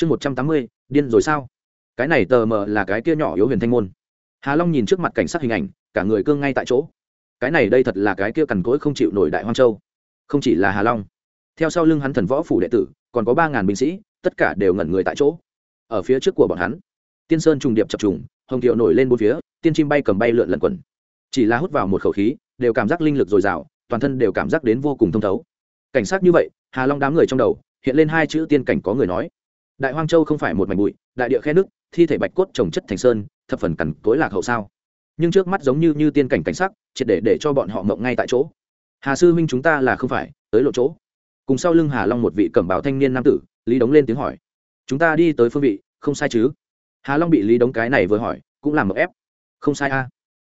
chương một trăm tám mươi, điên rồi sao? Cái này tờ mờ là cái kia nhỏ yếu huyền thanh môn. Hà long nhìn trước mặt cảnh sát hình ảnh, cả người cương ngay tại chỗ. Cái này đây thật là cái kia cằn cỗi không chịu nổi đại hoang châu. Không chỉ là hà long. Theo sau lưng hắn thần võ phủ đệ tử, còn có ba ngàn binh sĩ, tất cả đều ngẩn người tại chỗ. Ở phía trước của bọn hắn, tiên sơn trùng điệp chập trùng, hồng thiệu nổi lên bốn phía, tiên chim bay cầm bay lượn lẩn quẩn. Chỉ là hút vào một khẩu khí, đều cảm giác linh lực dồi dào, toàn thân đều cảm giác đến vô cùng thông thấu. Cảnh sát như vậy, hà long đám người trong đầu, hiện lên hai chữ tiên cảnh có người nói đại hoang châu không phải một mảnh bụi, đại địa khe nước, thi thể bạch cốt trồng chất thành sơn, thập phần cằn tối lạc hậu sao. Nhưng trước mắt giống như như tiên cảnh cảnh sắc, triệt để để cho bọn họ mộng ngay tại chỗ. Hà sư huynh chúng ta là không phải, tới lộ chỗ. Cùng sau lưng hà long một vị cẩm bào thanh niên nam tử, lý đống lên tiếng hỏi. Chúng ta đi tới phương vị, không sai chứ? Hà long bị lý đống cái này vừa hỏi, cũng làm một ép. Không sai a.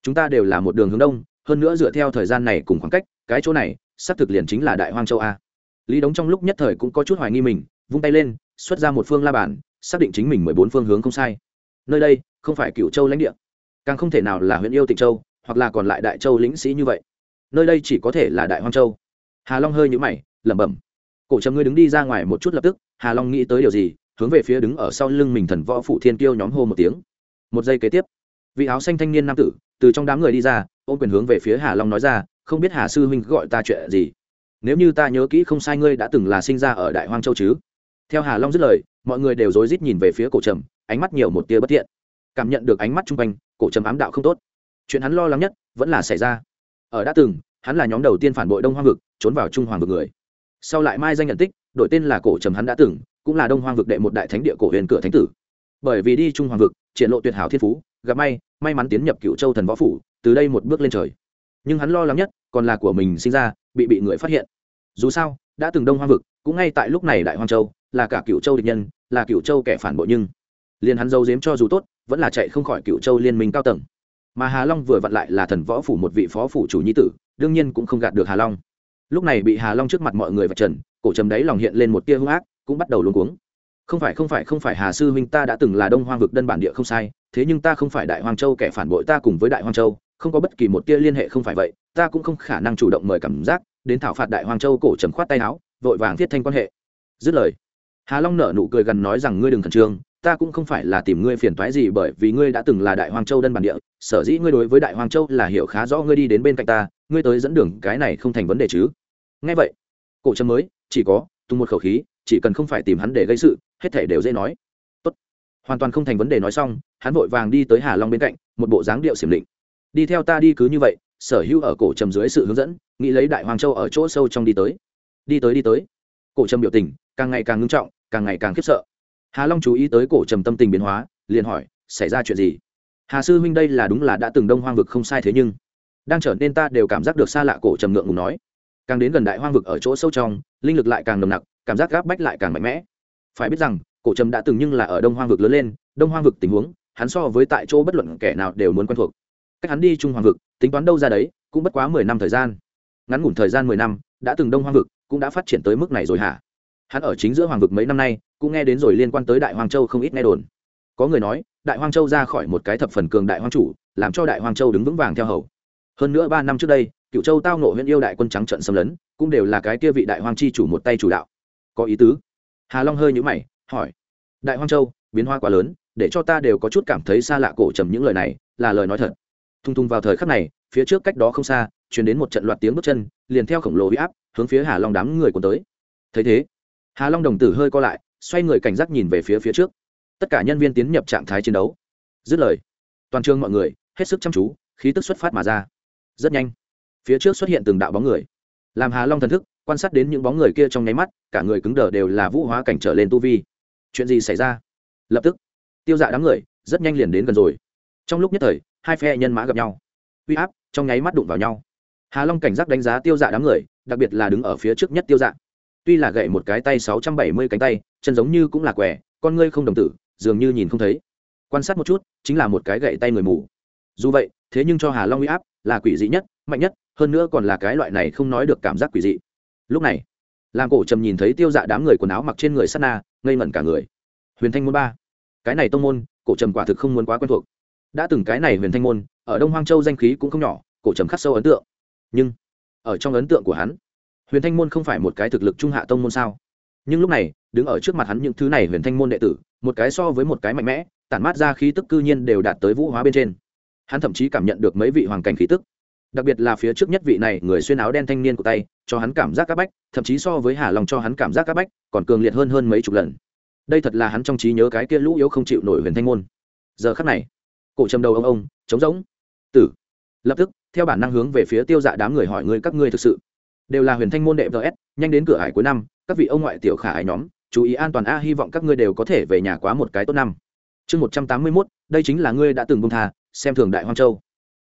Chúng ta đều là một đường hướng đông, hơn nữa dựa theo thời gian này cùng khoảng cách, cái chỗ này, xác thực liền chính là đại hoang châu a. Lý đống trong lúc nhất thời cũng có chút hoài nghi mình, vung tay lên xuất ra một phương la bản xác định chính mình mười bốn phương hướng không sai. Nơi đây, không phải cựu châu lãnh địa, càng không thể nào là huyện yêu tịnh châu, hoặc là còn lại đại châu lĩnh sĩ như vậy. Nơi đây chỉ có thể là đại hoang châu. Hà long hơi nhũ mày, lẩm bẩm. Cổ trầm ngươi đứng đi ra ngoài một chút lập tức, hà long nghĩ tới điều gì, hướng về phía đứng ở sau lưng mình thần võ phụ thiên kiêu nhóm hô một tiếng. Một giây kế tiếp, vị áo xanh thanh niên nam tử, từ trong đám người đi ra, ôm quyền hướng về phía hà long nói ra, không biết hà sư huynh gọi ta chuyện gì? Nếu như ta nhớ kỹ không sai ngươi đã từng là sinh ra ở đại hoang châu chứ? Theo hà long dứt lời, mọi người đều rối rít nhìn về phía cổ trầm, ánh mắt nhiều một tia bất thiện. Cảm nhận được ánh mắt chung quanh, cổ trầm ám đạo không tốt. Chuyện hắn lo lắng nhất, vẫn là xảy ra. Ở đã từng, hắn là nhóm đầu tiên phản bội đông hoang vực, trốn vào trung hoàng vực người. Sau lại mai danh nhận tích, đổi tên là cổ trầm hắn đã từng, cũng là đông hoang vực đệ một đại thánh địa cổ huyền cửa thánh tử. Bởi vì đi trung hoàng vực, triển lộ tuyệt hảo thiên phú, gặp may may mắn tiến nhập cựu châu thần võ phủ, từ đây một bước lên trời. Nhưng hắn lo lắng nhất, còn là của mình sinh ra, bị bị người phát hiện. Dù sao, đã từng đông hoang vực, cũng ngay tại lúc này đại hoang châu là cả cựu châu địch nhân, là cựu châu kẻ phản bội nhưng liền hắn dâu dếm cho dù tốt, vẫn là chạy không khỏi cựu châu liên minh cao tầng. Mà hà long vừa vặn lại là thần võ phủ một vị phó phủ chủ nhi tử, đương nhiên cũng không gạt được hà long. Lúc này bị hà long trước mặt mọi người vạch trần, cổ trầm đáy lòng hiện lên một tia hung ác, cũng bắt đầu luống cuống. Không phải không phải không phải hà sư huynh ta đã từng là đông hoang vực đơn bản địa không sai, thế nhưng ta không phải đại hoang châu kẻ phản bội ta cùng với đại hoang châu, không có bất kỳ một tia liên hệ không phải vậy, ta cũng không khả năng chủ động mời cảm giác đến thảo phạt đại hoang châu, cổ trầm khoát tay áo, vội vàng thiết thanh quan hệ. Dứt lời hà long nở nụ cười gần nói rằng ngươi đừng khẩn trương, ta cũng không phải là tìm ngươi phiền toái gì bởi vì ngươi đã từng là đại hoang châu đơn bản địa, sở dĩ ngươi đối với đại hoang châu là hiểu khá rõ ngươi đi đến bên cạnh ta, ngươi tới dẫn đường cái này không thành vấn đề chứ. Ngay vậy, cổ trầm mới, chỉ có tung một khẩu khí, chỉ cần không phải tìm hắn để gây sự, hết thể đều dễ nói. Tốt. hoàn toàn không thành vấn đề nói xong, hắn vội vàng đi tới hà long bên cạnh, một bộ dáng điệu xiểm định đi theo ta đi cứ như vậy, sở hữu ở cổ trầm dưới sự hướng dẫn, nghĩ lấy đại hoàng châu ở chỗ sâu trong đi tới. Đi tới đi tới cổ trầm biểu tình càng ngày càng ngưng trọng, càng ngày càng khiếp sợ. Hà long chú ý tới cổ trầm tâm tình biến hóa, liền hỏi, xảy ra chuyện gì? Hà sư huynh đây là đúng là đã từng đông hoang vực không sai thế nhưng, đang trở nên ta đều cảm giác được xa lạ, cổ trầm ngượng ngùng nói. Càng đến gần đại hoang vực ở chỗ sâu trong, linh lực lại càng nồng nặc, cảm giác gáp bách lại càng mạnh mẽ. Phải biết rằng, cổ trầm đã từng nhưng là ở đông hoang vực lớn lên, đông hoang vực tình huống, hắn so với tại chỗ bất luận kẻ nào đều muốn quen thuộc. Cách hắn đi trung hoàng vực, tính toán đâu ra đấy, cũng bất quá mười năm thời gian. Ngắn ngủn thời gian mười năm đã từng đông hoang vực, cũng đã phát triển tới mức này rồi hả? Hắn ở chính giữa hoàng vực mấy năm nay, cũng nghe đến rồi liên quan tới đại hoàng châu không ít nghe đồn. Có người nói, đại hoàng châu ra khỏi một cái thập phần cường đại hoàng chủ, làm cho đại hoàng châu đứng vững vàng theo hầu. Hơn nữa ba năm trước đây, cựu châu tao nộ huyện yêu đại quân trắng trận xâm lấn, cũng đều là cái kia vị đại hoàng chi chủ một tay chủ đạo. Có ý tứ? Hà long hơi nhũ mày, hỏi. Đại hoàng châu, biến hoa quá lớn, để cho ta đều có chút cảm thấy xa lạ cổ trầm những lời này, là lời nói thật. Thung thung vào thời khắc này, phía trước cách đó không xa chuyển đến một trận loạt tiếng bước chân, liền theo khổng lồ huy áp, hướng phía hà long đám người cuốn tới. Thấy thế, hà long đồng tử hơi co lại, xoay người cảnh giác nhìn về phía phía trước. Tất cả nhân viên tiến nhập trạng thái chiến đấu. Dứt lời, toàn trường mọi người, hết sức chăm chú, khí tức xuất phát mà ra. Rất nhanh, phía trước xuất hiện từng đạo bóng người. Làm hà long thần thức, quan sát đến những bóng người kia trong nháy mắt, cả người cứng đờ đều là vũ hóa cảnh trở lên tu vi. Chuyện gì xảy ra? Lập tức, tiêu dạ đám người, rất nhanh liền đến gần rồi. Trong lúc nhất thời, hai phe nhân mã gặp nhau. Uy áp trong nháy mắt đụng vào nhau hà long cảnh giác đánh giá tiêu dạ đám người, đặc biệt là đứng ở phía trước nhất tiêu dạ. Tuy là gậy một cái tay sáu trăm bảy mươi cánh tay, chân giống như cũng là quẻ, con ngươi không đồng tử, dường như nhìn không thấy. Quan sát một chút, chính là một cái gậy tay người mù. Dù vậy, thế nhưng cho hà long uy áp là quỷ dị nhất, mạnh nhất, hơn nữa còn là cái loại này không nói được cảm giác quỷ dị. Lúc này, làm cổ trầm nhìn thấy tiêu dạ đám người quần áo mặc trên người sát na, ngây ngẩn cả người. Huyền thanh môn ba. Cái này tông môn, cổ trầm quả thực không muốn quá quen thuộc. Đã từng cái này huyền thanh môn, ở đông hoang châu danh khí cũng không nhỏ, cổ trầm khắc sâu ấn tượng nhưng, ở trong ấn tượng của hắn, huyền thanh môn không phải một cái thực lực trung hạ tông môn sao? Nhưng lúc này, đứng ở trước mặt hắn những thứ này huyền thanh môn đệ tử, một cái so với một cái mạnh mẽ, tản mát ra khí tức cư nhiên đều đạt tới vũ hóa bên trên. Hắn thậm chí cảm nhận được mấy vị hoàng cảnh khí tức. Đặc biệt là phía trước nhất vị này, người xuyên áo đen thanh niên của tay, cho hắn cảm giác c áp bách, thậm chí so với hà long cho hắn cảm giác c áp bách, còn cường liệt hơn hơn mấy chục lần. Đây thật là hắn trong trí nhớ cái kia lũ yếu không chịu nổi huyền thanh môn. Giờ khắc này, cổ trầm đầu ông ông, trống rỗng. Tử. Lập tức theo bản năng hướng về phía tiêu dạ đám người hỏi người các ngươi thực sự đều là huyền thanh môn đệ vs nhanh đến cửa hải cuối năm, các vị ông ngoại tiểu khả ái nhóm, chú ý an toàn a, hy vọng các ngươi đều có thể về nhà quá một cái tốt năm. Chương một trăm tám mươi mốt, đây chính là ngươi đã từng bông tha, xem thường đại hoang châu.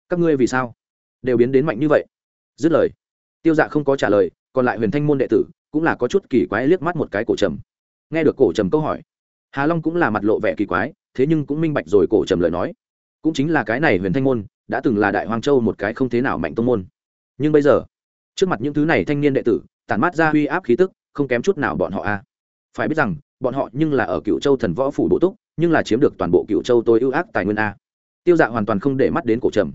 Các ngươi vì sao đều biến đến mạnh như vậy? Dứt lời, tiêu dạ không có trả lời, còn lại huyền thanh môn đệ tử cũng là có chút kỳ quái liếc mắt một cái cổ trầm. Nghe được cổ trầm câu hỏi, hà long cũng là mặt lộ vẻ kỳ quái, thế nhưng cũng minh bạch rồi cổ trầm lời nói. Cũng chính là cái này huyền thanh môn đã từng là đại hoang châu một cái không thế nào mạnh tông môn. Nhưng bây giờ, trước mặt những thứ này thanh niên đệ tử, tản mát ra uy áp khí tức, không kém chút nào bọn họ a. Phải biết rằng, bọn họ nhưng là ở cựu châu thần võ phủ bộ túc, nhưng là chiếm được toàn bộ cựu châu tối ưu ác tài nguyên a. Tiêu dạ hoàn toàn không để mắt đến cổ trầm.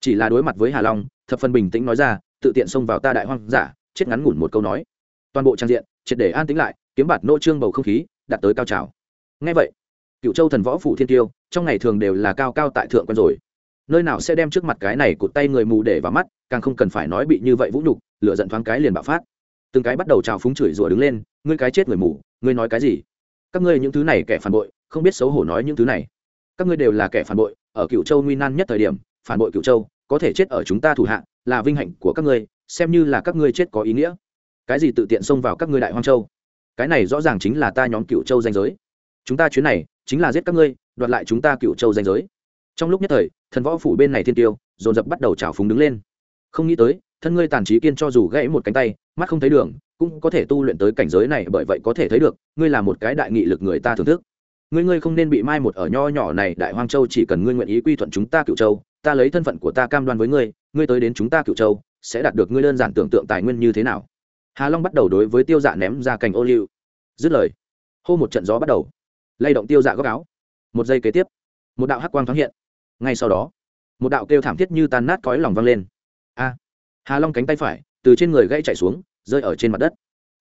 Chỉ là đối mặt với hà long, thập phần bình tĩnh nói ra, tự tiện xông vào ta đại hoang giả, chết ngắn ngủn một câu nói. Toàn bộ trang diện, triệt để an tĩnh lại, kiếm bạt nô trương bầu không khí, đạt tới cao trào. Ngay vậy cựu châu thần võ phủ thiên tiêu, trong ngày thường đều là cao cao tại thượng quen rồi nơi nào sẽ đem trước mặt cái này cụt tay người mù để vào mắt, càng không cần phải nói bị như vậy vũ nhục lựa giận thoáng cái liền bạo phát. Từng cái bắt đầu trào phúng chửi rủa đứng lên, ngươi cái chết người mù, ngươi nói cái gì? Các ngươi những thứ này kẻ phản bội, không biết xấu hổ nói những thứ này. Các ngươi đều là kẻ phản bội, ở cựu châu nguy nan nhất thời điểm, phản bội cựu châu, có thể chết ở chúng ta thủ hạ, là vinh hạnh của các ngươi, xem như là các ngươi chết có ý nghĩa. Cái gì tự tiện xông vào các ngươi đại hoang châu? Cái này rõ ràng chính là ta nhóm cựu châu danh giới. Chúng ta chuyến này chính là giết các ngươi, đoạt lại chúng ta cựu châu danh giới trong lúc nhất thời, thần võ phủ bên này thiên tiêu, dồn dập bắt đầu trào phúng đứng lên. Không nghĩ tới, thân ngươi tàn trí kiên cho dù gãy một cánh tay, mắt không thấy đường, cũng có thể tu luyện tới cảnh giới này, bởi vậy có thể thấy được, ngươi là một cái đại nghị lực người ta thưởng thức. Ngươi ngươi không nên bị mai một ở nho nhỏ này đại hoang châu chỉ cần ngươi nguyện ý quy thuận chúng ta cựu châu, ta lấy thân phận của ta cam đoan với ngươi ngươi tới đến chúng ta cựu châu, sẽ đạt được ngươi đơn giản tưởng tượng tài nguyên như thế nào. Hà long bắt đầu đối với tiêu dạ ném ra cành ô liu. Dứt lời, hô một trận gió bắt đầu. Lay động tiêu dạ góc áo. Một giây kế tiếp, một đạo hắc quang thoáng hiện ngay sau đó, một đạo kêu thảm thiết như tan nát cõi lòng vang lên. A! Hà long cánh tay phải, từ trên người gãy chạy xuống, rơi ở trên mặt đất.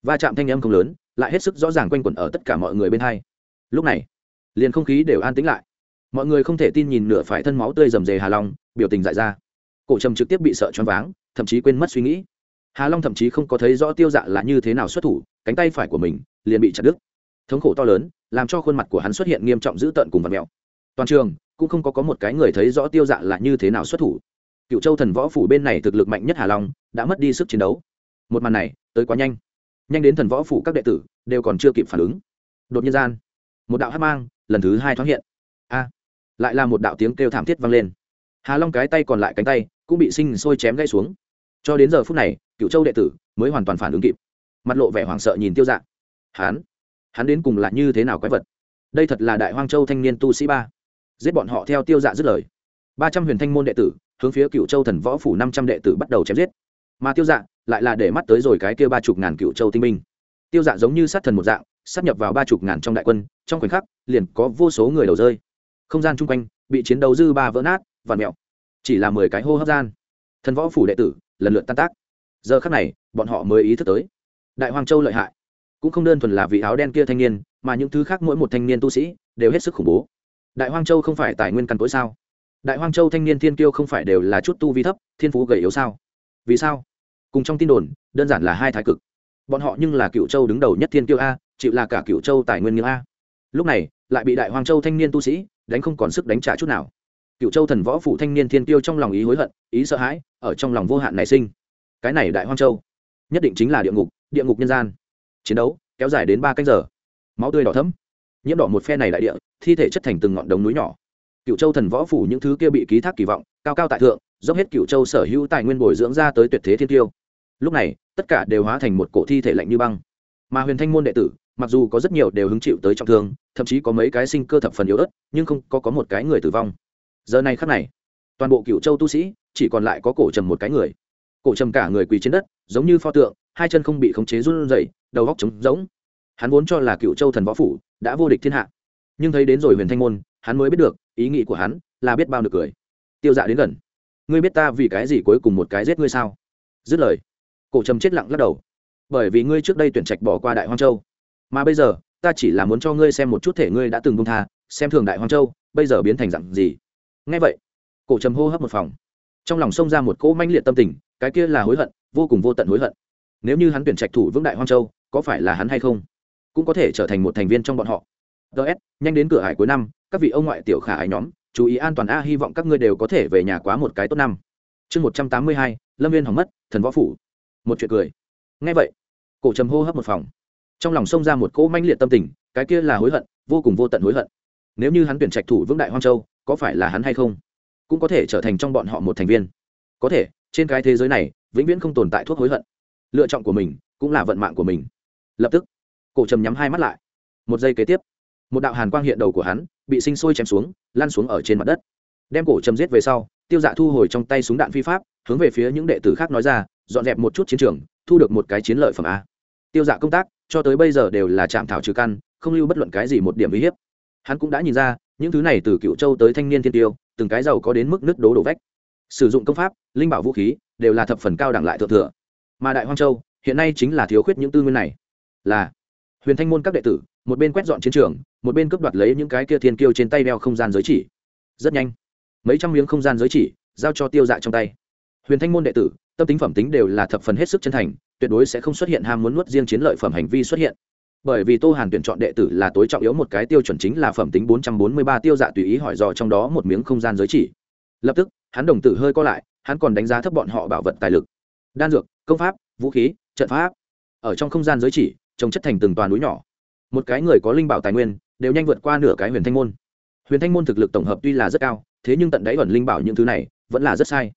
Va chạm thanh âm không lớn, lại hết sức rõ ràng quanh quẩn ở tất cả mọi người bên hai. Lúc này, liền không khí đều an tĩnh lại. Mọi người không thể tin nhìn nửa phải thân máu tươi rầm rề hà long, biểu tình dại ra. Cổ trầm trực tiếp bị sợ choáng váng, thậm chí quên mất suy nghĩ. Hà long thậm chí không có thấy rõ tiêu dạ là như thế nào xuất thủ, cánh tay phải của mình liền bị chặt đứt. Thống khổ to lớn, làm cho khuôn mặt của hắn xuất hiện nghiêm trọng dữ tợn cùng vật mèo. Toàn trường cũng không có có một cái người thấy rõ tiêu dạ là như thế nào xuất thủ. Cựu châu thần võ phủ bên này thực lực mạnh nhất hà long, đã mất đi sức chiến đấu. Một màn này, tới quá nhanh. Nhanh đến thần võ phủ các đệ tử đều còn chưa kịp phản ứng. Đột nhiên gian, một đạo hát mang lần thứ hai thoáng hiện. A, lại là một đạo tiếng kêu thảm thiết vang lên. Hà long cái tay còn lại cánh tay cũng bị sinh sôi chém gãy xuống. Cho đến giờ phút này, cựu châu đệ tử mới hoàn toàn phản ứng kịp. Mặt lộ vẻ hoảng sợ nhìn tiêu dạ. Hắn hắn đến cùng là như thế nào quái vật? Đây thật là đại hoang châu thanh niên tu sĩ ba giết bọn họ theo tiêu dạ dứt lời. Ba trăm huyền thanh môn đệ tử, hướng phía cựu châu thần võ phủ năm trăm đệ tử bắt đầu chém giết. Mà tiêu dạ lại là để mắt tới rồi cái kia ba chục ngàn cựu châu tinh minh tiêu dạ giống như sát thần một dạng sắp nhập vào ba chục ngàn trong đại quân, trong khoảnh khắc, liền có vô số người đầu rơi. Không gian chung quanh bị chiến đấu dư ba vỡ nát và mẹo chỉ là mười cái hô hấp gian. Thần võ phủ đệ tử lần lượt tan tác. Giờ khắc này, bọn họ mới ý thức tới. Đại hoàng châu lợi hại. Cũng không đơn thuần là vị áo đen kia thanh niên, mà những thứ khác mỗi một thanh niên tu sĩ đều hết sức khủng bố đại hoang châu không phải tài nguyên căn tối sao? Đại hoang châu thanh niên thiên kiêu không phải đều là chút tu vi thấp, thiên phú gầy yếu sao? Vì sao? Cùng trong tin đồn, đơn giản là hai thái cực. Bọn họ nhưng là cựu châu đứng đầu nhất thiên kiêu a, chịu là cả cựu châu tài nguyên nghiêng a. Lúc này, lại bị đại hoang châu thanh niên tu sĩ đánh không còn sức đánh trả chút nào. Cựu châu thần võ phủ thanh niên thiên kiêu trong lòng ý hối hận, ý sợ hãi, ở trong lòng vô hạn nảy sinh. Cái này đại hoang châu, nhất định chính là địa ngục địa ngục nhân gian. Chiến đấu, kéo dài đến ba canh giờ. Máu tươi đỏ thấm nhiễm đỏ một phe này đại địa, thi thể chất thành từng ngọn đống núi nhỏ. Cựu châu thần võ phủ những thứ kia bị ký thác kỳ vọng, cao cao tại thượng, dốc hết cựu châu sở hữu tài nguyên bồi dưỡng ra tới tuyệt thế thiên tiêu. Lúc này, tất cả đều hóa thành một cổ thi thể lạnh như băng. Mà huyền thanh môn đệ tử, mặc dù có rất nhiều đều hứng chịu tới trọng thương, thậm chí có mấy cái sinh cơ thập phần yếu ớt, nhưng không có có một cái người tử vong. Giờ này khắc này, toàn bộ cựu châu tu sĩ, chỉ còn lại có cổ trầm một cái người. Cổ trầm cả người quỳ trên đất, giống như pho tượng, hai chân không bị khống chế run rẩy, đầu góc trống rỗng. Hắn vốn cho là cựu châu thần võ phủ đã vô địch thiên hạ. Nhưng thấy đến rồi huyền thanh môn, hắn mới biết được, ý nghĩ của hắn là biết bao được cười. Tiêu dạ đến gần. Ngươi biết ta vì cái gì cuối cùng một cái giết ngươi sao? Dứt lời, cổ trầm chết lặng lắc đầu. Bởi vì ngươi trước đây tuyển trạch bỏ qua đại hoang châu. Mà bây giờ, ta chỉ là muốn cho ngươi xem một chút thể ngươi đã từng bông tha, xem thường đại hoang châu, bây giờ biến thành dặn gì. Ngay vậy, cổ trầm hô hấp một phòng. Trong lòng xông ra một cỗ manh liệt tâm tình, cái kia là hối hận, vô cùng vô tận hối hận. Nếu như hắn tuyển trạch thủ vững đại hoang châu, có phải là hắn hay không? Cũng có thể trở thành một thành viên trong bọn họ. Ts nhanh đến cửa hải cuối năm, các vị ông ngoại tiểu khả ái nhóm, chú ý an toàn a, hy vọng các ngươi đều có thể về nhà quá một cái tốt năm. Chương một trăm tám mươi hai, lâm viên hỏng mất, thần võ phủ. Một chuyện cười. Ngay vậy, cổ trầm hô hấp một phòng. Trong lòng xông ra một cỗ manh liệt tâm tình, cái kia là hối hận, vô cùng vô tận hối hận. Nếu như hắn tuyển trạch thủ vững đại hoang châu, có phải là hắn hay không? Cũng có thể trở thành trong bọn họ một thành viên. Có thể, trên cái thế giới này, vĩnh viễn không tồn tại thuốc hối hận. Lựa chọn của mình, cũng là vận mạng của mình. Lập tức cổ trầm nhắm hai mắt lại. Một giây kế tiếp, một đạo hàn quang hiện đầu của hắn bị sinh sôi chém xuống lan xuống ở trên mặt đất. Đem cổ trầm giết về sau, tiêu dạ thu hồi trong tay súng đạn phi pháp, hướng về phía những đệ tử khác nói ra, dọn dẹp một chút chiến trường, thu được một cái chiến lợi phẩm a. Tiêu dạ công tác, cho tới bây giờ đều là chạm thảo trừ căn, không lưu bất luận cái gì một điểm uy hiếp. Hắn cũng đã nhìn ra, những thứ này từ cựu châu tới thanh niên thiên tiêu, từng cái giàu có đến mức nứt đố đổ vách. Sử dụng công pháp, linh bảo vũ khí, đều là thập phần cao đẳng lại thượng thừa. Mà đại hoang châu, hiện nay chính là thiếu khuyết những tư nguyên này. Là huyền thanh môn các đệ tử, một bên quét dọn chiến trường, một bên cướp đoạt lấy những cái kia thiên kiêu trên tay đeo không gian giới chỉ. Rất nhanh, mấy trăm miếng không gian giới chỉ giao cho tiêu dạ trong tay. Huyền thanh môn đệ tử, tâm tính phẩm tính đều là thập phần hết sức chân thành, tuyệt đối sẽ không xuất hiện ham muốn nuốt riêng chiến lợi phẩm hành vi xuất hiện. Bởi vì tô hàn tuyển chọn đệ tử là tối trọng yếu một cái tiêu chuẩn chính là phẩm tính bốn trăm bốn mươi ba tiêu dạ tùy ý hỏi dò trong đó một miếng không gian giới chỉ. Lập tức, hắn đồng tử hơi co lại, hắn còn đánh giá thấp bọn họ bảo vật tài lực. Đan dược, công pháp, vũ khí, trận pháp. Ở trong không gian giới chỉ trồng chất thành từng toàn núi nhỏ. Một cái người có linh bảo tài nguyên, đều nhanh vượt qua nửa cái huyền thanh môn. Huyền thanh môn thực lực tổng hợp tuy là rất cao, thế nhưng tận đáy ẩn linh bảo những thứ này, vẫn là rất sai.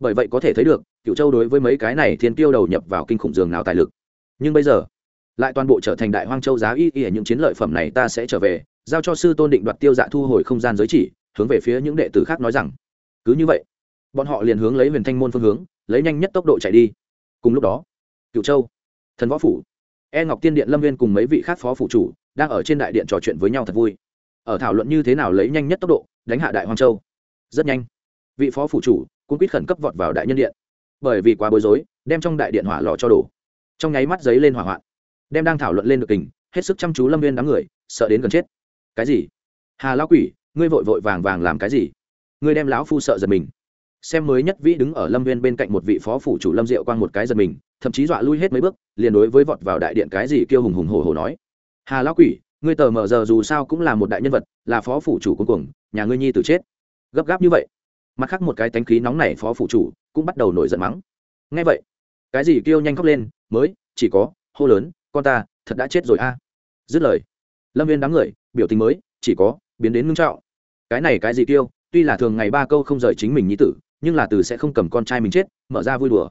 Bởi vậy có thể thấy được cựu châu đối với mấy cái này thiên tiêu đầu nhập vào kinh khủng giường nào tài lực. Nhưng bây giờ, lại toàn bộ trở thành đại hoang châu giá y y ở những chiến lợi phẩm này ta sẽ trở về, giao cho sư tôn định đoạt tiêu dạ thu hồi không gian giới chỉ, hướng về phía những đệ tử khác nói rằng, cứ như vậy, bọn họ liền hướng lấy huyền thanh môn phương hướng, lấy nhanh nhất tốc độ chạy đi. Cùng lúc đó cựu châu, thần võ phủ e ngọc tiên điện lâm viên cùng mấy vị khác phó Phụ chủ đang ở trên đại điện trò chuyện với nhau thật vui. Ở thảo luận như thế nào lấy nhanh nhất tốc độ đánh hạ đại hoang châu. Rất nhanh. Vị phó Phụ chủ cũng quýt khẩn cấp vọt vào đại nhân điện. Bởi vì quá bối rối, đem trong đại điện hỏa lò cho đổ. Trong nháy mắt giấy lên hỏa hoạn. Đem đang thảo luận lên được tình hết sức chăm chú lâm viên đám người, sợ đến gần chết. Cái gì? Hà lão quỷ, ngươi vội vội vàng vàng làm cái gì? Ngươi đem lão phu sợ giật mình xem mới nhất vĩ đứng ở lâm viên bên cạnh một vị phó phủ chủ lâm diệu quang một cái giật mình, thậm chí dọa lui hết mấy bước, liền đối với vọt vào đại điện cái gì kêu hùng hùng hồ hồ nói. Hà lão quỷ, ngươi tờ mờ giờ dù sao cũng là một đại nhân vật, là phó phủ chủ cuối cùng, nhà ngươi nhi tử chết. Gấp gáp như vậy, mặt khác một cái tánh khí nóng này phó phủ chủ cũng bắt đầu nổi giận mắng. Ngay vậy, cái gì kêu nhanh khóc lên, mới, chỉ có, hô lớn, con ta, thật đã chết rồi a. Dứt lời, lâm viên đám người, biểu tình mới, chỉ có, biến đến ngưng trọng. Cái này cái gì kêu, tuy là thường ngày ba câu không rời chính mình nhi tử nhưng là từ sẽ không cầm con trai mình chết, mở ra vui đùa.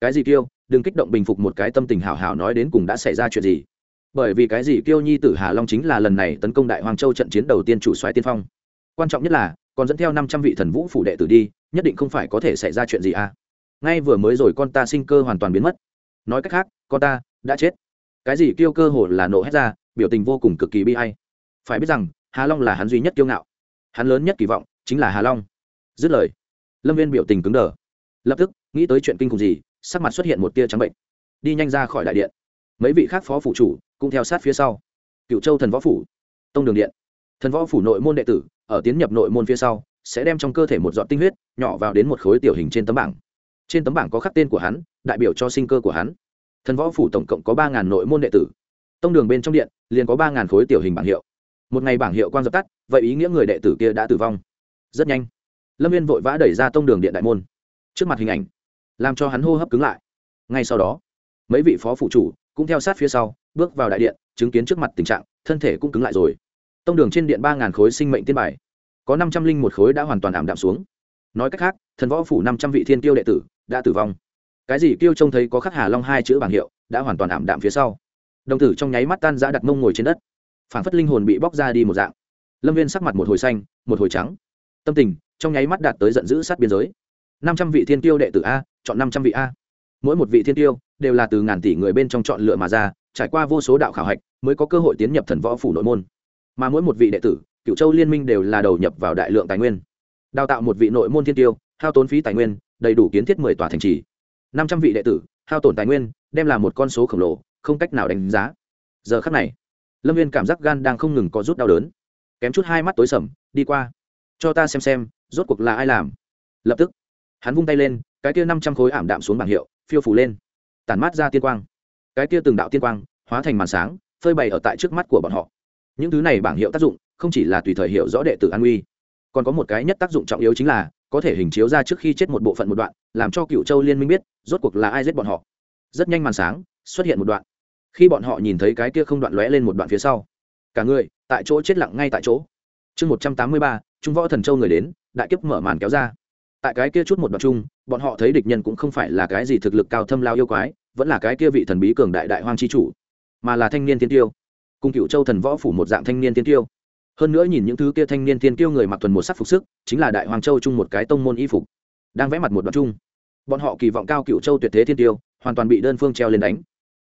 Cái gì kêu, đừng kích động bình phục một cái tâm tình hào hào nói đến cùng đã xảy ra chuyện gì. Bởi vì cái gì kêu nhi tử hà long chính là lần này tấn công đại hoàng châu trận chiến đầu tiên chủ xoáy tiên phong. Quan trọng nhất là, còn dẫn theo năm trăm vị thần vũ phủ đệ tử đi, nhất định không phải có thể xảy ra chuyện gì à. Ngay vừa mới rồi con ta sinh cơ hoàn toàn biến mất. Nói cách khác, con ta đã chết. Cái gì kêu cơ hồ là nổ hết ra, biểu tình vô cùng cực kỳ bi hay phải biết rằng, hà long là hắn duy nhất kiêu ngạo. Hắn lớn nhất kỳ vọng chính là hà long. Dứt lời lâm viên biểu tình cứng đờ. Lập tức, nghĩ tới chuyện kinh khủng gì, sắc mặt xuất hiện một tia trắng bệnh. Đi nhanh ra khỏi đại điện. Mấy vị khác phó phủ chủ cũng theo sát phía sau. Cựu châu thần võ phủ, tông đường điện. Thần võ phủ nội môn đệ tử, ở tiến nhập nội môn phía sau, sẽ đem trong cơ thể một giọt tinh huyết nhỏ vào đến một khối tiểu hình trên tấm bảng. Trên tấm bảng có khắc tên của hắn, đại biểu cho sinh cơ của hắn. Thần võ phủ tổng cộng có ba nội môn đệ tử. Tông đường bên trong điện, liền có ba khối tiểu hình bảng hiệu. Một ngày bảng hiệu quan dập tắt, vậy ý nghĩa người đệ tử kia đã tử vong. Rất nhanh lâm viên vội vã đẩy ra tông đường điện đại môn. Trước mặt hình ảnh, làm cho hắn hô hấp cứng lại. Ngay sau đó, mấy vị phó phụ chủ cũng theo sát phía sau, bước vào đại điện, chứng kiến trước mặt tình trạng, thân thể cũng cứng lại rồi. Tông đường trên điện ba ngàn khối sinh mệnh tiên bài, có năm trăm linh một khối đã hoàn toàn ảm đạm xuống. Nói cách khác, thần võ phủ năm trăm vị thiên tiêu đệ tử đã tử vong. Cái gì kêu trông thấy có khắc hà long hai chữ bảng hiệu đã hoàn toàn ảm đạm phía sau. Đồng tử trong nháy mắt tan giã đặt mông ngồi trên đất. Phản phất linh hồn bị bóc ra đi một dạng. Lâm viên sắc mặt một hồi xanh, một hồi trắng. Tâm tình trong nháy mắt đạt tới giận dữ sát biên giới. Năm trăm vị thiên tiêu đệ tử a, chọn năm trăm vị a. Mỗi một vị thiên tiêu đều là từ ngàn tỷ người bên trong chọn lựa mà ra, trải qua vô số đạo khảo hạch mới có cơ hội tiến nhập thần võ phủ nội môn. Mà mỗi một vị đệ tử, cựu châu liên minh đều là đầu nhập vào đại lượng tài nguyên. Đào tạo một vị nội môn thiên tiêu, hao tốn phí tài nguyên, đầy đủ kiến thiết mười tòa thành trì. Năm trăm vị đệ tử, hao tổn tài nguyên, đem là một con số khổng lồ, không cách nào đánh giá. Giờ khắc này, lâm viên cảm giác gan đang không ngừng có rút đau đớn. Kém chút hai mắt tối sầm, đi qua. Cho ta xem xem rốt cuộc là ai làm? Lập tức, hắn vung tay lên, cái kia năm trăm khối ảm đạm xuống bảng hiệu, phiêu phủ lên. Tản mát ra tiên quang. Cái kia từng đạo tiên quang, hóa thành màn sáng, phơi bày ở tại trước mắt của bọn họ. Những thứ này bảng hiệu tác dụng, không chỉ là tùy thời hiệu rõ đệ tử an uy, còn có một cái nhất tác dụng trọng yếu chính là, có thể hình chiếu ra trước khi chết một bộ phận một đoạn, làm cho cựu châu liên minh biết, rốt cuộc là ai giết bọn họ. Rất nhanh màn sáng, xuất hiện một đoạn. Khi bọn họ nhìn thấy cái kia không đoạn lóe lên một đoạn phía sau, cả người, tại chỗ chết lặng ngay tại chỗ. Chương một trăm tám mươi ba, trung võ thần châu người đến đại kiếp mở màn kéo ra. Tại cái kia chút một đoạn chung, bọn họ thấy địch nhân cũng không phải là cái gì thực lực cao thâm lao yêu quái, vẫn là cái kia vị thần bí cường đại đại hoang chi chủ, mà là thanh niên tiên tiêu. Cùng cựu châu thần võ phủ một dạng thanh niên tiên tiêu. Hơn nữa nhìn những thứ kia thanh niên tiên tiêu người mặc thuần một sắc phục sức, chính là đại hoàng châu chung một cái tông môn y phục. Đang vẽ mặt một đoạn chung, bọn họ kỳ vọng cao cựu châu tuyệt thế thiên tiêu, hoàn toàn bị đơn phương treo lên đánh.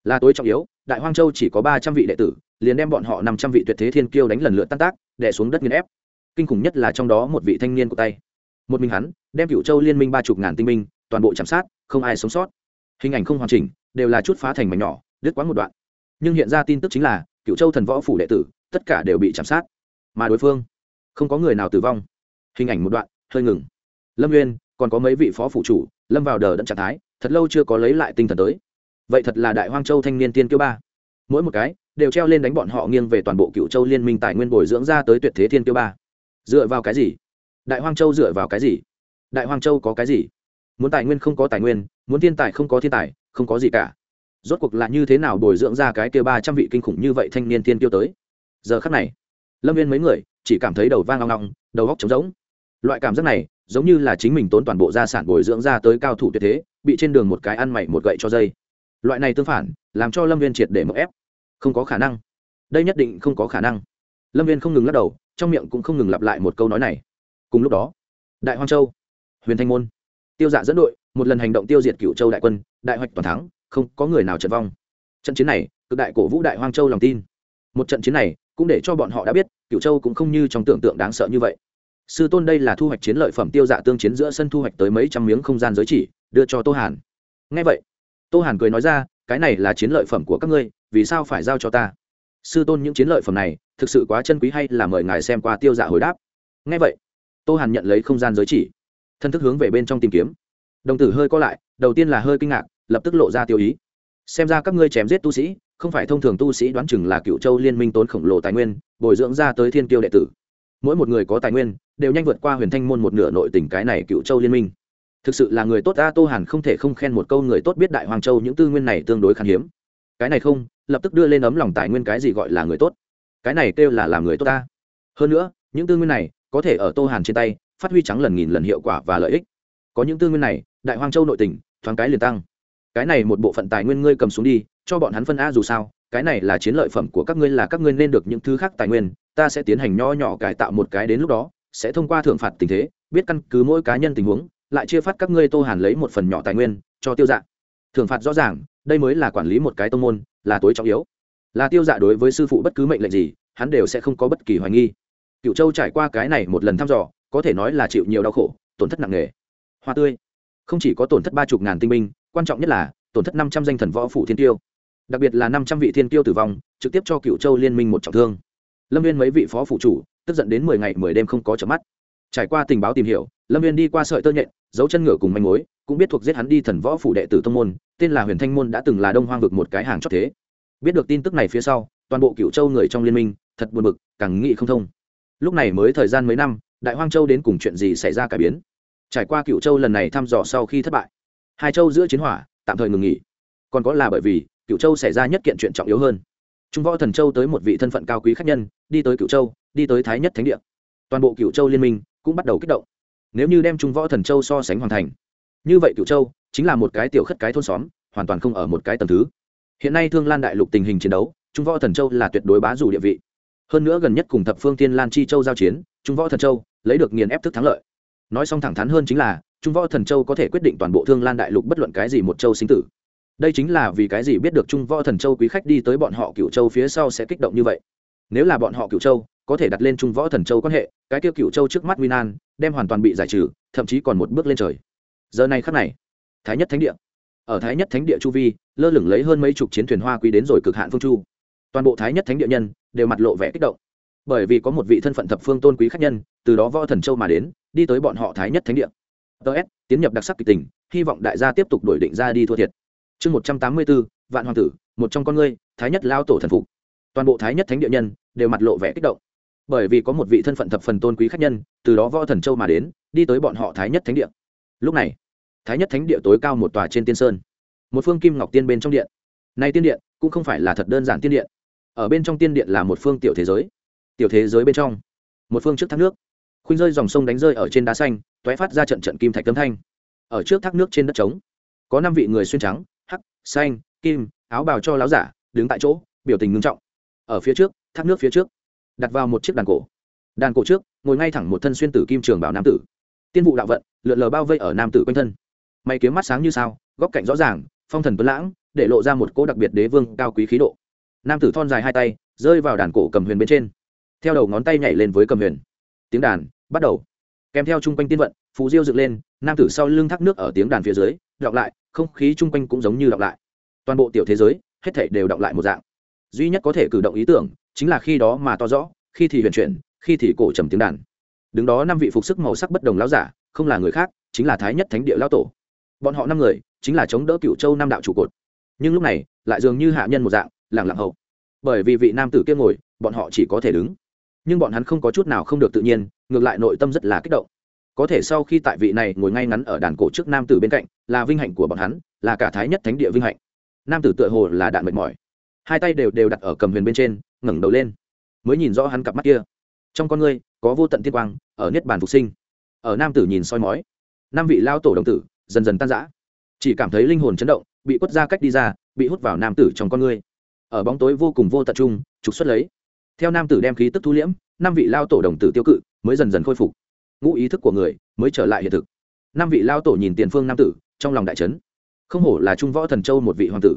Là tối trọng yếu, đại hoang châu chỉ có ba trăm vị đệ tử, liền đem bọn họ năm trăm vị tuyệt thế thiên kiêu đánh lần lượt tan tác đẻ xuống đất nghiên ép kinh khủng nhất là trong đó một vị thanh niên của tay. Một mình hắn, đem cựu châu liên minh ba chục ngàn tinh minh toàn bộ chạm sát, không ai sống sót. Hình ảnh không hoàn chỉnh, đều là chút phá thành mảnh nhỏ, đứt quãng một đoạn. Nhưng hiện ra tin tức chính là cựu châu thần võ phủ đệ tử, tất cả đều bị chạm sát. Mà đối phương, không có người nào tử vong. Hình ảnh một đoạn, hơi ngừng. Lâm nguyên còn có mấy vị phó phủ chủ, lâm vào đờ đẫn trạng thái, thật lâu chưa có lấy lại tinh thần tới. Vậy thật là đại hoang châu thanh niên tiên kiêu ba. Mỗi một cái, đều treo lên đánh bọn họ nghiêng về toàn bộ cựu châu liên minh tài nguyên bồi dưỡng ra tới tuyệt thế thiên kiêu ba dựa vào cái gì? Đại hoang châu dựa vào cái gì? Đại hoang châu có cái gì? Muốn tài nguyên không có tài nguyên, muốn thiên tài không có thiên tài, không có gì cả. Rốt cuộc là như thế nào bồi dưỡng ra cái kia ba trăm vị kinh khủng như vậy thanh niên tiên tiêu tới? Giờ khắc này, lâm viên mấy người chỉ cảm thấy đầu vang ngong ngong đầu góc trống rỗng. Loại cảm giác này, giống như là chính mình tốn toàn bộ gia sản bồi dưỡng ra tới cao thủ tuyệt thế, bị trên đường một cái ăn mày một gậy cho dây. Loại này tương phản, làm cho lâm viên triệt để mậu ép. Không có khả năng. Đây nhất định không có khả năng. Lâm viên không ngừng lắc đầu trong miệng cũng không ngừng lặp lại một câu nói này. Cùng lúc đó, đại hoang châu, huyền thanh môn, tiêu dạ dẫn đội, một lần hành động tiêu diệt cựu châu đại quân, đại hoạch toàn thắng, không có người nào trận vong. Trận chiến này, cực đại cổ vũ đại hoang châu lòng tin. Một trận chiến này, cũng để cho bọn họ đã biết cựu châu cũng không như trong tưởng tượng đáng sợ như vậy. Sư tôn đây là thu hoạch chiến lợi phẩm tiêu dạ tương chiến giữa sân thu hoạch tới mấy trăm miếng không gian giới chỉ, đưa cho tô hàn. Nghe vậy, tô hàn cười nói ra, cái này là chiến lợi phẩm của các ngươi, vì sao phải giao cho ta? Sư tôn những chiến lợi phẩm này, thực sự quá chân quý hay là mời ngài xem qua tiêu dạ hồi đáp? Ngay vậy, tô hàn nhận lấy không gian giới chỉ, thân thức hướng về bên trong tìm kiếm. Đồng tử hơi co lại, đầu tiên là hơi kinh ngạc, lập tức lộ ra tiêu ý. Xem ra các ngươi chém giết tu sĩ, không phải thông thường tu sĩ đoán chừng là cựu châu liên minh tốn khổng lồ tài nguyên, bồi dưỡng ra tới thiên tiêu đệ tử. Mỗi một người có tài nguyên, đều nhanh vượt qua huyền thanh môn một nửa nội tình cái này cựu châu liên minh. Thực sự là người tốt a, tô hàn không thể không khen một câu người tốt biết đại hoàng châu những tư nguyên này tương đối khan hiếm cái này không, lập tức đưa lên ấm lòng tài nguyên cái gì gọi là người tốt. Cái này kêu là làm người tốt ta. Hơn nữa, những tư nguyên này có thể ở tô hàn trên tay, phát huy trắng lần nghìn lần hiệu quả và lợi ích. Có những tư nguyên này, đại hoang châu nội tỉnh thoáng cái liền tăng. Cái này một bộ phận tài nguyên ngươi cầm xuống đi, cho bọn hắn phân a dù sao, cái này là chiến lợi phẩm của các ngươi là các ngươi nên được những thứ khác tài nguyên, ta sẽ tiến hành nho nhỏ cải tạo một cái đến lúc đó, sẽ thông qua thưởng phạt tình thế, biết căn cứ mỗi cá nhân tình huống, lại chia phát các ngươi tô hàn lấy một phần nhỏ tài nguyên, cho tiêu dạng. thưởng phạt rõ ràng đây mới là quản lý một cái tông môn, là tối trọng yếu. Là tiêu dạ đối với sư phụ bất cứ mệnh lệnh gì, hắn đều sẽ không có bất kỳ hoài nghi. Cựu châu trải qua cái này một lần thăm dò, có thể nói là chịu nhiều đau khổ, tổn thất nặng nề. Hoa tươi. Không chỉ có tổn thất ba chục ngàn tinh binh, quan trọng nhất là tổn thất năm trăm danh thần võ phủ thiên tiêu. Đặc biệt là năm trăm vị thiên tiêu tử vong, trực tiếp cho cựu châu liên minh một trọng thương. Lâm viên mấy vị phó phủ chủ, tức giận đến mười ngày mười đêm không có chợp mắt trải qua tình báo tìm hiểu, lâm viên đi qua sợi tơ nhện, dấu chân ngựa cùng manh mối, cũng biết thuộc giết hắn đi thần võ phủ đệ tử tông môn, tên là huyền thanh môn đã từng là đông hoang vực một cái hàng chót thế. Biết được tin tức này phía sau, toàn bộ cựu châu người trong liên minh, thật buồn bực, càng nghĩ không thông. Lúc này mới thời gian mấy năm, đại hoang châu đến cùng chuyện gì xảy ra cải biến? Trải qua cựu châu lần này thăm dò sau khi thất bại, hai châu giữa chiến hỏa, tạm thời ngừng nghỉ. Còn có là bởi vì cựu châu xảy ra nhất kiện chuyện trọng yếu hơn. Trung võ thần châu tới một vị thân phận cao quý khách nhân, đi tới cựu châu, đi tới thái nhất thánh địa. Toàn bộ cựu châu liên minh cũng bắt đầu kích động. Nếu như đem trung võ thần châu so sánh hoàn thành, như vậy cựu châu chính là một cái tiểu khất cái thôn xóm, hoàn toàn không ở một cái tầm thứ. Hiện nay thương lan đại lục tình hình chiến đấu, trung võ thần châu là tuyệt đối bá dù địa vị. Hơn nữa gần nhất cùng thập phương tiên lan chi châu giao chiến, trung võ thần châu lấy được nghiền ép thức thắng lợi. Nói xong thẳng thắn hơn chính là, trung võ thần châu có thể quyết định toàn bộ thương lan đại lục bất luận cái gì một châu sinh tử. Đây chính là vì cái gì biết được trung võ thần châu quý khách đi tới bọn họ cựu châu phía sau sẽ kích động như vậy. Nếu là bọn họ cựu châu có thể đặt lên trung võ thần châu quan hệ cái kia cựu châu trước mắt winan đem hoàn toàn bị giải trừ, thậm chí còn một bước lên trời. Giờ này khắc này, thái nhất thánh địa. Ở thái nhất thánh địa chu vi, lơ lửng lấy hơn mấy chục chiến thuyền hoa quý đến rồi cực hạn phương chu. Toàn bộ thái nhất thánh địa nhân đều mặt lộ vẻ kích động. Bởi vì có một vị thân phận thập phương tôn quý khách nhân, từ đó võ thần châu mà đến, đi tới bọn họ thái nhất thánh địa. Ts tiến nhập đặc sắc kịch tình, hy vọng đại gia tiếp tục đổi định ra đi thua thiệt. Chương một trăm tám mươi bốn, vạn hoàng tử, một trong con ngươi, thái nhất lao tổ thần phục. Toàn bộ thái nhất thánh địa nhân đều mặt lộ vẻ kích động bởi vì có một vị thân phận thập phần tôn quý khách nhân, từ đó võ thần châu mà đến, đi tới bọn họ thái nhất thánh địa. Lúc này, thái nhất thánh địa tối cao một tòa trên tiên sơn, một phương kim ngọc tiên bên trong điện. Nay tiên điện cũng không phải là thật đơn giản tiên điện. Ở bên trong tiên điện là một phương tiểu thế giới. Tiểu thế giới bên trong, một phương trước thác nước. Khuynh rơi dòng sông đánh rơi ở trên đá xanh t ó é phát ra trận trận kim thạch tấm thanh. Ở trước thác nước trên đất trống, có năm vị người xuyên trắng, hắc, xanh, kim, áo bào cho láo giả, đứng tại chỗ, biểu tình ngưng trọng. Ở phía trước, thác nước phía trước đặt vào một chiếc đàn cổ. Đàn cổ trước, ngồi ngay thẳng một thân xuyên tử kim trường bảo nam tử. Tiên vụ đạo vận, lượn lờ bao vây ở nam tử quanh thân. Mày kiếm mắt sáng như sao, góc cạnh rõ ràng, phong thần tuấn lãng, để lộ ra một cỗ đặc biệt đế vương cao quý khí độ. Nam tử thon dài hai tay, rơi vào đàn cổ cầm huyền bên trên. Theo đầu ngón tay nhảy lên với cầm huyền. Tiếng đàn bắt đầu. Kèm theo chung quanh tiên vận, phù diêu dựng lên, nam tử sau lưng thác nước ở tiếng đàn phía dưới đọng lại, không khí chung quanh cũng giống như đọng lại. Toàn bộ tiểu thế giới, hết thể đều đọng lại một dạng. Duy nhất có thể cử động ý tưởng chính là khi đó mà to rõ, khi thì huyền chuyển, khi thì cổ trầm tiếng đàn. Đứng đó năm vị phục sức màu sắc bất đồng lão giả, không là người khác, chính là thái nhất thánh địa lão tổ. Bọn họ năm người, chính là chống đỡ cựu châu năm đạo trụ cột. Nhưng lúc này, lại dường như hạ nhân một dạng lẳng lặng hậu bởi vì vị nam tử kia ngồi, bọn họ chỉ có thể đứng. Nhưng bọn hắn không có chút nào không được tự nhiên, ngược lại nội tâm rất là kích động. Có thể sau khi tại vị này ngồi ngay ngắn ở đàn cổ trước nam tử bên cạnh, là vinh hạnh của bọn hắn, là cả thái nhất thánh địa vinh hạnh. Nam tử tựa hồ là đạn mệt mỏi. Hai tay đều đều đặt ở cầm huyền bên trên ngẩng đầu lên, mới nhìn rõ hắn cặp mắt kia. Trong con ngươi có vô tận tiên quang, ở niết bàn phục sinh. Ở nam tử nhìn soi mói năm vị lao tổ đồng tử dần dần tan rã. Chỉ cảm thấy linh hồn chấn động, bị quất ra cách đi ra, bị hút vào nam tử trong con ngươi. Ở bóng tối vô cùng vô tận trung trục xuất lấy. Theo nam tử đem khí tức thu liễm năm vị lao tổ đồng tử tiêu cự mới dần dần khôi phục. Ngũ ý thức của người mới trở lại hiện thực. Năm vị lao tổ nhìn tiền phương nam tử, trong lòng đại trấn không hổ là trung võ thần châu một vị hoàng tử.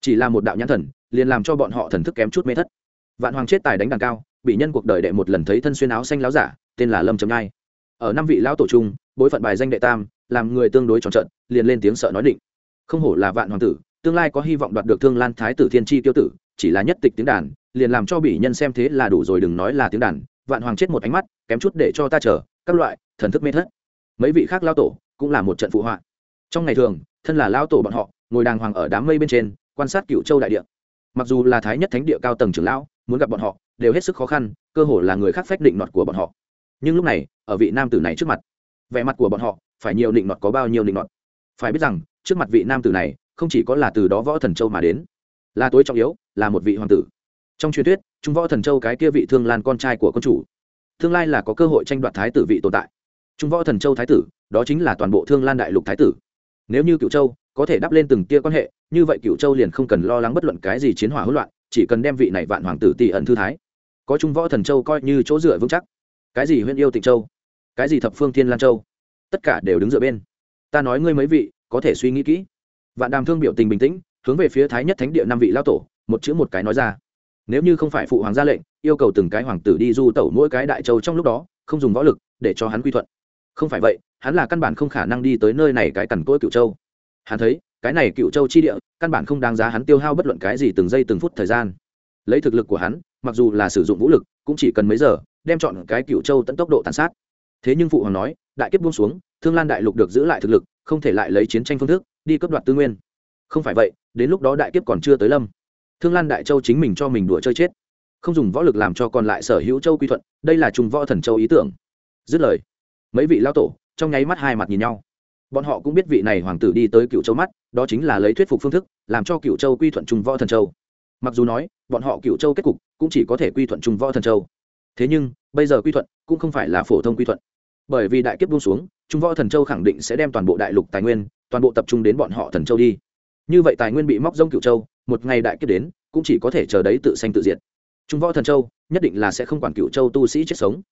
Chỉ là một đạo nhãn thần, liền làm cho bọn họ thần thức kém chút mê thất vạn hoàng chết tài đánh đàn cao, bị nhân cuộc đời đệ một lần thấy thân xuyên áo xanh láo giả, tên là lâm trầm nhai ở năm vị lão tổ trung bối phận bài danh đệ tam, làm người tương đối tròn trận liền lên tiếng sợ nói định. Không hổ là vạn hoàng tử, tương lai có hy vọng đoạt được thương lan thái tử thiên tri tiêu tử, chỉ là nhất tịch tiếng đàn, liền làm cho bị nhân xem thế là đủ rồi đừng nói là tiếng đàn. Vạn hoàng chết một ánh mắt, kém chút để cho ta chờ, các loại, thần thức mê thất. Mấy vị khác lao tổ, cũng là một trận phụ họa. Trong ngày thường, thân là lao tổ bọn họ, ngồi đàng hoàng ở đám mây bên trên, quan sát cựu châu đại địa. Mặc dù là thái nhất thánh địa cao tầng trưởng lão muốn gặp bọn họ, đều hết sức khó khăn, cơ hồ là người khác phách định nọt của bọn họ. Nhưng lúc này, ở vị nam tử này trước mặt, vẻ mặt của bọn họ, phải nhiều định nọt có bao nhiêu định nọt? Phải biết rằng, trước mặt vị nam tử này, không chỉ có là từ đó võ thần châu mà đến, là tối trọng yếu, là một vị hoàng tử. Trong truyền thuyết trung võ thần châu cái kia vị thương lan con trai của con chủ, tương lai là có cơ hội tranh đoạt thái tử vị tồn tại. Trung võ thần châu thái tử, đó chính là toàn bộ thương lan đại lục thái tử. Nếu như cựu châu có thể đắp lên từng tia quan hệ, như vậy cựu châu liền không cần lo lắng bất luận cái gì chiến hỏa hỗn loạn chỉ cần đem vị này vạn hoàng tử tỷ ẩn thư thái, có trung võ thần châu coi như chỗ dựa vững chắc. Cái gì huyện yêu tịnh châu? Cái gì thập phương thiên lan châu? Tất cả đều đứng dựa bên. Ta nói ngươi mấy vị, có thể suy nghĩ kỹ. Vạn đàm thương biểu tình bình tĩnh, hướng về phía thái nhất thánh địa năm vị lao tổ, một chữ một cái nói ra. Nếu như không phải phụ hoàng ra lệnh, yêu cầu từng cái hoàng tử đi du tẩu mỗi cái đại châu trong lúc đó, không dùng võ lực, để cho hắn quy thuận. Không phải vậy, hắn là căn bản không khả năng đi tới nơi này cái cằn cỗi cựu châu. Hắn thấy cái này cựu châu chi địa, căn bản không đáng giá hắn tiêu hao bất luận cái gì từng giây từng phút thời gian. Lấy thực lực của hắn, mặc dù là sử dụng vũ lực, cũng chỉ cần mấy giờ, đem chọn cái cựu châu tận tốc độ tàn sát. Thế nhưng phụ hoàng nói, đại kiếp buông xuống, thương lan đại lục được giữ lại thực lực, không thể lại lấy chiến tranh phương thức, đi cấp đoạt tư nguyên. Không phải vậy, đến lúc đó đại kiếp còn chưa tới lâm. Thương lan đại châu chính mình cho mình đùa chơi chết. Không dùng võ lực làm cho còn lại sở hữu châu quy thuận, đây là trùng võ thần châu ý tưởng. Dứt lời, mấy vị lao tổ trong nháy mắt hai mặt nhìn nhau bọn họ cũng biết vị này hoàng tử đi tới cựu châu mắt, đó chính là lấy thuyết phục phương thức, làm cho cựu châu quy thuận trung võ thần châu. Mặc dù nói, bọn họ cựu châu kết cục cũng chỉ có thể quy thuận trung võ thần châu. Thế nhưng, bây giờ quy thuận cũng không phải là phổ thông quy thuận. Bởi vì đại kiếp buông xuống, trung võ thần châu khẳng định sẽ đem toàn bộ đại lục tài nguyên, toàn bộ tập trung đến bọn họ thần châu đi. Như vậy tài nguyên bị móc rông cựu châu, một ngày đại kiếp đến, cũng chỉ có thể chờ đấy tự sanh tự diệt. Trung võ thần châu nhất định là sẽ không quản cựu châu tu sĩ chết sống.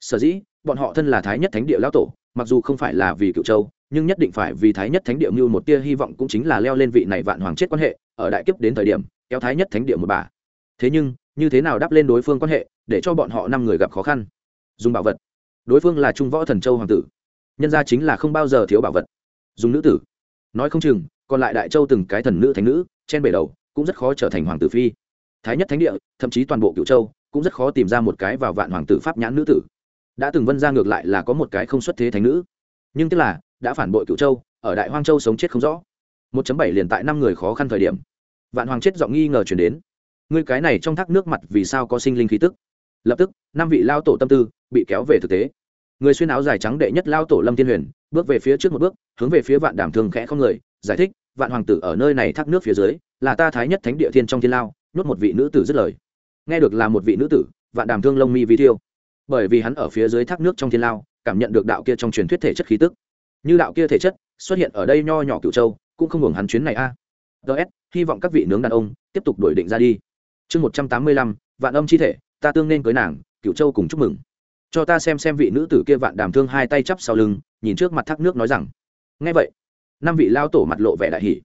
Sở dĩ, bọn họ thân là thái nhất thánh địa lão tổ, mặc dù không phải là vì cựu châu nhưng nhất định phải vì thái nhất thánh địa mưu một tia hy vọng cũng chính là leo lên vị này vạn hoàng chết quan hệ, ở đại kiếp đến thời điểm, kéo thái nhất thánh địa một bà. Thế nhưng, như thế nào đáp lên đối phương quan hệ, để cho bọn họ năm người gặp khó khăn? Dùng bảo vật. Đối phương là trung võ thần châu hoàng tử. Nhân ra chính là không bao giờ thiếu bảo vật. Dùng nữ tử. Nói không chừng, còn lại đại châu từng cái thần nữ thánh nữ, trên bể đầu, cũng rất khó trở thành hoàng tử phi. Thái nhất thánh địa, thậm chí toàn bộ cựu châu, cũng rất khó tìm ra một cái vào vạn hoàng tử pháp nhãn nữ tử. Đã từng vân ra ngược lại là có một cái không xuất thế thánh nữ nhưng tức là, đã phản bội cựu châu, ở đại hoang châu sống chết không rõ. Một bảy liền tại năm người khó khăn thời điểm. Vạn hoàng chết giọng nghi ngờ chuyển đến. Ngươi cái này trong thác nước mặt vì sao có sinh linh khí tức? Lập tức, năm vị lao tổ tâm tư bị kéo về thực tế. Người xuyên áo dài trắng đệ nhất lao tổ lâm thiên huyền, bước về phía trước một bước, hướng về phía vạn đảm thương khẽ không người, giải thích, vạn hoàng tử ở nơi này thác nước phía dưới, là ta thái nhất thánh địa thiên trong thiên lao, nhốt một vị nữ tử dứt lời. Nghe được là một vị nữ tử, vạn đàm thương lông mi vi thiêu. Bởi vì hắn ở phía dưới thác nước trong thiên lao cảm nhận được đạo kia trong truyền thuyết thể chất khí tức. Như đạo kia thể chất xuất hiện ở đây nho nhỏ cựu châu, cũng không hưởng hắn chuyến này a. Ts hy vọng các vị nướng đàn ông tiếp tục đổi định ra đi. Chương một trăm tám mươi lăm, vạn âm chi thể, ta tương nên cưới nàng cựu châu cùng chúc mừng. Cho ta xem xem vị nữ tử kia vạn đàm thương hai tay chắp sau lưng, nhìn trước mặt thác nước nói rằng ngay vậy. Năm vị lao tổ mặt lộ vẻ đại hỷ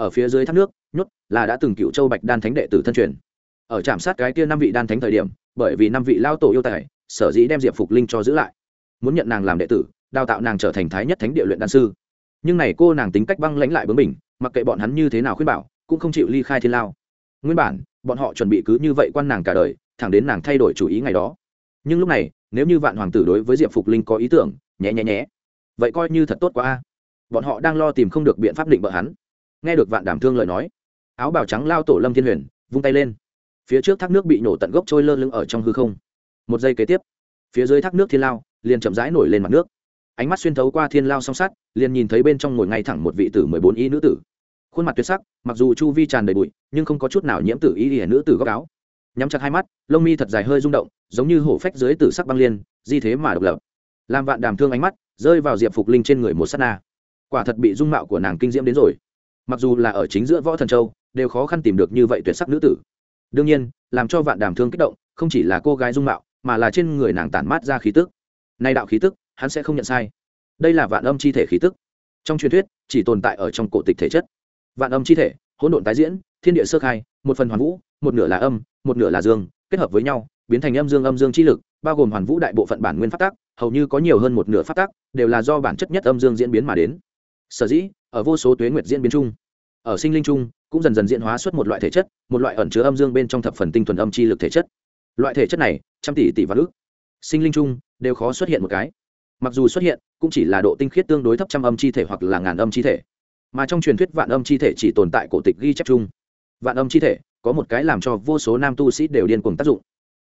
ở phía dưới thác nước, nhốt là đã từng cựu châu bạch đan thánh đệ tử thân truyền. Ở trạm sát cái kia năm vị đan thánh thời điểm, bởi vì năm vị lao tổ yêu tài, sở dĩ đem diệp phục linh cho giữ lại muốn nhận nàng làm đệ tử, đào tạo nàng trở thành thái nhất thánh địa luyện đan sư. Nhưng này cô nàng tính cách băng lãnh lại bướng mình mặc kệ bọn hắn như thế nào khuyên bảo, cũng không chịu ly khai thiên lao. Nguyên bản, bọn họ chuẩn bị cứ như vậy quan nàng cả đời, thẳng đến nàng thay đổi chủ ý ngày đó. Nhưng lúc này, nếu như vạn hoàng tử đối với diệp phục linh có ý tưởng nhé nhé nhé vậy coi như thật tốt quá a. Bọn họ đang lo tìm không được biện pháp định bợ hắn. Nghe được vạn đảm thương lời nói, áo bào trắng lao tổ lâm thiên huyền, vung tay lên. Phía trước thác nước bị nổ tận gốc trôi lơ lưng ở trong hư không. Một giây kế tiếp, phía dưới thác nước thiên lao liền chậm rãi nổi lên mặt nước. Ánh mắt xuyên thấu qua thiên lao song sát liền nhìn thấy bên trong ngồi ngay thẳng một vị tử mười bốn y nữ tử. Khuôn mặt tuyệt sắc, mặc dù chu vi tràn đầy bụi, nhưng không có chút nào nhiễm tử y ỉa nữ tử góc áo. Nhắm chặt hai mắt, lông mi thật dài hơi rung động, giống như hổ phách dưới tử sắc băng liên, di thế mà độc lập. Làm vạn đàm thương ánh mắt, rơi vào diệp phục linh trên người một s á t na. Quả thật bị dung mạo của nàng kinh diễm đến rồi. Mặc dù là ở chính giữa võ thần châu, đều khó khăn tìm được như vậy tuyệt sắc nữ tử. Đương nhiên, làm cho vạn đàm thương kích động, không chỉ là cô gái dung mạo, mà là trên người nàng tản mát ra khí tức nay đạo khí tức, hắn sẽ không nhận sai. Đây là vạn âm chi thể khí tức. Trong truyền thuyết, chỉ tồn tại ở trong cổ tịch thể chất. Vạn âm chi thể, hỗn độn tái diễn, thiên địa sơ khai, một phần hoàn vũ, một nửa là âm, một nửa là dương, kết hợp với nhau, biến thành âm dương âm dương chi lực, bao gồm hoàn vũ đại bộ phận bản nguyên phát tác hầu như có nhiều hơn một nửa phát tác đều là do bản chất nhất âm dương diễn biến mà đến. Sở dĩ, ở vô số tuế nguyệt diễn biến chung, ở sinh linh chung, cũng dần dần diễn hóa xuất một loại thể chất, một loại ẩn chứa âm dương bên trong thập phần tinh thuần âm chi lực thể chất. Loại thể chất này, trăm tỷ tỷ vạn ước sinh linh chung đều khó xuất hiện một cái. Mặc dù xuất hiện, cũng chỉ là độ tinh khiết tương đối thấp trăm âm chi thể hoặc là ngàn âm chi thể. Mà trong truyền thuyết vạn âm chi thể chỉ tồn tại cổ tịch ghi chép chung. Vạn âm chi thể có một cái làm cho vô số nam tu sĩ đều điên cuồng tác dụng.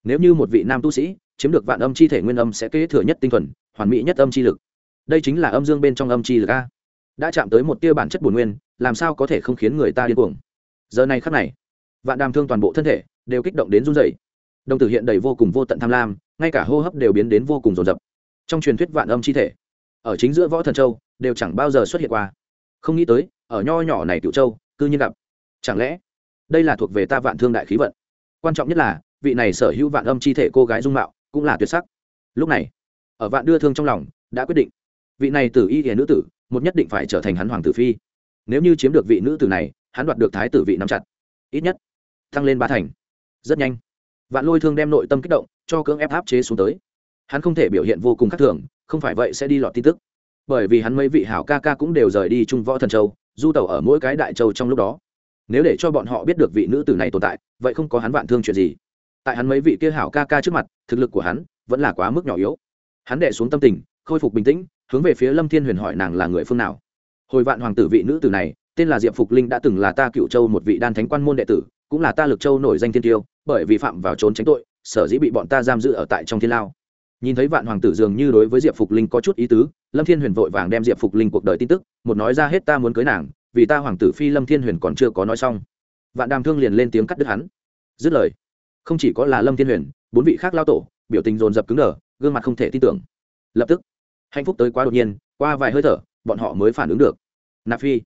Nếu như một vị nam tu sĩ chiếm được vạn âm chi thể nguyên âm sẽ kế thừa nhất tinh thuần, hoàn mỹ nhất âm chi lực. Đây chính là âm dương bên trong âm chi lực a. Đã chạm tới một tia bản chất bổn nguyên, làm sao có thể không khiến người ta điên cuồng? Giờ này khắc này, vạn đàm thương toàn bộ thân thể đều kích động đến run rẩy. Đồng tử hiện đầy vô cùng vô tận tham lam ngay cả hô hấp đều biến đến vô cùng rồn rập. Trong truyền thuyết vạn âm chi thể, ở chính giữa võ thần châu đều chẳng bao giờ xuất hiện qua. Không nghĩ tới, ở nho nhỏ này cựu châu, cư nhiên gặp. Chẳng lẽ, đây là thuộc về ta vạn thương đại khí vận? Quan trọng nhất là, vị này sở hữu vạn âm chi thể cô gái dung mạo cũng là tuyệt sắc. Lúc này, ở vạn đưa thương trong lòng, đã quyết định, vị này tử y hiền nữ tử, một nhất định phải trở thành hắn hoàng tử phi. Nếu như chiếm được vị nữ tử này, hắn đoạt được thái tử vị nắm chặt. Ít nhất tăng lên ba thành. Rất nhanh, vạn lôi thương đem nội tâm kích động cho cưỡng ép áp chế xuống tới. Hắn không thể biểu hiện vô cùng khác thường, không phải vậy sẽ đi lọt tin tức. Bởi vì hắn mấy vị hảo ca ca cũng đều rời đi trung võ thần châu, du tàu ở mỗi cái đại châu trong lúc đó. Nếu để cho bọn họ biết được vị nữ tử này tồn tại, vậy không có hắn vạn thương chuyện gì. Tại hắn mấy vị kia hảo ca ca trước mặt, thực lực của hắn vẫn là quá mức nhỏ yếu. Hắn đệ xuống tâm tình, khôi phục bình tĩnh, hướng về phía lâm thiên huyền hỏi nàng là người phương nào. Hồi vạn hoàng tử vị nữ tử này, tên là diệp phục linh đã từng là ta cựu châu một vị đan thánh quan môn đệ tử, cũng là ta lực châu nổi danh thiên tiêu, bởi vì phạm vào trốn tránh tội sở dĩ bị bọn ta giam giữ ở tại trong thiên lao. Nhìn thấy vạn hoàng tử dường như đối với diệp phục linh có chút ý tứ, lâm thiên huyền vội vàng đem diệp phục linh cuộc đời tin tức, một nói ra hết ta muốn cưới nàng, vì ta hoàng tử phi lâm thiên huyền còn chưa có nói xong. Vạn đàm thương liền lên tiếng cắt đứt hắn. Dứt lời, không chỉ có là lâm thiên huyền, bốn vị khác lao tổ, biểu tình dồn dập cứng đờ, gương mặt không thể tin tưởng. Lập tức, hạnh phúc tới quá đột nhiên, qua vài hơi thở, bọn họ mới phản ứng được. Nạp phi,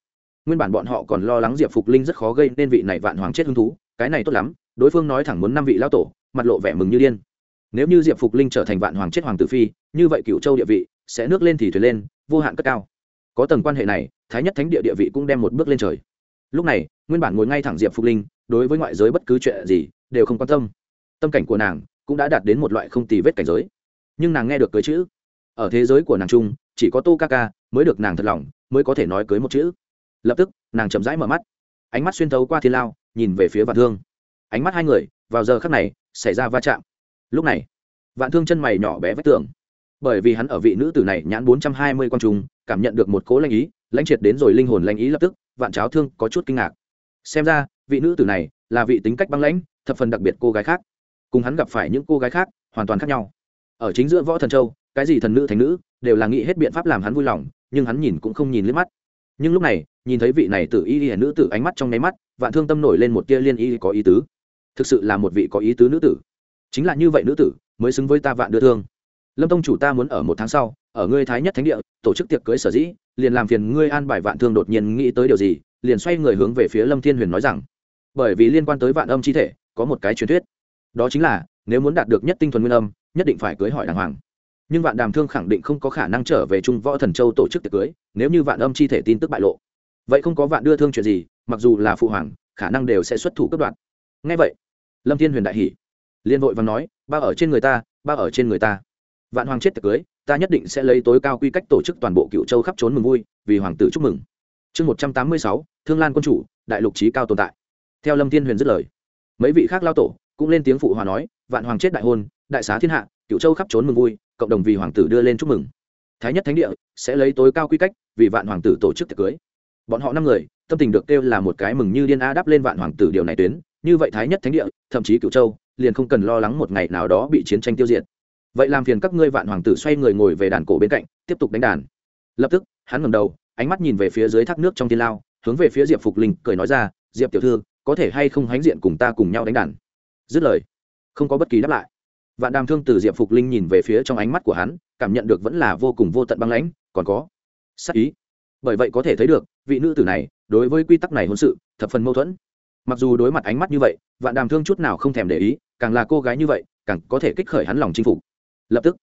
nguyên bản bọn họ còn lo lắng diệp phục linh rất khó gây nên vị này vạn hoàng chết hứng thú, cái này tốt lắm, đối phương nói thẳng muốn năm vị lao tổ mặt lộ vẻ mừng như điên. Nếu như diệp phục linh trở thành vạn hoàng chết hoàng tử phi, như vậy cựu châu địa vị sẽ nước lên thì thuyền lên, vô hạn cất cao. Có tầng quan hệ này, thái nhất thánh địa địa vị cũng đem một bước lên trời. Lúc này, nguyên bản ngồi ngay thẳng diệp phục linh, đối với ngoại giới bất cứ chuyện gì, đều không quan tâm. Tâm cảnh của nàng cũng đã đạt đến một loại không tì vết cảnh giới. Nhưng nàng nghe được cưới chữ. Ở thế giới của nàng trung chỉ có tô ca ca mới được nàng thật lòng, mới có thể nói cưới một chữ. Lập tức, nàng chậm rãi mở mắt. Ánh mắt xuyên thấu qua thiên lao, nhìn về phía vạn thương. Ánh mắt hai người vào giờ khắc này, xảy ra va chạm. Lúc này, vạn thương chân mày nhỏ bé vách tường. Bởi vì hắn ở vị nữ tử này nhãn bốn trăm hai mươi con trùng, cảm nhận được một cố lanh ý, lãnh triệt đến rồi linh hồn lanh ý lập tức, vạn cháo thương có chút kinh ngạc. Xem ra, vị nữ tử này là vị tính cách băng lãnh, thập phần đặc biệt cô gái khác. Cùng hắn gặp phải những cô gái khác hoàn toàn khác nhau. Ở chính giữa võ thần châu, cái gì thần nữ thành nữ đều là nghĩ hết biện pháp làm hắn vui lòng, nhưng hắn nhìn cũng không nhìn liếc mắt. Nhưng lúc này, nhìn thấy vị này tự y y nữ tử ánh mắt trong nháy mắt, vạn thương tâm nổi lên một tia liên y có ý tứ thực sự là một vị có ý tứ nữ tử. Chính là như vậy nữ tử mới xứng với ta vạn đưa thương. Lâm tông chủ ta muốn ở một tháng sau, ở ngươi thái nhất thánh địa, tổ chức tiệc cưới sở dĩ, liền làm phiền ngươi an bài vạn thương đột nhiên nghĩ tới điều gì, liền xoay người hướng về phía lâm thiên huyền nói rằng, bởi vì liên quan tới vạn âm chi thể, có một cái truyền thuyết. Đó chính là, nếu muốn đạt được nhất tinh thuần nguyên âm, nhất định phải cưới hỏi đàng hoàng. Nhưng vạn đàm thương khẳng định không có khả năng trở về trung võ thần châu tổ chức tiệc cưới, nếu như vạn âm chi thể tin tức bại lộ. Vậy không có vạn đưa thương chuyện gì, mặc dù là phụ hoàng, khả năng đều sẽ xuất thủ cấp đoạn ngay vậy lâm thiên huyền đại hỷ liên vội và nói, ba ở trên người ta, ba ở trên người ta. Vạn hoàng chết tiệc cưới, ta nhất định sẽ lấy tối cao quy cách tổ chức toàn bộ cựu châu khắp trốn mừng vui, vì hoàng tử chúc mừng. Chương một trăm tám mươi sáu, thương lan quân chủ, đại lục trí cao tồn tại. Theo lâm thiên huyền dứt lời, mấy vị khác lao tổ cũng lên tiếng phụ hòa nói, vạn hoàng chết đại hôn, đại xá thiên hạ cựu châu khắp trốn mừng vui, cộng đồng vì hoàng tử đưa lên chúc mừng. Thái nhất thánh địa sẽ lấy tối cao quy cách vì vạn hoàng tử tổ chức tiệc cưới. Bọn họ năm người, tâm tình được kêu là một cái mừng như điên a đáp lên vạn hoàng tử điều này tuyến như vậy thái nhất thánh địa, thậm chí cựu châu, liền không cần lo lắng một ngày nào đó bị chiến tranh tiêu diệt. Vậy làm phiền các ngươi vạn hoàng tử xoay người ngồi về đàn cổ bên cạnh, tiếp tục đánh đàn. Lập tức, hắn ngầm đầu, ánh mắt nhìn về phía dưới thác nước trong thiên lao, hướng về phía diệp phục linh, cười nói ra, diệp tiểu thư, có thể hay không hãnh diện cùng ta cùng nhau đánh đàn? Dứt lời, không có bất kỳ đáp lại. Vạn đàm thương từ diệp phục linh nhìn về phía trong ánh mắt của hắn, cảm nhận được vẫn là vô cùng vô tận băng lãnh, còn có sắc ý. Bởi vậy có thể thấy được, vị nữ tử này, đối với quy tắc này hôn sự, thập phần mâu thuẫn mặc dù đối mặt ánh mắt như vậy, vạn đàm thương chút nào không thèm để ý, càng là cô gái như vậy, càng có thể kích khởi hắn lòng chinh phục. Lập tức,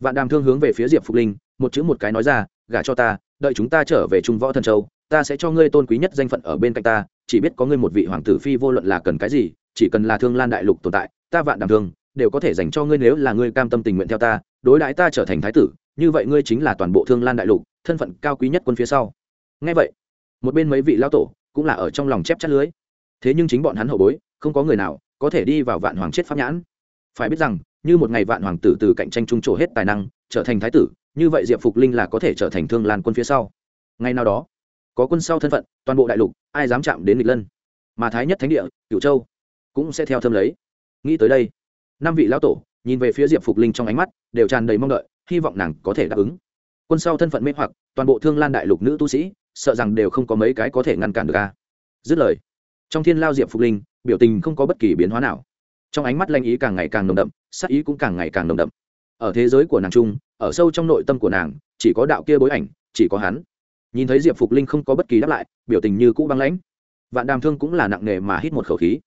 vạn đàm thương hướng về phía diệp phục linh, một chữ một cái nói ra, gả cho ta, đợi chúng ta trở về trung võ thần châu, ta sẽ cho ngươi tôn quý nhất danh phận ở bên cạnh ta, chỉ biết có ngươi một vị hoàng tử phi vô luận là cần cái gì, chỉ cần là thương lan đại lục tồn tại, ta vạn đàm thương đều có thể dành cho ngươi nếu là ngươi cam tâm tình nguyện theo ta, đối đãi ta trở thành thái tử, như vậy ngươi chính là toàn bộ thương lan đại lục, thân phận cao quý nhất quân phía sau. Ngay vậy, một bên mấy vị lao tổ cũng là ở trong lòng chép chắt lưới thế nhưng chính bọn hắn hậu bối, không có người nào có thể đi vào vạn hoàng chết pháp nhãn. Phải biết rằng, như một ngày vạn hoàng tử từ cạnh tranh trung trổ hết tài năng, trở thành thái tử, như vậy diệp phục linh là có thể trở thành thương lan quân phía sau. Ngày nào đó, có quân sau thân phận, toàn bộ đại lục, ai dám chạm đến nghịch lân? Mà thái nhất thánh địa, cửu châu, cũng sẽ theo thâm lấy. Nghĩ tới đây, năm vị lão tổ nhìn về phía diệp phục linh trong ánh mắt, đều tràn đầy mong đợi, hy vọng nàng có thể đáp ứng. Quân sau thân phận mê hoặc, toàn bộ thương lan đại lục nữ tu sĩ, sợ rằng đều không có mấy cái có thể ngăn cản được a. Dứt lời trong thiên lao diệp phục linh, biểu tình không có bất kỳ biến hóa nào. Trong ánh mắt lanh ý càng ngày càng nồng đậm, sắc ý cũng càng ngày càng nồng đậm. Ở thế giới của nàng trung ở sâu trong nội tâm của nàng, chỉ có đạo kia bối ảnh, chỉ có hắn. Nhìn thấy diệp phục linh không có bất kỳ đáp lại, biểu tình như cũ băng lãnh. Vạn đàm thương cũng là nặng nề mà hít một khẩu khí.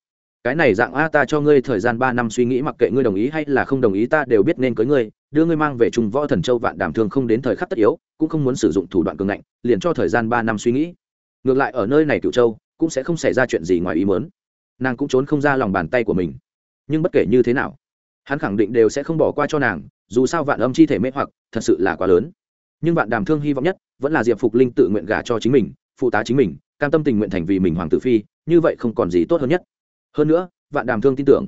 Cái này dạng, a, ta cho ngươi thời gian ba năm suy nghĩ mặc kệ ngươi đồng ý hay là không đồng ý, ta đều biết nên cưới ngươi, đưa ngươi mang về trung võ thần châu. Vạn đàm thương không đến thời khắc tất yếu, cũng không muốn sử dụng thủ đoạn cường ngạnh, liền cho thời gian ba năm suy nghĩ. Ngược lại ở nơi này cựu châu cũng sẽ không xảy ra chuyện gì ngoài ý mớn nàng cũng trốn không ra lòng bàn tay của mình. Nhưng bất kể như thế nào, hắn khẳng định đều sẽ không bỏ qua cho nàng, dù sao vạn âm chi thể mê hoặc thật sự là quá lớn. Nhưng vạn đàm thương hy vọng nhất vẫn là diệp phục linh tự nguyện gả cho chính mình, phụ tá chính mình, cam tâm tình nguyện thành vì mình hoàng tử phi, như vậy không còn gì tốt hơn nhất. Hơn nữa, vạn đàm thương tin tưởng,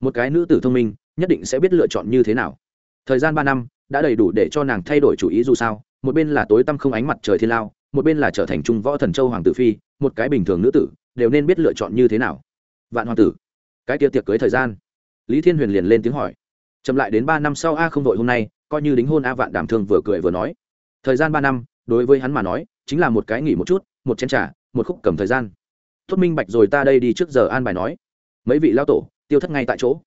một cái nữ tử thông minh nhất định sẽ biết lựa chọn như thế nào. Thời gian ba năm đã đầy đủ để cho nàng thay đổi chủ ý dù sao, một bên là tối tăm không ánh mặt trời thiên lao, một bên là trở thành trung võ thần châu hoàng tử phi một cái bình thường nữ tử, đều nên biết lựa chọn như thế nào. Vạn hoàng tử, cái kia tiệc cưới thời gian. Lý thiên huyền liền lên tiếng hỏi. Chậm lại đến ba năm sau a không đội hôm nay, coi như đính hôn a vạn Đảm thương vừa cười vừa nói. Thời gian ba năm, đối với hắn mà nói, chính là một cái nghỉ một chút, một chén t r à một khúc cầm thời gian. Tốt minh bạch rồi ta đây đi trước giờ an bài nói. Mấy vị lao tổ, tiêu thất ngay tại chỗ.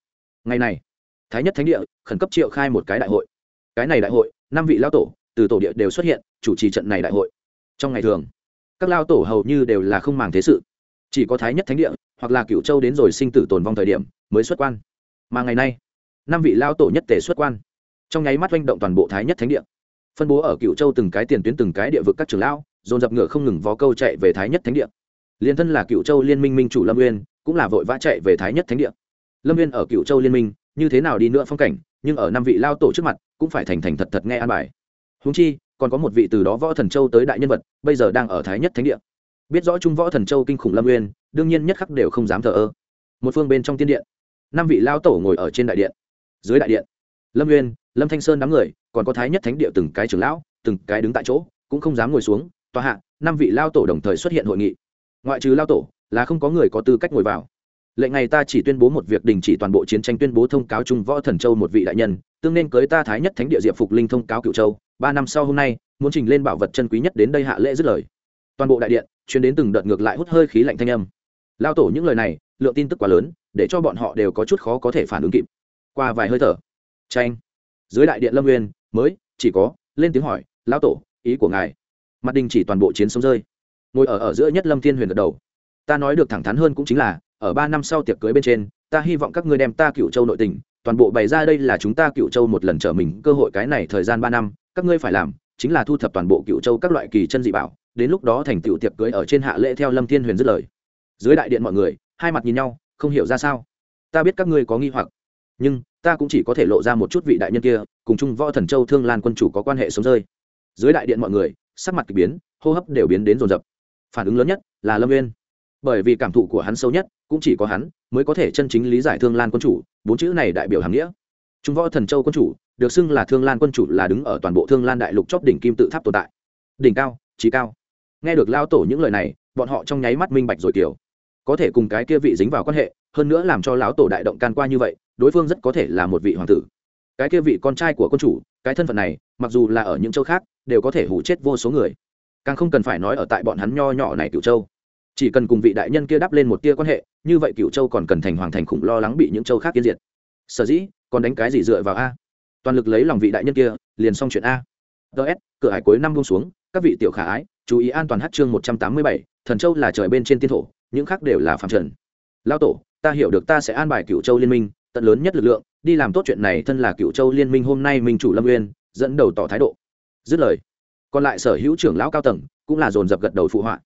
Ngày này, thái nhất thánh địa khẩn cấp triệu khai một cái đại hội. Cái này đại hội, năm vị lao tổ, từ tổ địa đều xuất hiện, chủ trì trận này đại hội. Trong ngày thường các lao tổ hầu như đều là không màng thế sự. Chỉ có thái nhất thánh địa, hoặc là cựu châu đến rồi sinh tử tồn vong thời điểm, mới xuất quan. Mà ngày nay, năm vị lao tổ nhất tể xuất quan. Trong nháy mắt oanh động toàn bộ thái nhất thánh địa. Phân bố ở cựu châu từng cái tiền tuyến, từng cái địa vực các trường lão, dồn dập ngựa không ngừng vó câu chạy về thái nhất thánh địa. Liên thân là cựu châu liên minh minh chủ lâm uyên, cũng là vội vã chạy về thái nhất thánh địa. Lâm uyên ở cựu châu liên minh, như thế nào đi nữa phong cảnh, nhưng ở năm vị lao tổ trước mặt, cũng phải thành thành thật thật nghe an bài. Húng chi còn có một vị từ đó võ thần châu tới đại nhân vật, bây giờ đang ở thái nhất thánh địa. Biết rõ trung võ thần châu kinh khủng lâm nguyên đương nhiên nhất khắc đều không dám thờ ơ. Một phương bên trong tiên điện, năm vị lao tổ ngồi ở trên đại điện. Dưới đại điện, lâm nguyên lâm thanh sơn đám người, còn có thái nhất thánh địa từng cái trưởng lão, từng cái đứng tại chỗ, cũng không dám ngồi xuống, tòa hạ, năm vị lao tổ đồng thời xuất hiện hội nghị. Ngoại trừ lao tổ, là không có người có tư cách ngồi vào. Lệnh này ta chỉ tuyên bố một việc đình chỉ toàn bộ chiến tranh tuyên bố thông cáo trung võ thần châu một vị đại nhân, tương nên cưới ta thái nhất thánh địa diệp phục linh thông cáo cựu châu ba năm sau hôm nay, muốn trình lên bảo vật chân quý nhất đến đây hạ lễ dứt lời. Toàn bộ đại điện chuyến đến từng đợt ngược lại hút hơi khí lạnh thanh âm. Lao tổ những lời này, lượng tin tức quá lớn, để cho bọn họ đều có chút khó có thể phản ứng kịp. Qua vài hơi thở tranh dưới đại điện lâm nguyên mới, chỉ có, lên tiếng hỏi lão tổ, ý của ngài? Mặt đình chỉ toàn bộ chiến sống rơi. Ngồi ở ở giữa nhất lâm thiên huyền gật đầu. Ta nói được thẳng thắn hơn cũng chính là, ở ba năm sau tiệc cưới bên trên, ta hy vọng các ngươi đem ta cựu châu nội tình, toàn bộ bày ra đây là chúng ta cựu châu một lần trở mình, cơ hội cái này thời gian ba năm các ngươi phải làm chính là thu thập toàn bộ cựu châu các loại kỳ chân dị bảo, đến lúc đó thành tựu tiệc cưới ở trên hạ lễ theo lâm thiên huyền dứt lời. Dưới đại điện mọi người, hai mặt nhìn nhau, không hiểu ra sao. Ta biết các ngươi có nghi hoặc, nhưng ta cũng chỉ có thể lộ ra một chút vị đại nhân kia, cùng chung võ thần châu thương lan quân chủ có quan hệ sống rơi. Dưới đại điện mọi người, sắc mặt k ỳ biến, hô hấp đều biến đến rồn rập phản ứng lớn nhất là lâm nguyên bởi vì cảm thụ của hắn sâu nhất, cũng chỉ có hắn mới có thể chân chính lý giải thương lan quân chủ, bốn chữ này đại biểu hàm nghĩa. Trung võ thần châu quân chủ được xưng là thương lan quân chủ là đứng ở toàn bộ thương lan đại lục chóp đỉnh kim tự tháp tồn tại. Đỉnh cao trí cao. Nghe được lao tổ những lời này, bọn họ trong nháy mắt minh bạch rồi kiểu có thể cùng cái kia vị dính vào quan hệ, hơn nữa làm cho lão tổ đại động can qua như vậy, đối phương rất có thể là một vị hoàng tử. Cái kia vị con trai của quân chủ, cái thân phận này, mặc dù là ở những châu khác, đều có thể hủ chết vô số người. Càng không cần phải nói ở tại bọn hắn nho nhỏ này cựu châu. Chỉ cần cùng vị đại nhân kia đắp lên một tia quan hệ, như vậy cựu châu còn cần thành hoàng thành khủng lo lắng bị những châu khác kiến diệt. Sở dĩ, còn đánh cái gì dựa vào a? Toàn lực lấy lòng vị đại nhân kia, liền xong chuyện a. Ts cửa hải cuối năm buông xuống, các vị tiểu khả ái, chú ý an toàn hát chương một trăm tám mươi bảy, thần châu là trời bên trên tiên thổ, những khác đều là phạm trần. Lao tổ, ta hiểu được ta sẽ an bài cựu châu liên minh, tận lớn nhất lực lượng, đi làm tốt chuyện này thân là cựu châu liên minh hôm nay minh chủ lâm nguyên dẫn đầu tỏ thái độ. Dứt lời, còn lại sở hữu trưởng lão cao tầng cũng là dồn dập gật đầu phụ họa.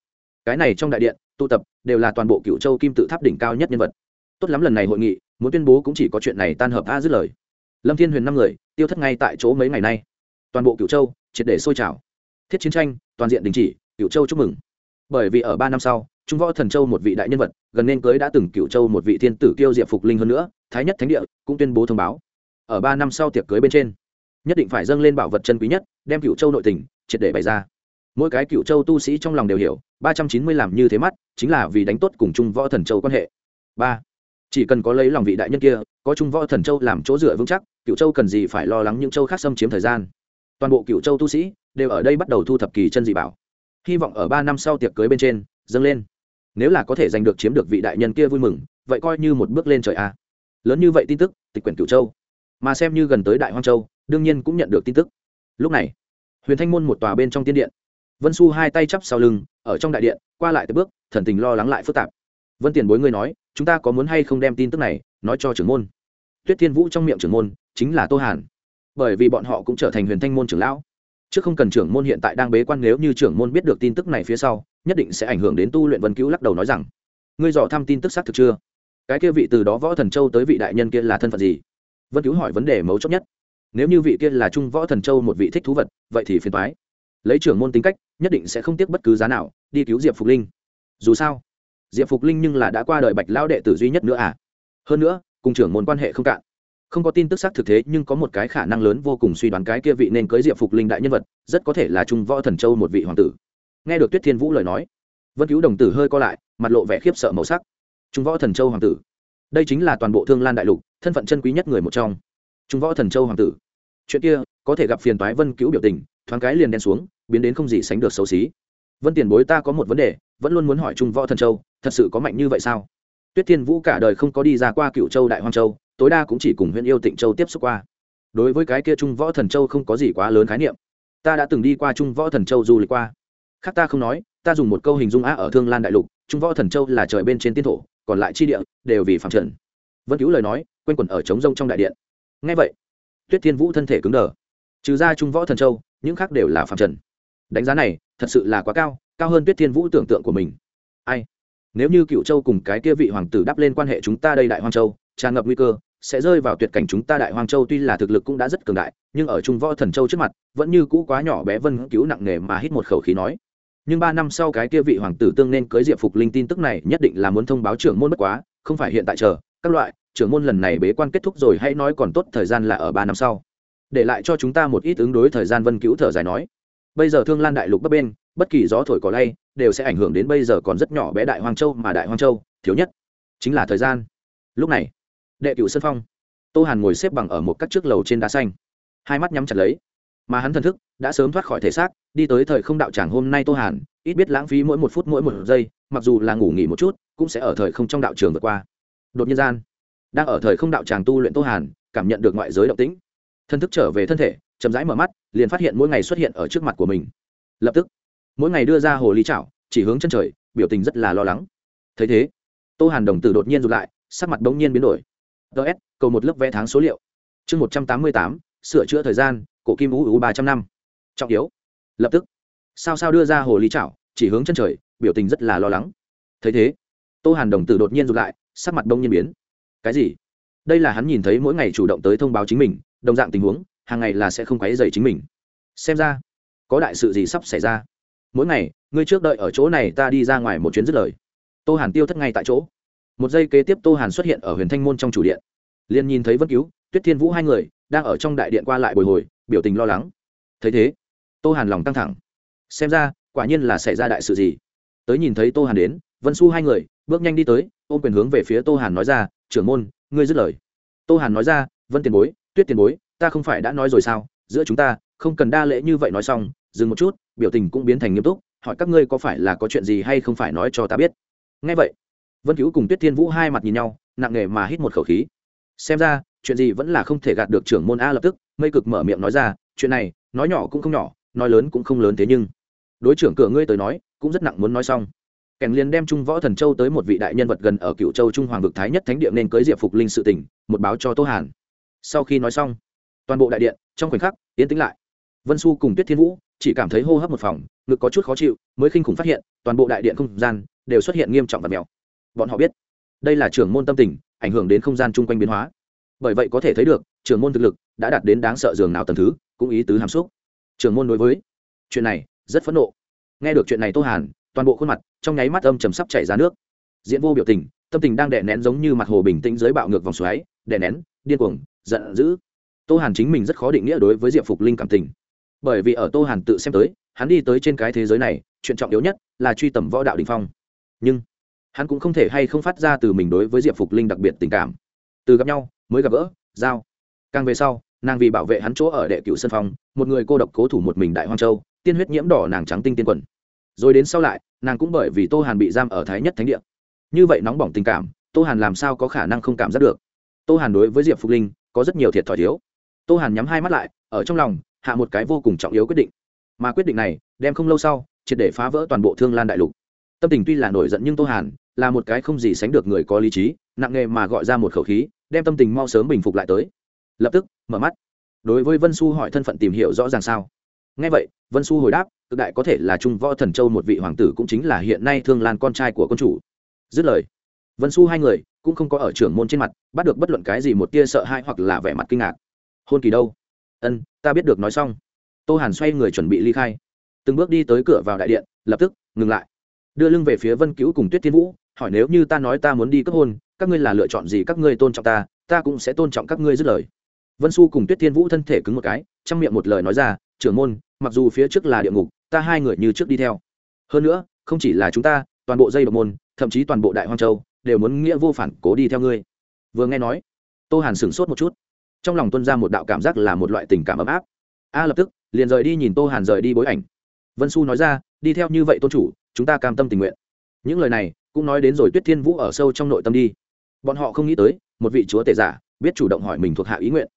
Cái này trong đại điện, tụ tập đều là toàn bộ cựu châu kim tự tháp đỉnh cao nhất nhân vật. Tốt lắm lần này hội nghị, muốn tuyên bố cũng chỉ có chuyện này tan hợp a dứt lời lâm thiên huyền năm người, tiêu thất ngay tại chỗ mấy ngày nay. Toàn bộ cựu châu, triệt để sôi trào. Thiết chiến tranh, toàn diện đình chỉ cựu châu chúc mừng. Bởi vì ở ba năm sau, trung võ thần châu một vị đại nhân vật, gần nên cưới đã từng cựu châu một vị thiên tử kiêu diệp phục linh hơn nữa, thái nhất thánh địa cũng tuyên bố thông báo. Ở ba năm sau tiệc cưới bên trên, nhất định phải dâng lên bảo vật chân quý nhất, đem cựu châu nội tình triệt để bày ra. Mỗi cái cựu châu tu sĩ trong lòng đều hiểu, ba trăm chín mươi làm như thế mắt, chính là vì đánh tốt cùng trung võ thần châu quan hệ. Ba chỉ cần có lấy lòng vị đại nhân kia, có trung võ thần châu làm chỗ dựa vững chắc cựu châu cần gì phải lo lắng những châu khác xâm chiếm thời gian. Toàn bộ cựu châu tu sĩ đều ở đây bắt đầu thu thập kỳ chân dị bảo. Hy vọng ở ba năm sau tiệc cưới bên trên, dâng lên. Nếu là có thể giành được chiếm được vị đại nhân kia vui mừng, vậy coi như một bước lên trời a. Lớn như vậy tin tức, tịch quyển cửu châu. Mà xem như gần tới đại hoang châu, đương nhiên cũng nhận được tin tức. Lúc này, huyền thanh môn một tòa bên trong tiên điện. Vân su hai tay chắp sau lưng, ở trong đại điện, qua lại tới bước, thần tình lo lắng lại phức tạp. Vân tiền bối ngươi nói chúng ta có muốn hay không đem tin tức này nói cho trưởng môn? Tuyết thiên vũ trong miệng trưởng môn chính là tô hàn. Bởi vì bọn họ cũng trở thành huyền thanh môn trưởng lão. Chứ không cần trưởng môn hiện tại đang bế quan, nếu như trưởng môn biết được tin tức này phía sau, nhất định sẽ ảnh hưởng đến tu luyện vân cứu lắc đầu nói rằng, ngươi dò thăm tin tức xác thực chưa? Cái kia vị từ đó võ thần châu tới vị đại nhân kia là thân phận gì? Vân cứu hỏi vấn đề mấu chốt nhất. Nếu như vị kia là trung võ thần châu một vị thích thú vật, vậy thì phiền toái. Lấy trưởng môn tính cách, nhất định sẽ không tiếc bất cứ giá nào, đi cứu diệp phục linh. Dù sao diệp phục linh nhưng là đã qua đời bạch lão đệ tử duy nhất nữa à? Hơn nữa, cùng trưởng môn quan hệ không cạn. Không có tin tức xác thực thế, nhưng có một cái khả năng lớn vô cùng suy đoán cái kia vị nên cưới diệp phục linh đại nhân vật, rất có thể là trung võ thần châu một vị hoàng tử. Nghe được tuyết thiên vũ lời nói, vân cứu đồng tử hơi co lại, mặt lộ vẻ khiếp sợ màu sắc. Trung võ thần châu hoàng tử. Đây chính là toàn bộ thương lan đại lục, thân phận chân quý nhất người một trong. Trung võ thần châu hoàng tử. Chuyện kia, có thể gặp phiền toái vân cứu biểu tình, thoáng cái liền đen xuống, biến đến không gì sánh được xấu xí. Vân tiền bối ta có một vấn đề, vẫn luôn muốn hỏi trung võ thần châu thật sự có mạnh như vậy sao? Tuyết thiên vũ cả đời không có đi ra qua cựu châu đại hoang châu, tối đa cũng chỉ cùng huyện yêu tịnh châu tiếp xúc qua. Đối với cái kia trung võ thần châu không có gì quá lớn khái niệm. Ta đã từng đi qua trung võ thần châu du lịch qua. Khác ta không nói, ta dùng một câu hình dung á ở thương lan đại lục, trung võ thần châu là trời bên trên tiên thổ, còn lại chi địa đều vì phạm trần. Vân cứu lời nói q u a n quẩn ở trống rông trong đại điện. Ngay vậy, tuyết thiên vũ thân thể cứng đờ. Trừ ra trung võ thần châu, những khác đều là phạm trần. Đánh giá này, thật sự là quá cao cao hơn tuyết thiên vũ tưởng tượng của mình. Ai? Nếu như cựu châu cùng cái kia vị hoàng tử đắp lên quan hệ chúng ta đây đại hoang châu, tràn ngập nguy cơ, sẽ rơi vào tuyệt cảnh chúng ta đại hoang châu tuy là thực lực cũng đã rất cường đại, nhưng ở trung võ thần châu trước mặt, vẫn như cũ quá nhỏ bé vân cứu nặng nề mà hít một khẩu khí nói. Nhưng ba năm sau cái kia vị hoàng tử tương nên cưới diệp phục linh tin tức này nhất định là muốn thông báo trưởng môn bất quá, không phải hiện tại chờ, các loại, trưởng môn lần này bế quan kết thúc rồi hãy nói còn tốt thời gian là ở ba năm sau. Để lại cho chúng ta một ít ứng đối thời gian vân cứu thở dài nói. Bây giờ thương lan đại lục bấp bên bất kỳ gió thổi cỏ lay đều sẽ ảnh hưởng đến bây giờ còn rất nhỏ bé đại hoang châu mà đại hoang châu thiếu nhất chính là thời gian. Lúc này, đệ cựu sân phong, tô hàn ngồi xếp bằng ở một các chiếc lầu trên đá xanh, hai mắt nhắm chặt lấy. Mà hắn thần thức đã sớm thoát khỏi thể xác, đi tới thời không đạo tràng hôm nay tô hàn, ít biết lãng phí mỗi một phút mỗi một giây, mặc dù là ngủ nghỉ một chút, cũng sẽ ở thời không trong đạo trường vượt qua. Đột nhiên gian, đang ở thời không đạo tràng tu luyện tô hàn, cảm nhận được ngoại giới động tĩnh. Thân thức trở về thân thể, chậm rãi mở mắt, liền phát hiện mỗi ngày xuất hiện ở trước mặt của mình. Lập tức mỗi ngày đưa ra hồ lý chảo, chỉ hướng chân trời, biểu tình rất là lo lắng. Thấy thế, tô hàn đồng tử đột nhiên rụt lại, sắc mặt bỗng nhiên biến đổi. Ts cầu một lớp vẽ tháng số liệu. Chương một trăm tám mươi tám, sửa chữa thời gian, cổ kim ú ú ba trăm năm. Trọng yếu. Lập tức, sao sao đưa ra hồ lý chảo, chỉ hướng chân trời, biểu tình rất là lo lắng. Thấy thế, tô hàn đồng tử đột nhiên rụt lại, sắc mặt bỗng nhiên biến. Cái gì? Đây là hắn nhìn thấy mỗi ngày chủ động tới thông báo chính mình, đồng dạng tình huống, hàng ngày là sẽ không quấy dày chính mình. Xem ra, có đại sự gì sắp xảy ra mỗi ngày, ngươi trước đợi ở chỗ này, ta đi ra ngoài một chuyến dứt lời. Tô hàn tiêu thất ngay tại chỗ. Một giây kế tiếp tô hàn xuất hiện ở huyền thanh môn trong chủ điện. Liền nhìn thấy vân cứu, tuyết thiên vũ hai người đang ở trong đại điện qua lại bồi hồi, biểu tình lo lắng. Thấy thế, tô hàn lòng căng thẳng. Xem ra, quả nhiên là xảy ra đại sự gì. Tới nhìn thấy tô hàn đến, vân su hai người bước nhanh đi tới, ôm quyền hướng về phía tô hàn nói ra, trưởng môn, ngươi dứt lời. Tô hàn nói ra, vân tiền bối, tuyết tiền bối, ta không phải đã nói rồi sao? Giữa chúng ta không cần đa lễ như vậy nói xong, dừng một chút, biểu tình cũng biến thành nghiêm túc, hỏi các ngươi có phải là có chuyện gì hay không phải nói cho ta biết. Ngay vậy, vân cứu cùng tuyết thiên vũ hai mặt nhìn nhau, nặng nề mà hít một khẩu khí. Xem ra, chuyện gì vẫn là không thể gạt được trưởng môn a lập tức, mây cực mở miệng nói ra, chuyện này, nói nhỏ cũng không nhỏ, nói lớn cũng không lớn thế nhưng, đối trưởng cửa ngươi tới nói, cũng rất nặng muốn nói xong. Kèn liền đem trung võ thần châu tới một vị đại nhân vật gần ở cựu châu trung hoàng vực thái nhất thánh địa nên cưới diệp phục linh sự tỉnh một báo cho tô hàn. Sau khi nói xong, toàn bộ đại điện, trong khoảnh khắc, yên tĩnh lại vân su cùng tuyết thiên vũ chỉ cảm thấy hô hấp một phòng, ngực có chút khó chịu, mới khinh khủng phát hiện, toàn bộ đại điện không gian đều xuất hiện nghiêm trọng và mèo. Bọn họ biết, đây là trưởng môn tâm tình, ảnh hưởng đến không gian chung quanh biến hóa. Bởi vậy có thể thấy được, trưởng môn thực lực đã đạt đến đáng sợ dường nào tầm thứ, cũng ý tứ hàm xúc. Trưởng môn đối với chuyện này rất phẫn nộ. Nghe được chuyện này tô hàn, toàn bộ khuôn mặt trong nháy mắt âm trầm sắp chảy ra nước. Diễn vô biểu tình, tâm tình đang đè nén giống như mặt hồ bình tĩnh dưới bạo ngược vòng xoáy, đè nén, điên cuồng, giận dữ. Tô hàn chính mình rất khó định nghĩa đối với diệp phục linh cảm tình bởi vì ở tô hàn tự xem tới, hắn đi tới trên cái thế giới này, chuyện trọng yếu nhất là truy tầm võ đạo đình phong. Nhưng, hắn cũng không thể hay không phát ra từ mình đối với diệp phục linh đặc biệt tình cảm. Từ gặp nhau, mới gặp gỡ, giao. Càng về sau, nàng vì bảo vệ hắn chỗ ở đệ cựu sân phong một người cô độc cố thủ một mình đại hoang châu, tiên huyết nhiễm đỏ nàng trắng tinh tiên quần. Rồi đến sau lại, nàng cũng bởi vì tô hàn bị giam ở thái nhất thánh địa. Như vậy nóng bỏng tình cảm, tô hàn làm sao có khả năng không cảm giác được? Tô hàn đối với diệp phục linh có rất nhiều thiệt thòi thiếu. Tô hàn nhắm hai mắt lại, ở trong lòng hạ một cái vô cùng trọng yếu quyết định. Mà quyết định này, đem không lâu sau, triệt để phá vỡ toàn bộ thương lan đại lục. Tâm tình tuy là nổi giận nhưng tô hàn, là một cái không gì sánh được người có lý trí, nặng nề mà gọi ra một khẩu khí, đem tâm tình mau sớm bình phục lại tới. Lập tức, mở mắt. Đối với vân su hỏi thân phận tìm hiểu rõ ràng sao? Ngay vậy, vân su hồi đáp, cực đại có thể là trung võ thần châu một vị hoàng tử cũng chính là hiện nay thương lan con trai của quân chủ. Dứt lời, vân su hai người cũng không có ở trưởng môn trên mặt, bắt được bất luận cái gì một tia sợ hãi hoặc là vẻ mặt kinh ngạc. Hôn kỳ đâu? Ân, ta biết được nói xong. Tô hàn xoay người chuẩn bị ly khai. Từng bước đi tới cửa vào đại điện, lập tức, ngừng lại. Đưa lưng về phía vân cứu cùng tuyết thiên vũ, hỏi nếu như ta nói ta muốn đi cấp hôn, các ngươi là lựa chọn gì, các ngươi tôn trọng ta ta cũng sẽ tôn trọng các ngươi dứt lời. Vân su cùng tuyết thiên vũ thân thể cứng một cái, trong miệng một lời nói ra, trưởng môn, mặc dù phía trước là địa ngục, ta hai người như trước đi theo. Hơn nữa, không chỉ là chúng ta, toàn bộ dây độc môn, thậm chí toàn bộ đại hoang châu, đều muốn nghĩa vô phản cố đi theo ngươi. Vừa nghe nói, tô hàn sửng sốt một chút trong lòng tuân ra một đạo cảm giác là một loại tình cảm ấm áp. A, lập tức, liền rời đi nhìn tô hàn rời đi bối ảnh. Vân su nói ra, đi theo như vậy tôn chủ, chúng ta cam tâm tình nguyện. Những lời này, cũng nói đến rồi tuyết thiên vũ ở sâu trong nội tâm đi. Bọn họ không nghĩ tới, một vị chúa tể giả, biết chủ động hỏi mình thuộc hạ ý nguyện.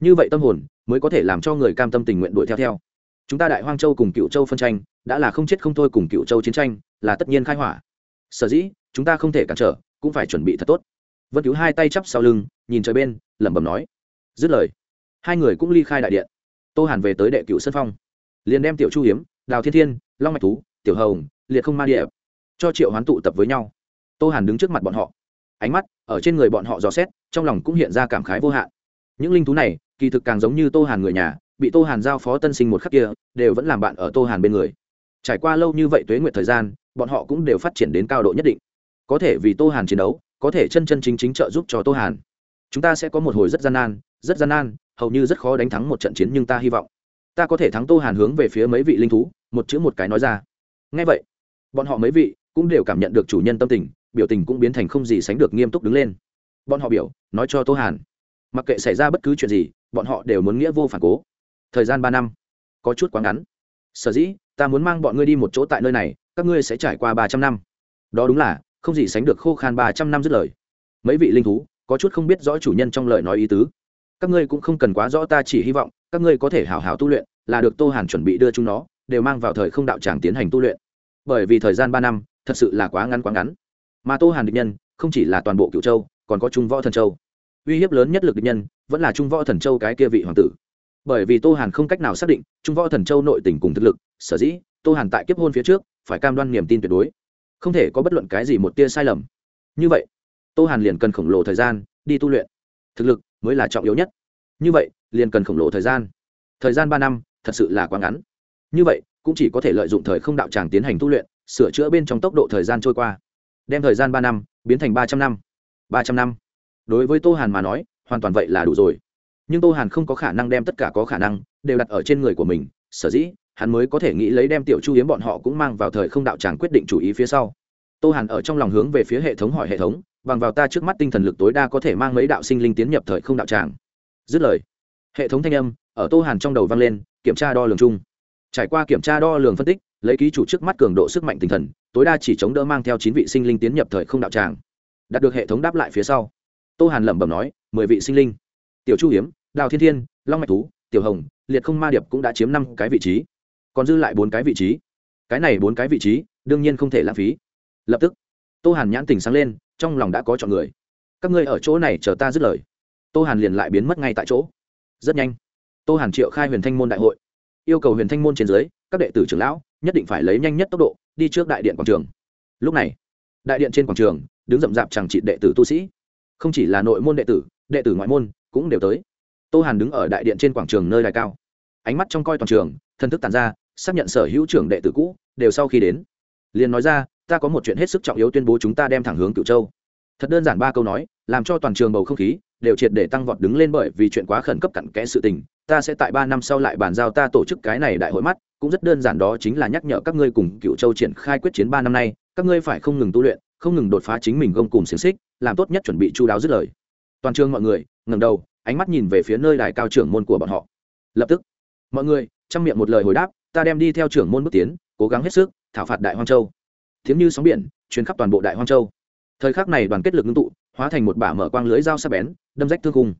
Như vậy tâm hồn, mới có thể làm cho người cam tâm tình nguyện đuổi theo theo. Chúng ta đại hoang châu cùng cựu châu phân tranh, đã là không chết không thôi cùng cựu châu chiến tranh, là tất nhiên khai hỏa. Sở dĩ, chúng ta không thể cản trở, cũng phải chuẩn bị thật tốt. Vân cứu hai tay chắp sau lưng, nhìn trời bên, lẩm bẩm nói dứt lời, hai người cũng ly khai đại điện. Tô hàn về tới đệ cựu sân phong, liền đem tiểu chu hiếm, đào thiên thiên, long mạch thú, tiểu hồng, liệt không ma địa cho triệu hoán tụ tập với nhau. Tô hàn đứng trước mặt bọn họ, ánh mắt ở trên người bọn họ dò xét, trong lòng cũng hiện ra cảm khái vô hạn. Những linh thú này, kỳ thực càng giống như tô hàn người nhà, bị tô hàn giao phó tân sinh một khắc kia, đều vẫn làm bạn ở tô hàn bên người. Trải qua lâu như vậy tuế nguyệt thời gian, bọn họ cũng đều phát triển đến cao độ nhất định. Có thể vì tô hàn chiến đấu, có thể chân chân chính chính trợ giúp cho tô hàn chúng ta sẽ có một hồi rất gian nan, rất gian nan, hầu như rất khó đánh thắng một trận chiến nhưng ta hy vọng. Ta có thể thắng tô hàn hướng về phía mấy vị linh thú, một chữ một cái nói ra. Ngay vậy, bọn họ mấy vị cũng đều cảm nhận được chủ nhân tâm tình, biểu tình cũng biến thành không gì sánh được nghiêm túc đứng lên. Bọn họ biểu, nói cho tô hàn, mặc kệ xảy ra bất cứ chuyện gì, bọn họ đều muốn nghĩa vô phản cố. Thời gian ba năm, có chút quá ngắn. Sở dĩ, ta muốn mang bọn ngươi đi một chỗ tại nơi này, các ngươi sẽ trải qua ba trăm năm. Đó đúng là, không gì sánh được khô khan ba trăm năm dứt lời. Mấy vị linh thú có chút không biết rõ chủ nhân trong lời nói ý tứ. Các ngươi cũng không cần quá rõ ta chỉ hy vọng, các ngươi có thể hảo hảo tu luyện, là được tô hàn chuẩn bị đưa chúng nó, đều mang vào thời không đạo tràng tiến hành tu luyện. Bởi vì thời gian ba năm, thật sự là quá ngắn quá ngắn. Mà tô hàn địch nhân, không chỉ là toàn bộ cựu châu, còn có trung võ thần châu. Uy hiếp lớn nhất lực địch nhân, vẫn là trung võ thần châu cái kia vị hoàng tử. Bởi vì tô hàn không cách nào xác định, trung võ thần châu nội tình cùng thực lực, sở dĩ tô hàn tại kiếp hôn phía trước, phải cam đoan niềm tin tuyệt đối. Không thể có bất luận cái gì một tia sai lầm. Như vậy tô hàn liền cần khổng lồ thời gian đi tu luyện. Thực lực mới là trọng yếu nhất. Như vậy, liền cần khổng lồ thời gian. Thời gian ba năm, thật sự là quá ngắn. Như vậy, cũng chỉ có thể lợi dụng thời không đạo tràng tiến hành tu luyện, sửa chữa bên trong tốc độ thời gian trôi qua. Đem thời gian ba năm biến thành ba trăm năm. Ba trăm năm. Đối với tô hàn mà nói, hoàn toàn vậy là đủ rồi. Nhưng tô hàn không có khả năng đem tất cả có khả năng đều đặt ở trên người của mình. Sở dĩ, hắn mới có thể nghĩ lấy đem tiểu chu hiếm bọn họ cũng mang vào thời không đạo tràng quyết định chủ ý phía sau. Tô hàn ở trong lòng hướng về phía hệ thống hỏi hệ thống bằng vào ta trước mắt tinh thần lực tối đa có thể mang mấy đạo sinh linh tiến nhập thời không đạo tràng. Dứt lời, hệ thống thanh âm ở tô hàn trong đầu vang lên, kiểm tra đo lường chung. Trải qua kiểm tra đo lường phân tích, lấy ký chủ trước mắt cường độ sức mạnh tinh thần, tối đa chỉ chống đỡ mang theo chín vị sinh linh tiến nhập thời không đạo tràng. Đạt được hệ thống đáp lại phía sau, tô hàn lẩm bẩm nói, mười vị sinh linh, tiểu chu hiếm, đào thiên thiên, long mạch thú, tiểu hồng, liệt không ma điệp cũng đã chiếm năm cái vị trí. Còn dư lại bốn cái vị trí. Cái này bốn cái vị trí, đương nhiên không thể lãng phí. Lập tức, tô hàn nhãn tình sáng lên trong lòng đã có chọn người. Các ngươi ở chỗ này chờ ta dứt lời. Tô hàn liền lại biến mất ngay tại chỗ. Rất nhanh, tô hàn triệu khai huyền thanh môn đại hội. Yêu cầu huyền thanh môn trên dưới, các đệ tử trưởng lão nhất định phải lấy nhanh nhất tốc độ đi trước đại điện quảng trường. Lúc này, đại điện trên quảng trường, đứng rậm rạp chẳng trị đệ tử tu sĩ. Không chỉ là nội môn đệ tử đệ tử ngoại môn cũng đều tới. Tô hàn đứng ở đại điện trên quảng trường nơi đài cao. Ánh mắt trong coi toàn trường thân thức tàn ra, xác nhận sở hữu trưởng đệ tử cũ đều sau khi đến. Liền nói ra ta có một chuyện hết sức trọng yếu tuyên bố chúng ta đem thẳng hướng cựu châu. Thật đơn giản ba câu nói, làm cho toàn trường bầu không khí đều triệt để tăng vọt đứng lên bởi vì chuyện quá khẩn cấp cặn kẽ sự tình. Ta sẽ tại ba năm sau lại bàn giao ta tổ chức cái này đại hội mắt, cũng rất đơn giản đó chính là nhắc nhở các ngươi cùng cựu châu triển khai quyết chiến ba năm nay, các ngươi phải không ngừng tu luyện, không ngừng đột phá chính mình gông cùng xiềng xích, làm tốt nhất chuẩn bị chu đáo dứt lời. Toàn trường mọi người, ngẩng đầu, ánh mắt nhìn về phía nơi đài cao trưởng môn của bọn họ. Lập tức, mọi người, trong miệng một lời hồi đáp, ta đem đi theo trưởng môn bước tiến, cố gắng hết sức, thảo phạt đại hoang châu thiếm như sóng biển chuyến khắp toàn bộ đại hoang châu. Thời khắc này đoàn kết lực ngưng tụ, hóa thành một bả mở quang lưới dao sắp bén, đâm rách thương cung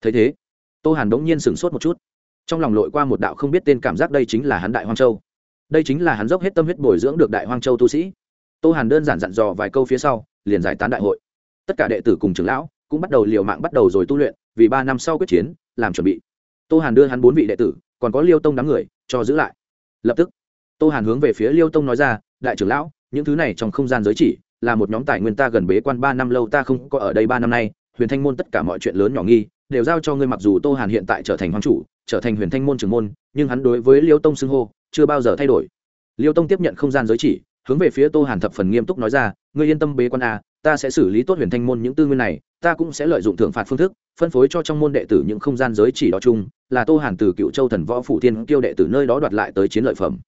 thấy thế, tô hàn đống nhiên sửng sốt một chút. Trong lòng lội qua một đạo không biết tên cảm giác đây chính là hắn đại hoang châu. Đây chính là hắn dốc hết tâm huyết bồi dưỡng được đại hoang châu tu sĩ. Tô hàn đơn giản dặn dò vài câu phía sau, liền giải tán đại hội. Tất cả đệ tử cùng trưởng lão cũng bắt đầu liều mạng bắt đầu rồi tu luyện, vì ba năm sau quyết chiến, làm chuẩn bị. Tô hàn đưa hắn bốn vị đệ tử, còn có liêu tông đám người, cho giữ lại. Lập tức, tô hàn hướng về phía liêu tông nói ra, đại trưởng lão những thứ này trong không gian giới chỉ là một nhóm tài nguyên ta gần bế quan ba năm lâu, ta không có ở đây ba năm nay, huyền thanh môn tất cả mọi chuyện lớn nhỏ nghi, đều giao cho ngươi mặc dù tô hàn hiện tại trở thành hoàng chủ, trở thành huyền thanh môn trưởng môn, nhưng hắn đối với liêu tông xưng hô chưa bao giờ thay đổi. Liêu tông tiếp nhận không gian giới chỉ, hướng về phía tô hàn thập phần nghiêm túc nói ra, ngươi yên tâm bế quan a, ta sẽ xử lý tốt huyền thanh môn những tư nguyên này, ta cũng sẽ lợi dụng thưởng phạt phương thức, phân phối cho trong môn đệ tử những không gian giới chỉ đó chung, là tô hàn từ cựu châu thần võ phủ thiên kiêu đệ tử nơi đó đoạt lại tới chiến lợi phẩm.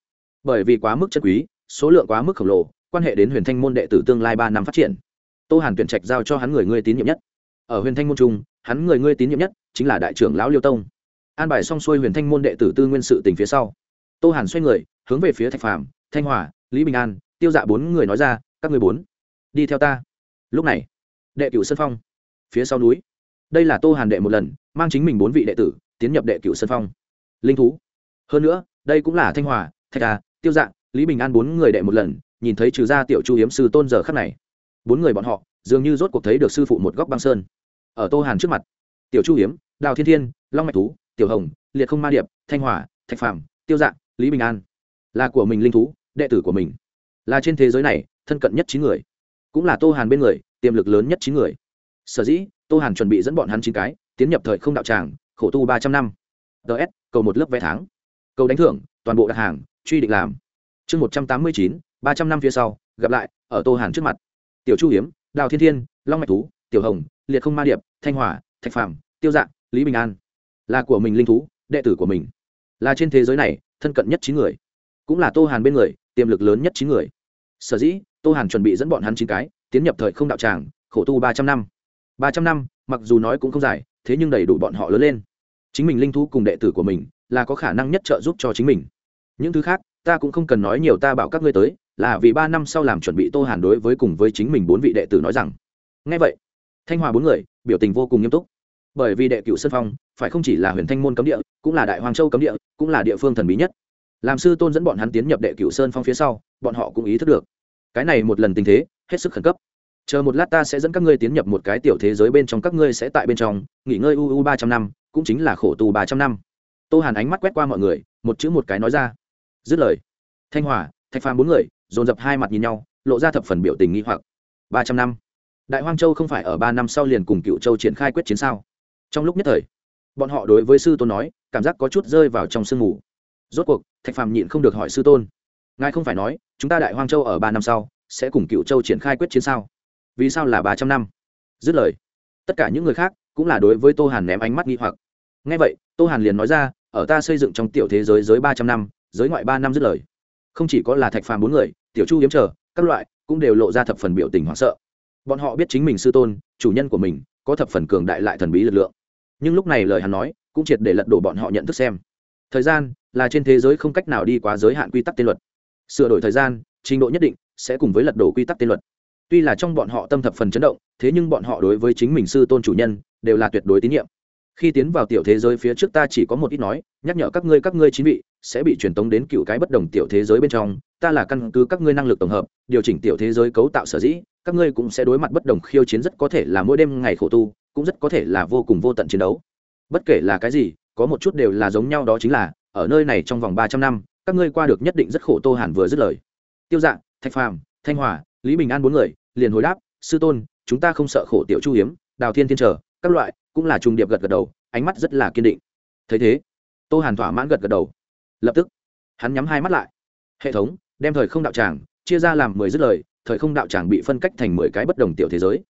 Bởi vì quá mức chất quý số lượng quá mức khổng lồ, quan hệ đến huyền thanh môn đệ tử tương lai ba năm phát triển. Tô hàn tuyển trạch giao cho hắn người ngươi tín nhiệm nhất. Ở huyền thanh môn trung, hắn người ngươi tín nhiệm nhất chính là đại trưởng lão liêu tông. An bài xong xuôi huyền thanh môn đệ tử tư nguyên sự tình phía sau, tô hàn xoay người, hướng về phía thạch phàm, thanh hòa, lý bình an, tiêu dạ bốn người nói ra, các người bốn, đi theo ta. Lúc này, đệ cửu sơn phong, phía sau núi. Đây là tô hàn đệ một lần, mang chính mình bốn vị đệ tử, tiến nhập đệ cửu sơn phong. Linh thú. Hơn nữa, đây cũng là thanh hòa, thạch à tiêu dạ lý bình an bốn người đệ một lần, nhìn thấy trừ ra tiểu chu hiếm sư tôn giờ khắc này. Bốn người bọn họ, dường như rốt cuộc thấy được sư phụ một góc băng sơn. Ở tô hàn trước mặt, tiểu chu hiếm, đào thiên thiên, long mạch thú, tiểu hồng, liệt không ma điệp, thanh hòa thạch phàm, tiêu dạng lý bình an. Là của mình linh thú, đệ tử của mình. Là trên thế giới này, thân cận nhất chín người. Cũng là tô hàn bên người, tiềm lực lớn nhất chín người. Sở dĩ, tô hàn chuẩn bị dẫn bọn hắn chín cái, tiến nhập thời không đạo tràng, khổ tu ba trăm năm. Ts cầu một lớp vé tháng. Cầu đánh thưởng, toàn bộ đặt hàng, truy định làm chương một trăm tám mươi chín, ba trăm năm phía sau, gặp lại, ở tô hàn trước mặt. Tiểu chu hiếm, đào thiên thiên, long mạch thú, tiểu hồng, liệt không ma điệp, thanh hòa thạch phàm, tiêu dạng lý bình an. Là của mình linh thú, đệ tử của mình. Là trên thế giới này, thân cận nhất chín người. Cũng là tô hàn bên người, tiềm lực lớn nhất chín người. Sở dĩ, tô hàn chuẩn bị dẫn bọn hắn chín cái, tiến nhập thời không đạo tràng, khổ tu ba trăm năm. Ba trăm năm, mặc dù nói cũng không dài, thế nhưng đầy đủ bọn họ lớn lên. Chính mình linh thú cùng đệ tử của mình, là có khả năng nhất trợ giúp cho chính mình. Những thứ khác ta cũng không cần nói nhiều, ta bảo các ngươi tới, là vì ba năm sau làm chuẩn bị tô hàn đối với cùng với chính mình bốn vị đệ tử nói rằng. Ngay vậy, thanh hòa bốn người, biểu tình vô cùng nghiêm túc. Bởi vì đệ cựu sơn phong, phải không chỉ là huyền thanh môn cấm địa, cũng là đại hoàng châu cấm địa, cũng là địa phương thần bí nhất. Làm sư tôn dẫn bọn hắn tiến nhập đệ cựu sơn phong phía sau, bọn họ cũng ý thức được. Cái này một lần tình thế, hết sức khẩn cấp. Chờ một lát ta sẽ dẫn các ngươi tiến nhập một cái tiểu thế giới bên trong, các ngươi sẽ tại bên trong, nghỉ ngơi uu ba trăm năm, cũng chính là khổ tù ba trăm năm. Tô hàn ánh mắt quét qua mọi người, một chữ một cái nói ra dứt lời, thanh hòa, thạch phàm bốn người dồn dập hai mặt nhìn nhau, lộ ra thập phần biểu tình nghi hoặc. Ba trăm năm. Đại hoang châu không phải ở ba năm sau liền cùng cựu châu triển khai quyết chiến sao? Trong lúc nhất thời, bọn họ đối với sư tôn nói, cảm giác có chút rơi vào trong sương mù. Rốt cuộc, thạch phàm nhịn không được hỏi sư tôn, ngài không phải nói, chúng ta đại hoang châu ở ba năm sau sẽ cùng cựu châu triển khai quyết chiến sao? Vì sao là ba trăm năm? Dứt lời, tất cả những người khác cũng là đối với tô hàn ném ánh mắt nghi hoặc. Ngay vậy, tô hàn liền nói ra, ở ta xây dựng trong tiểu thế giới giới ba trăm năm giới ngoại ba năm dứt lời. Không chỉ có là thạch phàm bốn người, tiểu chu hiếm trở các loại, cũng đều lộ ra thập phần biểu tình hoảng sợ. Bọn họ biết chính mình sư tôn, chủ nhân của mình, có thập phần cường đại lại thần bí lực lượng. Nhưng lúc này lời hắn nói, cũng triệt để lật đổ bọn họ nhận thức xem. Thời gian là trên thế giới không cách nào đi quá giới hạn quy tắc tên luật. Sửa đổi thời gian, trình độ nhất định sẽ cùng với lật đổ quy tắc tên luật. Tuy là trong bọn họ tâm thập phần chấn động, thế nhưng bọn họ đối với chính mình sư tôn chủ nhân đều là tuyệt đối tín nhiệm. Khi tiến vào tiểu thế giới phía trước ta chỉ có một ít nói, nhắc nhở các ngươi các ngươi chín vị sẽ bị truyền tống đến cựu cái bất đồng tiểu thế giới bên trong, ta là căn cứ các ngươi năng lực tổng hợp, điều chỉnh tiểu thế giới cấu tạo sở dĩ, các ngươi cũng sẽ đối mặt bất đồng khiêu chiến rất có thể là mỗi đêm ngày khổ tu, cũng rất có thể là vô cùng vô tận chiến đấu. Bất kể là cái gì, có một chút đều là giống nhau đó chính là, ở nơi này trong vòng ba trăm năm, các ngươi qua được nhất định rất khổ tô hàn vừa dứt lời. Tiêu dạng thạch phàm, thanh hòa, lý bình an bốn người, liền hồi đáp, sư tôn, chúng ta không sợ khổ tiểu chu hiếm, đào thiên thiên trở các loại, cũng là trùng điệp gật gật đầu, ánh mắt rất là kiên định. Thấy thế, tô hàn thỏa mãn gật gật đầu lập tức, hắn nhắm hai mắt lại. Hệ thống, đem thời không đạo tràng chia ra làm mười dứt lời, thời không đạo tràng bị phân cách thành mười cái bất đồng tiểu thế giới.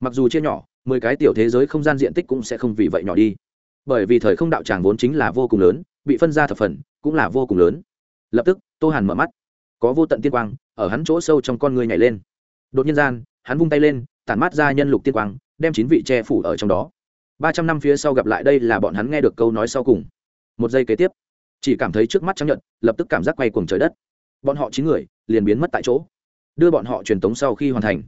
Mặc dù chia nhỏ, mười cái tiểu thế giới không gian diện tích cũng sẽ không vì vậy nhỏ đi. Bởi vì thời không đạo tràng vốn chính là vô cùng lớn, bị phân ra thập phần, cũng là vô cùng lớn. Lập tức, tô hàn mở mắt. Có vô tận tiên quang, ở hắn chỗ sâu trong con người nhảy lên. Đột nhiên gian, hắn vung tay lên, tản mát ra nhân lục tiên quang, đem chín vị che phủ ở trong đó. Ba trăm năm phía sau gặp lại đây là bọn hắn nghe được câu nói sau cùng. Một giây kế tiếp chỉ cảm thấy trước mắt chấp nhận lập tức cảm giác quay cuồng trời đất. Bọn họ chín người liền biến mất tại chỗ. Đưa bọn họ truyền tống sau khi hoàn thành,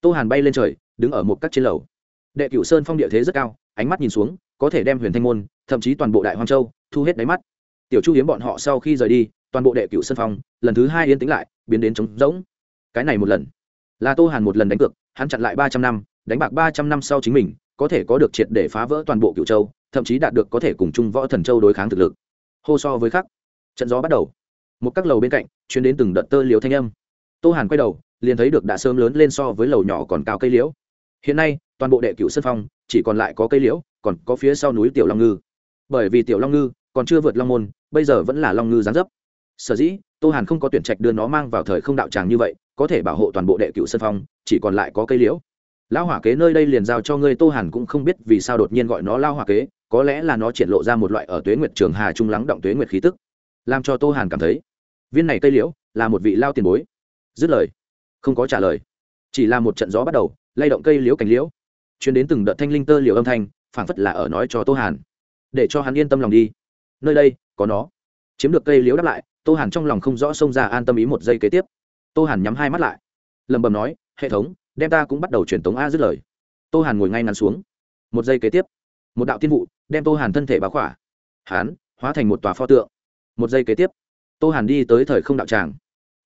tô hàn bay lên trời, đứng ở một các trên lầu. Đệ cửu sơn phong địa thế rất cao, ánh mắt nhìn xuống, có thể đem huyền thanh môn, thậm chí toàn bộ đại hoang châu, thu hết đáy mắt. Tiểu chu hiếm bọn họ sau khi rời đi, toàn bộ đệ cửu sơn phong, lần thứ hai yên tĩnh lại, biến đến trống rỗng. Cái này một lần, là tô hàn một lần đánh cược, hắn chặn lại ba trăm năm, đánh bạc ba trăm năm sau chính mình, có thể có được triệt để phá vỡ toàn bộ cửu châu, thậm chí đạt được có thể cùng chung võ thần châu đối kháng thực lực hô so với khắc. Trận gió bắt đầu. Một các lầu bên cạnh chuyến đến từng đợt tơ liều thanh âm. Tô hàn quay đầu, liền thấy được đã sớm lớn lên so với lầu nhỏ còn cao cây liễu. Hiện nay, toàn bộ đệ cửu sân phong, chỉ còn lại có cây liễu, còn có phía sau núi tiểu long ngư. Bởi vì tiểu long ngư còn chưa vượt long môn, bây giờ vẫn là long ngư gián dấp. Sở dĩ, tô hàn không có tuyển trạch đưa nó mang vào thời không đạo tràng như vậy, có thể bảo hộ toàn bộ đệ cửu sân phong, chỉ còn lại có cây liễu lao hỏa kế nơi đây liền giao cho ngươi, tô hàn cũng không biết vì sao đột nhiên gọi nó lao hỏa kế, có lẽ là nó triển lộ ra một loại ở tuế nguyệt trường hà trung lắng động tuế nguyệt khí tức, làm cho tô hàn cảm thấy, viên này cây liễu là một vị lao tiền bối. Dứt lời, không có trả lời, chỉ là một trận gió bắt đầu, lay động cây liễu cành liễu chuyến đến từng đợt thanh linh tơ liễu âm thanh, phảng phất là ở nói cho tô hàn, để cho hắn yên tâm lòng đi. Nơi đây, có nó. Chiếm được cây liễu đáp lại, tô hàn trong lòng không rõ xông ra an tâm ý một giây kế tiếp. Tô hàn nhắm hai mắt lại, lẩm bẩm nói, hệ thống đem ta cũng bắt đầu truyền tống a dứt lời. Tô hàn ngồi ngay ngắn xuống. Một giây kế tiếp, một đạo tiên vụ đem tô hàn thân thể báo khỏa. Hán, hóa thành một tòa pho tượng. Một giây kế tiếp, tô hàn đi tới thời không đạo tràng.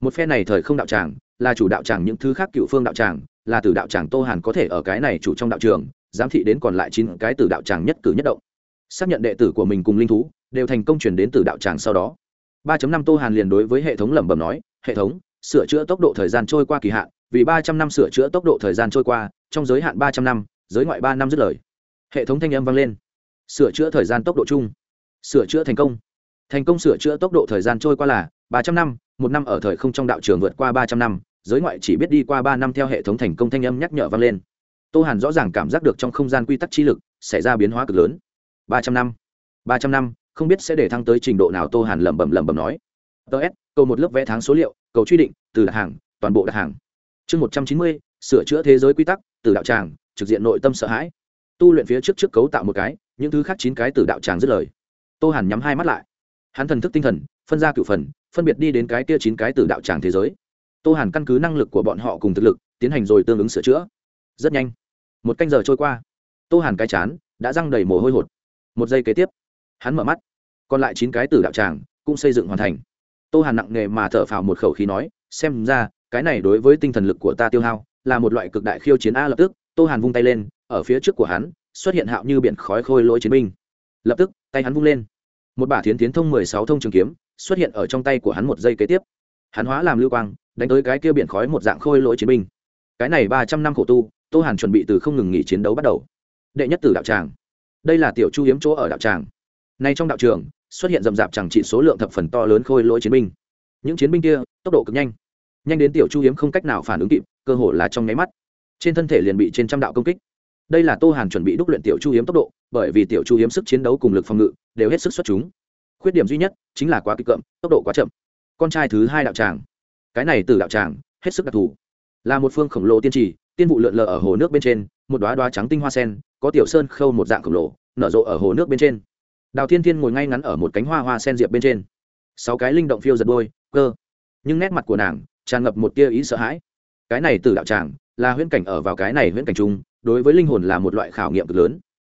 Một phe này thời không đạo tràng là chủ đạo tràng những thứ khác cựu phương đạo tràng, là từ đạo tràng tô hàn có thể ở cái này chủ trong đạo trường, giám thị đến còn lại chín cái từ đạo tràng nhất cử nhất động. Xác nhận đệ tử của mình cùng linh thú đều thành công chuyển đến từ đạo tràng sau đó. Ba năm tô hàn liền đối với hệ thống lẩm bẩm nói, hệ thống, sửa chữa tốc độ thời gian trôi qua kỳ hạn vì ba trăm năm sửa chữa tốc độ thời gian trôi qua, trong giới hạn ba trăm năm, giới ngoại ba năm dứt lời. Hệ thống thanh âm vang lên. Sửa chữa thời gian tốc độ chung. Sửa chữa thành công. Thành công sửa chữa tốc độ thời gian trôi qua là ba trăm năm, một năm ở thời không trong đạo trường vượt qua ba trăm năm, giới ngoại chỉ biết đi qua ba năm theo hệ thống thành công thanh âm nhắc nhở vang lên. Tô hàn rõ ràng cảm giác được trong không gian quy tắc chi lực xảy ra biến hóa cực lớn. Ba trăm năm. Ba trăm năm, không biết sẽ để thăng tới trình độ nào, tô hàn lẩm bẩm lẩm bẩm nói. Ts cầu một lớp vẽ tháng số liệu, cầu truy định, từ đặt hàng, toàn bộ đặt hàng chương một trăm chín mươi, sửa chữa thế giới quy tắc từ đạo tràng, trực diện nội tâm sợ hãi. Tu luyện phía trước trước cấu tạo một cái, những thứ khác chín cái từ đạo tràng dứt lời. Tô hàn nhắm hai mắt lại. Hắn thần thức tinh thần, phân ra cựu phần, phân biệt đi đến cái kia chín cái từ đạo tràng thế giới. Tô hàn căn cứ năng lực của bọn họ cùng thực lực, tiến hành rồi tương ứng sửa chữa. Rất nhanh. Một canh giờ trôi qua. Tô hàn cái chán, đã răng đầy mồ hôi hột. Một giây kế tiếp, hắn mở mắt. Còn lại chín cái từ đạo tràng, cũng xây dựng hoàn thành. Tô hàn nặng nề mà thở phào một khẩu khí nói, xem ra cái này đối với tinh thần lực của ta tiêu hao, là một loại cực đại khiêu chiến a lập tức, tô hàn vung tay lên, ở phía trước của hắn, xuất hiện hạo như biển khói khôi lỗi chiến binh. Lập tức, tay hắn vung lên. Một bả thiến tiến thông mười sáu thông trường kiếm, xuất hiện ở trong tay của hắn một giây kế tiếp. Hắn hóa làm lưu quang, đánh tới cái kia biển khói một dạng khôi lỗi chiến binh. Cái này ba trăm năm khổ tu, tô hàn chuẩn bị từ không ngừng nghỉ chiến đấu bắt đầu. Đệ nhất từ đạo tràng. Đây là tiểu chu hiếm chỗ ở đạo tràng. Nay trong đạo trường, xuất hiện rầm rạp chẳng trị số lượng thập phần to lớn khôi lỗi chiến binh. Những chiến binh kia, tốc độ cực nhanh nhanh đến tiểu chu hiếm không cách nào phản ứng kịp, cơ hội là trong nháy mắt. Trên thân thể liền bị trên trăm đạo công kích. Đây là tô hàn chuẩn bị đúc luyện tiểu chu hiếm tốc độ, bởi vì tiểu chu hiếm sức chiến đấu cùng lực phòng ngự đều hết sức xuất chúng. Khuyết điểm duy nhất chính là quá kịch cậm, tốc độ quá chậm. Con trai thứ hai đạo tràng. Cái này từ đạo tràng, hết sức đặc thù. Là một phương khổng lồ tiên trì, tiên vụ lượn lờ ở hồ nước bên trên, một đoá đoá trắng tinh hoa sen, có tiểu sơn khâu một dạng khổng lồ, nở rộ ở hồ nước bên trên. Đào thiên thiên ngồi ngay ngắn ở một cánh hoa hoa sen diệp bên trên. Sáu cái linh động phiêu giật đôi, cơ. Nhưng nét mặt của nàng tràn ngập một tia ý sợ hãi. Cái này từ đạo tràng, là huyễn cảnh ở vào cái này huyễn cảnh chung, đối với linh hồn là một loại khảo nghiệm cực lớn.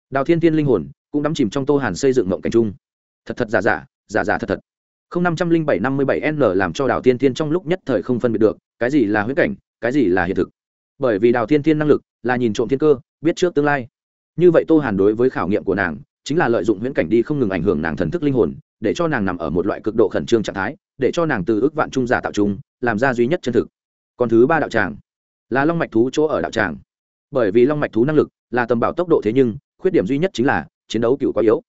Đào thiên thiên linh hồn cũng đắm chìm trong tô hàn xây dựng mộng cảnh chung. Thật thật giả giả giả giả thật thật. Không năm trăm linh bảy năm mươi bảy n làm cho đào thiên thiên trong lúc nhất thời không phân biệt được, cái gì là huyễn cảnh, cái gì là hiện thực. Bởi vì đào thiên thiên năng lực là nhìn trộm thiên cơ, biết trước tương lai. Như vậy tô hàn đối với khảo nghiệm của nàng, chính là lợi dụng huyễn cảnh đi không ngừng ảnh hưởng nàng thần thức linh hồn, để cho nàng nằm ở một loại cực độ khẩn trương trạng thái, để cho nàng từ ước vạn trung giả tạo trung làm ra duy nhất chân thực. Còn thứ ba đạo tràng là long mạch thú chỗ ở đạo tràng. Bởi vì long mạch thú năng lực là tầm bảo tốc độ thế nhưng, khuyết điểm duy nhất chính là chiến đấu cựu quá yếu.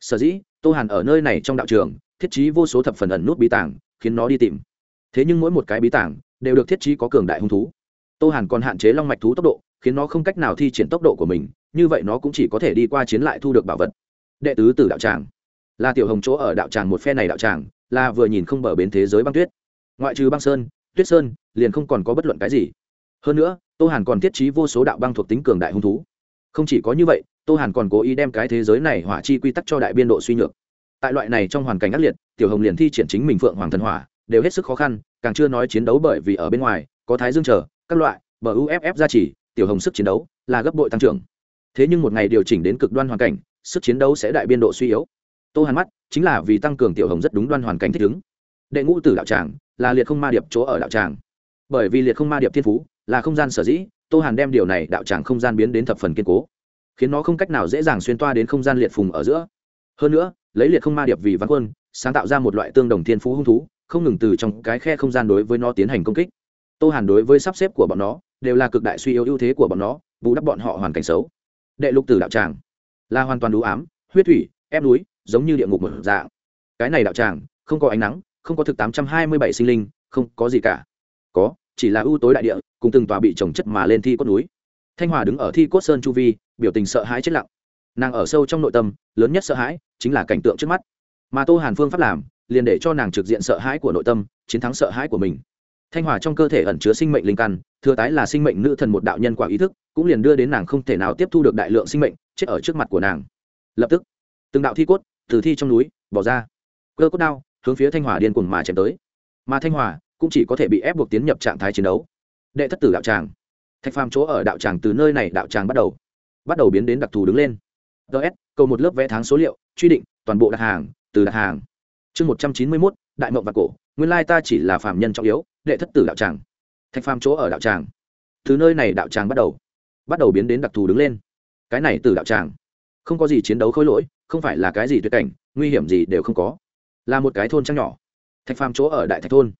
Sở dĩ, tô hàn ở nơi này trong đạo trường, thiết trí vô số thập phần ẩn nút bí tàng, khiến nó đi tìm. Thế nhưng mỗi một cái bí tàng đều được thiết trí có cường đại hung thú. Tô hàn còn hạn chế long mạch thú tốc độ, khiến nó không cách nào thi triển tốc độ của mình, như vậy nó cũng chỉ có thể đi qua chiến lại thu được bảo vật. Đệ tứ tử đạo tràng là tiểu hồng chỗ ở đạo tràng một phe này đạo tràng, là vừa nhìn không bờ bến thế giới băng tuyết ngoại trừ băng sơn, tuyết sơn, liền không còn có bất luận cái gì. Hơn nữa, tô hàn còn thiết trí vô số đạo băng thuộc tính cường đại hung thú. Không chỉ có như vậy, tô hàn còn cố ý đem cái thế giới này hỏa chi quy tắc cho đại biên độ suy nhược. Tại loại này trong hoàn cảnh ác liệt, tiểu hồng liền thi triển chính mình phượng hoàng thần hỏa, đều hết sức khó khăn, càng chưa nói chiến đấu bởi vì ở bên ngoài, có thái dương chờ, các loại, bờ uff gia trì, tiểu hồng sức chiến đấu là gấp bội tăng trưởng. Thế nhưng một ngày điều chỉnh đến cực đoan hoàn cảnh, sức chiến đấu sẽ đại biên độ suy yếu. Tô hàn mắt chính là vì tăng cường tiểu hồng rất đúng đoan hoàn cảnh thích ứng. Đệ ngũ tử đạo tràng là liệt không ma điệp chỗ ở đạo tràng. Bởi vì liệt không ma điệp thiên phú, là không gian sở dĩ, tô hàn đem điều này đạo tràng không gian biến đến thập phần kiên cố, khiến nó không cách nào dễ dàng xuyên toa đến không gian liệt phùng ở giữa. Hơn nữa, lấy liệt không ma điệp vì văn quân, sáng tạo ra một loại tương đồng thiên phú hung thú, không ngừng từ trong cái khe không gian đối với nó tiến hành công kích. Tô hàn đối với sắp xếp của bọn nó, đều là cực đại suy yếu ưu thế của bọn nó, bù đắp bọn họ hoàn cảnh xấu. Đệ lục tử đạo tràng, là hoàn toàn đủ ám, huyết thủy, ép núi, giống như địa ngục một dạng. Cái này đạo tràng, không có ánh nắng không có thực tám trăm hai mươi bảy sinh linh, không có gì cả. Có, chỉ là ưu tối đại địa, cùng từng tòa bị trồng chất mà lên thi cốt núi. Thanh hòa đứng ở thi cốt sơn chu vi, biểu tình sợ hãi chết lặng. Nàng ở sâu trong nội tâm, lớn nhất sợ hãi chính là cảnh tượng trước mắt. Mà tô hàn phương pháp làm, liền để cho nàng trực diện sợ hãi của nội tâm, chiến thắng sợ hãi của mình. Thanh hòa trong cơ thể ẩn chứa sinh mệnh linh căn, thừa tái là sinh mệnh nữ thần một đạo nhân quả ý thức, cũng liền đưa đến nàng không thể nào tiếp thu được đại lượng sinh mệnh, chết ở trước mặt của nàng. Lập tức, từng đạo thi cốt từ thi trong núi bỏ ra. Cơ cốt đao hướng phía thanh hòa điên cuồng mà chém tới. Mà thanh hòa cũng chỉ có thể bị ép buộc tiến nhập trạng thái chiến đấu. Đệ thất tử đạo tràng. Thạch phàm chỗ ở đạo tràng từ nơi này đạo tràng bắt đầu bắt đầu biến đến đặc thù đứng lên. Ts cầu một lớp vẽ tháng số liệu, truy định toàn bộ đặt hàng, từ đặt hàng. Chương một trăm chín mươi mốt, đại mộng và cổ, nguyên lai ta chỉ là phạm nhân trọng yếu, đệ thất tử đạo tràng. Thạch phàm chỗ ở đạo tràng. Từ nơi này đạo tràng bắt đầu bắt đầu biến đến đặc thù đứng lên. Cái này từ đạo tràng, không có gì chiến đấu khối lỗi, không phải là cái gì tuyệt cảnh, nguy hiểm gì đều không có là một cái thôn trang nhỏ. Thạch phàm chỗ ở đại thạch thôn.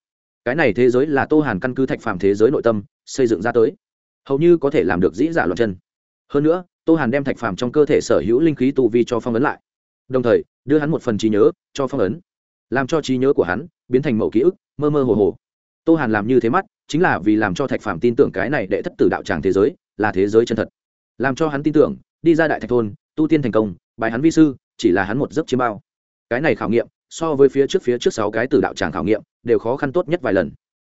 Cái này thế giới là tô hàn căn cứ thạch phàm thế giới nội tâm, xây dựng ra tới. Hầu như có thể làm được dĩ giả loạn chân. Hơn nữa, tô hàn đem thạch phàm trong cơ thể sở hữu linh khí tu vi cho phong ấn lại. Đồng thời, đưa hắn một phần trí nhớ cho phong ấn, làm cho trí nhớ của hắn biến thành mẫu ký ức, mơ mơ hồ hồ. Tô hàn làm như thế mắt, chính là vì làm cho thạch phàm tin tưởng cái này đệ thất tử đạo tràng thế giới là thế giới chân thật. Làm cho hắn tin tưởng, đi ra đại thạch thôn, tu tiên thành công bài hắn vi sư, chỉ là hắn một giấc chiêm bao. Cái này khảo nghiệm so với phía trước phía trước sáu cái tử đạo tràng khảo nghiệm, đều khó khăn tốt nhất vài lần.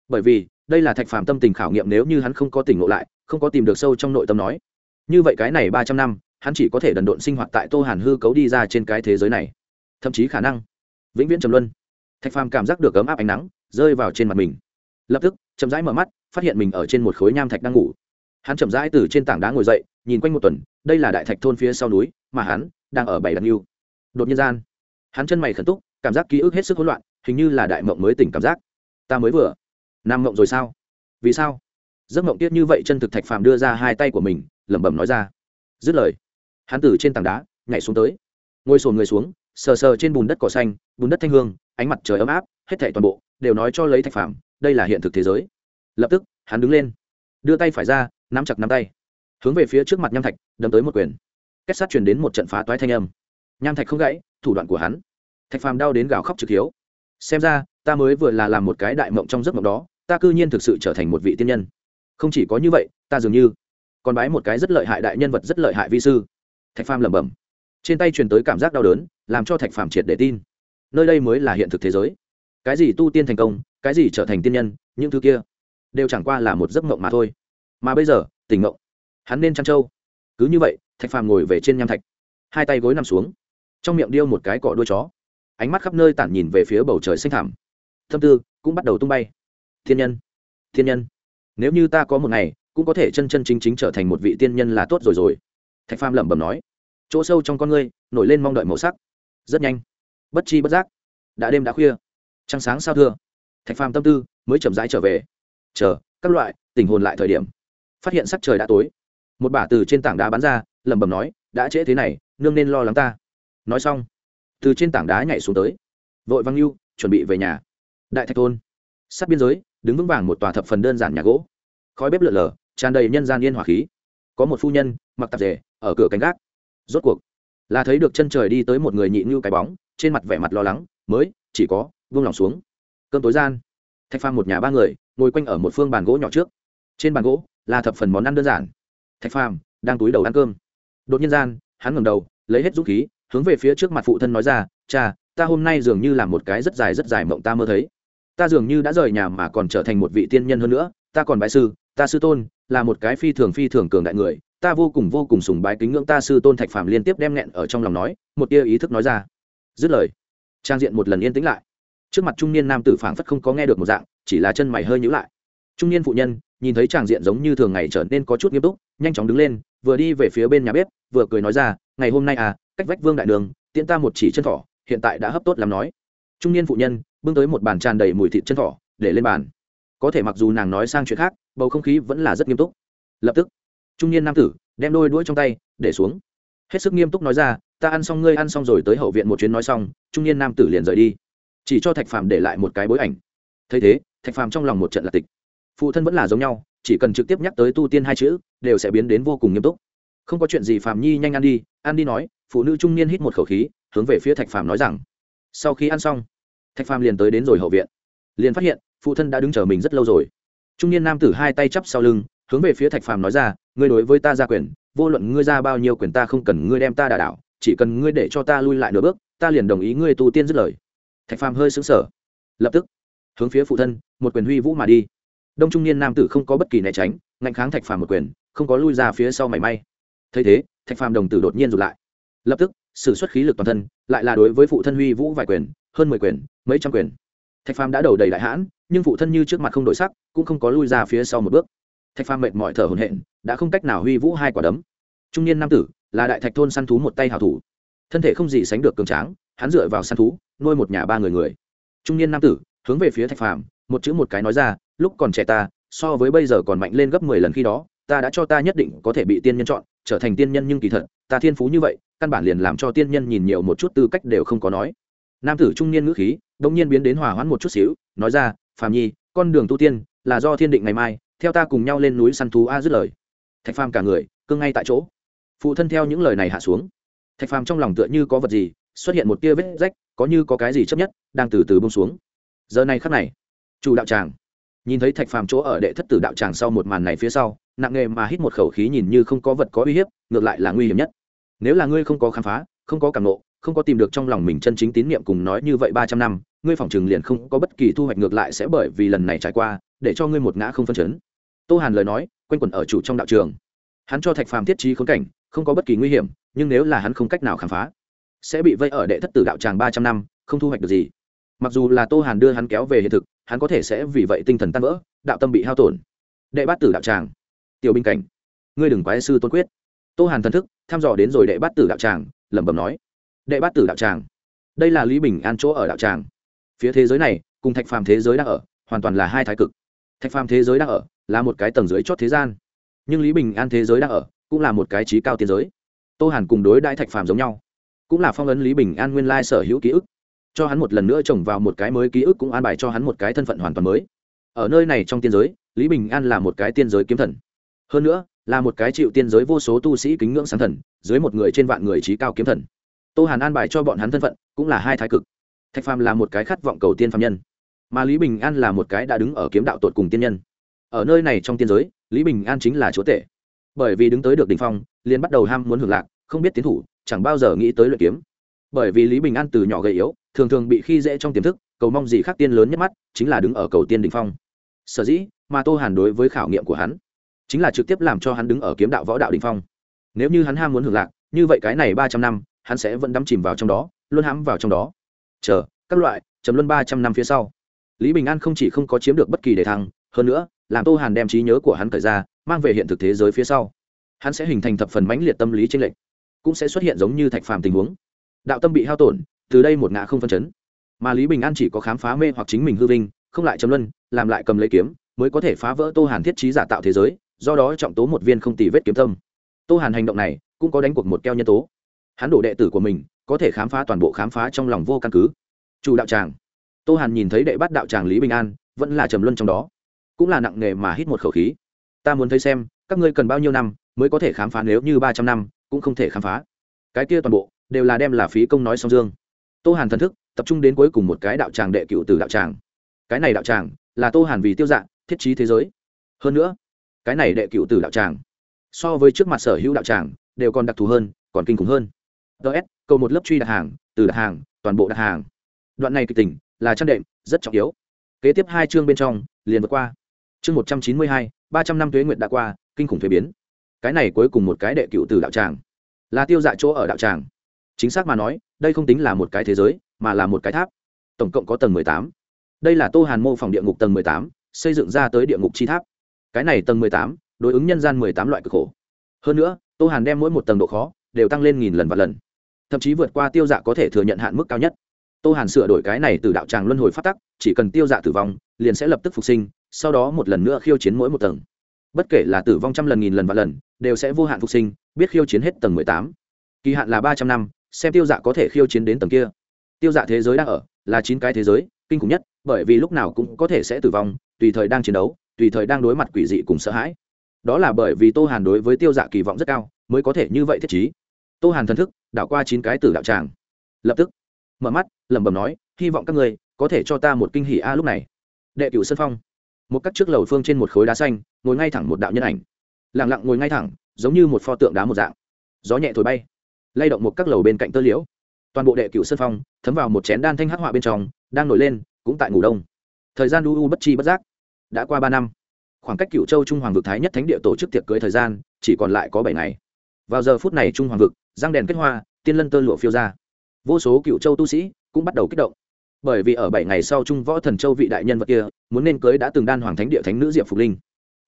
Bởi vì, đây là thạch phàm tâm tình khảo nghiệm nếu như hắn không có tỉnh ngộ lại, không có tìm được sâu trong nội tâm nói. Như vậy cái này ba trăm năm, hắn chỉ có thể đần độn sinh hoạt tại tô hàn hư cấu đi ra trên cái thế giới này. Thậm chí khả năng, vĩnh viễn trầm luân. Thạch phàm cảm giác được ấm áp ánh nắng, rơi vào trên mặt mình. Lập tức, chậm rãi mở mắt, phát hiện mình ở trên một khối nham thạch đang ngủ. Hắn chậm rãi từ trên tảng đá ngồi dậy, nhìn quanh một tuần, đây là đại thạch thôn phía sau núi, mà hắn đang ở bảy đằng yêu. Đột nhiên gian, hắn chân mày khẩn túc cảm giác ký ức hết sức hỗn loạn, hình như là đại mộng mới tỉnh cảm giác. Ta mới vừa nam mộng rồi sao? Vì sao? Giấc mộng tiết như vậy chân thực thạch phàm đưa ra hai tay của mình, lẩm bẩm nói ra. Dứt lời, hắn từ trên tảng đá nhảy xuống tới. Ngồi sồn người xuống, sờ sờ trên bùn đất cỏ xanh, bùn đất thanh hương, ánh mặt trời ấm áp, hết thảy toàn bộ đều nói cho lấy thạch phàm, đây là hiện thực thế giới. Lập tức, hắn đứng lên, đưa tay phải ra, nắm chặt nắm tay. Hướng về phía trước mặt nham thạch đâm tới một quyền. Kết sát truyền đến một trận phá toái thanh âm. Nham thạch không gãy, thủ đoạn của hắn thạch phàm đau đến gào khóc trực hiếu. Xem ra, ta mới vừa là làm một cái đại mộng trong giấc mộng đó, ta cư nhiên thực sự trở thành một vị tiên nhân. Không chỉ có như vậy, ta dường như còn bái một cái rất lợi hại đại nhân vật, rất lợi hại vi sư. Thạch phàm lẩm bẩm. Trên tay truyền tới cảm giác đau đớn, làm cho thạch phàm triệt để tin. Nơi đây mới là hiện thực thế giới. Cái gì tu tiên thành công, cái gì trở thành tiên nhân, những thứ kia đều chẳng qua là một giấc mộng mà thôi. Mà bây giờ, tỉnh mộng. Hắn nên chăn trâu. Cứ như vậy, thạch phàm ngồi về trên nham thạch. Hai tay gối nằm xuống. Trong miệng điêu một cái cỏ đuôi chó ánh mắt khắp nơi tản nhìn về phía bầu trời xanh thẳm. Tâm tư cũng bắt đầu tung bay. Thiên nhân thiên nhân, nếu như ta có một ngày cũng có thể chân chân chính chính trở thành một vị tiên nhân là tốt rồi rồi. Thạch phàm lẩm bẩm nói. Chỗ sâu trong con ngươi nổi lên mong đợi màu sắc. Rất nhanh, bất chi bất giác, đã đêm đã khuya. Trăng sáng sao thưa? Thạch phàm tâm tư mới chậm rãi trở về. Chờ, các loại tình hồn lại thời điểm. Phát hiện sắc trời đã tối. Một bả từ trên tảng đá bắn ra, lẩm bẩm nói, đã trễ thế này, nương nên lo lắng ta. Nói xong từ trên tảng đá nhảy xuống tới. Vội văng lưu, chuẩn bị về nhà. Đại thạch thôn. Sát biên giới, đứng vững vàng một tòa thập phần đơn giản nhà gỗ. Khói bếp lượn lờ, tràn đầy nhân gian yên hỏa khí. Có một phu nhân, mặc tạp rể ở cửa cánh gác. Rốt cuộc, là thấy được chân trời đi tới một người nhị ngưu cái bóng, trên mặt vẻ mặt lo lắng, mới, chỉ có, vung lòng xuống. Cơm tối gian, thạch phàm một nhà ba người, ngồi quanh ở một phương bàn gỗ nhỏ trước. Trên bàn gỗ, là thập phần món ăn đơn giản. Thạch phàm đang túi đầu ăn cơm. Đột nhiên gian, hắn ngầm đầu, lấy hết dũng khí hướng về phía trước mặt phụ thân nói ra, cha, ta hôm nay dường như là một cái rất dài rất dài mộng ta mơ thấy. Ta dường như đã rời nhà mà còn trở thành một vị tiên nhân hơn nữa, ta còn bái sư, ta sư tôn, là một cái phi thường phi thường cường đại người, ta vô cùng vô cùng sùng bái kính ngưỡng ta sư tôn thạch phàm liên tiếp đem nghẹn ở trong lòng nói, một tia ý thức nói ra. Dứt lời, trang diện một lần yên tĩnh lại. Trước mặt trung niên nam tử phảng phất không có nghe được một dạng, chỉ là chân mày hơi nhữ lại. Trung niên phụ nhân nhìn thấy tràng diện giống như thường ngày trở nên có chút nghiêm túc, nhanh chóng đứng lên, vừa đi về phía bên nhà bếp, vừa cười nói ra, ngày hôm nay à cách vách vương đại đường, tiễn ta một chỉ chân thỏ, hiện tại đã hấp tốt làm nói. Trung niên phụ nhân bưng tới một bàn tràn đầy mùi thịt chân thỏ, để lên bàn. Có thể mặc dù nàng nói sang chuyện khác, bầu không khí vẫn là rất nghiêm túc. Lập tức, trung niên nam tử đem đôi đuôi trong tay để xuống. Hết sức nghiêm túc nói ra, ta ăn xong ngươi ăn xong rồi tới hậu viện một chuyến nói xong. Trung niên nam tử liền rời đi. Chỉ cho thạch phàm để lại một cái bối ảnh. Thấy thế, thạch phàm trong lòng một trận là tịch phụ thân vẫn là giống nhau, chỉ cần trực tiếp nhắc tới tu tiên hai chữ, đều sẽ biến đến vô cùng nghiêm túc. Không có chuyện gì Phạm nhi nhanh ăn đi ăn đi nói, phụ nữ trung niên hít một khẩu khí, hướng về phía thạch phàm nói rằng, sau khi ăn xong, thạch phàm liền tới đến rồi hậu viện. Liền phát hiện, phụ thân đã đứng chờ mình rất lâu rồi. Trung niên nam tử hai tay chắp sau lưng, hướng về phía thạch phàm nói ra, ngươi đối với ta ra quyền, vô luận ngươi ra bao nhiêu quyền ta không cần ngươi đem ta đả đảo, chỉ cần ngươi để cho ta lui lại nửa bước, ta liền đồng ý ngươi tu tiên dứt lời. Thạch phàm hơi xứng sở lập tức, hướng phía phụ thân, một quyền huy vũ mà đi đông trung niên nam tử không có bất kỳ né tránh, ngạnh kháng thạch phàm một quyền, không có lui ra phía sau mảy may. Thấy thế, thạch phàm đồng tử đột nhiên rụt lại. Lập tức, sử xuất khí lực toàn thân, lại là đối với phụ thân huy vũ vài quyền, hơn mười quyền, mấy trăm quyền. Thạch phàm đã đầu đầy đại hãn, nhưng phụ thân như trước mặt không đổi sắc, cũng không có lui ra phía sau một bước. Thạch phàm mệt mỏi thở hổn hển, đã không cách nào huy vũ hai quả đấm. Trung niên nam tử, là đại thạch thôn săn thú một tay hảo thủ. Thân thể không gì sánh được cường tráng, hắn dựa vào săn thú, nuôi một nhà ba người người. Trung niên nam tử, hướng về phía thạch phàm, một chữ một cái nói ra lúc còn trẻ ta, so với bây giờ còn mạnh lên gấp mười lần khi đó, ta đã cho ta nhất định có thể bị tiên nhân chọn, trở thành tiên nhân nhưng kỳ thật, ta thiên phú như vậy, căn bản liền làm cho tiên nhân nhìn nhiều một chút tư cách đều không có nói. Nam tử trung niên ngữ khí đông nhiên biến đến hòa hoãn một chút xíu, nói ra, phàm nhi, con đường tu tiên là do thiên định ngày mai, theo ta cùng nhau lên núi săn thú a dứt lời. Thạch phàm cả người cưng ngay tại chỗ. Phụ thân theo những lời này hạ xuống. Thạch phàm trong lòng tựa như có vật gì, xuất hiện một tia vết rách, có như có cái gì chấp nhất, đang từ từ bông xuống. Giờ này khắc này, chủ đạo tràng nhìn thấy thạch phàm chỗ ở đệ thất tử đạo tràng sau một màn này phía sau, nặng nề mà hít một khẩu khí nhìn như không có vật có uy hiếp, ngược lại là nguy hiểm nhất. Nếu là ngươi không có khám phá, không có cảm nộ không có tìm được trong lòng mình chân chính tín niệm cùng nói như vậy ba trăm năm, ngươi phòng trường liền không có bất kỳ thu hoạch ngược lại sẽ bởi vì lần này trải qua, để cho ngươi một ngã không phân chấn. Tô hàn lời nói q u a n quẩn ở chủ trong đạo trường. Hắn cho thạch phàm thiết trí khốn cảnh, không có bất kỳ nguy hiểm, nhưng nếu là hắn không cách nào khám phá, sẽ bị vây ở đệ thất tử đạo tràng ba trăm năm, không thu hoạch được gì mặc dù là tô hàn đưa hắn kéo về hiện thực, hắn có thể sẽ vì vậy tinh thần tan vỡ, đạo tâm bị hao tổn. Đệ bát tử đạo tràng. Tiểu binh cảnh. Ngươi đừng quái sư tôn quyết. Tô hàn thần thức, thăm dò đến rồi đệ bát tử đạo tràng, lẩm bẩm nói. Đệ bát tử đạo tràng. Đây là lý bình an chỗ ở đạo tràng. Phía thế giới này, cùng thạch phàm thế giới đang ở, hoàn toàn là hai thái cực. Thạch phàm thế giới đang ở, là một cái tầng dưới chót thế gian. Nhưng lý bình an thế giới đang ở, cũng là một cái trí cao tiến giới. Tô hàn cùng đối đại thạch phàm giống nhau. Cũng là phong ấn lý bình an nguyên lai sở hữu ký ức cho hắn một lần nữa trồng vào một cái mới ký ức cũng an bài cho hắn một cái thân phận hoàn toàn mới. Ở nơi này trong tiên giới, lý bình an là một cái tiên giới kiếm thần. Hơn nữa, là một cái chịu tiên giới vô số tu sĩ kính ngưỡng sáng thần, dưới một người trên vạn người trí cao kiếm thần. Tô hàn an bài cho bọn hắn thân phận cũng là hai thái cực. Thạch phàm là một cái khát vọng cầu tiên phạm nhân, mà lý bình an là một cái đã đứng ở kiếm đạo tột cùng tiên nhân. Ở nơi này trong tiên giới, lý bình an chính là chúa tể. Bởi vì đứng tới được đ ỉ n h phong, liền bắt đầu ham muốn hưởng lạc, không biết tiến thủ, chẳng bao giờ nghĩ tới luyện kiếm bởi vì lý bình an từ nhỏ gầy yếu, thường thường bị khi dễ trong tiềm thức, cầu mong gì khác tiên lớn nhất mắt, chính là đứng ở cầu tiên đình phong. Sở dĩ mà tô hàn đối với khảo nghiệm của hắn, chính là trực tiếp làm cho hắn đứng ở kiếm đạo võ đạo đình phong. Nếu như hắn ham muốn hưởng lạc, như vậy cái này ba trăm năm, hắn sẽ vẫn đắm chìm vào trong đó, luôn hãm vào trong đó. Chờ, các loại chấm luân ba trăm năm phía sau. Lý bình an không chỉ không có chiếm được bất kỳ đề thăng, hơn nữa, làm tô hàn đem trí nhớ của hắn thời ra, mang về hiện thực thế giới phía sau. Hắn sẽ hình thành thập phần mãnh liệt tâm lý tranh lệch, cũng sẽ xuất hiện giống như thạch phàm tình huống đạo tâm bị hao tổn, từ đây một ngã không phân chấn. Mà lý bình an chỉ có khám phá mê hoặc chính mình hư vinh, không lại chấm luân, làm lại cầm lấy kiếm, mới có thể phá vỡ tô hàn thiết trí giả tạo thế giới, do đó trọng tố một viên không tỷ vết kiếm tâm. Tô hàn hành động này cũng có đánh cuộc một keo nhân tố. Hắn đổ đệ tử của mình, có thể khám phá toàn bộ khám phá trong lòng vô căn cứ. Chủ đạo tràng. Tô hàn nhìn thấy đệ bắt đạo tràng lý bình an, vẫn là trầm luân trong đó. Cũng là nặng nề mà hít một khẩu khí. Ta muốn thấy xem, các ngươi cần bao nhiêu năm mới có thể khám phá, nếu như ba trăm năm, cũng không thể khám phá. Cái kia toàn bộ đều là đem là phí công nói song dương. Tô hàn thần thức, tập trung đến cuối cùng một cái đạo tràng đệ cựu từ đạo tràng. Cái này đạo tràng là tô hàn vì tiêu dạng thiết trí thế giới. Hơn nữa, cái này đệ cựu từ đạo tràng, so với trước mặt sở hữu đạo tràng, đều còn đặc thù hơn, còn kinh khủng hơn. Ts cầu một lớp truy đặt hàng, từ đặt hàng, toàn bộ đặt hàng. Đoạn này kịch tình là trang đệm, rất trọng yếu. Kế tiếp hai chương bên trong, liền vượt qua. Chương một trăm chín mươi hai, ba trăm năm thuế nguyện đã qua, kinh khủng thuế biến. Cái này cuối cùng một cái đệ cựu từ đạo tràng. Là tiêu dạ chỗ ở đạo tràng chính xác mà nói, đây không tính là một cái thế giới, mà là một cái tháp. Tổng cộng có tầng mười tám. Đây là tô hàn mô phỏng địa ngục tầng mười tám, xây dựng ra tới địa ngục chi tháp. Cái này tầng mười tám, đối ứng nhân gian mười tám loại cực khổ. Hơn nữa, tô hàn đem mỗi một tầng độ khó, đều tăng lên nghìn lần và lần. Thậm chí vượt qua tiêu dạ có thể thừa nhận hạn mức cao nhất. Tô hàn sửa đổi cái này từ đạo tràng luân hồi phát tắc, chỉ cần tiêu dạ tử vong, liền sẽ lập tức phục sinh, sau đó một lần nữa khiêu chiến mỗi một tầng. Bất kể là tử vong trăm lần, nghìn lần và lần, đều sẽ vô hạn phục sinh, biết khiêu chiến hết tầng mười tám. Kỳ hạn là ba trăm năm xem tiêu dạ có thể khiêu chiến đến tầng kia. Tiêu dạ thế giới đang ở, là chín cái thế giới, kinh khủng nhất, bởi vì lúc nào cũng có thể sẽ tử vong, tùy thời đang chiến đấu, tùy thời đang đối mặt quỷ dị cùng sợ hãi. Đó là bởi vì tô hàn đối với tiêu dạ kỳ vọng rất cao, mới có thể như vậy thiết chí tô hàn thần thức, đảo qua chín cái tử đạo tràng. Lập tức, mở mắt, lẩm bẩm nói, hy vọng các người có thể cho ta một kinh hỉ a lúc này. Đệ cửu sân phong. Một cắt trước lầu phương trên một khối đá xanh, ngồi ngay thẳng một đạo nhân ảnh. Lẳng lặng ngồi ngay thẳng, giống như một pho tượng đá một dạng. Gió nhẹ thổi bay lay động một các lầu bên cạnh tơ liễu. Toàn bộ đệ cửu sơn phong, thấm vào một chén đan thanh hắc họa bên trong, đang nổi lên, cũng tại ngủ đông. Thời gian u u bất chi bất giác, đã qua ba năm. Khoảng cách cựu châu trung hoàng vực thái nhất thánh địa tổ chức tiệc cưới thời gian, chỉ còn lại có bảy ngày. Vào giờ phút này trung hoàng vực, răng đèn kết hoa, tiên lân tơ lụa phiêu ra. Vô số cựu châu tu sĩ cũng bắt đầu kích động. Bởi vì ở bảy ngày sau trung võ thần châu vị đại nhân vật kia, muốn nên cưới đã từng đan hoàng thánh địa thánh nữ diệp phục linh.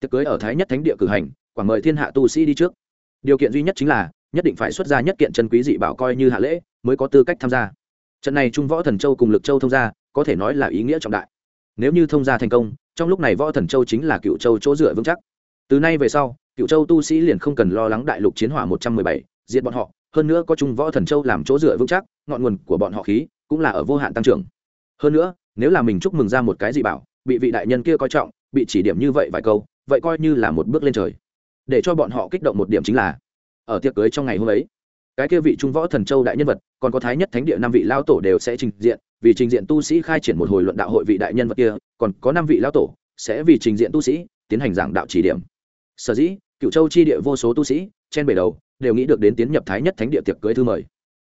Tiệc cưới ở thái nhất thánh địa cử hành, quảng mời thiên hạ tu sĩ đi trước. Điều kiện duy nhất chính là nhất định phải xuất ra nhất kiện chân quý dị bảo coi như hạ lễ, mới có tư cách tham gia. Trận này trung võ thần châu cùng lực châu thông gia, có thể nói là ý nghĩa trọng đại. Nếu như thông gia thành công, trong lúc này võ thần châu chính là cựu châu chỗ dựa vững chắc. Từ nay về sau, cựu châu tu sĩ liền không cần lo lắng đại lục chiến hỏa một trăm mười bảy, diệt bọn họ, hơn nữa có trung võ thần châu làm chỗ dựa vững chắc, ngọn nguồn của bọn họ khí cũng là ở vô hạn tăng trưởng. Hơn nữa, nếu là mình chúc mừng ra một cái gì bảo, bị vị đại nhân kia coi trọng, bị chỉ điểm như vậy vài câu, vậy coi như là một bước lên trời. Để cho bọn họ kích động một điểm chính là ở tiệc cưới trong ngày hôm ấy. Cái kia vị trung võ thần châu đại nhân vật, còn có thái nhất thánh địa năm vị lao tổ đều sẽ trình diện, vì trình diện tu sĩ khai triển một hồi luận đạo hội vị đại nhân vật kia, còn có năm vị lao tổ sẽ vì trình diện tu sĩ tiến hành giảng đạo chỉ điểm. Sở dĩ cựu châu chi địa vô số tu sĩ, trên bể đầu, đều nghĩ được đến tiến nhập thái nhất thánh địa tiệc cưới thư mời.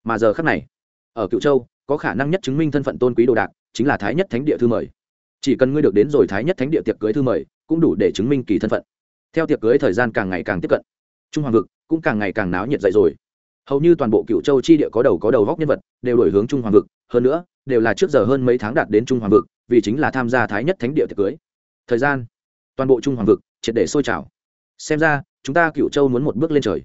Mà giờ khắc này, ở cựu châu, có khả năng nhất chứng minh thân phận tôn quý đồ đạc, chính là thái nhất thánh địa thư mời. Chỉ cần ngươi được đến rồi thái nhất thánh địa tiệc cưới thư mời, cũng đủ để chứng minh kỳ thân phận. Theo tiệc cưới thời gian càng ngày càng tiếp cận trung hoàng vực cũng càng ngày càng náo nhiệt dậy rồi. Hầu như toàn bộ cựu châu chi địa có đầu có đầu góc nhân vật đều đổi hướng trung hoàng vực, hơn nữa, đều là trước giờ hơn mấy tháng đạt đến trung hoàng vực, vì chính là tham gia thái nhất thánh địa tiệc cưới. Thời gian, toàn bộ trung hoàng vực triệt để sôi trào. Xem ra, chúng ta cựu châu muốn một bước lên trời.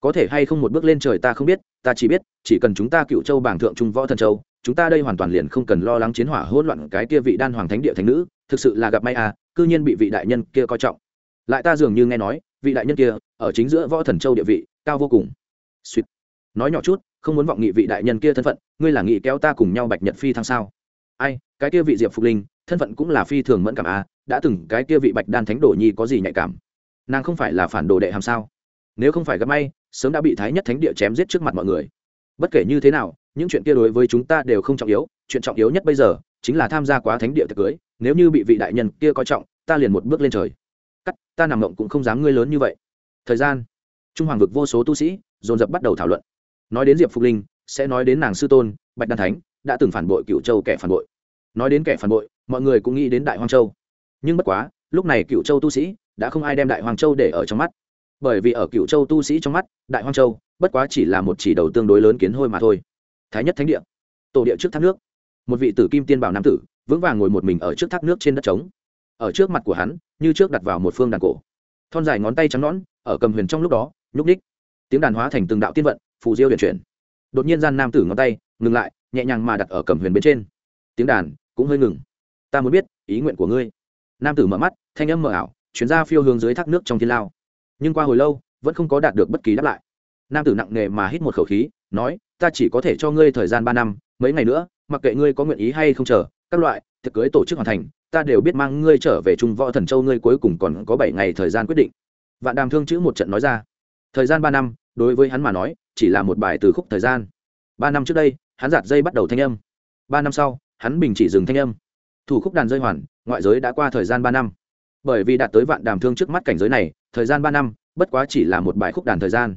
Có thể hay không một bước lên trời ta không biết, ta chỉ biết, chỉ cần chúng ta cựu châu bảng thượng trung võ thần châu, chúng ta đây hoàn toàn liền không cần lo lắng chiến hỏa hỗn loạn cái kia vị đan hoàng thánh địa thánh nữ, thực sự là gặp may à cư nhiên bị vị đại nhân kia coi trọng. Lại ta dường như nghe nói vị đại nhân kia, ở chính giữa võ thần châu địa vị, cao vô cùng. Suýt nói nhỏ chút, không muốn vọng nghị vị đại nhân kia thân phận, ngươi là nghị kéo ta cùng nhau bạch nhật phi thăng sao? Ai, cái kia vị diệp phục linh, thân phận cũng là phi thường mẫn cảm à đã từng cái kia vị bạch đan thánh đồ nhi có gì nhạy cảm? Nàng không phải là phản đồ đệ hàm sao? Nếu không phải gặp may, sớm đã bị thái nhất thánh địa chém giết trước mặt mọi người. Bất kể như thế nào, những chuyện kia đối với chúng ta đều không trọng yếu, chuyện trọng yếu nhất bây giờ chính là tham gia quá thánh địa tiệc cưới, nếu như bị vị đại nhân kia coi trọng, ta liền một bước lên trời ta nằm mộng cũng không dám ngươi lớn như vậy. Thời gian, trung hoàng vực vô số tu sĩ, dồn dập bắt đầu thảo luận. Nói đến diệp phục linh, sẽ nói đến nàng sư tôn, bạch đan thánh, đã từng phản bội cựu châu kẻ phản bội. Nói đến kẻ phản bội, mọi người cũng nghĩ đến đại hoang châu. Nhưng bất quá, lúc này cựu châu tu sĩ đã không ai đem đại hoang châu để ở trong mắt. Bởi vì ở cựu châu tu sĩ trong mắt, đại hoang châu bất quá chỉ là một chỉ đầu tương đối lớn kiến hôi mà thôi. Thái nhất thánh địa, tổ địa trước thác nước. Một vị tử kim tiên bảo nam tử, vững vàng ngồi một mình ở trước thác nước trên đất trống. Ở trước mặt của hắn như trước đặt vào một phương đàn cổ. Thon dài ngón tay trắng nõn, ở cầm huyền trong lúc đó, nhúc ních tiếng đàn hóa thành từng đạo tiên vận, phù diêu huyền chuyển. Đột nhiên gian nam tử ngón tay, ngừng lại, nhẹ nhàng mà đặt ở cầm huyền bên trên. Tiếng đàn cũng hơi ngừng. Ta muốn biết ý nguyện của ngươi. Nam tử mở mắt, thanh âm mở ảo, chuyển ra phiêu hướng dưới thác nước trong thiên lao. Nhưng qua hồi lâu, vẫn không có đạt được bất kỳ đáp lại. Nam tử nặng nề mà hít một khẩu khí, nói, ta chỉ có thể cho ngươi thời gian ba năm, mấy ngày nữa, mặc kệ ngươi có nguyện ý hay không chờ, các loại, tiệc cưới tổ chức hoàn thành ta đều biết mang ngươi trở về trung võ thần châu ngươi cuối cùng còn có bảy ngày thời gian quyết định. Vạn đàm thương chữ một trận nói ra. Thời gian ba năm, đối với hắn mà nói, chỉ là một bài từ khúc thời gian. Ba năm trước đây, hắn giạt dây bắt đầu thanh âm. Ba năm sau, hắn bình chỉ dừng thanh âm. Thủ khúc đàn rơi hoàn, ngoại giới đã qua thời gian ba năm. Bởi vì đạt tới vạn đàm thương trước mắt cảnh giới này, thời gian ba năm, bất quá chỉ là một bài khúc đàn thời gian.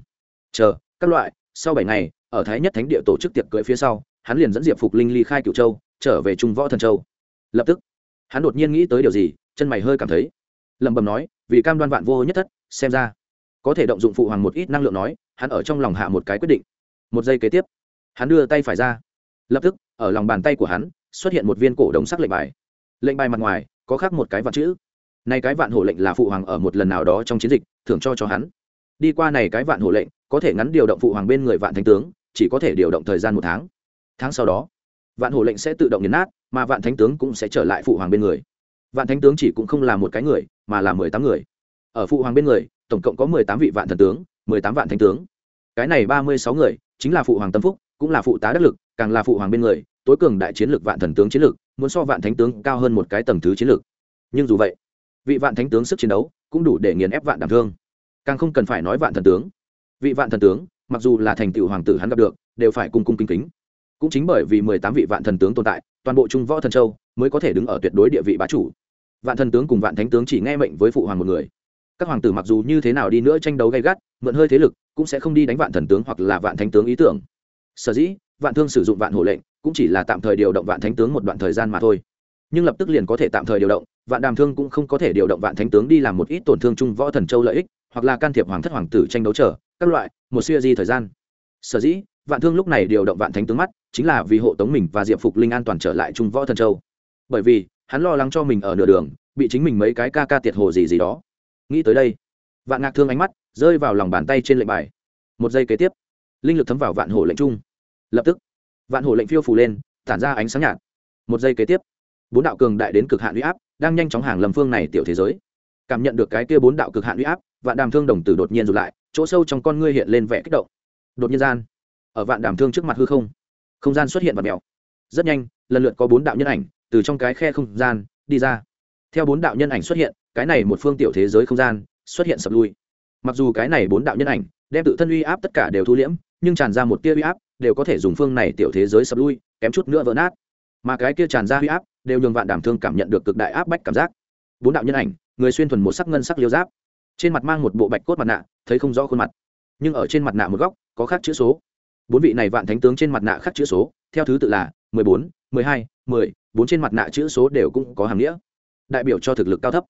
Chờ, các loại, sau bảy ngày, ở thái nhất thánh địa tổ chức tiệc cưỡi phía sau, hắn liền dẫn diệp phục linh ly khai cựu châu, trở về trung võ thần châu. Lập tức hắn đột nhiên nghĩ tới điều gì, chân mày hơi cảm thấy. Lẩm bẩm nói, vì cam đoan vạn vô nhất thất, xem ra, có thể động dụng phụ hoàng một ít năng lượng nói, hắn ở trong lòng hạ một cái quyết định. Một giây kế tiếp, hắn đưa tay phải ra. Lập tức, ở lòng bàn tay của hắn, xuất hiện một viên cổ đồng sắc lệnh bài. Lệnh bài mặt ngoài, có khắc một cái vạn chữ. Này cái vạn hổ lệnh là phụ hoàng ở một lần nào đó trong chiến dịch, thưởng cho cho hắn. Đi qua này cái vạn hổ lệnh, có thể ngắn điều động phụ hoàng bên người vạn thánh tướng, chỉ có thể điều động thời gian một tháng. Tháng sau đó, vạn hổ lệnh sẽ tự động nhấn nát mà vạn thánh tướng cũng sẽ trở lại phụ hoàng bên người. Vạn thánh tướng chỉ cũng không là một cái người, mà là mười tám người. Ở phụ hoàng bên người, tổng cộng có mười tám vị vạn thần tướng, mười tám vạn thánh tướng. Cái này ba mươi sáu người, chính là phụ hoàng tâm phúc, cũng là phụ tá đắc lực, càng là phụ hoàng bên người, tối cường đại chiến lược vạn thần tướng chiến lược, muốn so vạn thánh tướng cao hơn một cái tầng thứ chiến lược. Nhưng dù vậy, vị vạn thánh tướng sức chiến đấu cũng đủ để nghiền ép vạn đảm thương. Càng không cần phải nói vạn thần tướng. Vị vạn thần tướng, mặc dù là thành tựu hoàng tử hắn gặp được, đều phải cung cung kính kính. Cũng chính bởi vì mười tám vị vạn thần tướng tồn tại toàn bộ trung võ thần châu mới có thể đứng ở tuyệt đối địa vị bá chủ. Vạn thần tướng cùng vạn thánh tướng chỉ nghe mệnh với phụ hoàng một người. Các hoàng tử mặc dù như thế nào đi nữa tranh đấu gay gắt, mượn hơi thế lực, cũng sẽ không đi đánh vạn thần tướng hoặc là vạn thánh tướng ý tưởng. Sở dĩ, vạn thương sử dụng vạn hộ lệnh, cũng chỉ là tạm thời điều động vạn thánh tướng một đoạn thời gian mà thôi. Nhưng lập tức liền có thể tạm thời điều động, vạn đàm thương cũng không có thể điều động vạn thánh tướng đi làm một ít tổn thương chung võ thần châu lợi ích, hoặc là can thiệp hoàng thất hoàng tử tranh đấu trở các loại, một siêu di thời gian. Sở dĩ vạn thương lúc này điều động vạn thánh tướng mắt, chính là vì hộ tống mình và diệp phục linh an toàn trở lại trung võ thần châu. Bởi vì, hắn lo lắng cho mình ở nửa đường, bị chính mình mấy cái ca ca tiệt hồ gì gì đó. Nghĩ tới đây, vạn ngạc thương ánh mắt rơi vào lòng bàn tay trên lệnh bài. Một giây kế tiếp, linh lực thấm vào vạn hổ lệnh trung. Lập tức, vạn hổ lệnh phiêu phủ lên, tản ra ánh sáng nhạt. Một giây kế tiếp, bốn đạo cường đại đến cực hạn uy áp đang nhanh chóng hàng lầm phương này tiểu thế giới. Cảm nhận được cái kia bốn đạo cực hạn uy áp, vạn đàm thương đồng tử đột nhiên rụt lại, chỗ sâu trong con ngươi hiện lên vẻ kích động. Đột nhiên gian ở vạn đàm thương trước mặt hư không. Không gian xuất hiện và mèo. Rất nhanh, lần lượt có bốn đạo nhân ảnh từ trong cái khe không gian đi ra. Theo bốn đạo nhân ảnh xuất hiện, cái này một phương tiểu thế giới không gian xuất hiện sập lui. Mặc dù cái này bốn đạo nhân ảnh đem tự thân uy áp tất cả đều thu liễm, nhưng tràn ra một tia uy áp đều có thể dùng phương này tiểu thế giới sập lui, kém chút nữa vỡ nát. Mà cái kia tràn ra uy áp đều nhường vạn đảm thương cảm nhận được cực đại áp bách cảm giác. Bốn đạo nhân ảnh, người xuyên thuần một sắc ngân sắc liêu giáp, trên mặt mang một bộ bạch cốt mặt nạ, thấy không rõ khuôn mặt, nhưng ở trên mặt nạ một góc có khắc chữ số bốn vị này vạn thánh tướng trên mặt nạ khắc chữ số, theo thứ tự là mười bốn, mười hai, mười, bốn trên mặt nạ chữ số đều cũng có hàm nghĩa. Đại biểu cho thực lực cao thấp.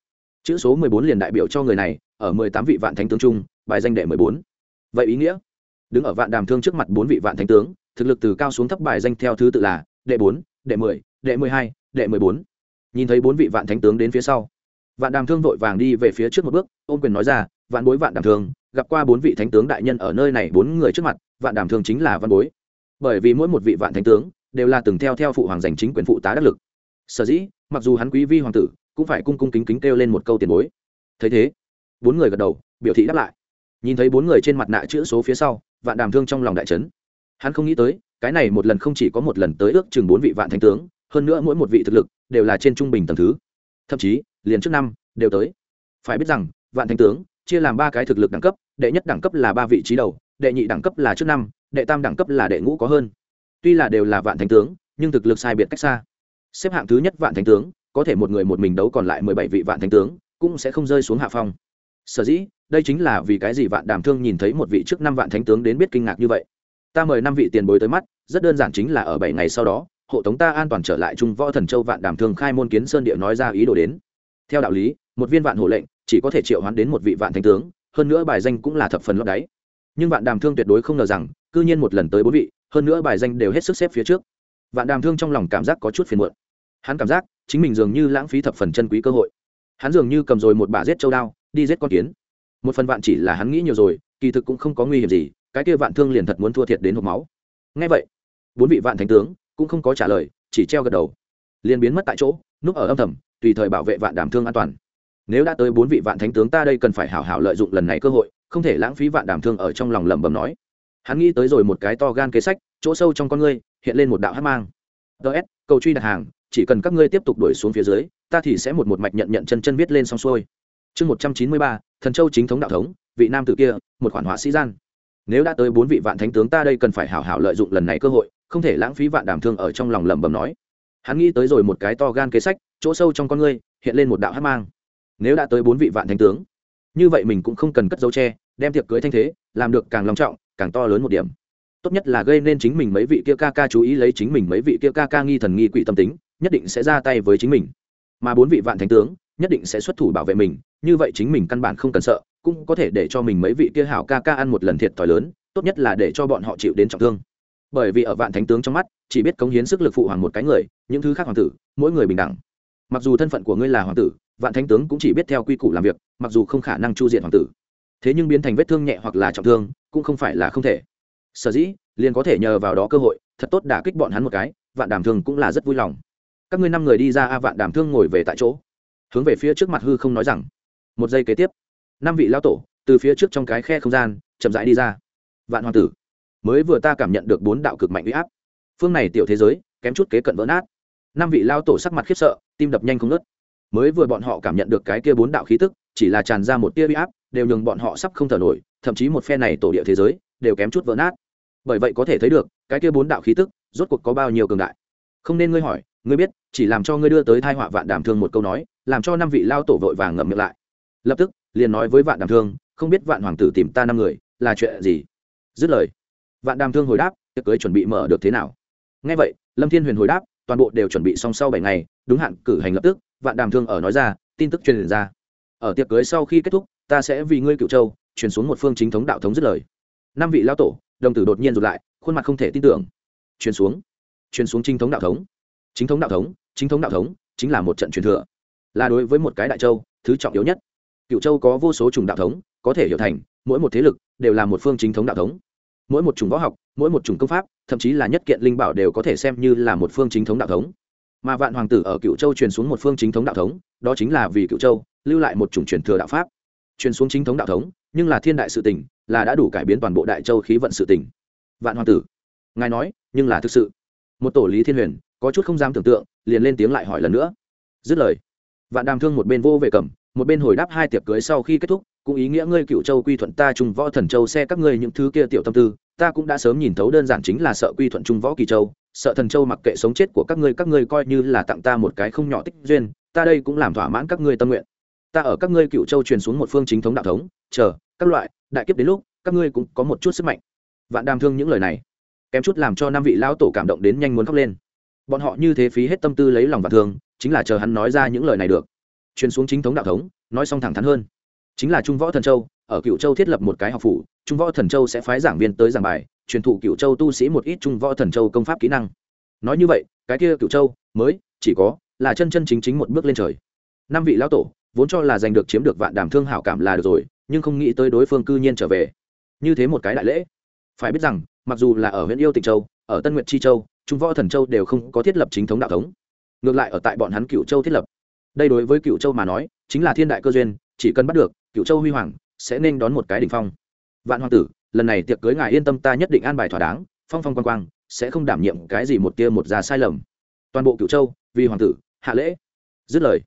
Chữ số mười bốn liền đại biểu cho người này, ở mười tám vị vạn thánh tướng chung, bài danh đệ mười bốn. Vậy ý nghĩa? Đứng ở vạn đàm thương trước mặt bốn vị vạn thánh tướng, thực lực từ cao xuống thấp bài danh theo thứ tự là đệ bốn, đệ mười đệ mười hai, đệ mười bốn. Nhìn thấy bốn vị vạn thánh tướng đến phía sau, vạn đàm thương vội vàng đi về phía trước một bước, ôm quyền nói ra, vạn bối vạn đàm thương gặp qua bốn vị thánh tướng đại nhân ở nơi này bốn người trước mặt, vạn đàm thương chính là văn bối. Bởi vì mỗi một vị vạn thánh tướng đều là từng theo theo phụ hoàng giành chính quyền phụ tá đắc lực. Sở dĩ, mặc dù hắn quý vi hoàng tử cũng phải cung cung kính kính kêu lên một câu tiền bối. Thấy thế, bốn người gật đầu, biểu thị đáp lại. Nhìn thấy bốn người trên mặt nạ chữ số phía sau, vạn đàm thương trong lòng đại trấn hắn không nghĩ tới, cái này một lần không chỉ có một lần tới ước chừng bốn vị vạn thánh tướng, hơn nữa mỗi một vị thực lực đều là trên trung bình tầng thứ. Thậm chí, liền trước năm đều tới. Phải biết rằng, vạn thánh tướng chia làm ba cái thực lực đẳng cấp, đệ nhất đẳng cấp là ba vị trí đầu, đệ nhị đẳng cấp là trước năm, đệ tam đẳng cấp là đệ ngũ có hơn. Tuy là đều là vạn thánh tướng, nhưng thực lực sai biệt cách xa. Xếp hạng thứ nhất vạn thánh tướng, có thể một người một mình đấu còn lại mười bảy vị vạn thánh tướng, cũng sẽ không rơi xuống hạ phong. Sở dĩ, đây chính là vì cái gì vạn đàm thương nhìn thấy một vị trước năm vạn thánh tướng đến biết kinh ngạc như vậy. Ta mời năm vị tiền bối tới mắt, rất đơn giản chính là ở bảy ngày sau đó, hộ tống ta an toàn trở lại trung võ thần châu vạn đàm thương khai môn kiến sơn địa nói ra ý đồ đến. Theo đạo lý, một viên vạn hộ lệnh chỉ có thể triệu hoán đến một vị vạn thánh tướng, hơn nữa bài danh cũng là thập phần lót đáy. Nhưng vạn đàm thương tuyệt đối không ngờ rằng, cư nhiên một lần tới bốn vị, hơn nữa bài danh đều hết sức xếp phía trước. Vạn đàm thương trong lòng cảm giác có chút phiền muộn. Hắn cảm giác, chính mình dường như lãng phí thập phần chân quý cơ hội. Hắn dường như cầm rồi một bả giết châu đao, đi giết con kiến. Một phần vạn chỉ là hắn nghĩ nhiều rồi, kỳ thực cũng không có nguy hiểm gì, cái kia vạn thương liền thật muốn thua thiệt đến hộp máu. Ngay vậy, bốn vị vạn thánh tướng cũng không có trả lời, chỉ treo gật đầu. Liền biến mất tại chỗ, núp ở âm thầm, tùy thời bảo vệ vạn đàm thương an toàn nếu đã tới bốn vị vạn thánh tướng ta đây cần phải hảo hảo lợi dụng lần này cơ hội, không thể lãng phí vạn đảm thương ở trong lòng lẩm bẩm nói. Hắn nghĩ tới rồi một cái to gan kế sách, chỗ sâu trong con ngươi, hiện lên một đạo hát mang. Ts cầu truy đặt hàng, chỉ cần các ngươi tiếp tục đuổi xuống phía dưới, ta thì sẽ một một mạch nhận nhận chân chân viết lên xong xuôi. Chương một trăm chín mươi ba, thần châu chính thống đạo thống, vị nam tử kia, một khoản họa sĩ gian. Nếu đã tới bốn vị vạn thánh tướng ta đây cần phải hảo hảo lợi dụng lần này cơ hội, không thể lãng phí vạn đảm thương ở trong lòng lẩm bẩm nói. Hắn nghĩ tới rồi một cái to gan kế sách, chỗ sâu trong con ngươi, hiện lên một đạo hát mang nếu đã tới bốn vị vạn thánh tướng, như vậy mình cũng không cần cất dấu tre đem tiệc cưới thanh thế, làm được càng long trọng, càng to lớn một điểm. Tốt nhất là gây nên chính mình mấy vị kia ca ca chú ý lấy chính mình mấy vị kia ca ca nghi thần nghi quỷ tâm tính, nhất định sẽ ra tay với chính mình. Mà bốn vị vạn thánh tướng, nhất định sẽ xuất thủ bảo vệ mình, như vậy chính mình căn bản không cần sợ, cũng có thể để cho mình mấy vị kia hảo ca ca ăn một lần thiệt thòi lớn, tốt nhất là để cho bọn họ chịu đến trọng thương. Bởi vì ở vạn thánh tướng trong mắt, chỉ biết cống hiến sức lực phụ hoàng một cái người, những thứ khác hoàng tử, mỗi người bình đẳng. Mặc dù thân phận của ngươi là hoàng tử vạn thánh tướng cũng chỉ biết theo quy củ làm việc, mặc dù không khả năng chu diện hoàng tử. Thế nhưng biến thành vết thương nhẹ hoặc là trọng thương, cũng không phải là không thể. Sở dĩ, liền có thể nhờ vào đó cơ hội, thật tốt đả kích bọn hắn một cái, vạn đàm thương cũng là rất vui lòng. Các ngươi năm người đi ra a, vạn đàm thương ngồi về tại chỗ. Hướng về phía trước mặt hư không nói rằng, một giây kế tiếp, năm vị lao tổ, từ phía trước trong cái khe không gian, chậm rãi đi ra. Vạn hoàng tử, mới vừa ta cảm nhận được bốn đạo cực mạnh uy áp. Phương này tiểu thế giới, kém chút kế cận vỡ nát. Năm vị lao tổ sắc mặt khiếp sợ, tim đập nhanh không nớt mới vừa bọn họ cảm nhận được cái kia bốn đạo khí tức, chỉ là tràn ra một tia bi áp, đều nhường bọn họ sắp không thở nổi, thậm chí một phe này tổ địa thế giới, đều kém chút vỡ nát. Bởi vậy có thể thấy được, cái kia bốn đạo khí tức, rốt cuộc có bao nhiêu cường đại. Không nên ngươi hỏi, ngươi biết, chỉ làm cho ngươi đưa tới thai họa vạn đàm thương một câu nói, làm cho năm vị lao tổ vội vàng ngậm miệng lại. Lập tức, liền nói với vạn đàm thương, không biết vạn hoàng tử tìm ta năm người, là chuyện gì? Dứt lời, vạn đàm thương hồi đáp, tiệc cưới chuẩn bị mở được thế nào? Ngay vậy, lâm thiên huyền hồi đáp, toàn bộ đều chuẩn bị xong sau bảy ngày, đúng hạn cử hành lập tức vạn đàm thương ở nói ra, tin tức truyền ra. Ở tiệc cưới sau khi kết thúc, ta sẽ vì ngươi cựu châu, truyền xuống một phương chính thống đạo thống dứt lời. Năm vị lao tổ, đồng tử đột nhiên rụt lại, khuôn mặt không thể tin tưởng. Truyền xuống. Truyền xuống chính thống đạo thống. Chính thống đạo thống, chính thống đạo thống, chính là một trận truyền thừa. Là đối với một cái đại châu, thứ trọng yếu nhất. Cựu châu có vô số chủng đạo thống, có thể hiểu thành, mỗi một thế lực đều là một phương chính thống đạo thống. Mỗi một chủng võ học, mỗi một chủng công pháp, thậm chí là nhất kiện linh bảo đều có thể xem như là một phương chính thống đạo thống mà vạn hoàng tử ở cựu châu truyền xuống một phương chính thống đạo thống, đó chính là vì cựu châu lưu lại một chủng truyền thừa đạo pháp. Truyền xuống chính thống đạo thống, nhưng là thiên đại sự tỉnh là đã đủ cải biến toàn bộ đại châu khí vận sự tỉnh vạn hoàng tử, ngài nói, nhưng là thực sự. Một tổ lý thiên huyền, có chút không dám tưởng tượng, liền lên tiếng lại hỏi lần nữa. Dứt lời, vạn đàm thương một bên vô về cầm, một bên hồi đáp hai tiệc cưới sau khi kết thúc, cũng ý nghĩa ngươi cựu châu quy thuận ta trung võ thần châu, xe các ngươi những thứ kia tiểu tâm tư, ta cũng đã sớm nhìn thấu, đơn giản chính là sợ quy thuận trung võ kỳ châu sợ thần châu mặc kệ sống chết của các ngươi các ngươi coi như là tặng ta một cái không nhỏ tích duyên, ta đây cũng làm thỏa mãn các ngươi tâm nguyện. Ta ở các ngươi cựu châu truyền xuống một phương chính thống đạo thống, chờ, các loại, đại kiếp đến lúc, các ngươi cũng có một chút sức mạnh. Vạn đàm thương những lời này, kém chút làm cho năm vị lão tổ cảm động đến nhanh muốn khóc lên. Bọn họ như thế phí hết tâm tư lấy lòng vạn thương, chính là chờ hắn nói ra những lời này được. Truyền xuống chính thống đạo thống, nói xong thẳng thắn hơn. Chính là trung võ thần châu, ở cựu châu thiết lập một cái học phủ, trung võ thần châu sẽ phái giảng viên tới giảng bài truyền thụ cựu châu tu sĩ một ít trung võ thần châu công pháp kỹ năng. Nói như vậy, cái kia cựu châu mới chỉ có là chân chân chính chính một bước lên trời. Năm vị lão tổ vốn cho là giành được chiếm được vạn đàm thương hảo cảm là được rồi, nhưng không nghĩ tới đối phương cư nhiên trở về. Như thế một cái đại lễ. Phải biết rằng, mặc dù là ở huyện yêu tịnh châu, ở tân nguyện chi châu, trung võ thần châu đều không có thiết lập chính thống đạo thống. Ngược lại ở tại bọn hắn cựu châu thiết lập. Đây đối với cựu châu mà nói, chính là thiên đại cơ duyên, chỉ cần bắt được cựu châu huy hoàng, sẽ nên đón một cái đỉnh phong. Vạn hoàng tử lần này tiệc cưới ngài yên tâm ta nhất định an bài thỏa đáng, phong phong quang quang, sẽ không đảm nhiệm cái gì một tia một già sai lầm. Toàn bộ cựu châu, vì hoàng tử, hạ lễ. Dứt lời,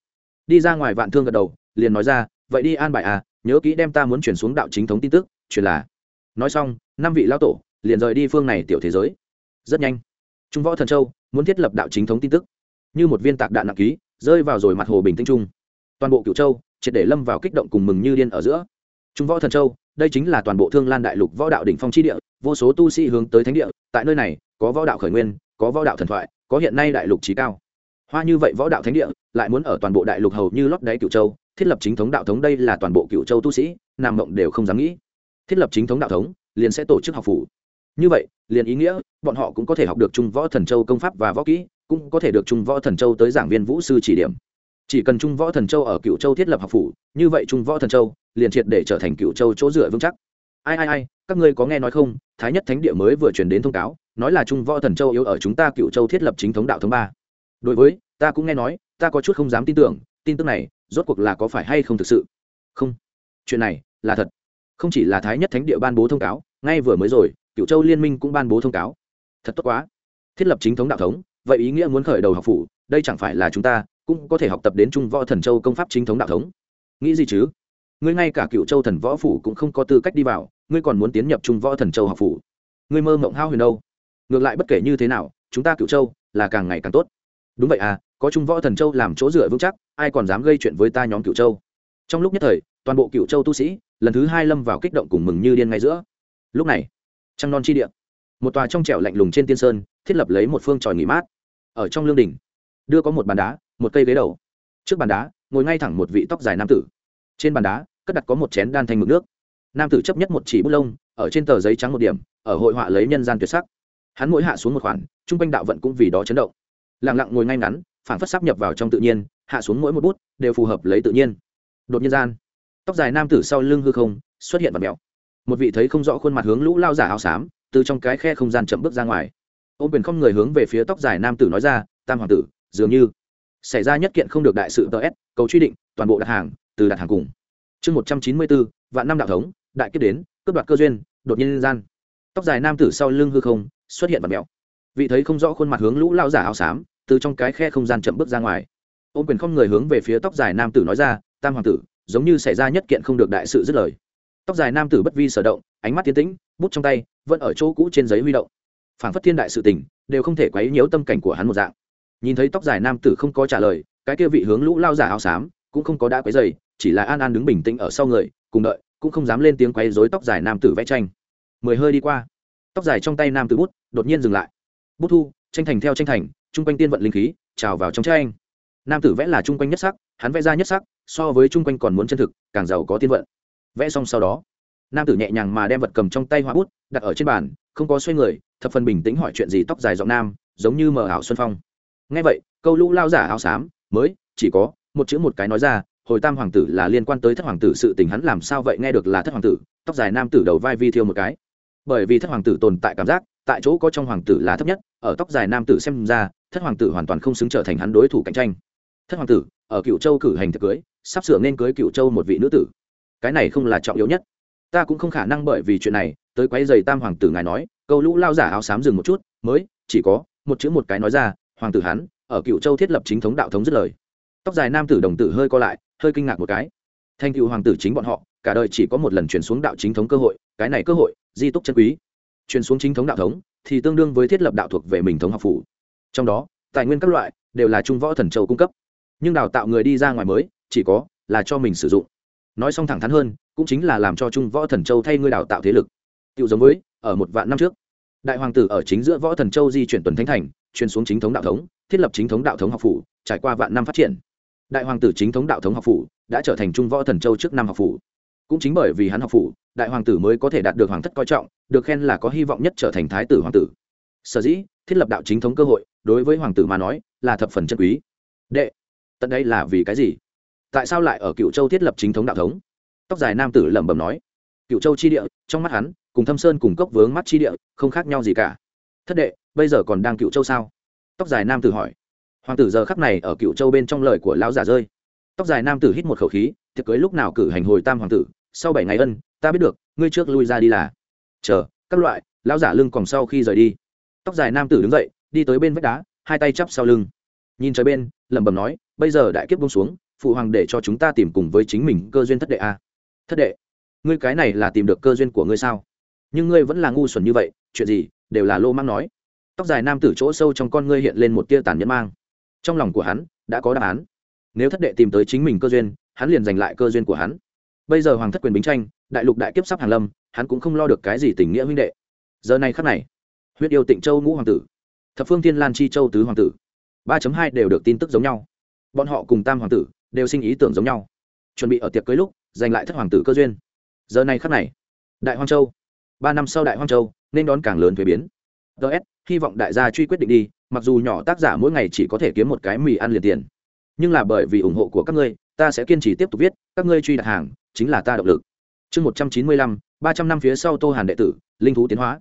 đi ra ngoài vạn thương gật đầu, liền nói ra, vậy đi an bài à nhớ kỹ đem ta muốn chuyển xuống đạo chính thống tin tức chuyển là. Nói xong, năm vị lão tổ liền rời đi phương này tiểu thế giới. Rất nhanh, trung võ thần châu muốn thiết lập đạo chính thống tin tức. Như một viên tạc đạn nặng ký, rơi vào rồi mặt hồ bình tĩnh trung. Toàn bộ cựu châu, triệt để lâm vào kích động cùng mừng như điên ở giữa trung võ thần châu, đây chính là toàn bộ thương lan đại lục võ đạo đỉnh phong chi địa, vô số tu sĩ hướng tới thánh địa, tại nơi này, có võ đạo khởi nguyên, có võ đạo thần thoại, có hiện nay đại lục chí cao. Hoa như vậy võ đạo thánh địa, lại muốn ở toàn bộ đại lục hầu như lót đáy cửu châu, thiết lập chính thống đạo thống đây là toàn bộ cửu châu tu sĩ, nam mộng đều không dám nghĩ. Thiết lập chính thống đạo thống, liền sẽ tổ chức học phủ. Như vậy, liền ý nghĩa, bọn họ cũng có thể học được trung võ thần châu công pháp và võ kỹ, cũng có thể được trung võ thần châu tới giảng viên vũ sư chỉ điểm. Chỉ cần trung võ thần châu ở cửu châu thiết lập học phủ, như vậy trung võ thần châu liền triệt để trở thành cựu châu chỗ dựa vững chắc. Ai ai ai, các ngươi có nghe nói không? Thái nhất thánh địa mới vừa truyền đến thông cáo, nói là trung võ thần châu yếu ở chúng ta cựu châu thiết lập chính thống đạo thống ba. Đối với, ta cũng nghe nói, ta có chút không dám tin tưởng, tin tức này, rốt cuộc là có phải hay không thực sự? Không. Chuyện này, là thật. Không chỉ là thái nhất thánh địa ban bố thông cáo, ngay vừa mới rồi, cựu châu liên minh cũng ban bố thông cáo. Thật tốt quá. Thiết lập chính thống đạo thống, vậy ý nghĩa muốn khởi đầu học phủ, đây chẳng phải là chúng ta, cũng có thể học tập đến trung võ thần châu công pháp chính thống đạo thống. Nghĩ gì chứ? Ngươi ngay cả cựu châu thần võ phủ cũng không có tư cách đi vào, ngươi còn muốn tiến nhập trung võ thần châu học phủ. Ngươi mơ mộng hao huyền đâu? Ngược lại bất kể như thế nào, chúng ta cựu châu là càng ngày càng tốt. Đúng vậy à có trung võ thần châu làm chỗ dựa vững chắc, ai còn dám gây chuyện với ta nhóm cựu châu? Trong lúc nhất thời, toàn bộ cựu châu tu sĩ, lần thứ hai lâm vào kích động cùng mừng như điên ngay giữa. Lúc này, trăng non chi địa. Một tòa trong trẻo lạnh lùng trên tiên sơn, thiết lập lấy một phương tròi nghỉ mát. Ở trong lương đình đưa có một bàn đá, một cây ghế đầu. Trước bàn đá, ngồi ngay thẳng một vị tóc dài nam tử trên bàn đá, cất đặt có một chén đan thanh mực nước. Nam tử chấp nhất một chỉ bút lông, ở trên tờ giấy trắng một điểm, ở hội họa lấy nhân gian tuyệt sắc. Hắn mỗi hạ xuống một khoản, chung quanh đạo vận cũng vì đó chấn động. Lẳng lặng ngồi ngay ngắn phản phất sắp nhập vào trong tự nhiên, hạ xuống mỗi một bút, đều phù hợp lấy tự nhiên. Đột nhiên gian, tóc dài nam tử sau lưng hư không, xuất hiện và mèo. Một vị thấy không rõ khuôn mặt hướng lũ lao giả áo xám, từ trong cái khe không gian chậm bước ra ngoài. Ô quyền không người hướng về phía tóc dài nam tử nói ra, tam hoàng tử, dường như xảy ra nhất kiện không được đại sự tờ s, cầu truy định toàn bộ đặt hàng từ đặt hàng cùng. Chương một trăm chín mươi bốn, vạn năm đạo thống, đại kiếp đến, cướp đoạt cơ duyên, đột nhiên gian. Tóc dài nam tử sau lưng hư không, xuất hiện và mẹo. Vị thấy không rõ khuôn mặt hướng lũ lao giả áo xám, từ trong cái khe không gian chậm bước ra ngoài. Ôm quyền không người hướng về phía tóc dài nam tử nói ra, tam hoàng tử, giống như xảy ra nhất kiện không được đại sự dứt lời. Tóc dài nam tử bất vi sở động, ánh mắt tiến tĩnh, bút trong tay, vẫn ở chỗ cũ trên giấy huy động. Phảng phất thiên đại sự tình, đều không thể quấy nhiễu tâm cảnh của hắn một dạng. Nhìn thấy tóc dài nam tử không có trả lời, cái kia vị hướng lũ lao giả áo xám, cũng không có đã quấy dày chỉ là an an đứng bình tĩnh ở sau người, cùng đợi, cũng không dám lên tiếng quấy rối tóc dài nam tử vẽ tranh. Mười hơi đi qua, tóc dài trong tay nam tử bút đột nhiên dừng lại. Bút thu, tranh thành theo tranh thành, chung quanh tiên vận linh khí trào vào trong tranh. Nam tử vẽ là chung quanh nhất sắc, hắn vẽ ra nhất sắc, so với chung quanh còn muốn chân thực, càng giàu có tiên vận. Vẽ xong sau đó, nam tử nhẹ nhàng mà đem vật cầm trong tay hoa bút, đặt ở trên bàn, không có xoay người, thập phần bình tĩnh hỏi chuyện gì tóc dài giọng nam, giống như mờ ảo xuân phong. Ngay vậy, câu lũ lao giả áo xám, mới, chỉ có một chữ một cái nói ra hồi tam hoàng tử là liên quan tới thất hoàng tử sự tình hắn làm sao vậy nghe được là thất hoàng tử, tóc dài nam tử đầu vai vi thiêu một cái. Bởi vì thất hoàng tử tồn tại cảm giác, tại chỗ có trong hoàng tử là thấp nhất, ở tóc dài nam tử xem ra, thất hoàng tử hoàn toàn không xứng trở thành hắn đối thủ cạnh tranh. Thất hoàng tử, ở cựu châu cử hành thực cưới, sắp sửa nên cưới cựu châu một vị nữ tử. Cái này không là trọng yếu nhất. Ta cũng không khả năng bởi vì chuyện này, tới quấy giày tam hoàng tử ngài nói, câu lũ lao giả áo xám dừng một chút, mới, chỉ có, một chữ một cái nói ra, hoàng tử hắn, ở cựu châu thiết lập chính thống đạo thống dứt lời. Tóc dài nam tử đồng tử hơi co lại hơi kinh ngạc một cái. Thanh cựu hoàng tử chính bọn họ, cả đời chỉ có một lần chuyển xuống đạo chính thống cơ hội, cái này cơ hội, di túc chân quý. Chuyển xuống chính thống đạo thống, thì tương đương với thiết lập đạo thuộc về mình thống học phủ. Trong đó, tài nguyên các loại, đều là trung võ thần châu cung cấp. Nhưng đào tạo người đi ra ngoài mới, chỉ có, là cho mình sử dụng. Nói xong thẳng thắn hơn, cũng chính là làm cho trung võ thần châu thay ngươi đào tạo thế lực. Tự giống với, ở một vạn năm trước, đại hoàng tử ở chính giữa võ thần châu di chuyển tuần thánh thành, truyền xuống chính thống đạo thống, thiết lập chính thống đạo thống học phủ, trải qua vạn năm phát triển đại hoàng tử chính thống đạo thống học phủ đã trở thành trung võ thần châu trước năm học phủ. Cũng chính bởi vì hắn học phủ, đại hoàng tử mới có thể đạt được hoàng thất coi trọng, được khen là có hy vọng nhất trở thành thái tử hoàng tử. Sở dĩ, thiết lập đạo chính thống cơ hội, đối với hoàng tử mà nói, là thập phần chân quý. Đệ, tận đây là vì cái gì? Tại sao lại ở cựu châu thiết lập chính thống đạo thống? Tóc dài nam tử lẩm bẩm nói. Cựu châu chi địa, trong mắt hắn, cùng thâm sơn cùng cốc vướng mắt chi địa, không khác nhau gì cả. Thất đệ, bây giờ còn đang cựu châu sao? Tóc dài nam tử hỏi hoàng tử giờ khắc này ở cựu châu bên trong lời của lão giả rơi. Tóc dài nam tử hít một khẩu khí, tiệc cưới lúc nào cử hành hồi tam hoàng tử, sau bảy ngày ân, ta biết được, ngươi trước lui ra đi là. Chờ, các loại, lão giả lưng còn sau khi rời đi. Tóc dài nam tử đứng dậy, đi tới bên vách đá, hai tay chắp sau lưng. Nhìn trời bên, lẩm bẩm nói, bây giờ đại kiếp bông xuống, phụ hoàng để cho chúng ta tìm cùng với chính mình cơ duyên thất đệ a. Thất đệ, ngươi cái này là tìm được cơ duyên của ngươi sao? Nhưng ngươi vẫn là ngu xuẩn như vậy, chuyện gì, đều là lô mang nói. Tóc dài nam tử chỗ sâu trong con ngươi hiện lên một tia tàn nhẫn mang trong lòng của hắn đã có đáp án. Nếu thất đệ tìm tới chính mình cơ duyên, hắn liền giành lại cơ duyên của hắn. Bây giờ hoàng thất quyền bính tranh, đại lục đại kiếp sắp hàng lâm, hắn cũng không lo được cái gì tình nghĩa huynh đệ. Giờ này khắc này, huyết yêu tịnh châu ngũ hoàng tử, thập phương thiên lan chi châu tứ hoàng tử, ba hai đều được tin tức giống nhau. Bọn họ cùng tam hoàng tử đều sinh ý tưởng giống nhau. Chuẩn bị ở tiệc cưới lúc, giành lại thất hoàng tử cơ duyên. Giờ này khắc này, đại hoang châu, ba năm sau đại hoang châu, nên đón càng lớn thuế biến. Ts hy vọng đại gia truy quyết định đi mặc dù nhỏ tác giả mỗi ngày chỉ có thể kiếm một cái mì ăn liền tiền, nhưng là bởi vì ủng hộ của các ngươi, ta sẽ kiên trì tiếp tục viết, các ngươi truy đặt hàng, chính là ta động lực. Chương một trăm chín mươi lăm, ba trăm năm phía sau tô hàn đệ tử, linh thú tiến hóa.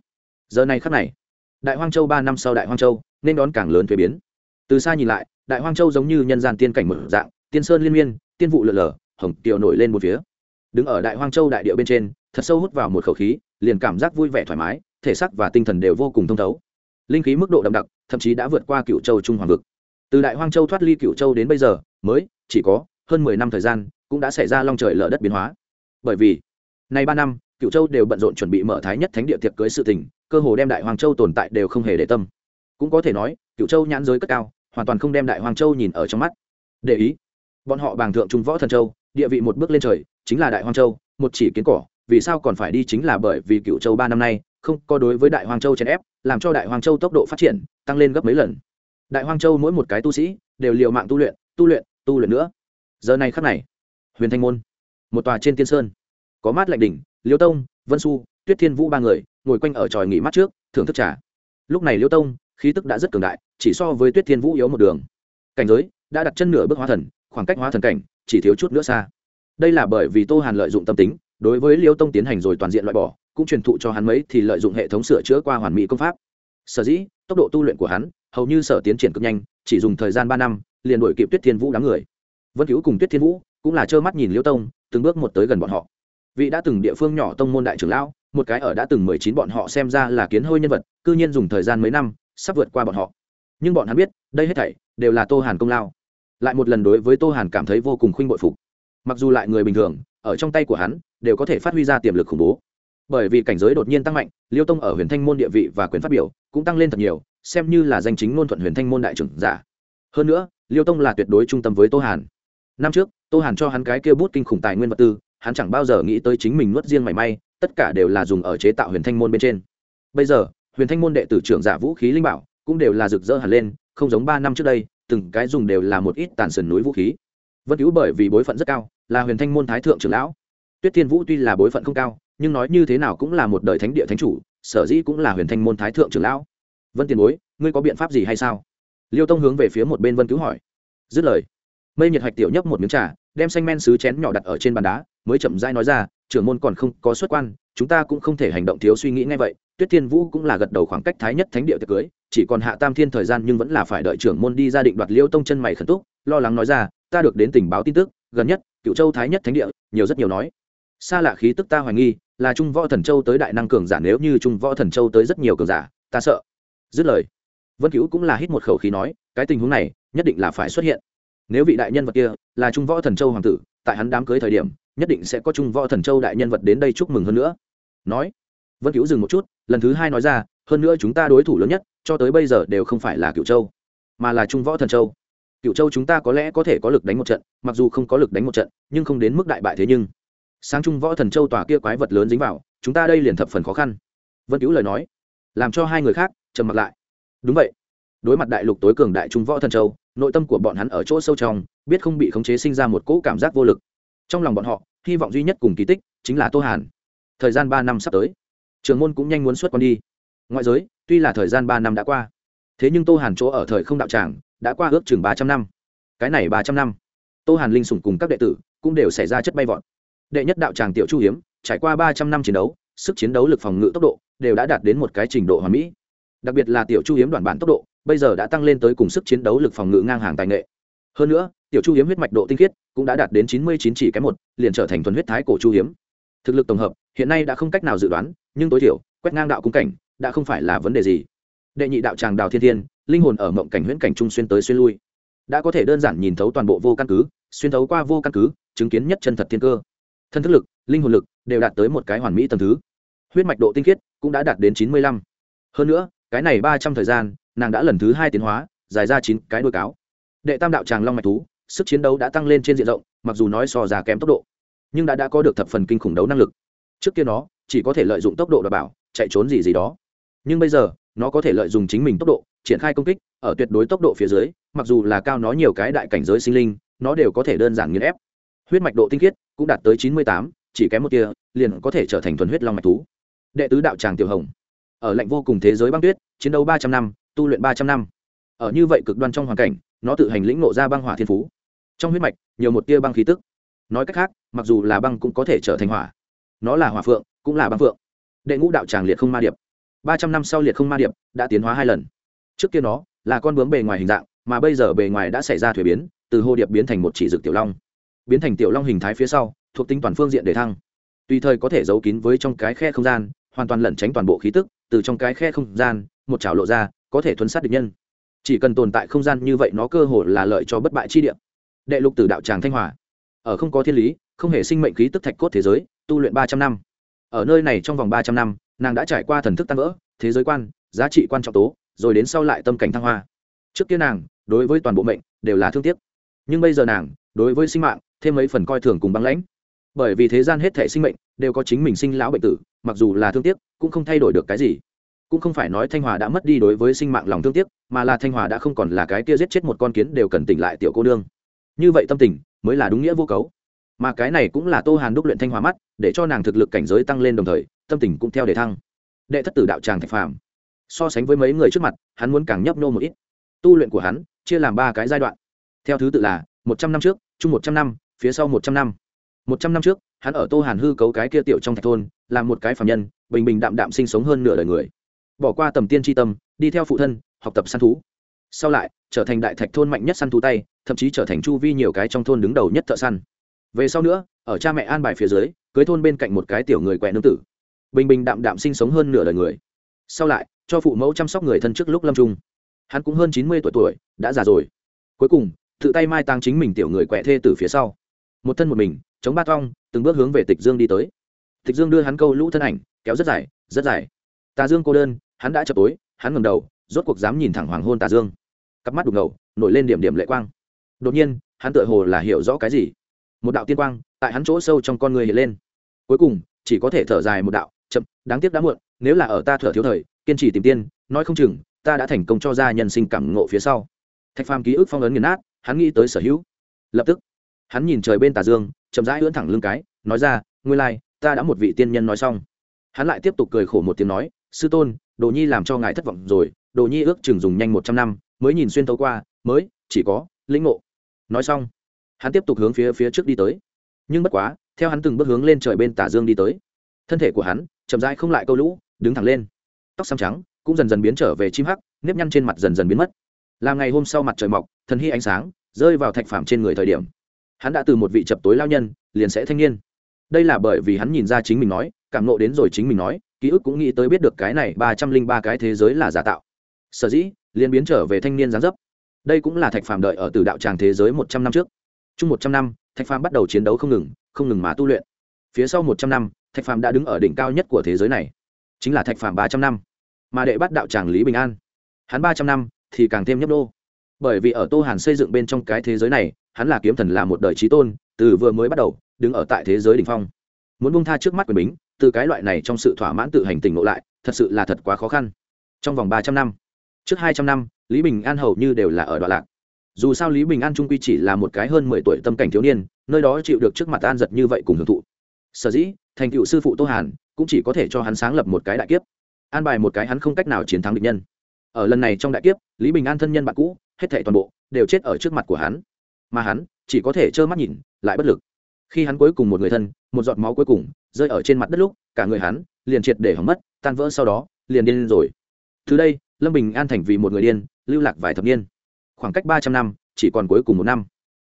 Giờ này khắc này, đại hoang châu ba năm sau đại hoang châu, nên đón càng lớn thuế biến. Từ xa nhìn lại, đại hoang châu giống như nhân gian tiên cảnh mở dạng, tiên sơn liên miên, tiên vụ lở lờ hồng tiểu nổi lên một phía. Đứng ở đại hoang châu đại địa bên trên, thật sâu hút vào một khẩu khí, liền cảm giác vui vẻ thoải mái, thể xác và tinh thần đều vô cùng thông thấu linh khí mức độ đậm đặc, thậm chí đã vượt qua cựu châu trung hoàng vực. Từ đại hoang châu thoát ly cựu châu đến bây giờ, mới chỉ có hơn mười năm thời gian, cũng đã xảy ra long trời lở đất biến hóa. Bởi vì, nay ba năm cựu châu đều bận rộn chuẩn bị mở thái nhất thánh địa tiệc cưới sự tình, cơ hồ đem đại hoàng châu tồn tại đều không hề để tâm. Cũng có thể nói cựu châu nhãn giới cất cao, hoàn toàn không đem đại hoàng châu nhìn ở trong mắt. Để ý, bọn họ bàng thượng trung võ thần châu, địa vị một bước lên trời, chính là đại hoàng châu, một chỉ kiến cỏ, vì sao còn phải đi chính là bởi vì cựu châu ba năm nay không có đối với đại hoàng châu chèn ép, làm cho đại hoàng châu tốc độ phát triển tăng lên gấp mấy lần. Đại hoàng châu mỗi một cái tu sĩ đều liều mạng tu luyện tu luyện tu luyện nữa. Giờ này khắc này, huyền thanh môn, một tòa trên tiên sơn, có mát lạnh đỉnh, liêu tông, vân su tuyết thiên vũ ba người ngồi quanh ở tròi nghỉ mát trước, thưởng thức trà. Lúc này liêu tông, khí tức đã rất cường đại, chỉ so với tuyết thiên vũ yếu một đường. Cảnh giới đã đặt chân nửa bước hóa thần, khoảng cách hóa thần cảnh chỉ thiếu chút nữa xa. Đây là bởi vì tô hàn lợi dụng tâm tính, đối với liêu tông tiến hành rồi toàn diện loại bỏ cũng truyền thụ cho hắn mấy thì lợi dụng hệ thống sửa chữa qua hoàn mỹ công pháp. Sở dĩ, tốc độ tu luyện của hắn, hầu như sở tiến triển cực nhanh, chỉ dùng thời gian ba năm, liền đổi kịp tuyết thiên vũ đám người. Vân cứu cùng tuyết thiên vũ cũng là trơ mắt nhìn liêu tông, từng bước một tới gần bọn họ. Vị đã từng địa phương nhỏ tông môn đại trưởng lão, một cái ở đã từng mười chín bọn họ xem ra là kiến hôi nhân vật, cư nhiên dùng thời gian mấy năm, sắp vượt qua bọn họ. Nhưng bọn hắn biết, đây hết thảy đều là tô hàn công lao. Lại một lần đối với tô hàn cảm thấy vô cùng khuynh bội phục. Mặc dù lại người bình thường, ở trong tay của hắn, đều có thể phát huy ra tiềm lực khủng bố bởi vì cảnh giới đột nhiên tăng mạnh, liêu tông ở huyền thanh môn địa vị và quyền phát biểu cũng tăng lên thật nhiều, xem như là danh chính ngôn thuận huyền thanh môn đại trưởng giả. Hơn nữa, liêu tông là tuyệt đối trung tâm với tô hàn. Năm trước, tô hàn cho hắn cái kia bút kinh khủng tài nguyên vật tư, hắn chẳng bao giờ nghĩ tới chính mình nuốt riêng mảy may, tất cả đều là dùng ở chế tạo huyền thanh môn bên trên. Bây giờ, huyền thanh môn đệ tử trưởng giả vũ khí linh bảo cũng đều là rực rỡ hẳn lên, không giống ba năm trước đây, từng cái dùng đều là một ít tàn sườn núi vũ khí. Vân cứu bởi vì bối phận rất cao, là huyền thanh môn thái thượng trưởng lão. Tuyết thiên vũ tuy là bối phận không cao nhưng nói như thế nào cũng là một đời thánh địa thánh chủ, sở dĩ cũng là huyền thanh môn thái thượng trưởng lão. Vân tiền bối, ngươi có biện pháp gì hay sao? Liêu tông hướng về phía một bên vân cứu hỏi. Dứt lời, mây nhiệt hạch tiểu nhấp một miếng trà, đem xanh men sứ chén nhỏ đặt ở trên bàn đá, mới chậm rãi nói ra, trưởng môn còn không có xuất quan, chúng ta cũng không thể hành động thiếu suy nghĩ ngay vậy. Tuyết thiên vũ cũng là gật đầu khoảng cách thái nhất thánh địa tiệc cưới, chỉ còn hạ tam thiên thời gian nhưng vẫn là phải đợi trưởng môn đi ra định đoạt liêu tông chân mày khẩn túc, lo lắng nói ra, ta được đến tình báo tin tức, gần nhất cựu châu thái nhất thánh địa, nhiều rất nhiều nói. Xa lạ khí tức ta hoài nghi là trung võ thần châu tới đại năng cường giả, nếu như trung võ thần châu tới rất nhiều cường giả, ta sợ. Dứt lời, vân cứu cũng là hít một khẩu khí nói, cái tình huống này nhất định là phải xuất hiện. Nếu vị đại nhân vật kia là trung võ thần châu hoàng tử, tại hắn đám cưới thời điểm, nhất định sẽ có trung võ thần châu đại nhân vật đến đây chúc mừng hơn nữa. Nói, vân cứu dừng một chút, lần thứ hai nói ra, hơn nữa chúng ta đối thủ lớn nhất, cho tới bây giờ đều không phải là cựu châu, mà là trung võ thần châu. Cựu châu chúng ta có lẽ có thể có lực đánh một trận, mặc dù không có lực đánh một trận, nhưng không đến mức đại bại thế nhưng sáng trung võ thần châu tòa kia quái vật lớn dính vào, chúng ta đây liền thập phần khó khăn. Vân cứu lời nói, làm cho hai người khác trầm mặc lại. Đúng vậy. Đối mặt đại lục tối cường đại trung võ thần châu, nội tâm của bọn hắn ở chỗ sâu trong, biết không bị khống chế sinh ra một cỗ cảm giác vô lực. Trong lòng bọn họ, hy vọng duy nhất cùng kỳ tích chính là tô hàn. Thời gian ba năm sắp tới trường môn cũng nhanh muốn xuất con đi. Ngoại giới, tuy là thời gian ba năm đã qua, thế nhưng tô hàn chỗ ở thời không đạo tràng đã qua ước chừng ba trăm năm. Cái này ba trăm năm, tô hàn linh sủng cùng các đệ tử cũng đều xảy ra chất bay vọt đệ nhất đạo tràng tiểu chu hiếm, trải qua ba trăm năm chiến đấu, sức chiến đấu lực phòng ngự tốc độ đều đã đạt đến một cái trình độ hoàn mỹ. Đặc biệt là tiểu chu hiếm đoàn bản tốc độ, bây giờ đã tăng lên tới cùng sức chiến đấu lực phòng ngự ngang hàng tài nghệ. Hơn nữa, tiểu chu hiếm huyết mạch độ tinh khiết cũng đã đạt đến chín mươi chín chỉ cái một, liền trở thành thuần huyết thái cổ chu hiếm. Thực lực tổng hợp, hiện nay đã không cách nào dự đoán, nhưng tối thiểu, quét ngang đạo cung cảnh, đã không phải là vấn đề gì. Đệ nhị đạo tràng đào thiên thiên, linh hồn ở mộng cảnh huyễn cảnh trung xuyên tới xuyên lui. Đã có thể đơn giản nhìn thấu toàn bộ vô căn cứ, xuyên thấu qua vô căn cứ, chứng kiến nhất chân thật thiên cơ thân thức lực, linh hồn lực đều đạt tới một cái hoàn mỹ tầm thứ. Huyết mạch độ tinh khiết cũng đã đạt đến chín mươi lăm. Hơn nữa, cái này ba trăm thời gian, nàng đã lần thứ hai tiến hóa dài ra chín cái đôi cáo. Đệ tam đạo tràng long mạch thú, sức chiến đấu đã tăng lên trên diện rộng, mặc dù nói so già kém tốc độ, nhưng đã đã có được thập phần kinh khủng đấu năng lực. Trước kia nó chỉ có thể lợi dụng tốc độ đảm bảo, chạy trốn gì gì đó. Nhưng bây giờ, nó có thể lợi dụng chính mình tốc độ, triển khai công kích, ở tuyệt đối tốc độ phía dưới, mặc dù là cao nó nhiều cái đại cảnh giới sinh linh, nó đều có thể đơn giản nghiền ép huyết mạch độ tinh khiết cũng đạt tới chín mươi tám, chỉ kém một tia, liền có thể trở thành thuần huyết long mạch thú. Đệ tứ đạo tràng tiểu hồng. Ở lạnh vô cùng thế giới băng tuyết, chiến đấu ba trăm năm, tu luyện ba trăm năm. Ở như vậy cực đoan trong hoàn cảnh, nó tự hành lĩnh nộ ra băng hỏa thiên phú. Trong huyết mạch, nhiều một tia băng khí tức. Nói cách khác, mặc dù là băng cũng có thể trở thành hỏa. Nó là hỏa phượng, cũng là băng phượng. Đệ ngũ đạo tràng liệt không ma điệp. Ba trăm năm sau liệt không ma điệp đã tiến hóa hai lần. Trước kia nó là con bướm bề ngoài hình dạng, mà bây giờ bề ngoài đã xảy ra thuế biến, từ hô điệp biến thành một chỉ rực tiểu long biến thành tiểu long hình thái phía sau, thuộc tính toàn phương diện để thăng. Tùy thời có thể giấu kín với trong cái khe không gian, hoàn toàn lẩn tránh toàn bộ khí tức, từ trong cái khe không gian, một chảo lộ ra, có thể thuấn sát địch nhân. Chỉ cần tồn tại không gian như vậy nó cơ hồ là lợi cho bất bại chi địa. Đệ lục tử đạo tràng thanh hòa. Ở không có thiên lý, không hề sinh mệnh khí tức thạch cốt thế giới, tu luyện ba trăm năm. Ở nơi này trong vòng ba trăm năm, nàng đã trải qua thần thức tan vỡ, thế giới quan, giá trị quan trọng tố, rồi đến sau lại tâm cảnh thăng hoa. Trước kia nàng, đối với toàn bộ mệnh, đều là thương tiếc nhưng bây giờ nàng, đối với sinh mạng, thêm mấy phần coi thường cùng băng lãnh. Bởi vì thế gian hết thể sinh mệnh đều có chính mình sinh lão bệnh tử, mặc dù là thương tiếc, cũng không thay đổi được cái gì. Cũng không phải nói thanh hòa đã mất đi đối với sinh mạng lòng thương tiếc, mà là thanh hòa đã không còn là cái kia giết chết một con kiến đều cần tỉnh lại tiểu cô nương. Như vậy tâm tình mới là đúng nghĩa vô cấu. Mà cái này cũng là tô hàn đúc luyện thanh hòa mắt, để cho nàng thực lực cảnh giới tăng lên đồng thời, tâm tình cũng theo để thăng. Đệ thất tử đạo tràng thạch phàm. So sánh với mấy người trước mặt, hắn muốn càng nhấp nô một ít. Tu luyện của hắn chia làm ba cái giai đoạn theo thứ tự là, một trăm năm trước, chung một trăm năm, phía sau một trăm năm. Một trăm năm trước, hắn ở tô hàn hư cấu cái kia tiểu trong thạch thôn làm một cái phạm nhân, bình bình đạm đạm sinh sống hơn nửa đời người. Bỏ qua tầm tiên tri tâm, đi theo phụ thân, học tập săn thú. Sau lại, trở thành đại thạch thôn mạnh nhất săn thú tay, thậm chí trở thành chu vi nhiều cái trong thôn đứng đầu nhất thợ săn. Về sau nữa, ở cha mẹ an bài phía dưới, cưới thôn bên cạnh một cái tiểu người quẹ nương tử. Bình bình đạm đạm sinh sống hơn nửa đời người. Sau lại, cho phụ mẫu chăm sóc người thân trước lúc lâm trung hắn cũng hơn chín mươi tuổi tuổi, đã già rồi. Cuối cùng tự tay mai tăng chính mình tiểu người quẹ thê từ phía sau. Một thân một mình, chống ba thong, từng bước hướng về tịch dương đi tới. Tịch dương đưa hắn câu lũ thân ảnh, kéo rất dài rất dài. Tà dương cô đơn, hắn đã chập tối, hắn ngầm đầu, rốt cuộc dám nhìn thẳng hoàng hôn tà dương. Cặp mắt đục ngầu, nổi lên điểm điểm lệ quang. Đột nhiên, hắn tựa hồ là hiểu rõ cái gì. Một đạo tiên quang, tại hắn chỗ sâu trong con người hiện lên. Cuối cùng, chỉ có thể thở dài một đạo, chậm, đáng tiếc đã muộn, nếu là ở ta thở thiếu thời, kiên trì tìm tiên, nói không chừng, ta đã thành công cho ra nhân sinh cảm ngộ phía sau. Thạch phàm ký ức phong ấn nghiền nát hắn nghĩ tới sở hữu. Lập tức hắn nhìn trời bên tà dương chậm rãi ưỡn thẳng lưng cái nói ra ngươi lai、like, ta đã một vị tiên nhân nói xong. Hắn lại tiếp tục cười khổ một tiếng nói sư tôn đồ nhi làm cho ngài thất vọng rồi đồ nhi ước chừng dùng nhanh một trăm năm mới nhìn xuyên tấu qua mới chỉ có lĩnh ngộ. Nói xong hắn tiếp tục hướng phía phía trước đi tới. Nhưng bất quá theo hắn từng bước hướng lên trời bên tà dương đi tới thân thể của hắn chậm rãi không lại câu lũ đứng thẳng lên. Tóc xăm trắng cũng dần dần biến trở về chim hắc nếp nhăn trên mặt dần dần biến mất. Làm ngày hôm sau mặt trời mọc thần hy ánh sáng rơi vào thạch phàm trên người thời điểm. Hắn đã từ một vị chập tối lao nhân, liền sẽ thanh niên. Đây là bởi vì hắn nhìn ra chính mình nói, cảm nộ đến rồi chính mình nói, ký ức cũng nghĩ tới biết được cái này ba trăm linh ba cái thế giới là giả tạo. Sở dĩ, liền biến trở về thanh niên gián dấp. Đây cũng là thạch phàm đợi ở từ đạo tràng thế giới một trăm năm trước. Chung một trăm năm, thạch phàm bắt đầu chiến đấu không ngừng không ngừng mà tu luyện. Phía sau một trăm năm, thạch phàm đã đứng ở đỉnh cao nhất của thế giới này. Chính là thạch phàm ba trăm năm. Mà đệ bắt đạo tràng lý bình an. Hắn ba trăm năm, thì càng thêm nhấp đô bởi vì ở tô hàn xây dựng bên trong cái thế giới này, hắn là kiếm thần là một đời trí tôn, từ vừa mới bắt đầu, đứng ở tại thế giới đ ỉ n h phong. Muốn bung tha trước mắt quyền bính, từ cái loại này trong sự thỏa mãn tự hành tỉnh ngộ lại, thật sự là thật quá khó khăn. Trong vòng ba trăm năm, trước hai trăm năm, lý bình an hầu như đều là ở đoạn lạc. Dù sao lý bình an trung quy chỉ là một cái hơn mười tuổi tâm cảnh thiếu niên, nơi đó chịu được trước mặt an giật như vậy cùng hưởng thụ. Sở dĩ, thành cựu sư phụ tô hàn, cũng chỉ có thể cho hắn sáng lập một cái đại kiếp. An bài một cái hắn không cách nào chiến thắng địch nhân ở lần này trong đại kiếp, lý bình an thân nhân bạn cũ, hết thảy toàn bộ đều chết ở trước mặt của hắn. Mà hắn chỉ có thể trơ mắt nhìn, lại bất lực. Khi hắn cuối cùng một người thân, một giọt máu cuối cùng rơi ở trên mặt đất lúc, cả người hắn liền triệt để hỏng mất, tan vỡ sau đó, liền điên rồi. Từ đây, lâm bình an thành vì một người điên, lưu lạc vài thập niên. Khoảng cách ba trăm năm, chỉ còn cuối cùng một năm.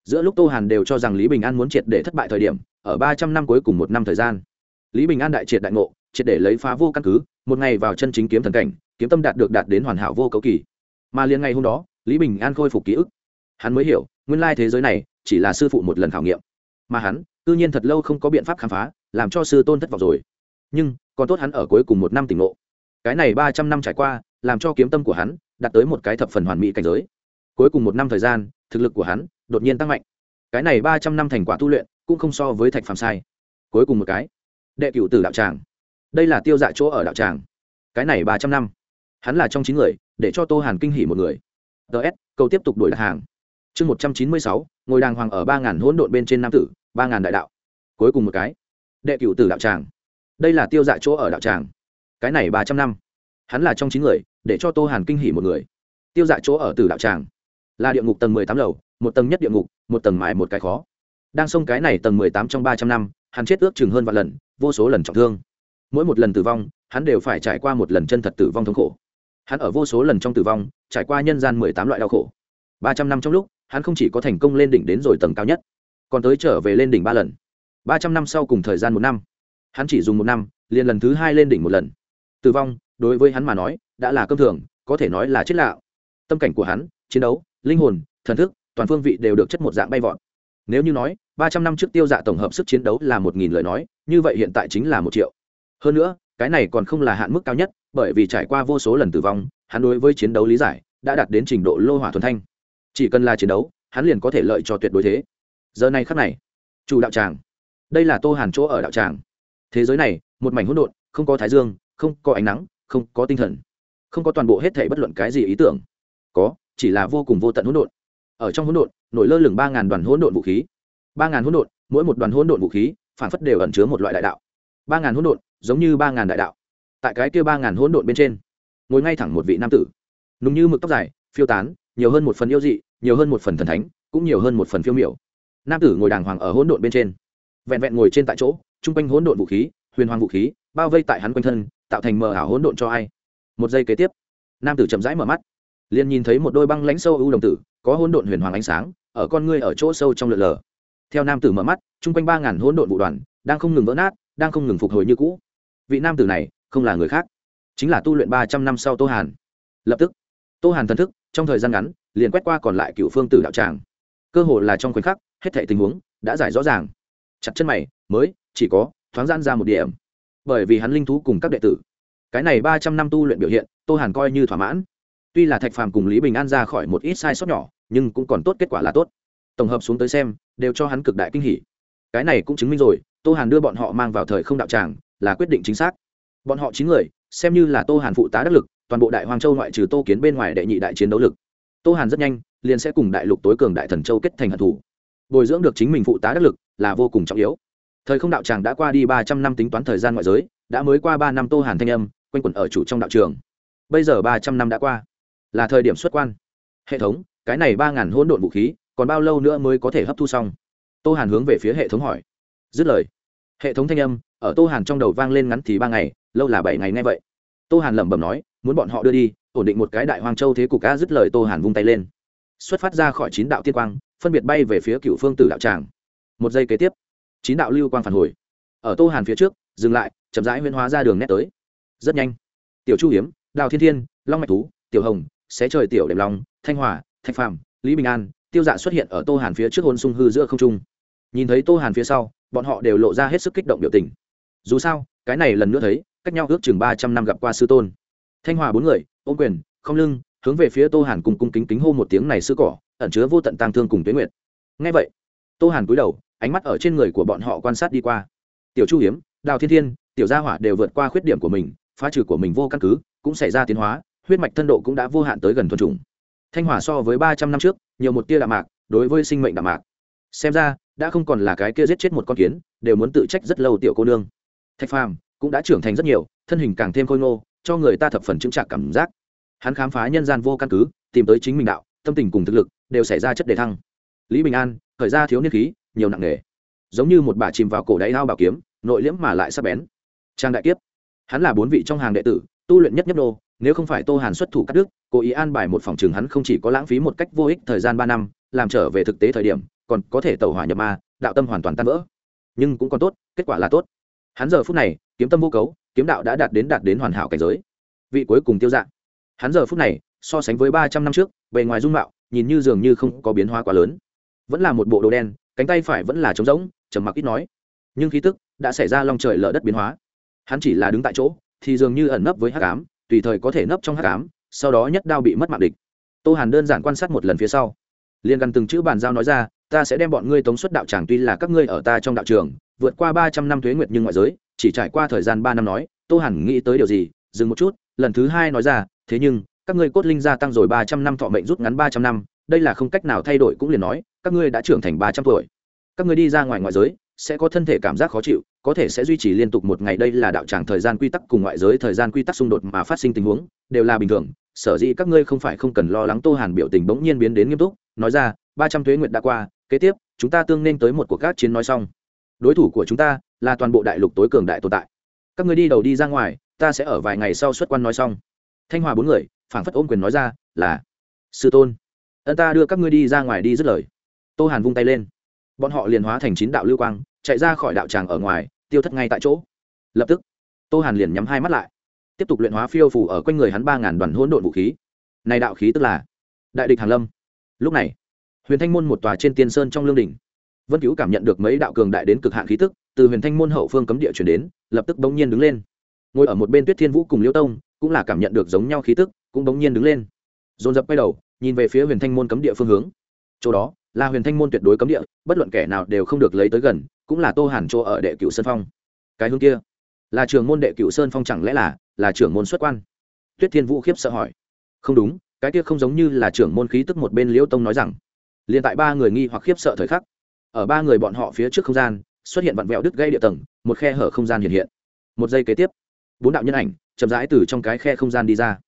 Giữa lúc tô hàn đều cho rằng lý bình an muốn triệt để thất bại thời điểm, ở ba trăm năm cuối cùng một năm thời gian, lý bình an đại triệt đại ngộ triệt để lấy phá vô căn cứ, một ngày vào chân chính kiếm thần cảnh, kiếm tâm đạt được đạt đến hoàn hảo vô cấu kỳ. Mà liền ngày hôm đó, lý bình an khôi phục ký ức. Hắn mới hiểu, nguyên lai thế giới này chỉ là sư phụ một lần khảo nghiệm. Mà hắn tự nhiên thật lâu không có biện pháp khám phá, làm cho sư tôn thất vọng rồi. Nhưng, còn tốt hắn ở cuối cùng một năm tỉnh ngộ. Cái này ba trăm năm trải qua, làm cho kiếm tâm của hắn đạt tới một cái thập phần hoàn mỹ cảnh giới. Cuối cùng một năm thời gian, thực lực của hắn đột nhiên tăng mạnh. Cái này ba trăm năm thành quả tu luyện cũng không so với thạch phàm sai. Cuối cùng một cái, đệ cựu tử đạo tràng đây là tiêu dạ chỗ ở đạo tràng. Cái này ba trăm năm. Hắn là trong chín người, để cho tô hàn kinh hỉ một người. Ts câu tiếp tục đổi đặt hàng. Chương một trăm chín mươi sáu, ngồi đàng hoàng ở ba ngàn hỗn độn bên trên nam tử, ba ngàn đại đạo. Cuối cùng một cái. Đệ cựu tử đạo tràng. Đây là tiêu dạ chỗ ở đạo tràng. Cái này ba trăm năm. Hắn là trong chín người, để cho tô hàn kinh hỉ một người. Tiêu dạ chỗ ở tử đạo tràng. Là địa ngục tầng mười tám lầu, một tầng nhất địa ngục, một tầng mãi một cái khó. Đang xông cái này tầng mười tám trong ba trăm năm, hắn chết ước chừng hơn vạn lần, vô số lần trọng thương mỗi một lần tử vong, hắn đều phải trải qua một lần chân thật tử vong thống khổ. Hắn ở vô số lần trong tử vong, trải qua nhân gian mười tám loại đau khổ. Ba trăm năm trong lúc, hắn không chỉ có thành công lên đỉnh đến rồi tầng cao nhất, còn tới trở về lên đỉnh ba lần. Ba trăm năm sau cùng thời gian một năm, hắn chỉ dùng một năm, liền lần thứ hai lên đỉnh một lần. Tử vong, đối với hắn mà nói, đã là cơm thường, có thể nói là chết lạ tâm cảnh của hắn, chiến đấu, linh hồn, thần thức, toàn phương vị đều được chất một dạng bay vọt. Nếu như nói, ba trăm năm trước tiêu dạ tổng hợp sức chiến đấu là một nghìn lời nói, như vậy hiện tại chính là một triệu hơn nữa, cái này còn không là hạn mức cao nhất, bởi vì trải qua vô số lần tử vong, hắn đối với chiến đấu lý giải đã đạt đến trình độ lô hỏa thuần thanh. Chỉ cần là chiến đấu, hắn liền có thể lợi cho tuyệt đối thế. Giờ này khắc này, chủ đạo tràng. Đây là tô hàn chỗ ở đạo tràng. Thế giới này, một mảnh hỗn độn, không có thái dương, không có ánh nắng, không có tinh thần. Không có toàn bộ hết thể bất luận cái gì ý tưởng. Có, chỉ là vô cùng vô tận hỗn độn. Ở trong hỗn độn, nổi lơ lửng ba ngàn đoàn hỗn độn vũ khí. Ba ngàn hỗn độn, mỗi một đoàn hỗn độn vũ khí, phản phất đều ẩn chứa một loại đại đạo. Ba ngàn hỗn độn giống như ba ngàn đại đạo, tại cái kia ba ngàn hỗn độn bên trên, ngồi ngay thẳng một vị nam tử. Nùng như mực tóc dài, phiêu tán, nhiều hơn một phần yêu dị, nhiều hơn một phần thần thánh, cũng nhiều hơn một phần phiêu miểu. Nam tử ngồi đàng hoàng ở hỗn độn bên trên, vẹn vẹn ngồi trên tại chỗ, chung quanh hỗn độn vũ khí, huyền hoàng vũ khí, bao vây tại hắn quanh thân, tạo thành mờ ảo hỗn độn cho ai. Một giây kế tiếp, nam tử chậm rãi mở mắt, liền nhìn thấy một đôi băng lãnh sâu ưu đồng tử, có hỗn độn huyền hoàng ánh sáng, ở con ngươi ở chỗ sâu trong lượn lờ. Theo nam tử mở mắt, chung quanh ba ngàn hỗn độn vụ đoàn, đang không ngừng vỡ nát, đang không ngừng phục hồi như cũ vị nam tử này không là người khác, chính là tu luyện ba trăm năm sau tô hàn. Lập tức, tô hàn thần thức, trong thời gian ngắn, liền quét qua còn lại cựu phương tử đạo tràng. Cơ hội là trong khoảnh khắc, hết thệ tình huống đã giải rõ ràng. Chặt chân mày, mới, chỉ có, thoáng gian ra một điểm. Bởi vì hắn linh thú cùng các đệ tử. Cái này ba trăm năm tu luyện biểu hiện, tô hàn coi như thỏa mãn. Tuy là thạch phàm cùng lý bình an ra khỏi một ít sai sót nhỏ, nhưng cũng còn tốt kết quả là tốt. Tổng hợp xuống tới xem, đều cho hắn cực đại kinh hỉ. Cái này cũng chứng minh rồi, tô hàn đưa bọn họ mang vào thời không đạo tràng là quyết định chính xác. Bọn họ chín người, xem như là tô hàn phụ tá đắc lực, toàn bộ đại hoàng châu ngoại trừ tô kiến bên ngoài đệ nhị đại chiến đấu lực. Tô hàn rất nhanh, liền sẽ cùng đại lục tối cường đại thần châu kết thành hận thủ bồi dưỡng được chính mình phụ tá đắc lực là vô cùng trọng yếu. Thời không đạo tràng đã qua đi ba trăm năm tính toán thời gian ngoại giới, đã mới qua ba năm tô hàn thanh âm, quanh quẩn ở chủ trong đạo trường. Bây giờ ba trăm năm đã qua, là thời điểm xuất quan. Hệ thống, cái này ba ngàn hỗn độn vũ khí, còn bao lâu nữa mới có thể hấp thu xong? Tô hàn hướng về phía hệ thống hỏi. Dứt lời, hệ thống thanh âm ở tô hàn trong đầu vang lên ngắn thì ba ngày, lâu là bảy ngày ngay vậy. Tô hàn lẩm bẩm nói, muốn bọn họ đưa đi, ổn định một cái đại hoang châu thế cục cá dứt lời tô hàn vung tay lên. Xuất phát ra khỏi chín đạo tiên quang, phân biệt bay về phía cựu phương tử đạo tràng. Một giây kế tiếp, chín đạo lưu quang phản hồi. Ở tô hàn phía trước, dừng lại, chậm rãi huyễn hóa ra đường nét tới. Rất nhanh, tiểu chu hiếm, đào thiên thiên, long mạch thú, tiểu hồng, xé trời tiểu đẹp long, thanh hòa thạch phàm, lý bình an, tiêu dạ xuất hiện ở tô hàn phía trước hôn sung hư giữa không trung. Nhìn thấy tô hàn phía sau, bọn họ đều lộ ra hết sức kích động biểu tình dù sao, cái này lần nữa thấy, cách nhau ước chừng ba trăm năm gặp qua sư tôn. Thanh hòa bốn người ô quyền, không lưng, hướng về phía tô hàn cùng cung kính kính hô một tiếng này sư cỏ, ẩn chứa vô tận tang thương cùng tuế nguyệt. Ngay vậy, tô hàn cúi đầu, ánh mắt ở trên người của bọn họ quan sát đi qua. Tiểu chu hiếm, đào thiên thiên, tiểu gia hỏa đều vượt qua khuyết điểm của mình, phá trừ của mình vô căn cứ, cũng xảy ra tiến hóa, huyết mạch thân độ cũng đã vô hạn tới gần thuần trùng thanh hỏa so với ba trăm năm trước, nhiều một tia đạm mạc, đối với sinh mệnh đạm mạc. Xem ra, đã không còn là cái kia giết chết một con kiến, đều muốn tự trách rất lâu tiểu cô nương thạch phàm cũng đã trưởng thành rất nhiều thân hình càng thêm khôi ngô cho người ta thập phần chứng trạc cảm giác. Hắn khám phá nhân gian vô căn cứ tìm tới chính mình đạo tâm tình cùng thực lực đều xảy ra chất đề thăng. Lý bình an khởi ra thiếu niên khí nhiều nặng nề, giống như một bà chìm vào cổ đáy ao bảo kiếm nội liễm mà lại sắp bén. Trang đại kiếp. Hắn là bốn vị trong hàng đệ tử tu luyện nhất nhất đô nếu không phải tô hàn xuất thủ cắt đức cố ý an bài một phòng trường hắn không chỉ có lãng phí một cách vô ích thời gian ba năm làm trở về thực tế thời điểm còn có thể tẩu hỏa nhập ma đạo tâm hoàn toàn tan vỡ. Nhưng cũng còn tốt kết quả là tốt hắn giờ phút này, kiếm tâm vô cấu, kiếm đạo đã đạt đến đạt đến hoàn hảo cảnh giới. Vị cuối cùng tiêu dạng. Hắn giờ phút này, so sánh với ba trăm năm trước, bề ngoài dung mạo, nhìn như dường như không có biến hóa quá lớn. Vẫn là một bộ đồ đen, cánh tay phải vẫn là trống rỗng, trầm mặc ít nói. Nhưng khí tức đã xảy ra long trời lở đất biến hóa. Hắn chỉ là đứng tại chỗ, thì dường như ẩn nấp với hắc ám, tùy thời có thể nấp trong hắc ám, sau đó nhất đao bị mất mạng địch. Tô hàn đơn giản quan sát một lần phía sau. Liền gần từng chữ bàn giao nói ra ta sẽ đem bọn ngươi tống xuất đạo tràng tuy là các ngươi ở ta trong đạo trường, vượt qua ba trăm năm thuế nguyệt nhưng ngoại giới, chỉ trải qua thời gian ba năm nói, tô hàn nghĩ tới điều gì, dừng một chút, lần thứ hai nói ra, thế nhưng, các ngươi cốt linh gia tăng rồi ba trăm năm thọ mệnh rút ngắn ba trăm năm, đây là không cách nào thay đổi cũng liền nói, các ngươi đã trưởng thành ba trăm tuổi. Các ngươi đi ra ngoài ngoại giới, sẽ có thân thể cảm giác khó chịu, có thể sẽ duy trì liên tục một ngày đây là đạo tràng thời gian quy tắc cùng ngoại giới thời gian quy tắc xung đột mà phát sinh tình huống, đều là bình thường. Sở dĩ các ngươi không phải không cần lo lắng tô hàn biểu tình bỗng nhiên biến đến nghiêm túc, nói ra, ba trăm thuế nguyệt đã qua kế tiếp, chúng ta tương nên tới một cuộc các chiến nói xong. Đối thủ của chúng ta là toàn bộ đại lục tối cường đại tồn tại. Các ngươi đi đầu đi ra ngoài, ta sẽ ở vài ngày sau xuất quan nói xong. Thanh hòa bốn người, phảng phất ôm quyền nói ra là, sư tôn, ân ta đưa các ngươi đi ra ngoài đi dứt lời. Tô hàn vung tay lên. Bọn họ liền hóa thành chín đạo lưu quang, chạy ra khỏi đạo tràng ở ngoài, tiêu thất ngay tại chỗ. Lập tức, tô hàn liền nhắm hai mắt lại. Tiếp tục luyện hóa phiêu phủ ở quanh người hắn ba ngàn đoàn hỗn độn vũ khí. Này đạo khí tức là đại địch hàn lâm. Lúc này huyền thanh môn một tòa trên tiên sơn trong lương đỉnh. Vân cứu cảm nhận được mấy đạo cường đại đến cực hạn khí tức, từ huyền thanh môn hậu phương cấm địa chuyển đến, lập tức bỗng nhiên đứng lên. Ngồi ở một bên tuyết thiên vũ cùng liêu tông, cũng là cảm nhận được giống nhau khí tức, cũng bỗng nhiên đứng lên. Dồn dập quay đầu, nhìn về phía huyền thanh môn cấm địa phương hướng. Chỗ đó là huyền thanh môn tuyệt đối cấm địa, bất luận kẻ nào đều không được lấy tới gần, cũng là tô hàn chỗ ở đệ cựu sơn phong. Cái hướng kia là trường môn đệ cựu sơn phong chẳng lẽ là là trưởng môn xuất quan? Tuyết thiên vũ khiếp sợ hỏi. Không đúng, cái kia không giống như là trưởng môn khí tức một bên liễu tông nói rằng liền tại ba người nghi hoặc khiếp sợ thời khắc, ở ba người bọn họ phía trước không gian, xuất hiện vặn vẹo đứt gây địa tầng, một khe hở không gian hiện hiện. Một giây kế tiếp, bốn đạo nhân ảnh chậm rãi từ trong cái khe không gian đi ra.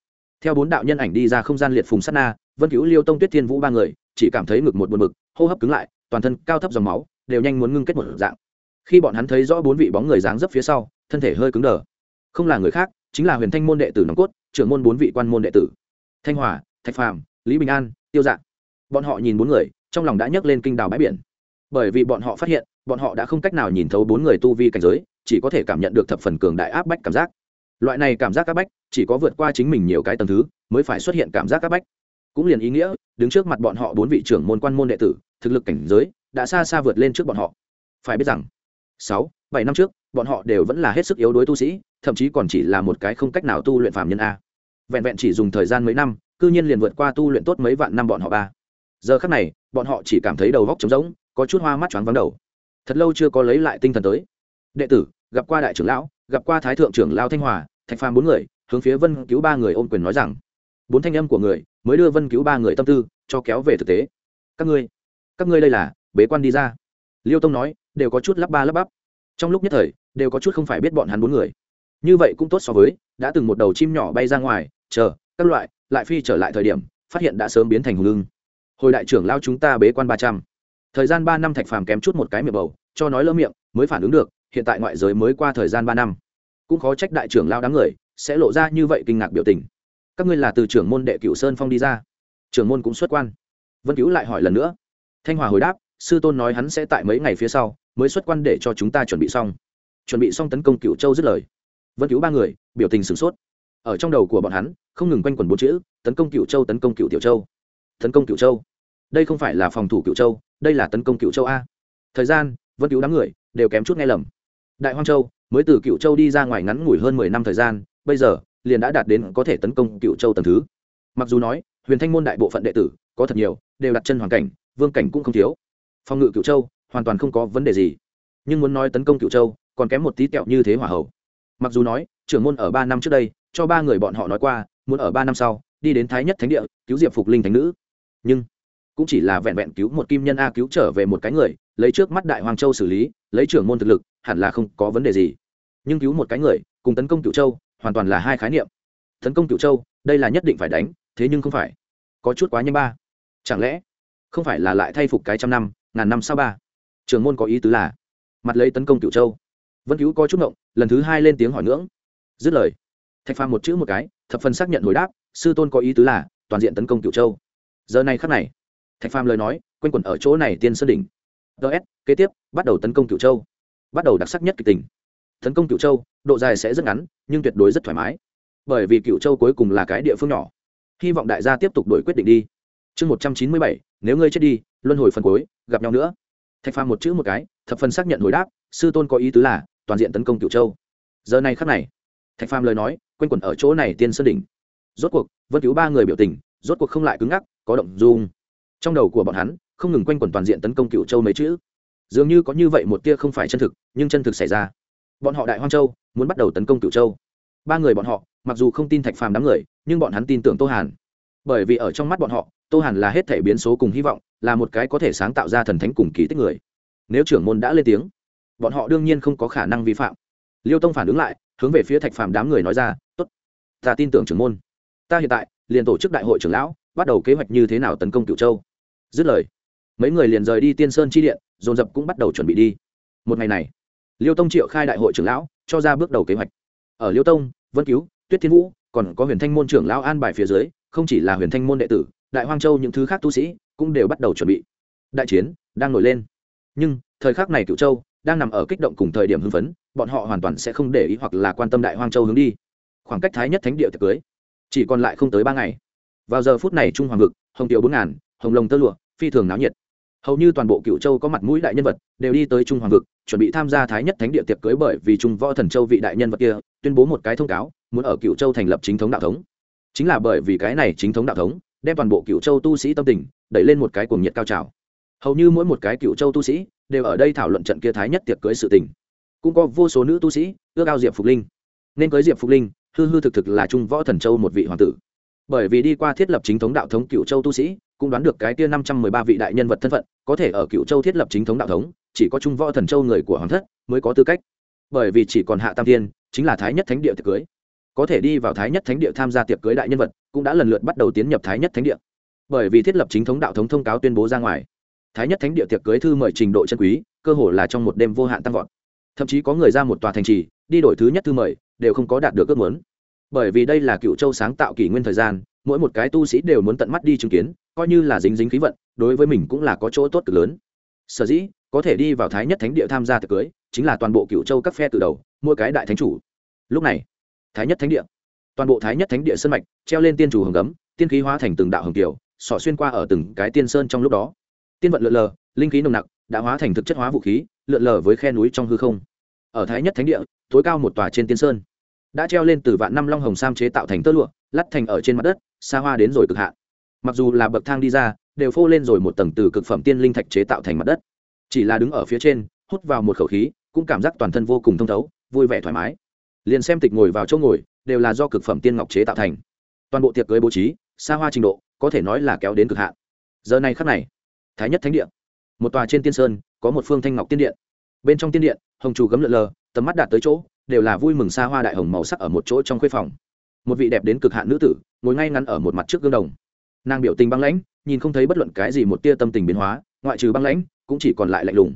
Theo bốn đạo nhân ảnh đi ra không gian liệt phùng sát na, vân cứu liêu tông tuyết thiên vũ ba người, chỉ cảm thấy ngực một buồn bực, hô hấp cứng lại, toàn thân cao thấp dòng máu, đều nhanh muốn ngưng kết một dạng. Khi bọn hắn thấy rõ bốn vị bóng người dáng dấp phía sau, thân thể hơi cứng đờ. Không là người khác, chính là huyền thanh môn đệ tử nòng cốt, trưởng môn bốn vị quan môn đệ tử. Thanh hòa, thạch phàm, lý bình an, tiêu dạng bọn họ nhìn bốn người, trong lòng đã nhấc lên kinh đào bãi biển. Bởi vì bọn họ phát hiện, bọn họ đã không cách nào nhìn thấu bốn người tu vi cảnh giới, chỉ có thể cảm nhận được thập phần cường đại áp bách cảm giác. Loại này cảm giác áp bách, chỉ có vượt qua chính mình nhiều cái tầng thứ, mới phải xuất hiện cảm giác áp bách. Cũng liền ý nghĩa, đứng trước mặt bọn họ bốn vị trưởng môn quan môn đệ tử, thực lực cảnh giới đã xa xa vượt lên trước bọn họ. Phải biết rằng, sáu, bảy năm trước, bọn họ đều vẫn là hết sức yếu đuối tu sĩ, thậm chí còn chỉ là một cái không cách nào tu luyện phàm nhân a. Vẹn vẹn chỉ dùng thời gian mấy năm, cư nhiên liền vượt qua tu luyện tốt mấy vạn năm bọn họ ba giờ khắc này, bọn họ chỉ cảm thấy đầu góc trống rỗng, có chút hoa mắt choáng vắng đầu. Thật lâu chưa có lấy lại tinh thần tới. Đệ tử, gặp qua đại trưởng lão, gặp qua thái thượng trưởng lao thanh hòa, thạch phàm bốn người, hướng phía vân cứu ba người ôm quyền nói rằng, bốn thanh âm của người mới đưa vân cứu ba người tâm tư cho kéo về thực tế. Các ngươi các ngươi đây là, bế quan đi ra. Liêu tông nói, đều có chút lắp ba lắp bắp. Trong lúc nhất thời, đều có chút không phải biết bọn hắn bốn người. Như vậy cũng tốt so với, đã từng một đầu chim nhỏ bay ra ngoài, chờ, các loại, lại phi trở lại thời điểm, phát hiện đã sớm biến thành hùng lưng hồi đại trưởng lao chúng ta bế quan ba trăm. Thời gian ba năm thạch phàm kém chút một cái miệng bầu, cho nói lỡ miệng, mới phản ứng được, hiện tại ngoại giới mới qua thời gian ba năm. Cũng khó trách đại trưởng lao đám người, sẽ lộ ra như vậy kinh ngạc biểu tình. Các ngươi là từ trưởng môn đệ cửu sơn phong đi ra. Trưởng môn cũng xuất quan. Vân cứu lại hỏi lần nữa. Thanh hòa hồi đáp, sư tôn nói hắn sẽ tại mấy ngày phía sau, mới xuất quan để cho chúng ta chuẩn bị xong. Chuẩn bị xong tấn công cựu châu dứt lời. Vân cứu ba người, biểu tình sửng sốt. Ở trong đầu của bọn hắn, không ngừng quanh quẩn bốn chữ, tấn công cựu châu, tấn công cựu tiểu châu. Tấn công cựu châu đây không phải là phòng thủ cựu châu, đây là tấn công cựu châu a. Thời gian vân cứu đám người, đều kém chút nghe lầm. Đại hoang châu, mới từ cựu châu đi ra ngoài ngắn ngủi hơn mười năm thời gian, bây giờ, liền đã đạt đến có thể tấn công cựu châu tầng thứ. Mặc dù nói, huyền thanh môn đại bộ phận đệ tử, có thật nhiều, đều đặt chân hoàn cảnh, vương cảnh cũng không thiếu. Phòng ngự cựu châu, hoàn toàn không có vấn đề gì. Nhưng muốn nói tấn công cựu châu, còn kém một tí kẹo như thế hỏa hậu mặc dù nói, trưởng môn ở ba năm trước đây, cho ba người bọn họ nói qua, muốn ở ba năm sau, đi đến thái nhất thánh địa, cứu diệp phục linh thánh nữ. Nhưng cũng chỉ là vẹn vẹn cứu một kim nhân a cứu trở về một cái người, lấy trước mắt đại hoàng châu xử lý, lấy trưởng môn thực lực, hẳn là không có vấn đề gì. Nhưng cứu một cái người, cùng tấn công cựu châu, hoàn toàn là hai khái niệm. Tấn công cựu châu, đây là nhất định phải đánh, thế nhưng không phải. Có chút quá nhanh ba. Chẳng lẽ, không phải là lại thay phục cái trăm năm, ngàn năm sau ba? Trường môn có ý tứ là, mặt lấy tấn công cựu châu. Vân cứu có chút ngộng, lần thứ hai lên tiếng hỏi ngưỡng. Dứt lời, thạch phàm một chữ một cái, thập phần xác nhận hồi đáp, sư tôn có ý tứ là, toàn diện tấn công cựu châu. Giờ này khắc này thạch phàm lời nói, quanh quẩn ở chỗ này tiên sơn đỉnh. Ts kế tiếp, bắt đầu tấn công cựu châu. Bắt đầu đặc sắc nhất kịch tình. Tấn công cựu châu, độ dài sẽ rất ngắn, nhưng tuyệt đối rất thoải mái. Bởi vì cựu châu cuối cùng là cái địa phương nhỏ. Hy vọng đại gia tiếp tục đổi quyết định đi. Chương một trăm chín mươi bảy, nếu ngươi chết đi, luân hồi phần cuối, gặp nhau nữa. Thạch phàm một chữ một cái, thập phần xác nhận hồi đáp, sư tôn có ý tứ là, toàn diện tấn công cựu châu. Giờ này khắc này, thạch phàm lời nói, quanh quẩn ở chỗ này tiên sơn đỉnh. Rốt cuộc vân cứu ba người biểu tình, rốt cuộc không lại cứng ngắc, có động dung trong đầu của bọn hắn, không ngừng quanh quẩn toàn diện tấn công cựu châu mấy chữ. Dường như có như vậy một tia không phải chân thực, nhưng chân thực xảy ra. Bọn họ đại hoang châu, muốn bắt đầu tấn công cựu châu. Ba người bọn họ, mặc dù không tin thạch phàm đám người, nhưng bọn hắn tin tưởng tô hàn. Bởi vì ở trong mắt bọn họ, tô hàn là hết thể biến số cùng hy vọng, là một cái có thể sáng tạo ra thần thánh cùng kỳ tích người. Nếu trưởng môn đã lên tiếng, bọn họ đương nhiên không có khả năng vi phạm. Liêu tông phản ứng lại, hướng về phía thạch phàm đám người nói ra t ố t ta tin tưởng trưởng môn. Ta hiện tại liền tổ chức đại hội trưởng lão, bắt đầu kế hoạch như thế nào tấn công cựu châu dứt lời, mấy người liền rời đi tiên sơn chi điện, dồn dập cũng bắt đầu chuẩn bị đi. Một ngày này, liêu tông triệu khai đại hội trưởng lão, cho ra bước đầu kế hoạch. Ở liêu tông, vân cứu, tuyết thiên vũ, còn có huyền thanh môn trưởng lão an bài phía dưới, không chỉ là huyền thanh môn đệ tử, đại hoang châu những thứ khác tu sĩ cũng đều bắt đầu chuẩn bị. Đại chiến đang nổi lên. Nhưng, thời khắc này cựu châu đang nằm ở kích động cùng thời điểm hưng phấn, bọn họ hoàn toàn sẽ không để ý hoặc là quan tâm đại hoang châu hướng đi. Khoảng cách thái nhất thánh địa tiệc cưới, chỉ còn lại không tới ba ngày. Vào giờ phút này trung hoàng vực, hồng tiểu bốn ngàn hồng lồng tơ lụa, phi thường náo nhiệt. Hầu như toàn bộ cựu châu có mặt mũi đại nhân vật đều đi tới trung hoàng vực, chuẩn bị tham gia thái nhất thánh địa tiệc cưới bởi vì trung võ thần châu vị đại nhân vật kia tuyên bố một cái thông cáo, muốn ở cựu châu thành lập chính thống đạo thống. Chính là bởi vì cái này chính thống đạo thống, đem toàn bộ cựu châu tu sĩ tâm tình đẩy lên một cái cuồng nhiệt cao trào. Hầu như mỗi một cái cựu châu tu sĩ đều ở đây thảo luận trận kia thái nhất tiệc cưới sự tình. Cũng có vô số nữ tu sĩ ước ao diệp phục linh. Nên cưới diệp phục linh, hư hư thực thực là trung võ thần châu một vị hoàng tử. Bởi vì đi qua thiết lập chính thống đạo thống cựu châu tu sĩ cũng đoán được cái tia năm trăm mười ba vị đại nhân vật thân phận, có thể ở cựu châu thiết lập chính thống đạo thống, chỉ có trung võ thần châu người của hoàng thất mới có tư cách. Bởi vì chỉ còn hạ tam tiên chính là thái nhất thánh địa tiệc cưới. Có thể đi vào thái nhất thánh địa tham gia tiệc cưới đại nhân vật, cũng đã lần lượt bắt đầu tiến nhập thái nhất thánh địa. Bởi vì thiết lập chính thống đạo thống thông cáo tuyên bố ra ngoài, thái nhất thánh địa tiệc cưới thư mời trình độ chân quý, cơ hồ là trong một đêm vô hạn tăng vọt. Thậm chí có người ra một tòa thành trì, đi đổi thứ nhất thư mời, đều không có đạt được ước muốn. Bởi vì đây là cựu châu sáng tạo kỷ nguyên thời gian, mỗi một cái tu sĩ đều muốn tận mắt đi chứng kiến coi như là dính dính khí vận, đối với mình cũng là có chỗ tốt cực lớn. Sở dĩ, có thể đi vào thái nhất thánh địa tham gia tiệc cưới, chính là toàn bộ cựu châu các phe từ đầu, mỗi cái đại thánh chủ. Lúc này, thái nhất thánh địa, toàn bộ thái nhất thánh địa sân mạch treo lên tiên chủ hồng gấm, tiên khí hóa thành từng đạo hồng kiều sỏ xuyên qua ở từng cái tiên sơn trong lúc đó. Tiên vận lượn lờ, linh khí nồng nặc, đã hóa thành thực chất hóa vũ khí, lượn lờ với khe núi trong hư không. Ở thái nhất thánh địa, tối cao một tòa trên tiên sơn, đã treo lên từ vạn năm long hồng sam chế tạo thành tơ lụa lắt thành ở trên mặt đất, xa hoa đến rồi cực hạn mặc dù là bậc thang đi ra, đều phô lên rồi một tầng từ cực phẩm tiên linh thạch chế tạo thành mặt đất. Chỉ là đứng ở phía trên, hút vào một khẩu khí, cũng cảm giác toàn thân vô cùng thông thấu, vui vẻ thoải mái. Liền xem tịch ngồi vào chỗ ngồi, đều là do cực phẩm tiên ngọc chế tạo thành. Toàn bộ tiệc cưới bố trí, xa hoa trình độ, có thể nói là kéo đến cực hạn. Giờ này khắc này, thái nhất thánh điện một tòa trên tiên sơn, có một phương thanh ngọc tiên điện. Bên trong tiên điện, hồng chủ gấm lợn lờ, tầm mắt đạt tới chỗ, đều là vui mừng xa hoa đại hồng màu sắc ở một chỗ trong khuê phòng. Một vị đẹp đến cực hạn nữ tử, ngồi ngay ngắn ở một mặt trước gương đồng nàng biểu tình băng lãnh, nhìn không thấy bất luận cái gì một tia tâm tình biến hóa, ngoại trừ băng lãnh, cũng chỉ còn lại lạnh lùng.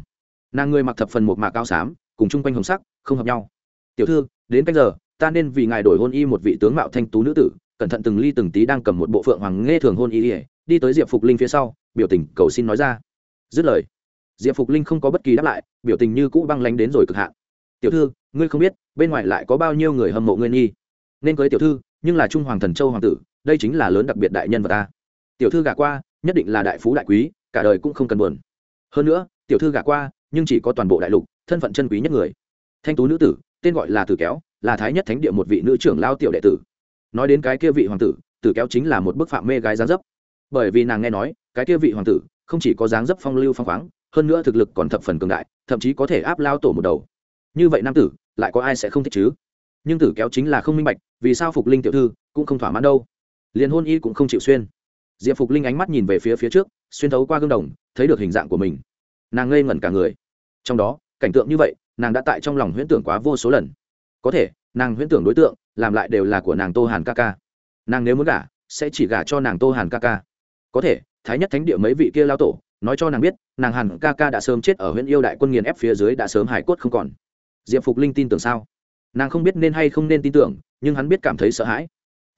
Nàng người mặc thập phần một mạc cao xám, cùng chung quanh hồng sắc, không hợp nhau. Tiểu thư, đến cách giờ, ta nên vì ngài đổi hôn y một vị tướng mạo thanh tú nữ tử, cẩn thận từng ly từng tí đang cầm một bộ phượng hoàng nghe thường hôn y ỉa đi tới diệp phục linh phía sau, biểu tình cầu xin nói ra. Dứt lời, diệp phục linh không có bất kỳ đáp lại, biểu tình như cũ băng lánh đến rồi cực hạn. Tiểu thư, ngươi không biết, bên ngoài lại có bao nhiêu người hâm mộ ngươi nghi. Nên cưới tiểu thư, nhưng là trung hoàng thần châu hoàng tử đây chính là lớn đặc biệt đại nhân vật ta. Tiểu thư gả qua, nhất định là đại phú đại quý, cả đời cũng không cần buồn. Hơn nữa, tiểu thư gả qua, nhưng chỉ có toàn bộ đại lục, thân phận chân quý nhất người. Thanh tú nữ tử, tên gọi là tử kéo, là thái nhất thánh địa một vị nữ trưởng lao tiểu đệ tử. Nói đến cái kia vị hoàng tử tử kéo chính là một bức phạm mê gái dáng dấp. Bởi vì nàng nghe nói, cái kia vị hoàng tử không chỉ có dáng dấp phong lưu phong khoáng, hơn nữa thực lực còn thập phần cường đại, thậm chí có thể áp lao tổ một đầu. Như vậy nam tử, lại có ai sẽ không thích chứ? Nhưng tử kéo chính là không minh bạch, vì sao phục linh tiểu thư cũng không thỏa mãn đâu? Liền hôn y cũng không chịu xuyên. Diệp phục linh ánh mắt nhìn về phía phía trước, xuyên thấu qua gương đồng, thấy được hình dạng của mình. Nàng ngây ngẩn cả người. Trong đó, cảnh tượng như vậy, nàng đã tại trong lòng huyễn tưởng quá vô số lần. Có thể, nàng huyễn tưởng đối tượng, làm lại đều là của nàng tô hàn ca ca. Nàng nếu muốn gả, sẽ chỉ gả cho nàng tô hàn ca ca. Có thể, thái nhất thánh địa mấy vị kia lao tổ, nói cho nàng biết, nàng hàn ca ca đã sớm chết ở huyện yêu đại quân nghiền ép phía dưới đã sớm hải cốt không còn. Diệp phục linh tin tưởng sao? Nàng không biết nên hay không nên tin tưởng, nhưng hắn biết cảm thấy sợ hãi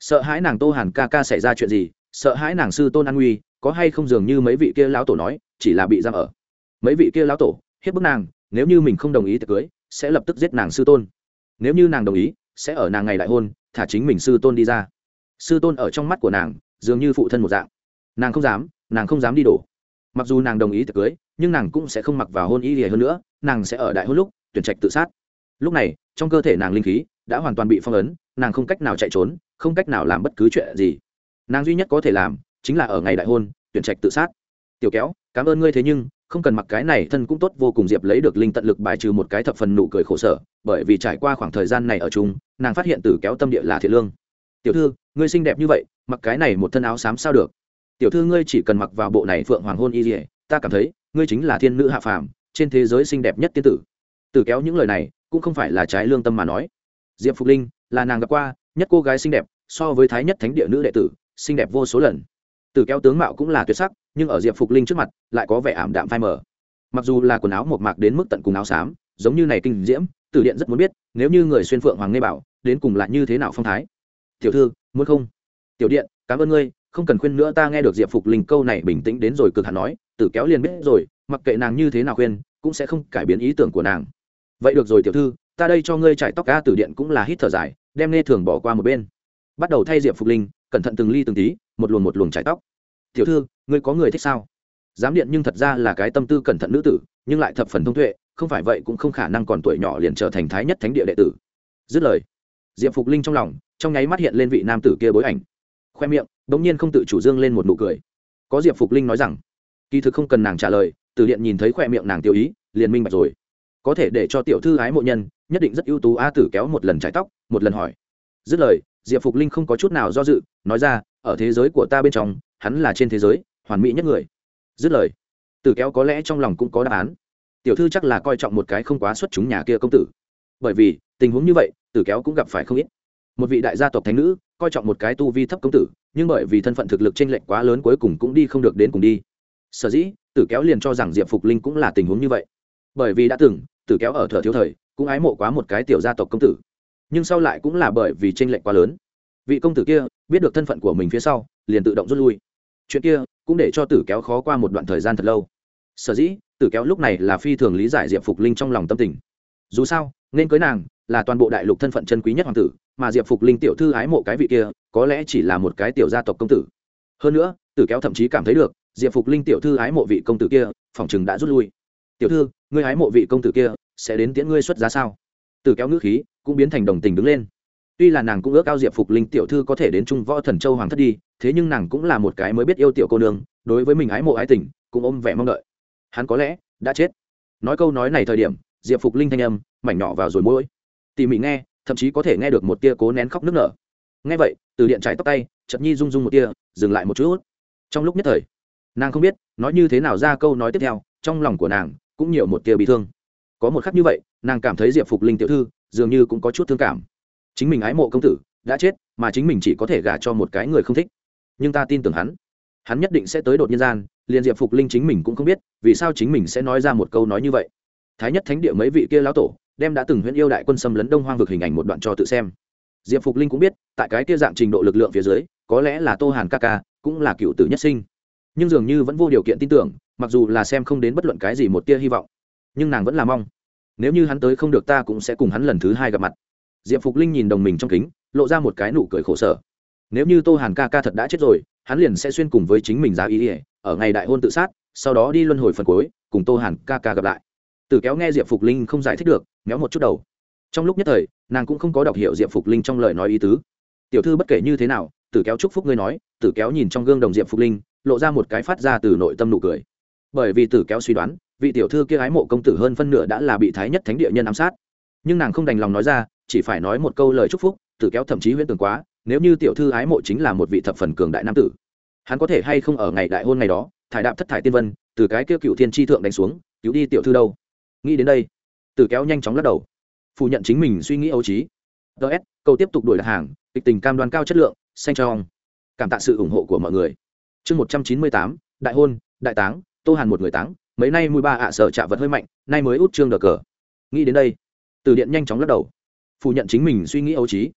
sợ hãi nàng tô hàn ca ca xảy ra chuyện gì, sợ hãi nàng sư tôn an nguy, có hay không dường như mấy vị kia lão tổ nói, chỉ là bị giam ở. Mấy vị kia lão tổ, hiếp bức nàng, nếu như mình không đồng ý tiệc cưới, sẽ lập tức giết nàng sư tôn. Nếu như nàng đồng ý, sẽ ở nàng ngày đại hôn, thả chính mình sư tôn đi ra. Sư tôn ở trong mắt của nàng, dường như phụ thân một dạng. Nàng không dám, nàng không dám đi đổ. Mặc dù nàng đồng ý tiệc cưới, nhưng nàng cũng sẽ không mặc vào hôn y gì hơn nữa, nàng sẽ ở đại hôn lúc, tuyển trạch tự sát. Lúc này, trong cơ thể nàng linh khí đã hoàn toàn bị phong ấn, nàng không cách nào chạy trốn không cách nào làm bất cứ chuyện gì. Nàng duy nhất có thể làm chính là ở ngày đại hôn, tuyển trạch tự sát. Tiểu kéo, cảm ơn ngươi thế nhưng, không cần mặc cái này thân cũng tốt, vô cùng diệp lấy được linh tận lực bài trừ một cái thập phần nụ cười khổ sở, bởi vì trải qua khoảng thời gian này ở chung, nàng phát hiện tử kéo tâm địa là thiệt lương. Tiểu thư, ngươi xinh đẹp như vậy, mặc cái này một thân áo xám sao được? Tiểu thư, ngươi chỉ cần mặc vào bộ này phượng hoàng hôn y dỉa ta cảm thấy, ngươi chính là thiên nữ hạ phàm, trên thế giới xinh đẹp nhất tiên tử. Tử kéo những lời này, cũng không phải là trái lương tâm mà nói. Diệp phục linh, là nàng gặp qua nhất cô gái xinh đẹp, so với thái nhất thánh địa nữ đệ tử, xinh đẹp vô số lần. Tử kéo tướng mạo cũng là tuyệt sắc, nhưng ở diệp phục linh trước mặt, lại có vẻ ảm đạm phai mờ. Mặc dù là quần áo một mạc đến mức tận cùng áo xám, giống như này kinh diễm, tử điện rất muốn biết, nếu như người xuyên phượng hoàng nghe bảo, đến cùng là như thế nào phong thái. Tiểu thư, muốn không? Tiểu điện, cảm ơn ngươi, không cần khuyên nữa ta nghe được diệp phục linh câu này bình tĩnh đến rồi cực hẳn nói, tử kéo liền biết rồi, mặc kệ nàng như thế nào khuyên, cũng sẽ không cải biến ý tưởng của nàng. Vậy được rồi tiểu thư, ta đây cho ngươi trải tóc ca tử điện cũng là hít thở dài đem nghe thường bỏ qua một bên. Bắt đầu thay diệp phục linh, cẩn thận từng ly từng tí, một luồng một luồng trải tóc. Tiểu thư, ngươi có người thích sao? Giám điện nhưng thật ra là cái tâm tư cẩn thận nữ tử, nhưng lại thập phần thông tuệ, không phải vậy cũng không khả năng còn tuổi nhỏ liền trở thành thái nhất thánh địa đệ tử. Dứt lời, diệp phục linh trong lòng, trong nháy mắt hiện lên vị nam tử kia bối ảnh. Khoe miệng bỗng nhiên không tự chủ dương lên một nụ cười. Có diệp phục linh nói rằng, kỳ thực không cần nàng trả lời, từ điện nhìn thấy khoe miệng nàng tiêu ý, liền minh bạch rồi có thể để cho tiểu thư ái mộ nhân, nhất định rất ưu tú. A tử kéo một lần trái tóc, một lần hỏi. Dứt lời, diệp phục linh không có chút nào do dự, nói ra, ở thế giới của ta bên trong, hắn là trên thế giới, hoàn mỹ nhất người. Dứt lời, tử kéo có lẽ trong lòng cũng có đáp án. Tiểu thư chắc là coi trọng một cái không quá xuất chúng nhà kia công tử. Bởi vì, tình huống như vậy, tử kéo cũng gặp phải không ít. Một vị đại gia tộc thánh nữ, coi trọng một cái tu vi thấp công tử, nhưng bởi vì thân phận thực lực t r ê n lệch quá lớn cuối cùng cũng đi không được đến cùng đi. Sở dĩ, tử kéo liền cho rằng diệp phục linh cũng là tình huống như vậy. Bởi vì đã từng tử kéo ở thợ thiếu thời, cũng ái mộ quá một cái tiểu gia tộc công tử. Nhưng sau lại cũng là bởi vì tranh lệch quá lớn. Vị công tử kia biết được thân phận của mình phía sau, liền tự động rút lui. Chuyện kia cũng để cho tử kéo khó qua một đoạn thời gian thật lâu. Sở dĩ, tử kéo lúc này là phi thường lý giải diệp phục linh trong lòng tâm tình. Dù sao, nên cưới nàng là toàn bộ đại lục thân phận chân quý nhất hoàng tử, mà diệp phục linh tiểu thư ái mộ cái vị kia, có lẽ chỉ là một cái tiểu gia tộc công tử. Hơn nữa, tử kéo thậm chí cảm thấy được, diệp phục linh tiểu thư ái mộ vị công tử kia, phòng chừng đã rút lui tiểu thư, ngươi ái mộ vị công tử kia, sẽ đến tiễn ngươi xuất giá sao? Từ kéo ngữ khí, cũng biến thành đồng tình đứng lên. Tuy là nàng cũng ước ao diệp phục linh tiểu thư có thể đến trung võ thần châu hoàng thất đi, thế nhưng nàng cũng là một cái mới biết yêu tiểu cô nương, đối với mình ái mộ ái tình, cũng ôm vẻ mong đợi. Hắn có lẽ đã chết. Nói câu nói này thời điểm, diệp phục linh thanh âm, mảnh nhỏ vào rồi mỗi tỉ mỉ nghe, thậm chí có thể nghe được một tia cố nén khóc nức nở. Nghe vậy, từ điện chảy tóc tay, chợt nhi rung rung một tia, dừng lại một chút. Trong lúc nhất thời, nàng không biết, nói như thế nào ra câu nói tiếp theo, trong lòng của nàng cũng nhiều một tia bị thương. Có một khắc như vậy, nàng cảm thấy diệp phục linh tiểu thư dường như cũng có chút thương cảm. Chính mình ái mộ công tử, đã chết, mà chính mình chỉ có thể gả cho một cái người không thích. Nhưng ta tin tưởng hắn. Hắn nhất định sẽ tới đột nhân gian, liền diệp phục linh chính mình cũng không biết, vì sao chính mình sẽ nói ra một câu nói như vậy. Thái nhất thánh địa mấy vị kia lão tổ, đem đã từng huyễn yêu đại quân xâm lấn đông hoang vực hình ảnh một đoạn cho tự xem. Diệp phục linh cũng biết, tại cái kia dạng trình độ lực lượng phía dưới, có lẽ là tô hàn ca ca, cũng là cựu tử nhất sinh. Nhưng dường như vẫn vô điều kiện tin tưởng mặc dù là xem không đến bất luận cái gì một tia hy vọng, nhưng nàng vẫn là mong. Nếu như hắn tới không được ta cũng sẽ cùng hắn lần thứ hai gặp mặt. Diệp phục linh nhìn đồng mình trong kính, lộ ra một cái nụ cười khổ sở. Nếu như tô hàn ca ca thật đã chết rồi, hắn liền sẽ xuyên cùng với chính mình giá ý ỉa ở ngày đại hôn tự sát, sau đó đi luân hồi phần cuối, cùng tô hàn ca ca gặp lại. Tử kéo nghe diệp phục linh không giải thích được, méo một chút đầu. Trong lúc nhất thời, nàng cũng không có đọc hiểu diệp phục linh trong lời nói ý tứ. Tiểu thư bất kể như thế nào tử kéo chúc phúc ngươi nói. Tử kéo nhìn trong gương đồng diệp phục linh, lộ ra một cái phát ra từ nội tâm nụ cười bởi vì tử kéo suy đoán, vị tiểu thư kia ái mộ công tử hơn phân nửa đã là bị thái nhất thánh địa nhân ám sát. Nhưng nàng không đành lòng nói ra, chỉ phải nói một câu lời chúc phúc, tử kéo thậm chí huyễn tưởng quá, nếu như tiểu thư ái mộ chính là một vị thập phần cường đại nam tử, hắn có thể hay không ở ngày đại hôn ngày đó, thải đạp thất thải tiên vân, từ cái kêu cựu thiên tri thượng đánh xuống, cứu đi tiểu thư đâu? Nghĩ đến đây, tử kéo nhanh chóng lắc đầu, phủ nhận chính mình suy nghĩ ấu trí. Ts câu tiếp tục đổi đặt hàng, kịch tình cam đoan cao chất lượng, xanh trong cảm tạ sự ủng hộ của mọi người. Chương một trăm chín mươi tám, đại hôn, đại táng tô hàn một người táng, mấy nay mùi ba ạ sở chạ vật hơi mạnh, nay mới út trương đờ cờ. Nghĩ đến đây, từ điện nhanh chóng lắc đầu. Phủ nhận chính mình suy nghĩ ấu trí.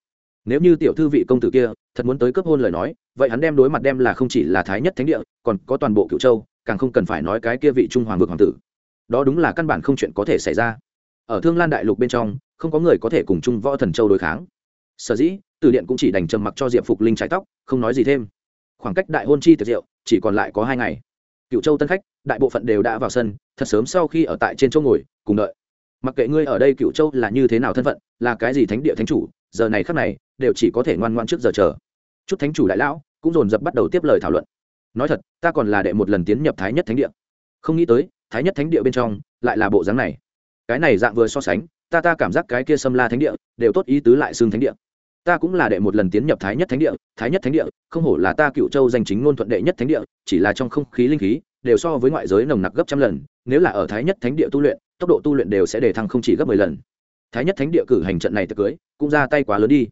Nếu như tiểu thư vị công tử kia thật muốn tới cấp hôn lời nói, vậy hắn đem đối mặt đem là không chỉ là thái nhất thánh địa, còn có toàn bộ cựu châu, càng không cần phải nói cái kia vị trung hoàng vực hoàng tử. Đó đúng là căn bản không chuyện có thể xảy ra. Ở thương lan đại lục bên trong, không có người có thể cùng chung võ thần châu đối kháng. Sở dĩ, từ điện cũng chỉ đành trầm mặc cho diệp phục linh trái tóc, không nói gì thêm. Khoảng cách đại hôn chi tiệc rượu chỉ còn lại có hai ngày cựu châu tân khách, đại bộ phận đều đã vào sân, thật sớm sau khi ở tại trên chỗ ngồi, cùng đợi. Mặc kệ ngươi ở đây cựu châu là như thế nào thân phận, là cái gì thánh địa thánh chủ, giờ này khắc này, đều chỉ có thể ngoan ngoan trước giờ chờ. Chút thánh chủ đại lão, cũng dồn dập bắt đầu tiếp lời thảo luận. Nói thật, ta còn là đệ một lần tiến nhập thái nhất thánh địa. Không nghĩ tới, thái nhất thánh địa bên trong, lại là bộ dáng này. Cái này dạng vừa so sánh, ta ta cảm giác cái kia xâm la thánh địa, đều tốt ý tứ lại xương thánh địa ta cũng là đệ một lần tiến nhập thái nhất thánh địa, thái nhất thánh địa, không hổ là ta cựu châu danh chính ngôn thuận đệ nhất thánh địa, chỉ là trong không khí linh khí, đều so với ngoại giới nồng nặc gấp trăm lần, nếu là ở thái nhất thánh địa tu luyện, tốc độ tu luyện đều sẽ để thăng không chỉ gấp mười lần. Thái nhất thánh địa cử hành trận này tự cưới, cũng ra tay quá lớn đi.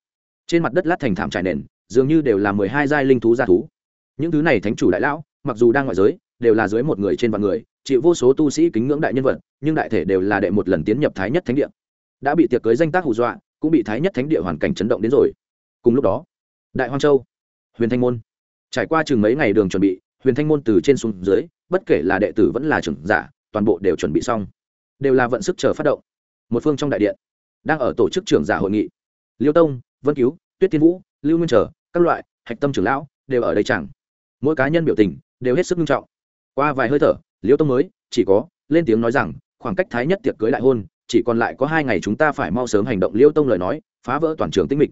Trên mặt đất lát thành thảm trải nền, dường như đều là mười hai giai linh thú gia thú. Những thứ này thánh chủ đại lão, mặc dù đang ngoại giới, đều là dưới một người trên vạn người, chịu vô số tu sĩ kính ngưỡng đại nhân vật, nhưng đại thể đều là đệ một lần tiến nhập thái nhất thánh địa. Đã bị tiệc cưới danh tác hù dọa cũng bị thái nhất thánh địa hoàn cảnh chấn động đến rồi. Cùng lúc đó, đại hoang châu, huyền thanh môn. Trải qua chừng mấy ngày đường chuẩn bị, huyền thanh môn từ trên xuống dưới, bất kể là đệ tử vẫn là trưởng giả, toàn bộ đều chuẩn bị xong. Đều là vận sức chờ phát động. Một phương trong đại điện, đang ở tổ chức trưởng giả hội nghị. Liêu tông, vân cứu, tuyết tiên vũ, lưu nguyên trở, các loại, hạch tâm trưởng lão đều ở đây chẳng. Mỗi cá nhân biểu tình đều hết sức nghiêm trọng. Qua vài hơi thở, liêu tông mới, chỉ có lên tiếng nói rằng, khoảng cách thái nhất tiệc cưới đại hôn chỉ còn lại có hai ngày chúng ta phải mau sớm hành động, liêu tông lời nói, phá vỡ toàn trường tinh mịch.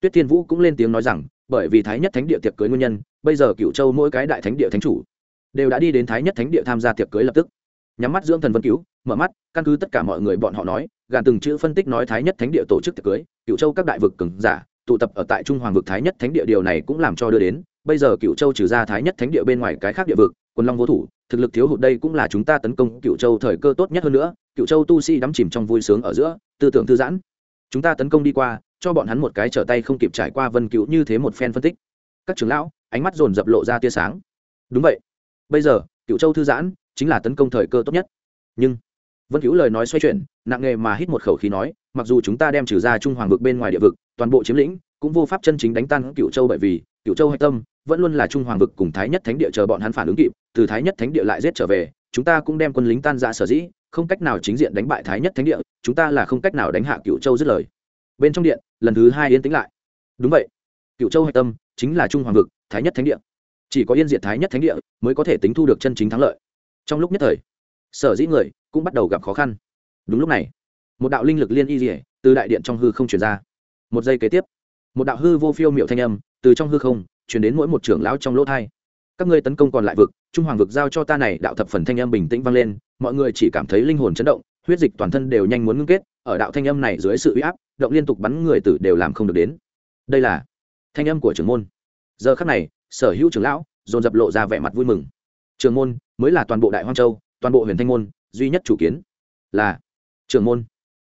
Tuyết thiên vũ cũng lên tiếng nói rằng, bởi vì thái nhất thánh địa tiệc cưới nguyên nhân, bây giờ cựu châu mỗi cái đại thánh địa thánh chủ đều đã đi đến thái nhất thánh địa tham gia tiệc cưới lập tức. Nhắm mắt dưỡng thần vân cứu, mở mắt, căn cứ tất cả mọi người bọn họ nói, gàn từng chữ phân tích nói thái nhất thánh địa tổ chức tiệc cưới cựu châu các đại vực cứng giả, tụ tập ở tại trung hoàng vực thái nhất thánh địa, điều này cũng làm cho đưa đến, bây giờ cựu châu trừ ra thái nhất thánh địa bên ngoài cái khác địa vực quân long vô thủ thực lực thiếu hụt đây cũng là chúng ta tấn công cựu châu thời cơ tốt nhất hơn nữa, cựu châu tu sĩ đắm chìm trong vui sướng ở giữa, tư tưởng thư giãn. Chúng ta tấn công đi qua, cho bọn hắn một cái trở tay không kịp trải qua vân cứu như thế một phen phân tích. Các trưởng lão, ánh mắt dồn dập lộ ra tia sáng. Đúng vậy. Bây giờ, cựu châu thư giãn chính là tấn công thời cơ tốt nhất. Nhưng, vân cứu lời nói xoay chuyển, nặng nghề mà hít một khẩu khí nói, mặc dù chúng ta đem trừ ra trung hoàng vực bên ngoài địa vực, toàn bộ chiếm lĩnh, cũng vô pháp chân chính đánh tan cựu châu bởi vì cựu châu hạch tâm vẫn luôn là trung hoàng vực cùng thái nhất thánh địa chờ bọn hắn phản ứng kịp, từ thái nhất thánh địa lại giết trở về, chúng ta cũng đem quân lính tan ra sở dĩ, không cách nào chính diện đánh bại thái nhất thánh địa, chúng ta là không cách nào đánh hạ cựu châu dứt lời. Bên trong điện, lần thứ hai yên tĩnh lại. Đúng vậy. Cựu châu hạch tâm chính là trung hoàng vực, thái nhất thánh địa. Chỉ có yên diệt thái nhất thánh địa mới có thể tính thu được chân chính thắng lợi. Trong lúc nhất thời, sở dĩ người cũng bắt đầu gặp khó khăn. Đúng lúc này, một đạo linh lực liên y dỉa từ đại điện trong hư không chuyển ra. Một giây kế tiếp, một đạo hư vô phiêu m i ệ u thanh âm từ trong hư không chuyển đến mỗi một trưởng lão trong lỗ thai. Các ngươi tấn công còn lại vực, trung hoàng vực giao cho ta này, đạo thập phần thanh âm bình tĩnh vang lên, mọi người chỉ cảm thấy linh hồn chấn động, huyết dịch toàn thân đều nhanh muốn ngưng kết, ở đạo thanh âm này dưới sự uy áp, động liên tục bắn người tử đều làm không được đến. Đây là thanh âm của trưởng môn. Giờ khắc này, sở hữu trưởng lão, dồn dập lộ ra vẻ mặt vui mừng. Trường môn, mới là toàn bộ đại hoang châu, toàn bộ huyền thanh môn, duy nhất chủ kiến là trường môn.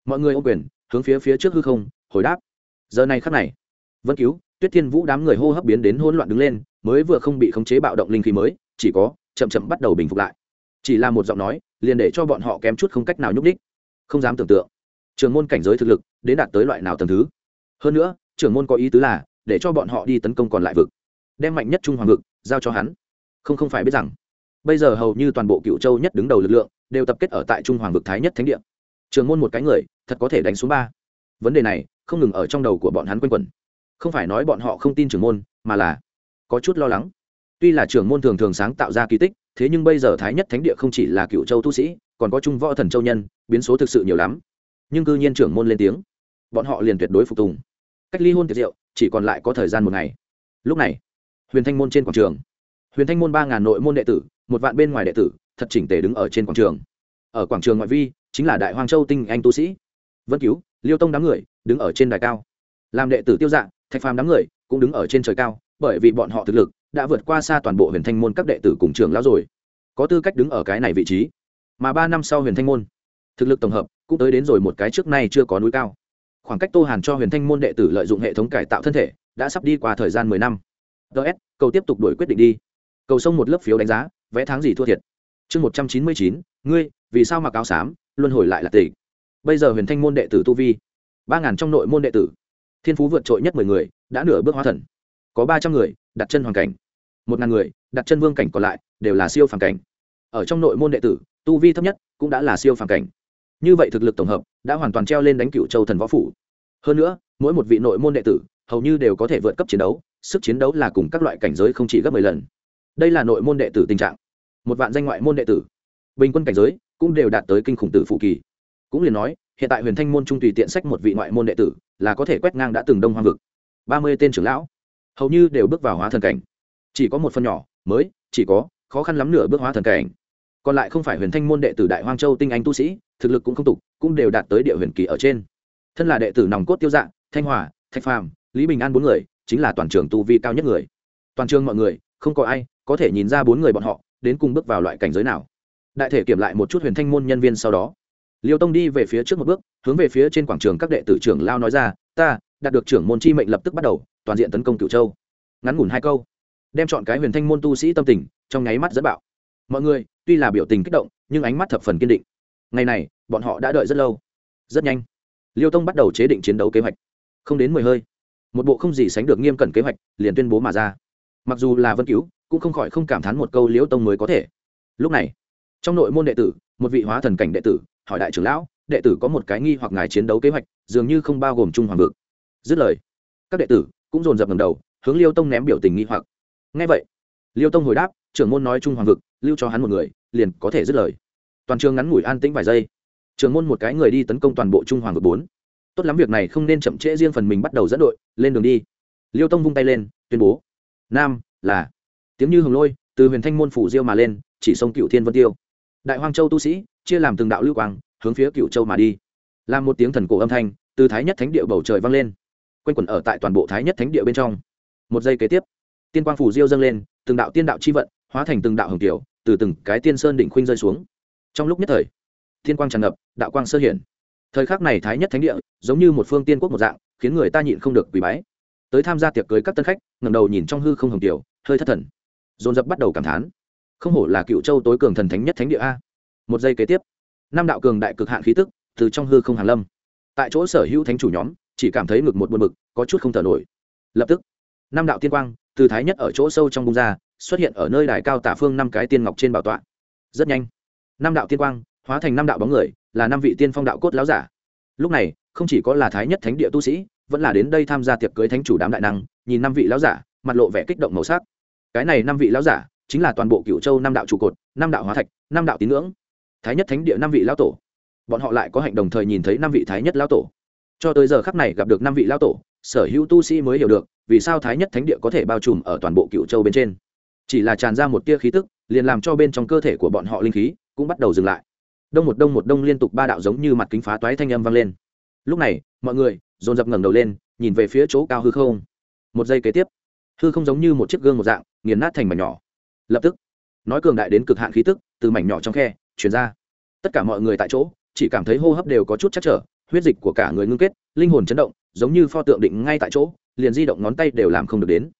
Mọi người ô quyền, hướng phía phía trước hư không, hồi đáp. Giờ này khắc này, vân cứu tuyết thiên vũ đám người hô hấp biến đến hỗn loạn đứng lên, mới vừa không bị khống chế bạo động linh khí mới, chỉ có chậm chậm bắt đầu bình phục lại. Chỉ là một giọng nói, liền để cho bọn họ kém chút không cách nào nhúc đích không dám tưởng tượng trường môn cảnh giới thực lực đến đạt tới loại nào tầm thứ. Hơn nữa, trưởng môn có ý tứ là để cho bọn họ đi tấn công còn lại vực, đem mạnh nhất trung hoàng vực giao cho hắn. Không không phải biết rằng, bây giờ hầu như toàn bộ cựu châu nhất đứng đầu lực lượng đều tập kết ở tại trung hoàng vực thái nhất thánh địa. Trường môn một cái người, thật có thể đánh xuống ba. Vấn đề này không ngừng ở trong đầu của bọn hắn quanh quẩn không phải nói bọn họ không tin trưởng môn, mà là có chút lo lắng. Tuy là trưởng môn thường thường sáng tạo ra kỳ tích, thế nhưng bây giờ thái nhất thánh địa không chỉ là cựu châu tu sĩ, còn có trung võ thần châu nhân, biến số thực sự nhiều lắm. Nhưng cư nhiên trưởng môn lên tiếng, bọn họ liền tuyệt đối phục tùng. Cách ly hôn tiệc rượu, chỉ còn lại có thời gian một ngày. Lúc này, huyền thanh môn trên quảng trường. Huyền thanh môn ba ngàn nội môn đệ tử, một vạn bên ngoài đệ tử, thật chỉnh tề đứng ở trên quảng trường. Ở quảng trường ngoại vi, chính là đại hoàng châu tinh anh tu sĩ. Vân cứu, liêu tông đám người, đứng ở trên đài cao. Làm đệ tử tiêu dạng thạch phàm đám người cũng đứng ở trên trời cao, bởi vì bọn họ thực lực đã vượt qua xa toàn bộ huyền thanh môn các đệ tử cùng trường lão rồi. Có tư cách đứng ở cái này vị trí, mà ba năm sau huyền thanh môn, thực lực tổng hợp cũng tới đến rồi một cái trước nay chưa có núi cao. Khoảng cách tô hàn cho huyền thanh môn đệ tử lợi dụng hệ thống cải tạo thân thể đã sắp đi qua thời gian mười năm. Ts cầu tiếp tục đổi quyết định đi. Cầu sông một lớp phiếu đánh giá, vẽ tháng gì thua thiệt. Chương một trăm chín mươi chín, ngươi, vì sao mặc áo xám, luân hồi lại là tỷ bây giờ huyền thanh môn đệ tử tu vi, ba ngàn trong nội môn đệ tử thiên phú vượt trội nhất mười người, đã nửa bước hóa thần. Có ba trăm người, đặt chân hoàn cảnh. Một ngàn người, đặt chân vương cảnh còn lại, đều là siêu phàm cảnh. Ở trong nội môn đệ tử, tu vi thấp nhất cũng đã là siêu phàm cảnh. Như vậy thực lực tổng hợp, đã hoàn toàn treo lên đánh cựu châu thần võ phủ. Hơn nữa, mỗi một vị nội môn đệ tử, hầu như đều có thể vượt cấp chiến đấu, sức chiến đấu là cùng các loại cảnh giới không chỉ gấp mười lần. Đây là nội môn đệ tử tình trạng. Một vạn danh ngoại môn đệ tử, bình quân cảnh giới cũng đều đạt tới kinh khủng tử phụ kỳ. Cũng liền nói hiện tại huyền thanh môn trung tùy tiện sách một vị ngoại môn đệ tử, là có thể quét ngang đã từng đông hoang vực. Ba mươi tên trưởng lão, hầu như đều bước vào hóa thần cảnh. Chỉ có một phần nhỏ, mới, chỉ có, khó khăn lắm nửa bước hóa thần cảnh. Còn lại không phải huyền thanh môn đệ tử đại hoang châu tinh anh tu sĩ, thực lực cũng không tục, cũng đều đạt tới địa huyền kỳ ở trên. Thân là đệ tử nòng cốt tiêu dạng thanh hòa, thạch phàm, lý bình an bốn người, chính là toàn trường tu vi cao nhất người. Toàn trường mọi người, không có ai có thể nhìn ra bốn người bọn họ đến cùng bước vào loại cảnh giới nào. Đại thể kiểm lại một chút huyền thanh môn nhân viên sau đó liêu tông đi về phía trước một bước, hướng về phía trên quảng trường các đệ tử trưởng lao nói ra, ta, đạt được trưởng môn chi mệnh lập tức bắt đầu, toàn diện tấn công cửu châu. Ngắn ngủn hai câu, đem chọn cái huyền thanh môn tu sĩ tâm tình, trong nháy mắt dẫn bạo. Mọi người, tuy là biểu tình kích động, nhưng ánh mắt thập phần kiên định. Ngày này, bọn họ đã đợi rất lâu. Rất nhanh, liêu tông bắt đầu chế định chiến đấu kế hoạch. Không đến mười hơi, một bộ không gì sánh được nghiêm cẩn kế hoạch liền tuyên bố mà ra. Mặc dù là vân cứu cũng không khỏi không cảm thán một câu liễu tông mới có thể. Lúc này, trong nội môn đệ tử, một vị hóa thần cảnh đệ tử hỏi đại trưởng lão, đệ tử có một cái nghi hoặc ngài chiến đấu kế hoạch, dường như không bao gồm trung hoàng vực. Dứt lời, các đệ tử cũng dồn dập ngầm đầu, hướng liêu tông ném biểu tình nghi hoặc. Ngay vậy, liêu tông hồi đáp, trưởng môn nói trung hoàng vực, lưu cho hắn một người, liền có thể dứt lời. Toàn trường ngắn ngủi an tĩnh vài giây. Trưởng môn một cái người đi tấn công toàn bộ trung hoàng vực bốn. Tốt lắm việc này không nên chậm trễ riêng phần mình bắt đầu dẫn đội, lên đường đi. Liêu tông vung tay lên, tuyên bố. Nam, là. Tiếng như hồng lôi, từ huyền thanh môn phủ diêu mà lên, chỉ sông cựu thiên vân tiêu. Đại hoang châu tu sĩ chia làm từng đạo lưu quang, hướng phía cựu châu mà đi. Làm một tiếng thần cổ âm thanh, từ thái nhất thánh địa bầu trời vang lên. Q u a n quẩn ở tại toàn bộ thái nhất thánh địa bên trong. Một giây kế tiếp, tiên quang phủ diêu dâng lên, từng đạo tiên đạo chi vận, hóa thành từng đạo hồng tiểu, từ từng cái tiên sơn đỉnh khuynh rơi xuống. Trong lúc nhất thời, tiên quang tràn ngập, đạo quang sơ hiển thời khắc này thái nhất thánh địa, giống như một phương tiên quốc một dạng, khiến người ta nhịn không được quỳ bái. Tới tham gia tiệc cưới các tân khách ngầm đầu nhìn trong hư không hồng tiểu, hơi thất thần. Dồn dập bắt đầu cảm thán. Không hổ là cựu châu tối cường thần thánh nhất thánh địa a một giây kế tiếp, năm đạo cường đại cực hạn khí tức từ trong hư không hàn lâm. Tại chỗ sở hữu thánh chủ nhóm chỉ cảm thấy ngực một buồn bực, có chút không thở nổi. Lập tức, năm đạo tiên quang từ thái nhất ở chỗ sâu trong bung ra, xuất hiện ở nơi đài cao tả phương năm cái tiên ngọc trên bảo tọa. Rất nhanh, năm đạo tiên quang hóa thành năm đạo bóng người, là năm vị tiên phong đạo cốt láo giả. Lúc này, không chỉ có là thái nhất thánh địa tu sĩ, vẫn là đến đây tham gia tiệc cưới thánh chủ đám đại năng, nhìn năm vị láo giả, mặt lộ vẻ kích động màu sắc. Cái này năm vị láo giả chính là toàn bộ cựu châu năm đạo trụ cột, năm đạo hóa thạch, năm đạo tín ngưỡng thái nhất thánh địa năm vị lão tổ. Bọn họ lại có hạnh đồng thời nhìn thấy năm vị thái nhất lão tổ. Cho tới giờ khắc này gặp được năm vị lão tổ, sở hữu tu sĩ mới hiểu được, vì sao thái nhất thánh địa có thể bao trùm ở toàn bộ cựu châu bên trên. Chỉ là tràn ra một tia khí tức, liền làm cho bên trong cơ thể của bọn họ linh khí cũng bắt đầu dừng lại. Đông một đông một đông liên tục ba đạo giống như mặt kính phá toái thanh âm vang lên. Lúc này, mọi người dồn dập ngẩng đầu lên, nhìn về phía chỗ cao hư không. Một giây kế tiếp, hư không giống như một chiếc gương một dạng, nghiền nát thành mảnh nhỏ. Lập tức, nói cường đại đến cực hạn khí tức từ mảnh nhỏ trong khe chuyển ra. Tất cả mọi người tại chỗ, chỉ cảm thấy hô hấp đều có chút chắc trở, huyết dịch của cả người ngưng kết, linh hồn chấn động, giống như pho tượng định ngay tại chỗ, liền di động ngón tay đều làm không được đến.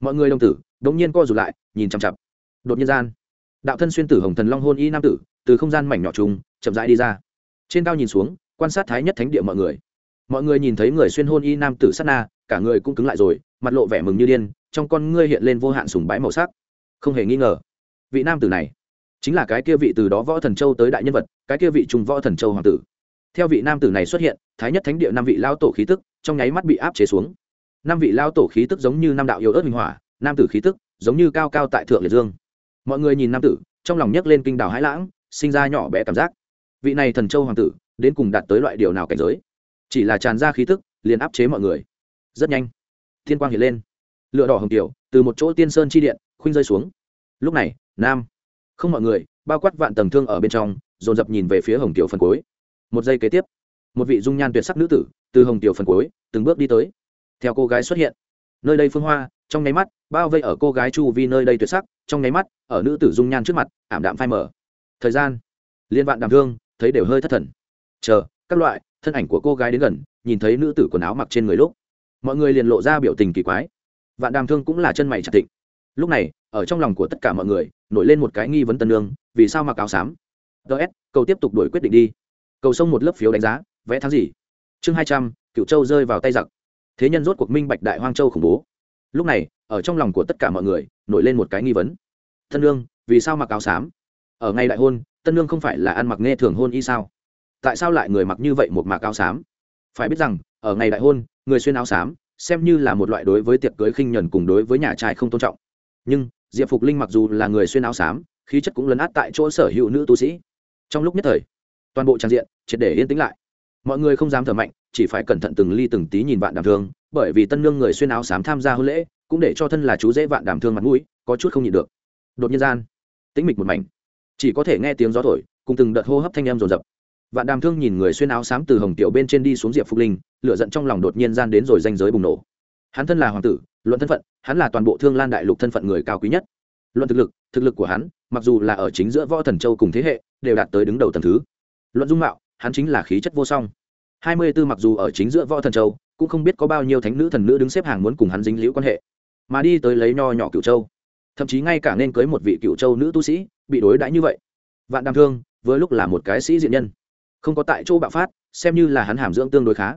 Mọi người đồng tử, đống nhiên co rụt lại, nhìn chằm chặp đột nhiên gian, đạo thân xuyên tử hồng thần long hôn y nam tử, từ không gian mảnh nhỏ trùng, chậm rãi đi ra. Trên cao nhìn xuống, quan sát thái nhất thánh địa mọi người. Mọi người nhìn thấy người xuyên hôn y nam tử sát na, cả người cũng cứng lại rồi, mặt lộ vẻ mừng như điên, trong con ngươi hiện lên vô hạn sùng bái màu sắc. Không hề nghi ngờ, vị nam tử này chính là cái kia vị từ đó võ thần châu tới đại nhân vật, cái kia vị trung võ thần châu hoàng tử. Theo vị nam tử này xuất hiện, thái nhất thánh địa năm vị lao tổ khí tức trong nháy mắt bị áp chế xuống. Năm vị lao tổ khí tức giống như năm đạo yếu ớt minh hỏa nam tử khí tức giống như cao cao tại thượng liệt dương. Mọi người nhìn nam tử, trong lòng nhấc lên kinh đào hãi lãng, sinh ra nhỏ bé cảm giác. Vị này thần châu hoàng tử, đến cùng đạt tới loại điều nào cảnh giới? Chỉ là tràn ra khí tức, liền áp chế mọi người. Rất nhanh, thiên quang hiện lên. Lựa đỏ hồng tiểu, từ một chỗ tiên sơn chi điện, khuynh rơi xuống. Lúc này, nam không mọi người, bao quát vạn tầng thương ở bên trong, dồn dập nhìn về phía hồng tiểu phần cuối. Một giây kế tiếp, một vị dung nhan tuyệt sắc nữ tử, từ hồng tiểu phần cuối, từng bước đi tới. Theo cô gái xuất hiện, nơi đây phương hoa, trong nháy mắt, bao vây ở cô gái chu vi nơi đây tuyệt sắc, trong nháy mắt, ở nữ tử dung nhan trước mặt, ảm đạm phai mở thời gian, liên vạn đàm thương, thấy đều hơi thất thần. Chờ, các loại, thân ảnh của cô gái đến gần, nhìn thấy nữ tử quần áo mặc trên người lúc, mọi người liền lộ ra biểu tình kỳ quái. Vạn đàm thương cũng là chân mày chặt thịnh lúc này, ở trong lòng của tất cả mọi người, nổi lên một cái nghi vấn tân lương vì sao mặc áo xám? Ts cầu tiếp tục đổi quyết định đi. Cầu sông một lớp phiếu đánh giá, vẽ tháng gì? Chương hai trăm cựu châu rơi vào tay giặc. Thế nhân rốt cuộc minh bạch đại hoang châu khủng bố. Lúc này, ở trong lòng của tất cả mọi người, nổi lên một cái nghi vấn. Tân lương vì sao mặc áo xám? Ở ngày đại hôn, tân lương không phải là ăn mặc nghe thường hôn y sao? Tại sao lại người mặc như vậy một mạc áo xám? Phải biết rằng, ở ngày đại hôn, người xuyên áo xám, xem như là một loại đối với tiệc cưới khinh nhuần cùng đối với nhà trai không tôn trọng nhưng diệp phục linh mặc dù là người xuyên áo xám khí chất cũng lấn át tại chỗ sở hữu nữ tu sĩ trong lúc nhất thời toàn bộ trang diện triệt để yên tĩnh lại mọi người không dám thở mạnh chỉ phải cẩn thận từng ly từng tí nhìn vạn đàm thương bởi vì tân nương người xuyên áo xám tham gia hôn lễ cũng để cho thân là chú dễ vạn đàm thương mặt mũi có chút không nhịn được đột nhiên gian tĩnh mịch một mảnh chỉ có thể nghe tiếng gió thổi cùng từng đợt hô hấp thanh em rồn rập vạn đàm thương nhìn người xuyên áo xám từ hồng tiểu bên trên đi xuống diệp phục linh lửa giận trong lòng đột nhiên gian đến rồi danh giới bùng nổ hắn thân là hoàng tử, luận thân phận, hắn là toàn bộ thương lan đại lục thân phận người cao quý nhất. Luận thực lực thực lực của hắn, mặc dù là ở chính giữa võ thần châu cùng thế hệ, đều đạt tới đứng đầu tầm thứ. Luận dung mạo, hắn chính là khí chất vô song. Hai mươi b ố mặc dù ở chính giữa võ thần châu, cũng không biết có bao nhiêu thánh nữ thần nữ đứng xếp hàng muốn cùng hắn dính liễu quan hệ, mà đi tới lấy nho nhỏ cựu châu. Thậm chí ngay cả nên cưới một vị cựu châu nữ tu sĩ, bị đối đãi như vậy. Vạn đàm thương với lúc là một cái sĩ diện nhân. Không có tại chỗ bạo phát, xem như là hắn hàm dưỡng tương đối khá.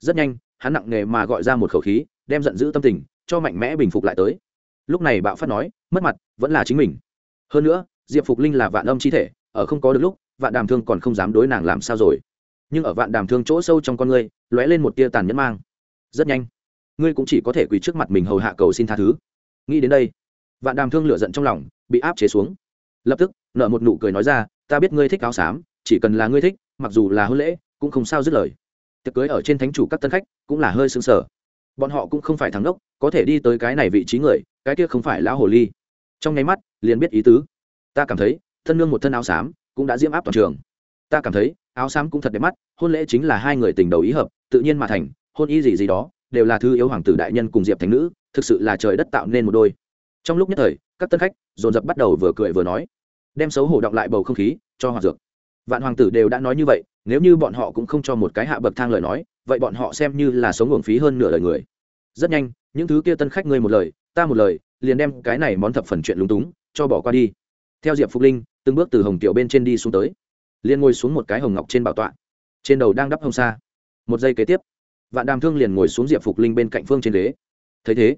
Rất nhanh, hắn nặng nề mà gọi ra một khẩu khí đem giận dữ tâm tình cho mạnh mẽ bình phục lại tới. Lúc này bạo phát nói, mất mặt, vẫn là chính mình. Hơn nữa, diệp phục linh là vạn âm chi thể, ở không có được lúc, vạn đàm thương còn không dám đối nàng làm sao rồi. Nhưng ở vạn đàm thương chỗ sâu trong con ngươi, lóe lên một tia tàn nhẫn mang. Rất nhanh, ngươi cũng chỉ có thể quỳ trước mặt mình hầu hạ cầu xin tha thứ. Nghĩ đến đây, vạn đàm thương lửa giận trong lòng, bị áp chế xuống. Lập tức nợ một nụ cười nói ra, ta biết ngươi thích áo xám, chỉ cần là ngươi thích, mặc dù là hôn lễ, cũng không sao dứt lời. Tiệc cưới ở trên thánh chủ các tân khách cũng là hơi xứng sở bọn họ cũng không phải thắng đốc có thể đi tới cái này vị trí người, cái kia không phải lão hồ ly. Trong nháy mắt, liền biết ý tứ. Ta cảm thấy, thân nương một thân áo xám cũng đã diễm áp toàn trường. Ta cảm thấy, áo xám cũng thật đẹp mắt, hôn lễ chính là hai người tình đầu ý hợp, tự nhiên mà thành, hôn y gì gì đó, đều là thư yếu hoàng tử đại nhân cùng diệp thành nữ, thực sự là trời đất tạo nên một đôi. Trong lúc nhất thời, các tân khách dồn dập bắt đầu vừa cười vừa nói, đem xấu hổ động lại bầu không khí cho hòa dược. Vạn hoàng tử đều đã nói như vậy, nếu như bọn họ cũng không cho một cái hạ bậc thang lời nói vậy bọn họ xem như là sống uổng phí hơn nửa đời người. Rất nhanh, những thứ kia tân khách ngươi một lời, ta một lời, liền đem cái này món thập phần chuyện lúng túng, cho bỏ qua đi. Theo diệp phục linh, từng bước từ hồng tiểu bên trên đi xuống tới. Liền ngồi xuống một cái hồng ngọc trên bảo tọa. Trên đầu đang đắp hồng sa. Một giây kế tiếp, vạn đàm thương liền ngồi xuống diệp phục linh bên cạnh phương trên ghế. Thấy thế,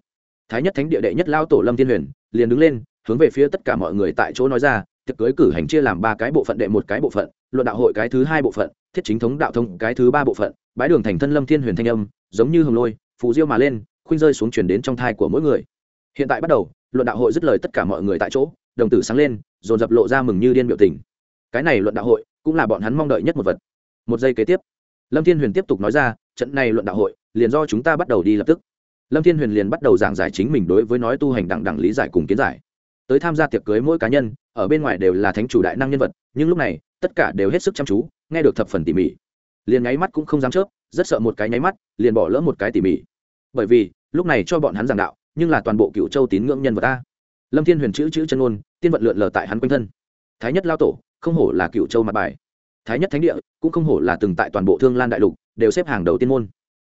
thái nhất thánh địa đệ nhất lao tổ lâm thiên huyền liền đứng lên, hướng về phía tất cả mọi người tại chỗ nói ra, tiệc cưới cử hành chia làm ba cái bộ phận đệ một cái bộ phận, luận đạo hội cái thứ hai bộ phận thiết chính thống đạo thông cái thứ ba bộ phận, bái đường thành thân lâm thiên huyền thanh âm, giống như hồng lôi, phù diêu mà lên, khuynh rơi xuống chuyển đến trong thai của mỗi người. Hiện tại bắt đầu, luận đạo hội dứt lời tất cả mọi người tại chỗ, đồng tử sáng lên, dồn dập lộ ra mừng như điên biểu tình. Cái này luận đạo hội cũng là bọn hắn mong đợi nhất một vật. Một giây kế tiếp, lâm thiên huyền tiếp tục nói ra, trận này luận đạo hội, liền do chúng ta bắt đầu đi lập tức. Lâm thiên huyền liền bắt đầu giảng giải chính mình đối với nói tu hành đẳng đẳng lý giải cùng kiến giải. Tới tham gia tiệc cưới mỗi cá nhân, ở bên ngoài đều là thánh chủ đại năng nhân vật, nhưng lúc này, tất cả đều hết sức chăm chú nghe được thập phần tỉ mỉ. Liền nháy mắt cũng không dám chớp, rất sợ một cái nháy mắt, liền bỏ lỡ một cái tỉ mỉ. Bởi vì, lúc này cho bọn hắn giảng đạo, nhưng là toàn bộ cựu châu tín ngưỡng nhân vật ta lâm thiên huyền chữ chữ chân ôn tiên vận lượn lờ tại hắn quanh thân. Thái nhất lao tổ, không hổ là cựu châu mặt bài. Thái nhất thánh địa, cũng không hổ là từng tại toàn bộ thương lan đại lục, đều xếp hàng đầu tiên môn.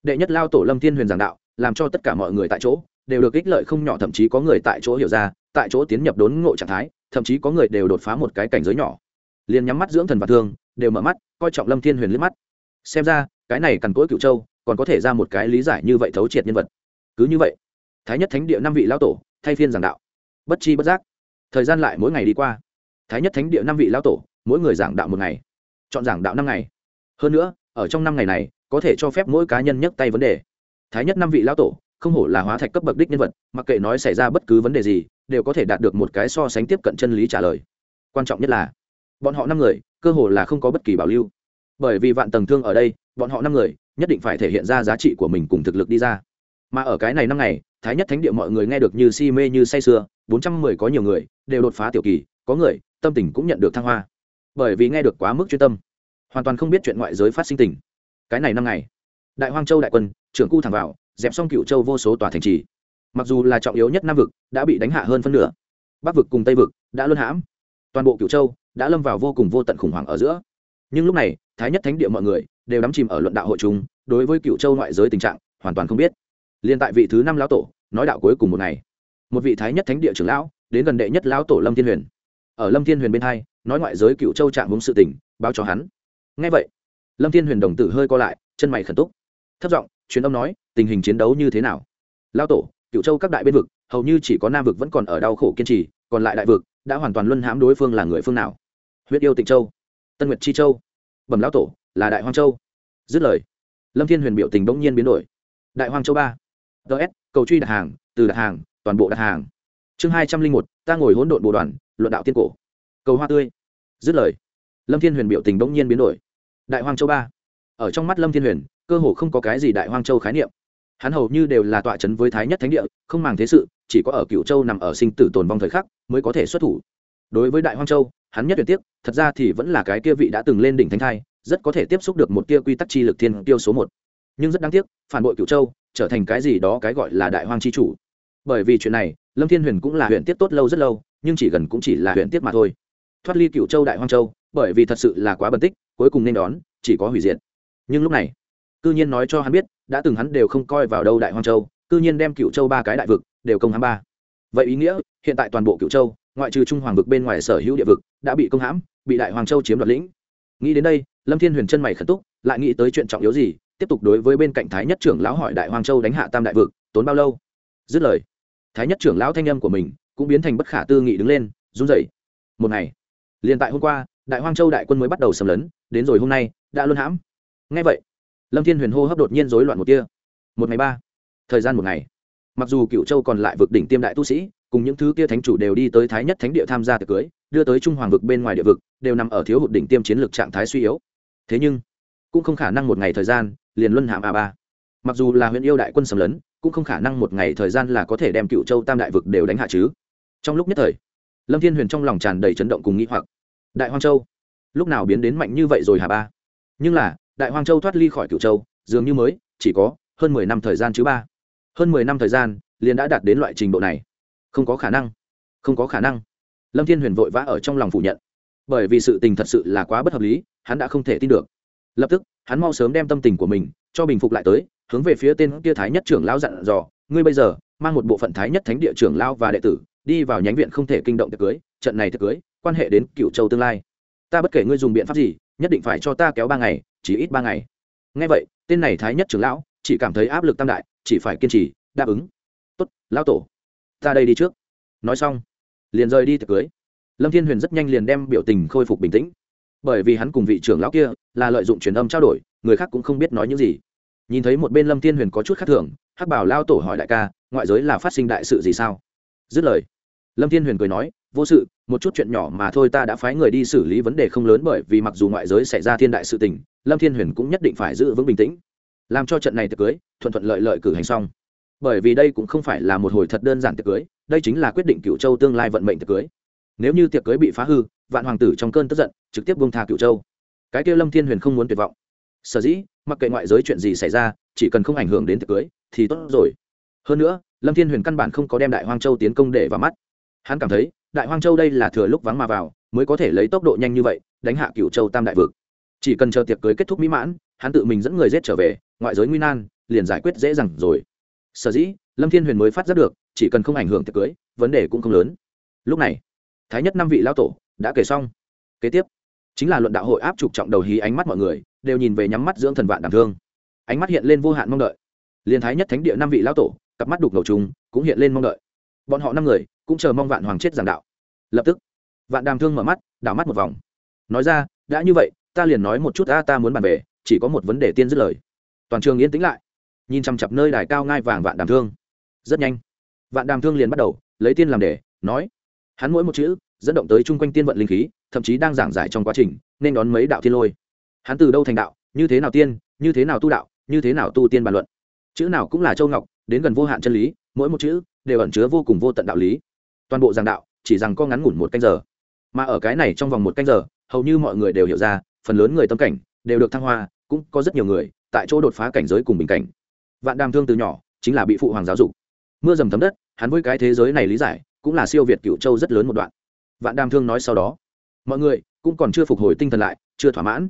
Đệ nhất lao tổ lâm thiên huyền giảng đạo, làm cho tất cả mọi người tại chỗ, đều được ích lợi không nhỏ, thậm chí có người tại chỗ hiểu ra, tại chỗ tiến nhập đốn ngộ trạng thái, thậm chí có người đều đột phá một cái cảnh giới nhỏ. Liền nhắm mắt dưỡng thần và thương đều mở mắt, coi trọng lâm thiên huyền liếc mắt. Xem ra, cái này cằn cỗi cựu châu, còn có thể ra một cái lý giải như vậy thấu triệt nhân vật. Cứ như vậy, thái nhất thánh địa năm vị lão tổ, thay phiên giảng đạo. Bất chi bất giác, thời gian lại mỗi ngày đi qua. Thái nhất thánh địa năm vị lão tổ, mỗi người giảng đạo một ngày, chọn giảng đạo năm ngày. Hơn nữa, ở trong năm ngày này, có thể cho phép mỗi cá nhân nhấc tay vấn đề. Thái nhất năm vị lão tổ, không hổ là hóa thạch cấp bậc đích nhân vật, mặc kệ nói xảy ra bất cứ vấn đề gì, đều có thể đạt được một cái so sánh tiếp cận chân lý trả lời. Quan trọng nhất là, bọn họ năm người cơ hồ là không có bất kỳ bảo lưu. Bởi vì vạn tầng thương ở đây, bọn họ năm người, nhất định phải thể hiện ra giá trị của mình cùng thực lực đi ra. Mà ở cái này năm ngày, thái nhất thánh địa mọi người nghe được như si mê như say sưa, bốn trăm mười có nhiều người, đều đột phá tiểu kỳ, có người, tâm tình cũng nhận được thăng hoa. Bởi vì nghe được quá mức chuyên tâm, hoàn toàn không biết chuyện ngoại giới phát sinh tình. Cái này năm ngày, đại hoang châu đại quân, trưởng cu thẳng vào, dẹp xong cựu châu vô số tòa thành trì. Mặc dù là trọng yếu nhất nam vực, đã bị đánh hạ hơn phân nửa. Bắc vực cùng tây vực đã luân hãm. Toàn bộ cựu châu đã lâm vào vô cùng vô tận khủng hoảng ở giữa. Nhưng lúc này, thái nhất thánh địa mọi người đều đắm chìm ở luận đạo hội chúng đối với cựu châu ngoại giới tình trạng hoàn toàn không biết. Liên tại vị thứ năm lão tổ nói đạo cuối cùng một ngày, một vị thái nhất thánh địa trưởng lão đến gần đệ nhất lão tổ lâm thiên huyền. Ở lâm thiên huyền bên hai, nói ngoại giới cựu châu trạng vốn sự tình, báo cho hắn. Ngay vậy, lâm thiên huyền đồng tử hơi co lại, chân mày khẩn túc. Thấp giọng, truyền âm nói, tình hình chiến đấu như thế nào? Lão tổ cựu châu các đại bên vực, hầu như chỉ có nam vực vẫn còn ở đau khổ kiên trì, còn lại đại vực đã hoàn toàn luân hãm đối phương là người phương nào? Huyết yêu tịnh châu, tân nguyệt chi châu, bẩm lão tổ là đại hoang châu. Dứt lời, lâm thiên huyền biểu tình bỗng nhiên biến đổi. Đại hoang châu ba. Ts cầu truy đặt hàng, từ đặt hàng, toàn bộ đặt hàng. Chương hai trăm linh một, ta ngồi hỗn độn bộ đoàn, luận đạo tiên cổ. Cầu hoa tươi. Dứt lời, lâm thiên huyền biểu tình bỗng nhiên biến đổi. Đại hoang châu ba. Ở trong mắt lâm thiên huyền, cơ hồ không có cái gì đại hoang châu khái niệm. Hắn hầu như đều là tọa trấn với thái nhất thánh địa, không màng thế sự, chỉ có ở cựu châu nằm ở sinh tử tồn vong thời khắc mới có thể xuất thủ. Đối với đại hoang châu hắn nhất tuyệt tiếc, thật ra thì vẫn là cái kia vị đã từng lên đỉnh thánh thai, rất có thể tiếp xúc được một tia quy tắc chi lực thiên tiêu số một. Nhưng rất đáng tiếc, phản bội cựu châu, trở thành cái gì đó cái gọi là đại hoang chi chủ. Bởi vì chuyện này, lâm thiên huyền cũng là huyện tiếp tốt lâu rất lâu, nhưng chỉ gần cũng chỉ là huyện tiếp mà thôi. Thoát ly cựu châu đại hoang châu, bởi vì thật sự là quá bẩn tích, cuối cùng nên đón, chỉ có hủy diệt. Nhưng lúc này, cư nhiên nói cho hắn biết, đã từng hắn đều không coi vào đâu đại hoang châu, cư nhiên đem cựu châu ba cái đại vực đều công hắn ba. Vậy ý nghĩa, hiện tại toàn bộ cựu châu, ngoại trừ trung hoàng vực bên ngoài sở hữu địa vực đã bị công hãm, bị đại hoàng châu chiếm đoạt lĩnh. Nghĩ đến đây, lâm thiên huyền chân mày khẩn túc, lại nghĩ tới chuyện trọng yếu gì, tiếp tục đối với bên cạnh thái nhất trưởng lão hỏi đại hoàng châu đánh hạ tam đại vực, tốn bao lâu? Dứt lời, thái nhất trưởng lão thanh âm của mình cũng biến thành bất khả tư nghị đứng lên, run rẩy. Một ngày, liền tại hôm qua, đại hoang châu đại quân mới bắt đầu xâm lấn, đến rồi hôm nay, đã luân hãm. Ngay vậy, lâm thiên huyền hô hấp đột nhiên rối loạn một tia. Một ngày ba, thời gian một ngày. Mặc dù cựu châu còn lại vực đỉnh tiêm đại tu sĩ, cùng những thứ kia thánh chủ đều đi tới thái nhất thánh địa tham gia tiệc cưới đưa tới trung hoàng vực bên ngoài địa vực, đều nằm ở thiếu hụt đỉnh tiêm chiến lược trạng thái suy yếu. Thế nhưng, cũng không khả năng một ngày thời gian, liền luân hãm a ba. Mặc dù là huyện yêu đại quân Sầm lấn, cũng không khả năng một ngày thời gian là có thể đem cựu châu tam đại vực đều đánh hạ chứ. Trong lúc nhất thời, lâm thiên huyền trong lòng tràn đầy chấn động cùng nghĩ hoặc. Đại hoang châu, lúc nào biến đến mạnh như vậy rồi hà ba? Nhưng là, đại hoang châu thoát ly khỏi cựu châu, dường như mới, chỉ có hơn mười năm thời gian chứ ba. Hơn mười năm thời gian, liền đã đạt đến loại trình độ này. Không có khả năng, không có khả năng lâm thiên huyền vội vã ở trong lòng phủ nhận. Bởi vì sự tình thật sự là quá bất hợp lý, hắn đã không thể tin được. Lập tức, hắn mau sớm đem tâm tình của mình cho bình phục lại tới, hướng về phía tên kia thái nhất trưởng lão dặn dò, ngươi bây giờ mang một bộ phận thái nhất thánh địa trưởng lão và đệ tử, đi vào nhánh viện không thể kinh động tiệc cưới, trận này tiệc cưới, quan hệ đến cựu châu tương lai. Ta bất kể ngươi dùng biện pháp gì, nhất định phải cho ta kéo ba ngày, chỉ ít ba ngày. Ngay vậy, tên này thái nhất trưởng lão chỉ cảm thấy áp lực tam đại, chỉ phải kiên trì, đáp ứng. Tốt, lão tổ, ta đây đi trước. Nói xong liền rời đi tiệc cưới. Lâm thiên huyền rất nhanh liền đem biểu tình khôi phục bình tĩnh. Bởi vì hắn cùng vị trưởng lão kia là lợi dụng truyền âm trao đổi, người khác cũng không biết nói những gì. Nhìn thấy một bên lâm thiên huyền có chút khác thường, hắc bảo lao tổ hỏi đại ca, ngoại giới là phát sinh đại sự gì sao? Dứt lời, lâm thiên huyền cười nói, vô sự, một chút chuyện nhỏ mà thôi ta đã phái người đi xử lý vấn đề không lớn bởi vì mặc dù ngoại giới xảy ra thiên đại sự tình, lâm thiên huyền cũng nhất định phải giữ vững bình tĩnh. Làm cho trận này tiệc cưới, thuận thuận lợi lợi cử hành xong bởi vì đây cũng không phải là một hồi thật đơn giản tiệc cưới, đây chính là quyết định cựu châu tương lai vận mệnh tiệc cưới. Nếu như tiệc cưới bị phá hư, vạn hoàng tử trong cơn tức giận, trực tiếp buông tha cựu châu. Cái kêu lâm thiên huyền không muốn tuyệt vọng. Sở dĩ, mặc kệ ngoại giới chuyện gì xảy ra, chỉ cần không ảnh hưởng đến tiệc cưới, thì tốt rồi. Hơn nữa, lâm thiên huyền căn bản không có đem đại hoang châu tiến công để vào mắt. Hắn cảm thấy, đại hoang châu đây là thừa lúc vắng mà vào, mới có thể lấy tốc độ nhanh như vậy, đánh hạ cựu châu tam đại vực. Chỉ cần chờ tiệc cưới kết thúc mỹ mãn, hắn tự mình dẫn người giết trở về, ngoại giới nguy nan, liền giải quyết dễ dàng rồi sở dĩ, lâm thiên huyền mới phát giác được, chỉ cần không ảnh hưởng tiệc cưới, vấn đề cũng không lớn. Lúc này, thái nhất năm vị lão tổ đã kể xong. Kế tiếp, chính là luận đạo hội áp trục trọng đầu hí ánh mắt mọi người, đều nhìn về nhắm mắt dưỡng thần vạn đảm thương. Ánh mắt hiện lên vô hạn mong đợi. Liền thái nhất thánh địa năm vị lão tổ, cặp mắt đục ngầu trùng, cũng hiện lên mong đợi. Bọn họ năm người, cũng chờ mong vạn hoàng chết giảng đạo. Lập tức, vạn đàm thương mở mắt, đảo mắt một vòng. Nói ra, đã như vậy, ta liền nói một chút, ta ta muốn bàn về, chỉ có một vấn đề tiên dứt lời. Toàn trường yên tĩnh lại nhìn chằm chặp nơi đài cao ngai vàng vạn đàm thương. Rất nhanh, vạn đàm thương liền bắt đầu, lấy tiên làm đề, nói, hắn mỗi một chữ dẫn động tới chung quanh tiên vận linh khí, thậm chí đang giảng giải trong quá trình, nên đón mấy đạo thiên lôi. Hắn từ đâu thành đạo, như thế nào tiên, như thế nào tu đạo, như thế nào tu tiên bàn luận? Chữ nào cũng là châu ngọc, đến gần vô hạn chân lý, mỗi một chữ đều ẩn chứa vô cùng vô tận đạo lý. Toàn bộ giảng đạo, chỉ rằng có ngắn ngủn một canh giờ. Mà ở cái này trong vòng một canh giờ, hầu như mọi người đều hiểu ra, phần lớn người tâm cảnh đều được thăng hoa, cũng có rất nhiều người tại chỗ đột phá cảnh giới cùng bình cảnh vạn đàm thương từ nhỏ chính là bị phụ hoàng giáo dục mưa dầm thấm đất hắn với cái thế giới này lý giải cũng là siêu việt cựu châu rất lớn một đoạn vạn đàm thương nói sau đó mọi người cũng còn chưa phục hồi tinh thần lại chưa thỏa mãn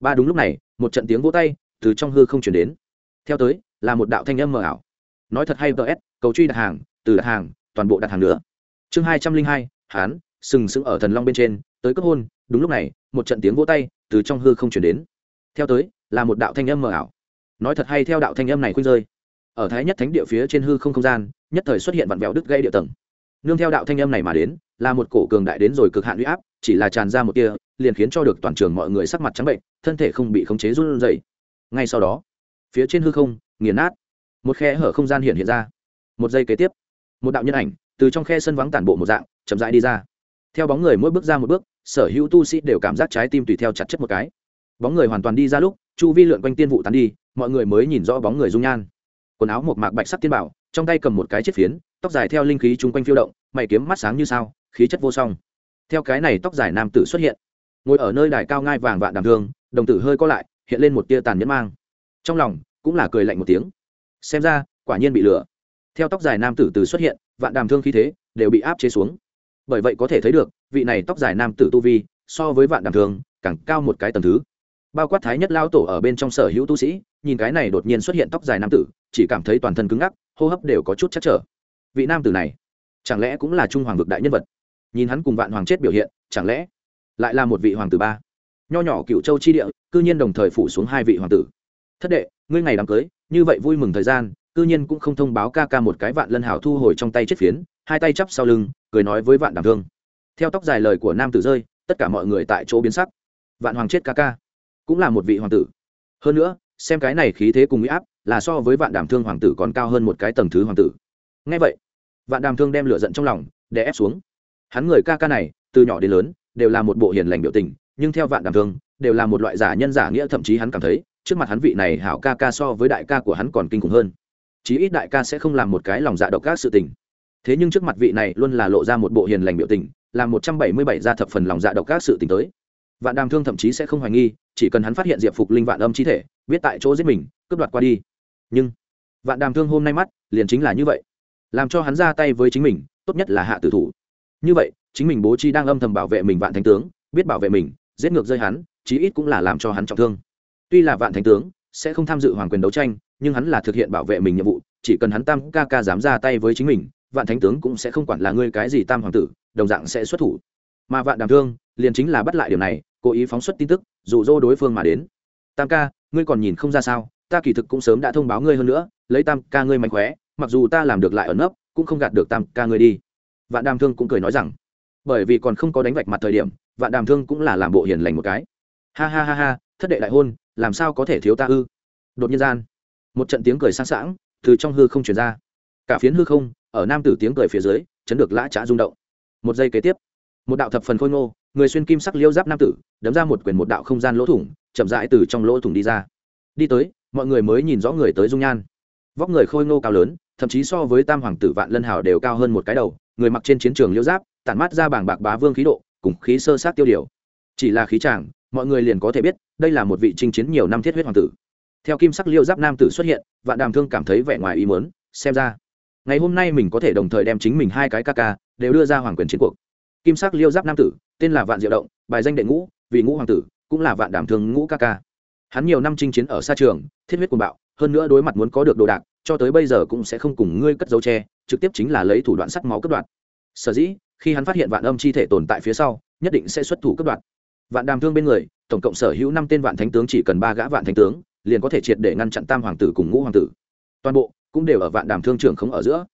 ba đúng lúc này một trận tiếng vỗ tay từ trong hư không chuyển đến theo tới là một đạo thanh âm mờ ảo nói thật hay ts cầu truy đặt hàng, từ đặt hàng, toàn bộ đặt hàng nữa. Chương hai trăm linh hai, hán, sừng sững ở thần long bên trên, tới cấp hôn, đúng lúc này, một trận tiếng vỗ tay từ trong hư không chuyển đến. Theo tới, là một đạo thanh âm mờ ảo nói thật hay theo đạo thanh âm này khuynh rơi. Ở thái nhất thánh địa phía trên hư không không gian, nhất thời xuất hiện vặn vẹo đứt gây địa tầng. Nương theo đạo thanh âm này mà đến, là một cổ cường đại đến rồi cực hạn huy áp, chỉ là tràn ra một tia, liền khiến cho được toàn trường mọi người sắc mặt trắng bệnh, thân thể không bị khống chế run rẩy. Ngay sau đó, phía trên hư không, nghiền nát. Một khe hở không gian hiện hiện ra. Một giây kế tiếp, một đạo nhân ảnh từ trong khe sân vắng tản bộ một dạng, chậm rãi đi ra. Theo bóng người mỗi bước ra một bước, sở hữu tu sĩ đều cảm giác trái tim tùy theo chặt chất một cái. Bóng người hoàn toàn đi ra lúc, chu vi lượn quanh tiên vụ tán đi mọi người mới nhìn rõ bóng người dung nhan. Quần áo một mạc bạch sắc tiên bảo, trong tay cầm một cái chiếc phiến, tóc dài theo linh khí chung quanh phiêu động, mày kiếm mắt sáng như sao, khí chất vô song. Theo cái này tóc dài nam tử xuất hiện, ngồi ở nơi đài cao ngai vàng vạn đàm thương, đồng tử hơi co lại, hiện lên một tia tàn nhẫn mang. Trong lòng cũng là cười lạnh một tiếng. Xem ra, quả nhiên bị lừa. Theo tóc dài nam tử từ xuất hiện, vạn đàm thương khí thế đều bị áp chế xuống. Bởi vậy có thể thấy được, vị này tóc dài nam tử tu vi, so với vạn đàm thương, càng cao một cái tầng thứ bao quát thái nhất lao tổ ở bên trong sở hữu tu sĩ, nhìn cái này đột nhiên xuất hiện tóc dài nam tử, chỉ cảm thấy toàn thân cứng ngắc, hô hấp đều có chút chắc trở. Vị nam tử này, chẳng lẽ cũng là trung hoàng vực đại nhân vật? Nhìn hắn cùng vạn hoàng chết biểu hiện, chẳng lẽ lại là một vị hoàng tử ba? Nho nhỏ cựu châu chi địa, cư nhiên đồng thời phủ xuống hai vị hoàng tử. Thất đệ, ngươi ngày đám cưới, như vậy vui mừng thời gian, cư nhiên cũng không thông báo ca ca một cái vạn lân hảo thu hồi trong tay chết phiến, hai tay chắp sau lưng, cười nói với vạn đảm thương. Theo tóc dài lời của nam tử rơi, tất cả mọi người tại chỗ biến sắc. Vạn hoàng chết ca ca cũng là một vị hoàng tử. Hơn nữa, xem cái này khí thế cùng uy áp, là so với vạn đàm thương hoàng tử còn cao hơn một cái tầng thứ hoàng tử. Ngay vậy, vạn đàm thương đem lửa giận trong lòng để ép xuống. Hắn người ca ca này, từ nhỏ đến lớn, đều là một bộ hiền lành biểu tình, nhưng theo vạn đàm thương, đều là một loại giả nhân giả nghĩa, thậm chí hắn cảm thấy, trước mặt hắn vị này hảo ca ca so với đại ca của hắn còn kinh khủng hơn. Chí ít đại ca sẽ không làm một cái lòng dạ độc các sự tình. Thế nhưng trước mặt vị này luôn là lộ ra một bộ hiền lành biểu tình làm một trăm bảy mươi bảy gia thập phần lòng dạ độc các sự tình tới vạn đàm thương thậm chí sẽ không hoài nghi, chỉ cần hắn phát hiện diệp phục linh vạn âm chi thể biết tại chỗ giết mình, cướp đoạt qua đi. Nhưng, vạn đàm thương hôm nay mắt, liền chính là như vậy. Làm cho hắn ra tay với chính mình, tốt nhất là hạ tử thủ. Như vậy, chính mình bố trí đang âm thầm bảo vệ mình vạn thánh tướng, biết bảo vệ mình, giết ngược rơi hắn, chí ít cũng là làm cho hắn trọng thương. Tuy là vạn thánh tướng, sẽ không tham dự hoàng quyền đấu tranh, nhưng hắn là thực hiện bảo vệ mình nhiệm vụ, chỉ cần hắn tam ca ca dám ra tay với chính mình, vạn thánh tướng cũng sẽ không quản là ngươi cái gì tam hoàng tử, đồng dạng sẽ xuất thủ mà vạn đàm thương liền chính là bắt lại điều này, cố ý phóng xuất tin tức, dụ dỗ đối phương mà đến. Tam ca, ngươi còn nhìn không ra sao, ta kỳ thực cũng sớm đã thông báo ngươi hơn nữa, lấy tam ca ngươi mạnh khỏe, mặc dù ta làm được lại ẩn nấp, cũng không gạt được tam ca ngươi đi. Vạn đàm thương cũng cười nói rằng, bởi vì còn không có đánh vạch mặt thời điểm, vạn đàm thương cũng là làm bộ hiền lành một cái. Ha ha ha ha, thất đệ đại hôn, làm sao có thể thiếu ta ư? Đột nhiên gian, một trận tiếng cười sang sảng, từ trong hư không chuyển ra. Cả phiến hư không, ở nam tử tiếng cười phía dưới, chấn được lã trá rung động. Một giây kế tiếp một đạo thập phần khôi ngô, người xuyên kim sắc liêu giáp nam tử, đấm ra một quyền một đạo không gian lỗ thủng, chậm rãi từ trong lỗ thủng đi ra. Đi tới, mọi người mới nhìn rõ người tới dung nhan. Vóc người khôi ngô cao lớn, thậm chí so với tam hoàng tử vạn lân hào đều cao hơn một cái đầu, người mặc trên chiến trường liêu giáp, tản mát ra bảng bạc bá vương khí độ, cùng khí sơ sát tiêu điều. Chỉ là khí tràng mọi người liền có thể biết, đây là một vị chinh chiến nhiều năm thiết huyết hoàng tử. Theo kim sắc liêu giáp nam tử xuất hiện, vạn đàm thương cảm thấy vẻ ngoài ý muốn, xem ra, ngày hôm nay mình có thể đồng thời đem chính mình hai cái ca ca, đều đưa ra hoàng quyền chiến cuộc kim sắc liêu giáp nam tử, tên là vạn diệu động, bài danh đệ ngũ, vì ngũ hoàng tử, cũng là vạn đảm thương ngũ ca ca hắn nhiều năm chinh chiến ở xa trường, thiết huyết cuồng bạo, hơn nữa đối mặt muốn có được đồ đạc, cho tới bây giờ cũng sẽ không cùng ngươi cất dấu tre trực tiếp chính là lấy thủ đoạn sắc máu cất đoạt. sở dĩ, khi hắn phát hiện vạn âm chi thể tồn tại phía sau, nhất định sẽ xuất thủ cất đoạt. vạn đàm thương bên người, tổng cộng sở hữu năm tên vạn thánh tướng chỉ cần ba gã vạn thánh tướng, liền có thể triệt để ngăn chặn tam hoàng tử cùng ngũ hoàng tử toàn bộ cũng đều ở vạn đàm thương trưởng không ở giữa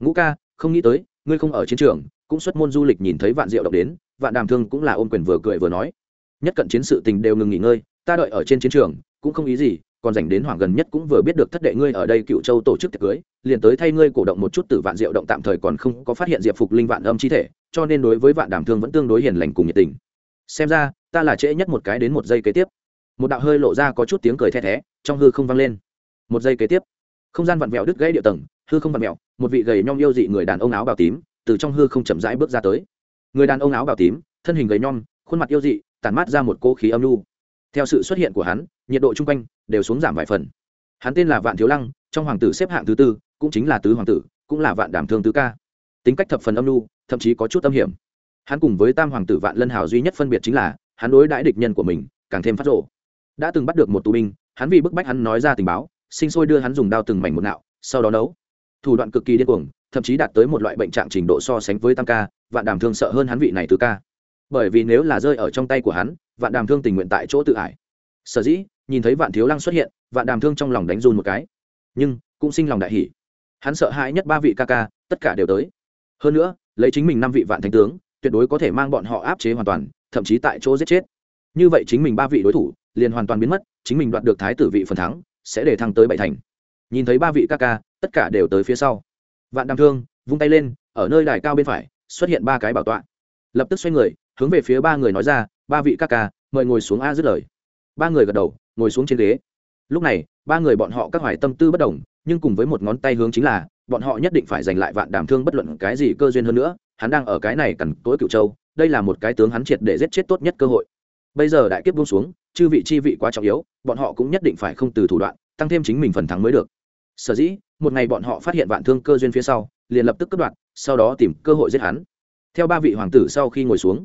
ngũ ca, không nghĩ tới, ngươi không ở chiến trường cũng xuất môn du lịch nhìn thấy vạn diệu động đến, vạn đàm thương cũng là ôm quyền vừa cười vừa nói. Nhất cận chiến sự tình đều ngừng nghỉ ngơi, ta đợi ở trên chiến trường, cũng không ý gì, còn dành đến hoàng gần nhất cũng vừa biết được thất đệ ngươi ở đây cựu châu tổ chức tiệc cưới, liền tới thay ngươi cổ động một chút từ vạn diệu động tạm thời còn không có phát hiện diệp phục linh vạn âm chi thể, cho nên đối với vạn đàm thương vẫn tương đối hiền lành cùng nhiệt tình. Xem ra, ta là trễ nhất một cái đến một giây kế tiếp. Một đạo hơi lộ ra có chút tiếng cười the thé, trong hư không vang lên. Một giây kế tiếp, không gian vặn vẹo đứt gãy địa tầng, hư không vặn vẹo, một vị gầy nhom yêu dị người đàn ông áo bào tím từ trong hư không chậm rãi bước ra tới. Người đàn ông áo bào tím, thân hình gầy nhom, khuôn mặt yêu dị, tản mát ra một cỗ khí âm lưu theo sự xuất hiện của hắn, nhiệt độ chung quanh đều xuống giảm vài phần. Hắn tên là vạn thiếu lăng, trong hoàng tử xếp hạng thứ tư, cũng chính là tứ hoàng tử, cũng là vạn đảm thương tứ ca. Tính cách thập phần âm lưu thậm chí có chút âm hiểm. Hắn cùng với tam hoàng tử vạn lân hào duy nhất phân biệt chính là, hắn đối đãi địch nhân của mình càng thêm phát rộ đã từng bắt được một tù binh, hắn vì bức bách hắn nói ra tình báo, sinh sôi đưa hắn dùng đao từng mảnh một nạo, sau đó nấu thủ đoạn cực kỳ điên cuồng, thậm chí đạt tới một loại bệnh trạng trình độ so sánh với tam ca, vạn đàm thương sợ hơn hắn vị này tứ ca. Bởi vì nếu là rơi ở trong tay của hắn, vạn đàm thương tình nguyện tại chỗ tự ải. Sở dĩ, nhìn thấy vạn thiếu lăng xuất hiện, vạn đàm thương trong lòng đánh run một cái. Nhưng, cũng sinh lòng đại hỷ hắn sợ hãi nhất ba vị ca ca, tất cả đều tới. Hơn nữa, lấy chính mình năm vị vạn thánh tướng, tuyệt đối có thể mang bọn họ áp chế hoàn toàn, thậm chí tại chỗ giết chết. Như vậy chính mình ba vị đối thủ, liền hoàn toàn biến mất, chính mình đoạt được thái tử vị phần thắng, sẽ để thăng tới bảy thành nhìn thấy ba vị ca ca, tất cả đều tới phía sau. Vạn đàm thương vung tay lên, ở nơi đài cao bên phải, xuất hiện ba cái bảo tọa. Lập tức xoay người, hướng về phía ba người nói ra, ba vị ca ca, mời ngồi xuống a dứt lời. Ba người gật đầu, ngồi xuống trên ghế. Lúc này, ba người bọn họ các hoài tâm tư bất đồng, nhưng cùng với một ngón tay hướng chính là, bọn họ nhất định phải giành lại vạn đàm thương bất luận cái gì cơ duyên hơn nữa, hắn đang ở cái này cằn tối cựu châu, đây là một cái tướng hắn triệt để giết chết tốt nhất cơ hội. Bây giờ đại kiếp buông xuống, chư vị chi vị quá trọng yếu, bọn họ cũng nhất định phải không từ thủ đoạn, tăng thêm chính mình phần thắng mới được sở dĩ, một ngày bọn họ phát hiện vạn thương cơ duyên phía sau, liền lập tức cất đoạn sau đó tìm cơ hội giết hắn. Theo ba vị hoàng tử sau khi ngồi xuống,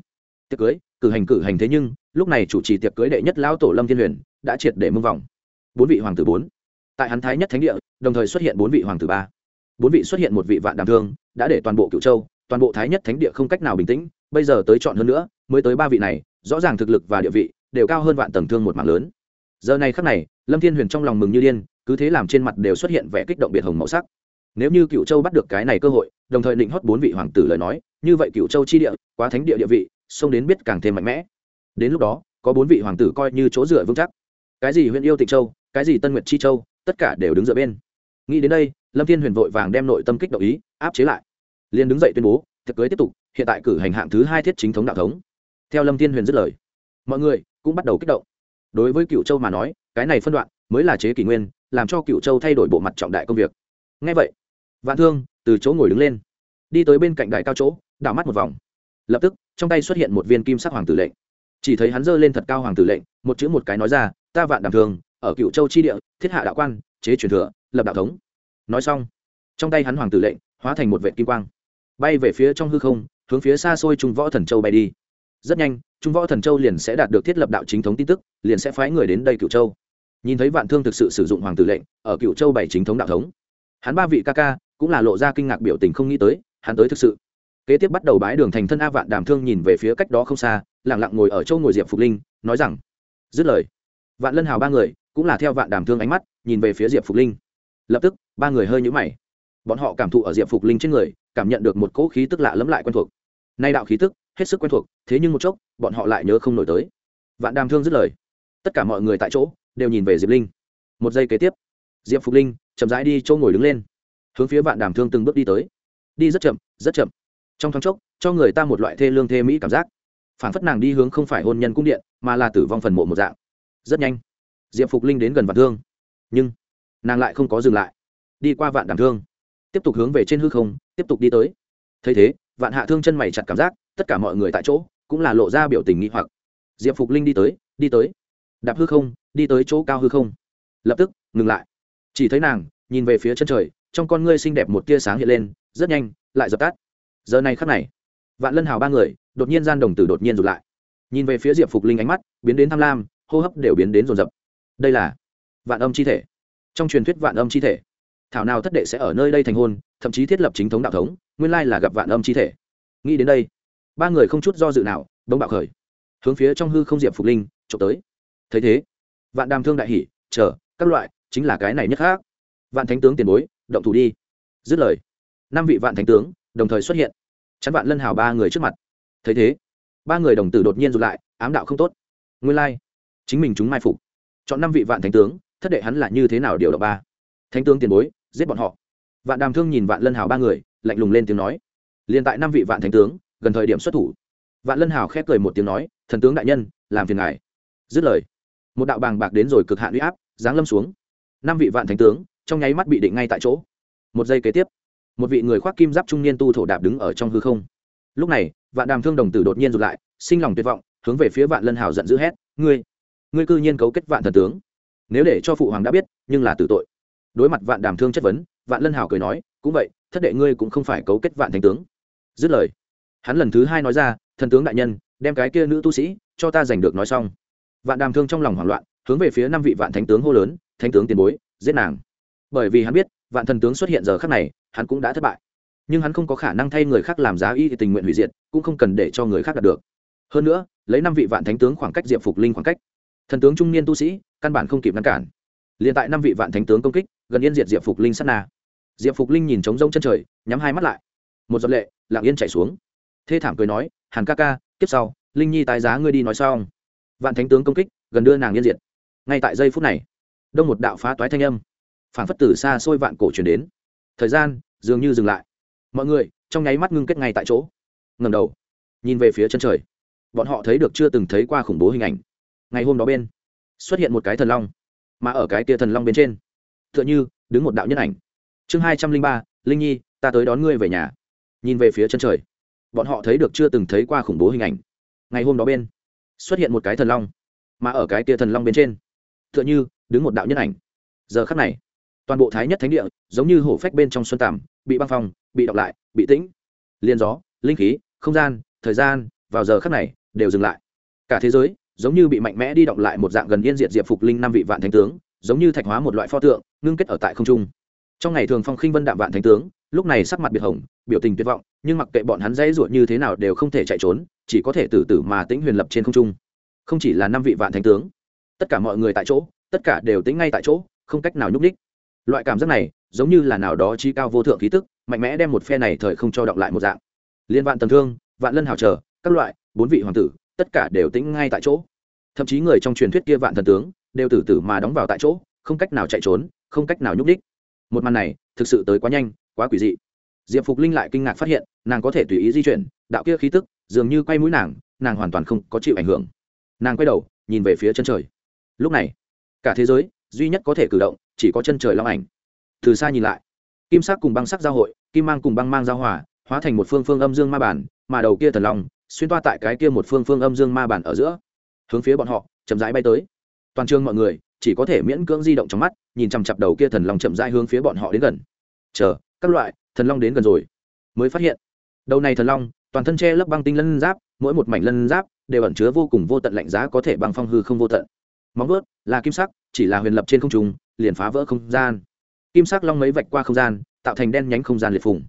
tiệc cưới, cử hành cử hành thế nhưng, lúc này chủ trì tiệc cưới đệ nhất lão tổ lâm thiên huyền đã triệt để mưng vòng. Bốn vị hoàng tử bốn. Tại hắn thái nhất thánh địa, đồng thời xuất hiện bốn vị hoàng tử ba. Bốn vị xuất hiện một vị vạn đàm thương, đã để toàn bộ cựu châu, toàn bộ thái nhất thánh địa không cách nào bình tĩnh, bây giờ tới chọn hơn nữa, mới tới ba vị này, rõ ràng thực lực và địa vị đều cao hơn vạn tầng thương một mạng lớn. Giờ này khắc này, lâm thiên huyền trong lòng mừng như điên cứ thế làm trên mặt đều xuất hiện vẻ kích động biệt hồng màu sắc. Nếu như cựu châu bắt được cái này cơ hội, đồng thời định hót bốn vị hoàng tử lời nói, như vậy cựu châu chi địa, quá thánh địa địa vị xông đến biết càng thêm mạnh mẽ. Đến lúc đó, có bốn vị hoàng tử coi như chỗ dựa vững chắc. Cái gì huyện yêu tịnh châu, cái gì tân nguyệt chi châu, tất cả đều đứng dựa bên. Nghĩ đến đây, lâm thiên huyền vội vàng đem nội tâm kích động ý, áp chế lại. Liền đứng dậy tuyên bố, thực cưới tiếp tục, hiện tại cử hành hạng thứ hai thiết chính thống đạo thống. Theo lâm thiên huyền dứt lời, mọi người cũng bắt đầu kích động. Đối với cựu châu mà nói, cái này phân đoạn mới là chế kỷ nguyên làm cho cựu châu thay đổi bộ mặt trọng đại công việc. Ngay vậy, vạn thương từ chỗ ngồi đứng lên, đi tới bên cạnh đại cao chỗ, đảo mắt một vòng. Lập tức, trong tay xuất hiện một viên kim sắc hoàng tử lệnh. Chỉ thấy hắn giơ lên thật cao hoàng tử lệnh, một chữ một cái nói ra, ta vạn đảm thường ở cựu châu chi địa, thiết hạ đạo quan, chế truyền thừa, lập đạo thống. Nói xong, trong tay hắn hoàng tử lệnh hóa thành một vệ kim quang, bay về phía trong hư không, hướng phía xa xôi trung võ thần châu bay đi. Rất nhanh, trung võ thần châu liền sẽ đạt được thiết lập đạo chính thống tin tức, liền sẽ phái người đến đây cựu châu nhìn thấy vạn thương thực sự sử dụng hoàng tử lệnh, ở cựu châu bảy chính thống đạo thống. Hắn ba vị ca ca cũng là lộ ra kinh ngạc biểu tình không nghĩ tới, hắn tới thực sự. Kế tiếp bắt đầu bái đường thành thân a vạn đàm thương nhìn về phía cách đó không xa lẳng lặng ngồi ở châu ngồi diệp phục linh, nói rằng, dứt lời. Vạn lân hào ba người cũng là theo vạn đàm thương ánh mắt nhìn về phía diệp phục linh. Lập tức, ba người hơi nhũ mày. Bọn họ cảm thụ ở diệp phục linh trên người, cảm nhận được một cỗ khí tức lạ lẫm lại quen thuộc. Nay đạo khí tức, hết sức quen thuộc, thế nhưng một chốc, bọn họ lại nhớ không nổi tới. Vạn đàm thương dứt lời. Tất cả mọi người tại chỗ đều nhìn về diệp linh một giây kế tiếp diệp phục linh chậm rãi đi chỗ ngồi đứng lên hướng phía vạn đàm thương từng bước đi tới đi rất chậm rất chậm trong thoáng chốc cho người ta một loại thê lương thê mỹ cảm giác phản phất nàng đi hướng không phải hôn nhân cung điện mà là tử vong phần mộ một dạng rất nhanh diệp phục linh đến gần vạn thương nhưng nàng lại không có dừng lại đi qua vạn đàm thương tiếp tục hướng về trên hư không tiếp tục đi tới thấy thế vạn hạ thương chân mày chặt cảm giác tất cả mọi người tại chỗ cũng là lộ ra biểu tình nghĩ hoặc diệp phục linh đi tới đi tới đạp hư không đi tới chỗ cao hư không. Lập tức, ngừng lại. Chỉ thấy nàng, nhìn về phía chân trời, trong con ngươi xinh đẹp một tia sáng hiện lên, rất nhanh, lại dập tắt. Giờ này khắc này, vạn lân hào ba người, đột nhiên gian đồng tử đột nhiên rụt lại. Nhìn về phía diệp phục linh ánh mắt, biến đến tham lam, hô hấp đều biến đến rồn rập đây là vạn âm chi thể. Trong truyền thuyết vạn âm chi thể, thảo nào thất đệ sẽ ở nơi đây thành hôn, thậm chí thiết lập chính thống đạo thống, nguyên lai là gặp vạn âm chi thể. Nghĩ đến đây, ba người không chút do dự nào đông bạo khởi, hướng phía trong hư không diệp phục linh trộm tới. Thấy thế vạn đàm thương đại hỷ, chờ, các loại, chính là cái này nhất khác. Vạn thánh tướng tiền bối, động thủ đi. Dứt lời, năm vị vạn thánh tướng đồng thời xuất hiện. Chắn vạn lân hào ba người trước mặt. Thấy thế, ba người đồng tử đột nhiên rụt lại, ám đạo không tốt. Nguyên lai, chính mình chúng mai phục. Chọn năm vị vạn thánh tướng, thất đệ hắn là như thế nào điều động ba? Thánh tướng tiền bối, giết bọn họ. Vạn đàm thương nhìn vạn lân hào ba người, lạnh lùng lên tiếng nói. Liền tại năm vị vạn thánh tướng, gần thời điểm xuất thủ. Vạn lân hào khép cười một tiếng nói, thần tướng đại nhân, làm phiền ngài. Dứt lời một đạo bàng bạc đến rồi cực hạn uy áp, giáng lâm xuống. Năm vị vạn thánh tướng, trong nháy mắt bị định ngay tại chỗ. Một giây kế tiếp, một vị người khoác kim giáp trung niên tu thổ đạp đứng ở trong hư không. Lúc này, vạn đàm thương đồng tử đột nhiên rụt lại, sinh lòng tuyệt vọng, hướng về phía vạn lân hào giận dữ hét, ngươi ngươi cư nhiên cấu kết vạn thần tướng. Nếu để cho phụ hoàng đã biết, nhưng là tử tội. Đối mặt vạn đàm thương chất vấn, vạn lân hào cười nói, cũng vậy, thất đệ ngươi cũng không phải cấu kết vạn thánh tướng. Dứt lời, hắn lần thứ hai nói ra, thần tướng đại nhân, đem cái kia nữ tu sĩ cho ta giành được nói xong vạn đàm thương trong lòng hoảng loạn, hướng về phía năm vị vạn thánh tướng hô lớn, thánh tướng tiền bối, giết nàng. Bởi vì hắn biết, vạn thần tướng xuất hiện giờ khác này, hắn cũng đã thất bại. Nhưng hắn không có khả năng thay người khác làm giá y tình nguyện hủy diệt, cũng không cần để cho người khác đạt được. Hơn nữa, lấy năm vị vạn thánh tướng khoảng cách diệp phục linh khoảng cách, thần tướng trung niên tu sĩ căn bản không kịp ngăn cản. Liền tại năm vị vạn thánh tướng công kích, gần yên diệt diệp phục linh sát na. Diệp phục linh nhìn trống rông chân trời, nhắm hai mắt lại. Một giọt lệ, lặng yên chảy xuống. Thê thảm cười nói, hàn ca ca, tiếp sau, linh nhi tái giá ngươi đi nói xong vạn thánh tướng công kích, gần đưa nàng yên diệt. Ngay tại giây phút này, đông một đạo phá toái thanh âm phản phất từ xa xôi vạn cổ truyền đến. Thời gian dường như dừng lại. Mọi người trong nháy mắt ngưng kết ngay tại chỗ. Ngầm đầu, nhìn về phía chân trời. Bọn họ thấy được chưa từng thấy qua khủng bố hình ảnh. Ngày hôm đó bên, xuất hiện một cái thần long, mà ở cái tia thần long bên trên t h ư ợ n h ư đứng một đạo nhân ảnh. Chương hai trăm linh ba, linh nhi, ta tới đón ngươi về nhà. Nhìn về phía chân trời, bọn họ thấy được chưa từng thấy qua khủng bố hình ảnh. Ngày hôm đó bên xuất hiện một cái thần long, mà ở cái tia thần long bên trên t h ư ợ n h ư đứng một đạo nhân ảnh. Giờ khắc này, toàn bộ thái nhất thánh địa giống như hổ phách bên trong xuân tàm bị băng phong, bị đọc lại, bị tĩnh. Liên gió, linh khí, không gian, thời gian, vào giờ khắc này đều dừng lại. Cả thế giới giống như bị mạnh mẽ đi động lại một dạng gần yên diệt diệp phục linh năm vị vạn thánh tướng, giống như thạch hóa một loại pho tượng, ngưng kết ở tại không trung. Trong ngày thường phong khinh vân đạm vạn thánh tướng lúc này sắc mặt biệt hồng, biểu tình tuyệt vọng, nhưng mặc kệ bọn hắn dãy ruột như thế nào đều không thể chạy trốn, chỉ có thể từ từ mà tĩnh huyền lập trên không trung. Không chỉ là năm vị vạn thánh tướng, tất cả mọi người tại chỗ, tất cả đều tĩnh ngay tại chỗ, không cách nào nhúc ních loại cảm giác này, giống như là nào đó chi cao vô thượng khí tức, mạnh mẽ đem một phe này thời không cho động lại một dạng. Liên vạn tầm thương, vạn lân hào trở, các loại, bốn vị hoàng tử, tất cả đều tĩnh ngay tại chỗ. Thậm chí người trong truyền thuyết kia vạn thần tướng, đều từ từ mà đóng vào tại chỗ, không cách nào chạy trốn, không cách nào nhúc ních một màn này, thực sự tới quá nhanh quá quỷ dị. Diệp phục linh lại kinh ngạc phát hiện, nàng có thể tùy ý di chuyển, đạo kia khí tức, dường như quay mũi nàng nàng hoàn toàn không có chịu ảnh hưởng. Nàng quay đầu, nhìn về phía chân trời. Lúc này, cả thế giới, duy nhất có thể cử động, chỉ có chân trời long ảnh. Từ xa nhìn lại, kim sắc cùng băng sắc giao hội, kim mang cùng băng mang giao hòa, hóa thành một phương phương âm dương ma bản, mà đầu kia thần long, xuyên toa tại cái kia một phương phương âm dương ma bản ở giữa. Hướng phía bọn họ, chậm rãi bay tới. Toàn trường mọi người, chỉ có thể miễn cưỡng di động trong mắt, nhìn chằm chặp đầu kia thần long chậm rãi hướng phía bọn họ đến gần. Chờ các loại, thần long đến gần rồi, mới phát hiện. Đầu này thần long, toàn thân che lấp băng tinh lân giáp, mỗi một mảnh lân giáp đều ẩn chứa vô cùng vô tận lạnh giá có thể bằng phong hư không vô tận. Móng vuốt là kim sắc, chỉ là huyền lập trên không trung, liền phá vỡ không gian. Kim sắc long mấy vạch qua không gian, tạo thành đen nhánh không gian liệt phùng.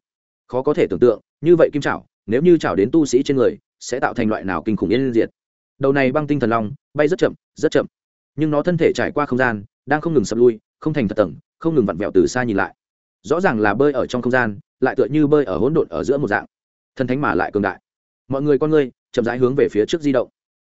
Khó có thể tưởng tượng, như vậy kim trảo nếu như trảo đến tu sĩ trên người, sẽ tạo thành loại nào kinh khủng yên diệt. Đầu này băng tinh thần long, bay rất chậm rất chậm. Nhưng nó thân thể trải qua không gian, đang không ngừng sập lui, không thành thật tầng, không ngừng vặn vẹo từ xa nhìn lại rõ ràng là bơi ở trong không gian, lại tựa như bơi ở hỗn độn ở giữa một dạng. Thần thánh mà lại cường đại. Mọi người con ngươi chậm rãi hướng về phía trước di động.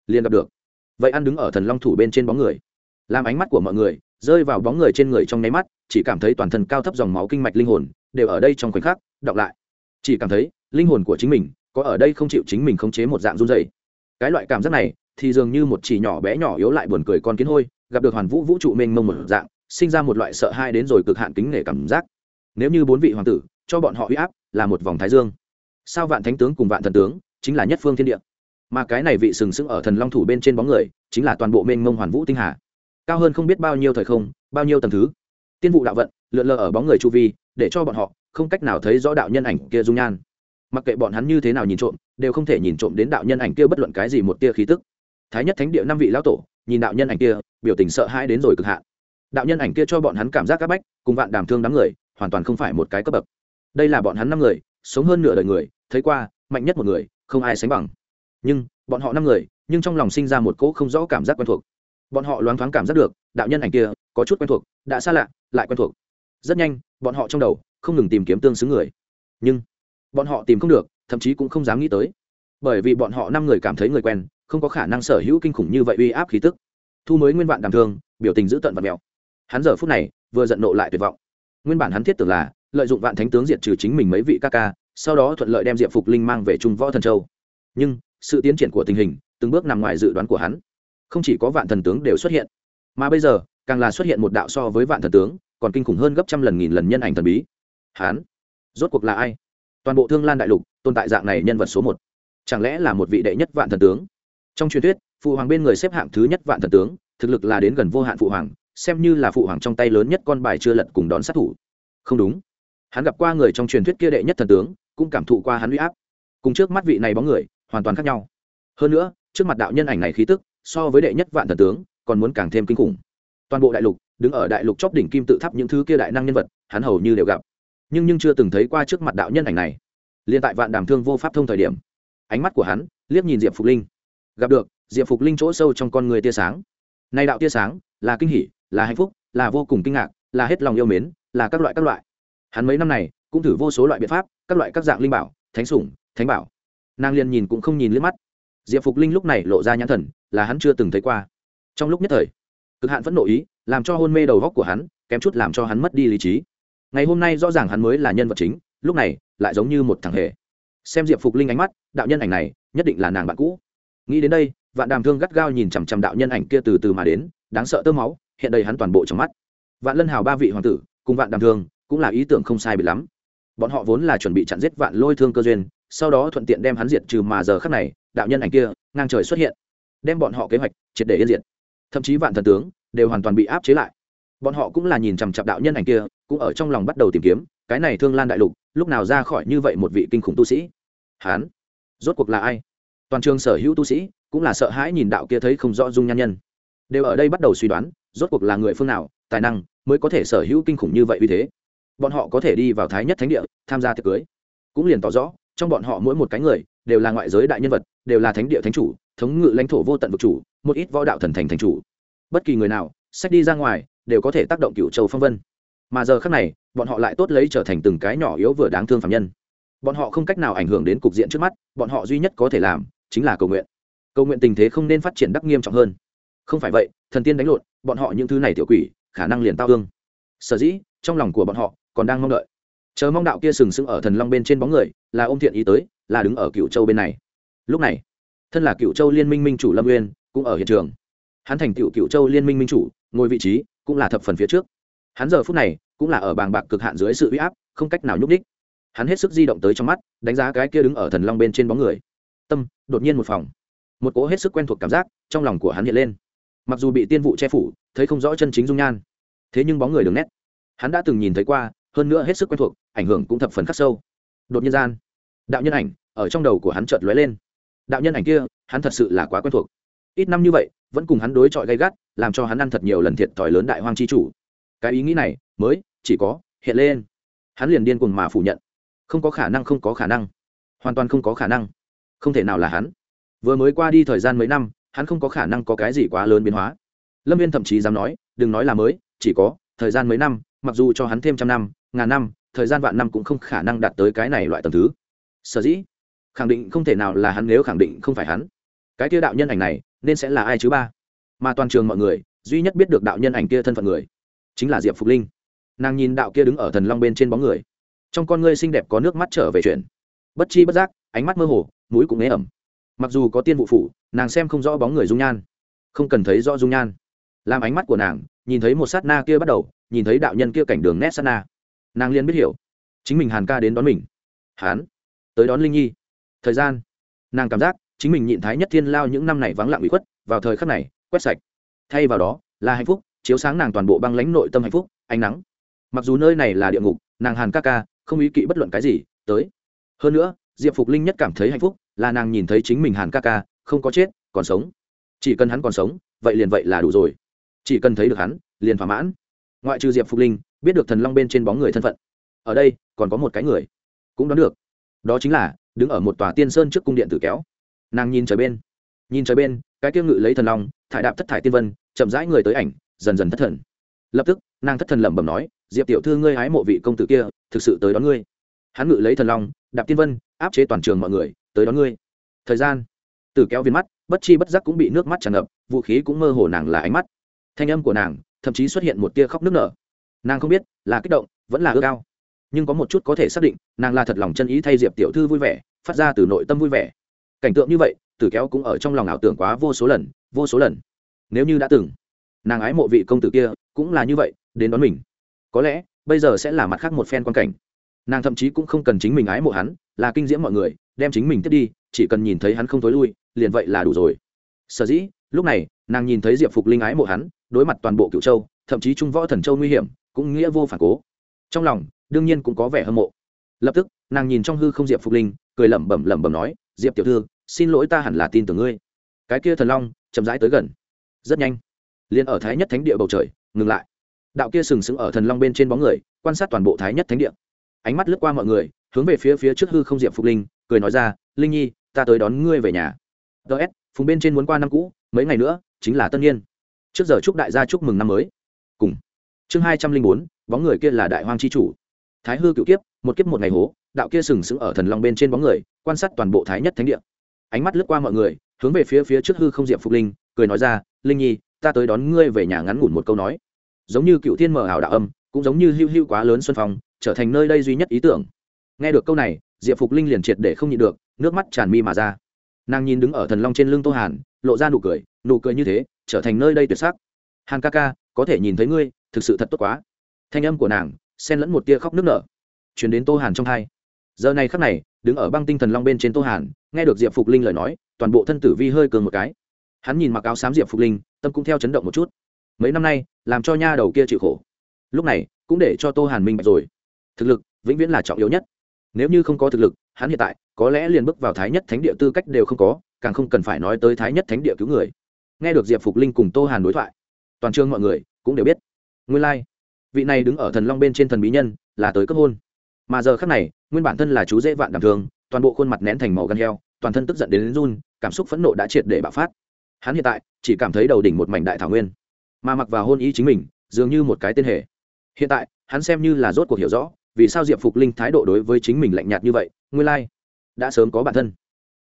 Liền gặp được. Vậy ăn đứng ở thần long thủ bên trên bóng người. Làm ánh mắt của mọi người rơi vào bóng người trên người trong nháy mắt, chỉ cảm thấy toàn thân cao thấp dòng máu kinh mạch linh hồn đều ở đây trong khoảnh khắc đọc lại. Chỉ cảm thấy linh hồn của chính mình có ở đây không chịu chính mình khống chế một dạng run dày cái loại cảm giác này thì dường như một chỉ nhỏ bé nhỏ yếu lại buồn cười con kiến hôi, gặp được hoàn vũ vũ trụ mênh mông một dạng, sinh ra một loại sợ hai đến rồi cực hạn kính nể cảm giác nếu như bốn vị hoàng tử cho bọn họ huy áp là một vòng thái dương. Sao vạn thánh tướng cùng vạn thần tướng chính là nhất phương thiên địa? Mà cái này vị sừng sững ở thần long thủ bên trên bóng người chính là toàn bộ mênh mông hoàn vũ tinh hà. Cao hơn không biết bao nhiêu thời không, bao nhiêu tầng thứ. Tiên vụ đạo vận, lượn lờ ở bóng người chu vi, để cho bọn họ không cách nào thấy rõ đạo nhân ảnh kia dung nhan. Mặc kệ bọn hắn như thế nào nhìn trộm, đều không thể nhìn trộm đến đạo nhân ảnh kia bất luận cái gì một tia khí tức. Thái nhất thánh địa năm vị lão tổ, nhìn đạo nhân ảnh kia, biểu tình sợ hãi đến rồi cực hạn. Đạo nhân ảnh kia cho bọn hắn cảm giác c áp bách, cùng vạn đàm thương đám người hoàn toàn không phải một cái cấp bậc. Đây là bọn hắn năm người, sống hơn nửa đời người, thấy qua, mạnh nhất một người, không ai sánh bằng. Nhưng, bọn họ năm người, nhưng trong lòng sinh ra một cỗ không rõ cảm giác quen thuộc. Bọn họ loáng thoáng cảm giác được, đạo nhân ảnh kia, có chút quen thuộc, đã xa lạ, lại quen thuộc. Rất nhanh, bọn họ trong đầu, không ngừng tìm kiếm tương xứng người. Nhưng, bọn họ tìm không được, thậm chí cũng không dám nghĩ tới. Bởi vì bọn họ năm người cảm thấy người quen, không có khả năng sở hữu kinh khủng như vậy uy áp khí tức. Thu mới nguyên vạn đàm thương, biểu tình giữ tận và mèo hắn giờ phút này, vừa giận nộ lại tuyệt vọng nguyên bản hắn thiết tưởng là lợi dụng vạn thánh tướng diệt trừ chính mình mấy vị ca ca, sau đó thuận lợi đem diệp phục linh mang về trung võ thần châu. Nhưng, sự tiến triển của tình hình từng bước nằm ngoài dự đoán của hắn. Không chỉ có vạn thần tướng đều xuất hiện, mà bây giờ, càng là xuất hiện một đạo so với vạn thần tướng còn kinh khủng hơn gấp trăm lần nghìn lần nhân ảnh thần bí. Hán rốt cuộc là ai? Toàn bộ thương lan đại lục tồn tại dạng này nhân vật số một, chẳng lẽ là một vị đệ nhất vạn thần tướng? Trong truyền thuyết, phụ hoàng bên người xếp hạng thứ nhất vạn thần tướng, thực lực là đến gần vô hạn phụ hoàng xem như là phụ hoàng trong tay lớn nhất con bài chưa lật cùng đón sát thủ. Không đúng. Hắn gặp qua người trong truyền thuyết kia đệ nhất thần tướng, cũng cảm thụ qua hắn uy áp. Cùng trước mắt vị này bóng người, hoàn toàn khác nhau. Hơn nữa, trước mặt đạo nhân ảnh này khí tức, so với đệ nhất vạn thần tướng, còn muốn càng thêm kinh khủng. Toàn bộ đại lục, đứng ở đại lục chóp đỉnh kim tự tháp những thứ kia đại năng nhân vật, hắn hầu như đều gặp. Nhưng nhưng chưa từng thấy qua trước mặt đạo nhân ảnh này. Liên tại vạn đàm thương vô pháp thông thời điểm, ánh mắt của hắn liếc nhìn diệp phục linh. Gặp được, diệp phục linh chỗ sâu trong con người tia sáng. Nay đạo tia sáng là kinh hỉ là hạnh phúc, là vô cùng kinh ngạc, là hết lòng yêu mến, là các loại các loại. Hắn mấy năm này cũng thử vô số loại biện pháp, các loại các dạng linh bảo, thánh sủng, thánh bảo. Nàng liền nhìn cũng không nhìn liếc mắt. Diệp phục linh lúc này lộ ra nhãn thần, là hắn chưa từng thấy qua. Trong lúc nhất thời, cực hạn vẫn nội ý, làm cho hôn mê đầu góc của hắn, kém chút làm cho hắn mất đi lý trí. Ngày hôm nay rõ ràng hắn mới là nhân vật chính, lúc này lại giống như một thằng hề. Xem diệp phục linh ánh mắt, đạo nhân ảnh này, nhất định là nàng bạn cũ. Nghĩ đến đây, vạn đàm thương gắt gao nhìn chằm chằm đạo nhân ảnh kia từ từ mà đến, đáng sợ tơ máu hiện đầy hắn toàn bộ trong mắt. Vạn lân hào ba vị hoàng tử, cùng vạn đàm thương, cũng là ý tưởng không sai bị lắm. Bọn họ vốn là chuẩn bị chặn giết vạn lôi thương cơ duyên, sau đó thuận tiện đem hắn diệt trừ mà giờ khắc này, đạo nhân ảnh kia, ngang trời xuất hiện. Đem bọn họ kế hoạch triệt để yên diệt. Thậm chí vạn thần tướng đều hoàn toàn bị áp chế lại. Bọn họ cũng là nhìn chằm chặp đạo nhân ảnh kia, cũng ở trong lòng bắt đầu tìm kiếm, cái này thương lan đại lục, lúc nào ra khỏi như vậy một vị kinh khủng tu sĩ? Hán rốt cuộc là ai? Toàn trường sở hữu tu sĩ cũng là sợ hãi nhìn đạo kia thấy không rõ dung nhan nhân. Đều ở đây bắt đầu suy đoán rốt cuộc là người phương nào, tài năng mới có thể sở hữu kinh khủng như vậy uy thế. Bọn họ có thể đi vào thái nhất thánh địa, tham gia tiệc cưới. Cũng liền tỏ rõ, trong bọn họ mỗi một cái người đều là ngoại giới đại nhân vật, đều là thánh địa thánh chủ, thống ngự lãnh thổ vô tận vực chủ, một ít võ đạo thần thành thành chủ. Bất kỳ người nào, sách đi ra ngoài, đều có thể tác động cựu châu phong vân. Mà giờ khác này, bọn họ lại tốt lấy trở thành từng cái nhỏ yếu vừa đáng thương phạm nhân. Bọn họ không cách nào ảnh hưởng đến cục diện trước mắt, bọn họ duy nhất có thể làm chính là cầu nguyện. Cầu nguyện tình thế không nên phát triển đắc nghiêm trọng hơn. Không phải vậy, thần tiên đánh lộn bọn họ những thứ này tiểu quỷ, khả năng liền tao thương. Sở dĩ, trong lòng của bọn họ còn đang mong đợi. Chờ mong đạo kia sừng sững ở thần long bên trên bóng người, là ôm thiện ý tới, là đứng ở cựu châu bên này. Lúc này, thân là cựu châu liên minh minh chủ lâm uyên, cũng ở hiện trường. Hắn thành cựu cựu châu liên minh minh chủ, ngồi vị trí cũng là thập phần phía trước. Hắn giờ phút này cũng là ở bàng bạc cực hạn dưới sự uy áp, không cách nào nhúc đích hắn hết sức di động tới trong mắt, đánh giá cái kia đứng ở thần long bên trên bóng người. Tâm đột nhiên một phòng. Một cỗ hết sức quen thuộc cảm giác trong lòng của hắn hiện lên mặc dù bị tiên vụ che phủ, thấy không rõ chân chính dung nhan, thế nhưng bóng người đường nét, hắn đã từng nhìn thấy qua, hơn nữa hết sức quen thuộc, ảnh hưởng cũng thập phần khắc sâu. Đột nhiên gian, đạo nhân ảnh ở trong đầu của hắn chợt lóe lên. Đạo nhân ảnh kia, hắn thật sự là quá quen thuộc. Ít năm như vậy, vẫn cùng hắn đối chọi gay gắt, làm cho hắn ăn thật nhiều lần thiệt thòi lớn đại hoang chi chủ. Cái ý nghĩ này, mới, chỉ có, hiện lên. Hắn liền điên cuồng mà phủ nhận. Không có khả năng, không có khả năng. Hoàn toàn không có khả năng. Không thể nào là hắn. Vừa mới qua đi thời gian mấy năm hắn không có khả năng có cái gì quá lớn biến hóa. Lâm viên thậm chí dám nói, đừng nói là mới, chỉ có thời gian mấy năm, mặc dù cho hắn thêm trăm năm, ngàn năm, thời gian vạn năm cũng không khả năng đạt tới cái này loại tầng thứ. Sở dĩ, khẳng định không thể nào là hắn nếu khẳng định không phải hắn. Cái kia đạo nhân ảnh này, nên sẽ là ai chứ ba? Mà toàn trường mọi người, duy nhất biết được đạo nhân ảnh kia thân phận người, chính là diệp phục linh. Nàng nhìn đạo kia đứng ở thần long bên trên bóng người. Trong con ngươi xinh đẹp có nước mắt trở về chuyện. Bất chi bất giác, ánh mắt mơ hồ, mũi cũng ế ẩm mặc dù có tiên vụ phủ, nàng xem không rõ bóng người dung nhan. Không cần thấy rõ dung nhan. Làm ánh mắt của nàng, nhìn thấy một sát na kia bắt đầu, nhìn thấy đạo nhân kia cảnh đường nét sát na. Nàng liền biết hiểu. Chính mình hàn ca đến đón mình. Hán. Tới đón linh nhi. Thời gian. Nàng cảm giác, chính mình nhịn thái nhất thiên lao những năm này vắng lặng bị khuất, vào thời khắc này, quét sạch. Thay vào đó, là hạnh phúc, chiếu sáng nàng toàn bộ băng lãnh nội tâm hạnh phúc, ánh nắng. Mặc dù nơi này là địa ngục, nàng hàn ca ca, không ý kỵ bất luận cái gì, tới. Hơn nữa diệp phục linh nhất cảm thấy hạnh phúc, là nàng nhìn thấy chính mình hàn ca ca, không có chết, còn sống. Chỉ cần hắn còn sống, vậy liền vậy là đủ rồi. Chỉ cần thấy được hắn, liền thỏa mãn. Ngoại trừ diệp phục linh, biết được thần long bên trên bóng người thân phận. Ở đây, còn có một cái người cũng đoán được. Đó chính là đứng ở một tòa tiên sơn trước cung điện tử kéo. Nàng nhìn trời bên. Nhìn trời bên, cái tiêu ngự lấy thần long, thải đạp thất thải tiên vân, chậm rãi người tới ảnh, dần dần thất thần. Lập tức, nàng thất thần lẩm bẩm nói, diệp tiểu thư ngươi hái mộ vị công tử kia, thực sự tới đón ngươi. Hắn ngự lấy thần long, đạp tiên vân áp chế toàn trường mọi người, tới đón ngươi. Thời gian. Tử kéo viên mắt, bất chi bất giác cũng bị nước mắt tràn ngập, vũ khí cũng mơ hồ nàng là ánh mắt. Thanh âm của nàng, thậm chí xuất hiện một tia khóc nước nở. Nàng không biết, là kích động, vẫn là ước ao. Nhưng có một chút có thể xác định, nàng là thật lòng chân ý thay diệp tiểu thư vui vẻ, phát ra từ nội tâm vui vẻ. Cảnh tượng như vậy, tử kéo cũng ở trong lòng ảo tưởng quá vô số lần, vô số lần. Nếu như đã từng, nàng ái mộ vị công tử kia, cũng là như vậy, đến đón mình. Có lẽ, bây giờ sẽ là mặt khác một phen quan cảnh. Nàng thậm chí cũng không cần chính mình ái mộ hắn là kinh diễm mọi người, đem chính mình tiếp đi, chỉ cần nhìn thấy hắn không t ố i lui, liền vậy là đủ rồi. Sở dĩ, lúc này, nàng nhìn thấy diệp phục linh ái mộ hắn, đối mặt toàn bộ cựu châu, thậm chí trung võ thần châu nguy hiểm, cũng nghĩa vô phản cố. Trong lòng, đương nhiên cũng có vẻ hâm mộ. Lập tức, nàng nhìn trong hư không diệp phục linh, cười lẩm bẩm lẩm bẩm nói, diệp tiểu thư, xin lỗi ta hẳn là tin tưởng ngươi. Cái kia thần long, chậm rãi tới gần. Rất nhanh, liền ở thái nhất thánh địa bầu trời, ngừng lại. Đạo kia sừng sững ở thần long bên trên bóng người, quan sát toàn bộ thái nhất thánh địa. Ánh mắt lướt qua mọi người hướng về phía phía trước hư không diệp phục linh, cười nói ra, linh nhi, ta tới đón ngươi về nhà. Ts phùng bên trên muốn qua năm cũ, mấy ngày nữa, chính là tân niên. Trước giờ chúc đại gia chúc mừng năm mới. Cùng. Chương hai trăm linh bốn, bóng người kia là đại hoang c h i chủ. Thái hư cựu kiếp, một kiếp một ngày hố, đạo kia sừng sững ở thần long bên trên bóng người, quan sát toàn bộ thái nhất thánh địa. Ánh mắt lướt qua mọi người, hướng về phía phía trước hư không diệp phục linh, cười nói ra, linh nhi, ta tới đón ngươi về nhà ngắn ngủn một câu nói. Giống như cựu thiên mở ảo đạo âm, cũng giống như hưu hưu quá lớn xuân phong, trở thành nơi đây duy nhất ý tưởng nghe được câu này, diệp phục linh liền triệt để không nhịn được, nước mắt tràn mi mà ra. Nàng nhìn đứng ở thần long trên lưng tô hàn, lộ ra nụ cười nụ cười như thế, trở thành nơi đây tuyệt sắc. Hàn ca ca, có thể nhìn thấy ngươi, thực sự thật tốt quá. Thanh âm của nàng, xen lẫn một tia khóc nước nở. Chuyển đến tô hàn trong hai. Giờ này khắc này, đứng ở băng tinh thần long bên trên tô hàn, nghe được diệp phục linh lời nói, toàn bộ thân tử vi hơi cường một cái. Hắn nhìn mặc áo xám diệp phục linh, tâm cũng theo chấn động một chút. Mấy năm nay, làm cho nha đầu kia chịu khổ. Lúc này, cũng để cho tô hàn minh bạch rồi. Thực lực, vĩnh viễn là trọng yếu nhất nếu như không có thực lực hắn hiện tại có lẽ liền bước vào thái nhất thánh địa tư cách đều không có càng không cần phải nói tới thái nhất thánh địa cứu người. Nghe được diệp phục linh cùng tô hàn đối thoại toàn trường mọi người cũng đều biết. Nguyên lai、like. vị này đứng ở thần long bên trên thần bí nhân là tới cấp hôn. Mà giờ khác này nguyên bản thân là chú dễ vạn đảm thường toàn bộ khuôn mặt nén thành màu gan heo toàn thân tức giận đến, đến run cảm xúc phẫn nộ đã triệt để bạo phát. Hắn hiện tại chỉ cảm thấy đầu đỉnh một mảnh đại thảo nguyên mà mặc vào hôn ý chính mình dường như một cái tên hệ hiện tại hắn xem như là rốt cuộc hiểu rõ vì sao diệp phục linh thái độ đối với chính mình lạnh nhạt như vậy, nguyên lai、like. đã sớm có bản thân.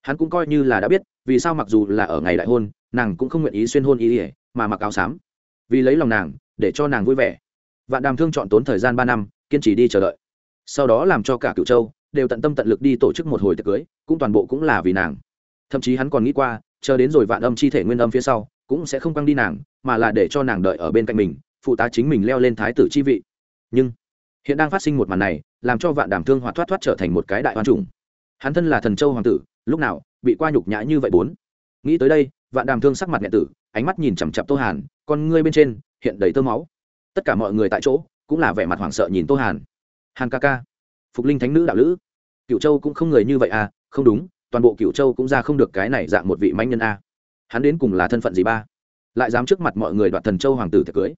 Hắn cũng coi như là đã biết, vì sao mặc dù là ở ngày đại hôn, nàng cũng không nguyện ý xuyên hôn ý ỉa mà mặc áo xám. Vì lấy lòng nàng, để cho nàng vui vẻ. Vạn đàm thương chọn tốn thời gian ba năm, kiên trì đi chờ đợi. Sau đó làm cho cả cựu châu đều tận tâm tận lực đi tổ chức một hồi tiệc cưới, cũng toàn bộ cũng là vì nàng. Thậm chí hắn còn nghĩ qua, chờ đến rồi vạn âm chi thể nguyên âm phía sau, cũng sẽ không quăng đi nàng, mà là để cho nàng đợi ở bên cạnh mình, phụ tá chính mình leo lên thái tử chi vị. Nhưng hiện đang phát sinh một màn này, làm cho vạn đàm thương hoạt thoát thoát trở thành một cái đại hoan trùng hắn thân là thần châu hoàng tử, lúc nào bị qua nhục nhã như vậy bốn? Nghĩ tới đây, vạn đàm thương sắc mặt nhẹ tử, ánh mắt nhìn chằm chặp tô hàn, con ngươi bên trên hiện đầy tơ máu. Tất cả mọi người tại chỗ cũng là vẻ mặt hoảng sợ nhìn tô hàn. Hàn ca ca, phục linh thánh nữ đạo lữ. Cựu châu cũng không người như vậy à không đúng, toàn bộ cựu châu cũng ra không được cái này dạng một vị manh nhân a. Hắn đến cùng là thân phận gì ba? Lại dám trước mặt mọi người đoạt thần châu hoàng tử thật cưới.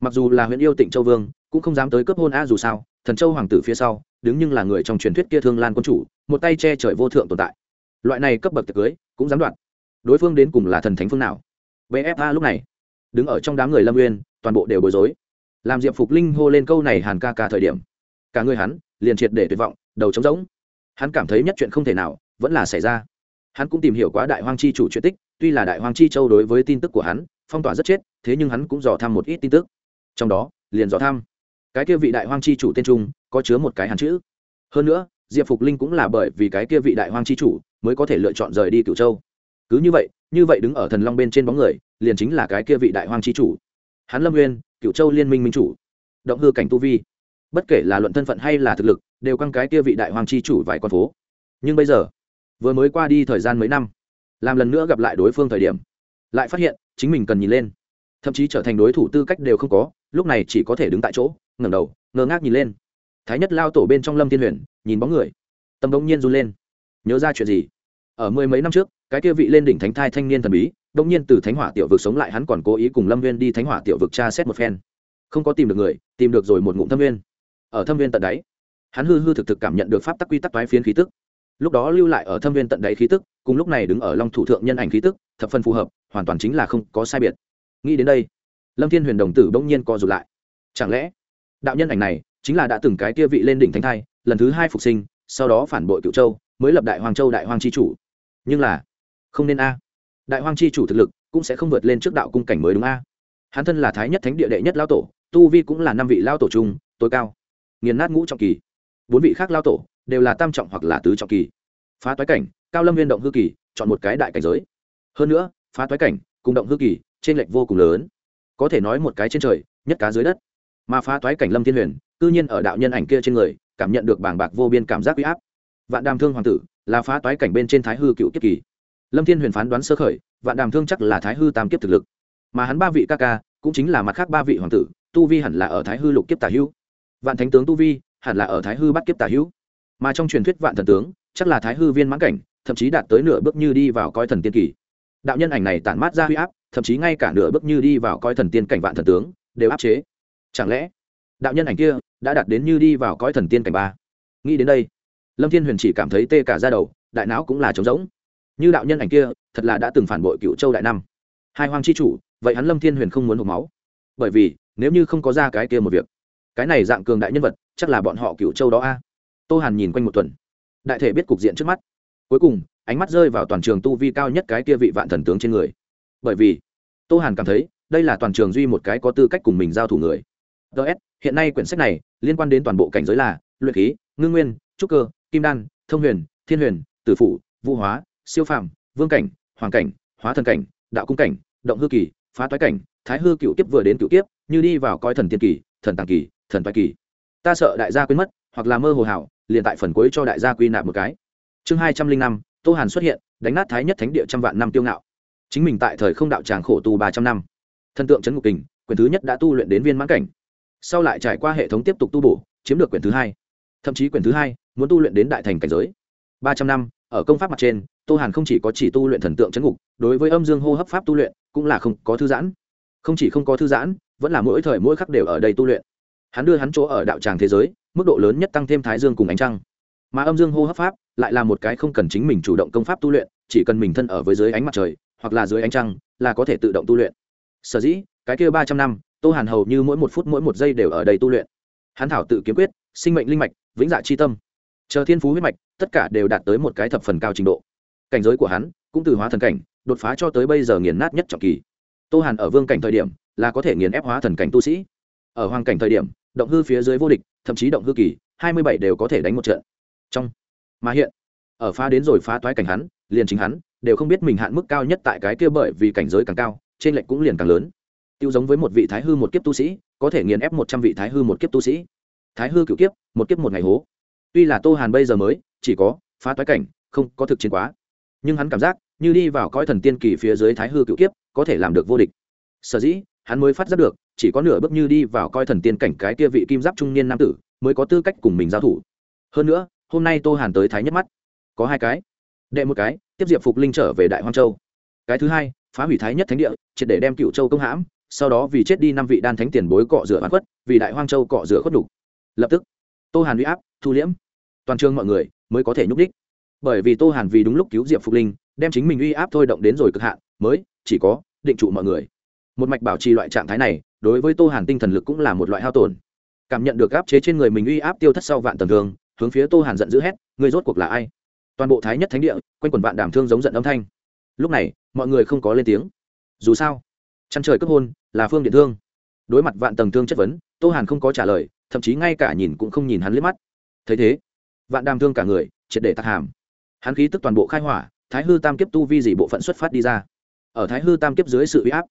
Mặc dù là huyện yêu tịnh châu vương cũng không dám tới cấp hôn a dù sao, thần châu hoàng tử phía sau, đứng nhưng là người trong truyền thuyết kia thương lan quân chủ, một tay che trời vô thượng tồn tại. Loại này cấp bậc tiệc cưới, cũng dám đoạn đối phương đến cùng là thần thánh phương nào? Bfa lúc này, đứng ở trong đám người lâm nguyên toàn bộ đều bối rối. Làm diệp phục linh hô lên câu này hàn ca ca thời điểm, cả người hắn liền triệt để tuyệt vọng, đầu trống rỗng. Hắn cảm thấy nhất chuyện không thể nào, vẫn là xảy ra. Hắn cũng tìm hiểu quá đại hoang chi chủ chuyện tích, tuy là đại hoang chi châu đối với tin tức của hắn, phong tỏa rất chết, thế nhưng hắn cũng dò thăm một ít tin tức. Trong đó, liền dò thăm cái kia vị đại hoang chi chủ tên trung, có chứa một cái hàn chữ. Hơn nữa, diệp phục linh cũng là bởi vì cái kia vị đại hoang chi chủ mới có thể lựa chọn rời đi cửu châu. Cứ như vậy như vậy đứng ở thần long bên trên bóng người, liền chính là cái kia vị đại hoang chi chủ. Hắn lâm nguyên, cửu châu liên minh minh chủ. Động hư cảnh tu vi. Bất kể là luận thân phận hay là thực lực, đều căng cái kia vị đại hoang chi chủ vài con phố. Nhưng bây giờ, vừa mới qua đi thời gian mấy năm, làm lần nữa gặp lại đối phương thời điểm, lại phát hiện chính mình cần nhìn lên. Thậm chí trở thành đối thủ tư cách đều không có, lúc này chỉ có thể đứng tại chỗ ngẩng đầu, ngơ ngác nhìn lên. Thái nhất lao tổ bên trong lâm thiên huyền, nhìn bóng người. Tâm bỗng nhiên run lên. Nhớ ra chuyện gì? Ở mười mấy năm trước, cái kia vị lên đỉnh thánh thai thanh niên thần bí bỗng nhiên từ thánh hỏa tiểu vực sống lại, hắn còn cố ý cùng lâm viên đi thánh hỏa tiểu vực tra xét một phen. Không có tìm được người, tìm được rồi một ngụm thâm viên ở thâm viên tận đáy, hắn hư hư thực thực cảm nhận được pháp tắc quy tắc toái phiến khí tức. Lúc đó lưu lại ở thâm viên tận đáy khí tức, cùng lúc này đứng ở long thủ thượng nhân ảnh khí tức, thập phần phù hợp, hoàn toàn chính là không có sai biệt. Nghĩ đến đây, lâm thiên huyền đồng tử bỗng nhiên co rụt lại. Chẳng lẽ đạo nhân ảnh này chính là đã từng cái kia vị lên đỉnh thánh thai, lần thứ hai phục sinh, sau đó phản bội cựu châu, mới lập đại hoàng châu đại hoàng c h i chủ. Nhưng là, không nên a. Đại hoàng c h i chủ thực lực cũng sẽ không vượt lên trước đạo cung cảnh mới đúng a. Hắn thân là thái nhất thánh địa đệ nhất lao tổ, tu vi cũng là năm vị lao tổ chung, tối cao, nghiền nát ngũ trọng kỳ. Bốn vị khác lao tổ đều là tam trọng hoặc là tứ trọng kỳ. Phá toái cảnh, cao lâm viên động hư kỳ, chọn một cái đại cảnh giới. Hơn nữa, phá toái cảnh cùng động hư kỳ trên lệch vô cùng lớn. Có thể nói một cái trên trời, nhất cá dưới đất mà phá toái cảnh lâm thiên huyền, cư nhiên ở đạo nhân ảnh kia trên người, cảm nhận được bàng bạc vô biên cảm giác uy áp. Vạn đàm thương hoàng tử, là phá toái cảnh bên trên thái hư cựu kiếp kỳ. Lâm thiên huyền phán đoán sơ khởi, vạn đàm thương chắc là thái hư tam kiếp thực lực. Mà hắn ba vị ca ca, cũng chính là mặt khác ba vị hoàng tử, tu vi hẳn là ở thái hư lục kiếp tả hữu. Vạn thánh tướng tu vi, hẳn là ở thái hư bắt kiếp tả hữu. Mà trong truyền thuyết vạn thần tướng, chắc là thái hư viên mãn cảnh, thậm chí đạt tới nửa bước như đi vào coi thần tiên kỳ. Đạo nhân ảnh này tản mát ra huy áp, thậm chí ngay cả nửa bước như đi vào coi thần tiên cảnh vạn thần tướng, đều áp chế chẳng lẽ đạo nhân ảnh kia đã đạt đến như đi vào coi thần tiên cảnh ba? Nghĩ đến đây, lâm thiên huyền chỉ cảm thấy tê cả ra đầu, đại não cũng là trống rỗng. Như đạo nhân ảnh kia, thật là đã từng phản bội cựu châu đại năm. Hai hoang chi chủ, vậy hắn lâm thiên huyền không muốn hộp máu. Bởi vì, nếu như không có ra cái kia một việc, cái này dạng cường đại nhân vật, chắc là bọn họ cựu châu đó a. Tô hàn nhìn quanh một tuần. Đại thể biết cục diện trước mắt. Cuối cùng, ánh mắt rơi vào toàn trường tu vi cao nhất cái kia vị vạn thần tướng trên người. Bởi vì, tô hàn cảm thấy, đây là toàn trường duy một cái có tư cách cùng mình giao thủ người ts hiện nay quyển sách này liên quan đến toàn bộ cảnh giới là luyện khí, ngưng nguyên, trúc cơ, kim đan, thông huyền, thiên huyền, tử phủ, vũ hóa, siêu phàm, vương cảnh, hoàng cảnh, hóa thần cảnh, đạo cung cảnh, động hư kỳ, phá toái cảnh, thái hư cựu kiếp vừa đến cựu kiếp, như đi vào coi thần tiên kỳ, thần tàng kỳ, thần toái kỳ. Ta sợ đại gia quên mất, hoặc là mơ hồ hảo, liền tại phần cuối cho đại gia quy nạp một cái. Chương hai trăm linh năm, tô hàn xuất hiện, đánh nát thái nhất thánh địa trăm vạn năm tiêu ngạo. Chính mình tại thời không đạo tràng khổ tu ba trăm năm. Thần tượng trấn ngục kình quyền thứ nhất đã tu luyện đến viên mãn cảnh sau lại trải qua hệ thống tiếp tục tu bổ, chiếm được quyền thứ hai. Thậm chí quyền thứ hai, muốn tu luyện đến đại thành cảnh giới. Ba trăm năm, ở công pháp mặt trên, tô hàn không chỉ có chỉ tu luyện thần tượng chấn ngục, đối với âm dương hô hấp pháp tu luyện, cũng là không có thư giãn. Không chỉ không có thư giãn, vẫn là mỗi thời mỗi khắc đều ở đây tu luyện. Hắn đưa hắn chỗ ở đạo tràng thế giới, mức độ lớn nhất tăng thêm thái dương cùng ánh trăng. Mà âm dương hô hấp pháp lại là một cái không cần chính mình chủ động công pháp tu luyện, chỉ cần mình thân ở với dưới ánh mặt trời, hoặc là dưới ánh trăng, là có thể tự động tu luyện. Sở dĩ, cái kia ba trăm năm tô hàn hầu như mỗi một phút mỗi một giây đều ở đây tu luyện. Hắn thảo tự kiếm quyết, sinh mệnh linh mạch, vĩnh dạ chi tâm. Chờ thiên phú huyết mạch, tất cả đều đạt tới một cái thập phần cao trình độ. Cảnh giới của hắn cũng từ hóa thần cảnh đột phá cho tới bây giờ nghiền nát nhất trọng kỳ. Tô hàn ở vương cảnh thời điểm là có thể nghiền ép hóa thần cảnh tu sĩ. Ở hoàng cảnh thời điểm, động hư phía dưới vô địch, thậm chí động hư kỳ, hai mươi bảy đều có thể đánh một trận. Trong mà hiện, ở phá đến rồi phá toái cảnh hắn, liền chính hắn, đều không biết mình hạn mức cao nhất tại cái kia bởi vì cảnh giới càng cao, trên lệnh cũng liền càng lớn tiêu giống với một vị thái hư một kiếp tu sĩ, có thể nghiền ép một trăm vị thái hư một kiếp tu sĩ. Thái hư cựu kiếp, một kiếp một ngày hố. Tuy là tô hàn bây giờ mới, chỉ có phá toái cảnh, không có thực chiến quá. Nhưng hắn cảm giác, như đi vào coi thần tiên kỳ phía dưới thái hư cựu kiếp, có thể làm được vô địch. Sở dĩ, hắn mới phát giác được, chỉ có nửa bước như đi vào coi thần tiên cảnh cái kia vị kim giáp trung niên nam tử, mới có tư cách cùng mình giao thủ. Hơn nữa, hôm nay tô hàn tới thái nhất mắt. Có hai cái. Đệ một cái, tiếp diệp phục linh trở về đại hoang châu. Cái thứ hai, phá hủy thái nhất thánh địa, triệt để đem cựu châu công hãm sau đó vì chết đi năm vị đan thánh tiền bối cọ rửa hoàn khuất, vì đại hoang châu cọ rửa khuất đủ lập tức, tô hàn uy áp, thu liễm. Toàn trường mọi người mới có thể nhúc đích bởi vì tô hàn vì đúng lúc cứu diệp phục linh, đem chính mình uy áp thôi động đến rồi cực hạn, mới chỉ có định trụ mọi người. Một mạch bảo trì loại trạng thái này, đối với tô hàn tinh thần lực cũng là một loại hao tổn. Cảm nhận được áp chế trên người mình uy áp tiêu thất sau vạn tầng thường hướng phía tô hàn giận dữ hét người rốt cuộc là ai? Toàn bộ thái nhất thánh địa, quanh quần vạn đảm thương giống giận âm thanh. Lúc này, mọi người không có lên tiếng. Dù sao chăn trời cấp hôn là phương điện thương. Đối mặt vạn tầng thương chất vấn, tô hàn không có trả lời, thậm chí ngay cả nhìn cũng không nhìn hắn liếc mắt. Thấy thế, vạn đàm thương cả người, triệt để tạc hàm. Hắn khí tức toàn bộ khai hỏa, thái hư tam kiếp tu vi dị bộ phận xuất phát đi ra. Ở thái hư tam kiếp dưới sự uy áp,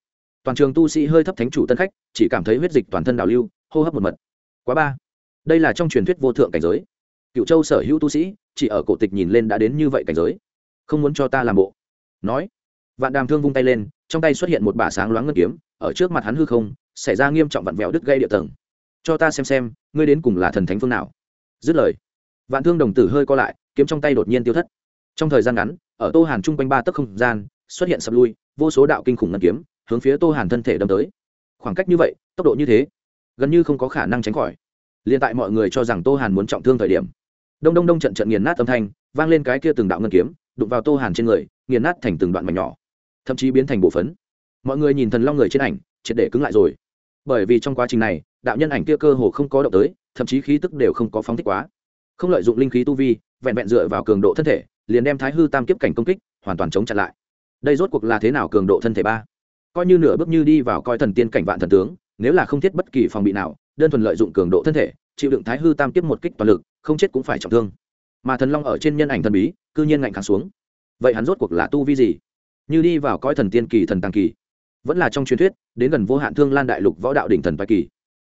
toàn trường tu sĩ hơi thấp thánh chủ tân khách, chỉ cảm thấy huyết dịch toàn thân đào lưu, hô hấp một mật. Quá ba. Đây là trong truyền thuyết vô thượng cảnh giới. Cựu châu sở hữu tu sĩ, chỉ ở cổ tịch nhìn lên đã đến như vậy cảnh giới. Không muốn cho ta làm bộ. Nói vạn đàm thương vung tay lên, trong tay xuất hiện một bả sáng loáng ngân kiếm, ở trước mặt hắn hư không, xảy ra nghiêm trọng vặn vẹo đứt gây địa tầng. Cho ta xem xem, ngươi đến cùng là thần thánh phương nào? Dứt lời, vạn thương đồng tử hơi co lại, kiếm trong tay đột nhiên tiêu thất. Trong thời gian ngắn, ở tô hàn chung quanh ba tấc không gian, xuất hiện sập lui, vô số đạo kinh khủng ngân kiếm, hướng phía tô hàn thân thể đâm tới. Khoảng cách như vậy, tốc độ như thế, gần như không có khả năng tránh khỏi. Liền tại mọi người cho rằng tô hàn muốn trọng thương thời điểm, đông đông đông trận trận nghiền nát âm thanh, vang lên cái kia từng đạo ngân kiếm, đụng vào tô hàn trên người, nghiền nát thành từng đoạn mảnh nhỏ thậm chí biến thành bộ phấn. Mọi người nhìn thần long người trên ảnh, triệt để cứng lại rồi. Bởi vì trong quá trình này, đạo nhân ảnh kia cơ hồ không có động tới, thậm chí khí tức đều không có phóng thích quá. Không lợi dụng linh khí tu vi, vẹn vẹn dựa vào cường độ thân thể, liền đem thái hư tam kiếp cảnh công kích, hoàn toàn chống chặn lại. Đây rốt cuộc là thế nào cường độ thân thể ba? Coi như nửa bước như đi vào coi thần tiên cảnh vạn thần tướng, nếu là không thiết bất kỳ phòng bị nào, đơn thuần lợi dụng cường độ thân thể, chịu đựng thái hư tam kiếp một kích toàn lực, không chết cũng phải trọng thương. Mà thần long ở trên nhân ảnh thần bí, cư nhiên ngạnh kháng xuống. Vậy hắn rốt cuộc là tu vi gì? Như đi vào coi thần tiên kỳ thần tàng kỳ. Vẫn là trong truyền thuyết, đến gần vô hạn thương lan đại lục võ đạo đỉnh thần bài kỳ.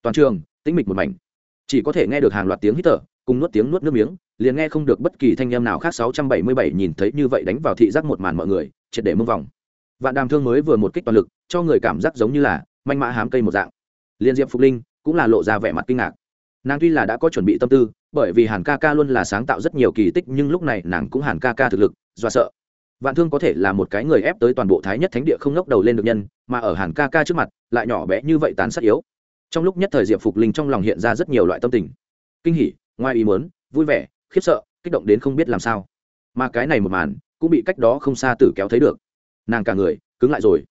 Toàn trường, tĩnh mịch một mảnh. Chỉ có thể nghe được hàng loạt tiếng hít thở, cùng nuốt tiếng nuốt nước miếng, liền nghe không được bất kỳ thanh âm nào khác 677 nhìn thấy như vậy đánh vào thị giác một màn mọi người, triệt để mông vòng. Vạn đàm thương mới vừa một kích toàn lực, cho người cảm giác giống như là manh mã hám cây một dạng. Liên diệp phục linh cũng là lộ ra vẻ mặt kinh ngạc. Nàng tuy là đã có chuẩn bị tâm tư, bởi vì hàn ca ca luôn là sáng tạo rất nhiều kỳ tích, nhưng lúc này nàng cũng hàn ca ca thực lực do sợ vạn thương có thể là một cái người ép tới toàn bộ thái nhất thánh địa không ngóc đầu lên được nhân, mà ở hàn ca ca trước mặt, lại nhỏ bé như vậy tán sát yếu. Trong lúc nhất thời diệp phục linh trong lòng hiện ra rất nhiều loại tâm tình. Kinh hỉ, ngoài ý muốn, vui vẻ, khiếp sợ, kích động đến không biết làm sao. Mà cái này một màn, cũng bị cách đó không xa tử kéo thấy được. Nàng cả người, cứng lại rồi.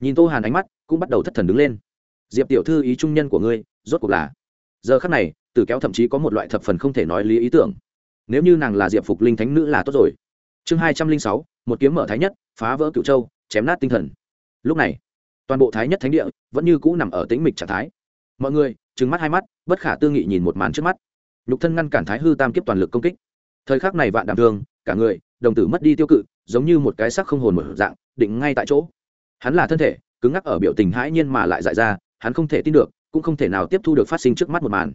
Nhìn tô hàn ánh mắt, cũng bắt đầu thất thần đứng lên. Diệp tiểu thư, ý trung nhân của ngươi, rốt cuộc là? Giờ khắc này, tử kéo thậm chí có một loại thập phần không thể nói lý ý tưởng. Nếu như nàng là diệp phục linh thánh nữ là tốt rồi chương hai trăm linh sáu, một kiếm mở thái nhất, phá vỡ cựu châu, chém nát tinh thần. Lúc này, toàn bộ thái nhất thánh địa vẫn như cũ nằm ở tĩnh mịch trạng thái. Mọi người, trừng mắt hai mắt, bất khả tư nghị nhìn một màn trước mắt. Nhục thân ngăn cản thái hư tam kiếp toàn lực công kích. Thời khắc này vạn đạm thương, cả người, đồng tử mất đi tiêu cự, giống như một cái sắc không hồn một dạng, định ngay tại chỗ. Hắn là thân thể, cứng ngắc ở biểu tình hãi nhiên mà lại dại ra, hắn không thể tin được, cũng không thể nào tiếp thu được phát sinh trước mắt một màn.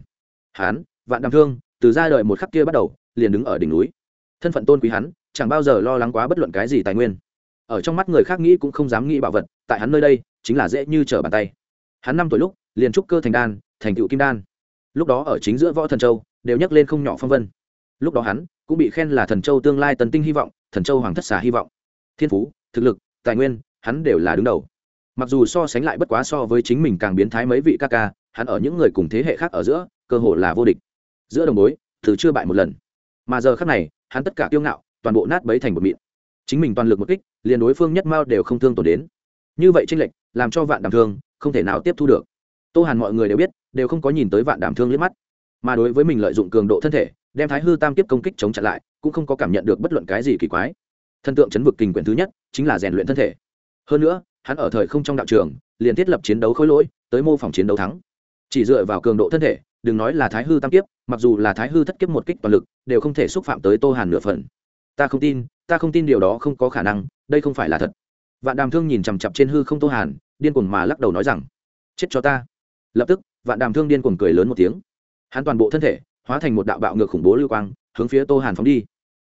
Hắn, vạn đảm thương, từ ra đời một khắc kia bắt đầu, liền đứng ở đỉnh núi. Thân phận tôn quý hắn chẳng bao giờ lo lắng quá bất luận cái gì tài nguyên. Ở trong mắt người khác nghĩ cũng không dám nghĩ bảo vật, tại hắn nơi đây, chính là dễ như trở bàn tay. Hắn năm tuổi lúc, liền trúc cơ thành đan, thành tựu kim đan. Lúc đó ở chính giữa võ thần châu, đều nhắc lên không nhỏ phong vân. Lúc đó hắn cũng bị khen là thần châu tương lai tần tinh hy vọng, thần châu hoàng thất xà hy vọng. Thiên phú, thực lực, tài nguyên, hắn đều là đứng đầu. Mặc dù so sánh lại bất quá so với chính mình càng biến thái mấy vị ca ca, hắn ở những người cùng thế hệ khác ở giữa, cơ hội là vô địch. Giữa đồng bối từ chưa bại một lần. Mà giờ khác này, hắn tất cả kiêu ngạo toàn bộ nát bấy thành một mịn. Chính mình toàn lực một kích, liền đối phương nhất mao đều không thương tổn đến. Như vậy tranh lệch, làm cho vạn đảm thương, không thể nào tiếp thu được. Tô hàn mọi người đều biết, đều không có nhìn tới vạn đảm thương liếc mắt. Mà đối với mình lợi dụng cường độ thân thể, đem thái hư tam tiếp công kích chống chặn lại, cũng không có cảm nhận được bất luận cái gì kỳ quái. Thân tượng chấn vực kình quyển thứ nhất, chính là rèn luyện thân thể. Hơn nữa, hắn ở thời không trong đạo trường, liền thiết lập chiến đấu khối lỗi, tới mô phỏng chiến đấu thắng. Chỉ dựa vào cường độ thân thể, đừng nói là thái hư tam kiếp, mặc dù là thái hư thất kiếp một kích toàn lực, đều không thể xúc phạm tới tô hàn nửa phần ta không tin, ta không tin điều đó không có khả năng, đây không phải là thật. Vạn đàm thương nhìn chằm chặp trên hư không tô hàn, điên cuồng mà lắc đầu nói rằng, chết cho ta. Lập tức, vạn đàm thương điên cuồng cười lớn một tiếng. Hắn toàn bộ thân thể, hóa thành một đạo bạo ngược khủng bố lưu quang, hướng phía tô hàn phóng đi.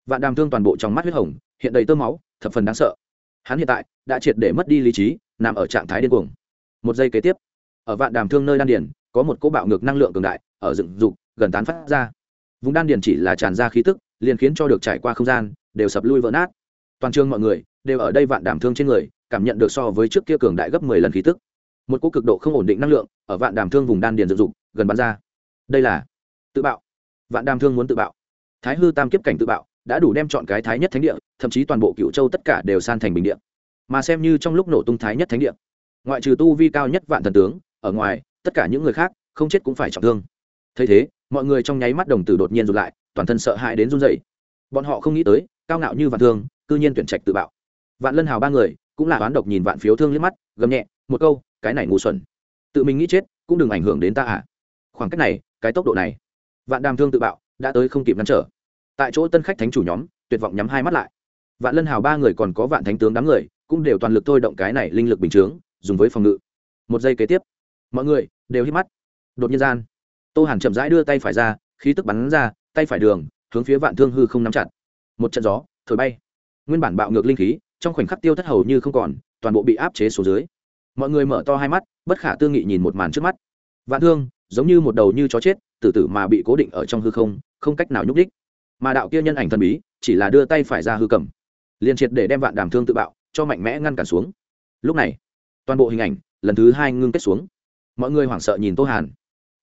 Vạn đàm thương toàn bộ trong mắt huyết hồng, hiện đầy tơ máu, thập phần đáng sợ. Hắn hiện tại, đã triệt để mất đi lý trí, nằm ở trạng thái điên cuồng. Một giây kế tiếp, ở vạn đàm thương nơi đan điền, có một cỗ bạo ngược năng lượng cường đại, ở dựng dục, gần tán phát ra. Vùng đan điền chỉ là tràn ra khí tức liền khiến cho được trải qua không gian, đều sập lui vỡ nát. Toàn trường mọi người đều ở đây vạn đảm thương trên người, cảm nhận được so với trước kia cường đại gấp mười lần khí tức. Một cỗ cực độ không ổn định năng lượng ở vạn đàm thương vùng đan điền dựng dục, gần bắn ra. Đây là tự bạo. Vạn đàm thương muốn tự bạo. Thái hư tam kiếp cảnh tự bạo đã đủ đem chọn cái thái nhất thánh địa, thậm chí toàn bộ cựu châu tất cả đều san thành bình địa. Mà xem như trong lúc nổ tung thái nhất thánh địa, ngoại trừ tu vi cao nhất vạn thần tướng, ở ngoài, tất cả những người khác, không chết cũng phải trọng thương thấy thế, mọi người trong nháy mắt đồng tử đột nhiên rụt lại, toàn thân sợ hãi đến run dậy bọn họ không nghĩ tới, cao ngạo như vạn thương, cư nhiên tuyển trạch tự bạo. Vạn lân hào ba người, cũng là oán độc nhìn vạn phiếu thương liếc mắt, gầm nhẹ, một câu, cái này ngu xuẩn. Tự mình nghĩ chết, cũng đừng ảnh hưởng đến ta à. Khoảng cách này, cái tốc độ này. Vạn đàm thương tự bạo, đã tới không kịp ngăn trở. Tại chỗ tân khách thánh chủ nhóm, tuyệt vọng nhắm hai mắt lại. Vạn lân hào ba người còn có vạn thánh tướng đám người, cũng đều toàn lực thôi động cái này linh lực bình chướng, dùng với phòng ngự. Một giây kế tiếp, mọi người đều hít mắt. Đột nhiên gian tô hàn chậm rãi đưa tay phải ra, khí tức bắn ra, tay phải đường, hướng phía vạn thương hư không nắm chặt. Một trận gió, thổi bay. Nguyên bản bạo ngược linh khí, trong khoảnh khắc tiêu thất hầu như không còn, toàn bộ bị áp chế xuống dưới. Mọi người mở to hai mắt, bất khả tư nghị nhìn một màn trước mắt. Vạn thương, giống như một đầu như chó chết tử tử mà bị cố định ở trong hư không không cách nào nhúc đích mà đạo kia nhân ảnh thần bí, chỉ là đưa tay phải ra hư cầm. Liền triệt để đem vạn đàm thương tự bạo, cho mạnh mẽ ngăn cản xuống. Lúc này, toàn bộ hình ảnh, lần thứ hai ngưng kết xuống. Mọi người hoảng sợ nhìn tô hàn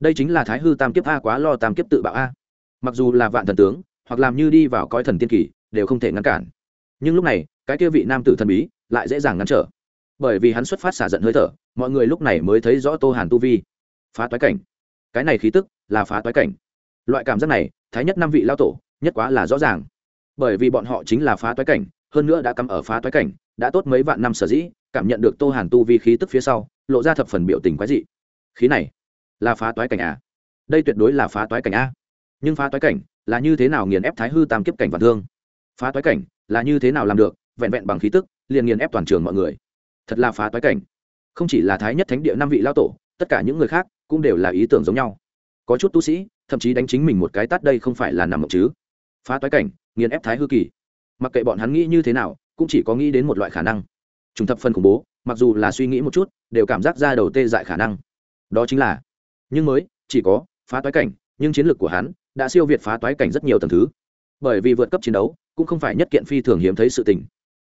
đây chính là thái hư tam kiếp a quá lo tam kiếp tự bạo a. Mặc dù là vạn thần tướng, hoặc làm như đi vào coi thần tiên kỳ, đều không thể ngăn cản. Nhưng lúc này, cái kia vị nam tử thần bí lại dễ dàng ngăn trở. Bởi vì hắn xuất phát xả giận hơi thở, mọi người lúc này mới thấy rõ tô hàn tu vi. Phá toái cảnh. Cái này khí tức là phá toái cảnh. Loại cảm giác này, thái nhất năm vị lao tổ, nhất quá là rõ ràng. Bởi vì bọn họ chính là phá toái cảnh, hơn nữa đã cắm ở phá toái cảnh, đã tốt mấy vạn năm sở dĩ, cảm nhận được tô hàn tu vi khí tức phía sau, lộ ra thập phần biểu tình quái dị. Khí này là phá toái cảnh à đây tuyệt đối là phá toái cảnh a. Nhưng phá toái cảnh là như thế nào nghiền ép thái hư tam kiếp cảnh và thương? Phá toái cảnh là như thế nào làm được, vẹn vẹn bằng khí tức, liền nghiền ép toàn trường mọi người. Thật là phá toái cảnh. Không chỉ là thái nhất thánh địa năm vị lao tổ, tất cả những người khác cũng đều là ý tưởng giống nhau. Có chút tu sĩ, thậm chí đánh chính mình một cái tát đây không phải là nằm mộng chứ. Phá toái cảnh, nghiền ép thái hư kỳ. Mặc kệ bọn hắn nghĩ như thế nào, cũng chỉ có nghĩ đến một loại khả năng. Trùng thập phân khủng bố, mặc dù là suy nghĩ một chút, đều cảm giác ra đầu tê dại khả năng. Đó chính là nhưng mới, chỉ có, phá toái cảnh, nhưng chiến lược của hắn đã siêu việt phá toái cảnh rất nhiều tầng thứ. Bởi vì vượt cấp chiến đấu cũng không phải nhất kiện phi thường hiếm thấy sự tình.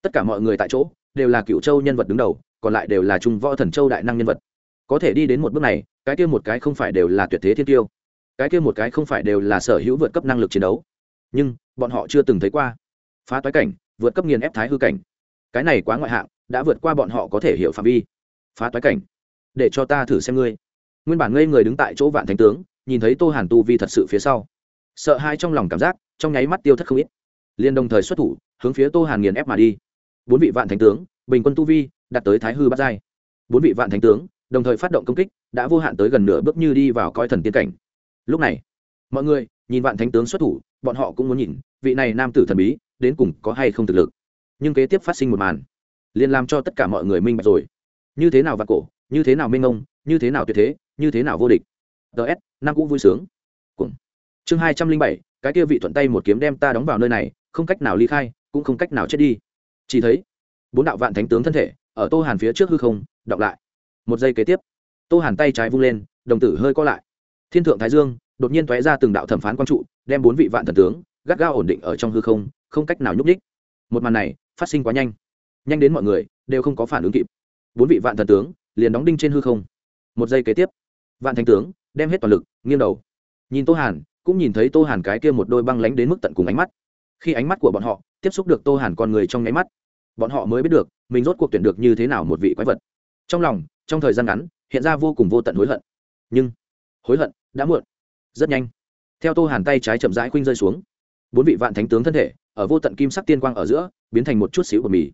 Tất cả mọi người tại chỗ đều là cựu châu nhân vật đứng đầu, còn lại đều là trung võ thần châu đại năng nhân vật. Có thể đi đến một bước này, cái kia một cái không phải đều là tuyệt thế thiên tiêu. Cái kia một cái không phải đều là sở hữu vượt cấp năng lực chiến đấu. Nhưng, bọn họ chưa từng thấy qua. Phá toái cảnh, vượt cấp nghiền ép thái hư cảnh. Cái này quá ngoại hạng, đã vượt qua bọn họ có thể hiểu phạm vi. Phá toái cảnh, để cho ta thử xem ngươi nguyên bản ngây người đứng tại chỗ vạn thánh tướng, nhìn thấy tô hàn tu vi thật sự phía sau. Sợ hai trong lòng cảm giác, trong nháy mắt tiêu thất không ít. Liền đồng thời xuất thủ, hướng phía tô hàn nghiền ép mà đi. Bốn vị vạn thánh tướng, bình quân tu vi, đạt tới thái hư bát giai. Bốn vị vạn thánh tướng, đồng thời phát động công kích, đã vô hạn tới gần nửa bước như đi vào coi thần tiên cảnh. Lúc này, mọi người, nhìn vạn thánh tướng xuất thủ, bọn họ cũng muốn nhìn, vị này nam tử thần bí, đến cùng có hay không thực lực. Nhưng kế tiếp phát sinh một màn, liền làm cho tất cả mọi người minh bạch rồi. Như thế nào vạn cổ, như thế nào minh ông như thế nào tuyệt thế như thế nào vô địch? Ts năm cũ vui sướng. Cùng chương hai trăm linh bảy, cái kia vị thuận tay một kiếm đem ta đóng vào nơi này, không cách nào ly khai, cũng không cách nào chết đi. Chỉ thấy, bốn đạo vạn thánh tướng thân thể, ở tô hàn phía trước hư không, đọc lại. Một giây kế tiếp, tô hàn tay trái vung lên, đồng tử hơi co lại. Thiên thượng thái dương, đột nhiên thoé ra từng đạo thẩm phán quang trụ, đem bốn vị vạn thần tướng, gắt gao ổn định ở trong hư không không cách nào nhúc ních một màn này, phát sinh quá nhanh. Nhanh đến mọi người, đều không có phản ứng kịp. Bốn vị vạn thần tướng, liền đóng đinh trên hư không. Một giây kế tiếp vạn thánh tướng, đem hết toàn lực, nghiêng đầu. Nhìn tô hàn, cũng nhìn thấy tô hàn cái kia một đôi băng lánh đến mức tận cùng ánh mắt. Khi ánh mắt của bọn họ tiếp xúc được tô hàn con người trong nháy mắt, bọn họ mới biết được mình rốt cuộc tuyển được như thế nào một vị quái vật. Trong lòng, trong thời gian ngắn, hiện ra vô cùng vô tận hối hận. Nhưng, hối hận đã muộn, rất nhanh. Theo tô hàn tay trái chậm rãi khuynh rơi xuống, bốn vị vạn thánh tướng thân thể ở vô tận kim sắc tiên quang ở giữa biến thành một chút xíu bột mì.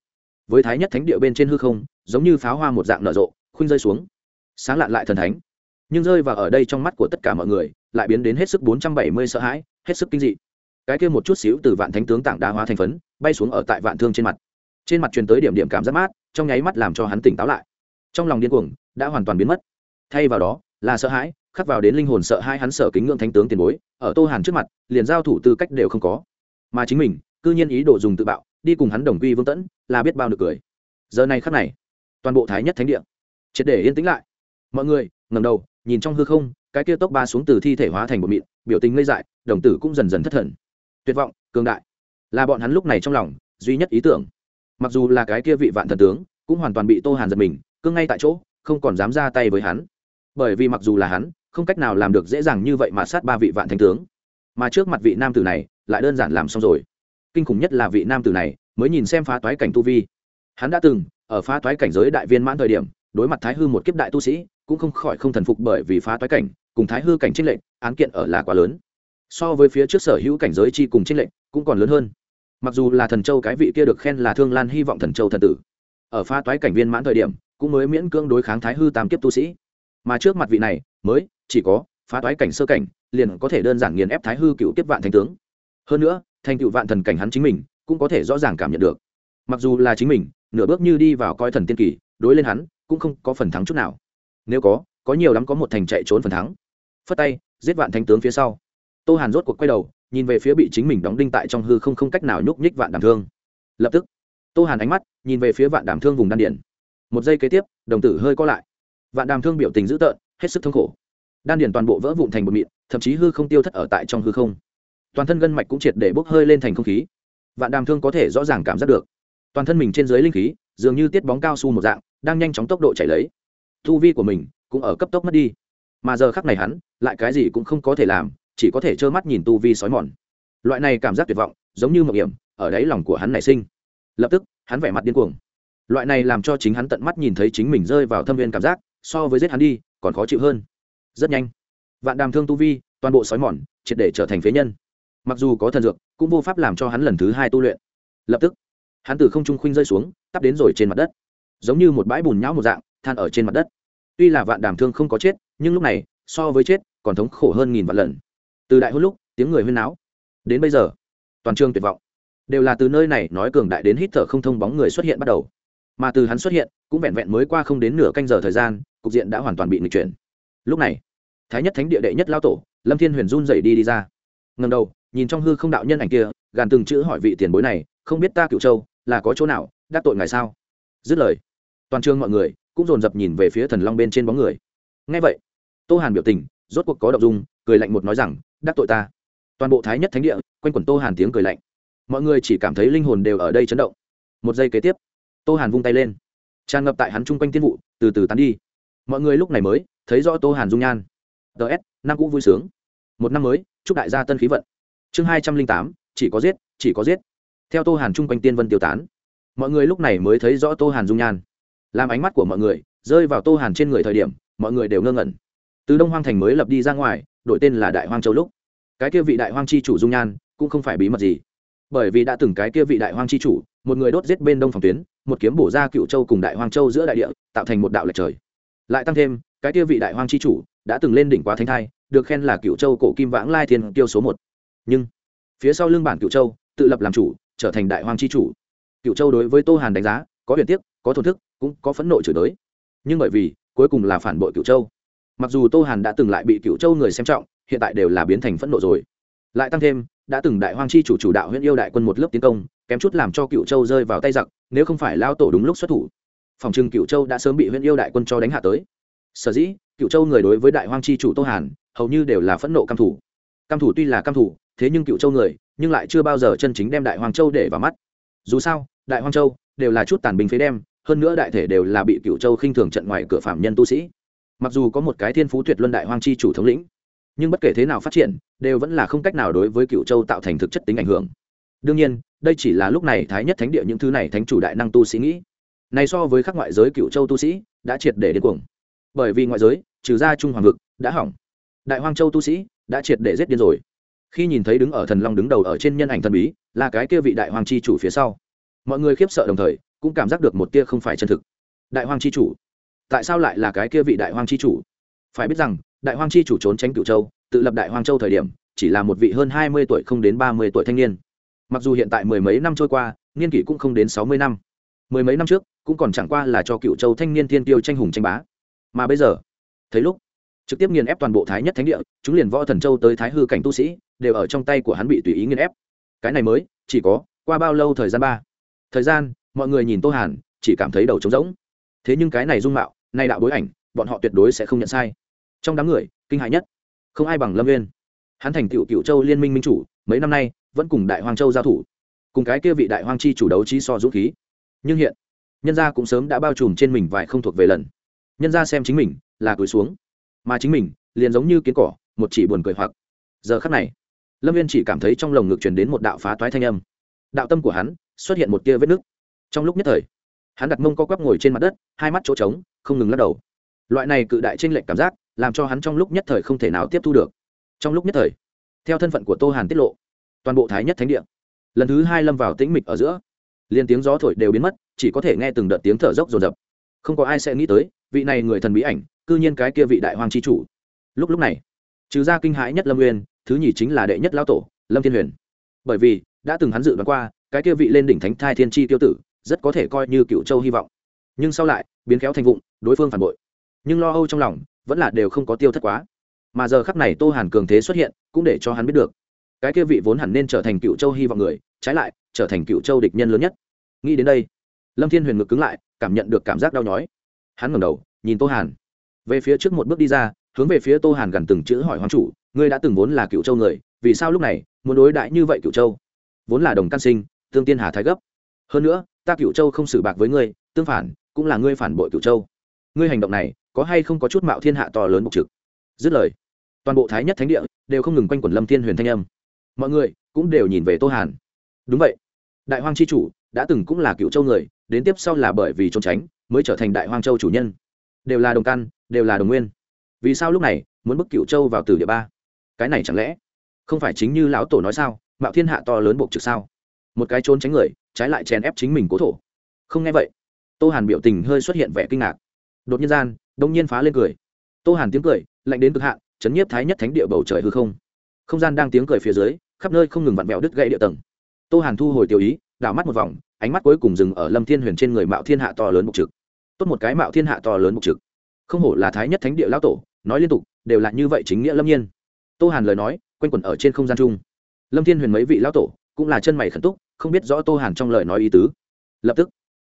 Với thái nhất thánh địa bên trên hư không, giống như pháo hoa một dạng nở rộ, khuynh rơi xuống. Sáng lạn lại thần thánh nhưng rơi vào ở đây trong mắt của tất cả mọi người, lại biến đến hết sức bốn trăm bảy mươi sợ hãi, hết sức kinh dị. Cái kia một chút xíu từ vạn thánh tướng tảng đá hóa thành phấn, bay xuống ở tại vạn thương trên mặt. Trên mặt truyền tới điểm điểm cảm giác mát, trong nháy mắt làm cho hắn tỉnh táo lại. Trong lòng điên cuồng, đã hoàn toàn biến mất. Thay vào đó, là sợ hãi, khắc vào đến linh hồn sợ hai hắn sợ kính ngưỡng thánh tướng tiền bối, ở tô hàn trước mặt, liền giao thủ tư cách đều không có. Mà chính mình, cư nhiên ý đồ dùng tự bạo, đi cùng hắn đồng quy vương tẫn, là biết bao được cười. Giờ này khắc này, toàn bộ thái nhất thánh địa, triệt để yên tĩnh lại. Mọi người ngầm đầu nhìn trong hư không, cái kia tốc ba xuống từ thi thể hóa thành một mịn, biểu tình ngây dại, đồng tử cũng dần dần thất thần. Tuyệt vọng, cường đại. Là bọn hắn lúc này trong lòng, duy nhất ý tưởng. Mặc dù là cái kia vị vạn thần tướng, cũng hoàn toàn bị tô hàn giật mình cưng ngay tại chỗ, không còn dám ra tay với hắn. Bởi vì mặc dù là hắn, không cách nào làm được dễ dàng như vậy mà sát ba vị vạn thánh tướng. Mà trước mặt vị nam tử này, lại đơn giản làm xong rồi. Kinh khủng nhất là vị nam tử này, mới nhìn xem phá toái cảnh tu vi. Hắn đã từng, ở phá toái cảnh giới đại viên mãn thời điểm, đối mặt thái hư một kiếp đại tu sĩ cũng không khỏi không thần phục bởi vì phá toái cảnh, cùng thái hư cảnh trinh lệnh án kiện ở là quá lớn. So với phía trước sở hữu cảnh giới chi cùng trinh lệnh cũng còn lớn hơn. Mặc dù là thần châu cái vị kia được khen là thương lan hy vọng thần châu thần tử, ở phá toái cảnh viên mãn thời điểm, cũng mới miễn cưỡng đối kháng thái hư tam kiếp tu sĩ. Mà trước mặt vị này, mới chỉ có phá toái cảnh sơ cảnh, liền có thể đơn giản nghiền ép thái hư cựu kiếp vạn thành tướng. Hơn nữa, thành cựu vạn thần cảnh hắn chính mình, cũng có thể rõ ràng cảm nhận được. Mặc dù là chính mình, nửa bước như đi vào coi thần tiên kỳ, đối lên hắn, cũng không có phần thắng chút nào nếu có có nhiều lắm có một thành chạy trốn phần thắng. Phất tay, giết vạn thánh tướng phía sau. Tô hàn rốt cuộc quay đầu, nhìn về phía bị chính mình đóng đinh tại trong hư không không cách nào nhúc nhích vạn đàm thương. Lập tức, tô hàn ánh mắt nhìn về phía vạn đàm thương vùng đan điển một giây kế tiếp, đồng tử hơi co lại. Vạn đàm thương biểu tình dữ tợn, hết sức thống khổ. Đan điển toàn bộ vỡ vụn thành một mịn, thậm chí hư không tiêu thất ở tại trong hư không. Toàn thân gân mạch cũng triệt để bốc hơi lên thành không khí. Vạn đàm thương có thể rõ ràng cảm giác được. Toàn thân mình trên dưới linh khí, dường như tiết bóng cao su một dạng, đang nhanh chóng tốc độ chảy lấy thu vi của mình cũng ở cấp tốc mất đi. Mà giờ khắc này hắn lại cái gì cũng không có thể làm, chỉ có thể trơ mắt nhìn tu vi sói mòn. Loại này cảm giác tuyệt vọng, giống như mộng hiểm, ở đáy lòng của hắn nảy sinh. Lập tức, hắn vẻ mặt điên cuồng. Loại này làm cho chính hắn tận mắt nhìn thấy chính mình rơi vào thâm viên cảm giác, so với giết hắn đi, còn khó chịu hơn. Rất nhanh, vạn đàm thương tu vi, toàn bộ sói mòn, triệt để trở thành phế nhân. Mặc dù có thần dược, cũng vô pháp làm cho hắn lần thứ hai tu luyện. Lập tức, hắn từ không trung khuynh rơi xuống, tắp đến rồi trên mặt đất. Giống như một bãi bùn nhão một dạng than ở trên mặt đất. Tuy là vạn đàm thương không có chết, nhưng lúc này, so với chết, còn thống khổ hơn nghìn vạn lần. Từ đại hôn lúc, tiếng người huyên náo. Đến bây giờ, toàn trường tuyệt vọng. Đều là từ nơi này nói cường đại đến hít thở không thông bóng người xuất hiện bắt đầu. Mà từ hắn xuất hiện, cũng vẹn vẹn mới qua không đến nửa canh giờ thời gian, cục diện đã hoàn toàn bị nghịch chuyển. Lúc này, thái nhất thánh địa đệ nhất lao tổ, lâm thiên huyền run dậy đi đi ra. Ngầm đầu, nhìn trong hư không đạo nhân ảnh kia, gàn từng chữ hỏi vị tiền bối này, không biết ta cựu châu là có chỗ nào, đắc tội ngài sao? Dứt lời, toàn trường mọi người cũng dồn dập nhìn về phía thần long bên trên bóng người. Ngay vậy, tô hàn biểu tình, rốt cuộc có động dung, cười lạnh một nói rằng, đắc tội ta. Toàn bộ thái nhất thánh địa, quanh quẩn tô hàn tiếng cười lạnh. Mọi người chỉ cảm thấy linh hồn đều ở đây chấn động. Một giây kế tiếp, tô hàn vung tay lên. Tràn ngập tại hắn chung quanh tiên vụ, từ từ tán đi. Mọi người lúc này mới thấy rõ tô hàn dung nhan. Ts năm cũ vui sướng. Một năm mới, chúc đại gia tân khí vận. Chương hai trăm linh tám, chỉ có giết, chỉ có giết. Theo tô hàn chung quanh tiên vân tiêu tán, mọi người lúc này mới thấy rõ tô hàn dung nhan làm ánh mắt của mọi người rơi vào tô hàn trên người thời điểm, mọi người đều ngơ ngẩn. Từ đông hoang thành mới lập đi ra ngoài, đổi tên là đại hoang châu lúc. Cái kia vị đại hoang chi chủ dung nhan cũng không phải bí mật gì. Bởi vì đã từng cái kia vị đại hoang chi chủ, một người đốt giết bên đông phòng tuyến, một kiếm bổ ra cựu châu cùng đại hoang châu giữa đại địa, tạo thành một đạo lệch trời. Lại tăng thêm, cái kia vị đại hoang chi chủ đã từng lên đỉnh quá thánh thai, được khen là cựu châu cổ kim vãng lai thiên tiêu số một. Nhưng, phía sau lưng bản cựu châu, tự lập làm chủ, trở thành đại hoang chi chủ. Cựu châu đối với tô hàn đánh giá, có huyền tiếc, có thổn thức cũng có phẫn nộ chửi tới nhưng bởi vì, cuối cùng là phản bội cựu châu. Mặc dù tô hàn đã từng lại bị cựu châu người xem trọng, hiện tại đều là biến thành phẫn nộ rồi. Lại tăng thêm, đã từng đại hoang chi chủ chủ đạo huyện yêu đại quân một lớp tiến công, kém chút làm cho cựu châu rơi vào tay giặc, nếu không phải lao tổ đúng lúc xuất thủ. Phòng trưng cựu châu đã sớm bị huyện yêu đại quân cho đánh hạ tới. Sở dĩ cựu châu người đối với đại hoang chi chủ tô hàn, hầu như đều là phẫn nộ căm thủ căm thủ tuy là căm thủ thế nhưng cựu châu người, nhưng lại chưa bao giờ chân chính đem đại hoang châu để vào mắt. Dù sao, đại hoang châu đều là chút tàn binh phế đem hơn nữa đại thể đều là bị cựu châu khinh thường trận ngoài cửa phạm nhân tu sĩ. Mặc dù có một cái thiên phú tuyệt luân đại hoang chi chủ thống lĩnh, nhưng bất kể thế nào phát triển, đều vẫn là không cách nào đối với cựu châu tạo thành thực chất tính ảnh hưởng. Đương nhiên, đây chỉ là lúc này thái nhất thánh địa những thứ này thánh chủ đại năng tu sĩ nghĩ. Này so với các ngoại giới cựu châu tu sĩ, đã triệt để đến cuồng. Bởi vì ngoại giới, trừ ra trung hoàng vực, đã hỏng. Đại hoang châu tu sĩ, đã triệt để giết điên rồi. Khi nhìn thấy đứng ở thần long đứng đầu ở trên nhân ảnh thần bí, là cái kia vị đại hoàng chi chủ phía sau mọi người khiếp sợ đồng thời, cũng cảm giác được một tia không phải chân thực. Đại hoàng chi chủ, tại sao lại là cái kia vị đại hoàng chi chủ? Phải biết rằng, đại hoàng chi chủ trốn tránh cửu châu, tự lập đại hoàng châu thời điểm, chỉ là một vị hơn hai mươi tuổi không đến ba mươi tuổi thanh niên. Mặc dù hiện tại mười mấy năm trôi qua, niên kỷ cũng không đến sáu mươi năm. Mười mấy năm trước, cũng còn chẳng qua là cho cựu châu thanh niên thiên tiêu tranh hùng tranh bá. Mà bây giờ, thấy lúc, trực tiếp nghiền ép toàn bộ thái nhất thánh địa, chúng liền võ thần châu tới thái hư cảnh tu sĩ, đều ở trong tay của hắn bị tùy ý nghiền ép. Cái này mới, chỉ có qua bao lâu thời gian ba? Thời gian, mọi người nhìn tô hàn, chỉ cảm thấy đầu trống rỗng. Thế nhưng cái này dung mạo nay đạo bối ảnh, bọn họ tuyệt đối sẽ không nhận sai. Trong đám người, kinh hại nhất, không ai bằng lâm viên hắn thành tựu cựu châu liên minh minh chủ, mấy năm nay, vẫn cùng đại hoàng châu giao thủ. Cùng cái kia vị đại hoàng chi chủ đấu trí so dũng khí. Nhưng hiện, nhân gia cũng sớm đã bao trùm trên mình vài không thuộc về lần. Nhân gia xem chính mình, là cúi xuống. Mà chính mình, liền giống như kiến cỏ, một chỉ buồn cười hoặc. Giờ khắc này, lâm viên chỉ cảm thấy trong lồng ngực truyền đến một đạo phá toái thanh âm. Đạo tâm của hắn xuất hiện một tia vết nứt. Trong lúc nhất thời, hắn đặt mông co quắp ngồi trên mặt đất, hai mắt chỗ trống, không ngừng lắc đầu. Loại này cự đại tranh lệch cảm giác, làm cho hắn trong lúc nhất thời không thể nào tiếp thu được. Trong lúc nhất thời, theo thân phận của tô hàn tiết lộ, toàn bộ thái nhất thánh địa, lần thứ hai lâm vào tĩnh mịch ở giữa. Liền tiếng gió thổi đều biến mất, chỉ có thể nghe từng đợt tiếng thở dốc rồn rập không có ai sẽ nghĩ tới, vị này người thần bí ảnh, cư nhiên cái kia vị đại hoàng chi chủ. Lúc lúc này, trừ ra kinh hãi nhất lâm nguyên thứ nhì chính là đệ nhất lão tổ, lâm thiên huyền. Bởi vì, đã từng hắn dự đoán qua cái kia vị lên đỉnh thánh thai thiên chi tiêu tử, rất có thể coi như cựu châu hy vọng. Nhưng sau lại, biến khéo thành vụng, đối phương phản bội. Nhưng lo âu trong lòng, vẫn là đều không có tiêu thất quá. Mà giờ khắc này tô hàn cường thế xuất hiện, cũng để cho hắn biết được. Cái kia vị vốn hẳn nên trở thành cựu châu hy vọng người, trái lại, trở thành cựu châu địch nhân lớn nhất. Nghĩ đến đây, lâm thiên huyền ngực cứng lại, cảm nhận được cảm giác đau nhói. Hắn ngẩng đầu, nhìn tô hàn. Về phía trước một bước đi ra, hướng về phía tô hàn gần từng chữ hỏi hoàng chủ, ngươi đã từng vốn là cựu châu người, vì sao lúc này muốn đối đãi như vậy cựu châu? Vốn là đồng căn sinh tương tiên hà thái gấp. Hơn nữa, ta cựu châu không xử bạc với ngươi, tương phản, cũng là ngươi phản bội cựu châu. Ngươi hành động này, có hay không có chút mạo thiên hạ to lớn bộc trực? Dứt lời, toàn bộ thái nhất thánh địa đều không ngừng quanh quẩn lâm thiên huyền thanh âm. Mọi người cũng đều nhìn về tô hàn. Đúng vậy, đại hoang c h i chủ đã từng cũng là cựu châu người, đến tiếp sau là bởi vì trốn tránh, mới trở thành đại hoang châu chủ nhân. Đều là đồng căn, đều là đồng nguyên. Vì sao lúc này muốn bức cựu châu vào từ địa ba? Cái này chẳng lẽ không phải chính như lão tổ nói sao? Mạo thiên hạ to lớn bộc trực sao? Một cái trốn tránh người, trái lại chèn ép chính mình cố thổ. Không nghe vậy, tô hàn biểu tình hơi xuất hiện vẻ kinh ngạc. Đột nhiên gian, đông nhiên phá lên cười. Tô hàn tiếng cười, lạnh đến cực hạn, chấn nhiếp thái nhất thánh địa bầu trời hư không. Không gian đang tiếng cười phía dưới, khắp nơi không ngừng vặn vẹo đứt gãy địa tầng. Tô hàn thu hồi tiểu ý, đảo mắt một vòng, ánh mắt cuối cùng dừng ở lâm thiên huyền trên người mạo thiên hạ to lớn mục trực. Tốt một cái mạo thiên hạ to lớn mục trực. Không hổ là thái nhất thánh địa lão tổ, nói liên tục, đều là như vậy chính nghĩa lâm nhiên. Tô hàn lời nói, quanh quẩn ở trên không gian chung. Lâm thiên huyền mấy vị lão tổ, cũng là chân mày khẩn túc không biết rõ tô hàn trong lời nói ý tứ. Lập tức,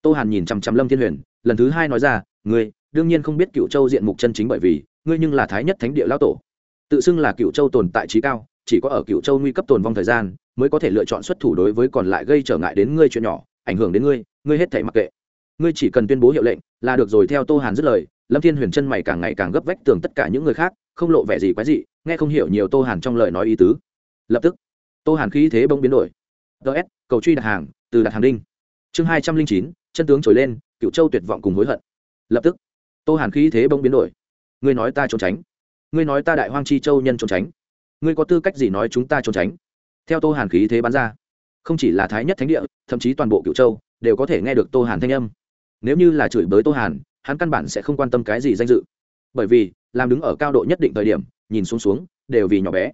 tô hàn nhìn chằm chằm lâm thiên huyền, lần thứ hai nói ra, ngươi, đương nhiên không biết cựu châu diện mục chân chính bởi vì, ngươi nhưng là thái nhất thánh địa lão tổ. Tự xưng là cựu châu tồn tại trí cao, chỉ có ở cựu châu nguy cấp tồn vong thời gian, mới có thể lựa chọn xuất thủ đối với còn lại gây trở ngại đến ngươi chuyện nhỏ, ảnh hưởng đến ngươi ngươi hết thể mặc kệ. Ngươi chỉ cần tuyên bố hiệu lệnh, là được rồi. Theo tô hàn dứt lời, lâm thiên huyền chân mày càng ngày càng gấp vách tường tất cả những người khác, không lộ vẻ gì quái dị, nghe không hiểu nhiều tô hàn trong lời nói ý tứ. Lập tức, tô hàn khí thế bỗng biến đổi ts cầu truy đặt hàng, từ đặt hàng đinh. Chương hai trăm linh chín, chân tướng trồi lên, cựu châu tuyệt vọng cùng hối hận. Lập tức, tô hàn khí thế bông biến đổi. Ngươi nói ta trốn tránh. Ngươi nói ta đại hoang chi châu nhân trốn tránh. Ngươi có tư cách gì nói chúng ta trốn tránh? Theo tô hàn khí thế bắn ra, không chỉ là thái nhất thánh địa, thậm chí toàn bộ cựu châu, đều có thể nghe được tô hàn thanh âm. Nếu như là chửi bới tô hàn, hắn căn bản sẽ không quan tâm cái gì danh dự. Bởi vì, làm đứng ở cao độ nhất định thời điểm, nhìn xuống xuống, đều vì nhỏ bé.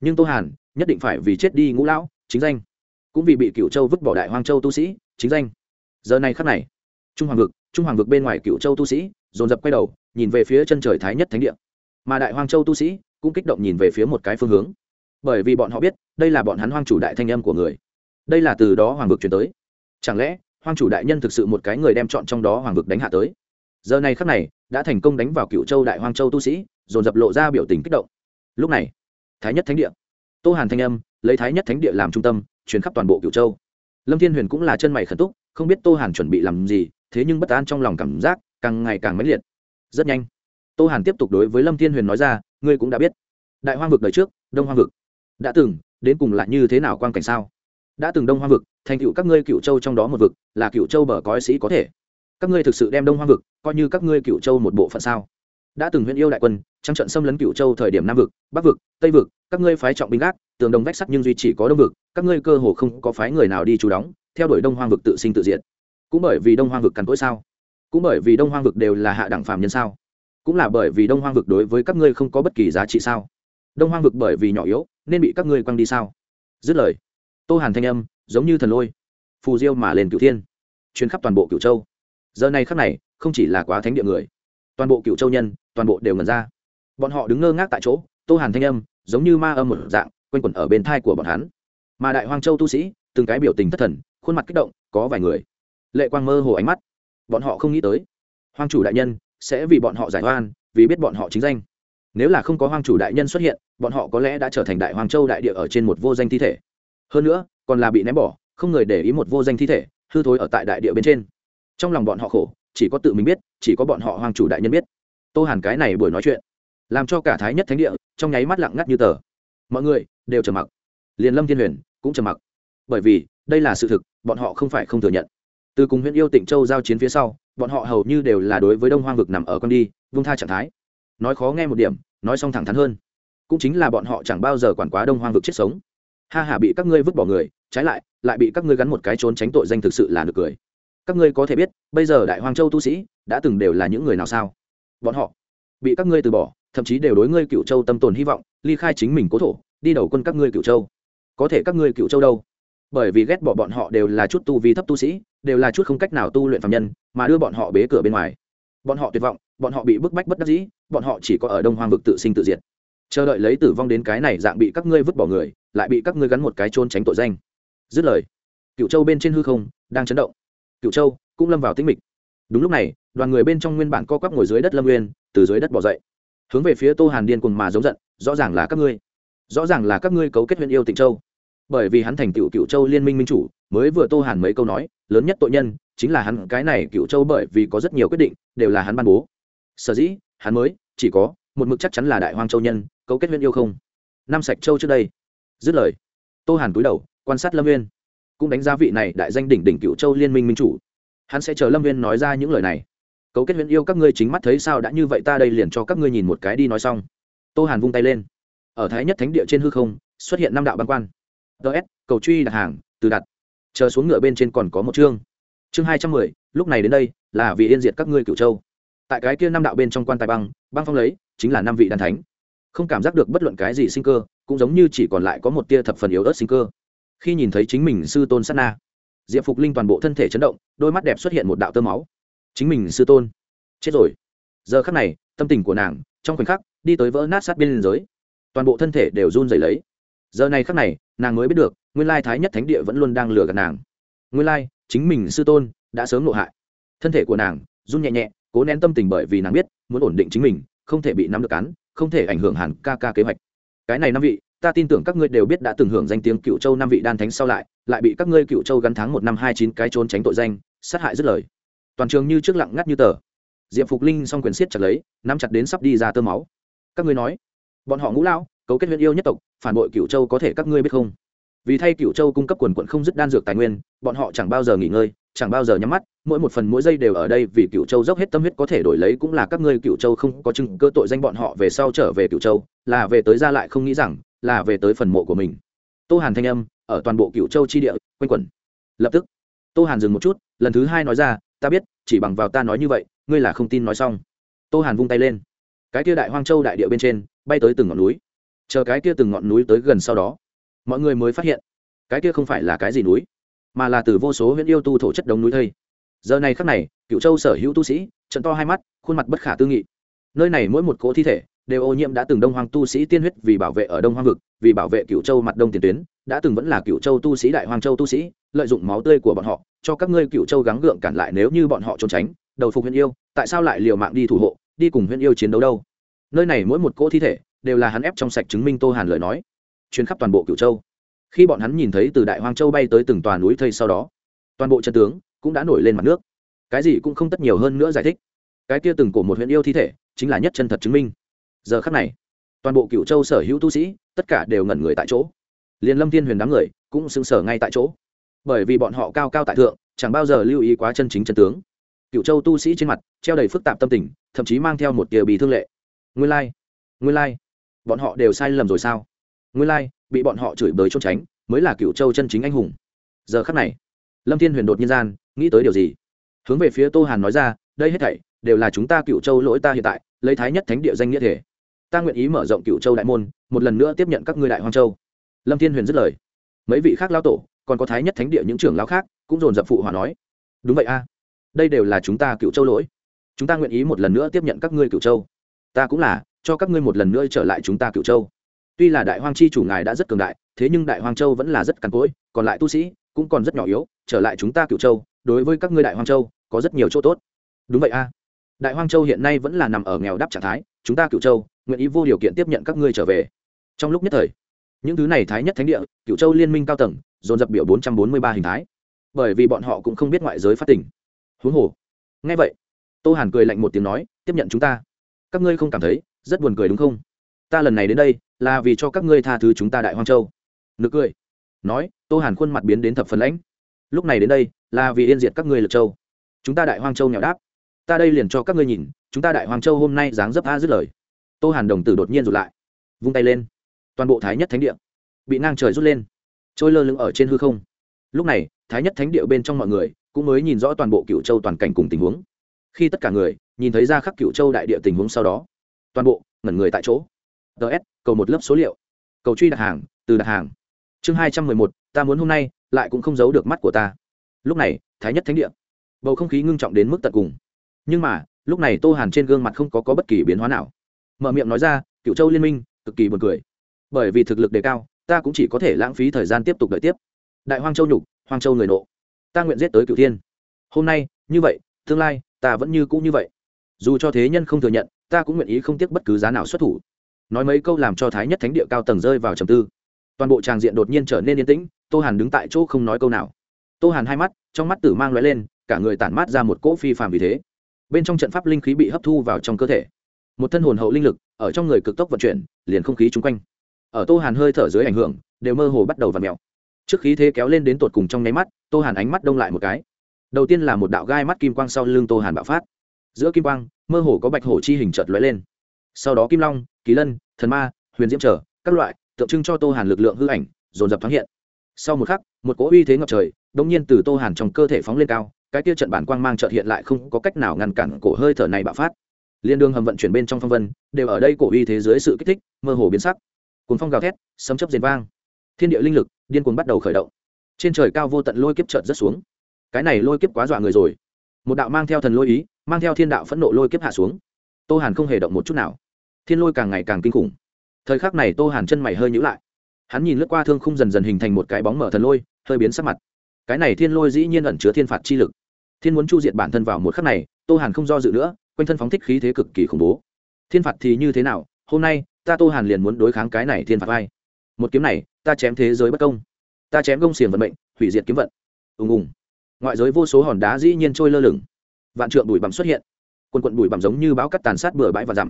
Nhưng tô hàn, nhất định phải vì chết đi ngũ lão, chính danh cũng vì bị cựu châu vứt bỏ đại hoang châu tu sĩ, chính danh. Giờ này khắc này, trung hoàng vực, trung hoàng vực bên ngoài cựu châu tu sĩ, dồn dập quay đầu, nhìn về phía chân trời thái nhất thánh địa. Mà đại hoang châu tu sĩ cũng kích động nhìn về phía một cái phương hướng. Bởi vì bọn họ biết, đây là bọn hắn hoang chủ đại thanh âm của người. Đây là từ đó hoàng vực chuyển tới. Chẳng lẽ, hoang chủ đại nhân thực sự một cái người đem chọn trong đó hoàng vực đánh hạ tới? Giờ này khắc này, đã thành công đánh vào cựu châu đại hoang châu tu sĩ, dồn dập lộ ra biểu tình kích động. Lúc này, thái nhất thánh địa. Tô hàn thanh âm lấy thái nhất thánh địa làm trung tâm chuyển khắp toàn bộ cựu châu. Lâm thiên huyền cũng là chân mày khẩn túc, không biết tô hàn chuẩn bị làm gì, thế nhưng bất an trong lòng cảm giác càng ngày càng mãnh liệt. Rất nhanh, tô hàn tiếp tục đối với lâm thiên huyền nói ra, ngươi cũng đã biết, đại hoang vực đời trước, đông hoang vực, đã từng, đến cùng lại như thế nào quan cảnh sao? Đã từng đông hoang vực, thành cựu các ngươi cựu châu trong đó một vực, là cựu châu bờ cõi sĩ có thể. Các ngươi thực sự đem đông hoang vực coi như các ngươi cựu châu một bộ phận sao? Đã từng huyện yêu đại quân trang trận xâm lấn cựu châu thời điểm nam vực, bắc vực, tây vực, các ngươi phái trọng binh gác, tường đồng vách sắt nhưng duy chỉ có đông vực, các ngươi cơ hồ không có phái người nào đi chú đóng, theo đuổi đông hoang vực tự sinh tự diệt. Cũng bởi vì đông hoang vực cằn cỗi sao? Cũng bởi vì đông hoang vực đều là hạ đẳng phàm nhân sao? Cũng là bởi vì đông hoang vực đối với các ngươi không có bất kỳ giá trị sao? Đông hoang vực bởi vì nhỏ yếu, nên bị các ngươi quăng đi sao? Dứt lời, tô hàn thanh âm, giống như thần lôi, phù diêu mà lên cựu thiên, chuyến khắp toàn bộ cựu châu. Giờ này khắc này, không chỉ là quá thánh địa người, toàn bộ cựu châu nhân, toàn bộ đều ngần ra bọn họ đứng ngơ ngác tại chỗ, tô hàn thanh âm giống như ma âm một dạng, quanh quẩn ở bên thai của bọn hắn. Mà đại hoang châu tu sĩ, từng cái biểu tình thất thần, khuôn mặt kích động, có vài người. Lệ quang mơ hồ ánh mắt. Bọn họ không nghĩ tới, hoang chủ đại nhân sẽ vì bọn họ giải oan, vì biết bọn họ chính danh. Nếu là không có hoang chủ đại nhân xuất hiện, bọn họ có lẽ đã trở thành đại hoàng châu đại địa ở trên một vô danh thi thể. Hơn nữa, còn là bị ném bỏ, không người để ý một vô danh thi thể, hư thối ở tại đại địa bên trên. Trong lòng bọn họ khổ, chỉ có tự mình biết, chỉ có bọn họ hoàng chủ đại nhân biết. Tô hàn cái này buổi nói chuyện làm cho cả thái nhất thánh địa trong nháy mắt lặng ngắt như tờ. Mọi người đều trầm mặc. Liền lâm thiên huyền cũng trầm mặc. Bởi vì, đây là sự thực, bọn họ không phải không thừa nhận. Từ cùng huyện yêu tịnh châu giao chiến phía sau, bọn họ hầu như đều là đối với đông hoang vực nằm ở con đi, vung tha trạng thái. Nói khó nghe một điểm, nói xong thẳng thắn hơn. Cũng chính là bọn họ chẳng bao giờ quản quá đông hoang vực chết sống. Ha hả bị các ngươi vứt bỏ người, trái lại lại bị các ngươi gắn một cái trốn tránh tội danh thực sự là được cười. Các ngươi có thể biết, bây giờ đại hoàng châu tu sĩ đã từng đều là những người nào sao? Bọn họ bị các ngươi từ bỏ thậm chí đều đối ngươi cựu châu tâm tồn hy vọng, ly khai chính mình cố thổ, đi đầu quân các ngươi cựu châu. Có thể các ngươi cựu châu đâu? Bởi vì ghét bỏ bọn họ đều là chút tu vi thấp tu sĩ, đều là chút không cách nào tu luyện phạm nhân, mà đưa bọn họ bế cửa bên ngoài. Bọn họ tuyệt vọng, bọn họ bị bức bách bất đắc dĩ, bọn họ chỉ có ở đông hoang vực tự sinh tự diệt. Chờ đợi lấy tử vong đến cái này dạng bị các ngươi vứt bỏ người, lại bị các ngươi gắn một cái trôn tránh tội danh. Dứt lời, cựu châu bên trên hư không đang chấn động. Cựu châu cũng lâm vào tĩnh mịch. Đúng lúc này, đoàn người bên trong nguyên bản co quắp ngồi dưới đất lâm nguyên từ dưới đất bỏ dậy hướng về phía tô hàn điên cùng mà giống giận, rõ ràng là các ngươi. Rõ ràng là các ngươi cấu kết huyện yêu tịnh châu. Bởi vì hắn thành tựu cựu châu liên minh minh chủ, mới vừa tô hàn mấy câu nói, lớn nhất tội nhân chính là hắn, cái này cựu châu bởi vì có rất nhiều quyết định, đều là hắn ban bố. Sở dĩ, hắn mới chỉ có một mực chắc chắn là đại hoang châu nhân, cấu kết huyện yêu không? Năm sạch châu trước đây. Dứt lời, tô hàn cúi đầu, quan sát lâm viên cũng đánh giá vị này đại danh đỉnh đỉnh cựu châu liên minh minh chủ. Hắn sẽ chờ lâm viên nói ra những lời này cấu kết huyễn yêu các ngươi chính mắt thấy sao đã như vậy ta đây liền cho các ngươi nhìn một cái đi nói xong. Tô hàn vung tay lên. Ở thái nhất thánh địa trên hư không, xuất hiện năm đạo băng quan. Ts cầu truy đặt hàng, từ đặt. Chờ xuống ngựa bên trên còn có một chương. Chương hai trăm mười, lúc này đến đây, là vì yên diệt các ngươi cựu châu. Tại cái kia năm đạo bên trong quan tài băng băng phong lấy, chính là năm vị đàn thánh. Không cảm giác được bất luận cái gì sinh cơ, cũng giống như chỉ còn lại có một tia thập phần yếu ớt sinh cơ. Khi nhìn thấy chính mình sư tôn sát na, diệp phục linh toàn bộ thân thể chấn động, đôi mắt đẹp xuất hiện một đạo tơ máu chính mình sư tôn. Chết rồi. Giờ khắc này, tâm tình của nàng, trong khoảnh khắc, đi tới vỡ nát sát biên giới. Toàn bộ thân thể đều run rẩy lấy. Giờ này khắc này, nàng mới biết được, nguyên lai thái nhất thánh địa vẫn luôn đang lừa gạt nàng. Nguyên lai, chính mình sư tôn đã sớm nộ hại. Thân thể của nàng run nhẹ nhẹ, cố nén tâm tình bởi vì nàng biết, muốn ổn định chính mình, không thể bị nắm được cắn, không thể ảnh hưởng hẳn ca ca kế hoạch. Cái này năm vị, ta tin tưởng các ngươi đều biết đã từng hưởng danh tiếng cựu châu năm vị đan thánh sau lại lại bị các ngươi cựu châu gắn tháng một năm hai chín cái trốn tránh tội danh, sát hại dứt lời toàn trường như trước lặng ngắt như tờ. Diệp phục linh s o n g quyền siết chặt lấy, nắm chặt đến sắp đi ra tơ máu. Các ngươi nói, bọn họ ngũ lao cấu kết huyện yêu nhất tộc, phản bội cựu châu có thể các ngươi biết không? Vì thay cựu châu cung cấp quần quận không dứt đan dược tài nguyên, bọn họ chẳng bao giờ nghỉ ngơi, chẳng bao giờ nhắm mắt, mỗi một phần mỗi giây đều ở đây vì cựu châu dốc hết tâm huyết có thể đổi lấy, cũng là các ngươi cựu châu không có chứng cơ tội danh bọn họ về sau trở về cựu châu, là về tới ra lại không nghĩ rằng, là về tới phần mộ của mình. Tô hàn thanh âm, ở toàn bộ cựu châu chi địa, quanh quẩn. Lập tức, tô hàn dừng một chút, lần thứ hai nói ra ta biết, chỉ bằng vào ta nói như vậy, ngươi là không tin nói xong. Tô hàn vung tay lên. Cái kia đại hoang châu đại địa bên trên, bay tới từng ngọn núi. Chờ cái kia từng ngọn núi tới gần sau đó, mọi người mới phát hiện, cái kia không phải là cái gì núi, mà là từ vô số huyện yêu tu thổ chất đống núi thây. Giờ này khắc này cựu châu sở hữu tu sĩ, trận to hai mắt, khuôn mặt bất khả tư nghị. Nơi này mỗi một cỗ thi thể, đều ô nhiễm đã từng đông hoang tu sĩ tiên huyết vì bảo vệ ở đông hoang vực, vì bảo vệ cựu châu mặt đông tiền tuyến, đã từng vẫn là cựu châu tu sĩ đại hoang châu tu sĩ lợi dụng máu tươi của bọn họ, cho các ngươi cựu châu gắng gượng cản lại nếu như bọn họ trốn tránh. Đầu phục huyện yêu, tại sao lại liều mạng đi thủ hộ, đi cùng huyện yêu chiến đấu đâu? Nơi này mỗi một cỗ thi thể đều là hắn ép trong sạch chứng minh tô hàn lời nói chuyến khắp toàn bộ cựu châu. Khi bọn hắn nhìn thấy từ đại hoang châu bay tới từng tòa núi thây sau đó, toàn bộ trận tướng cũng đã nổi lên mặt nước. Cái gì cũng không tất nhiều hơn nữa giải thích. Cái kia từng cổ một huyện yêu thi thể chính là nhất chân thật chứng minh. Giờ khắc này, toàn bộ cựu châu sở hữu tu sĩ, tất cả đều ngẩn người tại chỗ. Liền lâm thiên huyền đám người cũng sững sở ngay tại chỗ bởi vì bọn họ cao cao tại thượng, chẳng bao giờ lưu ý quá chân chính chân tướng cựu châu tu sĩ trên mặt treo đầy phức tạp tâm tình, thậm chí mang theo một tia bì thương lệ nguyên lai、like. nguyên lai、like. bọn họ đều sai lầm rồi sao nguyên lai、like. bị bọn họ chửi bới trốn tránh, mới là cựu châu chân chính anh hùng giờ khắc này, lâm thiên huyền đột nhiên gian, nghĩ tới điều gì hướng về phía tô hàn nói ra, đây hết thảy đều là chúng ta cựu châu lỗi ta hiện tại, lấy thái nhất thánh địa danh nghĩa thể ta nguyện ý mở rộng cựu châu đại môn, một lần nữa tiếp nhận các ngươi đại hoang châu lâm thiên huyền dứt lời mấy vị khác lao tổ còn có thái nhất thánh địa những trưởng lão khác, cũng dồn dập phụ hòa nói, đúng vậy a, đây đều là chúng ta cựu châu lỗi. Chúng ta nguyện ý một lần nữa tiếp nhận các ngươi cựu châu. Ta cũng là, cho các ngươi một lần nữa trở lại chúng ta cựu châu. Tuy là đại hoang chi chủ ngài đã rất cường đại, thế nhưng đại hoang châu vẫn là rất cằn cỗi, còn lại tu sĩ cũng còn rất nhỏ yếu, trở lại chúng ta cựu châu, đối với các ngươi đại hoang châu có rất nhiều chỗ tốt. Đúng vậy a, đại hoang châu hiện nay vẫn là nằm ở nghèo đắp trạng thái, chúng ta cựu châu nguyện ý vô điều kiện tiếp nhận các ngươi trở về. Trong lúc nhất thời, những thứ này thái nhất thánh địa, cựu châu liên minh cao tầng dồn dập biểu bốn trăm bốn mươi ba hình thái. Bởi vì bọn họ cũng không biết ngoại giới phát tỉnh huống hồ. Ngay vậy, tô hàn cười lạnh một tiếng nói, tiếp nhận chúng ta. Các ngươi không cảm thấy, rất buồn cười đúng không? Ta lần này đến đây, là vì cho các ngươi tha thứ chúng ta đại hoang châu. Nực cười. Nói, tô hàn khuôn mặt biến đến thập phần lãnh. Lúc này đến đây, là vì yên diệt các ngươi lực châu. Chúng ta đại hoang châu nghèo đáp. Ta đây liền cho các ngươi nhìn, chúng ta đại hoang châu hôm nay dáng dấp a dứt lời. Tô hàn đồng tử đột nhiên rụt lại, vung tay lên. Toàn bộ thái nhất thánh địa bị ngang trời rút lên trôi lơ lửng ở trên hư không. Lúc này thái nhất thánh địa bên trong mọi người cũng mới nhìn rõ toàn bộ cựu châu toàn cảnh cùng tình huống. Khi tất cả người nhìn thấy ra khắc cựu châu đại địa tình huống sau đó toàn bộ ngẩn người tại chỗ. Ts cầu một lớp số liệu. Cầu truy đặt hàng từ đặt hàng. Chương hai trăm mười một ta muốn hôm nay lại cũng không giấu được mắt của ta. Lúc này thái nhất thánh địa bầu không khí ngưng trọng đến mức tận cùng. Nhưng mà lúc này tô hàn trên gương mặt không có, có bất kỳ biến hóa nào. Mở miệng nói ra cựu châu liên minh cực kỳ buồn cười. Bởi vì thực lực đề cao ta cũng chỉ có thể lãng phí thời gian tiếp tục đợi tiếp. Đại hoang châu nhục, hoang châu người nộ. Ta nguyện giết tới cựu thiên. Hôm nay, như vậy, tương lai, ta vẫn như cũ như vậy. Dù cho thế nhân không thừa nhận, ta cũng nguyện ý không tiếc bất cứ giá nào xuất thủ. Nói mấy câu làm cho thái nhất thánh địa cao tầng rơi vào trầm tư. Toàn bộ tràng diện đột nhiên trở nên yên tĩnh, tô hàn đứng tại chỗ không nói câu nào. Tô hàn hai mắt, trong mắt tử mang lóe lên, cả người tản mát ra một cỗ phi phàm vì thế. Bên trong trận pháp linh khí bị hấp thu vào trong cơ thể. Một thân hồn hậu linh lực, ở trong người cực tốc vận chuyển, liền không khí chung quanh ở tô hàn hơi thở dưới ảnh hưởng, đều mơ hồ bắt đầu v ặ mẹo trước khí thế kéo lên đến tột cùng trong nháy mắt, tô hàn ánh mắt đông lại một cái. Đầu tiên là một đạo gai mắt kim quang sau lưng tô hàn bạo phát. Giữa kim quang, mơ hồ có bạch hổ chi hình trợt lóe lên. Sau đó kim long, kỳ lân, thần ma, huyền diễm trở, các loại, tượng trưng cho tô hàn lực lượng hư ảnh, dồn dập thoáng hiện. Sau một khắc, một cỗ uy thế ngập trời đông nhiên từ tô hàn trong cơ thể phóng lên cao, cái kia trận bản quang mang trợt hiện lại không có cách nào ngăn cản cổ hơi thở này bạo phát. Liên đương hầm vận chuyển bên trong phong vân, đều ở đây cổ uy thế dưới sự kích thích, mơ hồ biến sắc cuồng phong gào thét, sấm chấp rền vang. Thiên địa linh lực, điên cuồng bắt đầu khởi động. Trên trời cao vô tận lôi kiếp trợt rất xuống. Cái này lôi kiếp quá dọa người rồi. Một đạo mang theo thần lôi ý, mang theo thiên đạo phẫn nộ lôi kiếp hạ xuống. Tô hàn không hề động một chút nào. Thiên lôi càng ngày càng kinh khủng. Thời khắc này tô hàn chân mày hơi nhữ lại. Hắn nhìn lướt qua thương khung dần dần hình thành một cái bóng mở thần lôi, hơi biến sắc mặt. Cái này thiên lôi dĩ nhiên ẩn chứa thiên phạt chi lực. Thiên muốn chu diệt bản thân vào một khắc này, tô hàn không do dự nữa, quanh thân phóng thích khí thế cực kỳ khủng bố. Thiên phạt thì như thế nào? Hôm nay ta tô hàn liền muốn đối kháng cái này thiên phạt vai. Một kiếm này, ta chém thế giới bất công. Ta chém gông xiềng vận mệnh, hủy diệt kiếm vận. Ùng ùng. Ngoại giới vô số hòn đá dĩ nhiên trôi lơ lửng. Vạn trượng bụi bặm xuất hiện. Quần quận bụi bặm giống như bão cắt tàn sát bừa bãi và dặm.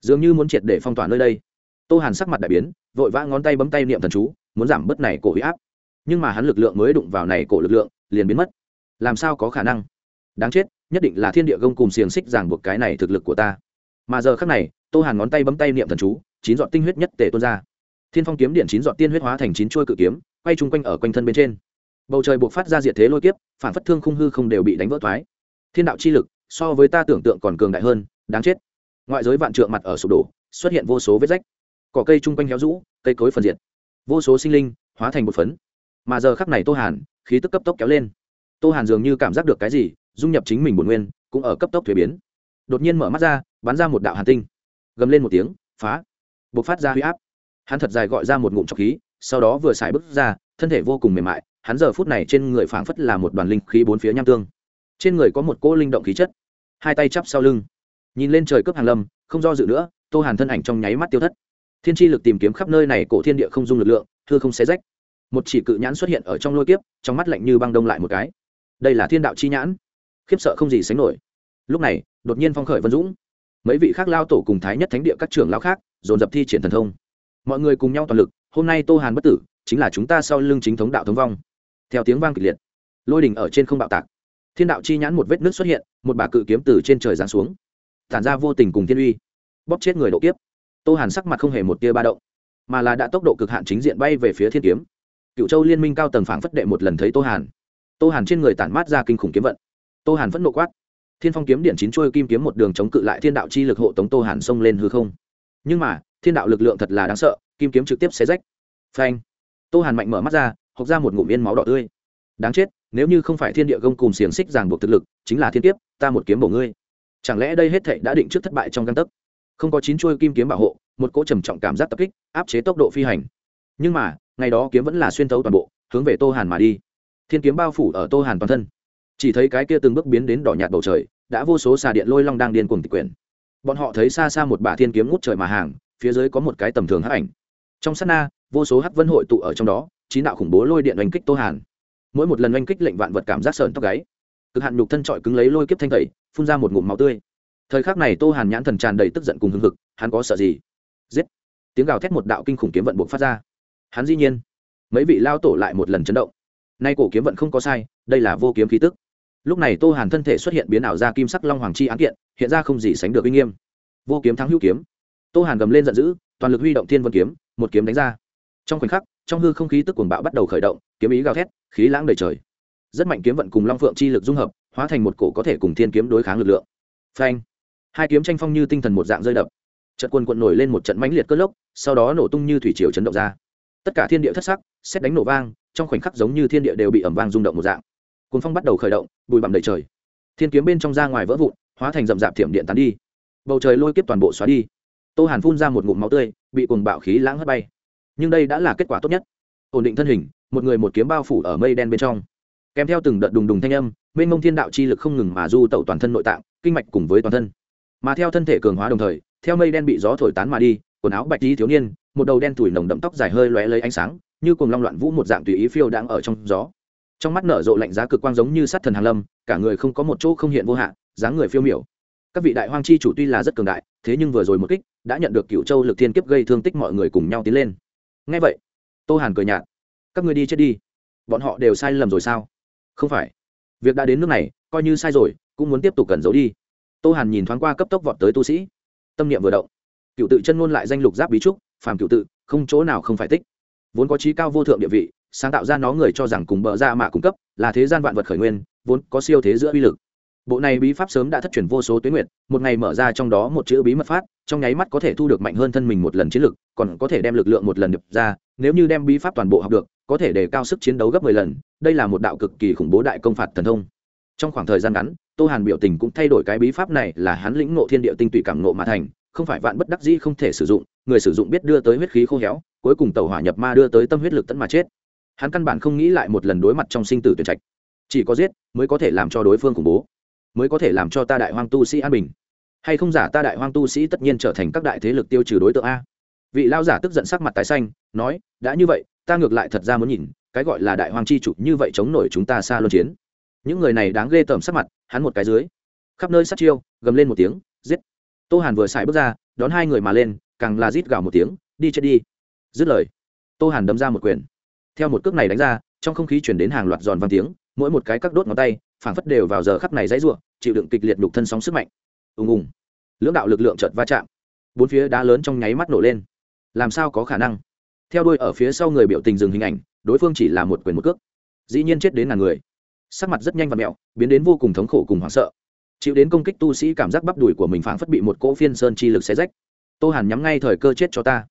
Dường như muốn triệt để phong tỏa nơi đây. Tô hàn sắc mặt đại biến, vội vã ngón tay bấm tay niệm thần chú, muốn giảm bớt này cổ huy áp. Nhưng mà hắn lực lượng mới đụng vào này cổ lực lượng, liền biến mất. Làm sao có khả năng? Đáng chết, nhất định là thiên địa gông cùng xiềng xích ràng buộc cái này thực lực của ta. Mà giờ khác này, tô hàn ngón tay bấm tay niệm thần chú chín dọn tinh huyết nhất tề tuôn ra. Thiên phong kiếm điện chín dọn tiên huyết hóa thành chín chuôi cự kiếm, quay chung quanh ở quanh thân bên trên. Bầu trời buộc phát ra diệt thế lôi kiếp, phản phất thương khung hư không đều bị đánh vỡ thoái thiên đạo chi lực, so với ta tưởng tượng còn cường đại hơn, đáng chết. Ngoại giới vạn trượng mặt ở sụp đổ, xuất hiện vô số vết rách. Cỏ cây chung quanh héo rũ, cây cối phần diệt. Vô số sinh linh, hóa thành một phấn. Mà giờ khắc này tô hàn, khí tức cấp tốc kéo lên. Tô hàn dường như cảm giác được cái gì, dung nhập chính mình bổn nguyên, cũng ở cấp tốc thuế biến. Đột nhiên mở mắt ra, bắn ra một đạo hàn tinh. Gầm lên một tiếng, phá b ộ c phát ra huy áp. Hắn thật dài gọi ra một ngụm trọc khí, sau đó vừa xài bước ra, thân thể vô cùng mềm mại, hắn giờ phút này trên người phảng phất là một đoàn linh khí bốn phía nham tương. Trên người có một cỗ linh động khí chất. Hai tay chắp sau lưng. Nhìn lên trời cướp hàng lâm, không do dự nữa, tô hàn thân ảnh trong nháy mắt tiêu thất. Thiên tri lực tìm kiếm khắp nơi này cổ thiên địa không dung lực lượng, thưa không xé rách. Một chỉ cự nhãn xuất hiện ở trong lôi kiếp, trong mắt lạnh như băng đông lại một cái. Đây là thiên đạo chi nhãn. Khiếp sợ không gì sánh nổi. Lúc này, đột nhiên phong khởi vân dũng. Mấy vị khác lao tổ cùng thái nhất thánh địa các trưởng lao khác dồn dập thi triển thần thông. Mọi người cùng nhau toàn lực, hôm nay tô hàn bất tử, chính là chúng ta sau lưng chính thống đạo thống vong. Theo tiếng vang kịch liệt, lôi đỉnh ở trên không bạo tạc. Thiên đạo chi nhãn một vết nước xuất hiện, một bà cự kiếm từ trên trời giáng xuống. Tản ra vô tình cùng thiên uy, bóp chết người độ kiếp. Tô hàn sắc mặt không hề một tia ba động, mà là đã tốc độ cực hạn chính diện bay về phía thiên kiếm. Cựu châu liên minh cao tầng phảng phất đệ một lần thấy tô hàn. Tô hàn trên người tản mát ra kinh khủng kiếm vận. Tô hàn vẫn nộ quát. Thiên phong kiếm điện chín chuôi kim kiếm một đường chống cự lại thiên đạo chi lực hộ tống tô hàn xông lên hư không nhưng mà, thiên đạo lực lượng thật là đáng sợ, kim kiếm trực tiếp xé rách. Phanh. Tô hàn mạnh mở mắt ra, hộc ra một ngụm yên máu đỏ tươi. Đáng chết, nếu như không phải thiên địa gông cùng xiềng xích ràng buộc thực lực, chính là thiên kiếp, ta một kiếm bổ ngươi. Chẳng lẽ đây hết thệ đã định trước thất bại trong căn tấc? Không có chín chuôi kim kiếm bảo hộ, một cỗ trầm trọng cảm giác tập kích, áp chế tốc độ phi hành. Nhưng mà, ngày đó kiếm vẫn là xuyên thấu toàn bộ, hướng về tô hàn mà đi. Thiên kiếm bao phủ ở tô hàn toàn thân. Chỉ thấy cái kia từng bước biến đến đỏ nhạt bầu trời, đã vô số xà điện lôi long đang điên cuồng tịch quyển bọn họ thấy xa xa một bà thiên kiếm ngút trời mà hàng, phía dưới có một cái tầm thường hắc ảnh. Trong sát na, vô số hắc vân hội tụ ở trong đó, chín đạo khủng bố lôi điện oanh kích tô hàn. Mỗi một lần oanh kích lệnh vạn vật cảm giác sờn tóc gáy. Cực hạn nhục thân trọi cứng lấy lôi kiếp thanh tẩy, phun ra một ngụm máu tươi. Thời khắc này tô hàn nhãn thần tràn đầy tức giận cùng hưng hực, hắn có sợ gì? Giết! Tiếng gào thét một đạo kinh khủng kiếm vận buộc phát ra. Hắn dĩ nhiên, mấy vị lao tổ lại một lần chấn động. Nay cổ kiếm vận không có sai, đây là vô kiếm khí tức lúc này tô hàn thân thể xuất hiện biến ảo ra kim sắc long hoàng chi án kiện, hiện ra không gì sánh được uy nghiêm. Vô kiếm thắng hữu kiếm. Tô hàn gầm lên giận dữ, toàn lực huy động thiên vân kiếm, một kiếm đánh ra. Trong khoảnh khắc, trong hư không khí tức cuồng bạo bắt đầu khởi động, kiếm ý gào thét, khí lãng đầy trời. Rất mạnh kiếm vận cùng long phượng chi lực dung hợp, hóa thành một cổ có thể cùng thiên kiếm đối kháng lực lượng. Phanh. Hai kiếm tranh phong như tinh thần một dạng rơi đập. Trận quân quận nổi lên một trận mãnh liệt cất lốc, sau đó nổ tung như thủy triều chấn động ra. Tất cả thiên địa thất sắc xét đánh nổ vang, trong khoảnh khắc giống như thiên địa đều bị ẩm vang rung động một dạng. Cuồng phong bắt đầu khởi động, bụi bặm đầy trời. Thiên kiếm bên trong ra ngoài vỡ vụn, hóa thành rậm rạp thiểm điện tán đi. Bầu trời lôi kiếp toàn bộ xóa đi. Tô hàn phun ra một ngụm máu tươi, bị cuồng bạo khí lãng hất bay. Nhưng đây đã là kết quả tốt nhất. Ổn định thân hình, một người một kiếm bao phủ ở mây đen bên trong. Kèm theo từng đợt đùng đùng thanh âm, mênh mông thiên đạo chi lực không ngừng mà du tẩu toàn thân nội tạng, kinh mạch cùng với toàn thân. Mà theo thân thể cường hóa đồng thời, theo mây đen bị gió thổi tán mà đi, quần áo bạch đi thiếu niên, một đầu đen thủi nồng đậm tóc dài hơi lóe lấy ánh sáng, như cùng long loạn vũ một dạng tùy ý phiêu đang ở trong gió trong mắt nở rộ lạnh giá cực quang giống như sát thần hàn lâm, cả người không có một chỗ không hiện vô hạn dáng người phiêu miểu. Các vị đại hoang chi chủ tuy là rất cường đại, thế nhưng vừa rồi một kích, đã nhận được cựu châu lực thiên kiếp gây thương tích mọi người cùng nhau tiến lên. Ngay vậy, tô hàn cười nhạt. Các người đi chết đi. Bọn họ đều sai lầm rồi sao? Không phải. Việc đã đến nước này, coi như sai rồi, cũng muốn tiếp tục cẩn giấu đi. Tô hàn nhìn thoáng qua cấp tốc vọt tới tu sĩ. Tâm niệm vừa động. Cựu tự chân ngôn lại danh lục giáp bí trúc, phàm cựu tự, không chỗ nào không phải tích. Vốn có trí cao vô thượng địa vị sáng tạo ra nó người cho rằng cùng bờ ra mạ cung cấp là thế gian vạn vật khởi nguyên, vốn có siêu thế giữa uy lực. Bộ này bí pháp sớm đã thất truyền vô số tuyến nguyện một ngày mở ra trong đó một chữ bí mật phát, trong nháy mắt có thể thu được mạnh hơn thân mình một lần chiến lực, còn có thể đem lực lượng một lần đập ra, nếu như đem bí pháp toàn bộ học được, có thể đề cao sức chiến đấu gấp mười lần, đây là một đạo cực kỳ khủng bố đại công phạt thần thông. Trong khoảng thời gian ngắn, tô hàn biểu tình cũng thay đổi cái bí pháp này là hắn lĩnh ngộ thiên địa tinh tụy cảm ngộ mà thành, không phải vạn bất đắc dĩ không thể sử dụng, người sử dụng biết đưa tới huyết khí khô héo, cuối cùng tàu hỏa nhập ma đưa tới tâm huyết lực tẫn mà chết hắn căn bản không nghĩ lại một lần đối mặt trong sinh tử tuyển trạch. Chỉ có giết mới có thể làm cho đối phương khủng bố, mới có thể làm cho ta đại hoang tu sĩ an bình. Hay không giả ta đại hoang tu sĩ tất nhiên trở thành các đại thế lực tiêu trừ đối tượng a? Vị lao giả tức giận sắc mặt tái xanh, nói, đã như vậy, ta ngược lại thật ra muốn nhìn, cái gọi là đại hoang chi chủ như vậy chống nổi chúng ta xa luân chiến. Những người này đáng ghê tởm sắc mặt, hắn một cái dưới, khắp nơi sát chiêu, gầm lên một tiếng, giết. Tô hàn vừa xài bước ra, đón hai người mà lên, càng là rít gào một tiếng, đi chết đi. Dứt lời, tô hàn đấm ra một quyền theo một cước này đánh ra, trong không khí chuyển đến hàng loạt giòn vang tiếng, mỗi một cái các đốt ngón tay, phảng phất đều vào giờ khắp này dãy ruộng chịu đựng kịch liệt đục thân sóng sức mạnh. Ùng ùng. Lưỡng đạo lực lượng chợt va chạm. Bốn phía đá lớn trong nháy mắt nổ lên. Làm sao có khả năng? Theo đuôi ở phía sau người biểu tình dừng hình ảnh, đối phương chỉ là một quyền một cước. Dĩ nhiên chết đến ngàn người. Sắc mặt rất nhanh và mẹo, biến đến vô cùng thống khổ cùng hoảng sợ. Chịu đến công kích tu sĩ cảm giác bắp đùi của mình phảng phất bị một cỗ phiên sơn chi lực xé rách. Tô hàn nhắm ngay thời cơ chết cho ta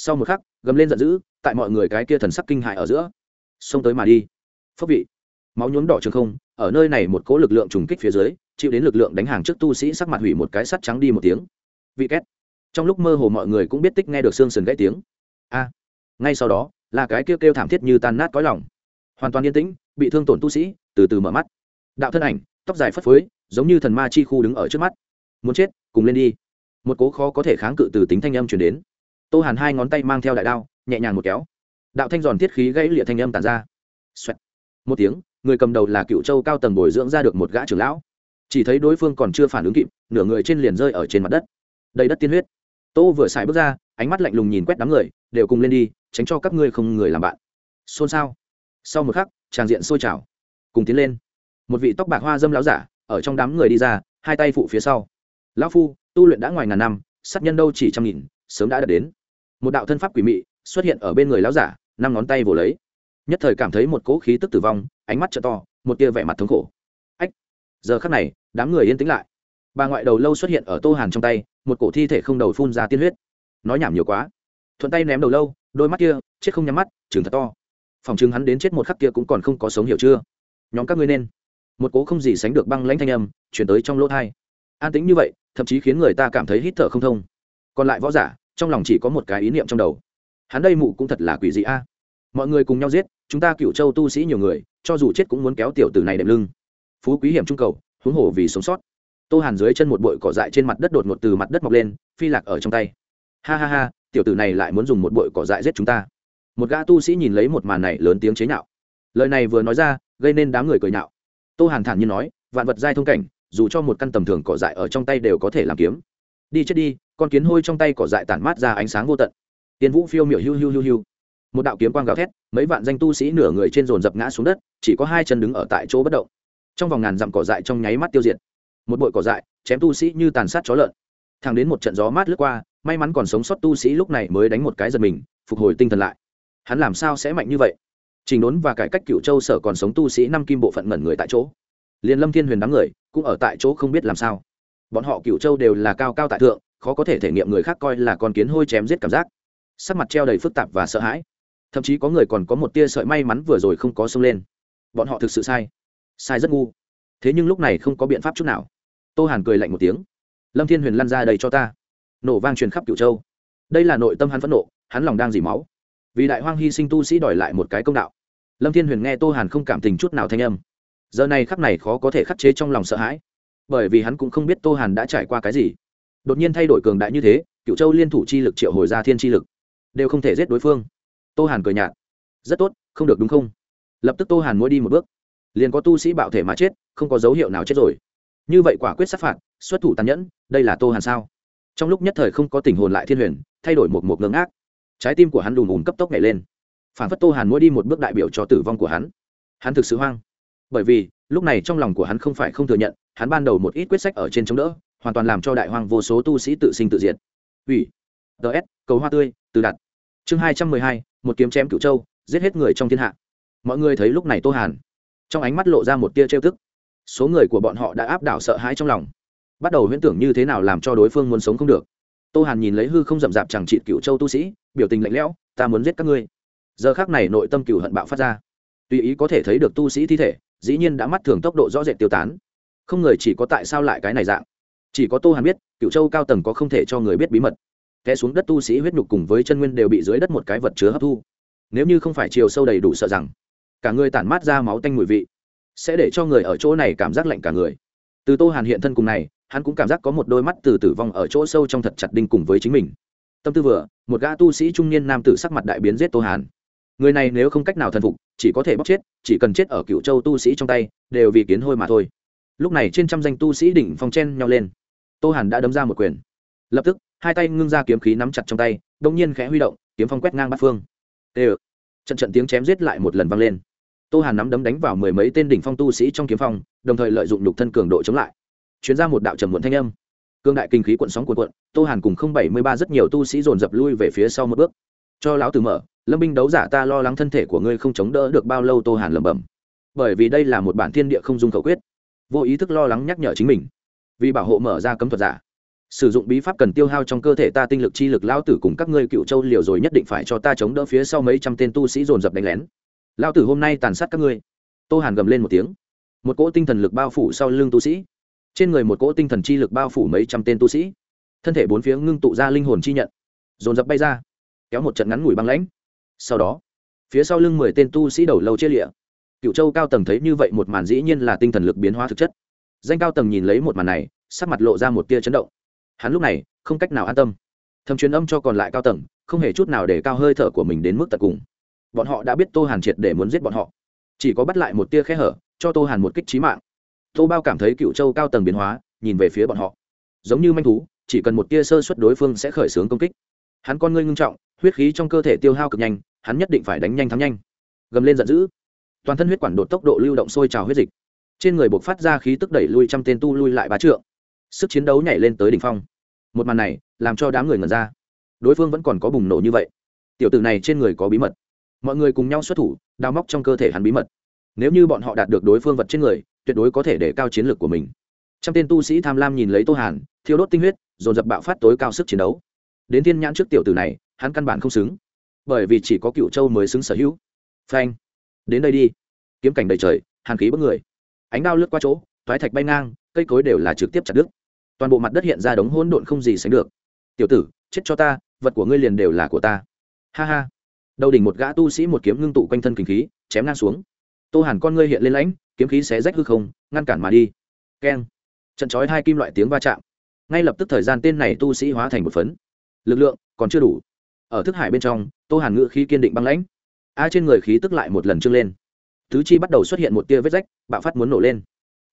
sau một khắc, gầm lên giận dữ, tại mọi người cái kia thần sắc kinh hại ở giữa. Xông tới mà đi. Phốc vị. Máu nhuốm đỏ trường không, ở nơi này một cỗ lực lượng trùng kích phía dưới, chịu đến lực lượng đánh hàng trước tu sĩ sắc mặt hủy một cái sắt trắng đi một tiếng. Vị két. Trong lúc mơ hồ mọi người cũng biết tích nghe được xương sườn gãy tiếng. A. Ngay sau đó, là cái kêu kêu thảm thiết như tan nát cõi lòng. Hoàn toàn yên tĩnh, bị thương tổn tu sĩ, từ từ mở mắt. Đạo thân ảnh, tóc dài phất phới, giống như thần ma chi khu đứng ở trước mắt. Muốn chết, cùng lên đi. Một cố khó có thể kháng cự từ tính thanh âm chuyển đến tô hàn hai ngón tay mang theo đại đao, nhẹ nhàng một kéo. Đạo thanh giòn thiết khí gãy lịa thanh âm tàn ra、Xoẹt. Một tiếng, người cầm đầu là cựu châu cao tầng bồi dưỡng ra được một gã trưởng lão. Chỉ thấy đối phương còn chưa phản ứng kịp, nửa người trên liền rơi ở trên mặt đất. Đầy đất tiên huyết. Tô vừa xài bước ra, ánh mắt lạnh lùng nhìn quét đám người, đều cùng lên đi, tránh cho các ngươi không người làm bạn. Xôn xao. Sau một khắc, tràng diện sôi trào. Cùng tiến lên. Một vị tóc bạc hoa dâm láo giả, ở trong đám người đi ra, hai tay phụ phía sau. Lão phu, tu luyện đã ngoài ngàn năm, sát nhân đâu chỉ trăm nghìn sớm đã đạt đến. Một đạo thân pháp quỷ mị xuất hiện ở bên người lão giả, năm ngón tay vồ lấy. Nhất thời cảm thấy một cỗ khí tức tử vong, ánh mắt t to, một tia vẻ mặt thống khổ. Ách! Giờ khắc này, đám người yên tĩnh lại. Bà ngoại đầu lâu xuất hiện ở tô hàn trong tay, một cổ thi thể không đầu phun ra tiên huyết. Nói nhảm nhiều quá. Thuận tay ném đầu lâu, đôi mắt kia, chết không nhắm mắt chừng thật to. Phòng chừng hắn đến chết một khắc kia cũng còn không có sống hiểu chưa? Nhóm các ngươi nên. Một cố không gì sánh được băng lãnh thanh âm chuyển tới trong lỗ thai an tĩnh như vậy, thậm chí khiến người ta cảm thấy hít thở không thông còn lại võ giả, trong lòng chỉ có một cái ý niệm trong đầu. Hắn đây mụ cũng thật là quỷ dị a. Mọi người cùng nhau giết, chúng ta cựu châu tu sĩ nhiều người, cho dù chết cũng muốn kéo tiểu tử này đệm lưng. Phú quý hiểm trung cầu, huống hồ vì sống sót. Tô hàn dưới chân một bụi cỏ dại trên mặt đất đột ngột từ mặt đất mọc lên, phi lạc ở trong tay. Ha ha ha, tiểu tử này lại muốn dùng một bụi cỏ dại giết chúng ta. Một gã tu sĩ nhìn lấy một màn này lớn tiếng chế nhạo. Lời này vừa nói ra, gây nên đám người cười nhạo. Tô hàn thản nhiên nói, vạn vật giai thông cảnh, dù cho một căn tầm thường cỏ dại ở trong tay đều có thể làm kiếm đi chết đi, con kiến hôi trong tay cỏ dại tản mát ra ánh sáng vô tận. Tiên vũ phiêu miểu hiu hiu hiu hiu. Một đạo kiếm quang gào thét, mấy vạn danh tu sĩ nửa người trên dồn dập ngã xuống đất, chỉ có hai chân đứng ở tại chỗ bất động. Trong vòng ngàn dặm cỏ dại trong nháy mắt tiêu diệt. Một bụi cỏ dại, chém tu sĩ như tàn sát chó lợn. Thẳng đến một trận gió mát lướt qua, may mắn còn sống sót tu sĩ lúc này mới đánh một cái giật mình, phục hồi tinh thần lại. Hắn làm sao sẽ mạnh như vậy? Trình đốn và cải cách cựu châu sở còn sống tu sĩ năm kim bộ phận ngẩn người tại chỗ. Liền lâm thiên huyền đám người cũng ở tại chỗ không biết làm sao bọn họ cựu châu đều là cao cao tại thượng, khó có thể thể nghiệm người khác coi là con kiến hôi chém giết cảm giác. Sắc mặt treo đầy phức tạp và sợ hãi. Thậm chí có người còn có một tia sợi may mắn vừa rồi không có sông lên. Bọn họ thực sự sai. Sai rất ngu. Thế nhưng lúc này không có biện pháp chút nào. Tô hàn cười lạnh một tiếng. Lâm thiên huyền lăn ra đầy cho ta. Nổ vang truyền khắp cựu châu. Đây là nội tâm hắn phẫn nộ, hắn lòng đang dỉ máu. Vì đại hoang hy sinh tu sĩ đòi lại một cái công đạo. Lâm thiên huyền nghe tô hàn không cảm tình chút nào thanh âm. Giờ này khắc này khó có thể khắc chế trong lòng sợ hãi bởi vì hắn cũng không biết tô hàn đã trải qua cái gì. Đột nhiên thay đổi cường đại như thế cựu châu liên thủ chi lực, triệu hồi ra thiên chi lực, đều không thể giết đối phương. Tô hàn cười nhạt. Rất tốt, không được đúng không? Lập tức tô hàn mỗi đi một bước. Liền có tu sĩ bạo thể mà chết, không có dấu hiệu nào chết rồi. Như vậy quả quyết sát phạt, xuất thủ tàn nhẫn, đây là tô hàn sao? Trong lúc nhất thời không có tình hồn lại thiên huyền, thay đổi một một ngưỡng ác. Trái tim của hắn đùm ùm cấp tốc nhảy lên. Phản phất tô hàn mỗi đi một bước đại biểu cho tử vong của hắn. Hắn thực sự hoang. Bởi vì, lúc này trong lòng của hắn không phải không thừa nhận hắn ban đầu một ít quyết sách ở trên chống đỡ, hoàn toàn làm cho đại hoang vô số tu sĩ tự sinh tự diệt. Ủy ts cầu hoa tươi, từ đặt chương hai trăm mười hai, một kiếm chém cựu châu, giết hết người trong thiên hạ. Mọi người thấy lúc này tô hàn, trong ánh mắt lộ ra một tia trêu tức. Số người của bọn họ đã áp đảo sợ hãi trong lòng. Bắt đầu huyễn tưởng như thế nào làm cho đối phương muốn sống không được. Tô hàn nhìn lấy hư không rậm rạp chẳng trị cựu châu tu sĩ, biểu tình lạnh lẽo, ta muốn giết các ngươi. Giờ khác này nội tâm cựu hận bạo phát ra. Tùy ý có thể thấy được tu sĩ thi thể, dĩ nhiên đã mắt thường tốc độ rõ rệt tiêu tán không người chỉ có tại sao lại cái này dạng. Chỉ có tô hàn biết cựu châu cao tầng có không thể cho người biết bí mật. Té xuống đất tu sĩ huyết nhục cùng với chân nguyên đều bị dưới đất một cái vật chứa hấp thu. Nếu như không phải chiều sâu đầy đủ sợ rằng, cả người tản mát ra máu tanh mùi vị, sẽ để cho người ở chỗ này cảm giác lạnh cả người. Từ tô hàn hiện thân cùng này, hắn cũng cảm giác có một đôi mắt từ tử vong ở chỗ sâu trong thật chặt đinh cùng với chính mình. Tâm tư vừa, một gã tu sĩ trung niên nam tử sắc mặt đại biến giết tô hàn. Người này nếu không cách nào thần phục, chỉ có thể bóc chết, chỉ cần chết ở cựu châu tu sĩ trong tay, đều vì kiến hôi mà thôi lúc này trên trăm danh tu sĩ đỉnh phong chen nhau lên. Tô hàn đã đấm ra một quyền. Lập tức, hai tay ngưng ra kiếm khí nắm chặt trong tay đông nhiên khẽ huy động, kiếm phong quét ngang bát phương. Tê trận trận tiếng chém giết lại một lần vang lên. Tô hàn nắm đấm đánh vào mười mấy tên đỉnh phong tu sĩ trong kiếm phong, đồng thời lợi dụng lục thân cường độ chống lại. Chuyến ra một đạo trầm muộn thanh âm. Cương đại kinh khí cuộn sóng cuộn cuộn, tô hàn cùng không bảy mươi ba rất nhiều tu sĩ dồn dập lui về phía sau một bước. Cho lão tử mở, lâm binh đấu giả ta lo lắng thân thể của ngươi không chống đỡ được bao lâu, tô hàn lẩm bẩm. Bởi vì đây là một bản thiên địa không dung khẩu quyết vô ý thức lo lắng nhắc nhở chính mình. Vì bảo hộ mở ra cấm thuật giả, sử dụng bí pháp cần tiêu hao trong cơ thể ta tinh lực chi lực lao tử cùng các ngươi cựu châu liều rồi nhất định phải cho ta chống đỡ phía sau mấy trăm tên tu sĩ dồn dập đánh lén. Lao tử hôm nay tàn sát các ngươi. Tô hàn gầm lên một tiếng. Một cỗ tinh thần lực bao phủ sau lưng tu sĩ. Trên người một cỗ tinh thần chi lực bao phủ mấy trăm tên tu sĩ. Thân thể bốn phía ngưng tụ ra linh hồn chi nhận, dồn dập bay ra, kéo một trận ngắn ngủi băng lãnh. Sau đó, phía sau lưng mười tên tu sĩ đầu lâu chia lịa cựu châu cao tầng thấy như vậy một màn dĩ nhiên là tinh thần lực biến hóa thực chất. Danh cao tầng nhìn lấy một màn này, sắc mặt lộ ra một tia chấn động. Hắn lúc này không cách nào an tâm. Thầm truyền âm cho còn lại cao tầng, không hề chút nào để cao hơi thở của mình đến mức tận cùng. Bọn họ đã biết tô hàn triệt để muốn giết bọn họ. Chỉ có bắt lại một tia khe hở, cho tô hàn một kích trí mạng. Tô bao cảm thấy cựu châu cao tầng biến hóa, nhìn về phía bọn họ. Giống như manh thú, chỉ cần một tia sơ suất đối phương sẽ khởi xướng công kích. Hắn con ngươi ngưng trọng, huyết khí trong cơ thể tiêu hao cực nhanh, hắn nhất định phải đánh nhanh thắng nhanh. Gầm lên giận dữ toàn thân huyết quản đột tốc độ lưu động sôi trào huyết dịch. Trên người buộc phát ra khí tức đẩy lui trăm tên tu lui lại bá trượng. Sức chiến đấu nhảy lên tới đỉnh phong. Một màn này, làm cho đám người ngần ra. Đối phương vẫn còn có bùng nổ như vậy. Tiểu tử này trên người có bí mật. Mọi người cùng nhau xuất thủ, đào móc trong cơ thể hắn bí mật. Nếu như bọn họ đạt được đối phương vật trên người, tuyệt đối có thể để cao chiến lược của mình. Trăm tên tu sĩ tham lam nhìn lấy tô hàn, thiêu đốt tinh huyết, dồn dập bạo phát tối cao sức chiến đấu. Đến thiên nhãn trước tiểu tử này, hắn căn bản không xứng. Bởi vì chỉ có cựu châu mới xứng sở hữu. Phanh đến đây đi. Kiếm cảnh đầy trời, hàn khí bất người. Ánh đao lướt qua chỗ thoái thạch bay ngang, cây cối đều là trực tiếp chặt đứt. Toàn bộ mặt đất hiện ra đống hỗn độn không gì sánh được. Tiểu tử, chết cho ta, vật của ngươi liền đều là của ta. Ha ha. Đầu đỉnh một gã tu sĩ một kiếm ngưng tụ quanh thân kinh khí, chém ngang xuống. Tô hàn con ngươi hiện lên lãnh, kiếm khí xé rách hư không, ngăn cản mà đi. Keng. Trận chói hai kim loại tiếng va chạm. Ngay lập tức thời gian tên này tu sĩ hóa thành một phấn. Lực lượng còn chưa đủ. Ở thức hải bên trong, tô hàn ngự khí kiên định băng lãnh a trên người khí tức lại một lần trưng lên. Tứ chi bắt đầu xuất hiện một tia vết rách, bạo phát muốn nổ lên.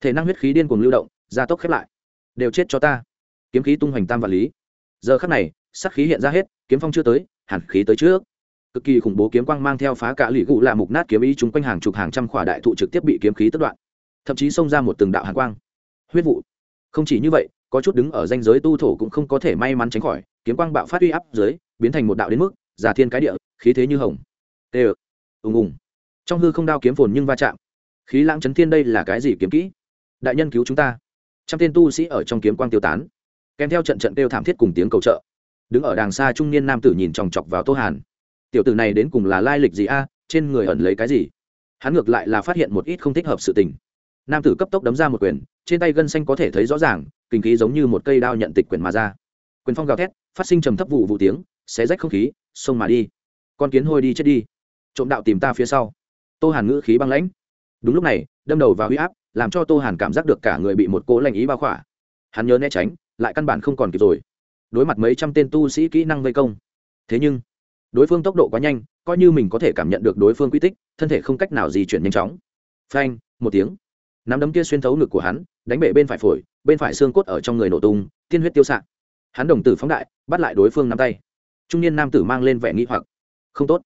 Thể năng huyết khí điên cuồng lưu động, gia tốc khép lại. Đều chết cho ta. Kiếm khí tung hoành tam và lý. Giờ khắc này sắc khí hiện ra hết, kiếm phong chưa tới hẳn khí tới trước. Cực kỳ khủng bố kiếm quang mang theo phá cả lụy gụ là mục nát kiếm ý chúng quanh hàng chục hàng trăm khỏa đại thụ trực tiếp bị kiếm khí tất đoạn. Thậm chí xông ra một từng đạo hàn quang. Huyết vụ. Không chỉ như vậy, có chút đứng ở danh giới tu thổ cũng không có thể may mắn tránh khỏi. Kiếm quang bạo phát uy áp dưới, biến thành một đạo đến mức, giả thiên cái địa, khí thế như hồng tê ùng ùng. Trong hư không đao kiếm phồn nhưng va chạm. Khí lãng chấn thiên đây là cái gì kiếm kỹ? Đại nhân cứu chúng ta. Trăm tên tu sĩ ở trong kiếm quang tiêu tán. Kèm theo trận trận kêu thảm thiết cùng tiếng cầu trợ. Đứng ở đàng xa trung niên nam tử nhìn chòng chọc vào tô hàn. Tiểu tử này đến cùng là lai lịch gì a? Trên người ẩn lấy cái gì? Hắn ngược lại là phát hiện một ít không thích hợp sự tình. Nam tử cấp tốc đấm ra một quyền, trên tay gân xanh có thể thấy rõ ràng, kinh khí giống như một cây đao nhận tịch quyền mà ra. Quyền phong gào thét, phát sinh trầm thấp vụ vụ tiếng, xé rách không khí, xông mà đi. Con kiến hôi đi chết đi trộm đạo tìm ta phía sau. Tô hàn ngữ khí băng lãnh. Đúng lúc này, đâm đầu vào huy áp, làm cho tô hàn cảm giác được cả người bị một cỗ lạnh ý bao khỏa. Hắn nhớ né tránh, lại căn bản không còn kịp rồi. Đối mặt mấy trăm tên tu sĩ kỹ năng vây công. Thế nhưng, đối phương tốc độ quá nhanh, coi như mình có thể cảm nhận được đối phương quy tích, thân thể không cách nào di chuyển nhanh chóng. Phanh, một tiếng. Nắm đấm kia xuyên thấu ngực của hắn, đánh bể bên phải phổi, bên phải xương cốt ở trong người nổ tung, tiên huyết tiêu s ạ hắn đồng tử phóng đại, bắt lại đối phương nắm tay. Trung niên nam tử mang lên vẻ nghĩ hoặc. Không tốt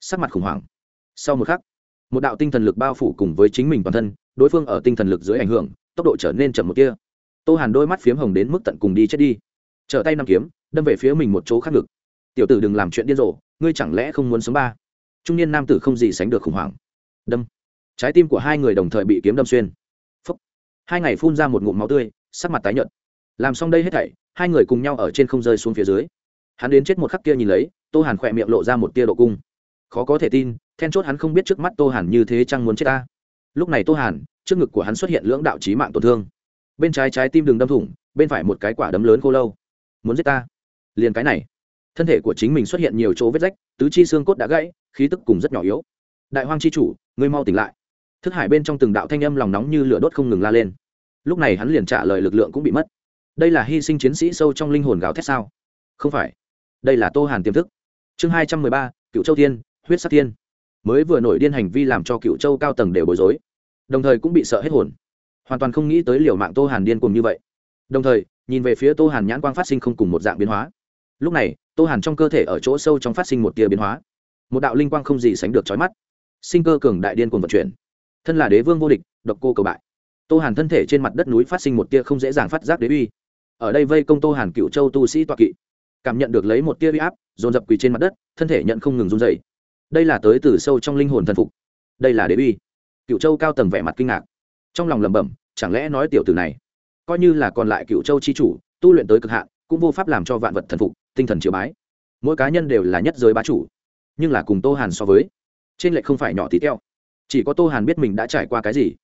sắc mặt khủng hoảng. Sau một khắc, một đạo tinh thần lực bao phủ cùng với chính mình toàn thân, đối phương ở tinh thần lực dưới ảnh hưởng, tốc độ trở nên chậm một kia tô hàn đôi mắt phiếm hồng đến mức tận cùng đi chết đi. Trở tay nằm kiếm, đâm về phía mình một chỗ khác ngực. Tiểu tử đừng làm chuyện điên rồ, ngươi chẳng lẽ không muốn sống ba? Trung niên nam tử không gì sánh được khủng hoảng. Đâm. Trái tim của hai người đồng thời bị kiếm đâm xuyên. Phúc. hai ngày phun ra một ngụm máu tươi, sắc mặt tái nhợt. Làm xong đây hết thảy, hai người cùng nhau ở trên không rơi xuống phía dưới. Hắn đến chết một khắc kia nhìn lấy, tô hàn khỏe miệng lộ ra một tia độ cung khó có thể tin, then chốt hắn không biết trước mắt tô hàn như thế chăng muốn chết ta. Lúc này tô hàn, trước ngực của hắn xuất hiện lưỡng đạo trí mạng tổn thương. Bên trái trái tim đường đâm thủng, bên phải một cái quả đấm lớn khô lâu. Muốn giết ta? Liền cái này. Thân thể của chính mình xuất hiện nhiều chỗ vết rách, tứ chi xương cốt đã gãy, khí tức cùng rất nhỏ yếu. Đại hoang chi chủ, ngươi mau tỉnh lại. Thức hải bên trong từng đạo thanh âm lòng nóng như lửa đốt không ngừng la lên. Lúc này hắn liền trả lời lực lượng cũng bị mất. Đây là hy sinh chiến sĩ sâu trong linh hồn gào thét sao? Không phải. Đây là tô hàn tiềm thức. Chương hai trăm mười ba, cựu châu thiên huyết sắc thiên. Mới vừa nổi điên hành vi làm cho cựu châu cao tầng đều bối rối, đồng thời cũng bị sợ hết hồn. Hoàn toàn không nghĩ tới liều mạng tô hàn điên cùng như vậy. Đồng thời, nhìn về phía tô hàn nhãn quang phát sinh không cùng một dạng biến hóa. Lúc này, tô hàn trong cơ thể ở chỗ sâu trong phát sinh một tia biến hóa. Một đạo linh quang không gì sánh được trói mắt. Sinh cơ cường đại điên cùng vận chuyển. Thân là đế vương vô địch, độc cô cầu bại. Tô hàn thân thể trên mặt đất núi phát sinh một tia không dễ dàng phát giác đế uy. Ở đây vây công tô hàn cựu châu tu sĩ toạ kỵ. Cảm nhận được lấy một tia uy áp, dồn dập quỳ trên mặt đất, thân thể nhận không ngừng run dày đây là tới từ sâu trong linh hồn thần phục. Đây là đế uy. Cựu châu cao tầng vẻ mặt kinh ngạc. Trong lòng lẩm bẩm, chẳng lẽ nói tiểu tử này coi như là còn lại cựu châu chi chủ, tu luyện tới cực hạn, cũng vô pháp làm cho vạn vật thần phục, tinh thần chiều bái. Mỗi cá nhân đều là nhất giới bá chủ, nhưng là cùng tô hàn so với, trên lệch không phải nhỏ tí teo. Chỉ có tô hàn biết mình đã trải qua cái gì.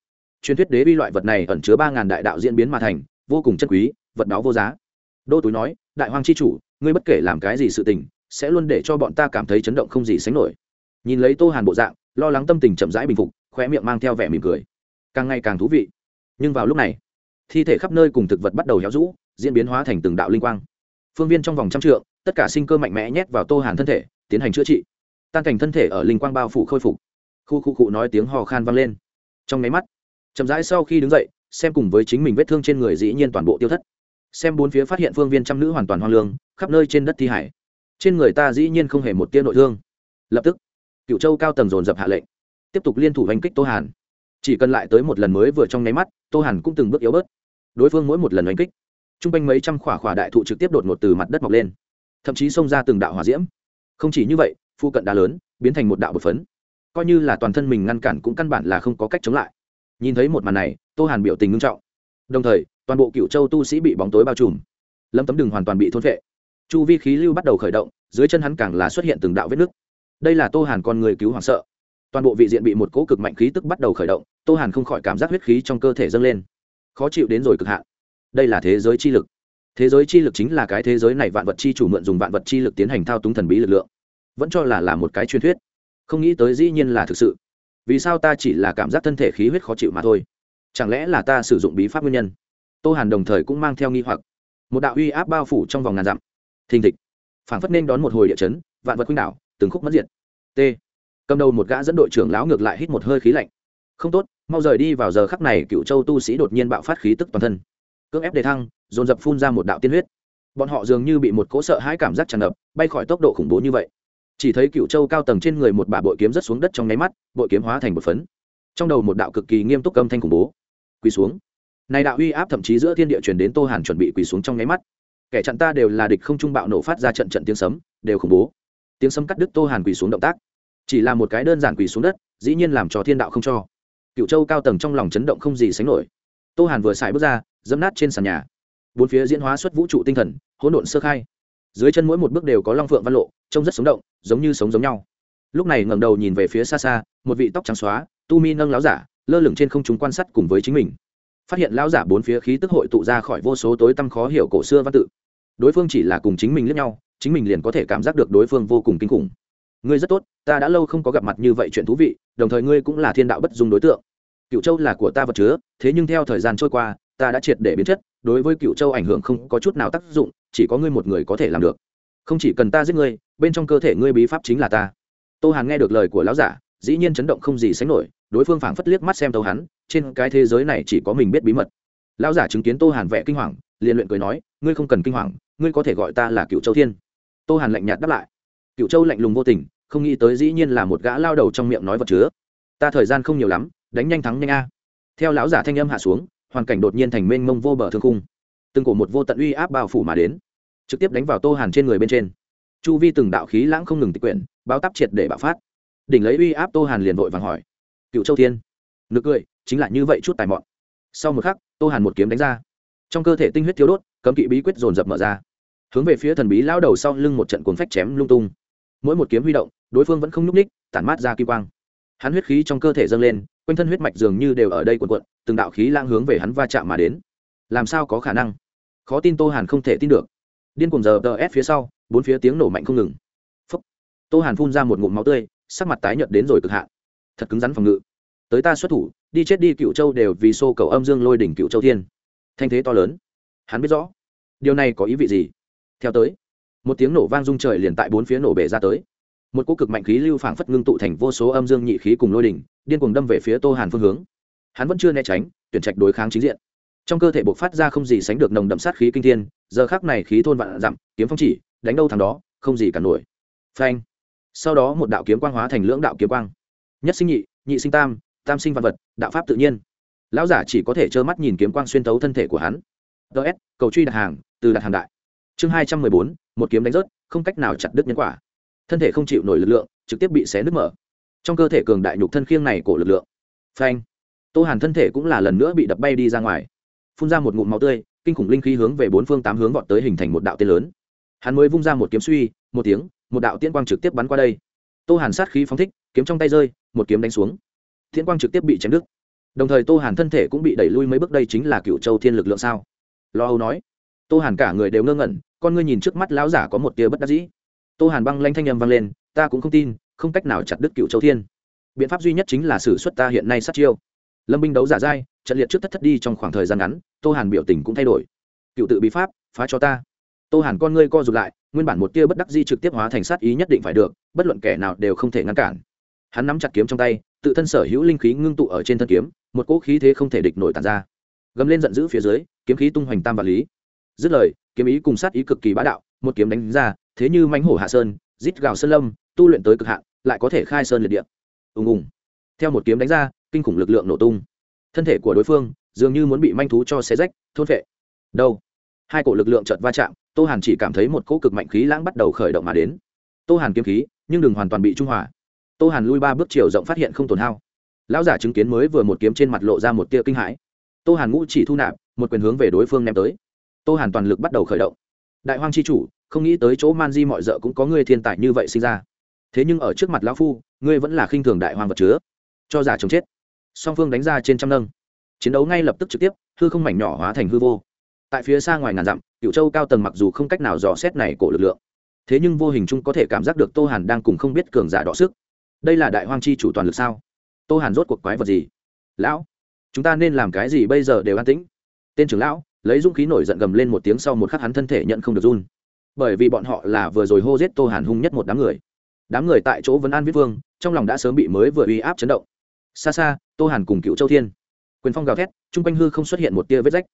Truyền thuyết đế uy loại vật này ẩn chứa ba ngàn đại đạo diễn biến mà thành, vô cùng chân quý, vật đó vô giá. Đô túi nói, đại hoàng c h i chủ, ngươi bất kể làm cái gì sự tình, sẽ luôn để cho bọn ta cảm thấy chấn động không gì sánh nổi nhìn lấy tô hàn bộ dạng, lo lắng tâm tình chậm rãi bình phục, khóe miệng mang theo vẻ mỉm cười. Càng ngày càng thú vị. Nhưng vào lúc này, thi thể khắp nơi cùng thực vật bắt đầu héo rũ, diễn biến hóa thành từng đạo linh quang. Phương viên trong vòng trăm trượng, tất cả sinh cơ mạnh mẽ nhét vào tô hàn thân thể, tiến hành chữa trị. Tan cảnh thân thể ở linh quang bao phủ khôi phục. Khu khu cụ nói tiếng hò khan vang lên. Trong máy mắt, chậm rãi sau khi đứng dậy, xem cùng với chính mình vết thương trên người dĩ nhiên toàn bộ tiêu thất. Xem bốn phía phát hiện phương viên trăm nữ hoàn toàn hoang lương, khắp nơi trên đất thi hải. Trên người ta dĩ nhiên không hề một tia nội thương. Lập tức cựu châu cao tầng dồn dập hạ lệnh, tiếp tục liên thủ hành kích tô hàn. Chỉ cần lại tới một lần mới vừa trong nháy mắt, tô hàn cũng từng bước yếu bớt. Đối phương mỗi một lần đánh kích t r u n g quanh mấy trăm khỏa khỏa đại thụ trực tiếp đột ngột từ mặt đất mọc lên, thậm chí xông ra từng đạo hỏa diễm. Không chỉ như vậy, phu cận đá lớn biến thành một đạo bột phấn. Coi như là toàn thân mình ngăn cản cũng căn bản là không có cách chống lại. Nhìn thấy một màn này, tô hàn biểu tình ngưng trọng. Đồng thời, toàn bộ cựu châu tu sĩ bị bóng tối bao trùm. Lâm tấm đường hoàn toàn bị thôn vệ chu vi khí lưu bắt đầu khởi động, dưới chân hắn càng là xuất hiện từng đạo vết nứt đây là tô hàn con người cứu hoảng sợ toàn bộ vị diện bị một cỗ cực mạnh khí tức bắt đầu khởi động tô hàn không khỏi cảm giác huyết khí trong cơ thể dâng lên khó chịu đến rồi cực hạn đây là thế giới chi lực thế giới chi lực chính là cái thế giới này vạn vật chi chủ mượn dùng vạn vật chi lực tiến hành thao túng thần bí lực lượng vẫn cho là là một cái truyền thuyết không nghĩ tới dĩ nhiên là thực sự vì sao ta chỉ là cảm giác thân thể khí huyết khó chịu mà thôi chẳng lẽ là ta sử dụng bí pháp nguyên nhân tô hàn đồng thời cũng mang theo nghi hoặc một đạo uy áp bao phủ trong vòng ngàn dặm thình thịch phảng phất nên đón một hồi địa chấn vạn vật khuynh đảo từng khúc mất diệt. T. Cầm đầu một gã dẫn đội trưởng lão ngược lại hít một hơi khí lạnh. Không tốt, mau rời đi vào giờ khắc này, cựu châu tu sĩ đột nhiên bạo phát khí tức toàn thân. Cưỡng ép đề thăng, dồn dập phun ra một đạo tiên huyết. Bọn họ dường như bị một cỗ sợ hãi cảm giác tràn ngập, bay khỏi tốc độ khủng bố như vậy. Chỉ thấy cựu châu cao tầng trên người một bà bội kiếm rất xuống đất trong nháy mắt, bội kiếm hóa thành một phấn. Trong đầu một đạo cực kỳ nghiêm túc âm thanh khủng bố quỳ xuống. Này đạo uy áp thậm chí giữa thiên địa truyền đến tô hàn chuẩn bị quỳ xuống trong nháy mắt. Kẻ chặn ta đều là địch không trung bạo nổ phát ra trận trận tiếng sấm, đều khủng bố tiếng sấm cắt đứt tô hàn quỳ xuống động tác. Chỉ là một cái đơn giản quỳ xuống đất, dĩ nhiên làm cho thiên đạo không cho. Cựu châu cao tầng trong lòng chấn động không gì sánh nổi. Tô hàn vừa xài bước ra, dẫm nát trên sàn nhà. Bốn phía diễn hóa xuất vũ trụ tinh thần, hỗn độn sơ khai. Dưới chân mỗi một bước đều có long phượng văn lộ, trông rất sống động, giống như sống giống nhau. Lúc này ngẩng đầu nhìn về phía xa xa, một vị tóc trắng xóa, tu mi nâng láo giả, lơ lửng trên không chúng quan sát cùng với chính mình. Phát hiện lão giả bốn phía khí tức hội tụ ra khỏi vô số tối tăm khó hiểu cổ xưa văn tự. Đối phương chỉ là cùng chính mình lẫn nhau chính mình liền có thể cảm giác được đối phương vô cùng kinh khủng. Ngươi rất tốt, ta đã lâu không có gặp mặt như vậy chuyện thú vị, đồng thời ngươi cũng là thiên đạo bất dung đối tượng. Cựu châu là của ta vật chứa, thế nhưng theo thời gian trôi qua, ta đã triệt để biến chất, đối với cựu châu ảnh hưởng không có chút nào tác dụng, chỉ có ngươi một người có thể làm được. Không chỉ cần ta giết ngươi, bên trong cơ thể ngươi bí pháp chính là ta. Tô hàn nghe được lời của lão giả, dĩ nhiên chấn động không gì sánh nổi, đối phương phảng phất liếc mắt xem tấu hắn, trên cái thế giới này chỉ có mình biết bí mật. Lão giả chứng kiến tô hàn vẻ kinh hoàng, liền luyện cười nói, ngươi không cần kinh hoàng, ngươi có thể gọi ta là cựu châu thiên tô hàn lạnh nhạt đáp lại. Cựu châu lạnh lùng vô tình, không nghĩ tới dĩ nhiên là một gã lao đầu trong miệng nói vật chứa. Ta thời gian không nhiều lắm, đánh nhanh thắng nhanh a. Theo lão giả thanh âm hạ xuống, hoàn cảnh đột nhiên thành mênh mông vô bờ thương khung. Từng cổ một vô tận uy áp bao phủ mà đến, trực tiếp đánh vào tô hàn trên người bên trên. Chu vi từng đạo khí lãng không ngừng tịch quyển, báo tắp triệt để bạo phát. Đỉnh lấy uy áp tô hàn liền vội vàng hỏi cựu châu thiên. Nực cười, chính là như vậy chút tài mọn. Sau một khắc, tô hàn một kiếm đánh ra. Trong cơ thể tinh huyết thiếu đốt, cấm kỵ bí quyết dồn dập mở ra hướng về phía thần bí lao đầu sau lưng một trận cuốn phách chém lung tung. Mỗi một kiếm huy động, đối phương vẫn không nhúc ních tản mát ra kim quang. Hắn huyết khí trong cơ thể dâng lên, quanh thân huyết mạch dường như đều ở đây quần quận từng đạo khí lang hướng về hắn va chạm mà đến. Làm sao có khả năng? Khó tin tô hàn không thể tin được. Điên cuồng giờ tờ ép phía sau, bốn phía tiếng nổ mạnh không ngừng. Phúc. tô hàn phun ra một ngụm máu tươi, sắc mặt tái nhợt đến rồi cực hạn. Thật cứng rắn phòng ngự. Tới ta xuất thủ, đi chết đi cựu châu đều vì xô cầu âm dương lôi đỉnh cựu châu thiên. Thanh thế to lớn. Hắn biết rõ. Điều này có ý vị gì? Theo tới, một tiếng nổ vang rung trời liền tại bốn phía nổ bể ra tới. Một cỗ cực mạnh khí lưu phảng phất ngưng tụ thành vô số âm dương nhị khí cùng lôi đỉnh, điên cuồng đâm về phía tô hàn phương hướng. Hắn vẫn chưa né tránh, tuyển trạch đối kháng chính diện. Trong cơ thể bộc phát ra không gì sánh được nồng đậm sát khí kinh thiên, giờ khác này khí thôn vạn dặm, kiếm phong chỉ, đánh đâu thằng đó, không gì cả nổi. Phanh. Sau đó một đạo kiếm quang hóa thành lưỡng đạo kiếm quang. Nhất sinh nhị nhị sinh tam tam sinh vạn vật, đạo pháp tự nhiên. Lão giả chỉ có thể trơ mắt nhìn kiếm quang xuyên tấu thân thể của hắn. Ts cầu truy đặt hàng, từ đặt hàng đại chương hai trăm mười bốn, một kiếm đánh rớt, không cách nào chặt đứt nhân quả. Thân thể không chịu nổi lực lượng, trực tiếp bị xé nứt mở. Trong cơ thể cường đại nhục thân khiêng này cổ lực lượng. Phanh. Tô hàn thân thể cũng là lần nữa bị đập bay đi ra ngoài. Phun ra một ngụm máu tươi, kinh khủng linh khí hướng về bốn phương tám hướng vọt tới hình thành một đạo tên lớn. Hắn mới vung ra một kiếm suy, một tiếng, một đạo tiên quang trực tiếp bắn qua đây. Tô hàn sát khí phóng thích, kiếm trong tay rơi, một kiếm đánh xuống. Thiên quang trực tiếp bị chém đứt. Đồng thời tô hàn thân thể cũng bị đẩy lui mấy bước, đây chính là cựu châu thiên lực lượng sao? Lo âu nói. Tô hàn cả người đều ngơ ngẩn con ngươi nhìn trước mắt lão giả có một tia bất đắc dĩ. Tô hàn băng lanh thanh â m vang lên, ta cũng không tin, không cách nào chặt đứt cựu châu thiên. Biện pháp duy nhất chính là xử suất ta hiện nay sát chiêu. Lâm binh đấu giả dai, trận liệt trước thất thất đi trong khoảng thời gian ngắn, tô hàn biểu tình cũng thay đổi. Cựu tự bí pháp, phá cho ta. Tô hàn con ngươi co rụt lại, nguyên bản một tia bất đắc di trực tiếp hóa thành sát ý nhất định phải được, bất luận kẻ nào đều không thể ngăn cản. Hắn nắm chặt kiếm trong tay, tự thân sở hữu linh khí ngưng tụ ở trên thân kiếm, một cỗ khí thế không thể địch nổi tàn ra. Gầm lên giận dữ phía dưới, kiếm khí tung hoành tam và lý. Dứt lời kiếm ý cùng sát ý cực kỳ bá đạo, một kiếm đánh ra, thế như mánh hổ hạ sơn, rít gào sơn lâm, tu luyện tới cực hạn, lại có thể khai sơn liệt địa. Ùng ùng. Theo một kiếm đánh ra, kinh khủng lực lượng nổ tung. Thân thể của đối phương dường như muốn bị manh thú cho xé rách, thôn vệ đâu? Hai cổ lực lượng chợt va chạm, tô hàn chỉ cảm thấy một cỗ cực mạnh khí lãng bắt đầu khởi động mà đến. Tô hàn kiếm khí, nhưng đừng hoàn toàn bị trung hòa. Tô hàn lui ba bước chiều rộng phát hiện không tổn hao. Lão giả chứng kiến mới vừa một kiếm trên mặt lộ ra một tia kinh hãi. Tô hàn ngũ chỉ thu nạp, một quyền hướng về đối phương ném tới tô hàn toàn lực bắt đầu khởi động. Đại hoang c h i chủ, không nghĩ tới chỗ man di mọi d ợ cũng có người thiên tài như vậy sinh ra. Thế nhưng ở trước mặt lão phu, ngươi vẫn là khinh thường đại hoang vật chứa. Cho giả chống chết. Song phương đánh ra trên trăm nâng. Chiến đấu ngay lập tức trực tiếp, hư không mảnh nhỏ hóa thành hư vô. Tại phía xa ngoài ngàn dặm, cựu châu cao tầng mặc dù không cách nào dò xét này cổ lực lượng, thế nhưng vô hình chung có thể cảm giác được tô hàn đang cùng không biết cường giả đọ sức. Đây là đại hoang chi chủ toàn lực sao? Tô hàn rốt cuộc quái vật gì? Lão, chúng ta nên làm cái gì bây giờ đều an tĩnh? Tên trưởng lão lấy dũng khí nổi giận gầm lên một tiếng sau một khắc hắn thân thể nhận không được run. Bởi vì bọn họ là vừa rồi hô giết tô hàn hung nhất một đám người. Đám người tại chỗ vẫn an viết vương, trong lòng đã sớm bị mới vừa uy áp chấn động. Xa xa, tô hàn cùng cựu châu thiên. Quyền phong gào thét, chung quanh hư không xuất hiện một tia vết rách.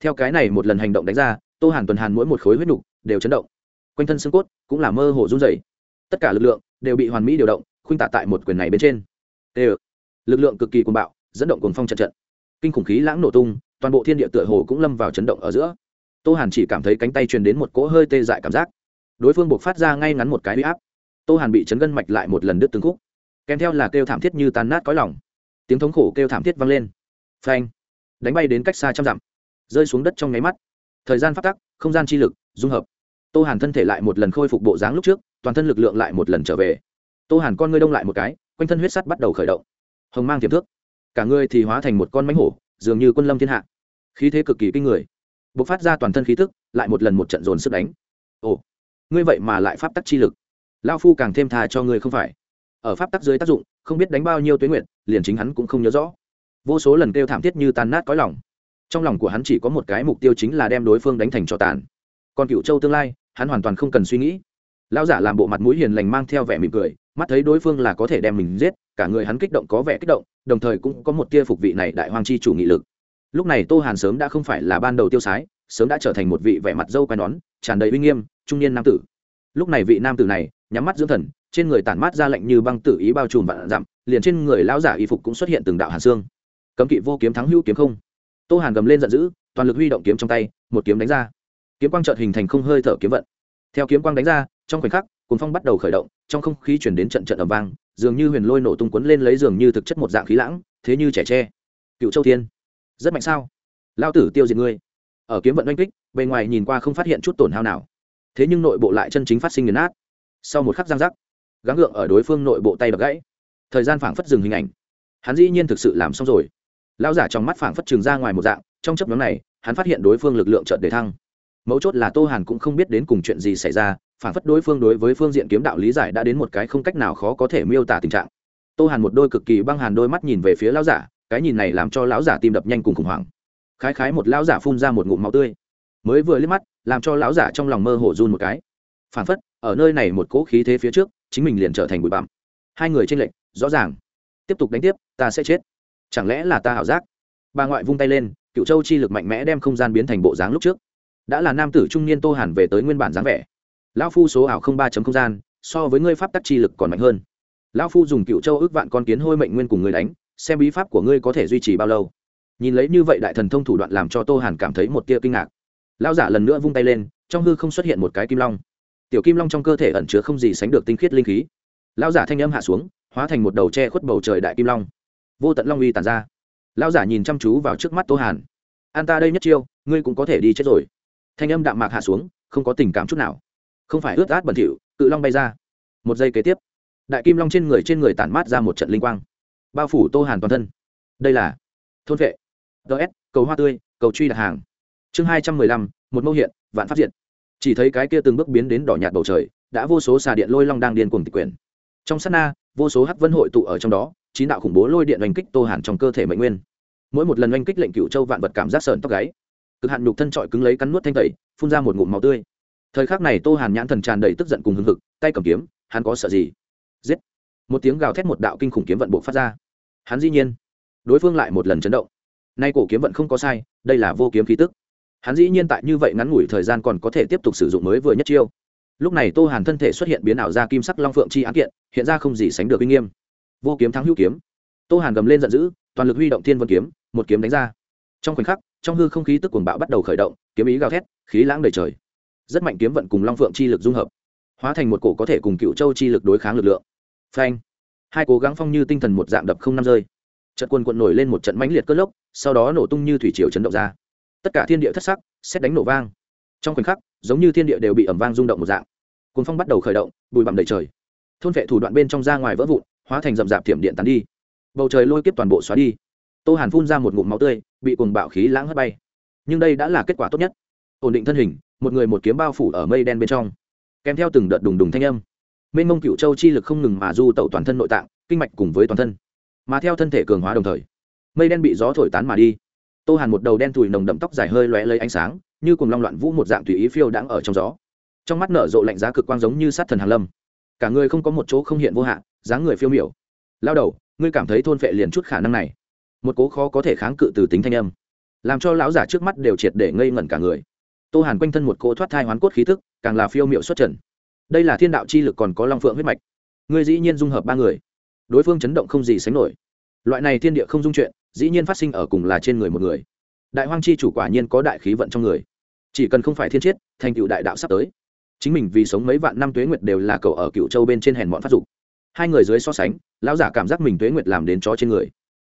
Theo cái này một lần hành động đánh ra, tô hàn tuần hàn mỗi một khối huyết nục đều chấn động. Quanh thân xương cốt cũng là mơ hồ run dày tất cả lực lượng đều bị hoàn mỹ điều động, khuynh tạ tại một quyền này bên trên. Tê lực lượng cực kỳ cuồng bạo, dẫn động cuồng phong trận trận. Kinh khủng khí lãng nổ tung toàn bộ thiên địa tựa hồ cũng lâm vào chấn động ở giữa. Tô hàn chỉ cảm thấy cánh tay truyền đến một cỗ hơi tê dại cảm giác. Đối phương buộc phát ra ngay ngắn một cái huy áp. Tô hàn bị chấn gân mạch lại một lần đứt từng khúc. Kèm theo là kêu thảm thiết như tàn nát cõi lòng. Tiếng thống khổ kêu thảm thiết vang lên. Phanh. Đánh bay đến cách xa trăm dặm. Rơi xuống đất trong nháy mắt. Thời gian phát tắc, không gian chi lực, dung hợp. Tô hàn thân thể lại một lần khôi phục bộ dáng lúc trước, toàn thân lực lượng lại một lần trở về. Tô hàn con ngươi đông lại một cái, quanh thân huyết sắt bắt đầu khởi động. Hồng mang tiềm thước cả ngươi thì hóa thành một con mánh hổ dường như quân lâm thiên hạ. Khí thế cực kỳ kinh người. B ộ c phát ra toàn thân khí thức lại một lần một trận dồn sức đánh. Ồ, ngươi vậy mà lại pháp tắc chi lực. Lao phu càng thêm thà cho ngươi không phải. Ở pháp tắc dưới tác dụng, không biết đánh bao nhiêu tuyến nguyện liền chính hắn cũng không nhớ rõ. Vô số lần kêu thảm thiết như tàn nát cõi lòng. Trong lòng của hắn chỉ có một cái mục tiêu chính là đem đối phương đánh thành trò tàn. Còn cựu châu tương lai, hắn hoàn toàn không cần suy nghĩ. Lão giả làm bộ mặt mũi hiền lành mang theo vẻ mỉm cười, mắt thấy đối phương là có thể đem mình giết cả người hắn kích động có vẻ kích động, đồng thời cũng có một tia phục vị này đại hoàng chi chủ nghị lực. Lúc này tô hàn sớm đã không phải là ban đầu tiêu sái, sớm đã trở thành một vị vẻ mặt dâu quai nón, tràn đầy uy nghiêm, trung niên nam tử. Lúc này vị nam tử này, nhắm mắt dưỡng thần, trên người tản mát ra lạnh như băng tử ý bao trùm vạn dặm, liền trên người lão giả y phục cũng xuất hiện từng đạo hàn xương. Cấm kỵ vô kiếm thắng hữu kiếm không. Tô hàn gầm lên giận dữ, toàn lực huy động kiếm trong tay, một kiếm đánh ra. Kiếm quang trợt hình thành không hơi thở kiếm vận. Theo kiếm quang đánh ra, trong khoảnh khắc cuốn phong bắt đầu khởi động, trong không khí chuyển đến trận trận ầm vang dường như huyền lôi nổ tung quấn lên lấy dường như thực chất một dạng khí lãng, thế như trẻ tre. Cựu châu thiên, rất mạnh sao? Lao tử tiêu diệt ngươi. Ở kiếm vận oanh kích, bề ngoài nhìn qua không phát hiện chút tổn hao nào. Thế nhưng nội bộ lại chân chính phát sinh nghiền nát. Sau một khắc giang giác, gắng gượng ở đối phương nội bộ tay đập gãy. Thời gian phảng phất dừng hình ảnh. Hắn dĩ nhiên thực sự làm xong rồi. Lao giả trong mắt phảng phất trường ra ngoài một dạng, trong chấp nhóm này, hắn phát hiện đối phương lực lượng chợt để thăng. Mấu chốt là tô hàn cũng không biết đến cùng chuyện gì xảy ra phản phất đối phương đối với phương diện kiếm đạo lý giải đã đến một cái không cách nào khó có thể miêu tả tình trạng. Tô hàn một đôi cực kỳ băng hàn đôi mắt nhìn về phía lão giả, cái nhìn này làm cho lão giả tim đập nhanh cùng khủng hoảng. Khái khái một lão giả phun ra một ngụm máu tươi. Mới vừa liếc mắt, làm cho lão giả trong lòng mơ hồ run một cái. Phản phất, ở nơi này một cỗ khí thế phía trước, chính mình liền trở thành bụi bặm. Hai người trên lệnh rõ ràng. Tiếp tục đánh tiếp, ta sẽ chết. Chẳng lẽ là ta ảo giác? Bà ngoại vung tay lên, cựu châu chi lực mạnh mẽ đem không gian biến thành bộ dáng lúc trước. Đã là nam tử trung niên tô hàn về tới nguyên bản dáng vẻ lão phu số ảo không ba chấm không gian, so với ngươi pháp tắc chi lực còn mạnh hơn. Lão phu dùng cựu châu ước vạn con kiến hôi mệnh nguyên cùng ngươi đánh, xem bí pháp của ngươi có thể duy trì bao lâu. Nhìn lấy như vậy đại thần thông thủ đoạn làm cho tô hàn cảm thấy một tia kinh ngạc. Lão giả lần nữa vung tay lên, trong hư không xuất hiện một cái kim long. Tiểu kim long trong cơ thể ẩn chứa không gì sánh được tinh khiết linh khí. Lão giả thanh âm hạ xuống, hóa thành một đầu tre khuất bầu trời đại kim long. Vô tận long uy tàn ra. Lão giả nhìn chăm chú vào trước mắt tô hàn. An ta đây nhất chiêu, ngươi cũng có thể đi chết rồi. Thanh âm đạm mạc hạ xuống, không có tình cảm chút nào không phải ướt át bẩn thỉu, cự long bay ra. Một giây kế tiếp, đại kim long trên người trên người tản mát ra một trận linh quang, bao phủ tô hàn toàn thân. Đây là thôn vệ. Ts cầu hoa tươi, cầu truy đặt hàng. Chương hai trăm mười lăm, một mẫu hiện, vạn phát diện chỉ thấy cái kia từng bước biến đến đỏ nhạt bầu trời, đã vô số xà điện lôi long đang điên cuồng tịch quyền. trong sát na, vô số hắc vân hội tụ ở trong đó, chín đạo khủng bố lôi điện oanh kích tô hàn trong cơ thể mệnh nguyên. Mỗi một lần oanh kích lệnh cựu châu vạn vật cảm giác sờn tóc gáy. Cực hạn nhục thân trọi cứng lấy cắn nuốt thanh tẩy, phun ra một ngụm máu tươi thời khắc này tô hàn nhãn thần tràn đầy tức giận cùng hưng hực, tay cầm kiếm, hắn có sợ gì? Giết! Một tiếng gào thét một đạo kinh khủng kiếm vận bộ phát ra. Hắn dĩ nhiên, đối phương lại một lần chấn động. Nay cổ kiếm vận không có sai, đây là vô kiếm khí tức. Hắn dĩ nhiên tại như vậy ngắn ngủi thời gian còn có thể tiếp tục sử dụng mới vừa nhất chiêu. Lúc này tô hàn thân thể xuất hiện biến ảo ra kim sắc long phượng chi án kiện, hiện ra không gì sánh được uy nghiêm. Vô kiếm thắng hữu kiếm. Tô hàn gầm lên giận dữ, toàn lực huy động thiên vân kiếm, một kiếm đánh ra. Trong khoảnh khắc, trong hư không khí tức cuồng bạo bắt đầu khởi động, kiếm ý gào thét, khí lãng đầy trời rất mạnh kiếm vận cùng long phượng chi lực dung hợp, hóa thành một cổ có thể cùng cựu châu chi lực đối kháng lực lượng. Phanh! Hai cố gắng phong như tinh thần một dạng đập không năm rơi. Trận quân quận nổi lên một trận mãnh liệt cất lốc, sau đó nổ tung như thủy triều chấn động ra. Tất cả thiên địa thất sắc xét đánh nổ vang. Trong khoảnh khắc, giống như thiên địa đều bị ẩm vang rung động một dạng. Cuốn phong bắt đầu khởi động, bụi bặm đầy trời. Thôn vệ thủ đoạn bên trong ra ngoài vỡ vụn, hóa thành rậm rạp thiểm điện tắn đi. Bầu trời lôi kiếp toàn bộ xóa đi. Tô hàn phun ra một ngụm máu tươi, bị cuồng bạo khí lãng hất bay. Nhưng đây đã là kết quả tốt nhất ổn định thân hình, một người một kiếm bao phủ ở mây đen bên trong. Kèm theo từng đợt đùng đùng thanh âm. Mênh mông cựu châu chi lực không ngừng mà du tẩu toàn thân nội tạng, kinh mạch cùng với toàn thân. Mà theo thân thể cường hóa đồng thời, mây đen bị gió thổi tán mà đi. Tô hàn một đầu đen thùi nồng đậm tóc dài hơi lóe lấy ánh sáng, như cùng long loạn vũ một dạng tùy ý phiêu đãng ở trong gió. Trong mắt nở rộ lạnh giá cực quang giống như sát thần hàn lâm. Cả người không có một chỗ không hiện vô hạn dáng người phiêu miểu. Lao đầu, ngươi cảm thấy thôn phệ liền chút khả năng này. Một cố khó có thể kháng cự từ tính thanh âm, làm cho lão giả trước mắt đều triệt để ngây ngẩn cả người tô hàn quanh thân một cỗ thoát thai hoán cốt khí thức càng là phiêu miệu xuất trần. Đây là thiên đạo chi lực còn có long phượng huyết mạch. Ngươi dĩ nhiên dung hợp ba người. Đối phương chấn động không gì sánh nổi. Loại này thiên địa không dung chuyện, dĩ nhiên phát sinh ở cùng là trên người một người. Đại hoang chi chủ quả nhiên có đại khí vận trong người. Chỉ cần không phải thiên chiết thành cựu đại đạo sắp tới. Chính mình vì sống mấy vạn năm tuế nguyệt đều là cậu ở cựu châu bên trên hèn bọn phát dục. Hai người dưới so sánh, lão giả cảm giác mình tuế nguyệt làm đến chó trên người.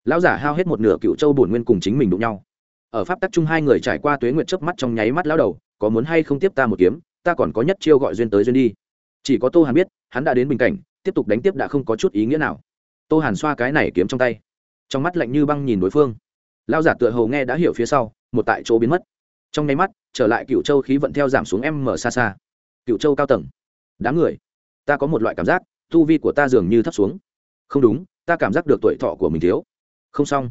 Lão giả hao hết một nửa cựu châu bổn nguyên cùng chính mình đụng nhau ở pháp tắc chung hai người trải qua tuế nguyệt chớp mắt trong nháy mắt lão đầu, có muốn hay không tiếp ta một kiếm, ta còn có nhất chiêu gọi duyên tới duyên đi. Chỉ có tô hàn biết, hắn đã đến bình cảnh, tiếp tục đánh tiếp đã không có chút ý nghĩa nào. Tô hàn xoa cái này kiếm trong tay. Trong mắt lạnh như băng nhìn đối phương. Lao giả tựa hầu nghe đã hiểu phía sau, một tại chỗ biến mất. Trong nháy mắt, trở lại cựu châu khí vận theo giảm xuống em mở xa xa. Cựu châu cao tầng. Đám người, ta có một loại cảm giác, tu vi của ta dường như thấp xuống. Không đúng, ta cảm giác được tuổi thọ của mình thiếu. Không xong.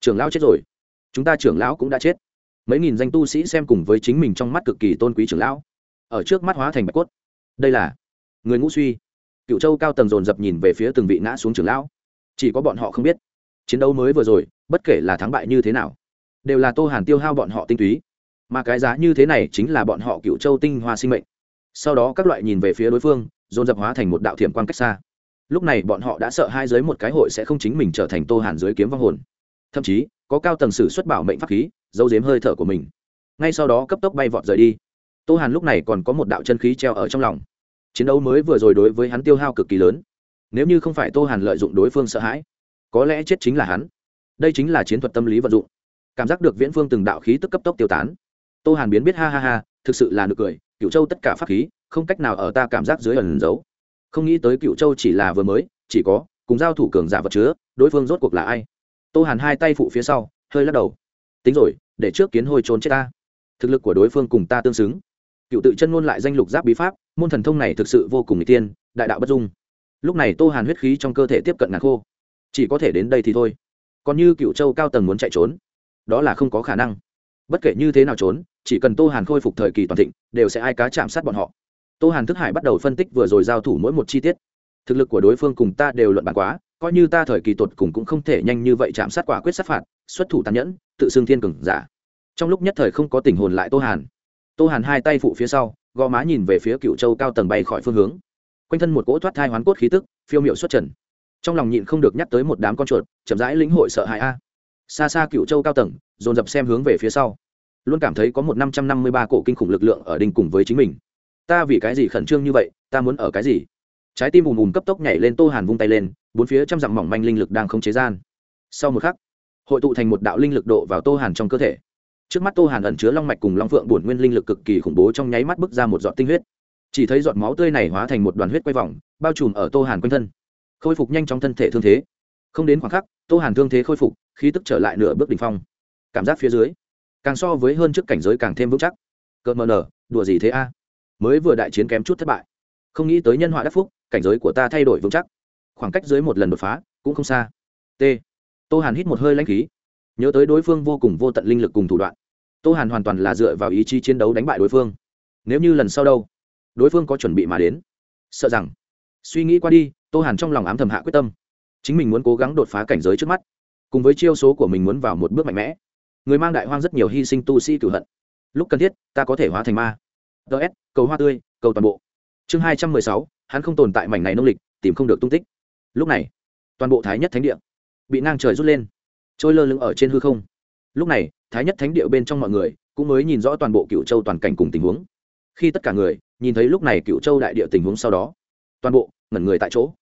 Trưởng lão chết rồi chúng ta trưởng lão cũng đã chết. Mấy nghìn danh tu sĩ xem cùng với chính mình trong mắt cực kỳ tôn quý trưởng lão, ở trước mắt hóa thành bạch cốt. Đây là người ngũ suy. Cựu châu cao tầng dồn dập nhìn về phía từng vị ngã xuống trưởng lão. Chỉ có bọn họ không biết, chiến đấu mới vừa rồi, bất kể là thắng bại như thế nào, đều là tô hàn tiêu hao bọn họ tinh túy. Mà cái giá như thế này chính là bọn họ cựu châu tinh hoa sinh mệnh. Sau đó các loại nhìn về phía đối phương, dồn dập hóa thành một đạo thiểm quan cách xa. Lúc này bọn họ đã sợ hai giới một cái hội sẽ không chính mình trở thành tô hàn dưới kiếm vong hồn. Thậm chí có cao tầng sử xuất bảo mệnh pháp khí, giấu giếm hơi thở của mình. Ngay sau đó cấp tốc bay vọt rời đi. Tô hàn lúc này còn có một đạo chân khí treo ở trong lòng. Chiến đấu mới vừa rồi đối với hắn tiêu hao cực kỳ lớn. Nếu như không phải tô hàn lợi dụng đối phương sợ hãi, có lẽ chết chính là hắn. Đây chính là chiến thuật tâm lý vận dụng. Cảm giác được viễn phương từng đạo khí tức cấp tốc tiêu tán. Tô hàn biến biết ha ha ha, thực sự là nực cười cựu châu tất cả pháp khí, không cách nào ở ta cảm giác dưới ẩn giấu. Không nghĩ tới cựu châu chỉ là vừa mới, chỉ có, cùng giao thủ cường giả vật chứa, đối phương rốt cuộc là ai? Tô hàn hai tay phụ phía sau, hơi lắc đầu. Tính rồi, để trước kiến hôi trốn chết ta. Thực lực của đối phương cùng ta tương xứng. Cựu tự chân ngôn lại danh lục giáp bí pháp, môn thần thông này thực sự vô cùng n tiên đại đạo bất dung. Lúc này tô hàn huyết khí trong cơ thể tiếp cận ngàn khô. Chỉ có thể đến đây thì thôi. Còn như cựu châu cao tầng muốn chạy trốn, đó là không có khả năng. Bất kể như thế nào trốn, chỉ cần tô hàn khôi phục thời kỳ toàn thịnh, đều sẽ ai cá chạm sát bọn họ. Tô hàn thức hải bắt đầu phân tích vừa rồi giao thủ mỗi một chi tiết. Thực lực của đối phương cùng ta đều luận bàn quá coi như ta thời kỳ tột cùng cũng không thể nhanh như vậy chạm sát quả quyết sát phạt, xuất thủ tàn nhẫn, tự xưng thiên cường giả. Trong lúc nhất thời không có tình hồn lại tô hàn. Tô hàn hai tay phụ phía sau, gò má nhìn về phía cựu châu cao tầng bay khỏi phương hướng. Quanh thân một cỗ thoát thai hoán cốt khí tức, phiêu miệu xuất trần. Trong lòng nhịn không được nhắc tới một đám con chuột, chậm rãi lĩnh hội sợ hãi a. Xa xa cựu châu cao tầng, dồn dập xem hướng về phía sau. Luôn cảm thấy có một năm trăm năm mươi ba cổ kinh khủng lực lượng ở đình cùng với chính mình. Ta vì cái gì khẩn trương như vậy, ta muốn ở cái gì? Trái tim bùm bùm cấp tốc nhảy lên tô hàn vung tay lên bốn phía trăm dặm mỏng manh linh lực đang không chế gian. Sau một khắc, hội tụ thành một đạo linh lực độ vào tô hàn trong cơ thể. Trước mắt tô hàn ẩn chứa long mạch cùng long phượng bổn nguyên linh lực cực kỳ khủng bố trong nháy mắt bước ra một giọt tinh huyết. Chỉ thấy giọt máu tươi này hóa thành một đoàn huyết quay vòng, bao trùm ở tô hàn quanh thân. Khôi phục nhanh trong thân thể thương thế. Không đến khoảng khắc, tô hàn thương thế khôi phục, khí tức trở lại nửa bước đ ỉ n h phong. Cảm giác phía dưới, càng so với hơn trước cảnh giới càng thêm vững chắc. Cợt mờ nở, đùa gì thế a? Mới vừa đại chiến kém chút thất bại. Không nghĩ tới nhân họa đắc phúc, cảnh giới của ta thay đổi vững chắc khoảng cách dưới một lần đột phá cũng không xa. T. Tô hàn hít một hơi lãnh khí, nhớ tới đối phương vô cùng vô tận linh lực cùng thủ đoạn. Tô hàn hoàn toàn là dựa vào ý chí chiến đấu đánh bại đối phương. Nếu như lần sau đâu, đối phương có chuẩn bị mà đến, sợ rằng, suy nghĩ qua đi, tô hàn trong lòng ám thầm hạ quyết tâm. Chính mình muốn cố gắng đột phá cảnh giới trước mắt, cùng với chiêu số của mình muốn vào một bước mạnh mẽ. Người mang đại hoang rất nhiều hy sinh tu sĩ cửu hận. Lúc cần thiết, ta có thể hóa thành ma. Ts cầu hoa tươi, cầu toàn bộ. Chương hai trăm mười sáu, hắn không tồn tại mảnh này nông lịch, tìm không được tung tích lúc này, toàn bộ thái nhất thánh địa bị ngang trời rút lên, trôi lơ lửng ở trên hư không. Lúc này, thái nhất thánh địa bên trong mọi người cũng mới nhìn rõ toàn bộ cựu châu toàn cảnh cùng tình huống. Khi tất cả người nhìn thấy lúc này cựu châu đại địa tình huống sau đó, toàn bộ ngẩn người tại chỗ.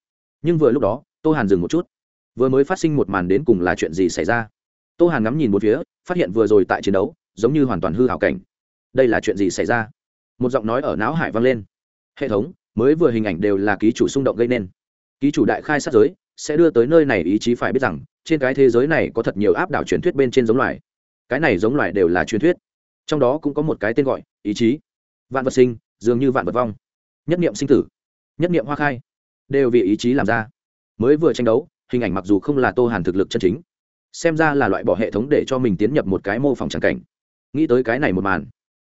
Nhưng vừa lúc đó, tô hàn dừng một chút. Vừa mới phát sinh một màn đến cùng là chuyện gì xảy ra? Tô hàn ngắm nhìn một phía, phát hiện vừa rồi tại chiến đấu, giống như hoàn toàn hư hảo cảnh. Đây là chuyện gì xảy ra? Một giọng nói ở não hải vang lên. Hệ thống, mới vừa hình ảnh đều là ký chủ xung động gây nên ký chủ đại khai sát giới, sẽ đưa tới nơi này ý chí phải biết rằng, trên cái thế giới này có thật nhiều áp đảo truyền thuyết bên trên giống loài. Cái này giống loài đều là truyền thuyết. Trong đó cũng có một cái tên gọi, ý chí. Vạn vật sinh, dường như vạn vật vong. Nhất niệm sinh tử, nhất niệm hoa khai, đều vì ý chí làm ra. Mới vừa tranh đấu, hình ảnh mặc dù không là tô hàn thực lực chân chính, xem ra là loại bỏ hệ thống để cho mình tiến nhập một cái mô phỏng tràng cảnh. Nghĩ tới cái này một màn,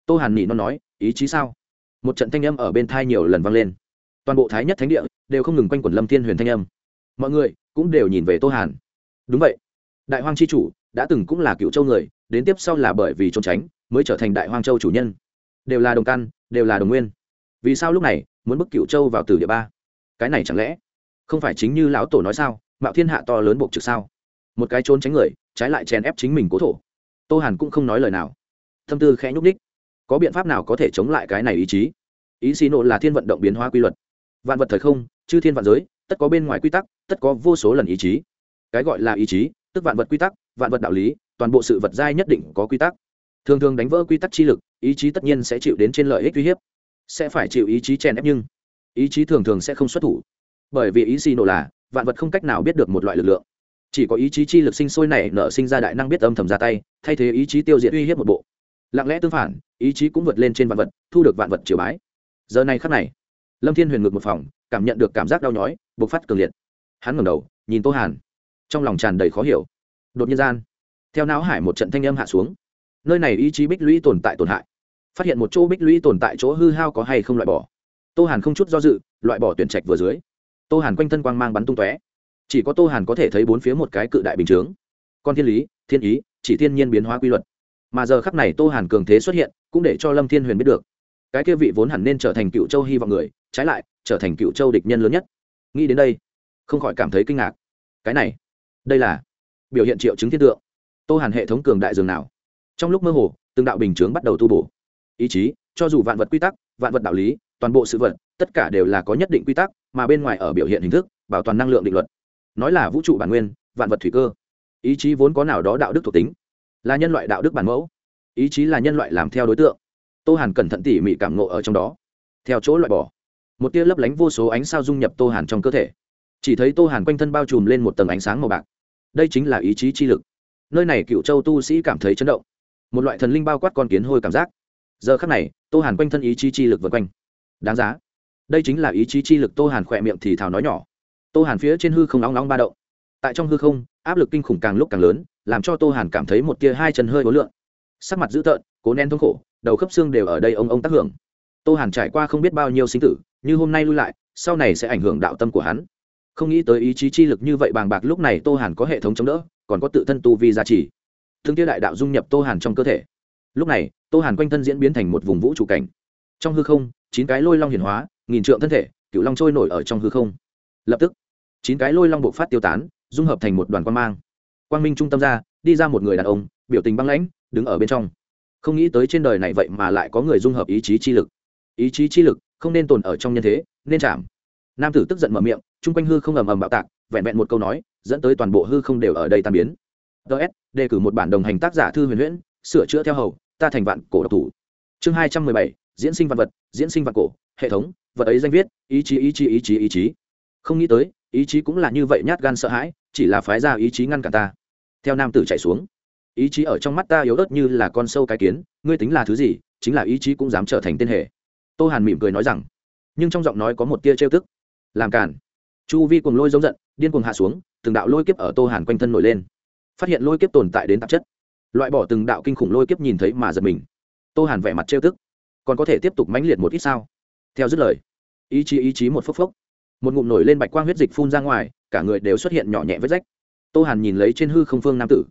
tô hàn nhị nó nói, ý chí sao? Một trận thanh âm ở bên thai nhiều lần vang lên. Toàn bộ thái nhất thánh địa đều không ngừng quanh quẩn lâm thiên huyền thanh âm. Mọi người cũng đều nhìn về tô hàn. Đúng vậy, đại hoang c h i chủ đã từng cũng là cựu châu người, đến tiếp sau là bởi vì trốn tránh mới trở thành đại hoang châu chủ nhân. Đều là đồng căn, đều là đồng nguyên. Vì sao lúc này muốn bức cựu châu vào từ địa ba? Cái này chẳng lẽ không phải chính như lão tổ nói sao? Mạo thiên hạ to lớn buộc trực sao? Một cái trốn tránh người, trái lại chèn ép chính mình cố thổ. Tô hàn cũng không nói lời nào. Tâm tư khẽ nhúc ních có biện pháp nào có thể chống lại cái này ý chí? Ý xì nộ là thiên vận động biến hóa quy luật. Vạn vật thời không chư thiên vạn giới, tất có bên ngoài quy tắc, tất có vô số lần ý chí. Cái gọi là ý chí, tức vạn vật quy tắc, vạn vật đạo lý, toàn bộ sự vật giai nhất định có quy tắc. Thường thường đánh vỡ quy tắc chi lực, ý chí tất nhiên sẽ chịu đến trên lợi ích uy hiếp. Sẽ phải chịu ý chí chèn ép nhưng, ý chí thường thường sẽ không xuất thủ. Bởi vì ý xì nổ là, vạn vật không cách nào biết được một loại lực lượng. Chỉ có ý chí chi lực sinh sôi này nở sinh ra đại năng biết âm thầm ra tay, thay thế ý chí tiêu diệt uy hiếp một bộ. Lặng lẽ tương phản, ý chí cũng vượt lên trên vạn vật, thu được vạn vật chiều bái. Giờ này khắc này, lâm thiên huyền ngược một phòng cảm nhận được cảm giác đau nhói, bộc phát cường liệt. Hắn ngẩng đầu, nhìn tô hàn. Trong lòng tràn đầy khó hiểu. Đột nhiên gian, theo não hải một trận thanh âm hạ xuống. Nơi này ý chí bích lũy tồn tại tổn hại. Phát hiện một chỗ bích lũy tồn tại chỗ hư hao có hay không loại bỏ. Tô hàn không chút do dự, loại bỏ tuyển trạch vừa dưới. Tô hàn quanh thân quang mang bắn tung tóe. Chỉ có tô hàn có thể thấy bốn phía một cái cự đại bình chướng. Con thiên lý, thiên ý, chỉ thiên nhiên biến hóa quy luật. Mà giờ khắc này tô hàn cường thế xuất hiện, cũng để cho lâm thiên huyền biết được. Cái kia vị vốn hẳn nên trở thành cựu châu hy vọng người, trái lại trở thành cựu châu địch nhân lớn nhất. Nghĩ đến đây, không khỏi cảm thấy kinh ngạc. Cái này, đây là biểu hiện triệu chứng thiên tượng. Tô hàn hệ thống cường đại dường nào? Trong lúc mơ hồ, từng đạo bình chướng bắt đầu tu bổ. Ý chí, cho dù vạn vật quy tắc, vạn vật đạo lý, toàn bộ sự vật, tất cả đều là có nhất định quy tắc, mà bên ngoài ở biểu hiện hình thức, bảo toàn năng lượng định luật. Nói là vũ trụ bản nguyên, vạn vật thủy cơ. Ý chí vốn có nào đó đạo đức thuộc tính, là nhân loại đạo đức bản mẫu. Ý chí là nhân loại làm theo đối tượng. Tô hàn cẩn thận tỉ mỉ cảm ngộ ở trong đó. Theo chỗ loại bỏ một tia lấp lánh vô số ánh sao dung nhập tô hàn trong cơ thể. Chỉ thấy tô hàn quanh thân bao trùm lên một tầng ánh sáng màu bạc. Đây chính là ý chí chi lực. Nơi này cựu châu tu sĩ cảm thấy chấn động. Một loại thần linh bao quát con kiến hôi cảm giác. Giờ khắc này, tô hàn quanh thân ý chí chi lực vượt quanh. Đáng giá. Đây chính là ý chí chi lực tô hàn khỏe miệng thì thào nói nhỏ. Tô hàn phía trên hư không nóng nóng ba động. Tại trong hư không, áp lực kinh khủng càng lúc càng lớn, làm cho tô hàn cảm thấy một tia hai chân hơi hối lượng sắc mặt dữ tợn, cố nén thống khổ, đầu khớp xương đều ở đây ông ông tác hưởng. Tô hàn trải qua không biết bao nhiêu sinh tử như hôm nay lui lại, sau này sẽ ảnh hưởng đạo tâm của hắn. Không nghĩ tới ý chí chi lực như vậy bàng bạc lúc này tô hàn có hệ thống chống đỡ, còn có tự thân tu vi gia trì. Thương tiêu đại đạo dung nhập tô hàn trong cơ thể. Lúc này, tô hàn quanh thân diễn biến thành một vùng vũ trụ cảnh. Trong hư không, chín cái lôi long hiển hóa, nghìn trượng thân thể, cựu long trôi nổi ở trong hư không. Lập tức, chín cái lôi long bộ phát tiêu tán, dung hợp thành một đoàn quan mang. Quang minh trung tâm ra, đi ra một người đàn ông, biểu tình băng lãnh, đứng ở bên trong. Không nghĩ tới trên đời này vậy mà lại có người dung hợp ý chí chi lực. Ý chí chi lực không nên tồn ở trong nhân thế, nên chạm. Nam tử tức giận mở miệng, chung quanh hư không ầm ầm bạo tạc, vẹn vẹn một câu nói, dẫn tới toàn bộ hư không đều ở đây tan biến. Ts đề cử một bản đồng hành tác giả thư huyền huyễn, sửa chữa theo hầu, ta thành vạn cổ độc thủ. Chương hai trăm mười bảy, diễn sinh vạn vật, diễn sinh vạn cổ, hệ thống, vật ấy danh viết, ý chí ý chí ý chí ý chí. Không nghĩ tới, ý chí cũng là như vậy nhát gan sợ hãi, chỉ là phái ra ý chí ngăn cả ta. Theo nam tử chạy xuống. Ý chí ở trong mắt ta yếu ớt như là con sâu cái kiến, ngươi tính là thứ gì, chính là ý chí cũng dám trở thành tên hệ tô hàn mỉm cười nói rằng, nhưng trong giọng nói có một tia trêu tức. Làm cản chu vi cùng lôi giống giận, điên cuồng hạ xuống, từng đạo lôi kiếp ở tô hàn quanh thân nổi lên. Phát hiện lôi kiếp tồn tại đến tạp chất. Loại bỏ từng đạo kinh khủng lôi kiếp nhìn thấy mà giật mình. Tô hàn vẻ mặt trêu tức. Còn có thể tiếp tục mãnh liệt một ít sao? Theo dứt lời, ý chí ý chí một phốc phốc, một ngụm nổi lên bạch quang huyết dịch phun ra ngoài, cả người đều xuất hiện nhỏ nhẹ vết rách. Tô hàn nhìn lấy trên hư không phương nam tử.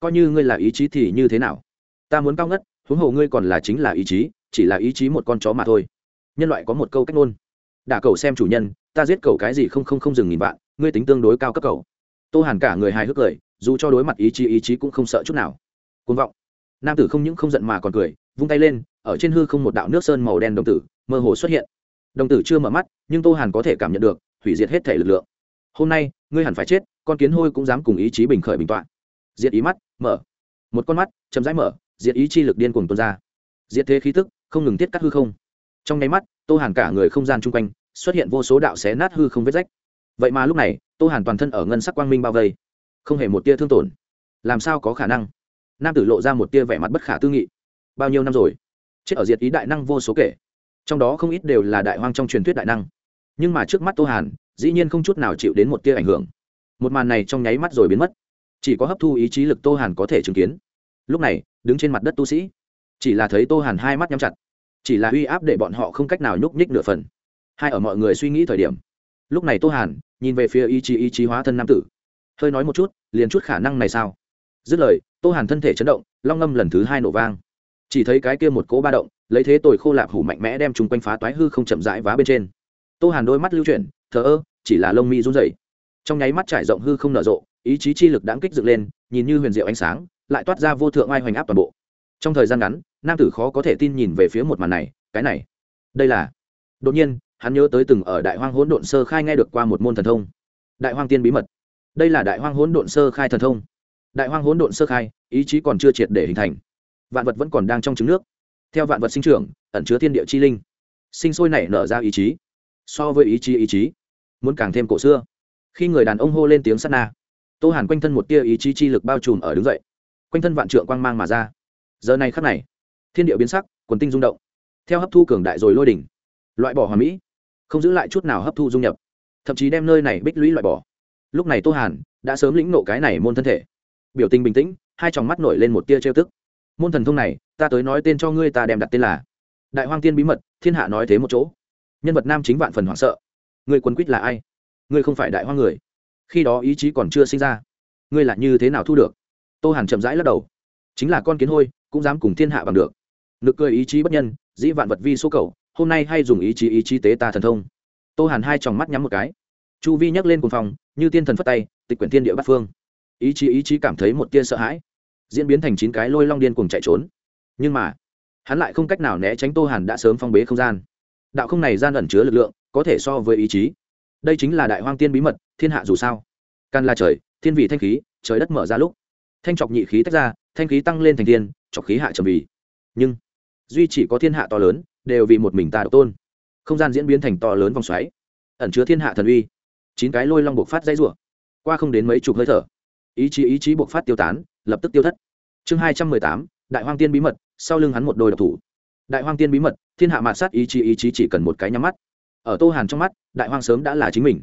Coi như ngươi là ý chí thì như thế nào? Ta muốn cao ngất, huống hồ ngươi còn là chính là ý chí chỉ là ý chí một con chó mà thôi. Nhân loại có một câu cách ngôn. Đả cầu xem chủ nhân, ta giết cầu cái gì không không không dừng nghìn vạn, ngươi tính tương đối cao cấp cầu tô hàn cả người hài hước cười, dù cho đối mặt ý chí ý chí cũng không sợ chút nào. Côn vọng. Nam tử không những không giận mà còn cười, vung tay lên, ở trên hư không một đạo nước sơn màu đen đồng tử, mơ hồ xuất hiện. Đồng tử chưa mở mắt, nhưng tô hàn có thể cảm nhận được, hủy diệt hết thể lực lượng. Hôm nay, ngươi hẳn phải chết, con kiến hôi cũng dám cùng ý chí bình khởi bình t o ạ n diệt ý mắt, mở. Một con mắt, chậm rãi mở, diệt ý chi lực điên cùng tuôn ra. Diệt thế khí tức không ngừng tiết cắt hư không. Trong nháy mắt, tô hàn cả người không gian chung quanh xuất hiện vô số đạo xé nát hư không vết rách. Vậy mà lúc này, tô hàn toàn thân ở ngân sắc quang minh bao vây, không hề một tia thương tổn. Làm sao có khả năng? Nam tử lộ ra một tia vẻ mặt bất khả tư nghị. Bao nhiêu năm rồi? Chết ở diệt ý đại năng vô số kể. Trong đó không ít đều là đại hoang trong truyền thuyết đại năng. Nhưng mà trước mắt tô hàn, dĩ nhiên không chút nào chịu đến một tia ảnh hưởng. Một màn này trong nháy mắt rồi biến mất. Chỉ có hấp thu ý chí lực tô hàn có thể chứng kiến. Lúc này, đứng trên mặt đất tu sĩ chỉ là thấy tô hàn hai mắt nhắm chặt, chỉ là uy áp để bọn họ không cách nào nhúc nhích nửa phần. Hai ở mọi người suy nghĩ thời điểm, lúc này tô hàn nhìn về phía ý chí ý chí hóa thân nam tử. Hơi nói một chút, liền chút khả năng này sao? Dứt lời, tô hàn thân thể chấn động, long ngâm lần thứ hai nổ vang. Chỉ thấy cái kia một cỗ ba động, lấy thế tồi khô lạp hủ mạnh mẽ đem chúng quanh phá toái hư không chậm rãi vá bên trên. Tô hàn đôi mắt lưu chuyển, thờ ơ, chỉ là lông mi run rẩy. Trong nháy mắt trải rộng hư không nở rộ, ý chí chi lực đáng kích dựng lên, nhìn như huyền diệu ánh sáng, lại toát ra vô thượng ai hoành áp toàn bộ trong thời gian ngắn, nam tử khó có thể tin nhìn về phía một màn này, cái này. Đây là. Đột nhiên, hắn nhớ tới từng ở đại hoang hỗn độn sơ khai nghe được qua một môn thần thông. Đại hoang tiên bí mật. Đây là đại hoang hỗn độn sơ khai thần thông. Đại hoang hỗn độn sơ khai, ý chí còn chưa triệt để hình thành. Vạn vật vẫn còn đang trong trứng nước. Theo vạn vật sinh trưởng, ẩn chứa thiên địa chi linh. Sinh sôi nảy nở ra ý chí. So với ý chí ý chí muốn càng thêm cổ xưa. Khi người đàn ông hô lên tiếng sắt na, tô hàn quanh thân một tia ý chí chi lực bao trùm ở đứng dậy. Quanh thân vạn trượng quang mang mà ra giờ này khắc này, thiên địa biến sắc, quần tinh rung động. Theo hấp thu cường đại rồi lôi đỉnh, loại bỏ hòa mỹ, không giữ lại chút nào hấp thu dung nhập. Thậm chí đem nơi này bích lũy loại bỏ. Lúc này tô hàn đã sớm lĩnh nộ cái này môn thân thể. Biểu tình bình tĩnh, hai tròng mắt nổi lên một tia trêu tức. Môn thần thông này, ta tới nói tên cho ngươi ta đem đặt tên là đại hoang tiên bí mật, thiên hạ nói thế một chỗ. Nhân vật nam chính vạn phần hoảng sợ. Người quấn quýt là ai? Ngươi không phải đại hoang người. Khi đó ý chí còn chưa sinh ra, ngươi là như thế nào thu được? Tô hàn chậm rãi lắc đầu. Chính là con kiến hôi cũng dám cùng thiên hạ bằng được. Nực cười ý chí bất nhân, dĩ vạn vật vi số cầu, hôm nay hay dùng ý chí ý chí tế ta thần thông. Tô hàn hai tròng mắt nhắm một cái. Chu vi nhắc lên cùng phòng như tiên thần phất tay, tịch quyển thiên địa bát phương. Ý chí ý chí cảm thấy một tia sợ hãi. Diễn biến thành chín cái lôi long điên cùng chạy trốn. Nhưng mà, hắn lại không cách nào né tránh tô hàn đã sớm phong bế không gian. Đạo không này gian ẩn chứa lực lượng, có thể so với ý chí. Đây chính là đại hoang tiên bí mật, thiên hạ dù sao. Can là trời, thiên vị thanh khí, trời đất mở ra lúc. Thanh trọc nhị khí tách ra thanh khí tăng lên thành thiên trọc khí hạ trầm vì. Nhưng, duy chỉ có thiên hạ to lớn, đều vì một mình ta độc tôn. Không gian diễn biến thành to lớn vòng xoáy, ẩn chứa thiên hạ thần uy. Chín cái lôi long buộc phát dây rủa, qua không đến mấy chục hơi thở, ý chí ý chí buộc phát tiêu tán, lập tức tiêu thất. Chương hai trăm mười tám, đại hoang tiên bí mật, sau lưng hắn một đôi độc thủ. Đại hoang tiên bí mật, thiên hạ mạt sát ý chí ý chí chỉ cần một cái nhắm mắt. Ở tô hàn trong mắt, đại hoang sớm đã là chính mình.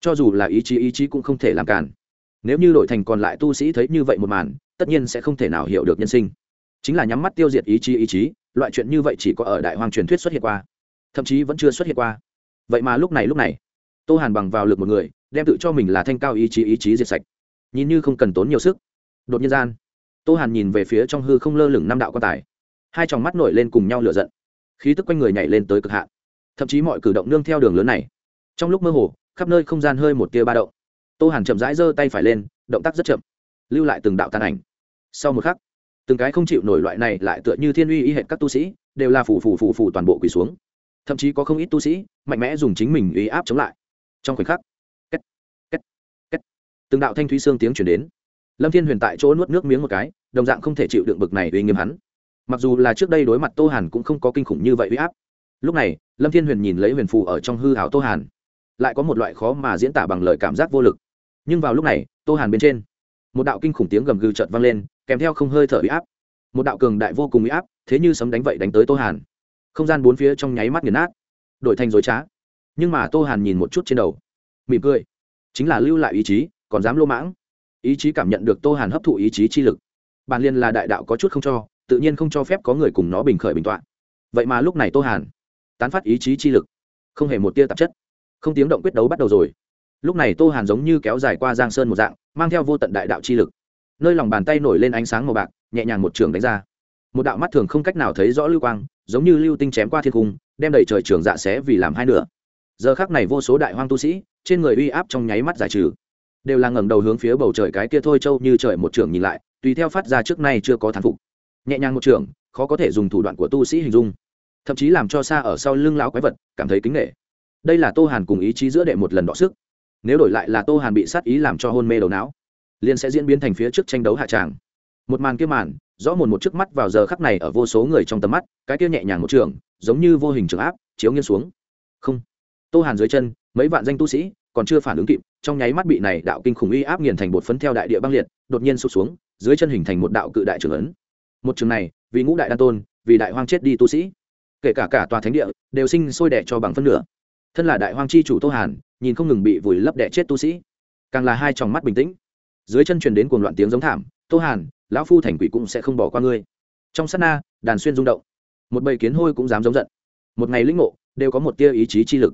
Cho dù là ý chí ý chí cũng không thể làm cản nếu như đội thành còn lại tu sĩ thấy như vậy một màn tất nhiên sẽ không thể nào hiểu được nhân sinh. Chính là nhắm mắt tiêu diệt ý chí ý chí, loại chuyện như vậy chỉ có ở đại hoàng truyền thuyết xuất hiện qua, thậm chí vẫn chưa xuất hiện qua. Vậy mà lúc này lúc này, tô hàn bằng vào lực một người, đem tự cho mình là thanh cao ý chí ý chí diệt sạch. Nhìn như không cần tốn nhiều sức. Đột nhiên gian, tô hàn nhìn về phía trong hư không lơ lửng năm đạo quan tài. Hai tròng mắt nổi lên cùng nhau lửa giận. Khí tức quanh người nhảy lên tới cực hạn. Thậm chí mọi cử động nương theo đường lớn này. Trong lúc mơ hồ, khắp nơi không gian hơi một tia ba động. Tô hàn chậm rãi giơ tay phải lên, động tác rất chậm, lưu lại từng đạo tàn ảnh sau một khắc từng cái không chịu nổi loại này lại tựa như thiên uy y hệt các tu sĩ đều là phủ phủ phủ phủ toàn bộ quỳ xuống. Thậm chí có không ít tu sĩ mạnh mẽ dùng chính mình uy áp chống lại. Trong khoảnh khắc két, két, két. từng đạo thanh thúy xương tiếng chuyển đến. Lâm thiên huyền tại chỗ nuốt nước miếng một cái đồng dạng không thể chịu đựng bực này uy nghiêm hắn. Mặc dù là trước đây đối mặt tô hàn cũng không có kinh khủng như vậy uy áp. Lúc này lâm thiên huyền nhìn lấy huyền phù ở trong hư hảo tô hàn lại có một loại khó mà diễn tả bằng lời cảm giác vô lực. Nhưng vào lúc này tô hàn bên trên một đạo kinh khủng tiếng gầm gừ chợt vang lên kèm theo không hơi thở uy áp. Một đạo cường đại vô cùng uy áp, thế như sấm đánh vậy đánh tới tô hàn. Không gian bốn phía trong nháy mắt nghiền nát, đổi thành dối trá. Nhưng mà tô hàn nhìn một chút trên đầu, mỉm cười. Chính là lưu lại ý chí, còn dám lô mãng. Ý chí cảm nhận được tô hàn hấp thụ ý chí chi lực. Bản liên là đại đạo có chút không cho, tự nhiên không cho phép có người cùng nó bình khởi bình t vậy mà lúc này tô hàn, tán phát ý chí chi lực. Không hề một tia tạp chất. Không tiếng động quyết đấu bắt đầu rồi. Lúc này tô hàn giống như kéo dài qua giang sơn một dạng, mang theo vô tận đại đạo chi lực nơi lòng bàn tay nổi lên ánh sáng màu bạc, nhẹ nhàng một trường đánh ra. Một đạo mắt thường không cách nào thấy rõ lưu quang, giống như lưu tinh chém qua thiên cung, đem đầy trời trường dạ xé vì làm hai nửa. Giờ khác này vô số đại hoang tu sĩ, trên người uy áp trong nháy mắt giải trừ. Đều là ngẩng đầu hướng phía bầu trời cái kia thôi châu như trời một trường nhìn lại, tùy theo phát ra trước nay chưa có thán phục. Nhẹ nhàng một trường, khó có thể dùng thủ đoạn của tu sĩ hình dung. Thậm chí làm cho xa ở sau lưng lão quái vật cảm thấy kính nghệ đây là tô hàn cùng ý chí giữa đệ một lần đọ sức. Nếu đổi lại là tô hàn bị sát ý làm cho hôn mê đầu não liền sẽ diễn biến thành phía trước tranh đấu hạ tràng. Một màn kia màn, rõ mồn một trước mắt vào giờ khắc này ở vô số người trong tầm mắt, cái kia nhẹ nhàng một trường, giống như vô hình trường áp, chiếu nghiêng xuống. Không. Tô hàn dưới chân, mấy vạn danh tu sĩ, còn chưa phản ứng kịp, trong nháy mắt bị này đạo kinh khủng uy áp nghiền thành bột phấn theo đại địa băng liệt, đột nhiên sụt xuống, dưới chân hình thành một đạo cự đại trường ấn. Một trường này, vì ngũ đại đan tôn, vì đại hoang chết đi tu sĩ. Kể cả cả tòa thánh địa, đều sinh sôi đẻ cho bằng phân nửa. Thân là đại hoang chi chủ tô hàn, nhìn không ngừng bị vùi lấp đẻ chết tu sĩ. Càng là hai tròng mắt bình tĩnh dưới chân truyền đến cuồng loạn tiếng giống thảm, tô hàn, lão phu thành quỷ cũng sẽ không bỏ qua ngươi. Trong sát na, đàn xuyên rung động. Một bầy kiến hôi cũng dám giống giận. Một ngày lĩnh ngộ, đều có một tia ý chí chi lực.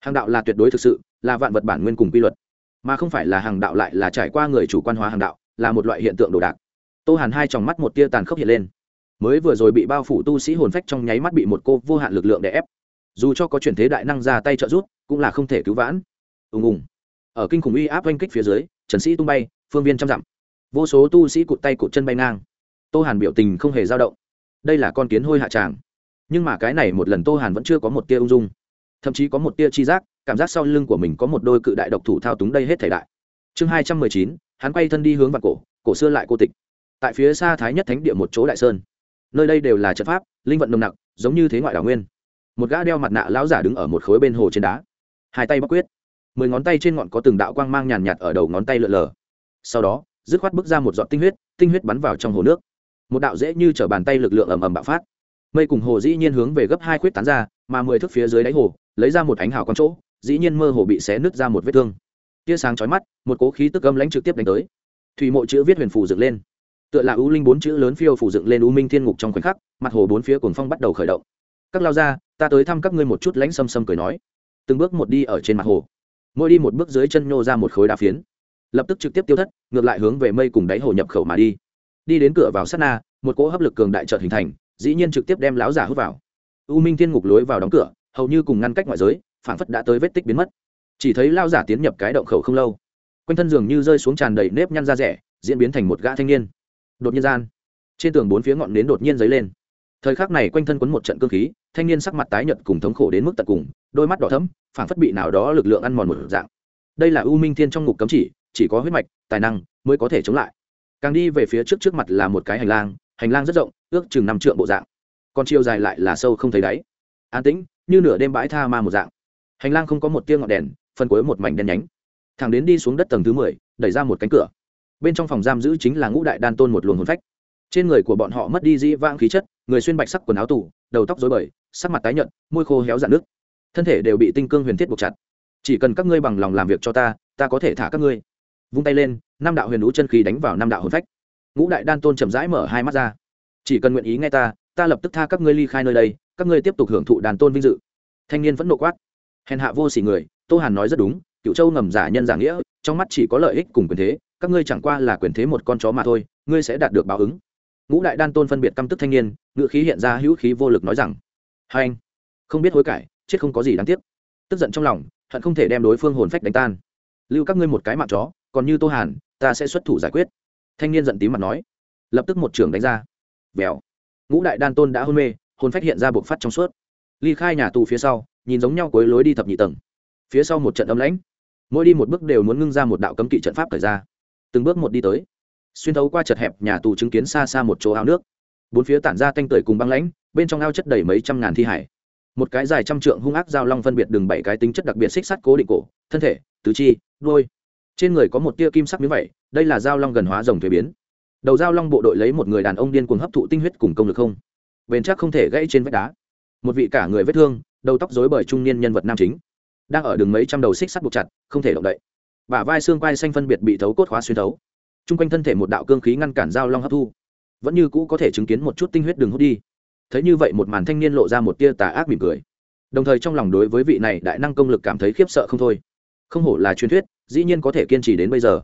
Hàng đạo là tuyệt đối thực sự, là vạn vật bản nguyên cùng quy luật. Mà không phải là hàng đạo lại là trải qua người chủ quan hóa hàng đạo, là một loại hiện tượng đồ đạc. Tô hàn hai tròng mắt một tia tàn khốc hiện lên. Mới vừa rồi bị bao phủ tu sĩ hồn phách trong nháy mắt bị một cô vô hạn lực lượng đè ép. Dù cho có chuyển thế đại năng ra tay trợ giúp, cũng là không thể cứu vãn. Ùng ùng. Ở kinh khủng uy áp oanh kích phía dưới, trần sĩ tung bay phương viên trăm dặm. Vô số tu sĩ cụt tay cụt chân bay ngang. Tô hàn biểu tình không hề dao động. Đây là con kiến hôi hạ tràng. Nhưng mà cái này một lần tô hàn vẫn chưa có một tia ung dung. Thậm chí có một tia chi giác, cảm giác sau lưng của mình có một đôi cự đại độc thủ thao túng đây hết thể đại. Chương hai trăm mười chín, hắn quay thân đi hướng vào cổ cổ xưa lại cô tịch. Tại phía xa thái nhất thánh địa một chỗ đại sơn. Nơi đây đều là trận pháp, linh vận nồng nặc, giống như thế ngoại đảo nguyên. Một gã đeo mặt nạ lão giả đứng ở một khối bên hồ trên đá. Hai tay bắc quyết. Mười ngón tay trên ngọn có từng đạo quang mang nhàn nhạt ở đầu ngón tay lượn lờ sau đó, dứt khoát bước ra một giọt tinh huyết tinh huyết bắn vào trong hồ nước. Một đạo dễ như t bàn tay lực lượng ầm ầm bạo phát. Mây cùng hồ dĩ nhiên hướng về gấp hai khuyết tán ra, mà mười thước phía dưới đáy hồ, lấy ra một ánh hào con chỗ, dĩ nhiên mơ hồ bị xé nứt ra một vết thương. Tia sáng chói mắt, một cố khí tức âm lãnh trực tiếp đánh tới. Thủy mộ chữ viết huyền phủ dựng lên. Tựa là ưu linh bốn chữ lớn phiêu phủ dựng lên u minh thiên ngục trong khoảnh khắc, mặt hồ bốn phía cuồng phong bắt đầu khởi động. Các lao ra ta tới thăm các ngươi một chút, lãnh xâm xâm cười nói. Từng bước một đi ở trên mặt hồ. Mỗi đi một bước dưới chân nhô ra một khối đá phiến lập tức trực tiếp tiêu thất, ngược lại hướng về mây cùng đáy hồ nhập khẩu mà đi. Đi đến cửa vào sát na, một cỗ hấp lực cường đại trợt hình thành, dĩ nhiên trực tiếp đem láo giả hút vào. U minh thiên ngục lối vào đóng cửa, hầu như cùng ngăn cách ngoại giới phản phất đã tới vết tích biến mất. Chỉ thấy lao giả tiến nhập cái động khẩu không lâu, quanh thân giường như rơi xuống tràn đầy nếp nhăn da rẻ, diễn biến thành một gã thanh niên. Đột nhiên gian, trên tường bốn phía ngọn nến đột nhiên dấy lên. Thời khắc này quanh thân quấn một trận cơ khí, thanh niên sắc mặt tái nhợt cùng thống khổ đến mức tận cùng, đôi mắt đỏ thẫm phản phất bị nào đó lực lượng ăn mòn một dạng. Đây là u minh thiên trong ngục cấm chỉ chỉ có huyết mạch, tài năng mới có thể chống lại. Càng đi về phía trước trước mặt là một cái hành lang hành lang rất rộng, ước chừng năm trượng bộ dạng. Còn chiều dài lại là sâu không thấy đáy. An tĩnh, như nửa đêm bãi tha ma một dạng. Hành lang không có một tia ngọn đèn phân cuối một mảnh đen nhánh. Thẳng đến đi xuống đất tầng thứ mười, đẩy ra một cánh cửa. Bên trong phòng giam giữ chính là ngũ đại đan tôn một luồng hồn phách. Trên người của bọn họ mất đi dĩ vãng khí chất, người xuyên bạch sắc quần áo tủ đầu tóc rối bời, sắc mặt tái nhợt, môi khô héo dạn nước. Thân thể đều bị tinh cương huyền thiết buộc chặt. Chỉ cần các ngươi bằng lòng làm việc cho ta ta có thể thả các ngươi vung tay lên năm đạo huyền lũ chân khí đánh vào năm đạo hồn phách. Ngũ đại đan tôn chậm rãi mở hai mắt ra. Chỉ cần nguyện ý nghe ta ta lập tức tha các ngươi ly khai nơi đây, các ngươi tiếp tục hưởng thụ đàn tôn vinh dự. Thanh niên vẫn nộ quát. Hèn hạ vô sỉ người, tô hàn nói rất đúng cựu châu ngầm giả nhân giả nghĩa, trong mắt chỉ có lợi ích cùng quyền thế, các ngươi chẳng qua là quyền thế một con chó mà thôi, ngươi sẽ đạt được báo ứng. Ngũ đại đan tôn phân biệt căm tức thanh niên ngự khí hiện ra hữu khí vô lực nói rằng, hai anh, không biết hối cải, chết không có gì đáng tiếc. Tức giận trong lòng, hận không thể đem đối phương hồn phách đánh tan. Lưu các ngươi một cái mạng chó còn như tô hàn, ta sẽ xuất thủ giải quyết. Thanh niên giận tím mặt nói. Lập tức một trường đánh ra. Vèo. Ngũ đại đan tôn đã hôn mê hôn phách hiện ra buộc phát trong suốt. Ly khai nhà tù phía sau, nhìn giống nhau cuối lối đi thập nhị tầng. Phía sau một trận âm lãnh. Mỗi đi một bước đều muốn ngưng ra một đạo cấm kỵ trận pháp thời ra. Từng bước một đi tới. Xuyên thấu qua chật hẹp nhà tù chứng kiến xa xa một chỗ ao nước. Bốn phía tản ra tanh tưởi cùng băng lãnh, bên trong ao chất đầy mấy trăm ngàn thi hải. Một cái dài trăm trượng hung ác giao long phân biệt đường bảy cái tính chất đặc biệt xích sắt cố định cổ, thân thể, tứ chi đôi trên người có một tia kim sắc miếng vậy, đây là giao long gần hóa rồng thuế biến. Đầu giao long bộ đội lấy một người đàn ông điên cuồng hấp thụ tinh huyết cùng công lực không? Bền chắc không thể gãy trên vách đá. Một vị cả người vết thương đầu tóc rối bởi trung niên nhân vật nam chính đang ở đường mấy trăm đầu xích sắt buộc chặt không thể động đậy. Bả vai xương quai xanh phân biệt bị thấu cốt khóa xuyên thấu. Chung quanh thân thể một đạo cương khí ngăn cản dao long hấp thu. Vẫn như cũ có thể chứng kiến một chút tinh huyết đường hút đi. Thấy như vậy một màn thanh niên lộ ra một tia tà ác mỉm cười. Đồng thời trong lòng đối với vị này đại năng công lực cảm thấy khiếp sợ không thôi. Không hổ là truyền thuyết dĩ nhiên có thể kiên trì đến bây giờ.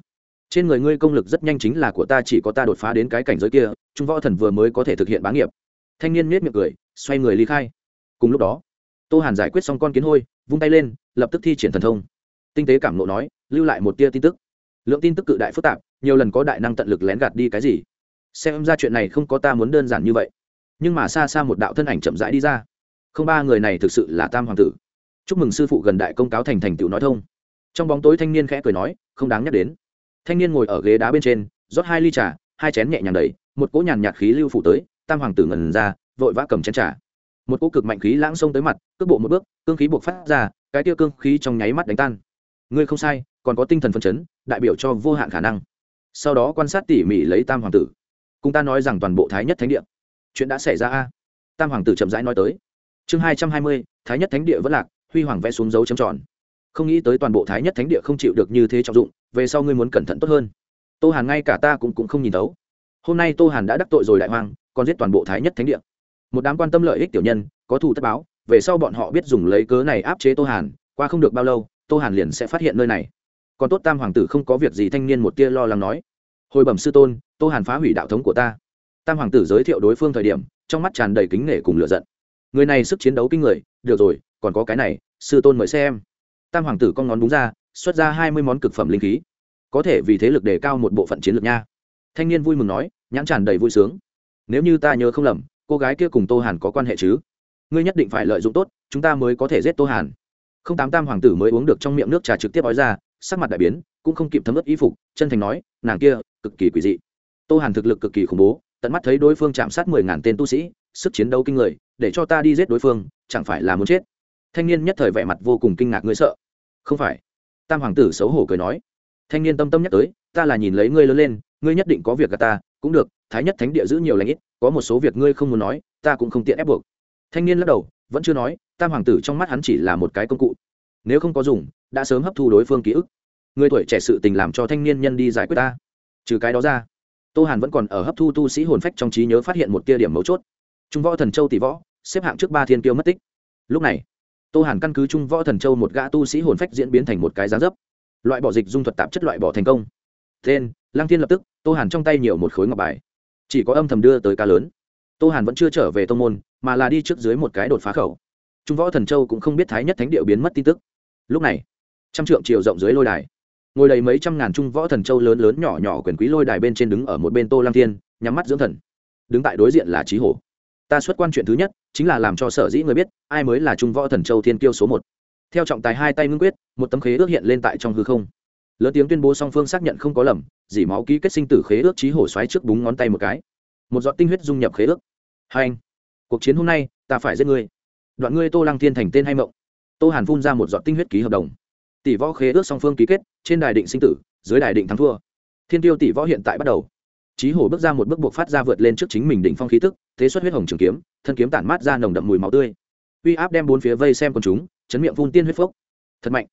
Trên người ngươi công lực rất nhanh chính là của ta, chỉ có ta đột phá đến cái cảnh giới kia, trung võ thần vừa mới có thể thực hiện bá nghiệp. Thanh niên miết miệng cười, xoay người ly khai. Cùng lúc đó, tô hàn giải quyết xong con kiến hôi, vung tay lên, lập tức thi triển thần thông. Tinh tế cảm nộ nói, lưu lại một tia tin tức. Lượng tin tức cự đại phức tạp, nhiều lần có đại năng tận lực lén gạt đi cái gì. Xem ra chuyện này không có ta muốn đơn giản như vậy. Nhưng mà xa xa một đạo thân ảnh chậm rãi đi ra. Không ba người này thực sự là tam hoàng tử. Chúc mừng sư phụ gần đại công cáo thành thành tựu nói thông trong bóng tối thanh niên khẽ cười nói, không đáng nhắc đến. Thanh niên ngồi ở ghế đá bên trên, rót hai ly trà, hai chén nhẹ nhàng đầy một cỗ nhàn nhạt khí lưu phủ tới, tam hoàng tử ngần ra, vội vã cầm chén trà. Một cỗ cực mạnh khí lãng xông tới mặt, cước bộ một bước, cương khí buộc phát ra, cái tiêu cương khí trong nháy mắt đánh tan. Ngươi không sai, còn có tinh thần phân chấn, đại biểu cho vô hạn khả năng. Sau đó quan sát tỉ mỉ lấy tam hoàng tử. Cùng ta nói rằng toàn bộ thái nhất thánh địa. Chuyện đã xảy ra a. Tam hoàng tử chậm rãi nói tới. Chương hai trăm hai mươi, thái nhất thánh địa vẫn lạc, huy hoàng vẽ xuống dấu chấm tròn không nghĩ tới toàn bộ thái nhất thánh địa không chịu được như thế trọng dụng về sau ngươi muốn cẩn thận tốt hơn. Tô hàn ngay cả ta cũng, cũng không nhìn thấu. Hôm nay tô hàn đã đắc tội rồi đại hoàng còn giết toàn bộ thái nhất thánh địa. Một đám quan tâm lợi ích tiểu nhân có thù tất báo về sau bọn họ biết dùng lấy cớ này áp chế tô hàn qua không được bao lâu tô hàn liền sẽ phát hiện nơi này. Còn tốt tam hoàng tử không có việc gì thanh niên một tia lo lắng nói. Hồi bẩm sư tôn tô hàn phá hủy đạo thống của ta. Tam hoàng tử giới thiệu đối phương thời điểm trong mắt tràn đầy kính nể cùng lựa giận. Người này sức chiến đấu kinh người được rồi còn có cái này sư tôn mời xem tam hoàng tử con ngón đúng ra, xuất ra hai mươi món cực phẩm linh khí. Có thể vì thế lực đề cao một bộ phận chiến lược nha. Thanh niên vui mừng nói, nhãn tràn đầy vui sướng. Nếu như ta nhớ không lầm, cô gái kia cùng tô hàn có quan hệ chứ? Ngươi nhất định phải lợi dụng tốt, chúng ta mới có thể giết tô hàn. Không tám tam hoàng tử mới uống được trong miệng nước trà trực tiếp ói ra, sắc mặt đại biến, cũng không kịp thấm ướt y phục, chân thành nói, nàng kia, cực kỳ quỷ dị. Tô hàn thực lực cực kỳ khủng bố, tận mắt thấy đối phương chạm sát mười ngàn tên tu sĩ, sức chiến đấu kinh người, để cho ta đi giết đối phương, chẳng phải là muốn chết thanh niên nhất thời vẻ mặt vô cùng kinh ngạc, ngươi sợ? Không phải. Tam hoàng tử xấu hổ cười nói. Thanh niên tâm tâm nhắc tới, ta là nhìn lấy ngươi lớn lên, ngươi nhất định có việc gà ta, cũng được, thái nhất thánh địa giữ nhiều lãnh ít, có một số việc ngươi không muốn nói, ta cũng không tiện ép buộc. Thanh niên lắc đầu, vẫn chưa nói, tam hoàng tử trong mắt hắn chỉ là một cái công cụ. Nếu không có dùng, đã sớm hấp thu đối phương ký ức. Người tuổi trẻ sự tình làm cho thanh niên nhân đi giải quyết ta. Trừ cái đó ra, tô hàn vẫn còn ở hấp thu tu sĩ hồn phách trong trí nhớ phát hiện một tia điểm mấu chốt. Trung võ thần châu tỷ võ, xếp hạng trước ba thiên tiêu mất tích. Lúc này tô hàn căn cứ trung võ thần châu một gã tu sĩ hồn phách diễn biến thành một cái giá dấp. Loại bỏ dịch dung thuật tạp chất loại bỏ thành công. Tên lang thiên lập tức, tô hàn trong tay nhiều một khối ngọc bài. Chỉ có âm thầm đưa tới ca lớn. Tô hàn vẫn chưa trở về tô môn, mà là đi trước dưới một cái đột phá khẩu. Trung võ thần châu cũng không biết thái nhất thánh điệu biến mất tin tức. Lúc này, trăm trượng chiều rộng dưới lôi đài, ngồi đầy mấy trăm ngàn trung võ thần châu lớn lớn nhỏ nhỏ quyền quý lôi đài bên trên đứng ở một bên tô lăng thiên, nhắm mắt dưỡng thần. Đứng tại đối diện là trí hổ ta xuất quan chuyện thứ nhất, chính là làm cho sở dĩ người biết, ai mới là trung võ thần châu thiên kiêu số một. Theo trọng tài hai tay ngưng quyết, một tấm khế ước hiện lên tại trong hư không. Lớn tiếng tuyên bố song phương xác nhận không có lầm, dỉ máu ký kết sinh tử khế ước trí hổ xoáy trước búng ngón tay một cái. Một giọt tinh huyết dung nhập khế ước. Hai anh, cuộc chiến hôm nay, ta phải giết ngươi. Đoạn ngươi tô lăng thiên thành tên hay mộng? Tô hàn phun ra một giọt tinh huyết ký hợp đồng. Tỷ võ khế ước song phương ký kết, trên đài định sinh tử, dưới đài định thắng thua. Thiên tiêu tỷ võ hiện tại bắt đầu. Chí hổ bước ra một bước buộc phát ra vượt lên trước chính mình đỉnh phong khí tức, thế xuất huyết hồng trường kiếm, thân kiếm tản mát ra nồng đậm mùi máu tươi. Uy áp đem bốn phía vây xem con chúng, chấn miệng phun tiên huyết phốc. Thật mạnh.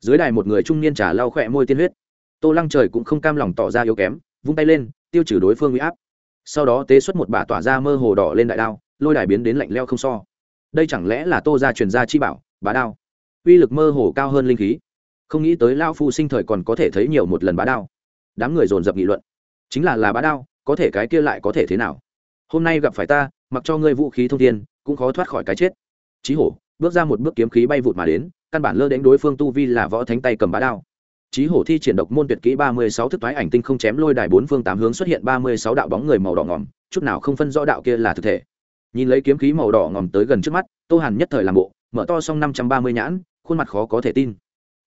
Dưới đài một người trung niên trà lau khỏe môi tiên huyết. Tô lăng trời cũng không cam lòng tỏ ra yếu kém, vung tay lên, tiêu trừ đối phương uy áp. Sau đó tế xuất một bả tỏa ra mơ hồ đỏ lên đại đao, lôi đài biến đến lạnh lẽo không so. Đây chẳng lẽ là tô gia truyền gia chi bảo, bá đao? Uy lực mơ hồ cao hơn linh khí. Không nghĩ tới lão phu sinh thời còn có thể thấy nhiều một lần bá đao. Đám người dồn dập nghị luận chính là là bá đao, có thể cái kia lại có thể thế nào? Hôm nay gặp phải ta, mặc cho ngươi vũ khí thông thiên, cũng khó thoát khỏi cái chết. Chí hổ, bước ra một bước kiếm khí bay vụt mà đến, căn bản lơ đánh đối phương tu vi là võ thánh tay cầm bá đao. Chí hổ thi triển độc môn tuyệt kỹ ba mươi sáu thức thoái ảnh tinh không chém lôi đài bốn phương tám hướng xuất hiện ba mươi sáu đạo bóng người màu đỏ ngỏm chút nào không phân rõ đạo kia là thực thể. Nhìn lấy kiếm khí màu đỏ ngỏm tới gần trước mắt, tô hàn nhất thời làm bộ, mở to xong năm trăm ba mươi nhãn, khuôn mặt khó có thể tin.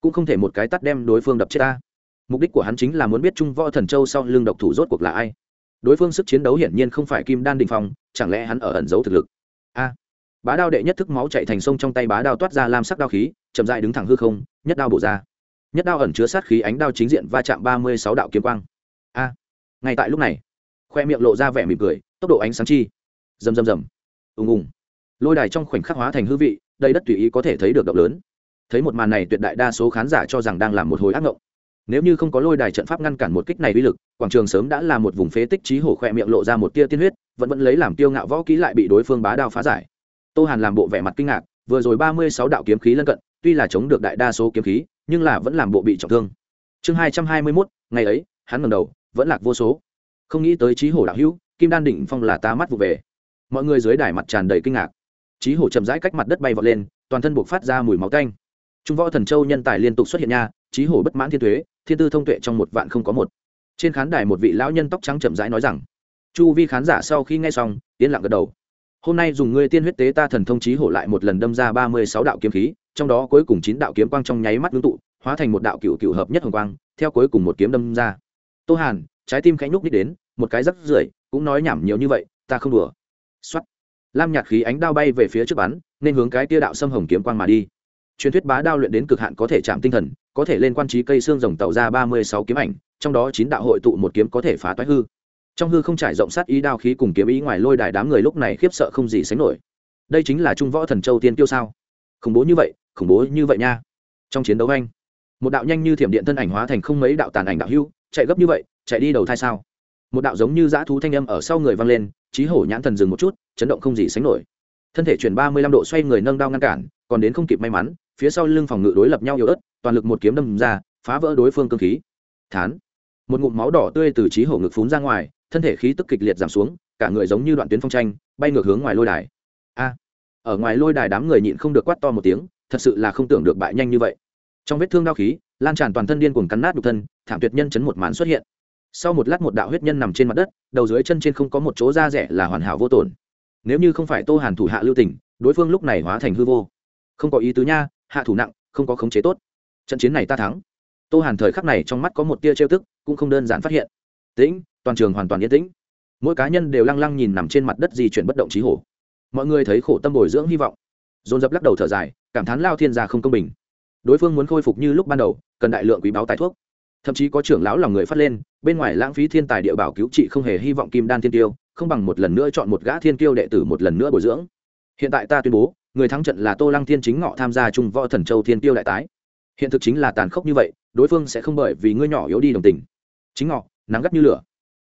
Cũng không thể một cái tắt đem đối phương đập chết ta mục đích của hắn chính là muốn biết trung võ thần châu sau lưng độc thủ rốt cuộc là ai. Đối phương sức chiến đấu hiển nhiên không phải kim đan đình phong, chẳng lẽ hắn ở ẩn giấu thực lực? A. À. Bá đao đệ nhất thức máu chạy thành sông trong tay bá đao toát ra lam sắc đao khí, chậm dại đứng thẳng hư không, nhất đao bổ ra. Nhất đao ẩn chứa sát khí ánh đao chính diện va chạm ba mươi sáu đạo kiếm quang. A. À. Ngay tại lúc này, khoe miệng lộ ra vẻ mỉm cười, tốc độ ánh sáng chi. Rầm rầm rầm. Ùng ùng. Lôi đài trong khoảnh khắc hóa thành hư vị đây đất tùy ý có thể thấy được động lớn. Thấy một màn này, tuyệt đại đa số khán giả cho rằng đang làm một hồi ác ngộng nếu như không có lôi đài trận pháp ngăn cản một kích này uy lực, quảng trường sớm đã là một vùng phế tích trí hổ khoe miệng lộ ra một tia tiên huyết, vẫn vẫn lấy làm tiêu ngạo võ kỹ lại bị đối phương bá đao phá giải. Tô hàn làm bộ vẻ mặt kinh ngạc, vừa rồi ba mươi sáu đạo kiếm khí lân cận, tuy là chống được đại đa số kiếm khí, nhưng là vẫn làm bộ bị trọng thương. Chương hai trăm hai mươi mốt, ngày ấy, hắn ngầm đầu, vẫn lạc vô số. Không nghĩ tới trí hổ đạo hữu, kim đan đỉnh phong là ta mắt vụ về. Mọi người dưới đài mặt tràn đầy kinh ngạc. Trí hổ chậm rãi cách mặt đất bay vọt lên, toàn thân buộc phát ra mùi máu canh trung võ thần châu nhân tài liên tục xuất hiện nha, trí hổ bất mãn thiên thuế thiên tư thông tuệ trong một vạn không có một. Trên khán đài một vị lão nhân tóc trắng chậm rãi nói rằng, chu vi khán giả sau khi nghe xong, yên lặng gật đầu. Hôm nay dùng ngươi tiên huyết tế ta thần thông trí hổ lại một lần đâm ra ba mươi sáu đạo kiếm khí, trong đó cuối cùng chín đạo kiếm quang trong nháy mắt ngưng tụ, hóa thành một đạo cựu cựu hợp nhất hồng quang, theo cuối cùng một kiếm đâm ra. Tô hàn, trái tim khánh núc nít đến, một cái rắc rưởi, cũng nói nhảm nhiều như vậy, ta không đùa. Xuất lam nhạt khí ánh đao bay về phía trước bắn, nên hướng cái tia đạo xâm hồng kiếm quang mà đi. Truyền thuyết bá đao luyện đến cực hạn có thể chạm tinh thần có thể lên quan trí cây xương rồng tạo ra ba mươi sáu kiếm ảnh, trong đó chín đạo hội tụ một kiếm có thể phá toái hư. Trong hư không trải rộng sát ý đao khí cùng kiếm ý ngoài lôi đài đám người lúc này khiếp sợ không gì sánh nổi. Đây chính là trung võ thần châu tiên tiêu sao? Khủng bố như vậy, khủng bố như vậy nha. Trong chiến đấu anh, một đạo nhanh như thiểm điện thân ảnh hóa thành không mấy đạo tàn ảnh đạo hưu, chạy gấp như vậy, chạy đi đầu thai sao? Một đạo giống như dã thú thanh âm ở sau người vang lên, trí hổ nhãn thần dừng một chút, chấn động không gì sánh nổi. Thân thể chuyển ba mươi lăm độ xoay người nâng đao ngăn cản, còn đến không kịp may mắn, phía sau lưng phòng ngự đối lập nhau yếu ớt toàn lực một kiếm đâm ra, phá vỡ đối phương cơ khí. Thán. Một ngụm máu đỏ tươi từ trí hổ ngực phún ra ngoài, thân thể khí tức kịch liệt giảm xuống, cả người giống như đoạn tuyến phong tranh, bay ngược hướng ngoài lôi đài. A. Ở ngoài lôi đài đám người nhịn không được quát to một tiếng, thật sự là không tưởng được bại nhanh như vậy. Trong vết thương đau khí, lan tràn toàn thân điên cuồng cắn nát đục thân, thảm tuyệt nhân chấn một màn xuất hiện. Sau một lát một đạo huyết nhân nằm trên mặt đất, đầu dưới chân trên không có một chỗ da rẻ là hoàn hảo vô tổn. Nếu như không phải tô hàn thủ hạ lưu tình, đối phương lúc này hóa thành hư vô. Không có ý tứ nha, hạ thủ nặng, không có khống chế tốt trận chiến này ta thắng. Tô hàn thời khắc này trong mắt có một tia trêu tức, cũng không đơn giản phát hiện. Tĩnh, toàn trường hoàn toàn yên tĩnh. Mỗi cá nhân đều lăng lăng nhìn nằm trên mặt đất di chuyển bất động trí hổ. Mọi người thấy khổ tâm bồi dưỡng hy vọng. Dồn dập lắc đầu thở dài, cảm thán lao thiên gia không công bình. Đối phương muốn khôi phục như lúc ban đầu, cần đại lượng quý báo tài thuốc. Thậm chí có trưởng lão lòng người phát lên, bên ngoài lãng phí thiên tài địa bảo cứu trị không hề hy vọng kim đan thiên tiêu, không bằng một lần nữa chọn một gã thiên tiêu đệ tử một lần nữa bồi dưỡng. Hiện tại ta tuyên bố, người thắng trận là tô lăng thiên chính ngọ tham gia trung võ thần châu thiên tiêu đại tái hiện thực chính là tàn khốc như vậy, đối phương sẽ không bởi vì ngươi nhỏ yếu đi đồng tình. Chính ngọ, nắng gắt như lửa.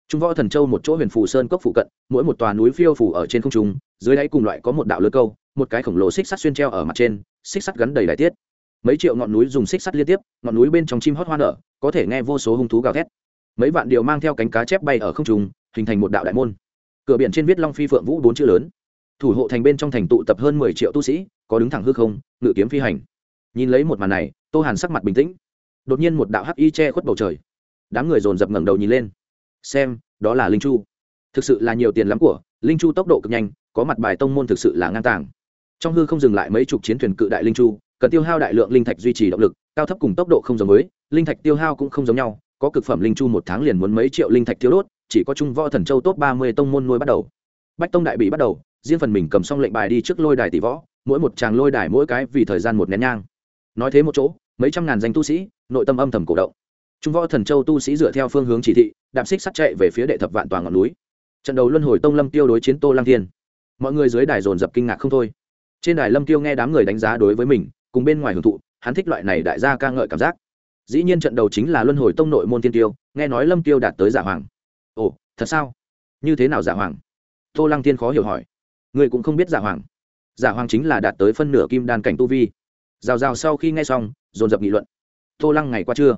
Trung võ thần châu một chỗ huyền phù sơn cốc phụ cận, mỗi một tòa núi phiêu phủ ở trên không trung, dưới đáy cùng loại có một đạo lưới câu, một cái khổng lồ xích sắt xuyên treo ở mặt trên, xích sắt gắn đầy đại tiết. Mấy triệu ngọn núi dùng xích sắt liên tiếp, ngọn núi bên trong chim hót hoa nở, có thể nghe vô số hung thú gào thét. Mấy vạn điều mang theo cánh cá chép bay ở không trung, hình thành một đạo đại môn. Cửa biển trên viết long phi phượng vũ bốn chữ lớn. Thủ hộ thành bên trong thành tụ tập hơn mười triệu tu sĩ, có đứng thẳng hư không, ngự kiếm phi hành nhìn lấy một màn này, tô hàn sắc mặt bình tĩnh. Đột nhiên một đạo hắc y che khuất bầu trời. Đám người dồn dập ngẩng đầu nhìn lên. Xem, đó là linh chu. Thực sự là nhiều tiền lắm của, linh chu tốc độ cực nhanh, có mặt bài tông môn thực sự là ngang tàng. Trong hư không dừng lại mấy chục chiến thuyền cự đại linh chu, cần tiêu hao đại lượng linh thạch duy trì động lực, cao thấp cùng tốc độ không giống với, linh thạch tiêu hao cũng không giống nhau, có cực phẩm linh chu một tháng liền muốn mấy triệu linh thạch thiếu đốt, chỉ có trung võ thần châu top ba mươi tông môn nuôi bắt đầu. Bách tông đại bị bắt đầu, riêng phần mình cầm xong lệnh bài đi trước lôi đài tỷ võ, mỗi một tràng lôi đài mỗi cái vì thời gian một nén nhang nói thế một chỗ, mấy trăm ngàn danh tu sĩ, nội tâm âm thầm cổ động. Trung võ thần châu tu sĩ dựa theo phương hướng chỉ thị, đạp xích sắt chạy về phía đệ thập vạn toàn ngọn núi. Trận đầu luân hồi tông lâm tiêu đối chiến tô lăng thiên. Mọi người dưới đài dồn dập kinh ngạc không thôi. Trên đài lâm tiêu nghe đám người đánh giá đối với mình, cùng bên ngoài hưởng thụ, hắn thích loại này đại gia ca ngợi cảm giác. Dĩ nhiên trận đầu chính là luân hồi tông nội môn tiên tiêu, nghe nói lâm tiêu đạt tới giả hoàng. Ồ, thật sao? Như thế nào giả hoàng? Tô lăng tiên khó hiểu hỏi. Người cũng không biết giả hoàng. Giả hoàng chính là đạt tới phân nửa kim đan cảnh tu vi rào rào sau khi nghe xong, dồn dập nghị luận. Tô lăng ngày qua trưa,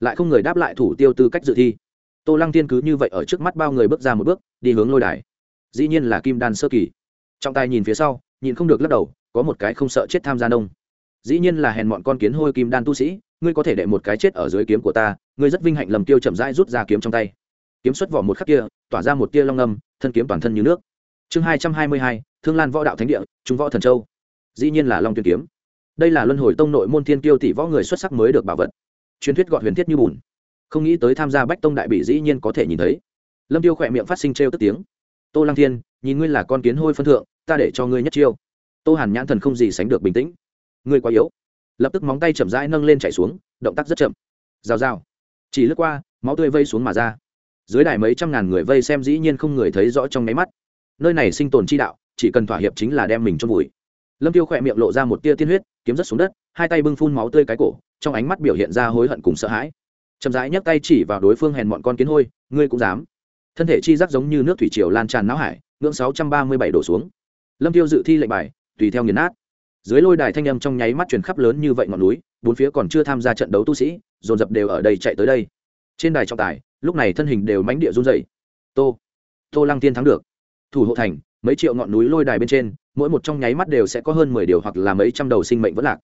lại không người đáp lại thủ tiêu tư cách dự thi. Tô lăng tiên cứ như vậy ở trước mắt bao người bước ra một bước, đi hướng lôi đài. Dĩ nhiên là kim đan sơ kỳ. Trọng tài nhìn phía sau nhìn không được lắc đầu, có một cái không sợ chết tham gia nông. Dĩ nhiên là hèn mọn con kiến hôi kim đan tu sĩ, ngươi có thể đệ một cái chết ở dưới kiếm của ta, ngươi rất vinh hạnh lầm tiêu chậm rãi rút ra kiếm trong tay. Kiếm xuất vỏ một khắc kia, tỏa ra một tia long âm, thân kiếm toàn thân như nước. Chương hai trăm hai mươi hai, thương lan võ đạo thánh địa chúng võ thần châu. Dĩ nhiên là long tuyên kiếm đây là luân hồi tông nội môn thiên tiêu tỷ võ người xuất sắc mới được bảo vật. Truyền thuyết gọi huyền thiết như bùn. Không nghĩ tới tham gia bách tông đại bị dĩ nhiên có thể nhìn thấy. Lâm tiêu khỏe miệng phát sinh trêu tức tiếng. Tô lăng thiên, nhìn ngươi là con kiến hôi phân thượng, ta để cho ngươi nhất chiêu. Tô hàn nhãn thần không gì sánh được bình tĩnh. Ngươi quá yếu. Lập tức móng tay chậm rãi nâng lên chạy xuống, động tác rất chậm. Rào rào. Chỉ lướt qua, máu tươi vây xuống mà ra. Dưới đài mấy trăm ngàn người vây xem dĩ nhiên không người thấy rõ trong nháy mắt. Nơi này sinh tồn chi đạo, chỉ cần thỏa hiệp chính là đem mình cho vùi. Lâm tiêu khỏe miệng lộ ra một tia tiên huyết kiếm rất xuống đất, hai tay bưng phun máu tươi cái cổ, trong ánh mắt biểu hiện ra hối hận cùng sợ hãi. Chậm rãi nhấc tay chỉ vào đối phương hèn mọn con kiến hôi, ngươi cũng dám. Thân thể chi giác giống như nước thủy triều lan tràn não hải, ngưỡng sáu trăm ba mươi bảy đổ xuống. Lâm tiêu dự thi lệnh bài, tùy theo nghiền nát. Dưới lôi đài thanh âm trong nháy mắt truyền khắp lớn như vậy ngọn núi, bốn phía còn chưa tham gia trận đấu tu sĩ, dồn dập đều ở đây chạy tới đây. Trên đài trọng tài, lúc này thân hình đều mánh địa run dày tô tô lăng tiên thắng được. Thủ hộ thành, mấy triệu ngọn núi lôi đài bên trên mỗi một trong nháy mắt đều sẽ có hơn mười điều hoặc là mấy trăm đầu sinh mệnh vẫn lạc.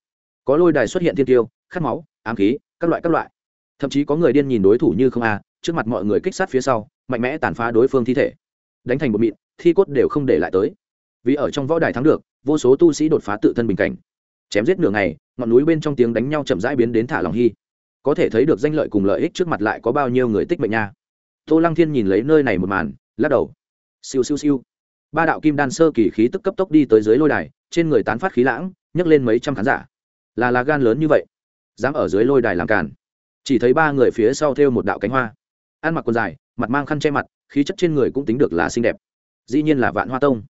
Có lôi đài xuất hiện thiên tiêu, khát máu, ám khí, các loại các loại. Thậm chí có người điên nhìn đối thủ như không a, trước mặt mọi người kích sát phía sau, mạnh mẽ tàn phá đối phương thi thể. Đánh thành một mịn, thi cốt đều không để lại tới. Vì ở trong võ đài thắng được, vô số tu sĩ đột phá tự thân bình cảnh. Chém giết nửa ngày, ngọn núi bên trong tiếng đánh nhau chậm rãi biến đến thả lòng hy. Có thể thấy được danh lợi cùng lợi ích trước mặt lại có bao nhiêu người tích mệnh nha. Tô lăng thiên nhìn lấy nơi này một màn, lắc đầu. Siêu siêu siêu ba đạo kim đan sơ kỳ khí tức cấp tốc đi tới dưới lôi đài, trên người tán phát khí lãng, nhấc lên mấy trăm khán giả. Là lá gan lớn như vậy, dám ở dưới lôi đài làm càn. Chỉ thấy ba người phía sau thêu một đạo cánh hoa. Ăn mặc quần dài, mặt mang khăn che mặt, khí chất trên người cũng tính được là xinh đẹp. Dĩ nhiên là vạn hoa tông.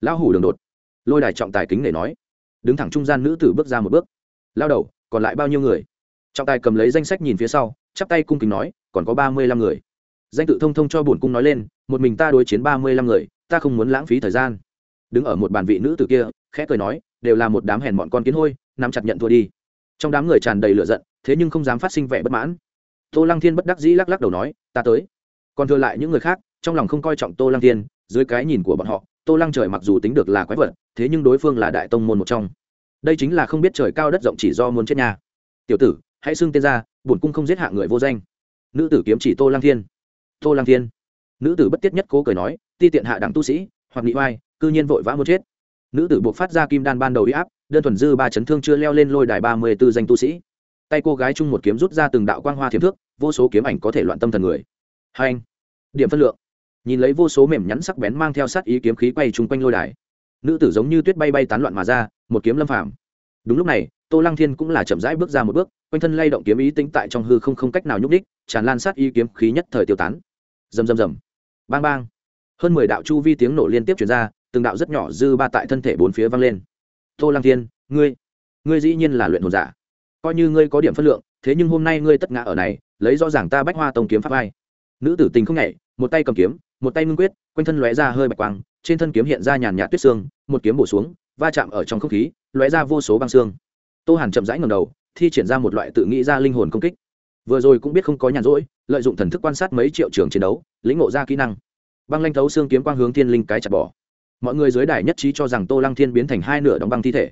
Lão hủ đường đột. Lôi đài trọng tài kính để nói. Đứng thẳng trung gian nữ tử bước ra một bước. Lao đầu, còn lại bao nhiêu người? Trọng tài cầm lấy danh sách nhìn phía sau, chắp tay cung kính nói, còn có ba mươi lăm người. Danh tự thông thông cho bổn cung nói lên, một mình ta đối chiến ba mươi lăm người ta không muốn lãng phí thời gian. Đứng ở một bàn vị nữ tử kia, khẽ cười nói, đều là một đám hèn bọn con kiến hôi, nắm chặt nhận thua đi. Trong đám người tràn đầy lửa giận, thế nhưng không dám phát sinh vẻ bất mãn. Tô lăng thiên bất đắc dĩ lắc lắc đầu nói, ta tới. Còn thừa lại những người khác, trong lòng không coi trọng tô lăng thiên, dưới cái nhìn của bọn họ, tô lăng trời mặc dù tính được là quái vật, thế nhưng đối phương là đại tông môn một trong. Đây chính là không biết trời cao đất rộng chỉ do muốn chết nhà tiểu tử, hãy xưng tên ra, bổn cung không giết hạ người vô danh. Nữ tử kiếm chỉ tô lăng thiên. Tô lăng thiên. Nữ tử bất tiết nhất cố cười nói ti tiện hạ đẳng tu sĩ, hoặc nghị oai, cư nhiên vội vã muốn chết. Nữ tử buộc phát ra kim đan ban đầu uy áp, đơn thuần dư ba chấn thương chưa leo lên lôi đài ba mươi tư danh tu sĩ. Tay cô gái chung một kiếm rút ra từng đạo quang hoa thiếm thước, vô số kiếm ảnh có thể loạn tâm thần người. Hai anh, điểm phân lượng. Nhìn lấy vô số mềm nhắn sắc bén mang theo sát ý kiếm khí quay chung quanh lôi đài. Nữ tử giống như tuyết bay bay tán loạn mà ra, một kiếm lâm phàm. Đúng lúc này, tô lăng thiên cũng là chậm rãi bước ra một bước, quanh thân lay động kiếm ý tĩnh tại trong hư không không cách nào nhúc đích tràn lan sát ý kiếm khí nhất thời tiêu tán. Rầm rầm rầm. Bang bang hơn mười đạo chu vi tiếng nổ liên tiếp chuyển ra, từng đạo rất nhỏ dư ba tại thân thể bốn phía vang lên. Tô lăng thiên, ngươi ngươi dĩ nhiên là luyện hồn giả. Coi như ngươi có điểm phân lượng, thế nhưng hôm nay ngươi tất ngã ở này, lấy rõ ràng ta bách hoa tông kiếm pháp vai. Nữ tử tình không nhảy một tay cầm kiếm, một tay ngưng quyết, quanh thân lóe ra hơi bạch quang, trên thân kiếm hiện ra nhàn nhạt tuyết xương một kiếm bổ xuống, va chạm ở trong không khí, lóe ra vô số băng xương tô hàn chậm rãi ngầm đầu, thi triển ra một loại tự nghĩ ra linh hồn công kích. Vừa rồi cũng biết không có nhàn rỗi, lợi dụng thần thức quan sát mấy triệu trường chiến đấu, lĩnh ngộ ra kỹ năng băng lanh thấu xương kiếm quang hướng thiên linh cái chặt bỏ. Mọi người dưới đài nhất trí cho rằng tô lăng thiên biến thành hai nửa đóng băng thi thể.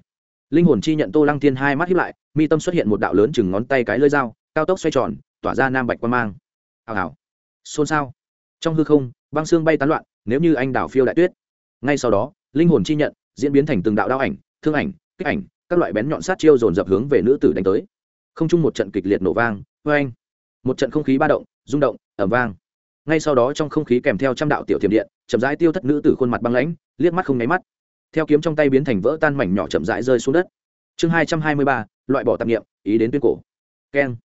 Linh hồn chi nhận tô lăng thiên hai mắt hiếp lại, mi tâm xuất hiện một đạo lớn chừng ngón tay cái lơi dao, cao tốc xoay tròn, tỏa ra nam bạch quan mang. Hào hào. Xôn xao. Trong hư không, băng xương bay tán loạn, nếu như anh đảo phiêu đại tuyết. Ngay sau đó, linh hồn chi nhận diễn biến thành từng đạo đao ảnh, thương ảnh, kích ảnh, các loại bén nhọn sát chiêu dồn dập hướng về nữ tử đánh tới. Không chung một trận kịch liệt nổ vang vê anh một trận không khí ba động, rung động ẩm vang ngay sau đó trong không khí kèm theo trăm đạo tiểu thiểm điện, chậm rãi tiêu thất nữ tử khuôn mặt băng lãnh, liếc mắt không nháy mắt. Theo kiếm trong tay biến thành vỡ tan mảnh nhỏ chậm rãi rơi xuống đất. Chương hai trăm hai mươi ba, loại bỏ tạp nghiệm ý đến tuyên cổ. Keng.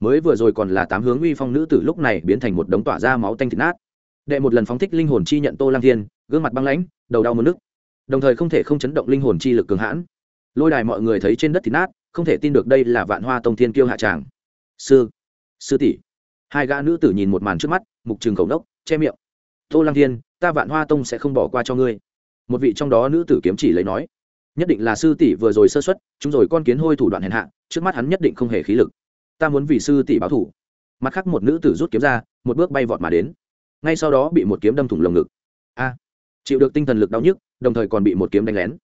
Mới vừa rồi còn là tám hướng uy phong nữ tử, lúc này biến thành một đống tỏa ra máu tanh thịt nát. Đệ một lần phóng thích linh hồn chi nhận tô lang thiên, gương mặt băng lãnh, đầu đau mất nước đồng thời không thể không chấn động linh hồn chi lực cường hãn. Lôi đài mọi người thấy trên đất thịt nát, không thể tin được đây là vạn hoa tông thiên kiêu hạ tràng. Sư. Sư tỷ hai gã nữ tử nhìn một màn trước mắt, mục trường cầu đốc, che miệng. Tô lang thiên, ta vạn hoa tông sẽ không bỏ qua cho ngươi. Một vị trong đó nữ tử kiếm chỉ lấy nói. Nhất định là sư tỷ vừa rồi sơ xuất chúng rồi con kiến hôi thủ đoạn hèn hạ, trước mắt hắn nhất định không hề khí lực. Ta muốn vì sư tỷ báo thủ mặt khác một nữ tử rút kiếm ra, một bước bay vọt mà đến. Ngay sau đó bị một kiếm đâm thủng lồng ngực. A! Chịu được tinh thần lực đau nhức, đồng thời còn bị một kiếm đánh lén.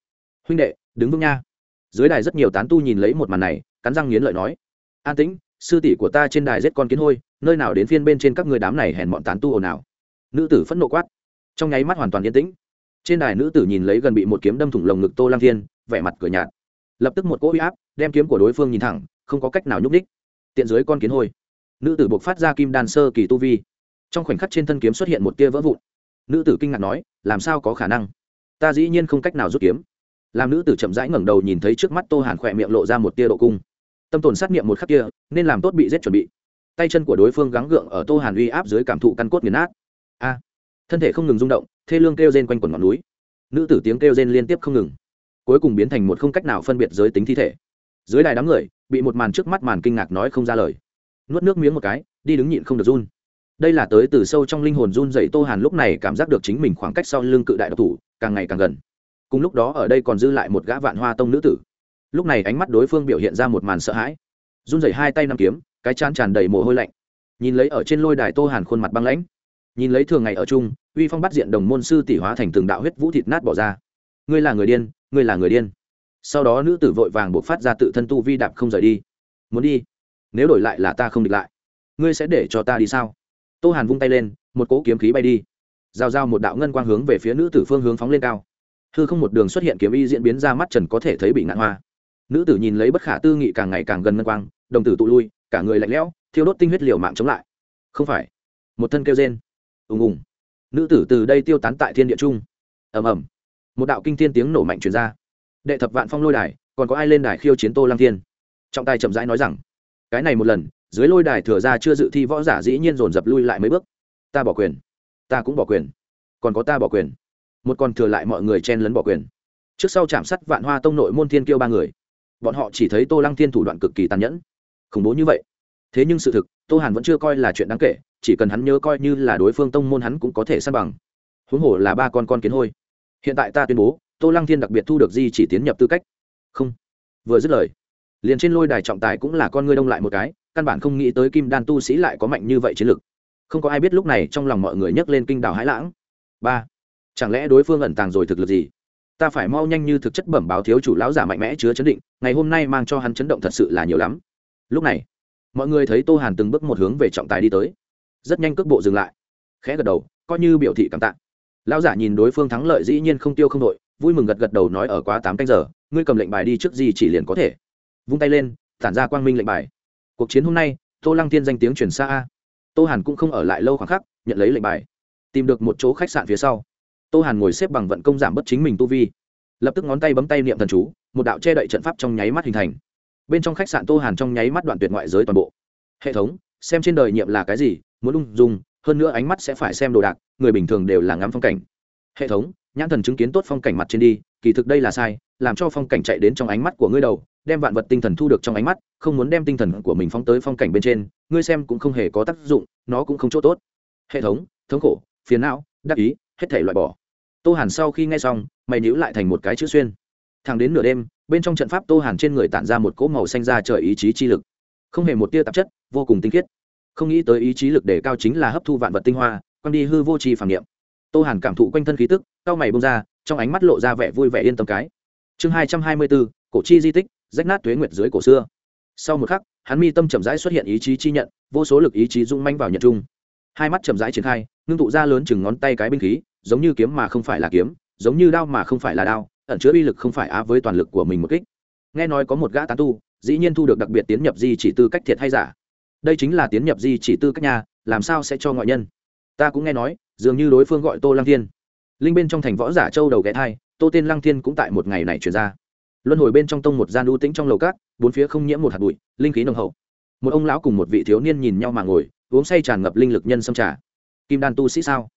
Huynh đệ, đứng vững nha. Dưới đài rất nhiều tán tu nhìn lấy một màn này, cắn răng nghiến lợi nói. An tĩnh sư tỷ của ta trên đài giết con kiến hôi, nơi nào đến phiên bên trên các người đám này hèn bọn tán tu ồn ào. Nữ tử phẫn nộ quát. Trong nháy mắt hoàn toàn yên tĩnh. Trên đài nữ tử nhìn lấy gần bị một kiếm đâm thủng lồng ngực tô lang thiên, vẻ mặt cửa nhạt. Lập tức một cỗ huy áp đem kiếm của đối phương nhìn thẳng, không có cách nào nhúc ních tiện dưới con kiến hôi. Nữ tử buộc phát ra kim đàn sơ kỳ tu vi. Trong khoảnh khắc trên thân kiếm xuất hiện một tia vỡ vụn. Nữ tử kinh ngạc nói, làm sao có khả năng? Ta dĩ nhiên không cách nào rút kiếm. Làm nữ tử chậm rãi ngẩng đầu nhìn thấy trước mắt tô hàn khỏe miệng lộ ra một tia độ cung tâm tồn sát nghiệm một khắc kia, nên làm tốt bị giết chuẩn bị. Tay chân của đối phương gắng gượng ở tô hàn uy áp dưới cảm thụ căn cốt nghiền nát. A! Thân thể không ngừng rung động, thê lương kêu rên quanh quần ngọn núi. Nữ tử tiếng kêu rên liên tiếp không ngừng. Cuối cùng biến thành một không cách nào phân biệt giới tính thi thể. Dưới đài đám người, bị một màn trước mắt màn kinh ngạc nói không ra lời. Nuốt nước miếng một cái, đi đứng nhịn không được run. Đây là tới từ sâu trong linh hồn run dậy tô hàn lúc này cảm giác được chính mình khoảng cách sau lưng cự đại độc thủ, càng ngày càng gần. Cùng lúc đó ở đây còn dư lại một gã vạn hoa tông nữ tử lúc này ánh mắt đối phương biểu hiện ra một màn sợ hãi. Run rẩy hai tay nằm kiếm, cái chán tràn đầy mồ hôi lạnh. Nhìn lấy ở trên lôi đài tô hàn khuôn mặt băng lãnh. Nhìn lấy thường ngày ở chung, uy phong bắt diện đồng môn sư tỷ hóa thành từng đạo huyết vũ thịt nát bỏ ra. Ngươi là người điên, ngươi là người điên. Sau đó nữ tử vội vàng buộc phát ra tự thân tu vi đạp không rời đi. Muốn đi? Nếu đổi lại là ta không địch lại, ngươi sẽ để cho ta đi sao? Tô hàn vung tay lên, một cỗ kiếm khí bay đi. Giao giao một đạo ngân quang hướng về phía nữ tử phương hướng phóng lên cao. Hư không một đường xuất hiện kiếm y diễn biến ra mắt trần có thể thấy bị ngạn hoa nữ tử nhìn lấy bất khả tư nghị càng ngày càng gần ngân quang, đồng tử tụ lui, cả người lạnh lẽo, thiêu đốt tinh huyết liều mạng chống lại. Không phải. Một thân kêu rên. Ùng ùng. Nữ tử từ đây tiêu tán tại thiên địa trung. Ầm ầm. Một đạo kinh thiên tiếng nổ mạnh truyền ra. Đệ thập vạn phong lôi đài, còn có ai lên đài khiêu chiến tô lăng thiên? Trọng tài chậm rãi nói rằng, cái này một lần, dưới lôi đài thừa ra chưa dự thi võ giả dĩ nhiên dồn dập lui lại mấy bước. Ta bỏ quyền. Ta cũng bỏ quyền. Còn có ta bỏ quyền. Một còn thừa lại mọi người chen lấn bỏ quyền. Trước sau chạm sắt vạn hoa tông nội môn thiên kiêu ba người bọn họ chỉ thấy tô lăng thiên thủ đoạn cực kỳ tàn nhẫn. Khủng bố như vậy. Thế nhưng sự thực, tô hàn vẫn chưa coi là chuyện đáng kể, chỉ cần hắn nhớ coi như là đối phương tông môn hắn cũng có thể săn bằng. Huống hồ là ba con con kiến hôi. Hiện tại ta tuyên bố, tô lăng thiên đặc biệt thu được di chỉ tiến nhập tư cách. Không. Vừa dứt lời, liền trên lôi đài trọng tài cũng là con ngươi đông lại một cái, căn bản không nghĩ tới kim đan tu sĩ lại có mạnh như vậy chiến lực. Không có ai biết lúc này trong lòng mọi người nhấc lên kinh đảo hãi lãng. Ba. Chẳng lẽ đối phương ẩn tàng rồi thực lực gì? Ta phải mau nhanh như thực chất bẩm báo thiếu chủ lão giả mạnh mẽ chứa chấn định, ngày hôm nay mang cho hắn chấn động thật sự là nhiều lắm. Lúc này, mọi người thấy tô hàn từng bước một hướng về trọng tài đi tới. Rất nhanh cước bộ dừng lại. Khẽ gật đầu, coi như biểu thị cảm tạ. Lão giả nhìn đối phương thắng lợi dĩ nhiên không tiêu không đội, vui mừng gật gật đầu nói ở quá tám canh giờ, ngươi cầm lệnh bài đi trước gì chỉ liền có thể. Vung tay lên, tản ra quang minh lệnh bài. Cuộc chiến hôm nay, tô lăng tiên danh tiếng chuyển xa a. Tô hàn cũng không ở lại lâu khoảng khắc, nhận lấy lệnh bài. Tìm được một chỗ khách sạn phía sau tô hàn ngồi xếp bằng vận công giảm bất chính mình tu vi. Lập tức ngón tay bấm tay niệm thần chú, một đạo che đậy trận pháp trong nháy mắt hình thành. Bên trong khách sạn tô hàn trong nháy mắt đoạn tuyệt ngoại giới toàn bộ. Hệ thống, xem trên đời nhiệm là cái gì, muốn ung dung, hơn nữa ánh mắt sẽ phải xem đồ đạc, người bình thường đều là ngắm phong cảnh. Hệ thống, nhãn thần chứng kiến tốt phong cảnh mặt trên đi, kỳ thực đây là sai, làm cho phong cảnh chạy đến trong ánh mắt của ngươi đầu, đem vạn vật tinh thần thu được trong ánh mắt, không muốn đem tinh thần của mình phóng tới phong cảnh bên trên, ngươi xem cũng không hề có tác dụng, nó cũng không chỗ tốt. Hệ thống thống khổ, phiền não, đắc ý hết thể loại bỏ. Tô hàn sau khi nghe xong, mày nhữ lại thành một cái chữ xuyên. Thẳng đến nửa đêm, bên trong trận pháp tô hàn trên người tản ra một cỗ màu xanh ra trời ý chí chi lực. Không hề một tia tạp chất, vô cùng tinh khiết. Không nghĩ tới ý chí lực đề cao chính là hấp thu vạn vật tinh hoa, quăng đi hư vô tri phản niệm. Tô hàn cảm thụ quanh thân khí tức cao mày bông ra, trong ánh mắt lộ ra vẻ vui vẻ yên tâm cái. Chương hai trăm hai mươi bốn cổ chi di tích, rách nát tuế nguyệt dưới cổ xưa. Sau một khắc, hắn mi tâm chậm rãi xuất hiện ý chí chi nhận, vô số lực ý chí rung manh vào nhận trung. Hai mắt chậm rãi triển khai, ngưng tụ ra lớn chừng ngón tay cái binh khí giống như kiếm mà không phải là kiếm, giống như đao mà không phải là đao, ẩn chứa uy lực không phải á với toàn lực của mình một kích. Nghe nói có một gã tán tu, dĩ nhiên thu được đặc biệt tiến nhập di chỉ tư cách thiệt hay giả. Đây chính là tiến nhập di chỉ tư cách nhà làm sao sẽ cho ngoại nhân? Ta cũng nghe nói, dường như đối phương gọi tô lăng thiên. Linh bên trong thành võ giả châu đầu ghé thai, tô tên lăng thiên cũng tại một ngày này chuyển ra. Luân hồi bên trong tông một gian ưu tĩnh trong lầu cát bốn phía không nhiễm một hạt bụi, linh khí nồng hậu. Một ông lão cùng một vị thiếu niên nhìn nhau mà ngồi, uống say tràn ngập linh lực nhân xâm trà. Kim đan tu sĩ sao?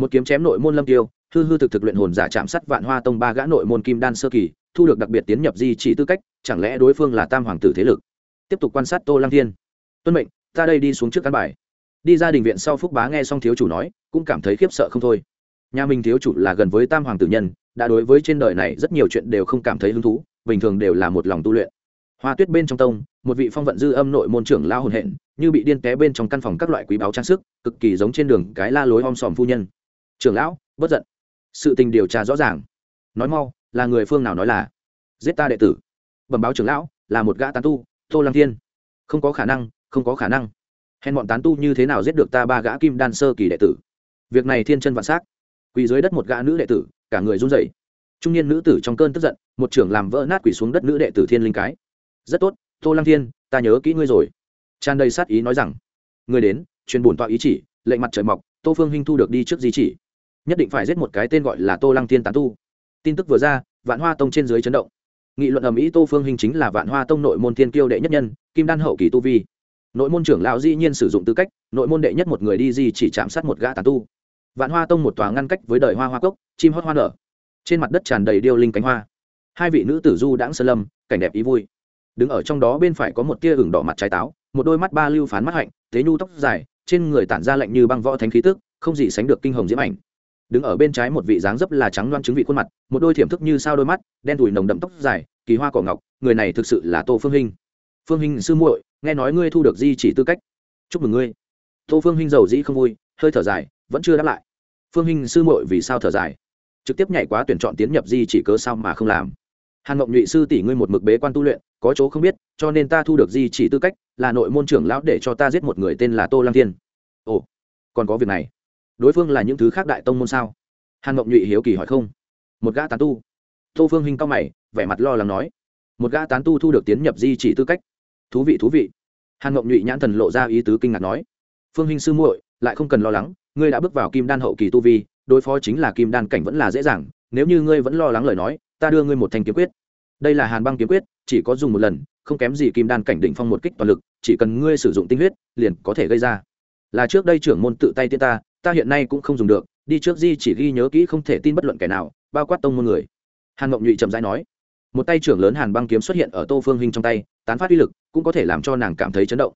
Một kiếm chém nội môn lâm tiêu, hư hư thực thực luyện hồn giả chạm sắt vạn hoa tông ba gã nội môn kim đan sơ kỳ, thu được đặc biệt tiến nhập di chỉ tư cách, chẳng lẽ đối phương là tam hoàng tử thế lực? Tiếp tục quan sát tô lăng thiên. Tuân mệnh, ta đây đi xuống trước căn bài. Đi ra đình viện sau phúc bá nghe xong thiếu chủ nói, cũng cảm thấy khiếp sợ không thôi. Nhà mình thiếu chủ là gần với tam hoàng tử nhân, đã đối với trên đời này rất nhiều chuyện đều không cảm thấy hứng thú, bình thường đều là một lòng tu luyện. Hoa tuyết bên trong tông, một vị phong vận dư âm nội môn trưởng lao hồn hện, như bị điên té bên trong căn phòng các loại quý báo trang sức, cực kỳ giống trên đường cái la lối om sòm phu nhân trưởng lão, bất giận. Sự tình điều tra rõ ràng. Nói mau, là người phương nào nói là, giết ta đệ tử. Bẩm báo trưởng lão, là một gã tán tu, tô lăng thiên. Không có khả năng, không có khả năng. Hèn bọn tán tu như thế nào giết được ta ba gã kim đan sơ kỳ đệ tử? Việc này thiên chân vạn s á c quỳ dưới đất một gã nữ đệ tử, cả người run rẩy. Trung niên nữ tử trong cơn tức giận, một trưởng làm vỡ nát quỳ xuống đất nữ đệ tử thiên linh cái. Rất tốt, tô lăng thiên, ta nhớ kỹ ngươi rồi. Tràn đầy sát ý nói rằng người đến, truyền bổn tọa ý chỉ, lệnh mặt trời mọc, tô phương hinh thu được đi trước di chỉ nhất định phải giết một cái tên gọi là tô lăng thiên tán tu. Tin tức vừa ra, vạn hoa tông trên dưới chấn động. Nghị luận ầm ĩ tô phương Hình chính là vạn hoa tông nội môn thiên kiêu đệ nhất nhân, kim đan hậu kỳ tu vi. Nội môn trưởng lão dĩ nhiên sử dụng tư cách, nội môn đệ nhất một người đi di chỉ chạm sát một gã tán tu. Vạn hoa tông một tòa ngăn cách với đời hoa hoa cốc, chim hót hoa nở. Trên mặt đất tràn đầy điêu linh cánh hoa. Hai vị nữ tử du đãng sơ lâm, cảnh đẹp ý vui. Đứng ở trong đó bên phải có một tia hừng đỏ mặt trái táo, một đôi mắt ba lưu phán mắt hạnh tế nhu tóc dài, trên người tản ra lạnh như băng võ thánh khí tức, không gì sánh được kinh hồng diễm ảnh đứng ở bên trái một vị dáng dấp là trắng loan trứng vị khuôn mặt, một đôi thiểm thức như sao đôi mắt, đen đùi nồng đậm tóc dài, kỳ hoa cỏ ngọc, người này thực sự là tô phương hinh. Phương hinh sư muội, nghe nói ngươi thu được di chỉ tư cách. Chúc mừng ngươi. Tô phương hinh giàu dĩ không vui, hơi thở dài, vẫn chưa đáp lại. Phương hinh sư muội vì sao thở dài? Trực tiếp nhảy quá tuyển chọn tiến nhập di chỉ cớ sao mà không làm? Hàn ngọc nhụy sư tỷ ngươi một mực bế quan tu luyện, có chỗ không biết, cho nên ta thu được di chỉ tư cách, là nội môn trưởng lão để cho ta giết một người tên là tô lăng thiên. Ồ, còn có việc này đối phương là những thứ khác đại tông môn sao? Hàn mộng nhụy hiếu kỳ hỏi không? Một gã tán tu. Tô phương hình cao mày, vẻ mặt lo lắng nói. Một gã tán tu thu được tiến nhập di chỉ tư cách. Thú vị thú vị. Hàn mộng nhụy nhãn thần lộ ra ý tứ kinh ngạc nói. Phương hình sư muội, lại không cần lo lắng, ngươi đã bước vào kim đan hậu kỳ tu vi, đối phó chính là kim đan cảnh vẫn là dễ dàng. Nếu như ngươi vẫn lo lắng lời nói, ta đưa ngươi một thanh kiếm quyết. Đây là hàn băng kiếm quyết, chỉ có dùng một lần, không kém gì kim đan cảnh đỉnh phong một kích toàn lực, chỉ cần ngươi sử dụng tinh huyết, liền có thể gây ra. Là trước đây trưởng môn tự tay tiên ta ta hiện nay cũng không dùng được, đi trước di chỉ ghi nhớ kỹ không thể tin bất luận kẻ nào, bao quát tông môn người. Hàn mộng nhụy chậm rãi nói. Một tay trưởng lớn hàn băng kiếm xuất hiện ở tô phương hình trong tay, tán phát uy lực, cũng có thể làm cho nàng cảm thấy chấn động.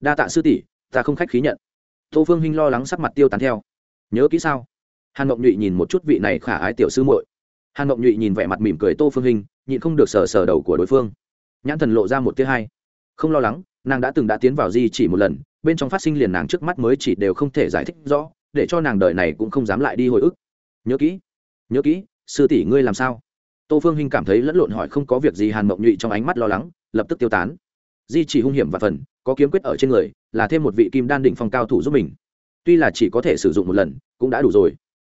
Đa tạ sư tỷ, ta không khách khí nhận. Tô phương hình lo lắng sắc mặt tiêu tán theo. Nhớ kỹ sao? Hàn mộng nhụy nhìn một chút vị này khả ái tiểu sư muội. Hàn mộng nhụy nhìn vẻ mặt mỉm cười tô phương hình nhịn không được sờ sờ đầu của đối phương. Nhãn thần lộ ra một tia hai. Không lo lắng, nàng đã từng đã tiến vào di chỉ một lần, bên trong phát sinh liền nàng trước mắt mới chỉ đều không thể giải thích rõ để cho nàng đời này cũng không dám lại đi hồi ức. Nhớ kỹ nhớ kỹ, sư tỷ ngươi làm sao? Tô phương hinh cảm thấy lẫn lộn hỏi không có việc gì hàn mộng nhụy trong ánh mắt lo lắng, lập tức tiêu tán. Di chỉ hung hiểm và phần, có kiếm quyết ở trên người, là thêm một vị kim đan đỉnh phong cao thủ giúp mình. Tuy là chỉ có thể sử dụng một lần, cũng đã đủ rồi.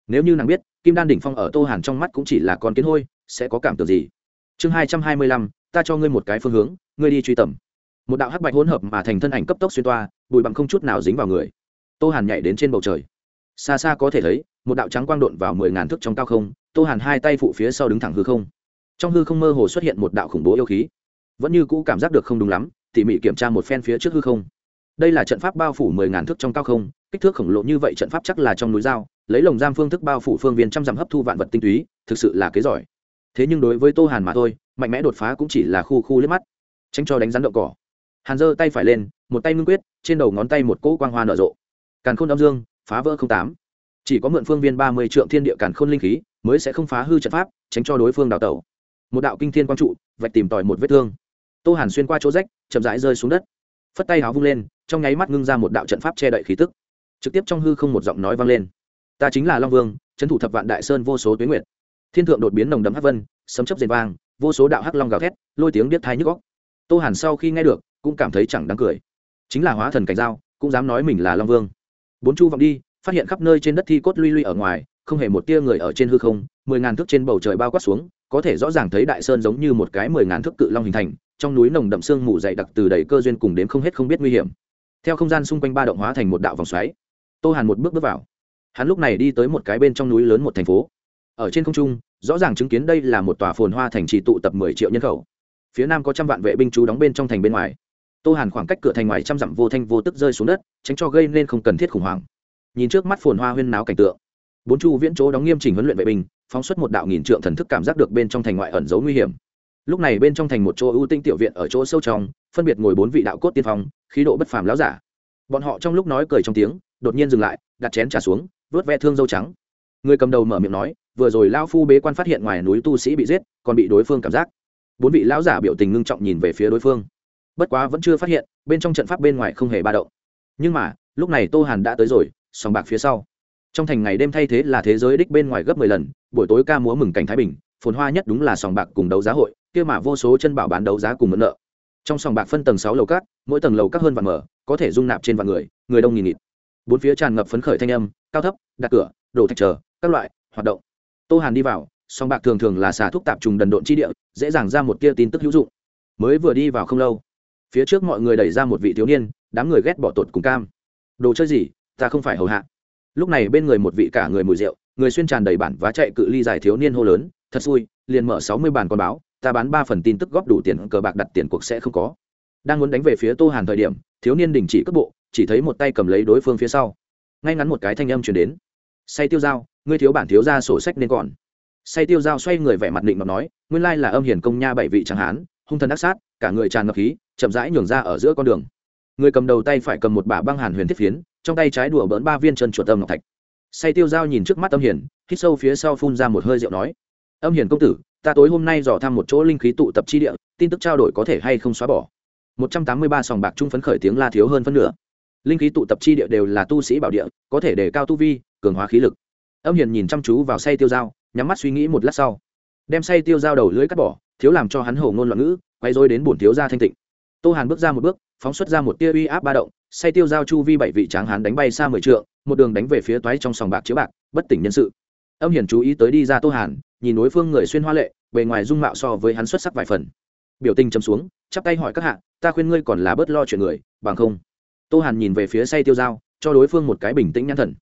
Nếu như nàng biết, kim đan đỉnh phong ở tô hàn trong mắt cũng chỉ là con kiến hôi, sẽ có cảm tưởng gì? Chương hai trăm hai mươi lăm, ta cho ngươi một cái phương hướng, ngươi đi truy tầm. Một đạo hắc bạch hỗn hợp mà thành thân ảnh cấp tốc xuyên toa, bụi bằng không chút nào dính vào người. Tô hàn nhảy đến trên bầu trời xa xa có thể thấy, một đạo trắng quang độn vào mười ngàn thước trong cao không, tô hàn hai tay phụ phía sau đứng thẳng hư không. Trong hư không mơ hồ xuất hiện một đạo khủng bố yêu khí. Vẫn như cũ cảm giác được không đúng lắm, tỉ mỉ kiểm tra một phen phía trước hư không. Đây là trận pháp bao phủ mười ngàn thước trong cao không, kích thước khổng lồ như vậy trận pháp chắc là trong núi dao lấy lồng giam phương thức bao phủ phương viên trăm dặm hấp thu vạn vật tinh túy, thực sự là kế giỏi. Thế nhưng đối với tô hàn mà thôi, mạnh mẽ đột phá cũng chỉ là khu khu liếc mắt. Tránh cho đánh rắn đậu cỏ. Hàn giơ tay phải lên, một tay ngưng quyết, trên đầu ngón tay một cỗ quang hoa nở rộ. Càn khôn âm dương phá vỡ không tám. Chỉ có mượn phương viên ba mươi trượng thiên địa càn khôn linh khí, mới sẽ không phá hư trận pháp, tránh cho đối phương đào tẩu. Một đạo kinh thiên quang trụ, vạch tìm tòi một vết thương. Tô hàn xuyên qua chỗ rách, chậm rãi rơi xuống đất. Phất tay háo vung lên, trong nháy mắt ngưng ra một đạo trận pháp che đậy khí tức. Trực tiếp trong hư không một giọng nói vang lên. Ta chính là long vương trấn thủ thập vạn đại sơn vô số tuyến nguyệt. Thiên thượng đột biến nồng đấm hắc vân, sấm chấp rền vang, vô số đạo hắc long gào thét, lôi tiếng biết thai nhức góc tô hàn sau khi nghe được, cũng cảm thấy chẳng đáng cười. Chính là hóa thần cảnh giao, cũng dám nói mình là long vương bốn chu vọng đi, phát hiện khắp nơi trên đất thi cốt luy luy ở ngoài, không hề một tia người ở trên hư không, mười ngàn thước trên bầu trời bao quát xuống, có thể rõ ràng thấy đại sơn giống như một cái mười ngàn thước cự long hình thành, trong núi nồng đậm sương mù dày đặc từ đầy cơ duyên cùng đến không hết không biết nguy hiểm. Theo không gian xung quanh ba động hóa thành một đạo vòng xoáy. Tô hàn một bước bước vào. Hắn lúc này đi tới một cái bên trong núi lớn một thành phố. Ở trên không trung, rõ ràng chứng kiến đây là một tòa phồn hoa thành trì tụ tập mười triệu nhân khẩu. Phía nam có trăm vạn vệ binh chú đóng bên trong thành bên ngoài tô hàn khoảng cách cửa thành ngoài trăm dặm vô thanh vô tức rơi xuống đất, tránh cho gây nên không cần thiết khủng hoảng. Nhìn trước mắt phồn hoa huyên náo cảnh tượng, bốn chu viễn chỗ đóng nghiêm chỉnh huấn luyện vệ binh, phóng xuất một đạo nghìn trượng thần thức cảm giác được bên trong thành ngoại ẩn giấu nguy hiểm. Lúc này bên trong thành một chỗ ưu tinh tiểu viện ở chỗ sâu trong, phân biệt ngồi bốn vị đạo cốt tiên phong, khí độ bất phàm láo giả. Bọn họ trong lúc nói cười trong tiếng, đột nhiên dừng lại, đặt chén trà xuống, vớt ve thương dâu trắng. Người cầm đầu mở miệng nói, vừa rồi lao phu bế quan phát hiện ngoài núi tu sĩ bị giết, còn bị đối phương cảm giác. Bốn vị lão giả biểu tình ngưng trọng nhìn về phía đối phương bất quá vẫn chưa phát hiện, bên trong trận pháp bên ngoài không hề ba động. Nhưng mà, lúc này tô hàn đã tới rồi, sòng bạc phía sau. Trong thành ngày đêm thay thế là thế giới đích bên ngoài gấp mười lần, buổi tối ca múa mừng cảnh thái bình, phồn hoa nhất đúng là sòng bạc cùng đấu giá hội, kia mà vô số chân bảo bán đấu giá cùng mượn nợ. Trong sòng bạc phân tầng sáu lầu cát mỗi tầng lầu các hơn vạn mở, có thể dung nạp trên vạn người người đông nghìn nghịt. Bốn phía tràn ngập phấn khởi thanh âm, cao thấp, đặt cửa đổ thạch chờ, các loại, hoạt động. Tô hàn đi vào, sòng bạc thường thường là xà thuốc tạp trùng đần độn chi địa, dễ dàng ra một kia tin tức hữu dụng. Mới vừa đi vào không lâu phía trước mọi người đẩy ra một vị thiếu niên, đám người ghét bỏ tột cùng cam. Đồ chơi gì, ta không phải hầu hạ. Lúc này bên người một vị cả người mùi rượu, người xuyên tràn đầy bản vá chạy cự ly dài thiếu niên hô lớn, thật xui, liền mở sáu mươi bàn con báo, ta bán ba phần tin tức góp đủ tiền, cờ bạc đặt tiền cuộc sẽ không có. Đang muốn đánh về phía tô hàn thời điểm, thiếu niên đình chỉ cước bộ, chỉ thấy một tay cầm lấy đối phương phía sau. Ngay ngắn một cái thanh âm chuyển đến. Say tiêu dao ngươi thiếu bản thiếu ra sổ sách nên còn. Say tiêu dao xoay người vẻ mặt định mà nói, nguyên lai là âm hiền công nha bảy vị chẳng hán, hung thần ác sát cả người tràn ngập khí, chậm rãi nhường ra ở giữa con đường. Người cầm đầu tay phải cầm một bả băng hàn huyền thiết phiến, trong tay trái đùa bỡn ba viên chân chuột âm ngọc thạch. Say tiêu dao nhìn trước mắt âm hiền, hít sâu phía sau phun ra một hơi rượu nói, âm hiền công tử, ta tối hôm nay dò thăm một chỗ linh khí tụ tập chi địa, tin tức trao đổi có thể hay không xóa bỏ? Một trăm tám mươi ba sòng bạc trung phấn khởi tiếng la thiếu hơn phân nửa. Linh khí tụ tập chi địa đều là tu sĩ bảo địa, có thể đề cao tu vi, cường hóa khí lực. Âm hiền nhìn chăm chú vào say tiêu dao nhắm mắt suy nghĩ một lát sau. Đem say tiêu dao đầu lưới cắt bỏ, thiếu làm cho hắn hổ ngôn loạn ngữ quay dối đến bổn thiếu gia thanh tịnh. Tô hàn bước ra một bước, phóng xuất ra một tia uy áp ba động, say tiêu giao chu vi bảy vị tráng hán đánh bay xa mười trượng, một đường đánh về phía toái trong sòng bạc chiếu bạc, bất tỉnh nhân sự. Âm hiển chú ý tới đi ra tô hàn, nhìn đối phương người xuyên hoa lệ, bề ngoài dung mạo so với hắn xuất sắc vài phần. Biểu tình chấm xuống, chắp tay hỏi các hạ, ta khuyên ngươi còn là bớt lo chuyện người, bằng không? Tô hàn nhìn về phía say tiêu giao, cho đối phương một cái bình tĩnh nhãn thần.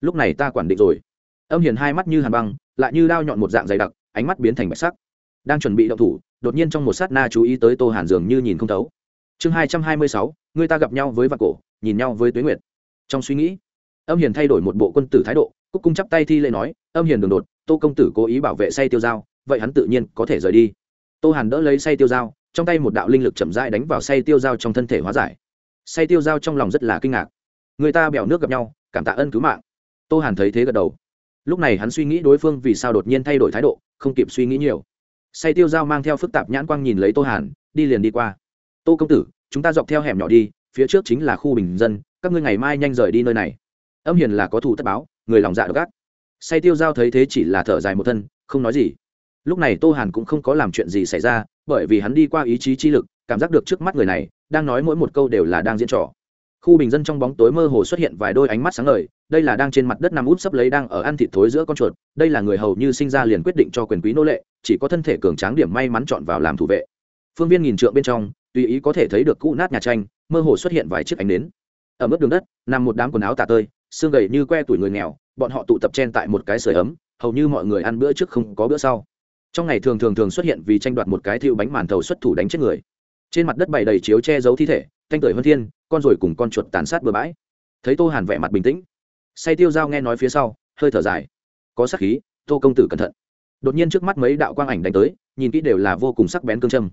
Lúc này ta quản định rồi. Âm Hiền hai mắt như hàn băng, lại như đao nhọn một dạng dày đặc, ánh mắt biến thành bạch sắc. Đang chuẩn bị động thủ đột nhiên trong một sát na chú ý tới tô hàn dường như nhìn không thấu. Chương hai trăm hai mươi sáu, người ta gặp nhau với vạn cổ, nhìn nhau với tuế nguyệt. Trong suy nghĩ, âm hiền thay đổi một bộ quân tử thái độ, cúc cung chắp tay thi lễ nói, âm hiền đường đột, tô công tử cố ý bảo vệ say tiêu dao vậy hắn tự nhiên có thể rời đi. Tô hàn đỡ lấy say tiêu dao trong tay một đạo linh lực chậm rãi đánh vào say tiêu dao trong thân thể hóa giải. Say tiêu dao trong lòng rất là kinh ngạc. Người ta bèo nước gặp nhau, cảm tạ ân cứu mạng. Tô hàn thấy thế gật đầu. Lúc này hắn suy nghĩ đối phương vì sao đột nhiên thay đổi thái độ, không kịp suy nghĩ nhiều say tiêu dao mang theo phức tạp nhãn quang nhìn lấy tô hàn, đi liền đi qua. Tô công tử, chúng ta dọc theo hẻm nhỏ đi, phía trước chính là khu bình dân, các ngươi ngày mai nhanh rời đi nơi này. Âm hiền là có thủ tất báo, người lòng dạ độc ác. Say tiêu giao thấy thế chỉ là thở dài một thân, không nói gì. Lúc này tô hàn cũng không có làm chuyện gì xảy ra, bởi vì hắn đi qua ý chí chi lực, cảm giác được trước mắt người này, đang nói mỗi một câu đều là đang diễn trò khu bình dân trong bóng tối mơ hồ xuất hiện vài đôi ánh mắt sáng ngời, đây là đang trên mặt đất nằm út sấp lấy đang ở ăn thịt thối giữa con chuột, đây là người hầu như sinh ra liền quyết định cho quyền quý nô lệ, chỉ có thân thể cường tráng điểm may mắn chọn vào làm thủ vệ. Phương viên nghìn trượng bên trong, tùy ý có thể thấy được cũ nát nhà tranh, mơ hồ xuất hiện vài chiếc ánh nến. Ở mức đường đất, nằm một đám quần áo tả tơi, xương gầy như que tuổi người nghèo, bọn họ tụ tập chen tại một cái sưởi ấm, hầu như mọi người ăn bữa trước không có bữa sau. Trong ngày thường thường thường xuất hiện vì tranh đoạt một cái thiệu bánh màn thầu xuất thủ đánh chết người. Trên mặt đất bày đầy chiếu che giấu thi thể thanh tưởi hơn thiên, con rồi cùng con chuột tàn sát bừa bãi. Thấy tô hàn vẻ mặt bình tĩnh. Say tiêu dao nghe nói phía sau, hơi thở dài. Có sắc khí, tô công tử cẩn thận. Đột nhiên trước mắt mấy đạo quang ảnh đánh tới, nhìn kỹ đều là vô cùng sắc bén cương châm.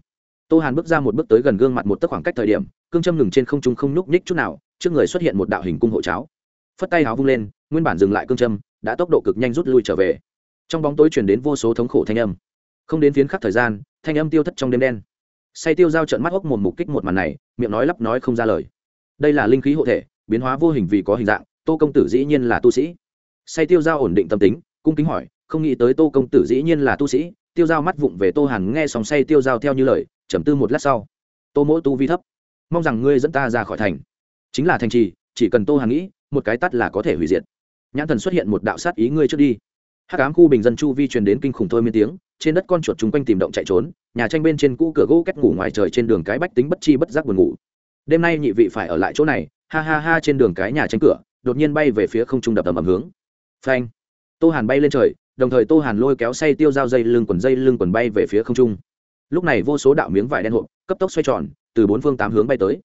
Tô hàn bước ra một bước tới gần gương mặt một tấc khoảng cách thời điểm, cương châm ngừng trên không trung không nhúc nhích chút nào, trước người xuất hiện một đạo hình cung hộ cháo. Phất tay áo vung lên, nguyên bản dừng lại cương châm, đã tốc độ cực nhanh rút lui trở về. Trong bóng tối chuyển đến vô số thống khổ thanh âm. Không đến phiến khắc thời gian, thanh âm tiêu thất trong đêm đen. Say tiêu giao trận mắt hốc một mục kích một màn này miệng nói lắp nói không ra lời. Đây là linh khí hộ thể, biến hóa vô hình vì có hình dạng, tô công tử dĩ nhiên là tu sĩ. Say tiêu giao ổn định tâm tính, cung kính hỏi, không nghĩ tới tô công tử dĩ nhiên là tu sĩ. Tiêu giao mắt vụng về tô hàn nghe sòng say tiêu giao theo như lời, trầm tư một lát sau. Tô mỗi tu vi thấp. Mong rằng ngươi dẫn ta ra khỏi thành. Chính là thành trì, chỉ cần tô hàn nghĩ, một cái tắt là có thể hủy diệt. Nhãn thần xuất hiện một đạo sát ý ngươi trước đi hát cám khu bình dân chu vi truyền đến kinh khủng thôi miên tiếng, trên đất con chuột chung quanh tìm động chạy trốn, nhà tranh bên trên cũ cửa gỗ két ngủ ngoài trời trên đường cái bách tính bất chi bất giác buồn ngủ. Đêm nay nhị vị phải ở lại chỗ này, ha ha ha trên đường cái nhà tranh cửa, đột nhiên bay về phía không trung đập ầm ầm hướng. Phanh! Tô hàn bay lên trời, đồng thời tô hàn lôi kéo say tiêu dao dây lưng quần dây lưng quần bay về phía không trung. Lúc này vô số đạo miếng vải đen hộp, cấp tốc xoay tròn, từ bốn phương tám hướng bay tới.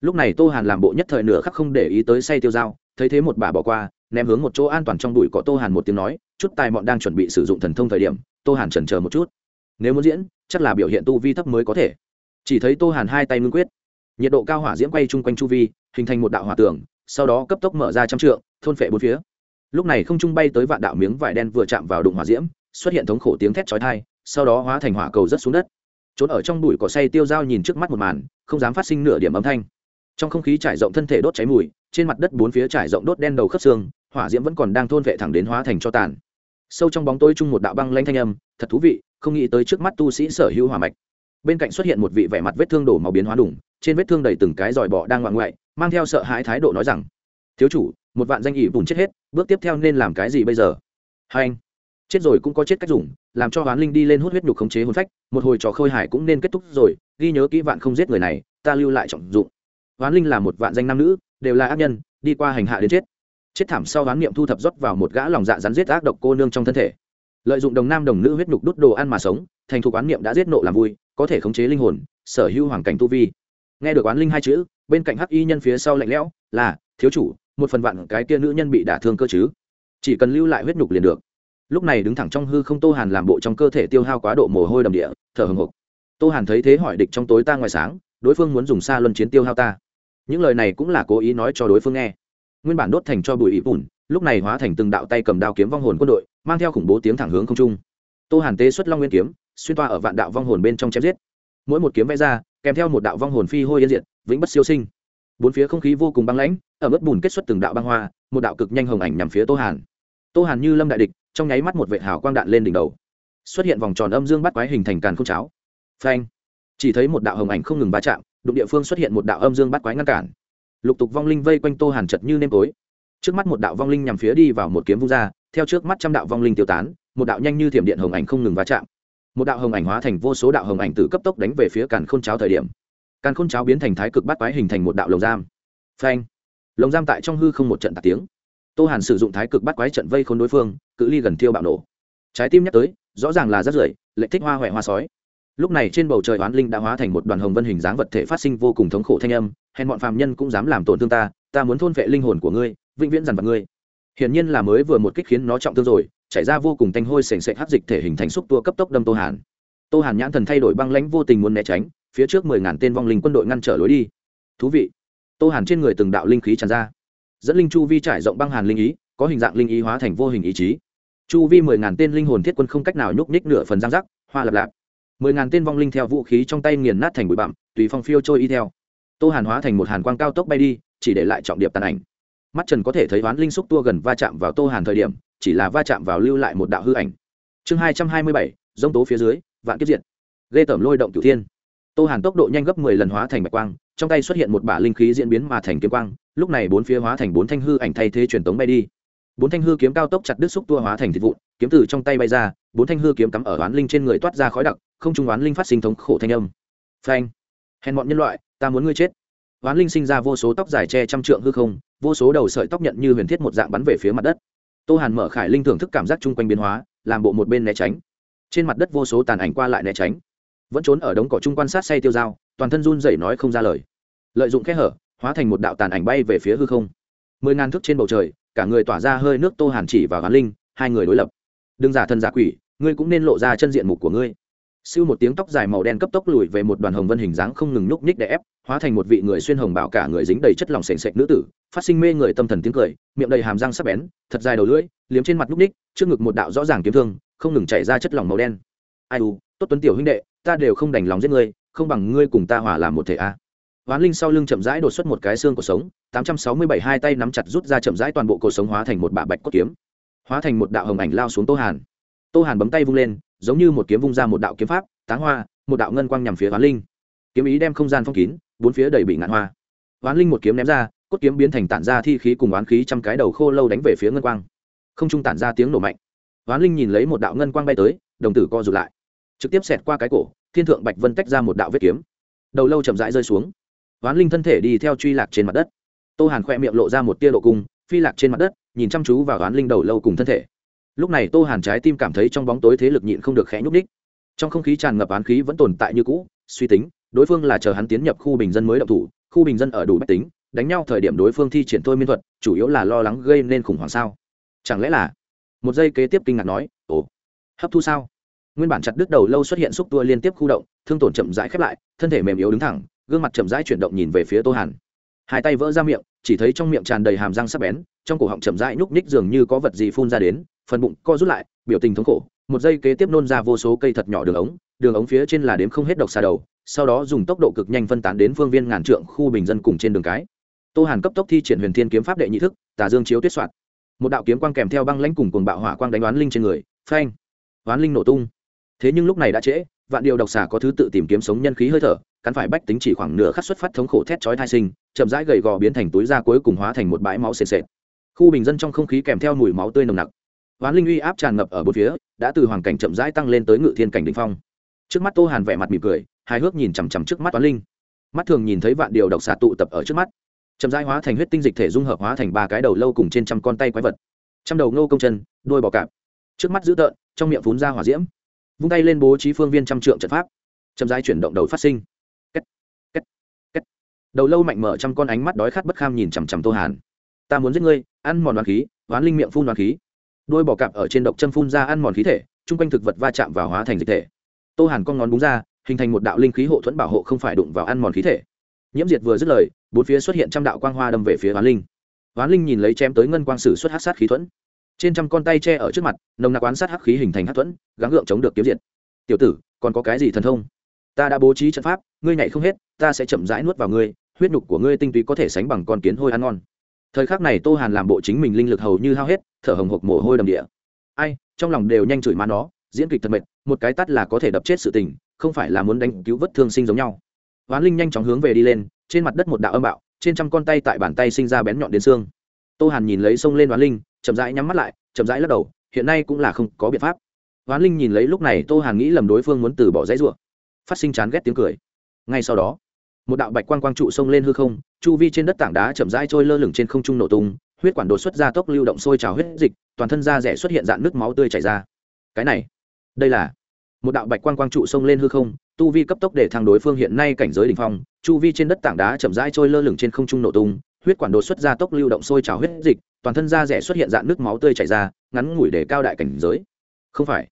Lúc này tô hàn làm bộ nhất thời nửa khắc không để ý tới say tiêu dao, thấy thế một bà bỏ qua ném hướng một chỗ an toàn trong bụi có tô hàn một tiếng nói, chút tài mọn đang chuẩn bị sử dụng thần thông thời điểm, tô hàn chần chờ một chút. Nếu muốn diễn, chắc là biểu hiện tu vi thấp mới có thể. Chỉ thấy tô hàn hai tay ngưng quyết. Nhiệt độ cao hỏa diễm quay chung quanh chu vi, hình thành một đạo hỏa tường, sau đó cấp tốc mở ra trăm trượng, thôn phệ bốn phía. Lúc này không trung bay tới vạn đạo miếng vải đen vừa chạm vào đụng hỏa diễm, xuất hiện thống khổ tiếng thét chói tai, sau đó hóa thành hỏa cầu rất xuống đất. Trốn ở trong bụi cỏ say tiêu dao nhìn trước mắt một màn, không dám phát sinh nửa điểm âm thanh. Trong không khí trải rộng thân thể đốt cháy mùi, trên mặt đất bốn phía trải rộng đốt đen đầu khớp xương hỏa diễm vẫn còn đang thôn vệ thẳng đến hóa thành cho tàn. Sâu trong bóng tối chung một đạo băng lanh thanh âm, thật thú vị, không nghĩ tới trước mắt tu sĩ sở hữu hỏa mạch. Bên cạnh xuất hiện một vị vẻ mặt vết thương đổ màu biến hóa đủng trên vết thương đầy từng cái giỏi bọ đang ngoạn ngoại, mang theo sợ hãi thái độ nói rằng, thiếu chủ, một vạn danh ỷ bùn chết hết, bước tiếp theo nên làm cái gì bây giờ? Hai anh, chết rồi cũng có chết cách dùng, làm cho hoán linh đi lên hút huyết nhục khống chế hôn phách, một hồi trò khôi hải cũng nên kết thúc rồi, ghi nhớ kỹ vạn không giết người này, ta lưu lại trọng dụng. Hoán linh là một vạn danh nam nữ, đều là ác nhân, đi qua hành hạ đến chết chết thảm sau hoán niệm thu thập rót vào một gã lòng dạ rắn giết ác độc cô nương trong thân thể. Lợi dụng đồng nam đồng nữ huyết nhục đốt đồ ăn mà sống thành thục oán niệm đã giết nộ làm vui có thể khống chế linh hồn sở hữu hoàn cảnh tu vi. Nghe được oán linh hai chữ bên cạnh hắc y nhân phía sau lạnh lẽo là thiếu chủ một phần vạn cái kia nữ nhân bị đả thương cơ chứ? Chỉ cần lưu lại huyết nhục liền được. Lúc này đứng thẳng trong hư không tô hàn làm bộ trong cơ thể tiêu hao quá độ mồ hôi đầm địa thở hừng hực, tô hàn thấy thế hỏi địch trong tối ta ngoài sáng đối phương muốn dùng xa luân chiến tiêu hao ta? Những lời này cũng là cố ý nói cho đối phương nghe nguyên bản đốt thành cho bụi ị bùn lúc này hóa thành từng đạo tay cầm đao kiếm vong hồn quân đội, mang theo khủng bố tiếng thẳng hướng không trung. Tô hàn tế xuất long nguyên kiếm, xuyên toa ở vạn đạo vong hồn bên trong chém giết. Mỗi một kiếm vẽ ra, kèm theo một đạo vong hồn phi hôi yên diện vĩnh bất siêu sinh. Bốn phía không khí vô cùng băng lãnh, ở mức bùn kết xuất từng đạo băng hoa, một đạo cực nhanh hồng ảnh nhằm phía tô hàn. Tô hàn như lâm đại địch, trong nháy mắt một vệ hào quang đạn lên đỉnh đầu. Xuất hiện vòng tròn âm dương bắt quái hình thành càn không cháo. Phanh. Chỉ thấy một đạo hồng ảnh không ngừng va chạm, đụng địa phương xuất hiện một đạo âm dương bắt quái ngăn cản lục tục vong linh vây quanh tô hàn chật như nêm tối. Trước mắt một đạo vong linh nhằm phía đi vào một kiếm vung ra, theo trước mắt trăm đạo vong linh tiêu tán, một đạo nhanh như thiểm điện hồng ảnh không ngừng va chạm. Một đạo hồng ảnh hóa thành vô số đạo hồng ảnh từ cấp tốc đánh về phía càn khôn cháo thời điểm. Càn khôn cháo biến thành thái cực bắt quái hình thành một đạo lồng giam. Phanh! Lồng giam tại trong hư không một trận tạc tiếng. Tô hàn sử dụng thái cực bắt quái trận vây khôn đối phương, cự ly gần thiêu bạo nổ. Trái tim nhắc tới, rõ ràng là rất rưởi lệ thích hoa huệ hoa sói lúc này trên bầu trời oán linh đã hóa thành một đoàn hồng vân hình dáng vật thể phát sinh vô cùng thống khổ thanh âm, hèn bọn phàm nhân cũng dám làm tổn thương ta ta muốn thôn vệ linh hồn của ngươi, vĩnh viễn dằn vặt ngươi. Hiển nhiên là mới vừa một kích khiến nó trọng thương rồi, chảy ra vô cùng tanh hôi sền sệt hắc dịch thể hình thành xúc tua cấp tốc đâm tô hàn. Tô hàn nhãn thần thay đổi băng lãnh vô tình muốn né tránh, phía trước mười ngàn tên vong linh quân đội ngăn trở lối đi. Thú vị. Tô hàn trên người từng đạo linh khí tràn ra. Dẫn linh chu vi trải rộng băng hàn linh ý, có hình dạng linh ý hóa thành vô hình ý chí. Chu vi mười ngàn tên linh hồn thiết quân không cách nào nhúc nhích nửa phần giang giác hoa lập lạp mười ngàn tên vong linh theo vũ khí trong tay nghiền nát thành bụi bặm, tùy phong phiêu trôi y theo. Tô hàn hóa thành một hàn quang cao tốc bay đi, chỉ để lại trọng điệp tàn ảnh. Mắt trần có thể thấy hoán linh xúc tua gần va chạm vào tô hàn thời điểm, chỉ là va chạm vào lưu lại một đạo hư ảnh. Chương hai trăm hai mươi bảy dông tố phía dưới, vạn kiếp diện ghê tởm lôi động cửu thiên. Tô hàn tốc độ nhanh gấp mười lần hóa thành bạch quang, trong tay xuất hiện một bả linh khí diễn biến mà thành kiếm quang, lúc này bốn phía hóa thành bốn thanh hư ảnh thay thế truyền tống bay đi. Bốn thanh hư kiếm cao tốc chặt đứt xúc tua hóa thành thịt vụn, kiếm từ trong tay bay ra, bốn thanh hư kiếm cắm ở oán linh trên người toát ra khói đặc không trung oán linh phát sinh thống khổ thanh âm. Phanh. Hèn bọn nhân loại, ta muốn ngươi chết. Oán linh sinh ra vô số tóc dài che trăm trượng hư không, vô số đầu sợi tóc nhận như huyền thiết một dạng bắn về phía mặt đất. Tô hàn mở khải linh thưởng thức cảm giác chung quanh biến hóa, làm bộ một bên né tránh. Trên mặt đất vô số tàn ảnh qua lại né tránh. Vẫn trốn ở đống cỏ chung quan sát say tiêu dao, toàn thân run rẩy nói không ra lời. Lợi dụng kẽ hở, hóa thành một đạo tàn ảnh bay về phía hư không. Mười ngàn thước trên bầu trời, cả người tỏa ra hơi nước tô hàn chỉ vào hàn linh, hai người đối lập. Đừng giả thần giả quỷ, ngươi cũng nên lộ ra chân diện mục của ngươi siêu một tiếng tóc dài màu đen cấp tốc lùi về một đoàn hồng vân hình dáng không ngừng nhúc nhích để ép, hóa thành một vị người xuyên hồng bảo cả người dính đầy chất lỏng sền sệt nữ tử, phát sinh mê người tâm thần tiếng cười, miệng đầy hàm răng sắc bén, thật dài đầu lưỡi, liếm trên mặt nhúc nhích, trước ngực một đạo rõ ràng kiếm thương, không ngừng chảy ra chất lỏng màu đen. Ai u, tốt tuấn tiểu huynh đệ, ta đều không đành lòng giết ngươi, không bằng ngươi cùng ta hòa làm một thể a. Hoán linh sau lưng chậm rãi đột xuất một cái xương của sống, tám trăm sáu mươi bảy hai tay nắm chặt rút ra chậm rãi toàn bộ cổ sống hóa thành một bả bạch cốt kiếm, hóa thành một đạo hồng ảnh lao xuống tô hàn. Tô hàn bấm tay vung lên giống như một kiếm vung ra một đạo kiếm pháp, táng hoa, một đạo ngân quang nhằm phía hoán linh. Kiếm ý đem không gian phong kín, bốn phía đầy bị ngạn hoa. Hoán linh một kiếm ném ra, cốt kiếm biến thành tản ra thi khí cùng oán khí trăm cái đầu khô lâu đánh về phía ngân quang. Không trung tản ra tiếng nổ mạnh. Hoán linh nhìn lấy một đạo ngân quang bay tới, đồng tử co rụt lại. Trực tiếp xẹt qua cái cổ, thiên thượng bạch vân tách ra một đạo vết kiếm. Đầu lâu chậm rãi rơi xuống. Hoán linh thân thể đi theo truy lạc trên mặt đất. Tô hàn khoe miệng lộ ra một tia độ cung, phi lạc trên mặt đất, nhìn chăm chú vào hoán linh đầu lâu cùng thân thể lúc này tô hàn trái tim cảm thấy trong bóng tối thế lực nhịn không được khẽ nhúc ních trong không khí tràn ngập án khí vẫn tồn tại như cũ, suy tính, đối phương là chờ hắn tiến nhập khu bình dân mới động thủ, khu bình dân ở đủ bách tính, đánh nhau thời điểm đối phương thi triển thôi miên thuật, chủ yếu là lo lắng gây nên khủng hoảng sao? Chẳng lẽ là? Một giây kế tiếp kinh ngạc nói, ồ, hấp thu sao? Nguyên bản chặt đứt đầu lâu xuất hiện xúc tua liên tiếp khu động, thương tổn chậm rãi khép lại, thân thể mềm yếu đứng thẳng, gương mặt chậm rãi chuyển động nhìn về phía tô hàn. Hai tay vỡ ra miệng, chỉ thấy trong miệng tràn đầy hàm răng sắc bén, trong cổ họng chậm rãi nhúc ních dường như có vật gì phun ra đến phần bụng co rút lại, biểu tình thống khổ, một giây kế tiếp nôn ra vô số cây thật nhỏ đường ống đường ống phía trên là đếm không hết độc xà đầu, sau đó dùng tốc độ cực nhanh phân tán đến phương viên ngàn trượng khu bình dân cùng trên đường cái. Tô hàn cấp tốc thi triển huyền thiên kiếm pháp đệ nhị thức, tà dương chiếu tuyết soạn. Một đạo kiếm quang kèm theo băng lãnh cùng cuồng bạo hỏa quang đánh oán linh trên người, phanh, oán linh nổ tung. Thế nhưng lúc này đã trễ, vạn điều độc xà có thứ tự tìm kiếm sống nhân khí hơi thở, cắn phải bách tính chỉ khoảng nửa khắc xuất phát thống khổ thét chói thai sinh, chậm rãi gầy gò biến thành túi da cuối cùng hóa thành một bãi máu sền sệt. Khu bình dân trong không khí kèm theo mùi máu tươi nồng nặc hoán linh uy áp tràn ngập ở bốn phía, đã từ hoàng cảnh chậm rãi tăng lên tới ngự thiên cảnh đ phong. Trước mắt tô hàn vẻ mặt mỉm cười, hài hước nhìn chằm chằm trước mắt toán linh. Mắt thường nhìn thấy vạn điều độc xạ tụ tập ở trước mắt. Chậm rãi hóa thành huyết tinh dịch thể dung hợp hóa thành ba cái đầu lâu cùng trên trăm con tay quái vật. Trăm đầu ngô công chân, đôi bò cạp. Trước mắt dữ tợn, trong miệng phún ra hỏa diễm. Vung tay lên bố trí phương viên trăm trượng trận pháp. Chậm rãi chuyển động đầu phát sinh. Kết. Kết. Kết. đầu lâu mạnh mở trăm con ánh mắt đói khát bất kham nhìn chằm chằm tô hàn. Ta muốn giết ngươi, ăn mòn đoàn khí. Hoán linh miệng phun đoàn khí đôi bò cạp ở trên độc châm phun ra ăn mòn khí thể, chung quanh thực vật va chạm vào hóa thành dịch thể. Tô hàn con ngón búng ra, hình thành một đạo linh khí hộ thuẫn bảo hộ không phải đụng vào ăn mòn khí thể. Nhiễm diệt vừa dứt lời, bốn phía xuất hiện trăm đạo quang hoa đâm về phía hoán linh. Hoán linh nhìn lấy chém tới ngân quang sử xuất hát sát khí thuẫn. Trên trăm con tay che ở trước mặt, nồng nặc oán sát hắc khí hình thành hát thuẫn, gắng gượng chống được kiếm diệt. Tiểu tử, còn có cái gì thần thông? Ta đã bố trí trận pháp, ngươi nhảy không hết, ta sẽ chậm rãi nuốt vào ngươi, huyết nhục của ngươi tinh túy có thể sánh bằng con kiến hôi ăn ngon thời khắc này tô hàn làm bộ chính mình linh lực hầu như hao hết, thở hồng hộc mồ hôi đầm địa. Ai, trong lòng đều nhanh chửi má nó, diễn kịch thật mệt, một cái tắt là có thể đập chết sự tình, không phải là muốn đánh cứu vết thương sinh giống nhau. Hoán linh nhanh chóng hướng về đi lên, trên mặt đất một đạo âm bạo, trên trăm con tay tại bàn tay sinh ra bén nhọn đến xương. Tô hàn nhìn lấy sông lên hoán linh, chậm rãi nhắm mắt lại, chậm rãi lắc đầu, hiện nay cũng là không có biện pháp. Hoán linh nhìn lấy lúc này tô hàn nghĩ lầm đối phương muốn từ bỏ dãy ruộng phát sinh chán ghét tiếng cười. Ngay sau đó một đạo bạch quang quang trụ sông lên hư không, chu vi trên đất tảng đá chậm rãi trôi lơ lửng trên không trung nổ tung, huyết quản đột xuất ra tốc lưu động sôi trào huyết dịch, toàn thân da rẻ xuất hiện dạng nước máu tươi chảy ra. Cái này, đây là một đạo bạch quang quang trụ sông lên hư không, tu vi cấp tốc để thang đối phương hiện nay cảnh giới đ ỉ n h phong, chu vi trên đất tảng đá chậm rãi trôi lơ lửng trên không trung nổ tung, huyết quản đột xuất ra tốc lưu động sôi trào huyết dịch, toàn thân da rẻ xuất hiện dạng nước máu tươi chảy ra, ngắn ngủi để cao đại cảnh giới. Không phải.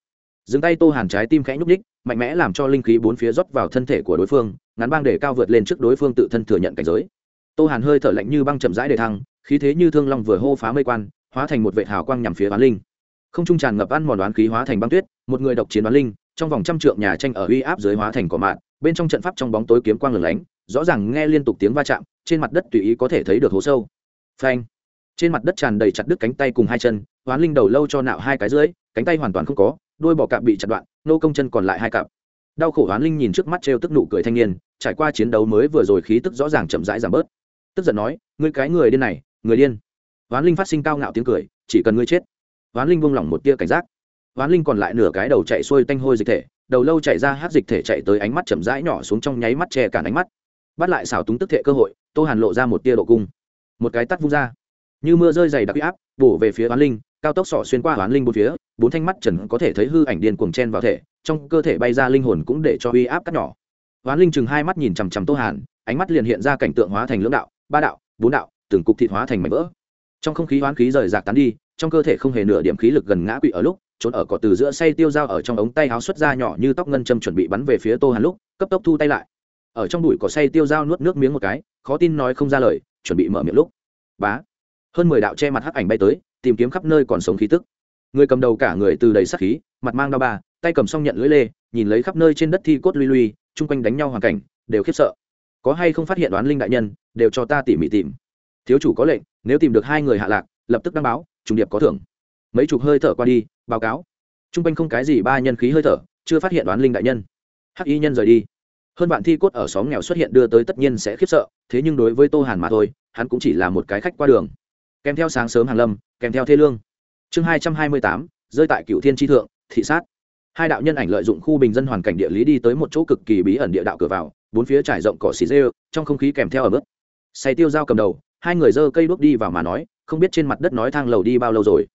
Dừng tay tô hàn trái tim khẽ nhúc ních mạnh mẽ làm cho linh khí bốn phía rót vào thân thể của đối phương ngắn băng để cao vượt lên trước đối phương tự thân thừa nhận cảnh giới. Tô hàn hơi thở lạnh như băng chậm rãi để thăng, khí thế như thương long vừa hô phá mây quan, hóa thành một vệ hào quang nhằm phía bán linh. Không trung tràn ngập ăn mòn đoán khí hóa thành băng tuyết, một người độc chiến đoán linh, trong vòng trăm trượng nhà tranh ở uy áp dưới hóa thành cỏ mạn, bên trong trận pháp trong bóng tối kiếm quang lửng lánh, rõ ràng nghe liên tục tiếng va chạm, trên mặt đất tùy ý có thể thấy được hố sâu. Phanh! Trên mặt đất tràn đầy chặt đứt cánh tay cùng hai chân hoán linh đầu lâu cho nạo hai cái dưới, cánh tay hoàn toàn không có, đôi bọ cạp bị chặt đoạn, nô công chân còn lại hai cặp đau khổ hoán linh nhìn trước mắt trêu tức nụ cười thanh niên, trải qua chiến đấu mới vừa rồi khí tức rõ ràng chậm rãi giảm bớt. Tức giận nói, ngươi cái người điên này, người điên. Hoán linh phát sinh cao ngạo tiếng cười, chỉ cần ngươi chết. Hoán linh buông lỏng một tia cảnh giác. Hoán linh còn lại nửa cái đầu chạy xuôi tanh hôi dịch thể, đầu lâu chạy ra hát dịch thể chạy tới ánh mắt chậm rãi nhỏ xuống trong nháy mắt che cản ánh mắt. Bắt lại xảo túng tức thệ cơ hội, tô hàn lộ ra một tia độ cung. Một cái tắt vung ra. Như mưa rơi dày đặc áp, bổ về phía hoán linh, cao tốc sỏ xuyên qua hoán linh bốn phía, bốn thanh mắt trần có thể thấy hư ảnh điên cuồng chen vào thể trong cơ thể bay ra linh hồn cũng để cho uy áp cắt nhỏ. Hoán linh chừng hai mắt nhìn chằm chằm tô hàn, ánh mắt liền hiện ra cảnh tượng hóa thành lưỡng đạo, ba đạo, bốn đạo, từng cục thịt hóa thành mảnh vỡ. Trong không khí hoán khí rời rạc tán đi, trong cơ thể không hề nửa điểm khí lực gần ngã quỵ ở lúc, trốn ở cỏ từ giữa say tiêu dao ở trong ống tay áo xuất ra nhỏ như tóc ngân châm chuẩn bị bắn về phía tô hàn lúc, cấp tốc thu tay lại. Ở trong bụi cỏ say tiêu dao nuốt nước miếng một cái, khó tin nói không ra lời, chuẩn bị mở miệng lúc. Bá. Hơn mười đạo che mặt hắc ảnh bay tới, tìm kiếm khắp nơi còn sống khí tức. Người cầm đầu cả người từ đầy sắc khí, mặt mang đau ba tay cầm xong nhận lưỡi lê, nhìn lấy khắp nơi trên đất thi cốt lui lui, chung quanh đánh nhau hoàn cảnh, đều khiếp sợ. Có hay không phát hiện đoán linh đại nhân, đều cho ta tỉ mỉ tìm. Thiếu chủ có lệnh, nếu tìm được hai người hạ lạc, lập tức đăng báo, trùng điệp có thưởng. Mấy chục hơi thở qua đi, báo cáo. Chung quanh không cái gì ba nhân khí hơi thở, chưa phát hiện đoán linh đại nhân. Hắc y nhân rời đi. Hơn bạn thi cốt ở xóm nghèo xuất hiện đưa tới tất nhiên sẽ khiếp sợ, thế nhưng đối với tô hàn mà thôi, hắn cũng chỉ là một cái khách qua đường. Kèm theo sáng sớm hàng lâm, kèm theo thế lương. Chương hai trăm hai mươi tám, rơi tại cựu thiên tri thượng, thị sát hai đạo nhân ảnh lợi dụng khu bình dân hoàn cảnh địa lý đi tới một chỗ cực kỳ bí ẩn địa đạo cửa vào, bốn phía trải rộng cỏ xì dê, trong không khí kèm theo ở bước say tiêu dao cầm đầu, hai người dơ cây đuốc đi vào mà nói, không biết trên mặt đất nói thang lầu đi bao lâu rồi.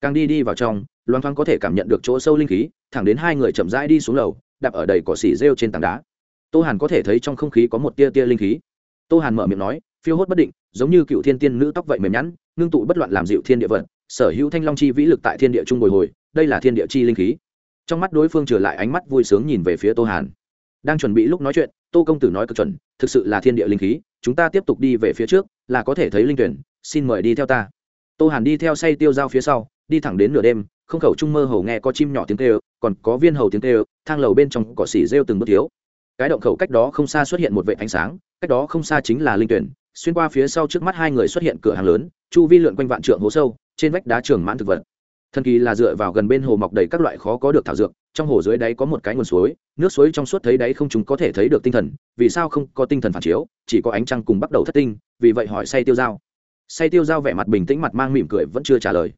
Càng đi đi vào trong loan thoáng có thể cảm nhận được chỗ sâu linh khí, thẳng đến hai người chậm rãi đi xuống lầu, đạp ở đầy cỏ xì rêu trên tảng đá. Tô hàn có thể thấy trong không khí có một tia tia linh khí. Tô hàn mở miệng nói, phiêu hốt bất định, giống như cựu thiên tiên nữ tóc vậy mềm nhẵn, ngưng tụ bất loạn làm dịu thiên địa vật sở hữu thanh long chi vĩ lực tại thiên địa trung bồi hồi, đây là thiên địa chi linh khí trong mắt đối phương trở lại ánh mắt vui sướng nhìn về phía tô hàn. Đang chuẩn bị lúc nói chuyện, tô công tử nói cực chuẩn, thực sự là thiên địa linh khí, chúng ta tiếp tục đi về phía trước, là có thể thấy linh tuyển, xin mời đi theo ta. Tô hàn đi theo say tiêu dao phía sau, đi thẳng đến nửa đêm, không khẩu trung mơ hầu nghe có chim nhỏ tiếng kêu, còn có viên hầu tiếng kêu, thang lầu bên trong cỏ xỉ rêu từng bước thiếu. Cái động khẩu cách đó không xa xuất hiện một vệ ánh sáng, cách đó không xa chính là linh tuyển. Xuyên qua phía sau trước mắt hai người xuất hiện cửa hàng lớn, chu vi lượn quanh vạn trượng hố sâu, trên vách đá trường mãn thực vật thần kỳ là dựa vào gần bên hồ mọc đầy các loại khó có được thảo dược, trong hồ dưới đáy có một cái nguồn suối, nước suối trong suốt thấy đáy không chúng có thể thấy được tinh thần, vì sao không có tinh thần phản chiếu, chỉ có ánh trăng cùng bắt đầu thất tinh, vì vậy hỏi say tiêu dao say tiêu dao vẻ mặt bình tĩnh mặt mang mỉm cười vẫn chưa trả lời.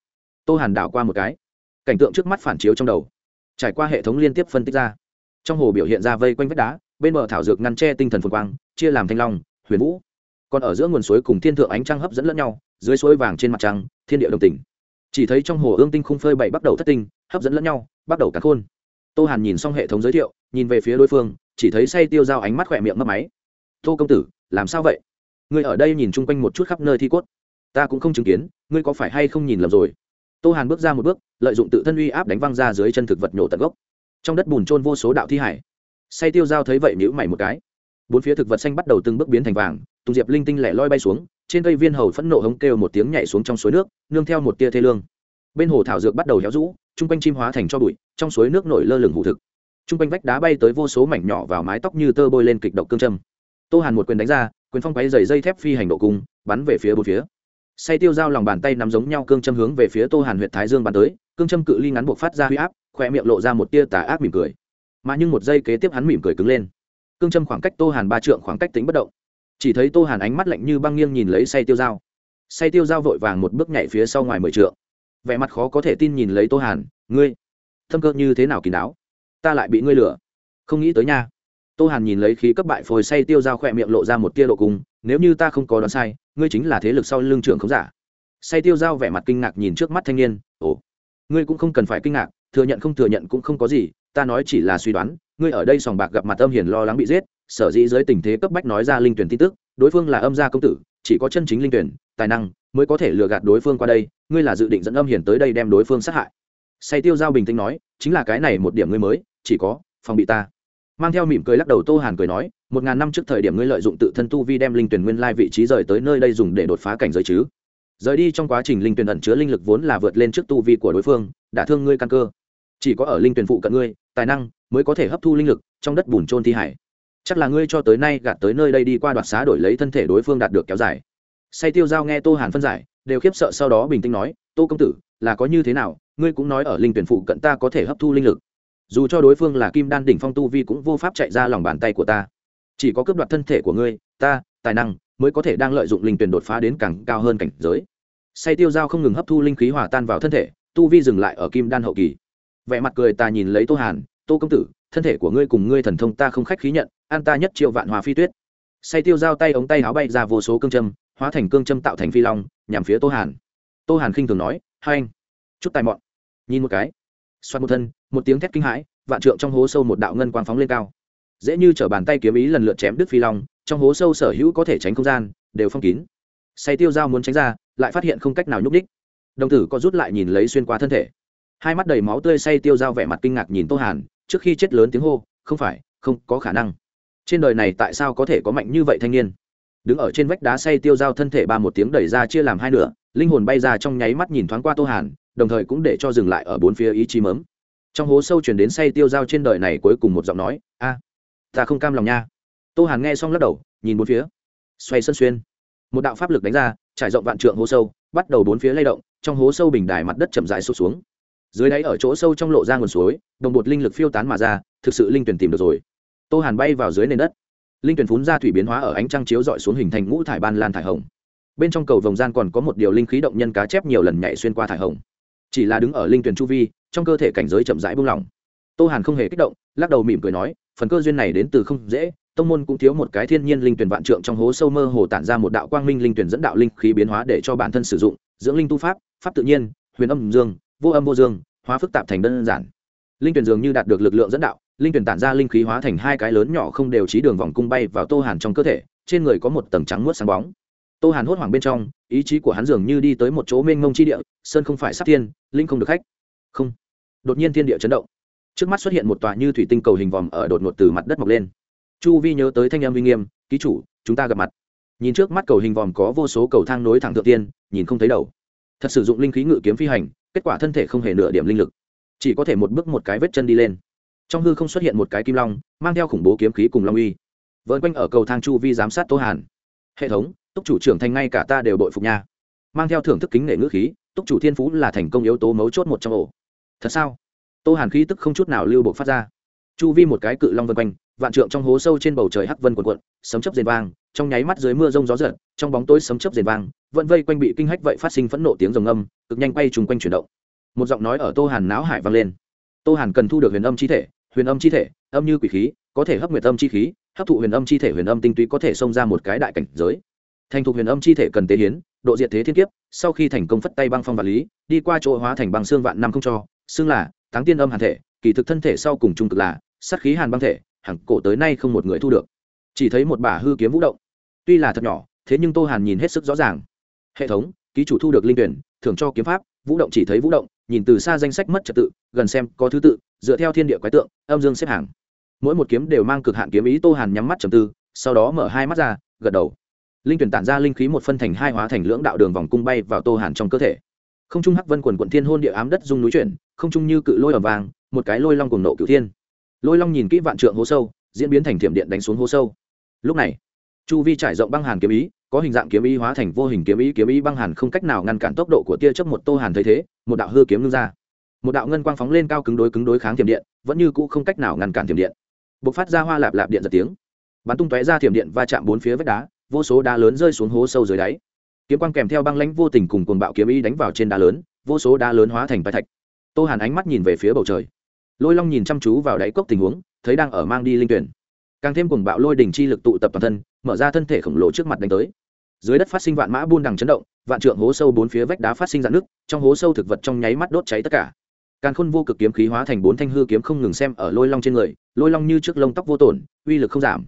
Tô hàn đảo qua một cái. Cảnh tượng trước mắt phản chiếu trong đầu. Trải qua hệ thống liên tiếp phân tích ra. Trong hồ biểu hiện ra vây quanh vách đá, bên bờ thảo dược ngăn che tinh thần phồn quang, chia làm thanh long, huyền vũ. Còn ở giữa nguồn suối cùng thiên thượng ánh trăng hấp dẫn lẫn nhau, dưới suối vàng trên mặt trăng, thiên địa đồng tình chỉ thấy trong hồ ương tinh khung phơi bảy bắt đầu thất tinh, hấp dẫn lẫn nhau, bắt đầu cắn khôn. Tô hàn nhìn xong hệ thống giới thiệu, nhìn về phía đối phương, chỉ thấy say tiêu dao ánh mắt khỏe miệng mất máy. Tô công tử, làm sao vậy? Người ở đây nhìn chung quanh một chút khắp nơi thi cốt. Ta cũng không chứng kiến, ngươi có phải hay không nhìn lầm rồi? Tô hàn bước ra một bước, lợi dụng tự thân uy áp đánh văng ra dưới chân thực vật nhổ tận gốc. Trong đất bùn trôn vô số đạo thi hải. Say tiêu dao thấy vậy nhữ mày một cái. Bốn phía thực vật xanh bắt đầu từng bước biến thành vàng, tùng diệp linh tinh lẻ loi bay xuống trên cây viên hầu phẫn nộ hống kêu một tiếng nhảy xuống trong suối nước, nương theo một tia thê lương. Bên hồ thảo dược bắt đầu héo rũ, chung quanh chim hóa thành cho bụi, trong suối nước nổi lơ lửng hụ thực. Chung quanh vách đá bay tới vô số mảnh nhỏ vào mái tóc như tơ bôi lên kịch độc cương châm. Tô hàn một quyền đánh ra, quyền phong quáy dày dây thép phi hành độ cung, bắn về phía bốn phía. Say tiêu dao lòng bàn tay nắm giống nhau cương châm hướng về phía tô hàn huyện thái dương bắn tới, cương châm cự ly ngắn buộc phát ra huy áp khoe miệng lộ ra một tia tà ác mỉm cười. Mà nhưng một giây kế tiếp hắn mỉm cười cứng lên. Cương châm khoảng cách tô hàn ba trượng khoảng cách tính bất động chỉ thấy tô hàn ánh mắt lạnh như băng nghiêng nhìn lấy say tiêu dao. Say tiêu dao vội vàng một bước nhảy phía sau ngoài mười trượng. Vẻ mặt khó có thể tin nhìn lấy tô hàn, ngươi, thâm cơ như thế nào kín đáo? Ta lại bị ngươi lừa. Không nghĩ tới nha. Tô hàn nhìn lấy khí cấp bại phồi say tiêu dao khỏe miệng lộ ra một tia lộ cung, nếu như ta không có đoán sai, ngươi chính là thế lực sau lưng trưởng không giả. Say tiêu dao vẻ mặt kinh ngạc nhìn trước mắt thanh niên, ồ, ngươi cũng không cần phải kinh ngạc, thừa nhận không thừa nhận cũng không có gì, ta nói chỉ là suy đoán, ngươi ở đây sòng bạc gặp mặt âm hiền lo lắng bị giết sở dĩ dưới tình thế cấp bách nói ra linh tuyển tin tức, đối phương là âm gia công tử, chỉ có chân chính linh tuyển, tài năng mới có thể lừa gạt đối phương qua đây, ngươi là dự định dẫn âm hiền tới đây đem đối phương sát hại. Say tiêu giao bình tĩnh nói, chính là cái này một điểm ngươi mới, chỉ có phòng bị ta. Mang theo mỉm cười lắc đầu tô hàn cười nói, một ngàn năm trước thời điểm ngươi lợi dụng tự thân tu vi đem linh tuyển nguyên lai vị trí rời tới nơi đây dùng để đột phá cảnh giới chứ? Rời đi trong quá trình linh tuyển ẩn chứa linh lực vốn là vượt lên trước tu vi của đối phương, đã thương ngươi căn cơ. Chỉ có ở linh tuyển phụ cận ngươi, tài năng mới có thể hấp thu linh lực, trong đất bùn trôn thi hải chắc là ngươi cho tới nay gạt tới nơi đây đi qua đoạt xá đổi lấy thân thể đối phương đạt được kéo dài. Say tiêu giao nghe tô hàn phân giải, đều khiếp sợ sau đó bình tĩnh nói, tô công tử, là có như thế nào? Ngươi cũng nói ở linh tuyển phụ cận ta có thể hấp thu linh lực. Dù cho đối phương là kim đan đỉnh phong tu vi cũng vô pháp chạy ra lòng bàn tay của ta. Chỉ có cướp đoạt thân thể của ngươi, ta, tài năng, mới có thể đang lợi dụng linh tuyển đột phá đến càng cao hơn cảnh giới. Say tiêu giao không ngừng hấp thu linh khí hòa tan vào thân thể, tu vi dừng lại ở kim đan hậu kỳ. Vẻ mặt cười ta nhìn lấy tô hàn, tô công tử, thân thể của ngươi cùng ngươi thần thông ta không khách khí nhận an ta nhất triệu vạn hòa phi tuyết. Say tiêu giao tay ống tay áo bay ra vô số cương châm, hóa thành cương châm tạo thành phi long, nhằm phía tô hàn. Tô hàn khinh thường nói, hai anh, chút tài mọn. Nhìn một cái, xoát một thân, một tiếng thét kinh hãi, vạn trượng trong hố sâu một đạo ngân quang phóng lên cao. Dễ như t bàn tay kiếm ý lần lượt chém đứt phi long, trong hố sâu sở hữu có thể tránh không gian, đều phong kín. Say tiêu dao muốn tránh ra, lại phát hiện không cách nào nhúc đích đồng tử có rút lại nhìn lấy xuyên qua thân thể. Hai mắt đầy máu tươi say tiêu dao vẻ mặt kinh ngạc nhìn tô hàn, trước khi chết lớn tiếng hô, không phải, không có khả năng trên đời này tại sao có thể có mạnh như vậy thanh niên? Đứng ở trên vách đá say tiêu dao thân thể ba một tiếng đẩy ra chia làm hai nửa, linh hồn bay ra trong nháy mắt nhìn thoáng qua tô hàn, đồng thời cũng để cho dừng lại ở bốn phía ý chí mớm. Trong hố sâu chuyển đến say tiêu dao trên đời này cuối cùng một giọng nói, a, ta không cam lòng nha. Tô hàn nghe xong lắc đầu, nhìn bốn phía. Xoay sân xuyên. Một đạo pháp lực đánh ra, trải rộng vạn trượng hố sâu, bắt đầu bốn phía lay động, trong hố sâu bình đài mặt đất chậm dài sụt xuống. Dưới đáy ở chỗ sâu trong lộ ra nguồn suối, đồng bột linh lực phiêu tán mà ra, thực sự linh tuyển tìm được rồi tô hàn bay vào dưới nền đất. Linh tuyển phún ra thủy biến hóa ở ánh trăng chiếu dọi xuống hình thành ngũ thải ban lan thải hồng. Bên trong cầu vồng gian còn có một điều linh khí động nhân cá chép nhiều lần nhảy xuyên qua thải hồng. Chỉ là đứng ở linh tuyển chu vi, trong cơ thể cảnh giới chậm rãi buông lỏng. Tô hàn không hề kích động, lắc đầu mỉm cười nói, phần cơ duyên này đến từ không dễ, tông môn cũng thiếu một cái thiên nhiên linh tuyển vạn trượng trong hố sâu mơ hồ tản ra một đạo quang minh linh tuyển dẫn đạo linh khí biến hóa để cho bản thân sử dụng, dưỡng linh tu pháp pháp tự nhiên, huyền âm dương, vô âm vô dương, hóa phức tạp thành đơn giản. Linh tuyển dường như đạt được lực lượng dẫn đạo linh tuyển tản ra linh khí hóa thành hai cái lớn nhỏ không đều trí đường vòng cung bay vào tô hàn trong cơ thể, trên người có một tầng trắng muốt sáng bóng. Tô hàn hốt hoảng bên trong, ý chí của hắn dường như đi tới một chỗ mênh mông chi địa, sơn không phải sát thiên, linh không được khách. Không. Đột nhiên thiên địa chấn động. Trước mắt xuất hiện một tòa như thủy tinh cầu hình vòm ở đột ngột từ mặt đất mọc lên. Chu vi nhớ tới thanh em uy nghiêm, ký chủ, chúng ta gặp mặt. Nhìn trước mắt cầu hình vòm có vô số cầu thang nối thẳng thượng tiên, nhìn không thấy đầu. Thật sử dụng linh khí ngự kiếm phi hành, kết quả thân thể không hề nửa điểm linh lực. Chỉ có thể một bước một cái vết chân đi lên trong hư không xuất hiện một cái kim long, mang theo khủng bố kiếm khí cùng long uy. Vợn quanh ở cầu thang chu vi giám sát tô hàn. Hệ thống, túc chủ trưởng thành ngay cả ta đều đội phục nha. Mang theo thưởng thức kính nể ngữ khí, túc chủ thiên phú là thành công yếu tố mấu chốt một trong ổ. Thật sao? Tô hàn khí tức không chút nào lưu bộ phát ra. Chu vi một cái cự long vân quanh, vạn trượng trong hố sâu trên bầu trời hắc vân quần quận sấm chấp rền vang, trong nháy mắt dưới mưa rông gió giật, trong bóng tối sấm chấp rền vang, vẫn vây quanh bị kinh hách vậy phát sinh phẫn nộ tiếng rồng âm, cực nhanh bay trùng quanh chuyển động. Một giọng nói ở tô hàn náo hải vang lên. Tô hàn cần thu được huyền âm chi thể huyền âm chi thể, âm như quỷ khí, có thể hấp nguyệt âm chi khí, hấp thụ huyền âm chi thể huyền âm tinh túy có thể xông ra một cái đại cảnh giới. Thành thục huyền âm chi thể cần tế hiến, độ diệt thế thiên kiếp, sau khi thành công phất tay băng phong vật lý, đi qua chỗ hóa thành băng xương vạn năm không cho, xương là, táng tiên âm hàn thể, kỳ thực thân thể sau cùng trung cực là, sát khí hàn băng thể, hẳn cổ tới nay không một người thu được. Chỉ thấy một bả hư kiếm vũ động. Tuy là thật nhỏ, thế nhưng tô hàn nhìn hết sức rõ ràng. Hệ thống, ký chủ thu được linh tuyển, thưởng cho kiếm pháp, vũ động chỉ thấy vũ động, nhìn từ xa danh sách mất trật tự, gần xem có thứ tự dựa theo thiên địa quái tượng, âm dương xếp hàng. Mỗi một kiếm đều mang cực hạn kiếm ý, tô hàn nhắm mắt trầm tư, sau đó mở hai mắt ra, gật đầu. Linh tuyển tản ra linh khí một phân thành hai hóa thành lưỡng đạo đường vòng cung bay vào tô hàn trong cơ thể. Không trung hắc vân quần quận thiên hôn địa ám đất dung núi chuyển, không trung như cự lôi ở vàng một cái lôi long cùng nộ cửu thiên. Lôi long nhìn kỹ vạn trượng hố sâu, diễn biến thành thiểm điện đánh xuống hố sâu. Lúc này, chu vi trải rộng băng hàn kiếm ý, có hình dạng kiếm ý hóa thành vô hình kiếm ý kiếm ý băng hàn không cách nào ngăn cản tốc độ của tia chớp một tô hàn thấy thế, một đạo hư kiếm ngưng ra một đạo ngân quang phóng lên cao cứng đối cứng đối kháng thiểm điện, vẫn như cũ không cách nào ngăn cản thiểm điện. B ộ c phát ra hoa lạp lạp điện giật tiếng. Bắn tung tóe ra thiểm điện va chạm bốn phía vách đá, vô số đá lớn rơi xuống hố sâu dưới đáy. Kiếm quang kèm theo băng lãnh vô tình cùng cuồng bạo kiếm y đánh vào trên đá lớn, vô số đá lớn hóa thành bài thạch. Tô hàn ánh mắt nhìn về phía bầu trời. Lôi long nhìn chăm chú vào đáy cốc tình huống, thấy đang ở mang đi linh tuyển. Càng thêm cuồng bạo lôi đỉnh chi lực tụ tập toàn thân, mở ra thân thể khổng lồ trước mặt đánh tới. Dưới đất phát sinh vạn mã buôn đằng chấn động, vạn trượng hố sâu bốn phía vách đá phát sinh dạn nước trong hố sâu thực vật trong nháy mắt đốt cháy tất cả càn khôn vô cực kiếm khí hóa thành bốn thanh hư kiếm không ngừng xem ở lôi long trên người, lôi long như trước lông tóc vô tổn, uy lực không giảm.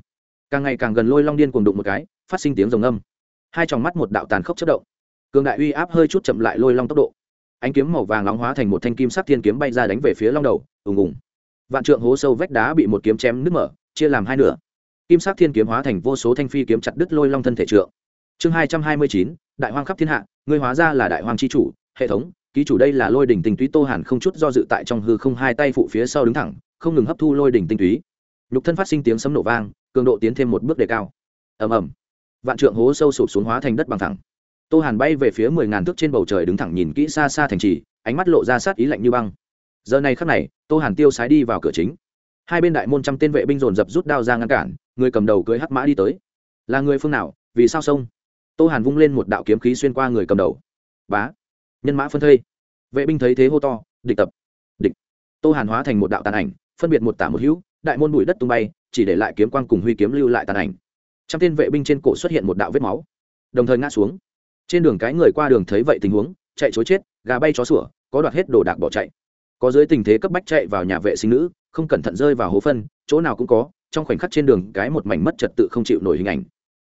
Càng ngày càng gần lôi long điên cuồng đụng một cái, phát sinh tiếng rồng âm. Hai tròng mắt một đạo tàn khốc chất động. Cường đại uy áp hơi chút chậm lại lôi long tốc độ. Ánh kiếm màu vàng nóng hóa thành một thanh kim sắc thiên kiếm bay ra đánh về phía long đầu, ùng ùng. Vạn trượng hố sâu vách đá bị một kiếm chém nứt mở, chia làm hai nửa. Kim sắc thiên kiếm hóa thành vô số thanh phi kiếm chặt đứt lôi long thân thể trượng. Chương hai trăm hai mươi chín, đại hoang khắp thiên hạ, ngươi hóa ra là đại hoang c h i chủ, hệ thống ký chủ đây là lôi đỉnh tinh túy tô hàn không chút do dự tại trong hư không hai tay phụ phía sau đứng thẳng, không ngừng hấp thu lôi đỉnh tinh túy. Nhục thân phát sinh tiếng sấm nổ vang, cường độ tiến thêm một bước đề cao. Ầm ầm. Vạn trượng hố sâu sụp xuống hóa thành đất bằng thẳng. Tô hàn bay về phía mười ngàn thước trên bầu trời đứng thẳng nhìn kỹ xa xa thành trì, ánh mắt lộ ra sát ý lạnh như băng. Giờ này khắc này, tô hàn tiêu sái đi vào cửa chính. Hai bên đại môn trăm tên vệ binh dồn dập rút đao ra ngăn cản, người cầm đầu cưới hắc mã đi tới. Là người phương nào? Vì sao sông tô hàn vung lên một đạo kiếm khí xuyên qua người cầm đầu. Bá, nhân mã phân thây vệ binh thấy thế hô to, địch tập, địch. Tô hàn hóa thành một đạo tàn ảnh, phân biệt một tả một hữu, đại môn bụi đất tung bay, chỉ để lại kiếm quang cùng huy kiếm lưu lại tàn ảnh. Trong tên vệ binh trên cổ xuất hiện một đạo vết máu, đồng thời ngã xuống. Trên đường cái người qua đường thấy vậy tình huống, chạy chối chết, gà bay chó sủa, có đoạt hết đồ đạc bỏ chạy. Có dưới tình thế cấp bách chạy vào nhà vệ sinh nữ, không cẩn thận rơi vào hố phân, chỗ nào cũng có, trong khoảnh khắc trên đường cái một mảnh mất trật tự không chịu nổi hình ảnh.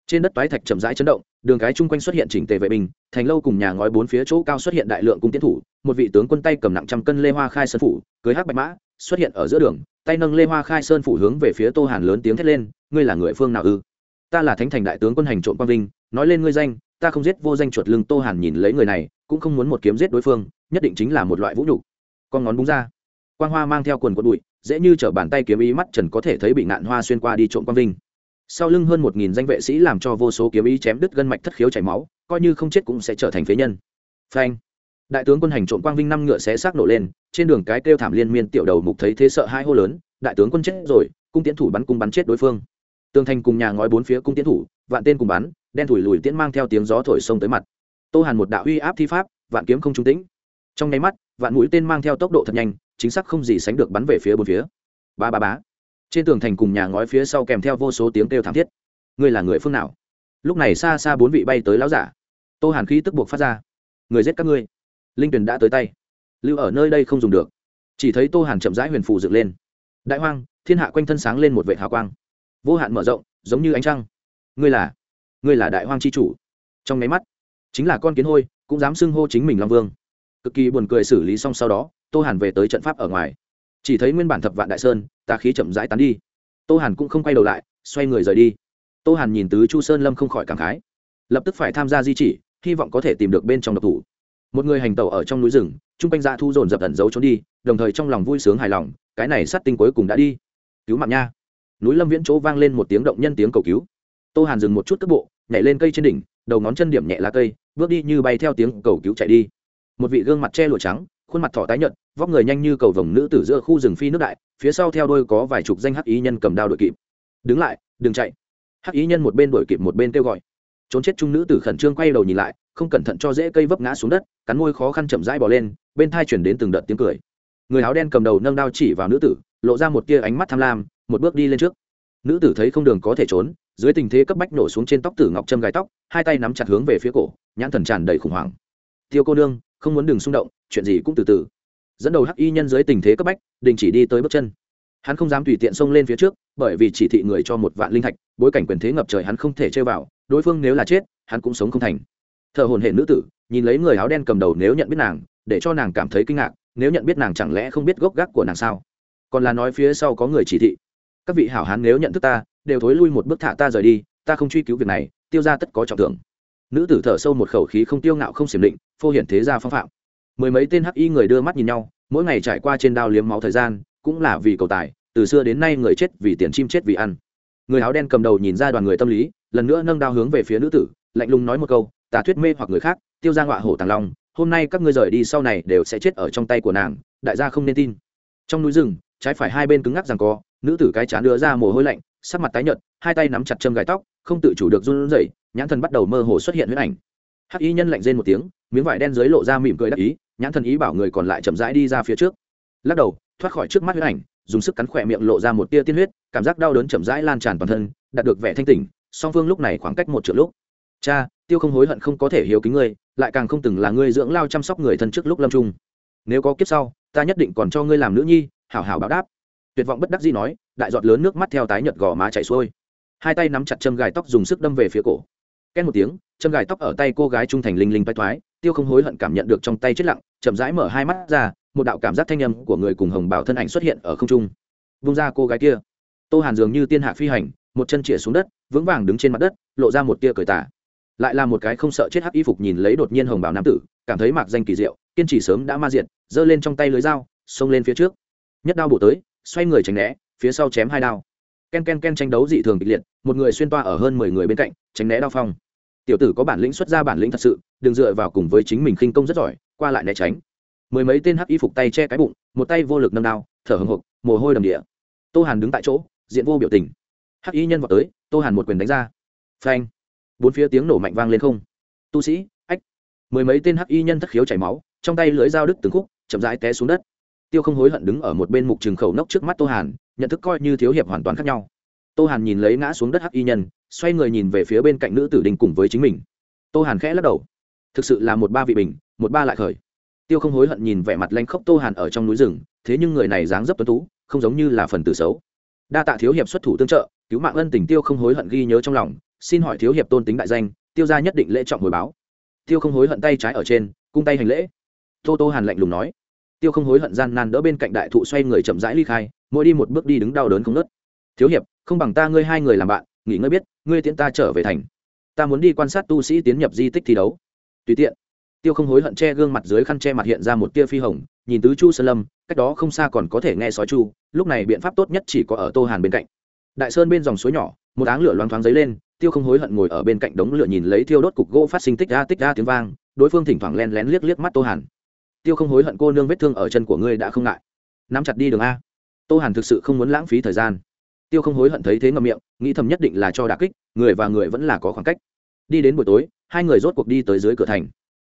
Trên đất toái thạch chậm rãi chấn động, đường cái chung quanh xuất hiện chỉnh tề vệ binh, thành lâu cùng nhà ngói bốn phía chỗ cao xuất hiện đại lượng cung tiến thủ một vị tướng quân tay cầm nặng trăm cân lê hoa khai sơn phủ, cưới hắc bạch mã, xuất hiện ở giữa đường, tay nâng lê hoa khai sơn phủ hướng về phía tô hàn lớn tiếng thét lên, ngươi là người phương nào ư? Ta là thánh thành đại tướng quân hành trộm quang vinh, nói lên ngươi danh, ta không giết vô danh chuột lưng. Tô hàn nhìn lấy người này, cũng không muốn một kiếm giết đối phương, nhất định chính là một loại vũ nhục. Con ngón búng ra, quang hoa mang theo quần quần bụi, dễ như t bàn tay kiếm ý mắt trần có thể thấy bị ngạn hoa xuyên qua đi trộm quang vinh. Sau lưng hơn một nghìn danh vệ sĩ làm cho vô số kiếm ý chém đứt gân mạch thất khiếu chảy máu, coi như không chết cũng sẽ trở thành phế nhân. Phanh đại tướng quân hành trộm quang vinh năm ngựa xé xác nổ lên, trên đường cái kêu thảm liên miên tiểu đầu mục thấy thế sợ hai hô lớn, đại tướng quân chết rồi, cung tiến thủ bắn cung bắn chết đối phương. Tường thành cùng nhà ngói bốn phía cung tiến thủ, vạn tên cùng bắn, đen thủi lùi tiễn mang theo tiếng gió thổi sông tới mặt. Tô hàn một đạo uy áp thi pháp, vạn kiếm không trung tĩnh. Trong nháy mắt, vạn mũi tên mang theo tốc độ thật nhanh, chính xác không gì sánh được bắn về phía bốn phía. Ba ba bá trên tường thành cùng nhà ngói phía sau kèm theo vô số tiếng kêu thảm thiết. Ngươi là người phương nào? Lúc này xa xa bốn vị bay tới lão giả. Tô hàn khí tức buộc phát ra. Người giết các ngươi linh tuyền đã tới tay. Lưu ở nơi đây không dùng được. Chỉ thấy tô hàn chậm rãi huyền phù dựng lên. Đại hoang, thiên hạ quanh thân sáng lên một vệ hào quang. Vô hạn mở rộng, giống như ánh trăng. Ngươi là ngươi là đại hoang c h i chủ. Trong nháy mắt, chính là con kiến hôi, cũng dám xưng hô chính mình long vương. Cực kỳ buồn cười xử lý xong sau đó, tô hàn về tới trận pháp ở ngoài. Chỉ thấy nguyên bản thập vạn đại sơn, tà khí chậm rãi tán đi. Tô hàn cũng không quay đầu lại, xoay người rời đi. Tô hàn nhìn tứ chu sơn lâm không khỏi cảm khái. Lập tức phải tham gia di chỉ, hy vọng có thể tìm được bên trong độc thủ một người hành tẩu ở trong núi rừng, chung quanh dã thu dồn dập ẩn giấu trốn đi, đồng thời trong lòng vui sướng hài lòng, cái này sát tinh cuối cùng đã đi. Cứu mạng nha. Núi lâm viễn chỗ vang lên một tiếng động nhân tiếng cầu cứu. Tô hàn dừng một chút cước bộ, nhảy lên cây trên đỉnh, đầu ngón chân điểm nhẹ lá cây, bước đi như bay theo tiếng cầu cứu chạy đi. Một vị gương mặt che lụa trắng, khuôn mặt thỏ tái nhợt, vóc người nhanh như cầu vồng nữ tử giữa khu rừng phi nước đại, phía sau theo đôi có vài chục danh hắc ý nhân cầm đao đội kịp. Đứng lại, đừng chạy. Hắc ý nhân một bên đuổi kịp một bên kêu gọi. Trốn chết trung nữ tử khẩn trương quay đầu nhìn lại không cẩn thận cho dễ cây vấp ngã xuống đất, cắn môi khó khăn chậm rãi bỏ lên, bên thai chuyển đến từng đợt tiếng cười. Người áo đen cầm đầu nâng đao chỉ vào nữ tử, lộ ra một tia ánh mắt tham lam, một bước đi lên trước. Nữ tử thấy không đường có thể trốn, dưới tình thế cấp bách nổ xuống trên tóc tử ngọc trâm gai tóc, hai tay nắm chặt hướng về phía cổ, nhãn thần tràn đầy khủng hoảng. Tiêu cô nương, không muốn đừng xung động, chuyện gì cũng từ từ. Dẫn đầu hắc y nhân dưới tình thế cấp bách, đình chỉ đi tới bước chân. Hắn không dám tùy tiện xông lên phía trước, bởi vì chỉ thị người cho một vạn linh thạch, bối cảnh quyền thế ngập trời hắn không thể chơi vào, đối phương nếu là chết, hắn cũng sống không thành thợ hồn hệ nữ tử, nhìn lấy người áo đen cầm đầu nếu nhận biết nàng, để cho nàng cảm thấy kinh ngạc, nếu nhận biết nàng chẳng lẽ không biết gốc gác của nàng sao? Còn là nói phía sau có người chỉ thị, các vị hảo hán nếu nhận thức ta, đều thối lui một bước thả ta rời đi, ta không truy cứu việc này, tiêu ra tất có trọng thưởng. Nữ tử thở sâu một khẩu khí không tiêu ngạo không xiểm định, phô hiển thế gia phong phạm. Mười mấy tên hắc y người đưa mắt nhìn nhau, mỗi ngày trải qua trên đao liếm máu thời gian, cũng là vì cầu tài, từ xưa đến nay người chết vì tiền chim chết vì ăn. Người áo đen cầm đầu nhìn ra đoàn người tâm lý, lần nữa nâng đao hướng về phía nữ tử, lạnh lùng nói một câu tà thuyết mê hoặc người khác, tiêu ra ngọa hổ tàng long, hôm nay các ngươi rời đi sau này đều sẽ chết ở trong tay của nàng, đại gia không nên tin. Trong núi rừng, trái phải hai bên cứng ngắc rằng co, nữ tử cái chán đưa ra mồ hôi lạnh, sắc mặt tái nhợt, hai tay nắm chặt châm gài tóc, không tự chủ được run rẩy, nhãn thần bắt đầu mơ hồ xuất hiện huyết ảnh. Hắc y nhân lạnh rên một tiếng, miếng vải đen dưới lộ ra mỉm cười đắc ý, nhãn thần ý bảo người còn lại chậm rãi đi ra phía trước. Lắc đầu, thoát khỏi trước mắt huyết ảnh, dùng sức cắn khỏe miệng lộ ra một tia tiên huyết, cảm giác đau đớn chậm rãi lan tràn toàn thân, đạt được vẻ thanh tỉnh, song phương lúc này khoảng cách một triệu lúc cha, tiêu không hối hận không có thể hiếu kính ngươi, lại càng không từng là ngươi dưỡng lao chăm sóc người thân trước lúc lâm trung nếu có kiếp sau, ta nhất định còn cho ngươi làm nữ nhi, hảo hảo báo đáp. Tuyệt vọng bất đắc dĩ nói, đại giọt lớn nước mắt theo tái nhợt gò má chảy xuôi. Hai tay nắm chặt châm gài tóc dùng sức đâm về phía cổ. Két một tiếng, châm gài tóc ở tay cô gái trung thành linh linh bay thoái tiêu không hối hận cảm nhận được trong tay chết lặng, chậm rãi mở hai mắt ra, một đạo cảm giác thanh âm của người cùng hồng bảo thân ảnh xuất hiện ở không trung. Vung ra cô gái kia. Tô hàn dường như tiên hạ phi hành, một chân chĩa xuống đất, vững vàng đứng trên mặt đất, lộ ra một tia cười tả lại là một cái không sợ chết hắc y phục nhìn lấy đột nhiên hồng bảo nam tử, cảm thấy mạc danh kỳ diệu, kiên trì sớm đã ma diện giơ lên trong tay lưới dao, xông lên phía trước. Nhất đao bổ tới, xoay người tránh né, phía sau chém hai đao. Ken ken ken tranh đấu dị thường kịch liệt, một người xuyên toa ở hơn mười người bên cạnh, tránh né đao phong. Tiểu tử có bản lĩnh xuất ra bản lĩnh thật sự, đừng dựa vào cùng với chính mình khinh công rất giỏi, qua lại né tránh. Mười mấy tên hắc y phục tay che cái bụng, một tay vô lực nâng đao, thở hồng hộc mồ hôi đầm địa. Tô hàn đứng tại chỗ, diện vô biểu tình. Hắc y nhân vào tới, tô hàn một quyền đánh ra. Phanh bốn phía tiếng nổ mạnh vang lên không. Tu sĩ, ách, mười mấy tên hắc y nhân thất khiếu chảy máu, trong tay lưới dao đứt từng khúc, chậm rãi té xuống đất. Tiêu không hối hận đứng ở một bên mục trường khẩu nốc trước mắt tô hàn, nhận thức coi như thiếu hiệp hoàn toàn khác nhau. Tô hàn nhìn lấy ngã xuống đất hắc y nhân, xoay người nhìn về phía bên cạnh nữ tử đình cùng với chính mình. Tô hàn khẽ lắc đầu. Thực sự là một ba vị bình, một ba lại khởi. Tiêu không hối hận nhìn vẻ mặt lanh khốc tô hàn ở trong núi rừng, thế nhưng người này dáng dấp tuấn tú, không giống như là phần tử xấu. Đa tạ thiếu hiệp xuất thủ tương trợ, cứu mạng ân tình tiêu không hối hận ghi nhớ trong lòng xin hỏi thiếu hiệp tôn tính đại danh, tiêu ra nhất định lễ trọng hồi báo. Tiêu không hối hận tay trái ở trên, cung tay hành lễ. Tô tô hàn lạnh lùng nói. Tiêu không hối hận gian nan đỡ bên cạnh đại thụ xoay người chậm rãi ly khai, mỗi đi một bước đi đứng đau đớn không nớt thiếu hiệp, không bằng ta ngươi hai người làm bạn, nghỉ ngơi biết, ngươi tiễn ta trở về thành. Ta muốn đi quan sát tu sĩ tiến nhập di tích thi đấu. Tùy tiện. Tiêu không hối hận che gương mặt dưới khăn che mặt hiện ra một tia phi hồng, nhìn tứ chu sơn lâm, cách đó không xa còn có thể nghe sói chu, lúc này biện pháp tốt nhất chỉ có ở tô hàn bên cạnh. Đại sơn bên dòng suối nhỏ, một áng lửa loáng thoáng dấy lên tiêu không hối hận ngồi ở bên cạnh đống lửa nhìn lấy thiêu đốt cục gỗ phát sinh tích ra tích ra tiếng vang, đối phương thỉnh thoảng len lén liếc liếc mắt tô hàn. Tiêu không hối hận cô nương vết thương ở chân của ngươi đã không ngại. Nắm chặt đi đường a. Tô hàn thực sự không muốn lãng phí thời gian. Tiêu không hối hận thấy thế ngậm miệng, nghĩ thầm nhất định là cho đà kích, người và người vẫn là có khoảng cách. Đi đến buổi tối, hai người rốt cuộc đi tới dưới cửa thành.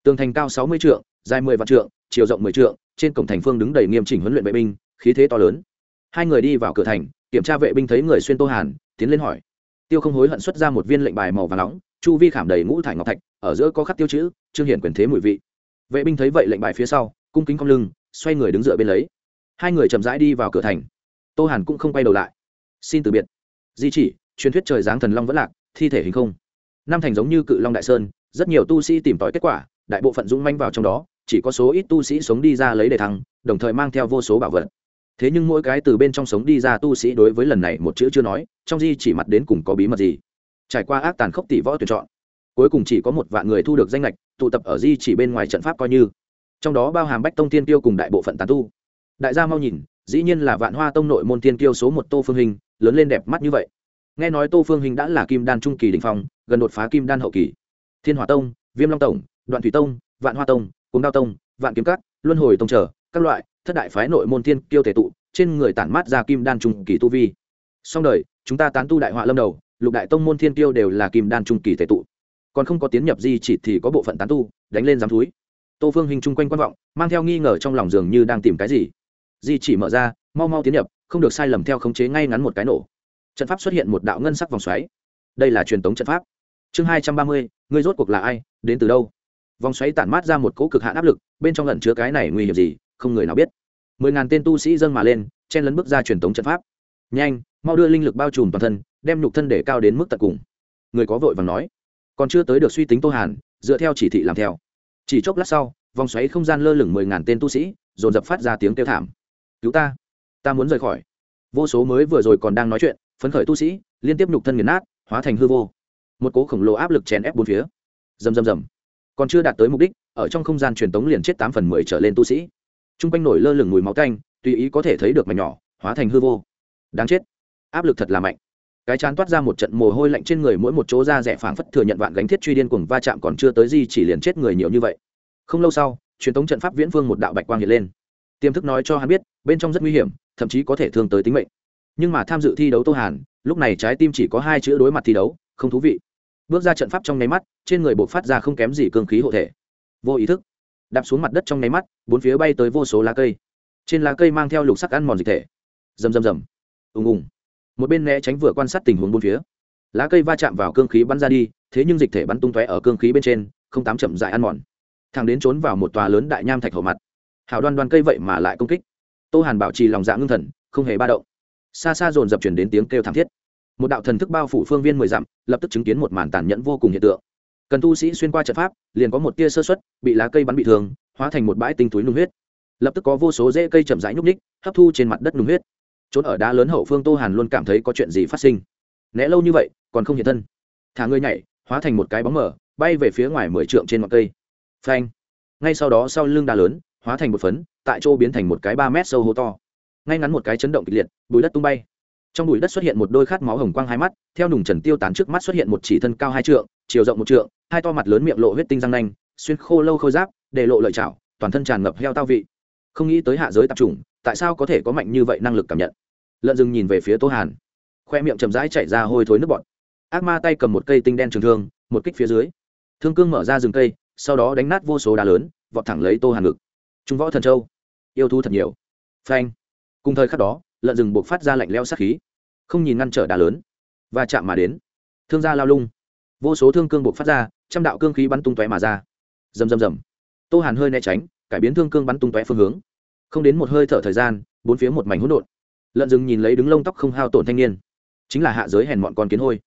Tường thành cao sáu mươi trượng, dài mười vạn trượng, chiều rộng mười trượng, trên cổng thành phương đứng đầy nghiêm chỉnh huấn luyện vệ binh, khí thế to lớn. Hai người đi vào cửa thành, kiểm tra vệ binh thấy người xuyên tô hàn, tiến lên hỏi tiêu không hối hận xuất ra một viên lệnh bài màu và nóng, chu vi khảm đầy ngũ thải ngọc thạch, ở giữa có khắc tiêu chữ, trương hiển quyền thế mùi vị. Vệ binh thấy vậy lệnh bài phía sau, cung kính cong lưng, xoay người đứng dựa bên lấy. Hai người chậm rãi đi vào cửa thành. Tô hàn cũng không quay đầu lại. Xin từ biệt. Di chỉ, truyền thuyết trời giáng thần long vẫn lạc, thi thể hình không. Nam thành giống như cự long đại sơn, rất nhiều tu sĩ tìm tòi kết quả, đại bộ phận dũng manh vào trong đó, chỉ có số ít tu sĩ sống đi ra lấy đề thăng, đồng thời mang theo vô số bảo vật thế nhưng mỗi cái từ bên trong sống đi ra tu sĩ đối với lần này một chữ chưa nói, trong di chỉ mặt đến cùng có bí mật gì? Trải qua ác tàn khốc tỷ võ tuyển chọn, cuối cùng chỉ có một vạn người thu được danh lệch tụ tập ở di chỉ bên ngoài trận pháp coi như. Trong đó bao hàm bách tông tiên tiêu cùng đại bộ phận tàn tu. Đại gia mau nhìn, dĩ nhiên là vạn hoa tông nội môn tiên tiêu số một tô phương hình, lớn lên đẹp mắt như vậy. Nghe nói tô phương hình đã là kim đan trung kỳ đình phong, gần đột phá kim đan hậu kỳ. Thiên hòa tông, viêm long tổng đoạn thủy tông, vạn hoa tông cùng đao tông, vạn kiếm cát luân hồi tông trở các loại thất đại phái nội môn tiên kiêu thể tụ, trên người tản mát ra kim đan trung kỳ tu vi. Song đời, chúng ta tán tu đại họa lâm đầu, lục đại tông môn thiên tiêu đều là kim đan trung kỳ thể tụ. Còn không có tiến nhập di chỉ thì có bộ phận tán tu, đánh lên giám thúi. Tô phương hình chung quanh quan vọng, mang theo nghi ngờ trong lòng dường như đang tìm cái gì. Di chỉ mở ra, mau mau tiến nhập, không được sai lầm theo khống chế ngay ngắn một cái nổ. Trận pháp xuất hiện một đạo ngân sắc vòng xoáy. Đây là truyền thống trận pháp. Chương hai trăm ba mươi người rốt cuộc là ai, đến từ đâu? Vòng xoáy tản mát ra một cỗ cực hạn áp lực, bên trong lẩn chứa cái này nguy hiểm gì? Không người nào biết. Mười ngàn tên tu sĩ dâng mà lên, chen lấn bước ra truyền thống trận pháp. Nhanh, mau đưa linh lực bao trùm toàn thân, đem nhục thân để cao đến mức tận cùng. Người có vội vàng nói. Còn chưa tới được suy tính tô hàn, dựa theo chỉ thị làm theo. Chỉ chốc lát sau, vòng xoáy không gian lơ lửng mười ngàn tên tu sĩ, dồn dập phát ra tiếng kêu thảm. Cứu ta ta muốn rời khỏi. Vô số mới vừa rồi còn đang nói chuyện, phấn khởi tu sĩ, liên tiếp nhục thân nghiền nát, hóa thành hư vô. Một cố khổng lồ áp lực chèn ép bốn phía. Rầm rầm rầm. Còn chưa đạt tới mục đích, ở trong không gian truyền tống liền chết tám phần mười trở lên tu sĩ t r u n g quanh nổi lơ lửng mùi máu canh tùy ý có thể thấy được mảnh nhỏ, hóa thành hư vô. Đáng chết, áp lực thật là mạnh. Cái chán toát ra một trận mồ hôi lạnh trên người mỗi một chỗ da rẻ phảng phất thừa nhận vạn gánh thiết truy điên cuồng va chạm còn chưa tới gì, chỉ liền chết người nhiều như vậy. Không lâu sau, truyền thống trận pháp viễn phương một đạo bạch quang hiện lên. Tiềm thức nói cho hắn biết, bên trong rất nguy hiểm, thậm chí có thể thương tới tính mệnh. Nhưng mà tham dự thi đấu tô hàn, lúc này trái tim chỉ có hai chữ đối mặt thi đấu, không thú vị. Bước ra trận pháp trong nháy mắt, trên người buộc phát ra không kém gì cương khí hộ thể. Vô ý thức đạp xuống mặt đất trong nháy mắt, bốn phía bay tới vô số lá cây. Trên lá cây mang theo lục sắc ăn mòn dịch thể. Rầm rầm rầm. Ùng ùng. Một bên né tránh vừa quan sát tình huống bốn phía. Lá cây va chạm vào cương khí bắn ra đi, thế nhưng dịch thể bắn tung tóe ở cương khí bên trên, không tám chậm dại ăn mòn. Thằng đến trốn vào một tòa lớn đại nham thạch hậu mặt. Hào đoan đoan cây vậy mà lại công kích. Tô hàn bảo trì lòng dạ ngưng thần, không hề ba động. Xa xa dồn dập chuyển đến tiếng kêu thảm thiết. Một đạo thần thức bao phủ phương viên mười dặm, lập tức chứng kiến một màn tàn nhẫn vô cùng hiện tượng cần tu sĩ xuyên qua trận pháp, liền có một tia sơ xuất bị lá cây bắn bị thương, hóa thành một bãi tinh túi nung huyết. Lập tức có vô số rễ cây chậm rãi nhúc ních hấp thu trên mặt đất nung huyết. Trốn ở đá lớn hậu phương tô hàn luôn cảm thấy có chuyện gì phát sinh. Né lâu như vậy, còn không hiện thân. Thả người nhảy, hóa thành một cái bóng mở bay về phía ngoài mười trượng trên ngọn cây. Phanh. Ngay sau đó sau lưng đá lớn, hóa thành một phấn, tại chỗ biến thành một cái ba mét sâu hố to. Ngay ngắn một cái chấn động kịch liệt bùi đất tung bay. Trong bụi đất xuất hiện một đôi khát máu hồng quang hai mắt, theo nùng trần tiêu tán trước mắt xuất hiện một chỉ thân cao hai trượng, chiều rộng một trượng hai to mặt lớn miệng lộ huyết tinh răng nanh, xuyên khô lâu khôi giáp, để lộ lợi chảo, toàn thân tràn ngập heo tao vị. Không nghĩ tới hạ giới tạp chủng, tại sao có thể có mạnh như vậy năng lực cảm nhận? Lợn rừng nhìn về phía tô hàn. Khoe miệng chầm rãi chảy ra hôi thối nước bọt. Ác ma tay cầm một cây tinh đen trường thương, một kích phía dưới. Thương cương mở ra rừng cây, sau đó đánh nát vô số đá lớn, vọt thẳng lấy tô hàn ngực. Trung võ thần châu. Yêu thu thật nhiều. Phanh. Cùng thời khắc đó, lợn rừng buộc phát ra lạnh leo sát khí. Không nhìn ngăn trở đá lớn. Và chạm mà đến. Thương gia lao lung vô số thương cương buộc phát ra, trăm đạo cương khí bắn tung tóe mà ra. Rầm rầm rầm. Tô hàn hơi né tránh, cải biến thương cương bắn tung tóe phương hướng. Không đến một hơi thở thời gian, bốn phía một mảnh hỗn độn. Lợn rừng nhìn lấy đứng lông tóc không hao tổn thanh niên. Chính là hạ giới hèn mọn con kiến hôi.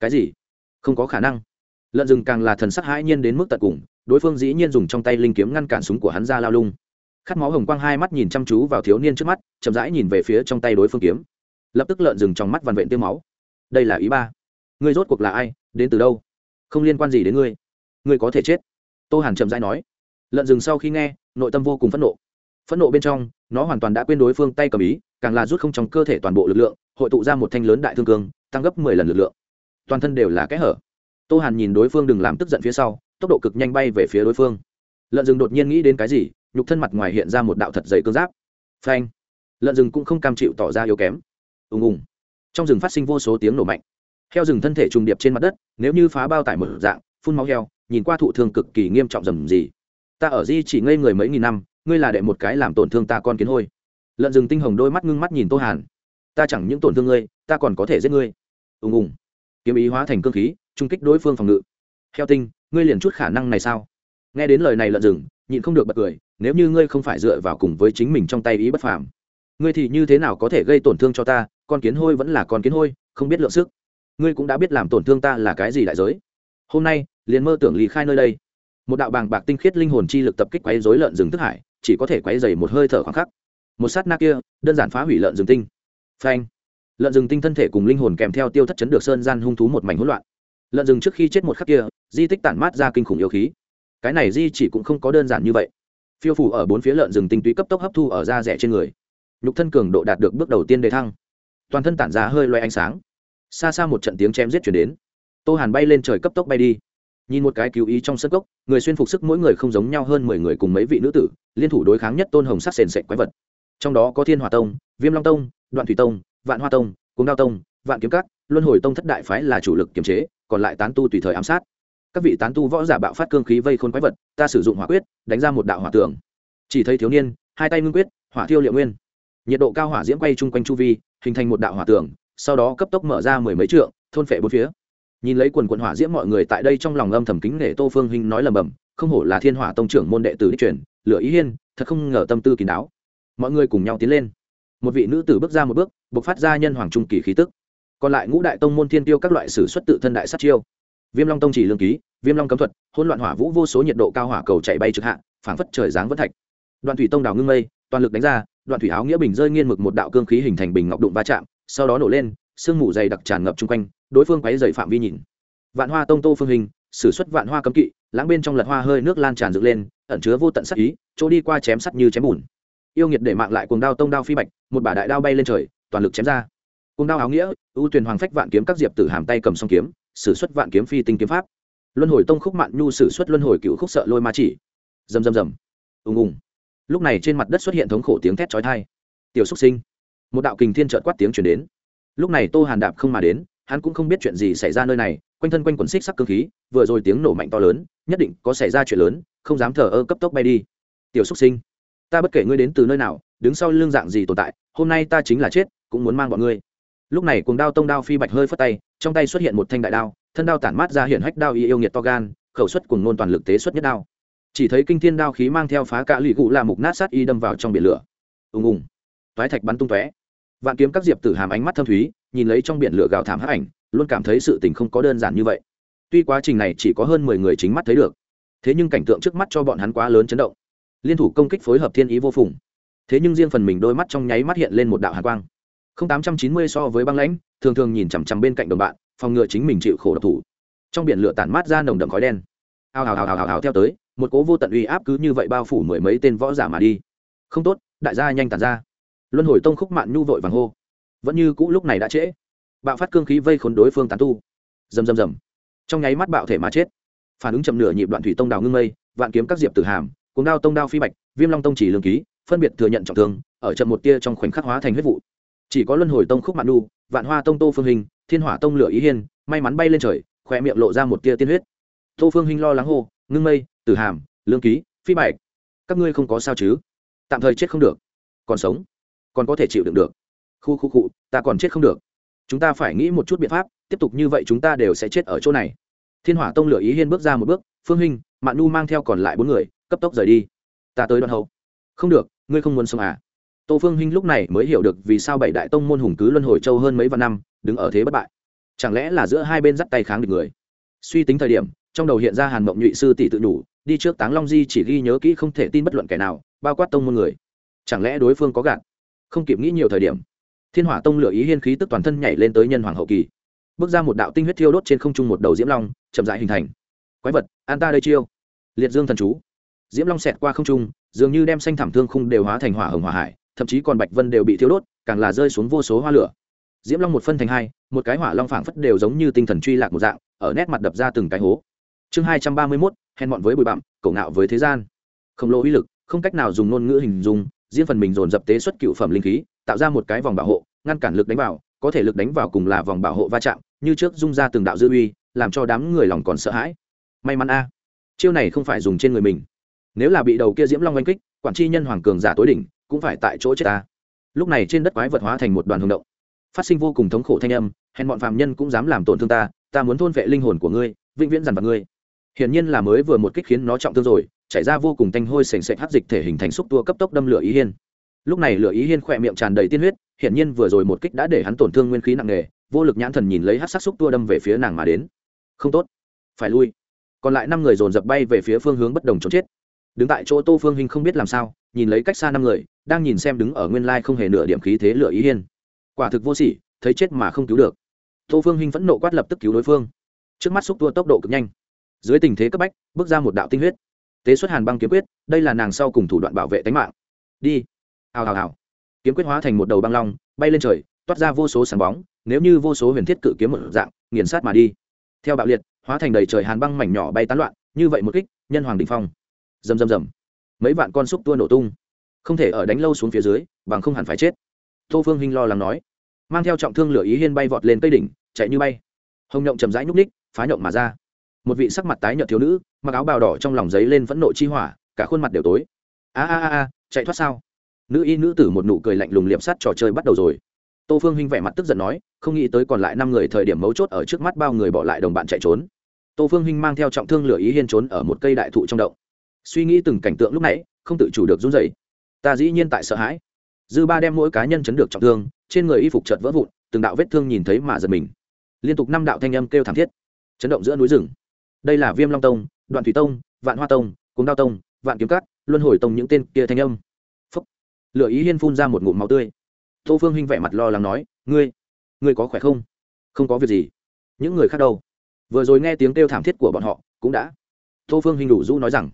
Cái gì? Không có khả năng. Lợn rừng càng là thần sắc hãi nhiên đến mức tận cùng, đối phương dĩ nhiên dùng trong tay linh kiếm ngăn cản súng của hắn ra lao lung. Khát máu hồng quang hai mắt nhìn chăm chú vào thiếu niên trước mắt, chậm rãi nhìn về phía trong tay đối phương kiếm. Lập tức lợn rừng trong mắt vằn vện tiêu máu. Đây là ý ba ngươi rốt cuộc là ai, đến từ đâu? Không liên quan gì đến ngươi. Ngươi có thể chết. Tô hàn chậm rãi nói. Lợn rừng sau khi nghe, nội tâm vô cùng phẫn nộ. Phẫn nộ bên trong, nó hoàn toàn đã quên đối phương tay cầm ý, càng là rút không trong cơ thể toàn bộ lực lượng, hội tụ ra một thanh lớn đại thương cương, tăng gấp mười lần lực lượng. Toàn thân đều là kẽ hở. Tô hàn nhìn đối phương đừng làm tức giận phía sau, tốc độ cực nhanh bay về phía đối phương. Lợn rừng đột nhiên nghĩ đến cái gì, nhục thân mặt ngoài hiện ra một đạo thật dày cương giáp. Phanh! Lợn rừng cũng không cam chịu tỏ ra yếu kém. Ùng ùng. Trong rừng phát sinh vô số tiếng nổ mạnh heo rừng thân thể trùng điệp trên mặt đất, nếu như phá bao tải một dạng, phun máu heo, nhìn qua thụ thương cực kỳ nghiêm trọng rầm gì. Ta ở di chỉ ngây người mấy nghìn năm, ngươi là đệ một cái làm tổn thương ta con kiến hôi. Lợn rừng tinh hồng đôi mắt ngưng mắt nhìn tô hàn. Ta chẳng những tổn thương ngươi, ta còn có thể giết ngươi. Ùng ùng. Kiếm ý hóa thành cương khí, trung kích đối phương phòng ngự. Heo tinh, ngươi liền chút khả năng này sao? Nghe đến lời này lợn rừng, nhịn không được bật cười, nếu như ngươi không phải dựa vào cùng với chính mình trong tay ý bất phàm, ngươi thì như thế nào có thể gây tổn thương cho ta? Con kiến hôi vẫn là con kiến hôi, không biết lượng sức ngươi cũng đã biết làm tổn thương ta là cái gì đại giới. Hôm nay, liền mơ tưởng lý khai nơi đây. Một đạo bàng bạc tinh khiết linh hồn chi lực tập kích quấy rối lợn rừng thức hải, chỉ có thể quấy dày một hơi thở khoảng khắc. Một sát na kia, đơn giản phá hủy lợn rừng tinh. Phanh. Lợn rừng tinh thân thể cùng linh hồn kèm theo tiêu thất chấn được sơn gian hung thú một mảnh hỗn loạn. Lợn rừng trước khi chết một khắc kia, di tích tản mát ra kinh khủng yêu khí. Cái này di chỉ cũng không có đơn giản như vậy. Phiêu phủ ở bốn phía lợn rừng tinh túy cấp tốc hấp thu ở da rẻ trên người. Nhục thân cường độ đạt được bước đầu tiên đề thăng. Toàn thân tản ra hơi loay ánh sáng xa xa một trận tiếng chém giết chuyển đến. Tô hàn bay lên trời cấp tốc bay đi. Nhìn một cái cứu ý trong sân gốc người xuyên phục sức mỗi người không giống nhau hơn mười người cùng mấy vị nữ tử liên thủ đối kháng nhất tôn hồng sắc sền sệt quái vật. Trong đó có thiên hòa tông viêm long tông đoạn thủy tông vạn hoa tông cung đao tông vạn kiếm cát, luân hồi tông thất đại phái là chủ lực kiềm chế còn lại tán tu tùy thời ám sát. Các vị tán tu võ giả bạo phát cương khí vây khôn quái vật ta sử dụng hỏa quyết đánh ra một đạo hỏa tường chỉ thấy thiếu niên hai tay ngưng quyết hỏa thiêu liệu nguyên. Nhiệt độ cao hỏa diễm quay chung quanh chu vi hình thành một đạo hỏa tường sau đó cấp tốc mở ra mười mấy trượng, thôn phệ bốn phía. Nhìn lấy quần quần hỏa diễm mọi người tại đây trong lòng âm thầm kính nể tô phương hình nói lầm bầm, không hổ là thiên hỏa tông trưởng môn đệ tử đích truyền, lửa ý hiên, thật không ngờ tâm tư kín đáo. Mọi người cùng nhau tiến lên. Một vị nữ tử bước ra một bước, bộc phát ra nhân hoàng trung kỳ khí tức. Còn lại ngũ đại tông môn thiên tiêu các loại sử xuất tự thân đại sát chiêu. Viêm long tông chỉ lương ký, viêm long cấm thuật, hỗn loạn hỏa vũ vô số nhiệt độ cao hỏa cầu chạy bay trực hạ, phảng phất trời dáng vân thạch. Đoạn thủy tông đào ngưng mây, toàn lực đánh ra, đoạn thủy áo nghĩa bình rơi nghiên mực một đạo cương khí hình thành bình ngọc đụng va chạm sau đó nổ lên, sương mù dày đặc tràn ngập chung quanh, đối phương quấy dày phạm vi nhìn. Vạn hoa tông tô phương hình, sử xuất vạn hoa cấm kỵ, lãng bên trong lật hoa hơi nước lan tràn dựng lên, ẩn chứa vô tận sắc ý, chỗ đi qua chém sắt như chém bùn. Yêu nghiệt để mạng lại cuồng đao tông đao phi bạch, một bả đại đao bay lên trời, toàn lực chém ra. Cuồng đao áo nghĩa, ưu tuyển hoàng phách vạn kiếm các diệp tử hàm tay cầm song kiếm, sử xuất vạn kiếm phi tinh kiếm pháp. Luân hồi tông khúc mạn nhu sử xuất luân hồi cựu khúc sợ lôi ma chỉ. Rầm rầm rầm. Ùng ùng. Lúc này trên mặt đất xuất hiện thống khổ tiếng thét chói tai. Tiểu xúc sinh một đạo kình thiên trợn quát tiếng chuyển đến. Lúc này tô hàn đạp không mà đến, hắn cũng không biết chuyện gì xảy ra nơi này, quanh thân quanh quần xích sắc cơ khí, vừa rồi tiếng nổ mạnh to lớn, nhất định có xảy ra chuyện lớn, không dám thờ ơ cấp tốc bay đi. Tiểu xúc sinh, ta bất kể ngươi đến từ nơi nào, đứng sau lưng dạng gì tồn tại, hôm nay ta chính là chết, cũng muốn mang bọn ngươi. Lúc này cuồng đao tông đao phi bạch hơi phất tay, trong tay xuất hiện một thanh đại đao, thân đao tản mát ra hiện hách đao y yêu nghiệt to gan, khẩu suất cùng nôn toàn lực tế xuất nhất đao. Chỉ thấy kinh thiên đao khí mang theo phá cả lụy cụ là mục nát sát y đâm vào trong biển lửa. Ùng ùng. Toái thạch bắn tung tóe vạn kiếm các diệp tử hàm ánh mắt thâm thúy, nhìn lấy trong biển lửa gào thảm hắc ảnh, luôn cảm thấy sự tình không có đơn giản như vậy. Tuy quá trình này chỉ có hơn mười người chính mắt thấy được, thế nhưng cảnh tượng trước mắt cho bọn hắn quá lớn chấn động. Liên thủ công kích phối hợp thiên ý vô phùng. Thế nhưng riêng phần mình đôi mắt trong nháy mắt hiện lên một đạo hàn quang. Không tám trăm chín mươi so với băng lãnh, thường thường nhìn chằm chằm bên cạnh đồng bạn, phòng ngừa chính mình chịu khổ độc thủ. Trong biển lửa tản mát ra nồng đậm khói đen. Hào hào hào hào hào theo tới, một cố vô tận uy áp cứ như vậy bao phủ mười mấy tên võ giả mà đi. Không tốt, đại gia nhanh tàn ra luân hồi tông khúc mạn nhu vội vàng hô. Vẫn như cũ lúc này đã trễ. Bạo phát cương khí vây khốn đối phương tán tu. Rầm rầm rầm. Trong nháy mắt bạo thể mà chết. Phản ứng chậm nửa nhịp đoạn thủy tông đào ngưng mây, vạn kiếm các diệp tử hàm cùng đao tông đao phi bạch, viêm long tông chỉ lương ký, phân biệt thừa nhận trọng thương, ở chậm một tia trong khoảnh khắc hóa thành huyết vụ. Chỉ có luân hồi tông khúc mạn nhu, vạn hoa tông tô phương hình, thiên hỏa tông lửa ý hiên, may mắn bay lên trời khỏe miệng lộ ra một tia tiên huyết. Tô phương hình lo lắng hô, ngưng mây, tử hàm, lương ký, phi bạch. Các ngươi không có sao chứ? Tạm thời chết không được. Còn sống còn có thể chịu đựng được. Khu khu cụ ta còn chết không được. Chúng ta phải nghĩ một chút biện pháp, tiếp tục như vậy chúng ta đều sẽ chết ở chỗ này. Thiên hỏa tông lửa ý hiên bước ra một bước, phương huynh mạn nu mang theo còn lại bốn người, cấp tốc rời đi. Ta tới đoạn hậu. Không được, ngươi không muốn sống à? Tô phương huynh lúc này mới hiểu được vì sao bảy đại tông môn hùng cứ luân hồi châu hơn mấy vạn năm, đứng ở thế bất bại. Chẳng lẽ là giữa hai bên dắt tay kháng địch người? Suy tính thời điểm, trong đầu hiện ra hàn mộng nhụy sư tỷ tự đủ đi trước táng long di chỉ ghi nhớ kỹ không thể tin bất luận kẻ nào, bao quát tông môn người. Chẳng lẽ đối phương có gạt? Không kịp nghĩ nhiều thời điểm, thiên hỏa tông lửa ý hiên khí tức toàn thân nhảy lên tới nhân hoàng hậu kỳ, bước ra một đạo tinh huyết thiêu đốt trên không trung một đầu diễm long, chậm rãi hình thành. Quái vật, an ta đây chiêu. Liệt dương thần chú. Diễm long xẹt qua không trung, dường như đem xanh thảm thương khung đều hóa thành hỏa hồng hỏa hải, thậm chí còn bạch vân đều bị thiêu đốt, càng là rơi xuống vô số hoa lửa. Diễm long một phân thành hai, một cái hỏa long phảng phất đều giống như tinh thần truy lạc một dạng, ở nét mặt đập ra từng cái hố. Chương hai trăm ba mươi mốt hèn mọn với bụi bặm cổ ngạo với thế gian. Khổng lồ uy lực, không cách nào dùng ngôn ngữ hình dung riêng phần mình dồn dập tế xuất cựu phẩm linh khí, tạo ra một cái vòng bảo hộ, ngăn cản lực đánh vào, có thể lực đánh vào cùng là vòng bảo hộ va chạm, như trước dung ra từng đạo dư uy, làm cho đám người lòng còn sợ hãi. May mắn a, chiêu này không phải dùng trên người mình. Nếu là bị đầu kia diễm long oanh kích, quản tri nhân hoàng cường giả tối đỉnh, cũng phải tại chỗ chết ta. Lúc này trên đất quái vật hóa thành một đoàn hồng động. Phát sinh vô cùng thống khổ thanh âm, hèn bọn phạm nhân cũng dám làm tổn thương ta ta muốn thôn vệ linh hồn của ngươi, vĩnh viễn dằn vặt ngươi. Hiển nhiên là mới vừa một kích khiến nó trọng thương rồi chảy ra vô cùng tanh hôi sền sệt hắc dịch thể hình thành xúc tua cấp tốc đâm lửa ý hiên. Lúc này lửa ý hiên khỏe miệng tràn đầy tiên huyết, hiển nhiên vừa rồi một kích đã để hắn tổn thương nguyên khí nặng nề, vô lực nhãn thần nhìn lấy hắc sắc xúc tua đâm về phía nàng mà đến. Không tốt. Phải lui. Còn lại năm người dồn dập bay về phía phương hướng bất đồng trốn chết. Đứng tại chỗ tô phương hinh không biết làm sao, nhìn lấy cách xa năm người, đang nhìn xem đứng ở nguyên lai không hề nửa điểm khí thế lửa ý hiên. Quả thực vô sỉ, thấy chết mà không cứu được. Tô phương hinh vẫn nộ quát lập tức cứu đối phương. Trước mắt xúc tua tốc độ cực nhanh. Dưới tình thế cấp bách, bước ra một đạo tinh huyết tế xuất hàn băng kiếm quyết, đây là nàng sau cùng thủ đoạn bảo vệ tính mạng. Đi. Hào hào hào. Kiếm quyết hóa thành một đầu băng long, bay lên trời, toát ra vô số sáng bóng, nếu như vô số huyền thiết cự kiếm một dạng, nghiền sát mà đi. Theo bạo liệt, hóa thành đầy trời hàn băng mảnh nhỏ bay tán loạn, như vậy một kích, nhân hoàng đình phong. Rầm rầm rầm. Mấy vạn con xúc tua nổ tung. Không thể ở đánh lâu xuống phía dưới, bằng không hẳn phải chết. Tô phương hinh lo lắng nói. Mang theo trọng thương lửa ý hiên bay vọt lên cây đỉnh, chạy như bay. Hồng nhộng chầm rãi nhúc ních phá nhộng mà ra một vị sắc mặt tái nhợt thiếu nữ, mặc áo bào đỏ trong lòng giấy lên phẫn nộ chi hỏa, cả khuôn mặt đều tối. A a a a, chạy thoát sao? Nữ y nữ tử một nụ cười lạnh lùng liệp sắt trò chơi bắt đầu rồi. Tô phương hinh vẻ mặt tức giận nói, không nghĩ tới còn lại năm người thời điểm mấu chốt ở trước mắt bao người bỏ lại đồng bạn chạy trốn. Tô phương hinh mang theo trọng thương lửa ý hiên trốn ở một cây đại thụ trong động. Suy nghĩ từng cảnh tượng lúc nãy, không tự chủ được run rẩy. Ta dĩ nhiên tại sợ hãi. Dư ba đem mỗi cá nhân chấn được trọng thương, trên người y phục chợt vỡ vụn, từng đạo vết thương nhìn thấy mà giật mình. Liên tục năm đạo thanh âm kêu thảm thiết. Chấn động giữa núi rừng đây là viêm long tông, đoạn thủy tông, vạn hoa tông cúng đao tông, vạn kiếm cát luân hồi tông những tên kia thanh âm. Phúc. Lửa ý hiên phun ra một ngụm máu tươi. Tô phương hinh vẻ mặt lo lắng nói, ngươi ngươi có khỏe không? Không có việc gì. Những người khác đâu? Vừa rồi nghe tiếng kêu thảm thiết của bọn họ, cũng đã. Tô phương hinh đủ rũ nói rằng,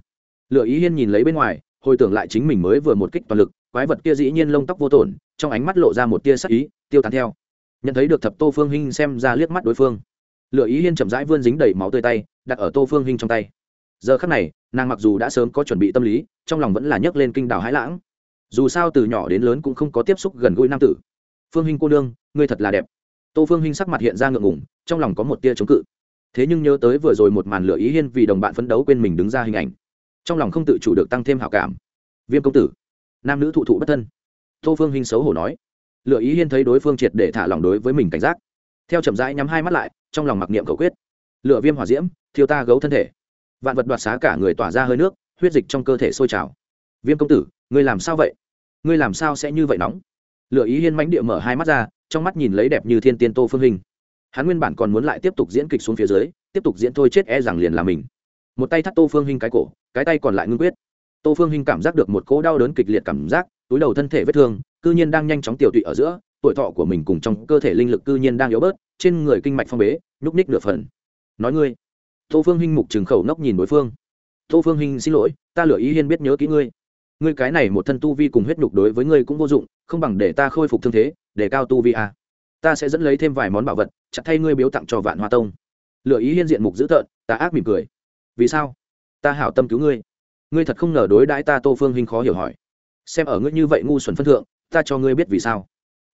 lửa ý hiên nhìn lấy bên ngoài, hồi tưởng lại chính mình mới vừa một kích toàn lực, quái vật kia dĩ nhiên lông tóc vô tổn, trong ánh mắt lộ ra một tia sắc ý, tiêu tán theo. Nhận thấy được thập tô phương hinh xem ra liếc mắt đối phương lựa ý hiên chậm rãi vươn dính đầy máu tươi tay, đặt ở tô phương hinh trong tay. Giờ khắc này, nàng mặc dù đã sớm có chuẩn bị tâm lý, trong lòng vẫn là nhấc lên kinh đảo hãi lãng. Dù sao từ nhỏ đến lớn cũng không có tiếp xúc gần gũi nam tử. Phương hinh cô nương, ngươi thật là đẹp. Tô phương hinh sắc mặt hiện ra ngượng ngủng trong lòng có một tia chống cự. Thế nhưng nhớ tới vừa rồi một màn lửa ý hiên vì đồng bạn phấn đấu quên mình đứng ra hình ảnh. Trong lòng không tự chủ được tăng thêm hảo cảm. Viêm công tử. Nam nữ thụ thụ bất thân. Tô phương hinh xấu hổ nói. Lựa ý hiên thấy đối phương triệt để thả lòng đối với mình cảnh giác. Theo chậm rãi nhắm hai mắt lại trong lòng mặc niệm cầu quyết. Lựa viêm hỏa diễm, thiêu ta gấu thân thể. Vạn vật đoạt xá cả người tỏa ra hơi nước, huyết dịch trong cơ thể sôi trào. Viêm công tử, ngươi làm sao vậy? Ngươi làm sao sẽ như vậy nóng? Lựa ý hiên mãnh địa mở hai mắt ra, trong mắt nhìn lấy đẹp như thiên tiên tô phương hình. Hắn nguyên bản còn muốn lại tiếp tục diễn kịch xuống phía dưới, tiếp tục diễn thôi chết e rằng liền là mình. Một tay thắt tô phương hình cái cổ, cái tay còn lại ngưng quyết. Tô phương hình cảm giác được một cỗ đau đớn kịch liệt cảm giác, túi đầu thân thể vết thương, cư nhiên đang nhanh chóng tiểu tụy ở giữa tuổi thọ của mình cùng trong cơ thể linh lực cư nhiên đang yếu bớt, trên người kinh mạch phong bế, nhúc ních nửa phần. Nói ngươi, tô phương hinh mục trừng khẩu nốc nhìn đối phương. Tô phương hinh, xin lỗi, ta lựa ý hiên biết nhớ kỹ ngươi. Ngươi cái này một thân tu vi cùng huyết nhục đối với ngươi cũng vô dụng, không bằng để ta khôi phục thương thế, để cao tu vi à. ta sẽ dẫn lấy thêm vài món bảo vật, chặt thay ngươi biếu tặng cho vạn hoa tông. Lựa ý hiên diện mục dữ tợn, ta ác mỉm cười. Vì sao? Ta hảo tâm cứu ngươi. Ngươi thật không ngờ đối đãi ta tô phương hinh khó hiểu hỏi. Xem ở ngươi như vậy ngu xuẩn phân thượng, ta cho ngươi biết vì sao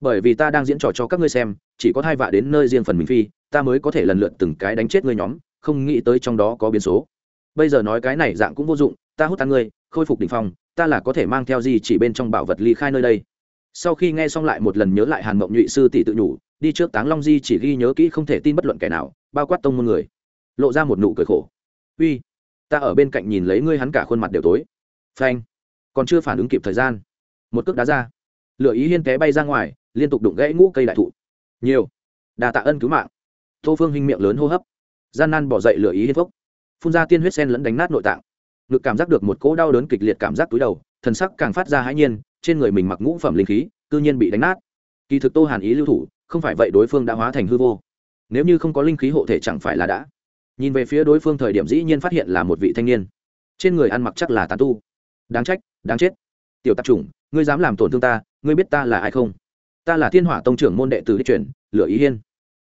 bởi vì ta đang diễn trò cho các ngươi xem, chỉ có hai vạ đến nơi riêng phần mình phi, ta mới có thể lần lượt từng cái đánh chết ngươi nhóm, không nghĩ tới trong đó có biến số. Bây giờ nói cái này dạng cũng vô dụng, ta hút tan ngươi, khôi phục đ ỉ n h phong, ta là có thể mang theo gì chỉ bên trong bảo vật ly khai nơi đây. Sau khi nghe xong lại một lần nhớ lại hàn mộng nhụy sư tỷ tự nhủ, đi trước táng long di chỉ ghi nhớ kỹ không thể tin bất luận kẻ nào, bao quát tông môn người. Lộ ra một nụ cười khổ. Uy, ta ở bên cạnh nhìn lấy ngươi hắn cả khuôn mặt đều tối. Phanh. Còn chưa phản ứng kịp thời gian. Một cước đá ra. Lựa ý hiên té bay ra ngoài liên tục đụng gãy ngũ cây đại thụ. Nhiều. Đà tạ ân cứu mạng. Tô phương hinh miệng lớn hô hấp. Gian nan bỏ dậy lửa ý hiên phốc phun ra tiên huyết sen lẫn đánh nát nội tạng. Ngực cảm giác được một cỗ đau đớn kịch liệt cảm giác túi đầu, thần sắc càng phát ra hãi nhiên, trên người mình mặc ngũ phẩm linh khí, cư nhiên bị đánh nát. Kỳ thực tô hàn ý lưu thủ, không phải vậy đối phương đã hóa thành hư vô. Nếu như không có linh khí hộ thể chẳng phải là đã. Nhìn về phía đối phương thời điểm dĩ nhiên phát hiện là một vị thanh niên. Trên người ăn mặc chắc là tàn tu. Đáng trách, đáng chết. Tiểu tạp chủng, ngươi dám làm tổn thương ta, ngươi biết ta là ai không? Ta là thiên hỏa tông trưởng môn đệ tử đi chuyển lửa ý hiên.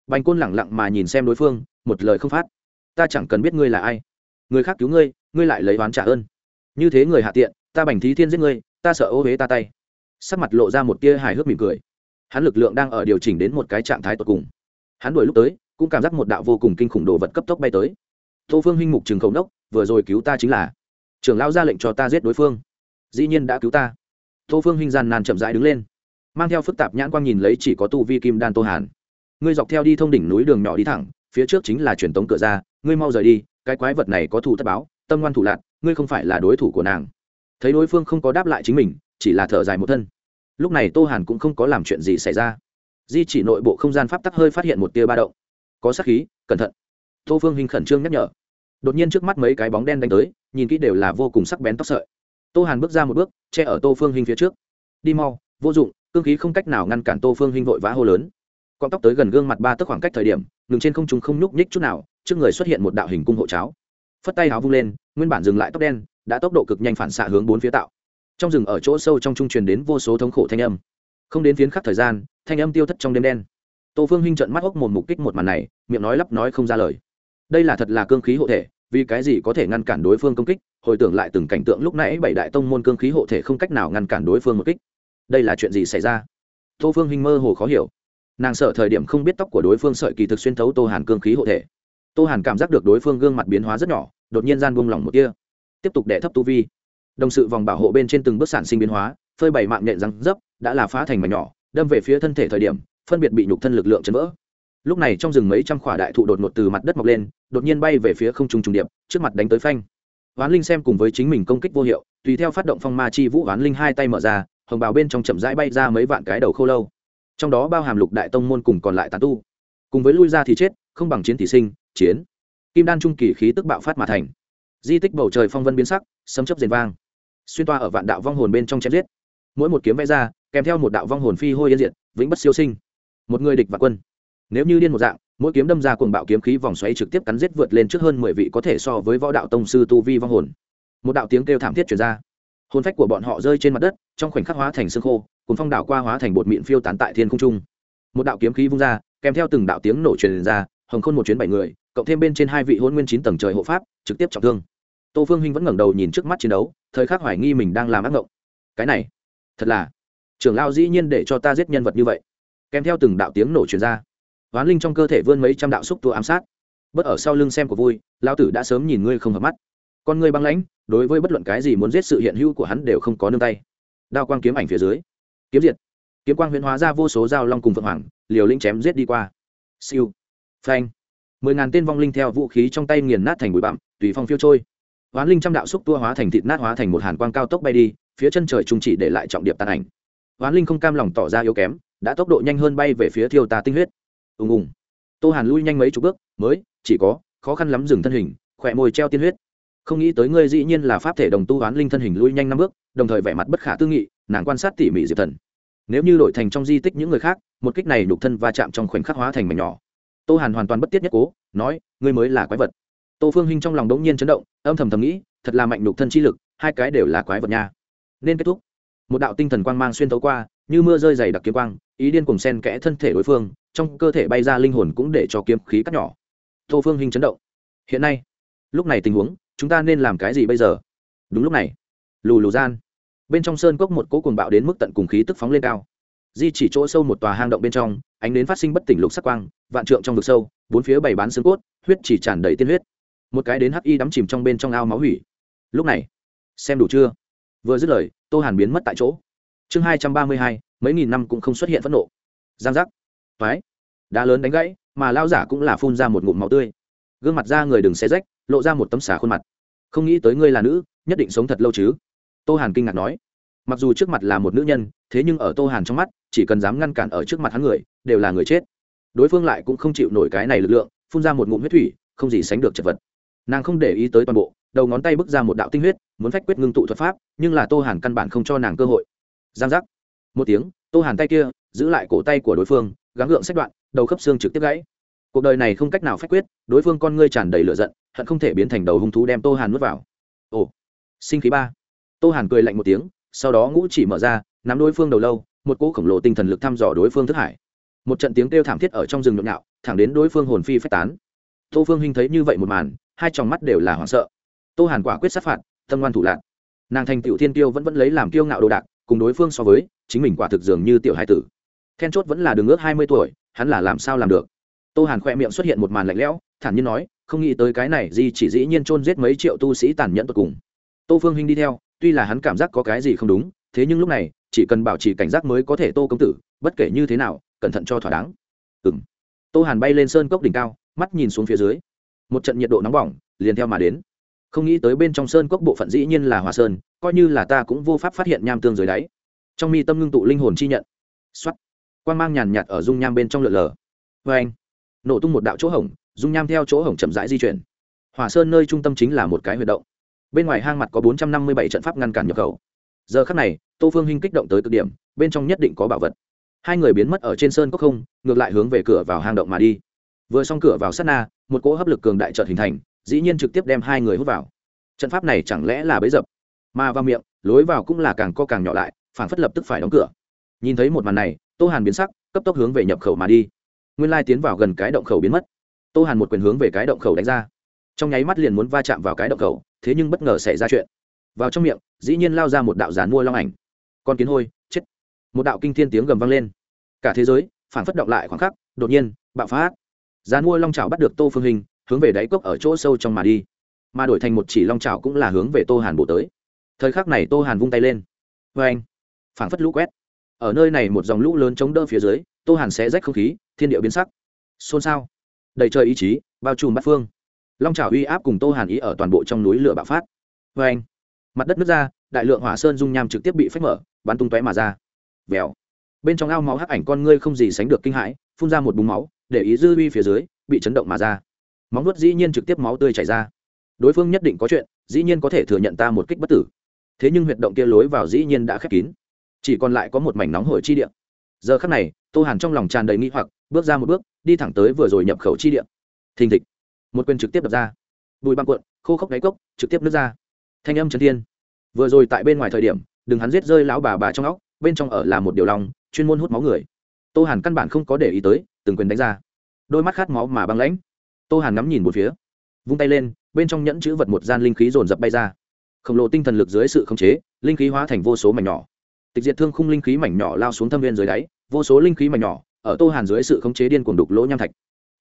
Bành côn lẳng lặng mà nhìn xem đối phương một lời không phát. Ta chẳng cần biết ngươi là ai. Người khác cứu ngươi ngươi lại lấy oán trả ơn. Như thế người hạ tiện ta bành thí thiên giết ngươi ta sợ ô huế ta tay. Sắc mặt lộ ra một tia hài hước mỉm cười. Hắn lực lượng đang ở điều chỉnh đến một cái trạng thái tột cùng. Hắn đuổi lúc tới cũng cảm giác một đạo vô cùng kinh khủng đồ vật cấp tốc bay tới. Tô phương hinh mục trường khẩu nốc, vừa rồi cứu ta chính là. Trưởng lao ra lệnh cho ta giết đối phương. Dĩ nhiên đã cứu ta. Tô phương hinh gian nàn chậm rãi đứng lên mang theo phức tạp nhãn quang nhìn lấy chỉ có tu vi kim đan tô hàn. Ngươi dọc theo đi thông đỉnh núi đường nhỏ đi thẳng, phía trước chính là truyền tống cửa ra, ngươi mau rời đi, cái quái vật này có thủ tất báo, tâm ngoan thủ lạc ngươi không phải là đối thủ của nàng. Thấy đối phương không có đáp lại chính mình, chỉ là thở dài một thân. Lúc này tô hàn cũng không có làm chuyện gì xảy ra. Di chỉ nội bộ không gian pháp tắc hơi phát hiện một tia ba động. Có sát khí, cẩn thận. Tô phương hình khẩn trương nhắc nhở. Đột nhiên trước mắt mấy cái bóng đen đánh tới, nhìn kỹ đều là vô cùng sắc bén tóc sợi. Tô hàn bước ra một bước, che ở tô phương hình phía trước. Đi mau, vô dụng cương khí không cách nào ngăn cản tô phương hinh vội vã hô lớn. Con tóc tới gần gương mặt ba tấc khoảng cách thời điểm, ngừng trên không trung không nhúc nhích chút nào, trước người xuất hiện một đạo hình cung hộ cháo. Phất tay áo vung lên, nguyên bản dừng lại tóc đen, đã tốc độ cực nhanh phản xạ hướng bốn phía tạo. Trong rừng ở chỗ sâu trong trung truyền đến vô số thống khổ thanh âm. Không đến phiến khắc thời gian, thanh âm tiêu thất trong đêm đen. Tô phương hinh trận mắt hốc một mục kích một màn này, miệng nói lắp nói không ra lời. Đây là thật là cương khí hộ thể, vì cái gì có thể ngăn cản đối phương công kích, hồi tưởng lại từng cảnh tượng lúc nãy bảy đại tông môn cương khí hộ thể không cách nào ngăn cản đối phương một kích đây là chuyện gì xảy ra? Tô phương hình mơ hồ khó hiểu. Nàng sợ thời điểm không biết tóc của đối phương sợi kỳ thực xuyên thấu tô hàn cương khí hộ thể. Tô hàn cảm giác được đối phương gương mặt biến hóa rất nhỏ, đột nhiên gian buông lỏng một kia tiếp tục đệ thấp tu vi. Đồng sự vòng bảo hộ bên trên từng bước sản sinh biến hóa, phơi bày mạng nhện răng dấp, đã là phá thành mảnh nhỏ, đâm về phía thân thể thời điểm, phân biệt bị nhục thân lực lượng chấn vỡ. Lúc này trong rừng mấy trăm khỏa đại thụ đột ngột từ mặt đất mọc lên, đột nhiên bay về phía không trung trùng điệp, trước mặt đánh tới phanh. Hoán linh xem cùng với chính mình công kích vô hiệu, tùy theo phát động phong ma chi vũ, hoán linh hai tay mở ra hồng bào bên trong chậm rãi bay ra mấy vạn cái đầu khô lâu. Trong đó bao hàm lục đại tông môn cùng còn lại tàn tu. Cùng với lui ra thì chết, không bằng chiến thì sinh, chiến. Kim đan trung kỳ khí tức bạo phát mà thành. Di tích bầu trời phong vân biến sắc, sấm chấp rền vang. Xuyên toa ở vạn đạo vong hồn bên trong chém giết. Mỗi một kiếm vẽ ra, kèm theo một đạo vong hồn phi hôi yên diện vĩnh bất siêu sinh. Một người địch và quân. Nếu như điên một dạng, mỗi kiếm đâm ra cuồng bạo kiếm khí vòng xoáy trực tiếp cắn giết vượt lên trước hơn mười vị có thể so với võ đạo tông sư tu vi vong hồn. Một đạo tiếng kêu thảm thiết chuyển ra hồn phách của bọn họ rơi trên mặt đất, trong khoảnh khắc hóa thành xương khô cùng phong đảo qua hóa thành bột mịn phiêu tán tại thiên không trung. Một đạo kiếm khí vung ra, kèm theo từng đạo tiếng nổ truyền ra, hồng khôn một chuyến bảy người, cộng thêm bên trên hai vị hôn nguyên chín tầng trời hộ pháp, trực tiếp trọng thương. Tô phương huynh vẫn ngẩng đầu nhìn trước mắt chiến đấu, thời khắc hoài nghi mình đang làm ác ngộng. Cái này, thật là, trưởng lao dĩ nhiên để cho ta giết nhân vật như vậy. Kèm theo từng đạo tiếng nổ truyền ra, hoán linh trong cơ thể vươn mấy trăm đạo xúc tua ám sát. Bất ở sau lưng xem của vui lao tử đã sớm nhìn ngươi không hợp mắt con ngươi băng lãnh, đối với bất luận cái gì muốn giết sự hiện hữu của hắn đều không có nương tay. Đao quang kiếm ảnh phía dưới. Kiếm diệt. Kiếm quang huyễn hóa ra vô số dao long cùng phượng hoàng, liều lĩnh chém giết đi qua. Siêu. Phanh. Mười ngàn tên vong linh theo vũ khí trong tay nghiền nát thành bụi bặm, tùy phong phiêu trôi. Hoán linh trăm đạo xúc tua hóa thành thịt nát hóa thành một hàn quang cao tốc bay đi, phía chân trời trung chỉ để lại trọng điệp tàn ảnh. Hoán linh không cam lòng tỏ ra yếu kém, đã tốc độ nhanh hơn bay về phía thiêu tà tinh huyết. Ùng ùng. Tô hàn lui nhanh mấy chục bước, mới, chỉ có, khó khăn lắm dừng thân hình, khỏe môi treo tiên huyết không nghĩ tới ngươi dĩ nhiên là pháp thể đồng tu hoán linh thân hình lui nhanh năm bước, đồng thời vẻ mặt bất khả tư nghị, nàng quan sát tỉ mỉ diệp thần. Nếu như đổi thành trong di tích những người khác, một kích này đục thân va chạm trong khoảnh khắc hóa thành mảnh nhỏ. Tô hàn hoàn toàn bất tiết nhất cố, nói, ngươi mới là quái vật. Tô phương hinh trong lòng đống nhiên chấn động, âm thầm thầm nghĩ, thật là mạnh đục thân chi lực, hai cái đều là quái vật nha. Nên kết thúc. Một đạo tinh thần quang mang xuyên thấu qua, như mưa rơi dày đặc kiếm quang, ý điên cùng sen kẽ thân thể đối phương, trong cơ thể bay ra linh hồn cũng để cho kiếm khí cắt nhỏ. Tô phương hinh chấn động. Hiện nay, lúc này tình huống chúng ta nên làm cái gì bây giờ? Đúng lúc này, lù lù gian, bên trong sơn cốc một cỗ cuồng bạo đến mức tận cùng khí tức phóng lên cao. Di chỉ chỗ sâu một tòa hang động bên trong, ánh đến phát sinh bất tỉnh lục sắc quang, vạn trượng trong vực sâu, bốn phía bảy bán xương cốt, huyết chỉ tràn đầy tiên huyết. Một cái đến hắc y đắm chìm trong bên trong ao máu hủy. Lúc này, xem đủ chưa? Vừa dứt lời, tô hàn biến mất tại chỗ. Chương hai trăm ba mươi hai, mấy nghìn năm cũng không xuất hiện phẫn nộ. Giang giác. Toái. Đá lớn đánh gãy, mà lao giả cũng là phun ra một ngụm máu tươi gương mặt ra người đừng xe rách, lộ ra một tấm xả khuôn mặt. Không nghĩ tới ngươi là nữ, nhất định sống thật lâu chứ? Tô hàn kinh ngạc nói. Mặc dù trước mặt là một nữ nhân, thế nhưng ở tô hàn trong mắt, chỉ cần dám ngăn cản ở trước mặt hắn người, đều là người chết. Đối phương lại cũng không chịu nổi cái này lực lượng, phun ra một ngụm huyết thủy, không gì sánh được chật vật. Nàng không để ý tới toàn bộ, đầu ngón tay bước ra một đạo tinh huyết, muốn phách quyết ngưng tụ thuật pháp, nhưng là tô hàn căn bản không cho nàng cơ hội. Giang giác. Một tiếng, tô hàn tay kia, giữ lại cổ tay của đối phương, gắng gượng sách đoạn, đầu khớp xương trực tiếp gãy cuộc đời này không cách nào phách quyết, đối phương con ngươi tràn đầy lửa giận, hận không thể biến thành đầu hung thú đem tô hàn nuốt vào. Ồ, sinh khí ba. Tô hàn cười lạnh một tiếng, sau đó ngũ chỉ mở ra, nắm đối phương đầu lâu, một cỗ khổng lồ tinh thần lực thăm dò đối phương thức hải. Một trận tiếng kêu thảm thiết ở trong rừng nhộn nhạo, thẳng đến đối phương hồn phi phách tán. Tô phương hình thấy như vậy một màn, hai tròng mắt đều là hoảng sợ. Tô hàn quả quyết sát phạt, tâm ngoan thủ lạc nàng thành tiểu thiên tiêu vẫn vẫn lấy làm kiêu ngạo đồ đạc, cùng đối phương so với, chính mình quả thực dường như tiểu hai tử. Then chốt vẫn là đường ước hai mươi tuổi, hắn là làm sao làm được? Tô hàn khoe miệng xuất hiện một màn lạnh lẽo, thản nhiên nói, không nghĩ tới cái này gì chỉ dĩ nhiên chôn giết mấy triệu tu sĩ tàn nhẫn tột cùng. Tô phương hinh đi theo, tuy là hắn cảm giác có cái gì không đúng, thế nhưng lúc này, chỉ cần bảo trì cảnh giác mới có thể tô công tử, bất kể như thế nào, cẩn thận cho thỏa đáng. Ừ m tô hàn bay lên sơn cốc đỉnh cao, mắt nhìn xuống phía dưới. Một trận nhiệt độ nóng bỏng, liền theo mà đến. Không nghĩ tới bên trong sơn cốc bộ phận dĩ nhiên là hòa sơn, coi như là ta cũng vô pháp phát hiện nham tương dưới đáy. Trong mi tâm ngưng tụ linh hồn chi nhận. X o á t quan g mang nhàn nhạt ở dung nham bên trong lượn lờ. Vê anh nổ tung một đạo chỗ hổng, dung nham theo chỗ hổng chậm rãi di chuyển. Hỏa sơn nơi trung tâm chính là một cái huyệt động. Bên ngoài hang mặt có bốn trăm năm mươi bảy trận pháp ngăn cản nhập khẩu. Giờ khắc này, tô phương hinh kích động tới cực điểm, bên trong nhất định có bảo vật. Hai người biến mất ở trên sơn cốc không, ngược lại hướng về cửa vào hang động mà đi. Vừa xong cửa vào sát na, một cỗ hấp lực cường đại trợt hình thành, dĩ nhiên trực tiếp đem hai người hút vào. Trận pháp này chẳng lẽ là bấy dập? Mà vào miệng, lối vào cũng là càng co càng nhỏ lại phản phất lập tức phải đóng cửa. Nhìn thấy một màn này, tô hàn biến sắc, cấp tốc hướng về nhập khẩu mà đi nguyên lai tiến vào gần cái động khẩu biến mất. Tô hàn một quyền hướng về cái động khẩu đánh ra. Trong nháy mắt liền muốn va chạm vào cái động khẩu, thế nhưng bất ngờ xảy ra chuyện. Vào trong miệng, dĩ nhiên lao ra một đạo dán mua long ảnh. Con kiến hôi, chết. Một đạo kinh thiên tiếng gầm vang lên. Cả thế giới, phản phất động lại khoảng khắc, đột nhiên, bạo phát. Dán mua long trào bắt được tô phương hình, hướng về đáy cốc ở chỗ sâu trong mà đi. Mà đổi thành một chỉ long trào cũng là hướng về tô hàn bộ tới. Thời khắc này tô hàn vung tay lên. Vê anh phản phất lũ quét. Ở nơi này một dòng lũ lớn chống đỡ phía dưới tô hàn sẽ rách không khí, thiên địa biến sắc. Xôn xao. Đầy trời ý chí, bao trùm bát phương. Long trào uy áp cùng tô hàn ý ở toàn bộ trong núi lửa bạo phát. Vê anh, mặt đất nước ra, đại lượng hỏa sơn dung nham trực tiếp bị phách mở, bắn tung tóe mà ra. Vèo. Bên trong ao máu hắc ảnh con ngươi không gì sánh được kinh hãi, phun ra một búng máu, để ý dư uy phía dưới, bị chấn động mà ra. Móng nuốt dĩ nhiên trực tiếp máu tươi chảy ra. Đối phương nhất định có chuyện, dĩ nhiên có thể thừa nhận ta một kích bất tử. Thế nhưng huyệt động kia lối vào dĩ nhiên đã khép kín. Chỉ còn lại có một mảnh nóng hổi chi địa. Giờ khắc này tô hàn trong lòng tràn đầy nghi hoặc, bước ra một bước, đi thẳng tới vừa rồi nhập khẩu chi địa. Thình thịch. Một quyền trực tiếp đập ra. Bùi băng cuộn, khô khốc đáy cốc, trực tiếp nước ra. Thanh âm trần thiên. Vừa rồi tại bên ngoài thời điểm, đừng hắn giết rơi lão bà bà trong óc, bên trong ở là một điều lòng, chuyên môn hút máu người. Tô hàn căn bản không có để ý tới, từng quyền đánh ra. Đôi mắt khát máu mà băng lãnh. Tô hàn ngắm nhìn một phía. Vung tay lên, bên trong nhẫn chữ vật một gian linh khí dồn dập bay ra. Khổng lồ tinh thần lực dưới sự khống chế, linh khí hóa thành vô số mảnh nhỏ. Tịch diệt thương khung linh khí mảnh nhỏ lao xuống thâm viên dưới đáy vô số linh khí mảnh nhỏ, ở tô hàn dưới sự khống chế điên cuồng đục lỗ nham thạch.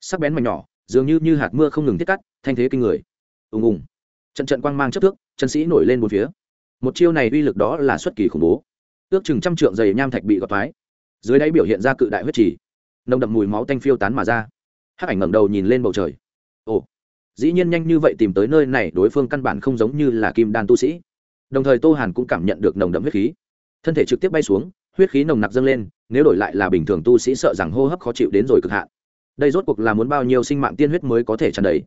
Sắc bén mảnh nhỏ, dường như như hạt mưa không ngừng thiết cắt, thanh thế kinh người. Ùng ùng. Trận trận quang mang chất thước chân sĩ nổi lên một phía. Một chiêu này uy lực đó là xuất kỳ khủng bố. Ước chừng trăm trượng dày nham thạch bị gọt thoái dưới đáy biểu hiện ra cự đại huyết trì. Nồng đậm mùi máu tanh phiêu tán mà ra. Hắc ảnh ngẩng đầu nhìn lên bầu trời. Ồ. Dĩ nhiên nhanh như vậy tìm tới nơi này, đối phương căn bản không giống như là kim đan tu sĩ. Đồng thời tô hàn cũng cảm nhận được nồng đậm huyết khí. Thân thể trực tiếp bay xuống, huyết khí nồng nặc dâng lên nếu đổi lại là bình thường tu sĩ sợ rằng hô hấp khó chịu đến rồi cực hạn. Đây rốt cuộc là muốn bao nhiêu sinh mạng tiên huyết mới có thể tràn đầy?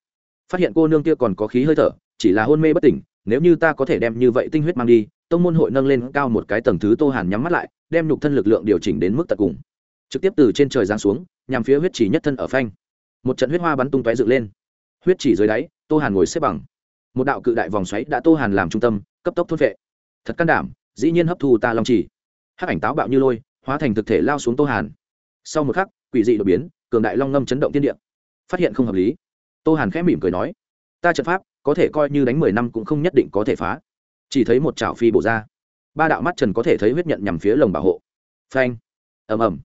Phát hiện cô nương kia còn có khí hơi thở, chỉ là hôn mê bất tỉnh, nếu như ta có thể đem như vậy tinh huyết mang đi, tông môn hội nâng lên cao một cái tầng thứ tô hàn nhắm mắt lại, đem nhục thân lực lượng điều chỉnh đến mức tận cùng. Trực tiếp từ trên trời giáng xuống, nhằm phía huyết chỉ nhất thân ở phanh. Một trận huyết hoa bắn tung tóe dựng lên. Huyết chỉ dưới đáy, tô hàn ngồi xếp bằng. Một đạo cự đại vòng xoáy đã tô hàn làm trung tâm, cấp tốc thốt vệ thật can đảm, dĩ nhiên hấp thu ta long chỉ. Hắc ảnh táo bạo như lôi hóa thành thực thể lao xuống tô hàn sau một khắc quỷ dị đột biến cường đại long ngâm chấn động tiên địa phát hiện không hợp lý tô hàn khẽ mỉm cười nói ta trận pháp có thể coi như đánh mười năm cũng không nhất định có thể phá chỉ thấy một chảo phi bổ ra ba đạo mắt trần có thể thấy huyết nhận nhằm phía lồng bảo hộ phanh ầm ầm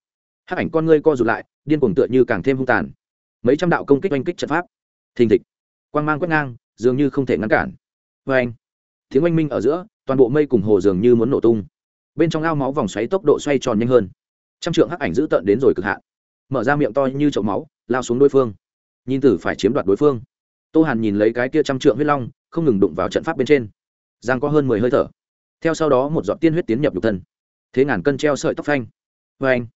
hắc ảnh con ngươi co rụt lại điên cuồng tựa như càng thêm hung tàn mấy trăm đạo công kích oanh kích trận pháp thình thịch quang mang quét ngang dường như không thể ngăn cản vê anh tiếng oanh minh ở giữa toàn bộ mây cùng hồ dường như muốn nổ tung bên trong ao máu vòng xoáy tốc độ xoay tròn nhanh hơn. Trăm trượng hắc ảnh giữ tận đến rồi cực hạn. Mở ra miệng to như chậu máu, lao xuống đối phương. Nhìn tử phải chiếm đoạt đối phương. Tô hàn nhìn lấy cái kia trăm trượng huyết long, không ngừng đụng vào trận pháp bên trên. Giang có hơn mười hơi thở. Theo sau đó một giọt tiên huyết tiến nhập nhục thân. Thế ngàn cân treo sợi tóc phanh. Vê anh,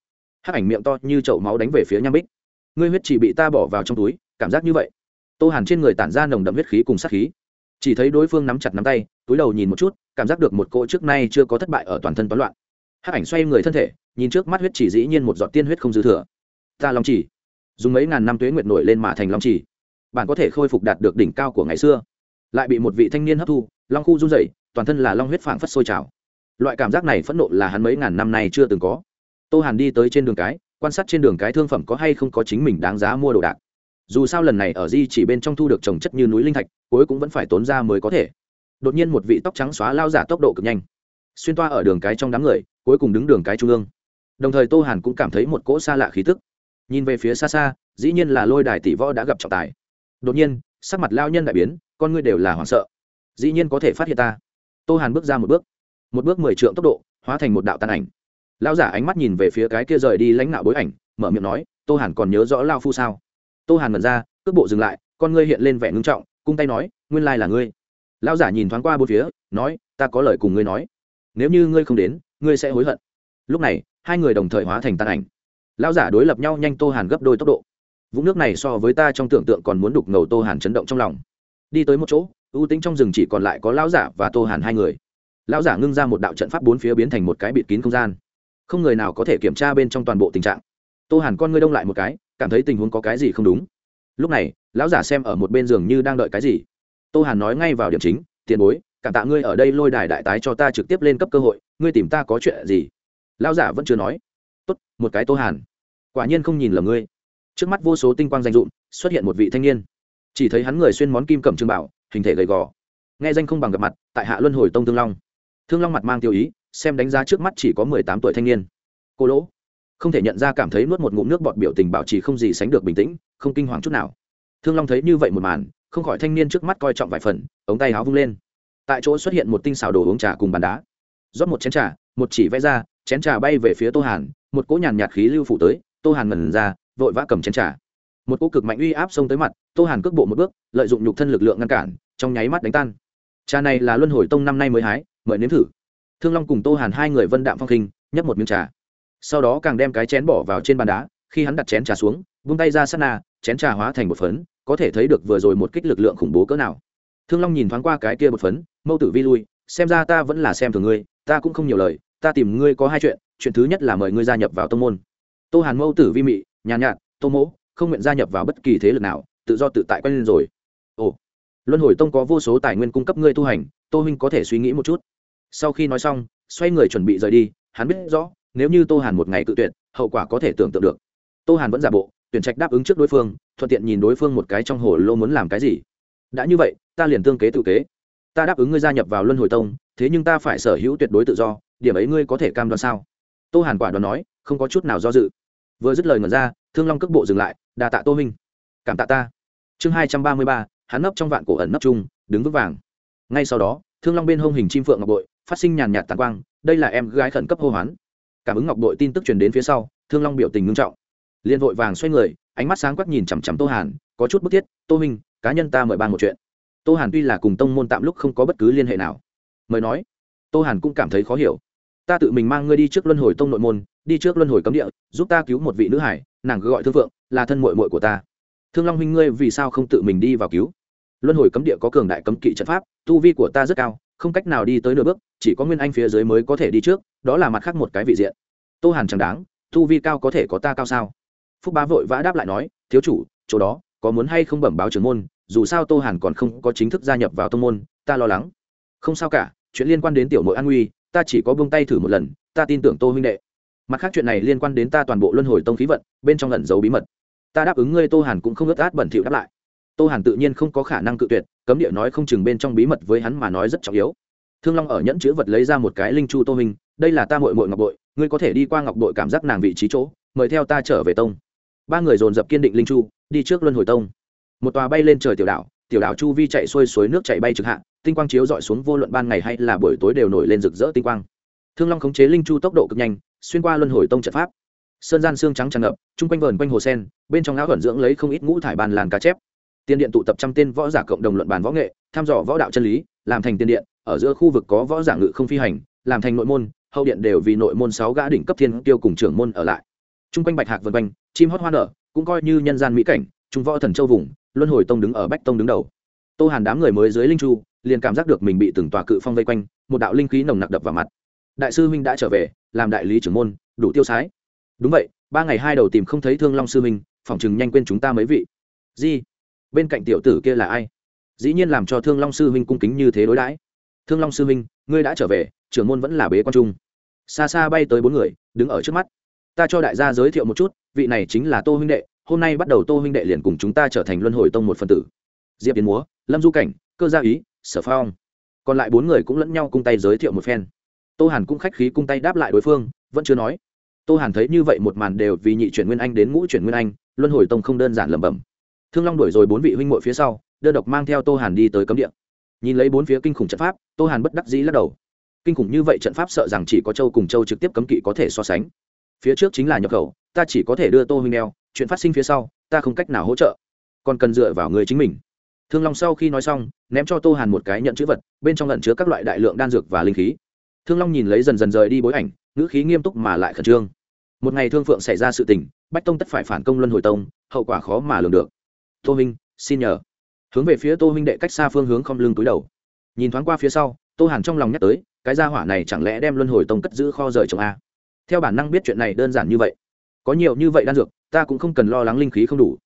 hắc ảnh miệng to như chậu máu đánh về phía nham bích. Ngươi huyết chỉ bị ta bỏ vào trong túi, cảm giác như vậy. Tô hàn trên người tản ra nồng đậm huyết khí cùng sát khí. Chỉ thấy đối phương nắm chặt nắm tay, túi đầu nhìn một chút cảm giác được một cỗ trước nay chưa có thất bại ở toàn thân toán loạn. Hắc ảnh xoay người thân thể, nhìn trước mắt huyết chỉ dĩ nhiên một giọt tiên huyết không dư thừa. Ta long chỉ. Dùng mấy ngàn năm tuế nguyệt nổi lên mà thành long chỉ. Bạn có thể khôi phục đạt được đỉnh cao của ngày xưa. Lại bị một vị thanh niên hấp thu, long khu run rẩy, toàn thân là long huyết phảng phất sôi trào. Loại cảm giác này phẫn nộ là hắn mấy ngàn năm nay chưa từng có. Tô hàn đi tới trên đường cái, quan sát trên đường cái thương phẩm có hay không có chính mình đáng giá mua đồ đạc. Dù sao lần này ở di chỉ bên trong thu được trồng chất như núi linh thạch, cuối cũng vẫn phải tốn ra mới có thể đột nhiên một vị tóc trắng xóa lao giả tốc độ cực nhanh, xuyên toa ở đường cái trong đám người, cuối cùng đứng đường cái trung ương. Đồng thời tô hàn cũng cảm thấy một cỗ xa lạ khí tức. Nhìn về phía xa xa, dĩ nhiên là lôi đài tỷ võ đã gặp trọng tài. Đột nhiên, sắc mặt lao nhân đại biến, con ngươi đều là hoảng sợ. Dĩ nhiên có thể phát hiện ta. Tô hàn bước ra một bước. Một bước mười trượng tốc độ, hóa thành một đạo tàn ảnh. Lao giả ánh mắt nhìn về phía cái kia rời đi lãnh đạo bối ảnh, mở miệng nói, tô hàn còn nhớ rõ lao phu sao? Tô hàn mật ra, cước bộ dừng lại, con ngươi hiện lên vẻ ngưng trọng, cung tay nói, nguyên lai là ngươi. Lão giả nhìn thoáng qua bốn phía, nói, ta có lời cùng ngươi nói. Nếu như ngươi không đến, ngươi sẽ hối hận. Lúc này, hai người đồng thời hóa thành tàn ảnh. Lão giả đối lập nhau nhanh tô hàn gấp đôi tốc độ. Vũng nước này so với ta trong tưởng tượng còn muốn đục ngầu tô hàn chấn động trong lòng. Đi tới một chỗ, ưu tính trong rừng chỉ còn lại có lão giả và tô hàn hai người. Lão giả ngưng ra một đạo trận pháp bốn phía biến thành một cái bịt kín không gian. Không người nào có thể kiểm tra bên trong toàn bộ tình trạng. Tô hàn con ngươi đông lại một cái, cảm thấy tình huống có cái gì không đúng. Lúc này, lão giả xem ở một bên giường như đang đợi cái gì tô hàn nói ngay vào điểm chính, tiền bối, cảm tạ ngươi ở đây lôi đài đại tái cho ta trực tiếp lên cấp cơ hội, ngươi tìm ta có chuyện gì? Lão giả vẫn chưa nói. Tốt, một cái tô hàn. Quả nhiên không nhìn lầm ngươi. Trước mắt vô số tinh quang danh dụng xuất hiện một vị thanh niên. Chỉ thấy hắn người xuyên món kim cẩm trương bảo, hình thể gầy gò. Nghe danh không bằng gặp mặt, tại hạ luân hồi tông thương long. Thương long mặt mang tiêu ý, xem đánh giá trước mắt chỉ có mười tám tuổi thanh niên. Cô lỗ. Không thể nhận ra cảm thấy nuốt một ngụm nước bọt biểu tình bảo trì không gì sánh được bình tĩnh, không kinh hoàng chút nào. Thương long thấy như vậy một màn không khỏi thanh niên trước mắt coi trọng vài phần, ống tay áo vung lên. Tại chỗ xuất hiện một tinh xảo đồ uống trà cùng bàn đá. Rót một chén trà, một chỉ vẽ ra, chén trà bay về phía tô hàn, một cỗ nhàn nhạt khí lưu phủ tới, tô hàn ngẩn ra, vội vã cầm chén trà. Một cỗ cực mạnh uy áp xông tới mặt, tô hàn cước bộ một bước, lợi dụng nhục thân lực lượng ngăn cản, trong nháy mắt đánh tan. Trà này là luân hồi tông năm nay mới hái, mời nếm thử. Thương long cùng tô hàn hai người vân đạm phong khinh, nhấp một miếng trà. Sau đó càng đem cái chén bỏ vào trên bàn đá, khi hắn đặt chén trà xuống vung tay ra sát na, chén trà hóa thành một phấn có thể thấy được vừa rồi một kích lực lượng khủng bố cỡ nào. Thương long nhìn thoáng qua cái kia một phấn, mâu tử vi lui, xem ra ta vẫn là xem thường ngươi, ta cũng không nhiều lời, ta tìm ngươi có hai chuyện chuyện thứ nhất là mời ngươi gia nhập vào tông môn. Tô hàn mâu tử vi mị, nhàn nhạt, tô mỗ, không nguyện gia nhập vào bất kỳ thế lực nào, tự do tự tại quen lên rồi. Ồ, luân hồi tông có vô số tài nguyên cung cấp ngươi tu hành, tô huynh có thể suy nghĩ một chút. Sau khi nói xong, xoay người chuẩn bị rời đi, hắn biết rõ, nếu như tô hàn một ngày cự tuyệt, hậu quả có thể tưởng tượng được. Tô hàn vẫn giả bộ tuyển trạch đáp ứng trước đối phương, thuận tiện nhìn đối phương một cái trong hồ lô muốn làm cái gì. Đã như vậy, ta liền tương kế tự kế. Ta đáp ứng ngươi gia nhập vào luân hồi tông, thế nhưng ta phải sở hữu tuyệt đối tự do, điểm ấy ngươi có thể cam đoan sao? Tô hàn quả đoán nói, không có chút nào do dự. Vừa dứt lời ngẩn ra, thương long cước bộ dừng lại đà tạ tô minh. Cảm tạ ta. Chương hai trăm ba mươi ba, hắn nấp trong vạn cổ ẩn nấp chung, đứng vững vàng. Ngay sau đó, thương long bên hông hình chim phượng ngọc bội, phát sinh nhàn nhạt tàn quang, đây là em gái khẩn cấp hô hoán. Cảm ứng ngọc bội tin tức truyền đến phía sau, thương long biểu tình ngưng trọng liền vội vàng xoay người, ánh mắt sáng quắc nhìn chằm chằm tô hàn, có chút bức thiết, tô minh cá nhân ta mời ban một chuyện. Tô hàn tuy là cùng tông môn tạm lúc không có bất cứ liên hệ nào, mời nói, tô hàn cũng cảm thấy khó hiểu. Ta tự mình mang ngươi đi trước luân hồi tông nội môn, đi trước luân hồi cấm địa, giúp ta cứu một vị nữ hải, nàng gọi thương phượng, là thân mội mội của ta. Thương long huynh ngươi vì sao không tự mình đi vào cứu? Luân hồi cấm địa có cường đại cấm kỵ trận pháp, tu vi của ta rất cao, không cách nào đi tới nửa bước, chỉ có nguyên anh phía dưới mới có thể đi trước, đó là mặt khác một cái vị diện. Tô hàn chẳng đáng, tu vi cao có thể có ta cao sao? Phúc bá vội vã đáp lại nói, thiếu chủ, chỗ đó, có muốn hay không bẩm báo trưởng môn, dù sao tô hàn còn không có chính thức gia nhập vào tông môn, ta lo lắng. Không sao cả, chuyện liên quan đến tiểu nội an nguy, ta chỉ có buông tay thử một lần, ta tin tưởng tô huynh đệ. Mặt khác chuyện này liên quan đến ta toàn bộ luân hồi tông khí vận, bên trong lẩn giấu bí mật. Ta đáp ứng ngươi tô hàn cũng không ướt át bẩn thỉu đáp lại. Tô hàn tự nhiên không có khả năng cự tuyệt, cấm địa nói không chừng bên trong bí mật với hắn mà nói rất trọng yếu. Thương long ở nhẫn chữ vật lấy ra một cái linh chu tô huynh, đây là ta mội mội ngọc bội, ngươi có thể đi qua ngọc bội cảm giác nàng vị trí chỗ, mời theo ta trở về tông ba người dồn dập kiên định linh chu, đi trước luân hồi tông. Một tòa bay lên trời tiểu đảo tiểu đảo chu vi chạy xuôi suối nước chạy bay trực hạ, tinh quang chiếu dọi xuống vô luận ban ngày hay là buổi tối đều nổi lên rực rỡ tinh quang. Thương long khống chế linh chu tốc độ cực nhanh, xuyên qua luân hồi tông trận pháp. Sơn gian xương trắng tràn ngập, chung quanh vờn quanh hồ sen, bên trong áo thuận dưỡng lấy không ít ngũ thải bàn làn cá chép. Tiền điện tụ tập trăm tên võ giả cộng đồng luận bàn võ nghệ, tham dò võ đạo chân lý, làm thành tiền điện, ở giữa khu vực có võ giả ngự không phi hành, làm thành nội môn, hậu điện đều vì nội môn sáu gã đỉnh cấp thiên tiêu cùng trưởng môn ở lại. Trung quanh bạch hạc vân quanh, chim hót hoa nở, cũng coi như nhân gian mỹ cảnh, trung võ thần châu vùng, luân hồi tông đứng ở bách tông đứng đầu. Tô hàn đám người mới dưới linh chu, liền cảm giác được mình bị từng tòa cự phong vây quanh, một đạo linh khí nồng nặc đập vào mặt. Đại sư huynh đã trở về, làm đại lý trưởng môn, đủ tiêu sái. Đúng vậy, ba ngày hai đầu tìm không thấy thương long sư huynh, phỏng chừng nhanh quên chúng ta mấy vị. Di, bên cạnh tiểu tử kia là ai? Dĩ nhiên làm cho thương long sư huynh cung kính như thế đối đãi. Thương long sư huynh, ngươi đã trở về, trưởng môn vẫn là bế quan trung. Xa xa bay tới bốn người, đứng ở trước mắt ta cho đại gia giới thiệu một chút, vị này chính là tô huynh đệ, hôm nay bắt đầu tô huynh đệ liền cùng chúng ta trở thành luân hồi tông một phần tử. Diệp tiến múa, lâm du cảnh, cơ gia ý, sở phong. Còn lại bốn người cũng lẫn nhau cung tay giới thiệu một phen. Tô hàn cũng khách khí cung tay đáp lại đối phương, vẫn chưa nói. Tô hàn thấy như vậy một màn đều vì nhị chuyển nguyên anh đến ngũ chuyển nguyên anh, luân hồi tông không đơn giản lẩm bẩm. Thương long đuổi rồi bốn vị huynh muội phía sau, đơn độc mang theo tô hàn đi tới cấm địa. Nhìn lấy bốn phía kinh khủng trận pháp, tô hàn bất đắc dĩ lắc đầu. Kinh khủng như vậy trận pháp sợ rằng chỉ có châu cùng châu trực tiếp cấm kỵ có thể so sánh phía trước chính là nhập khẩu ta chỉ có thể đưa tô huynh đeo chuyện phát sinh phía sau ta không cách nào hỗ trợ. Còn cần dựa vào người chính mình. Thương long sau khi nói xong ném cho tô hàn một cái nhận chữ vật bên trong lẩn chứa các loại đại lượng đan dược và linh khí. Thương long nhìn lấy dần dần rời đi bối ảnh ngữ khí nghiêm túc mà lại khẩn trương. Một ngày thương phượng xảy ra sự tình bách tông tất phải phản công luân hồi tông hậu quả khó mà lường được. Tô huynh, xin nhờ. Hướng về phía tô huynh đệ cách xa phương hướng không lưng túi đầu. Nhìn thoáng qua phía sau tô hàn trong lòng nhắc tới cái gia hỏa này chẳng lẽ đem luân hồi tông cất giữ kho rời trồng a? Theo bản năng biết chuyện này đơn giản như vậy. Có nhiều như vậy đan dược, ta cũng không cần lo lắng linh khí không đủ.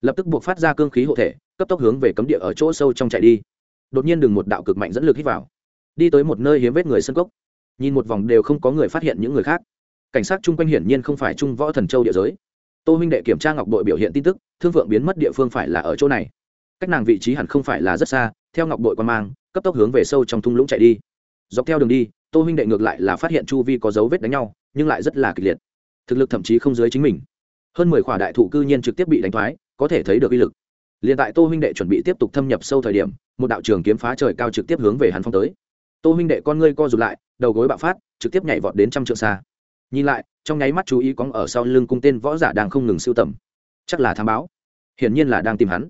Lập tức buộc phát ra cương khí hộ thể, cấp tốc hướng về cấm địa ở chỗ sâu trong chạy đi. Đột nhiên đừng một đạo cực mạnh dẫn lực hít vào. Đi tới một nơi hiếm vết người sân cốc. Nhìn một vòng đều không có người phát hiện những người khác. Cảnh sát chung quanh hiển nhiên không phải trung võ thần châu địa giới. Tô huynh đệ kiểm tra ngọc đội biểu hiện tin tức, thương vượng biến mất địa phương phải là ở chỗ này. Cách nàng vị trí hẳn không phải là rất xa, theo ngọc đội quan mang, cấp tốc hướng về sâu trong thung lũng chạy đi. Dọc theo đường đi, tô huynh đệ ngược lại là phát hiện chu vi có dấu vết đánh nhau nhưng lại rất là kịch liệt. Thực lực thậm chí không dưới chính mình. Hơn mười khỏa đại thụ cư nhiên trực tiếp bị đánh thoái, có thể thấy được uy lực. Liền tại tô huynh đệ chuẩn bị tiếp tục thâm nhập sâu thời điểm, một đạo trường kiếm phá trời cao trực tiếp hướng về hắn phong tới. Tô huynh đệ con ngươi co rụt lại, đầu gối bạo phát, trực tiếp nhảy vọt đến trăm trượng xa. Nhìn lại, trong nháy mắt chú ý cóng ở sau lưng cung tên võ giả đang không ngừng siêu tầm. Chắc là thám báo. Hiển nhiên là đang tìm hắn.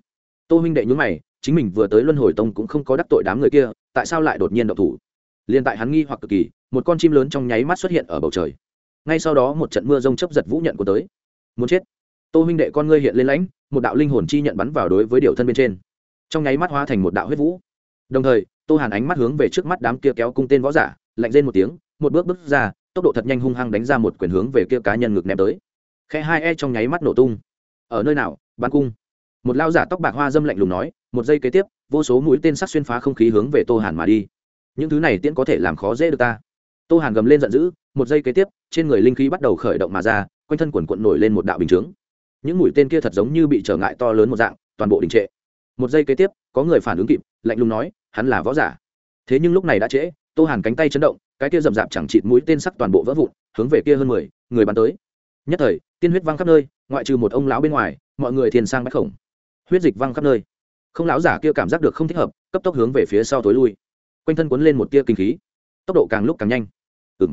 Tô huynh đệ nhúng mày, chính mình vừa tới luân hồi tông cũng không có đắc tội đám người kia, tại sao lại đột nhiên độc thủ? Liền tại hắn nghi hoặc cực kỳ, một con chim lớn trong nháy mắt xuất hiện ở bầu trời ngay sau đó một trận mưa rông chấp giật vũ nhận của tới. Muốn chết. Tô huynh đệ con ngươi hiện lên lãnh, một đạo linh hồn chi nhận bắn vào đối với điều thân bên trên. Trong nháy mắt hóa thành một đạo huyết vũ. Đồng thời, tô hàn ánh mắt hướng về trước mắt đám kia kéo cung tên võ giả, lạnh lên một tiếng, một bước bước ra, tốc độ thật nhanh hung hăng đánh ra một quyền hướng về kia cá nhân ngực ném tới. Khe hai e trong nháy mắt nổ tung. Ở nơi nào? Bắn cung. Một lao giả tóc bạc hoa dâm lạnh lùng nói, một giây kế tiếp, vô số mũi tên sắc xuyên phá không khí hướng về tô hàn mà đi. Những thứ này tiễn có thể làm khó dễ được ta. Tô hàn gầm lên giận dữ một giây kế tiếp, trên người linh khí bắt đầu khởi động mà ra, quanh thân quần quận nổi lên một đạo bình chướng. Những mũi tên kia thật giống như bị trở ngại to lớn một dạng, toàn bộ đình trệ. Một giây kế tiếp, có người phản ứng kịp, lạnh lùng nói, hắn là võ giả. Thế nhưng lúc này đã trễ, tô hàn cánh tay chấn động, cái kia rậm rạp chẳng chịt mũi tên sắc toàn bộ vỡ vụn, hướng về kia hơn mười người bắn tới. Nhất thời, tiên huyết văng khắp nơi, ngoại trừ một ông lão bên ngoài, mọi người thiền sang bách khổng. Huyết dịch văng khắp nơi. Không lão giả kia cảm giác được không thích hợp, cấp tốc hướng về phía sau tối lui. Quanh thân quấn lên một tia kinh khí. Tốc độ càng lúc càng nhanh. Ừ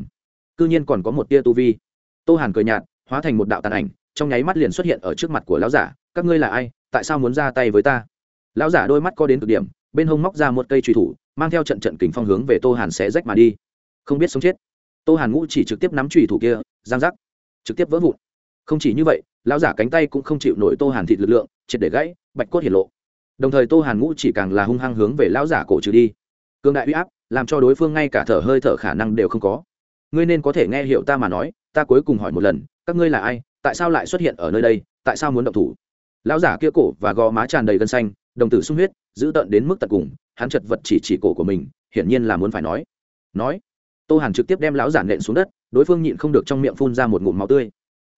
cư nhiên còn có một tia tu vi. Tô hàn cười nhạt, hóa thành một đạo tàn ảnh, trong nháy mắt liền xuất hiện ở trước mặt của lão giả, các ngươi là ai? Tại sao muốn ra tay với ta? Lão giả đôi mắt co đến cực điểm, bên hông móc ra một cây truy thủ, mang theo trận trận kình phong hướng về tô hàn sẽ rách mà đi. Không biết sống chết. Tô hàn ngũ chỉ trực tiếp nắm truy thủ kia, giang giác, trực tiếp vỡ vụn. Không chỉ như vậy, lão giả cánh tay cũng không chịu nổi tô hàn thịt lực lượng, triệt để gãy, bạch cốt hiển lộ. Đồng thời tô hàn ngũ chỉ càng là hung hăng hướng về lão giả cổ trừ đi. Cương đại uy áp, làm cho đối phương ngay cả thở hơi thở khả năng đều không có ngươi nên có thể nghe hiểu ta mà nói, ta cuối cùng hỏi một lần, các ngươi là ai, tại sao lại xuất hiện ở nơi đây, tại sao muốn động thủ? Lão giả kia cổ và gò má tràn đầy gân xanh, đồng tử sung huyết giữ tợn đến mức tận cùng, hắn chật vật chỉ chỉ cổ của mình, hiển nhiên là muốn phải nói. Nói. Tô hàn trực tiếp đem lão giả nện xuống đất, đối phương nhịn không được trong miệng phun ra một ngụm máu tươi.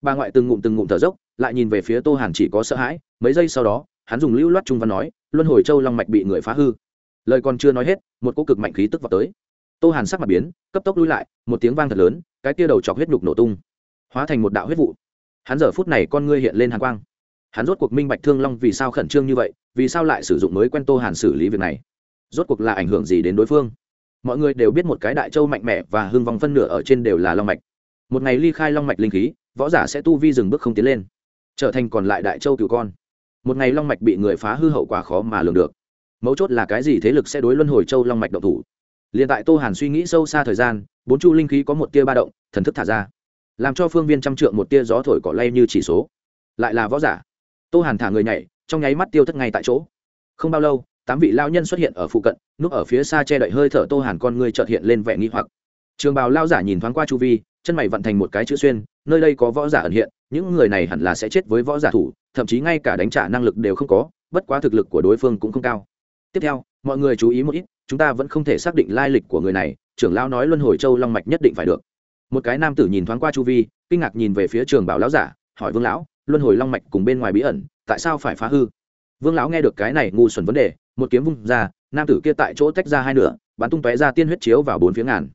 Bà ngoại từng ngụm từng ngụm thở dốc, lại nhìn về phía tô hàn chỉ có sợ hãi, mấy giây sau đó, hắn dùng lưu loát trung văn nói, luân hồi châu long mạch bị người phá hư. Lời còn chưa nói hết, một cỗ cực mạnh khí tức vào tới tô hàn sắc mặt biến, cấp tốc lui lại, một tiếng vang thật lớn, cái tia đầu chọc huyết nhục nổ tung, hóa thành một đạo huyết vụ. Hắn giờ phút này con ngươi hiện lên hàng quang. Hắn rốt cuộc minh bạch thương long vì sao khẩn trương như vậy, vì sao lại sử dụng mới quen tô hàn xử lý việc này. Rốt cuộc là ảnh hưởng gì đến đối phương? Mọi người đều biết một cái đại châu mạnh mẽ và hưng vong phân nửa ở trên đều là long mạch. Một ngày ly khai long mạch linh khí, võ giả sẽ tu vi dừng bước không tiến lên, trở thành còn lại đại châu cựu con. Một ngày long mạch bị người phá hư hậu quả khó mà lường được. Mấu chốt là cái gì thế lực sẽ đối luân hồi châu long mạch động thủ? Liền tại tô hàn suy nghĩ sâu xa thời gian, bốn chu linh khí có một tia ba động, thần thức thả ra, làm cho phương viên trăm trượng một tia gió thổi cỏ lay như chỉ số. Lại là võ giả. Tô hàn thả người nhảy, trong nháy mắt tiêu thất ngay tại chỗ. Không bao lâu, tám vị lao nhân xuất hiện ở phụ cận, núp ở phía xa che đậy hơi thở tô hàn con người trợt hiện lên vẻ nghi hoặc. Trường bào lao giả nhìn thoáng qua chu vi, chân mày vận thành một cái chữ xuyên, nơi đây có võ giả ẩn hiện, những người này hẳn là sẽ chết với võ giả thủ, thậm chí ngay cả đánh trả năng lực đều không có, bất quá thực lực của đối phương cũng không cao. Tiếp theo, mọi người chú ý một ít chúng ta vẫn không thể xác định lai lịch của người này, trưởng lão nói luân hồi châu long mạch nhất định phải được. Một cái nam tử nhìn thoáng qua chu vi, kinh ngạc nhìn về phía trường bảo lão giả, hỏi vương lão, luân hồi long mạch cùng bên ngoài bí ẩn, tại sao phải phá hư? Vương lão nghe được cái này ngu xuẩn vấn đề, một kiếm vung ra, nam tử kia tại chỗ tách ra hai nửa, bắn tung tóe ra tiên huyết chiếu vào bốn phía ngàn.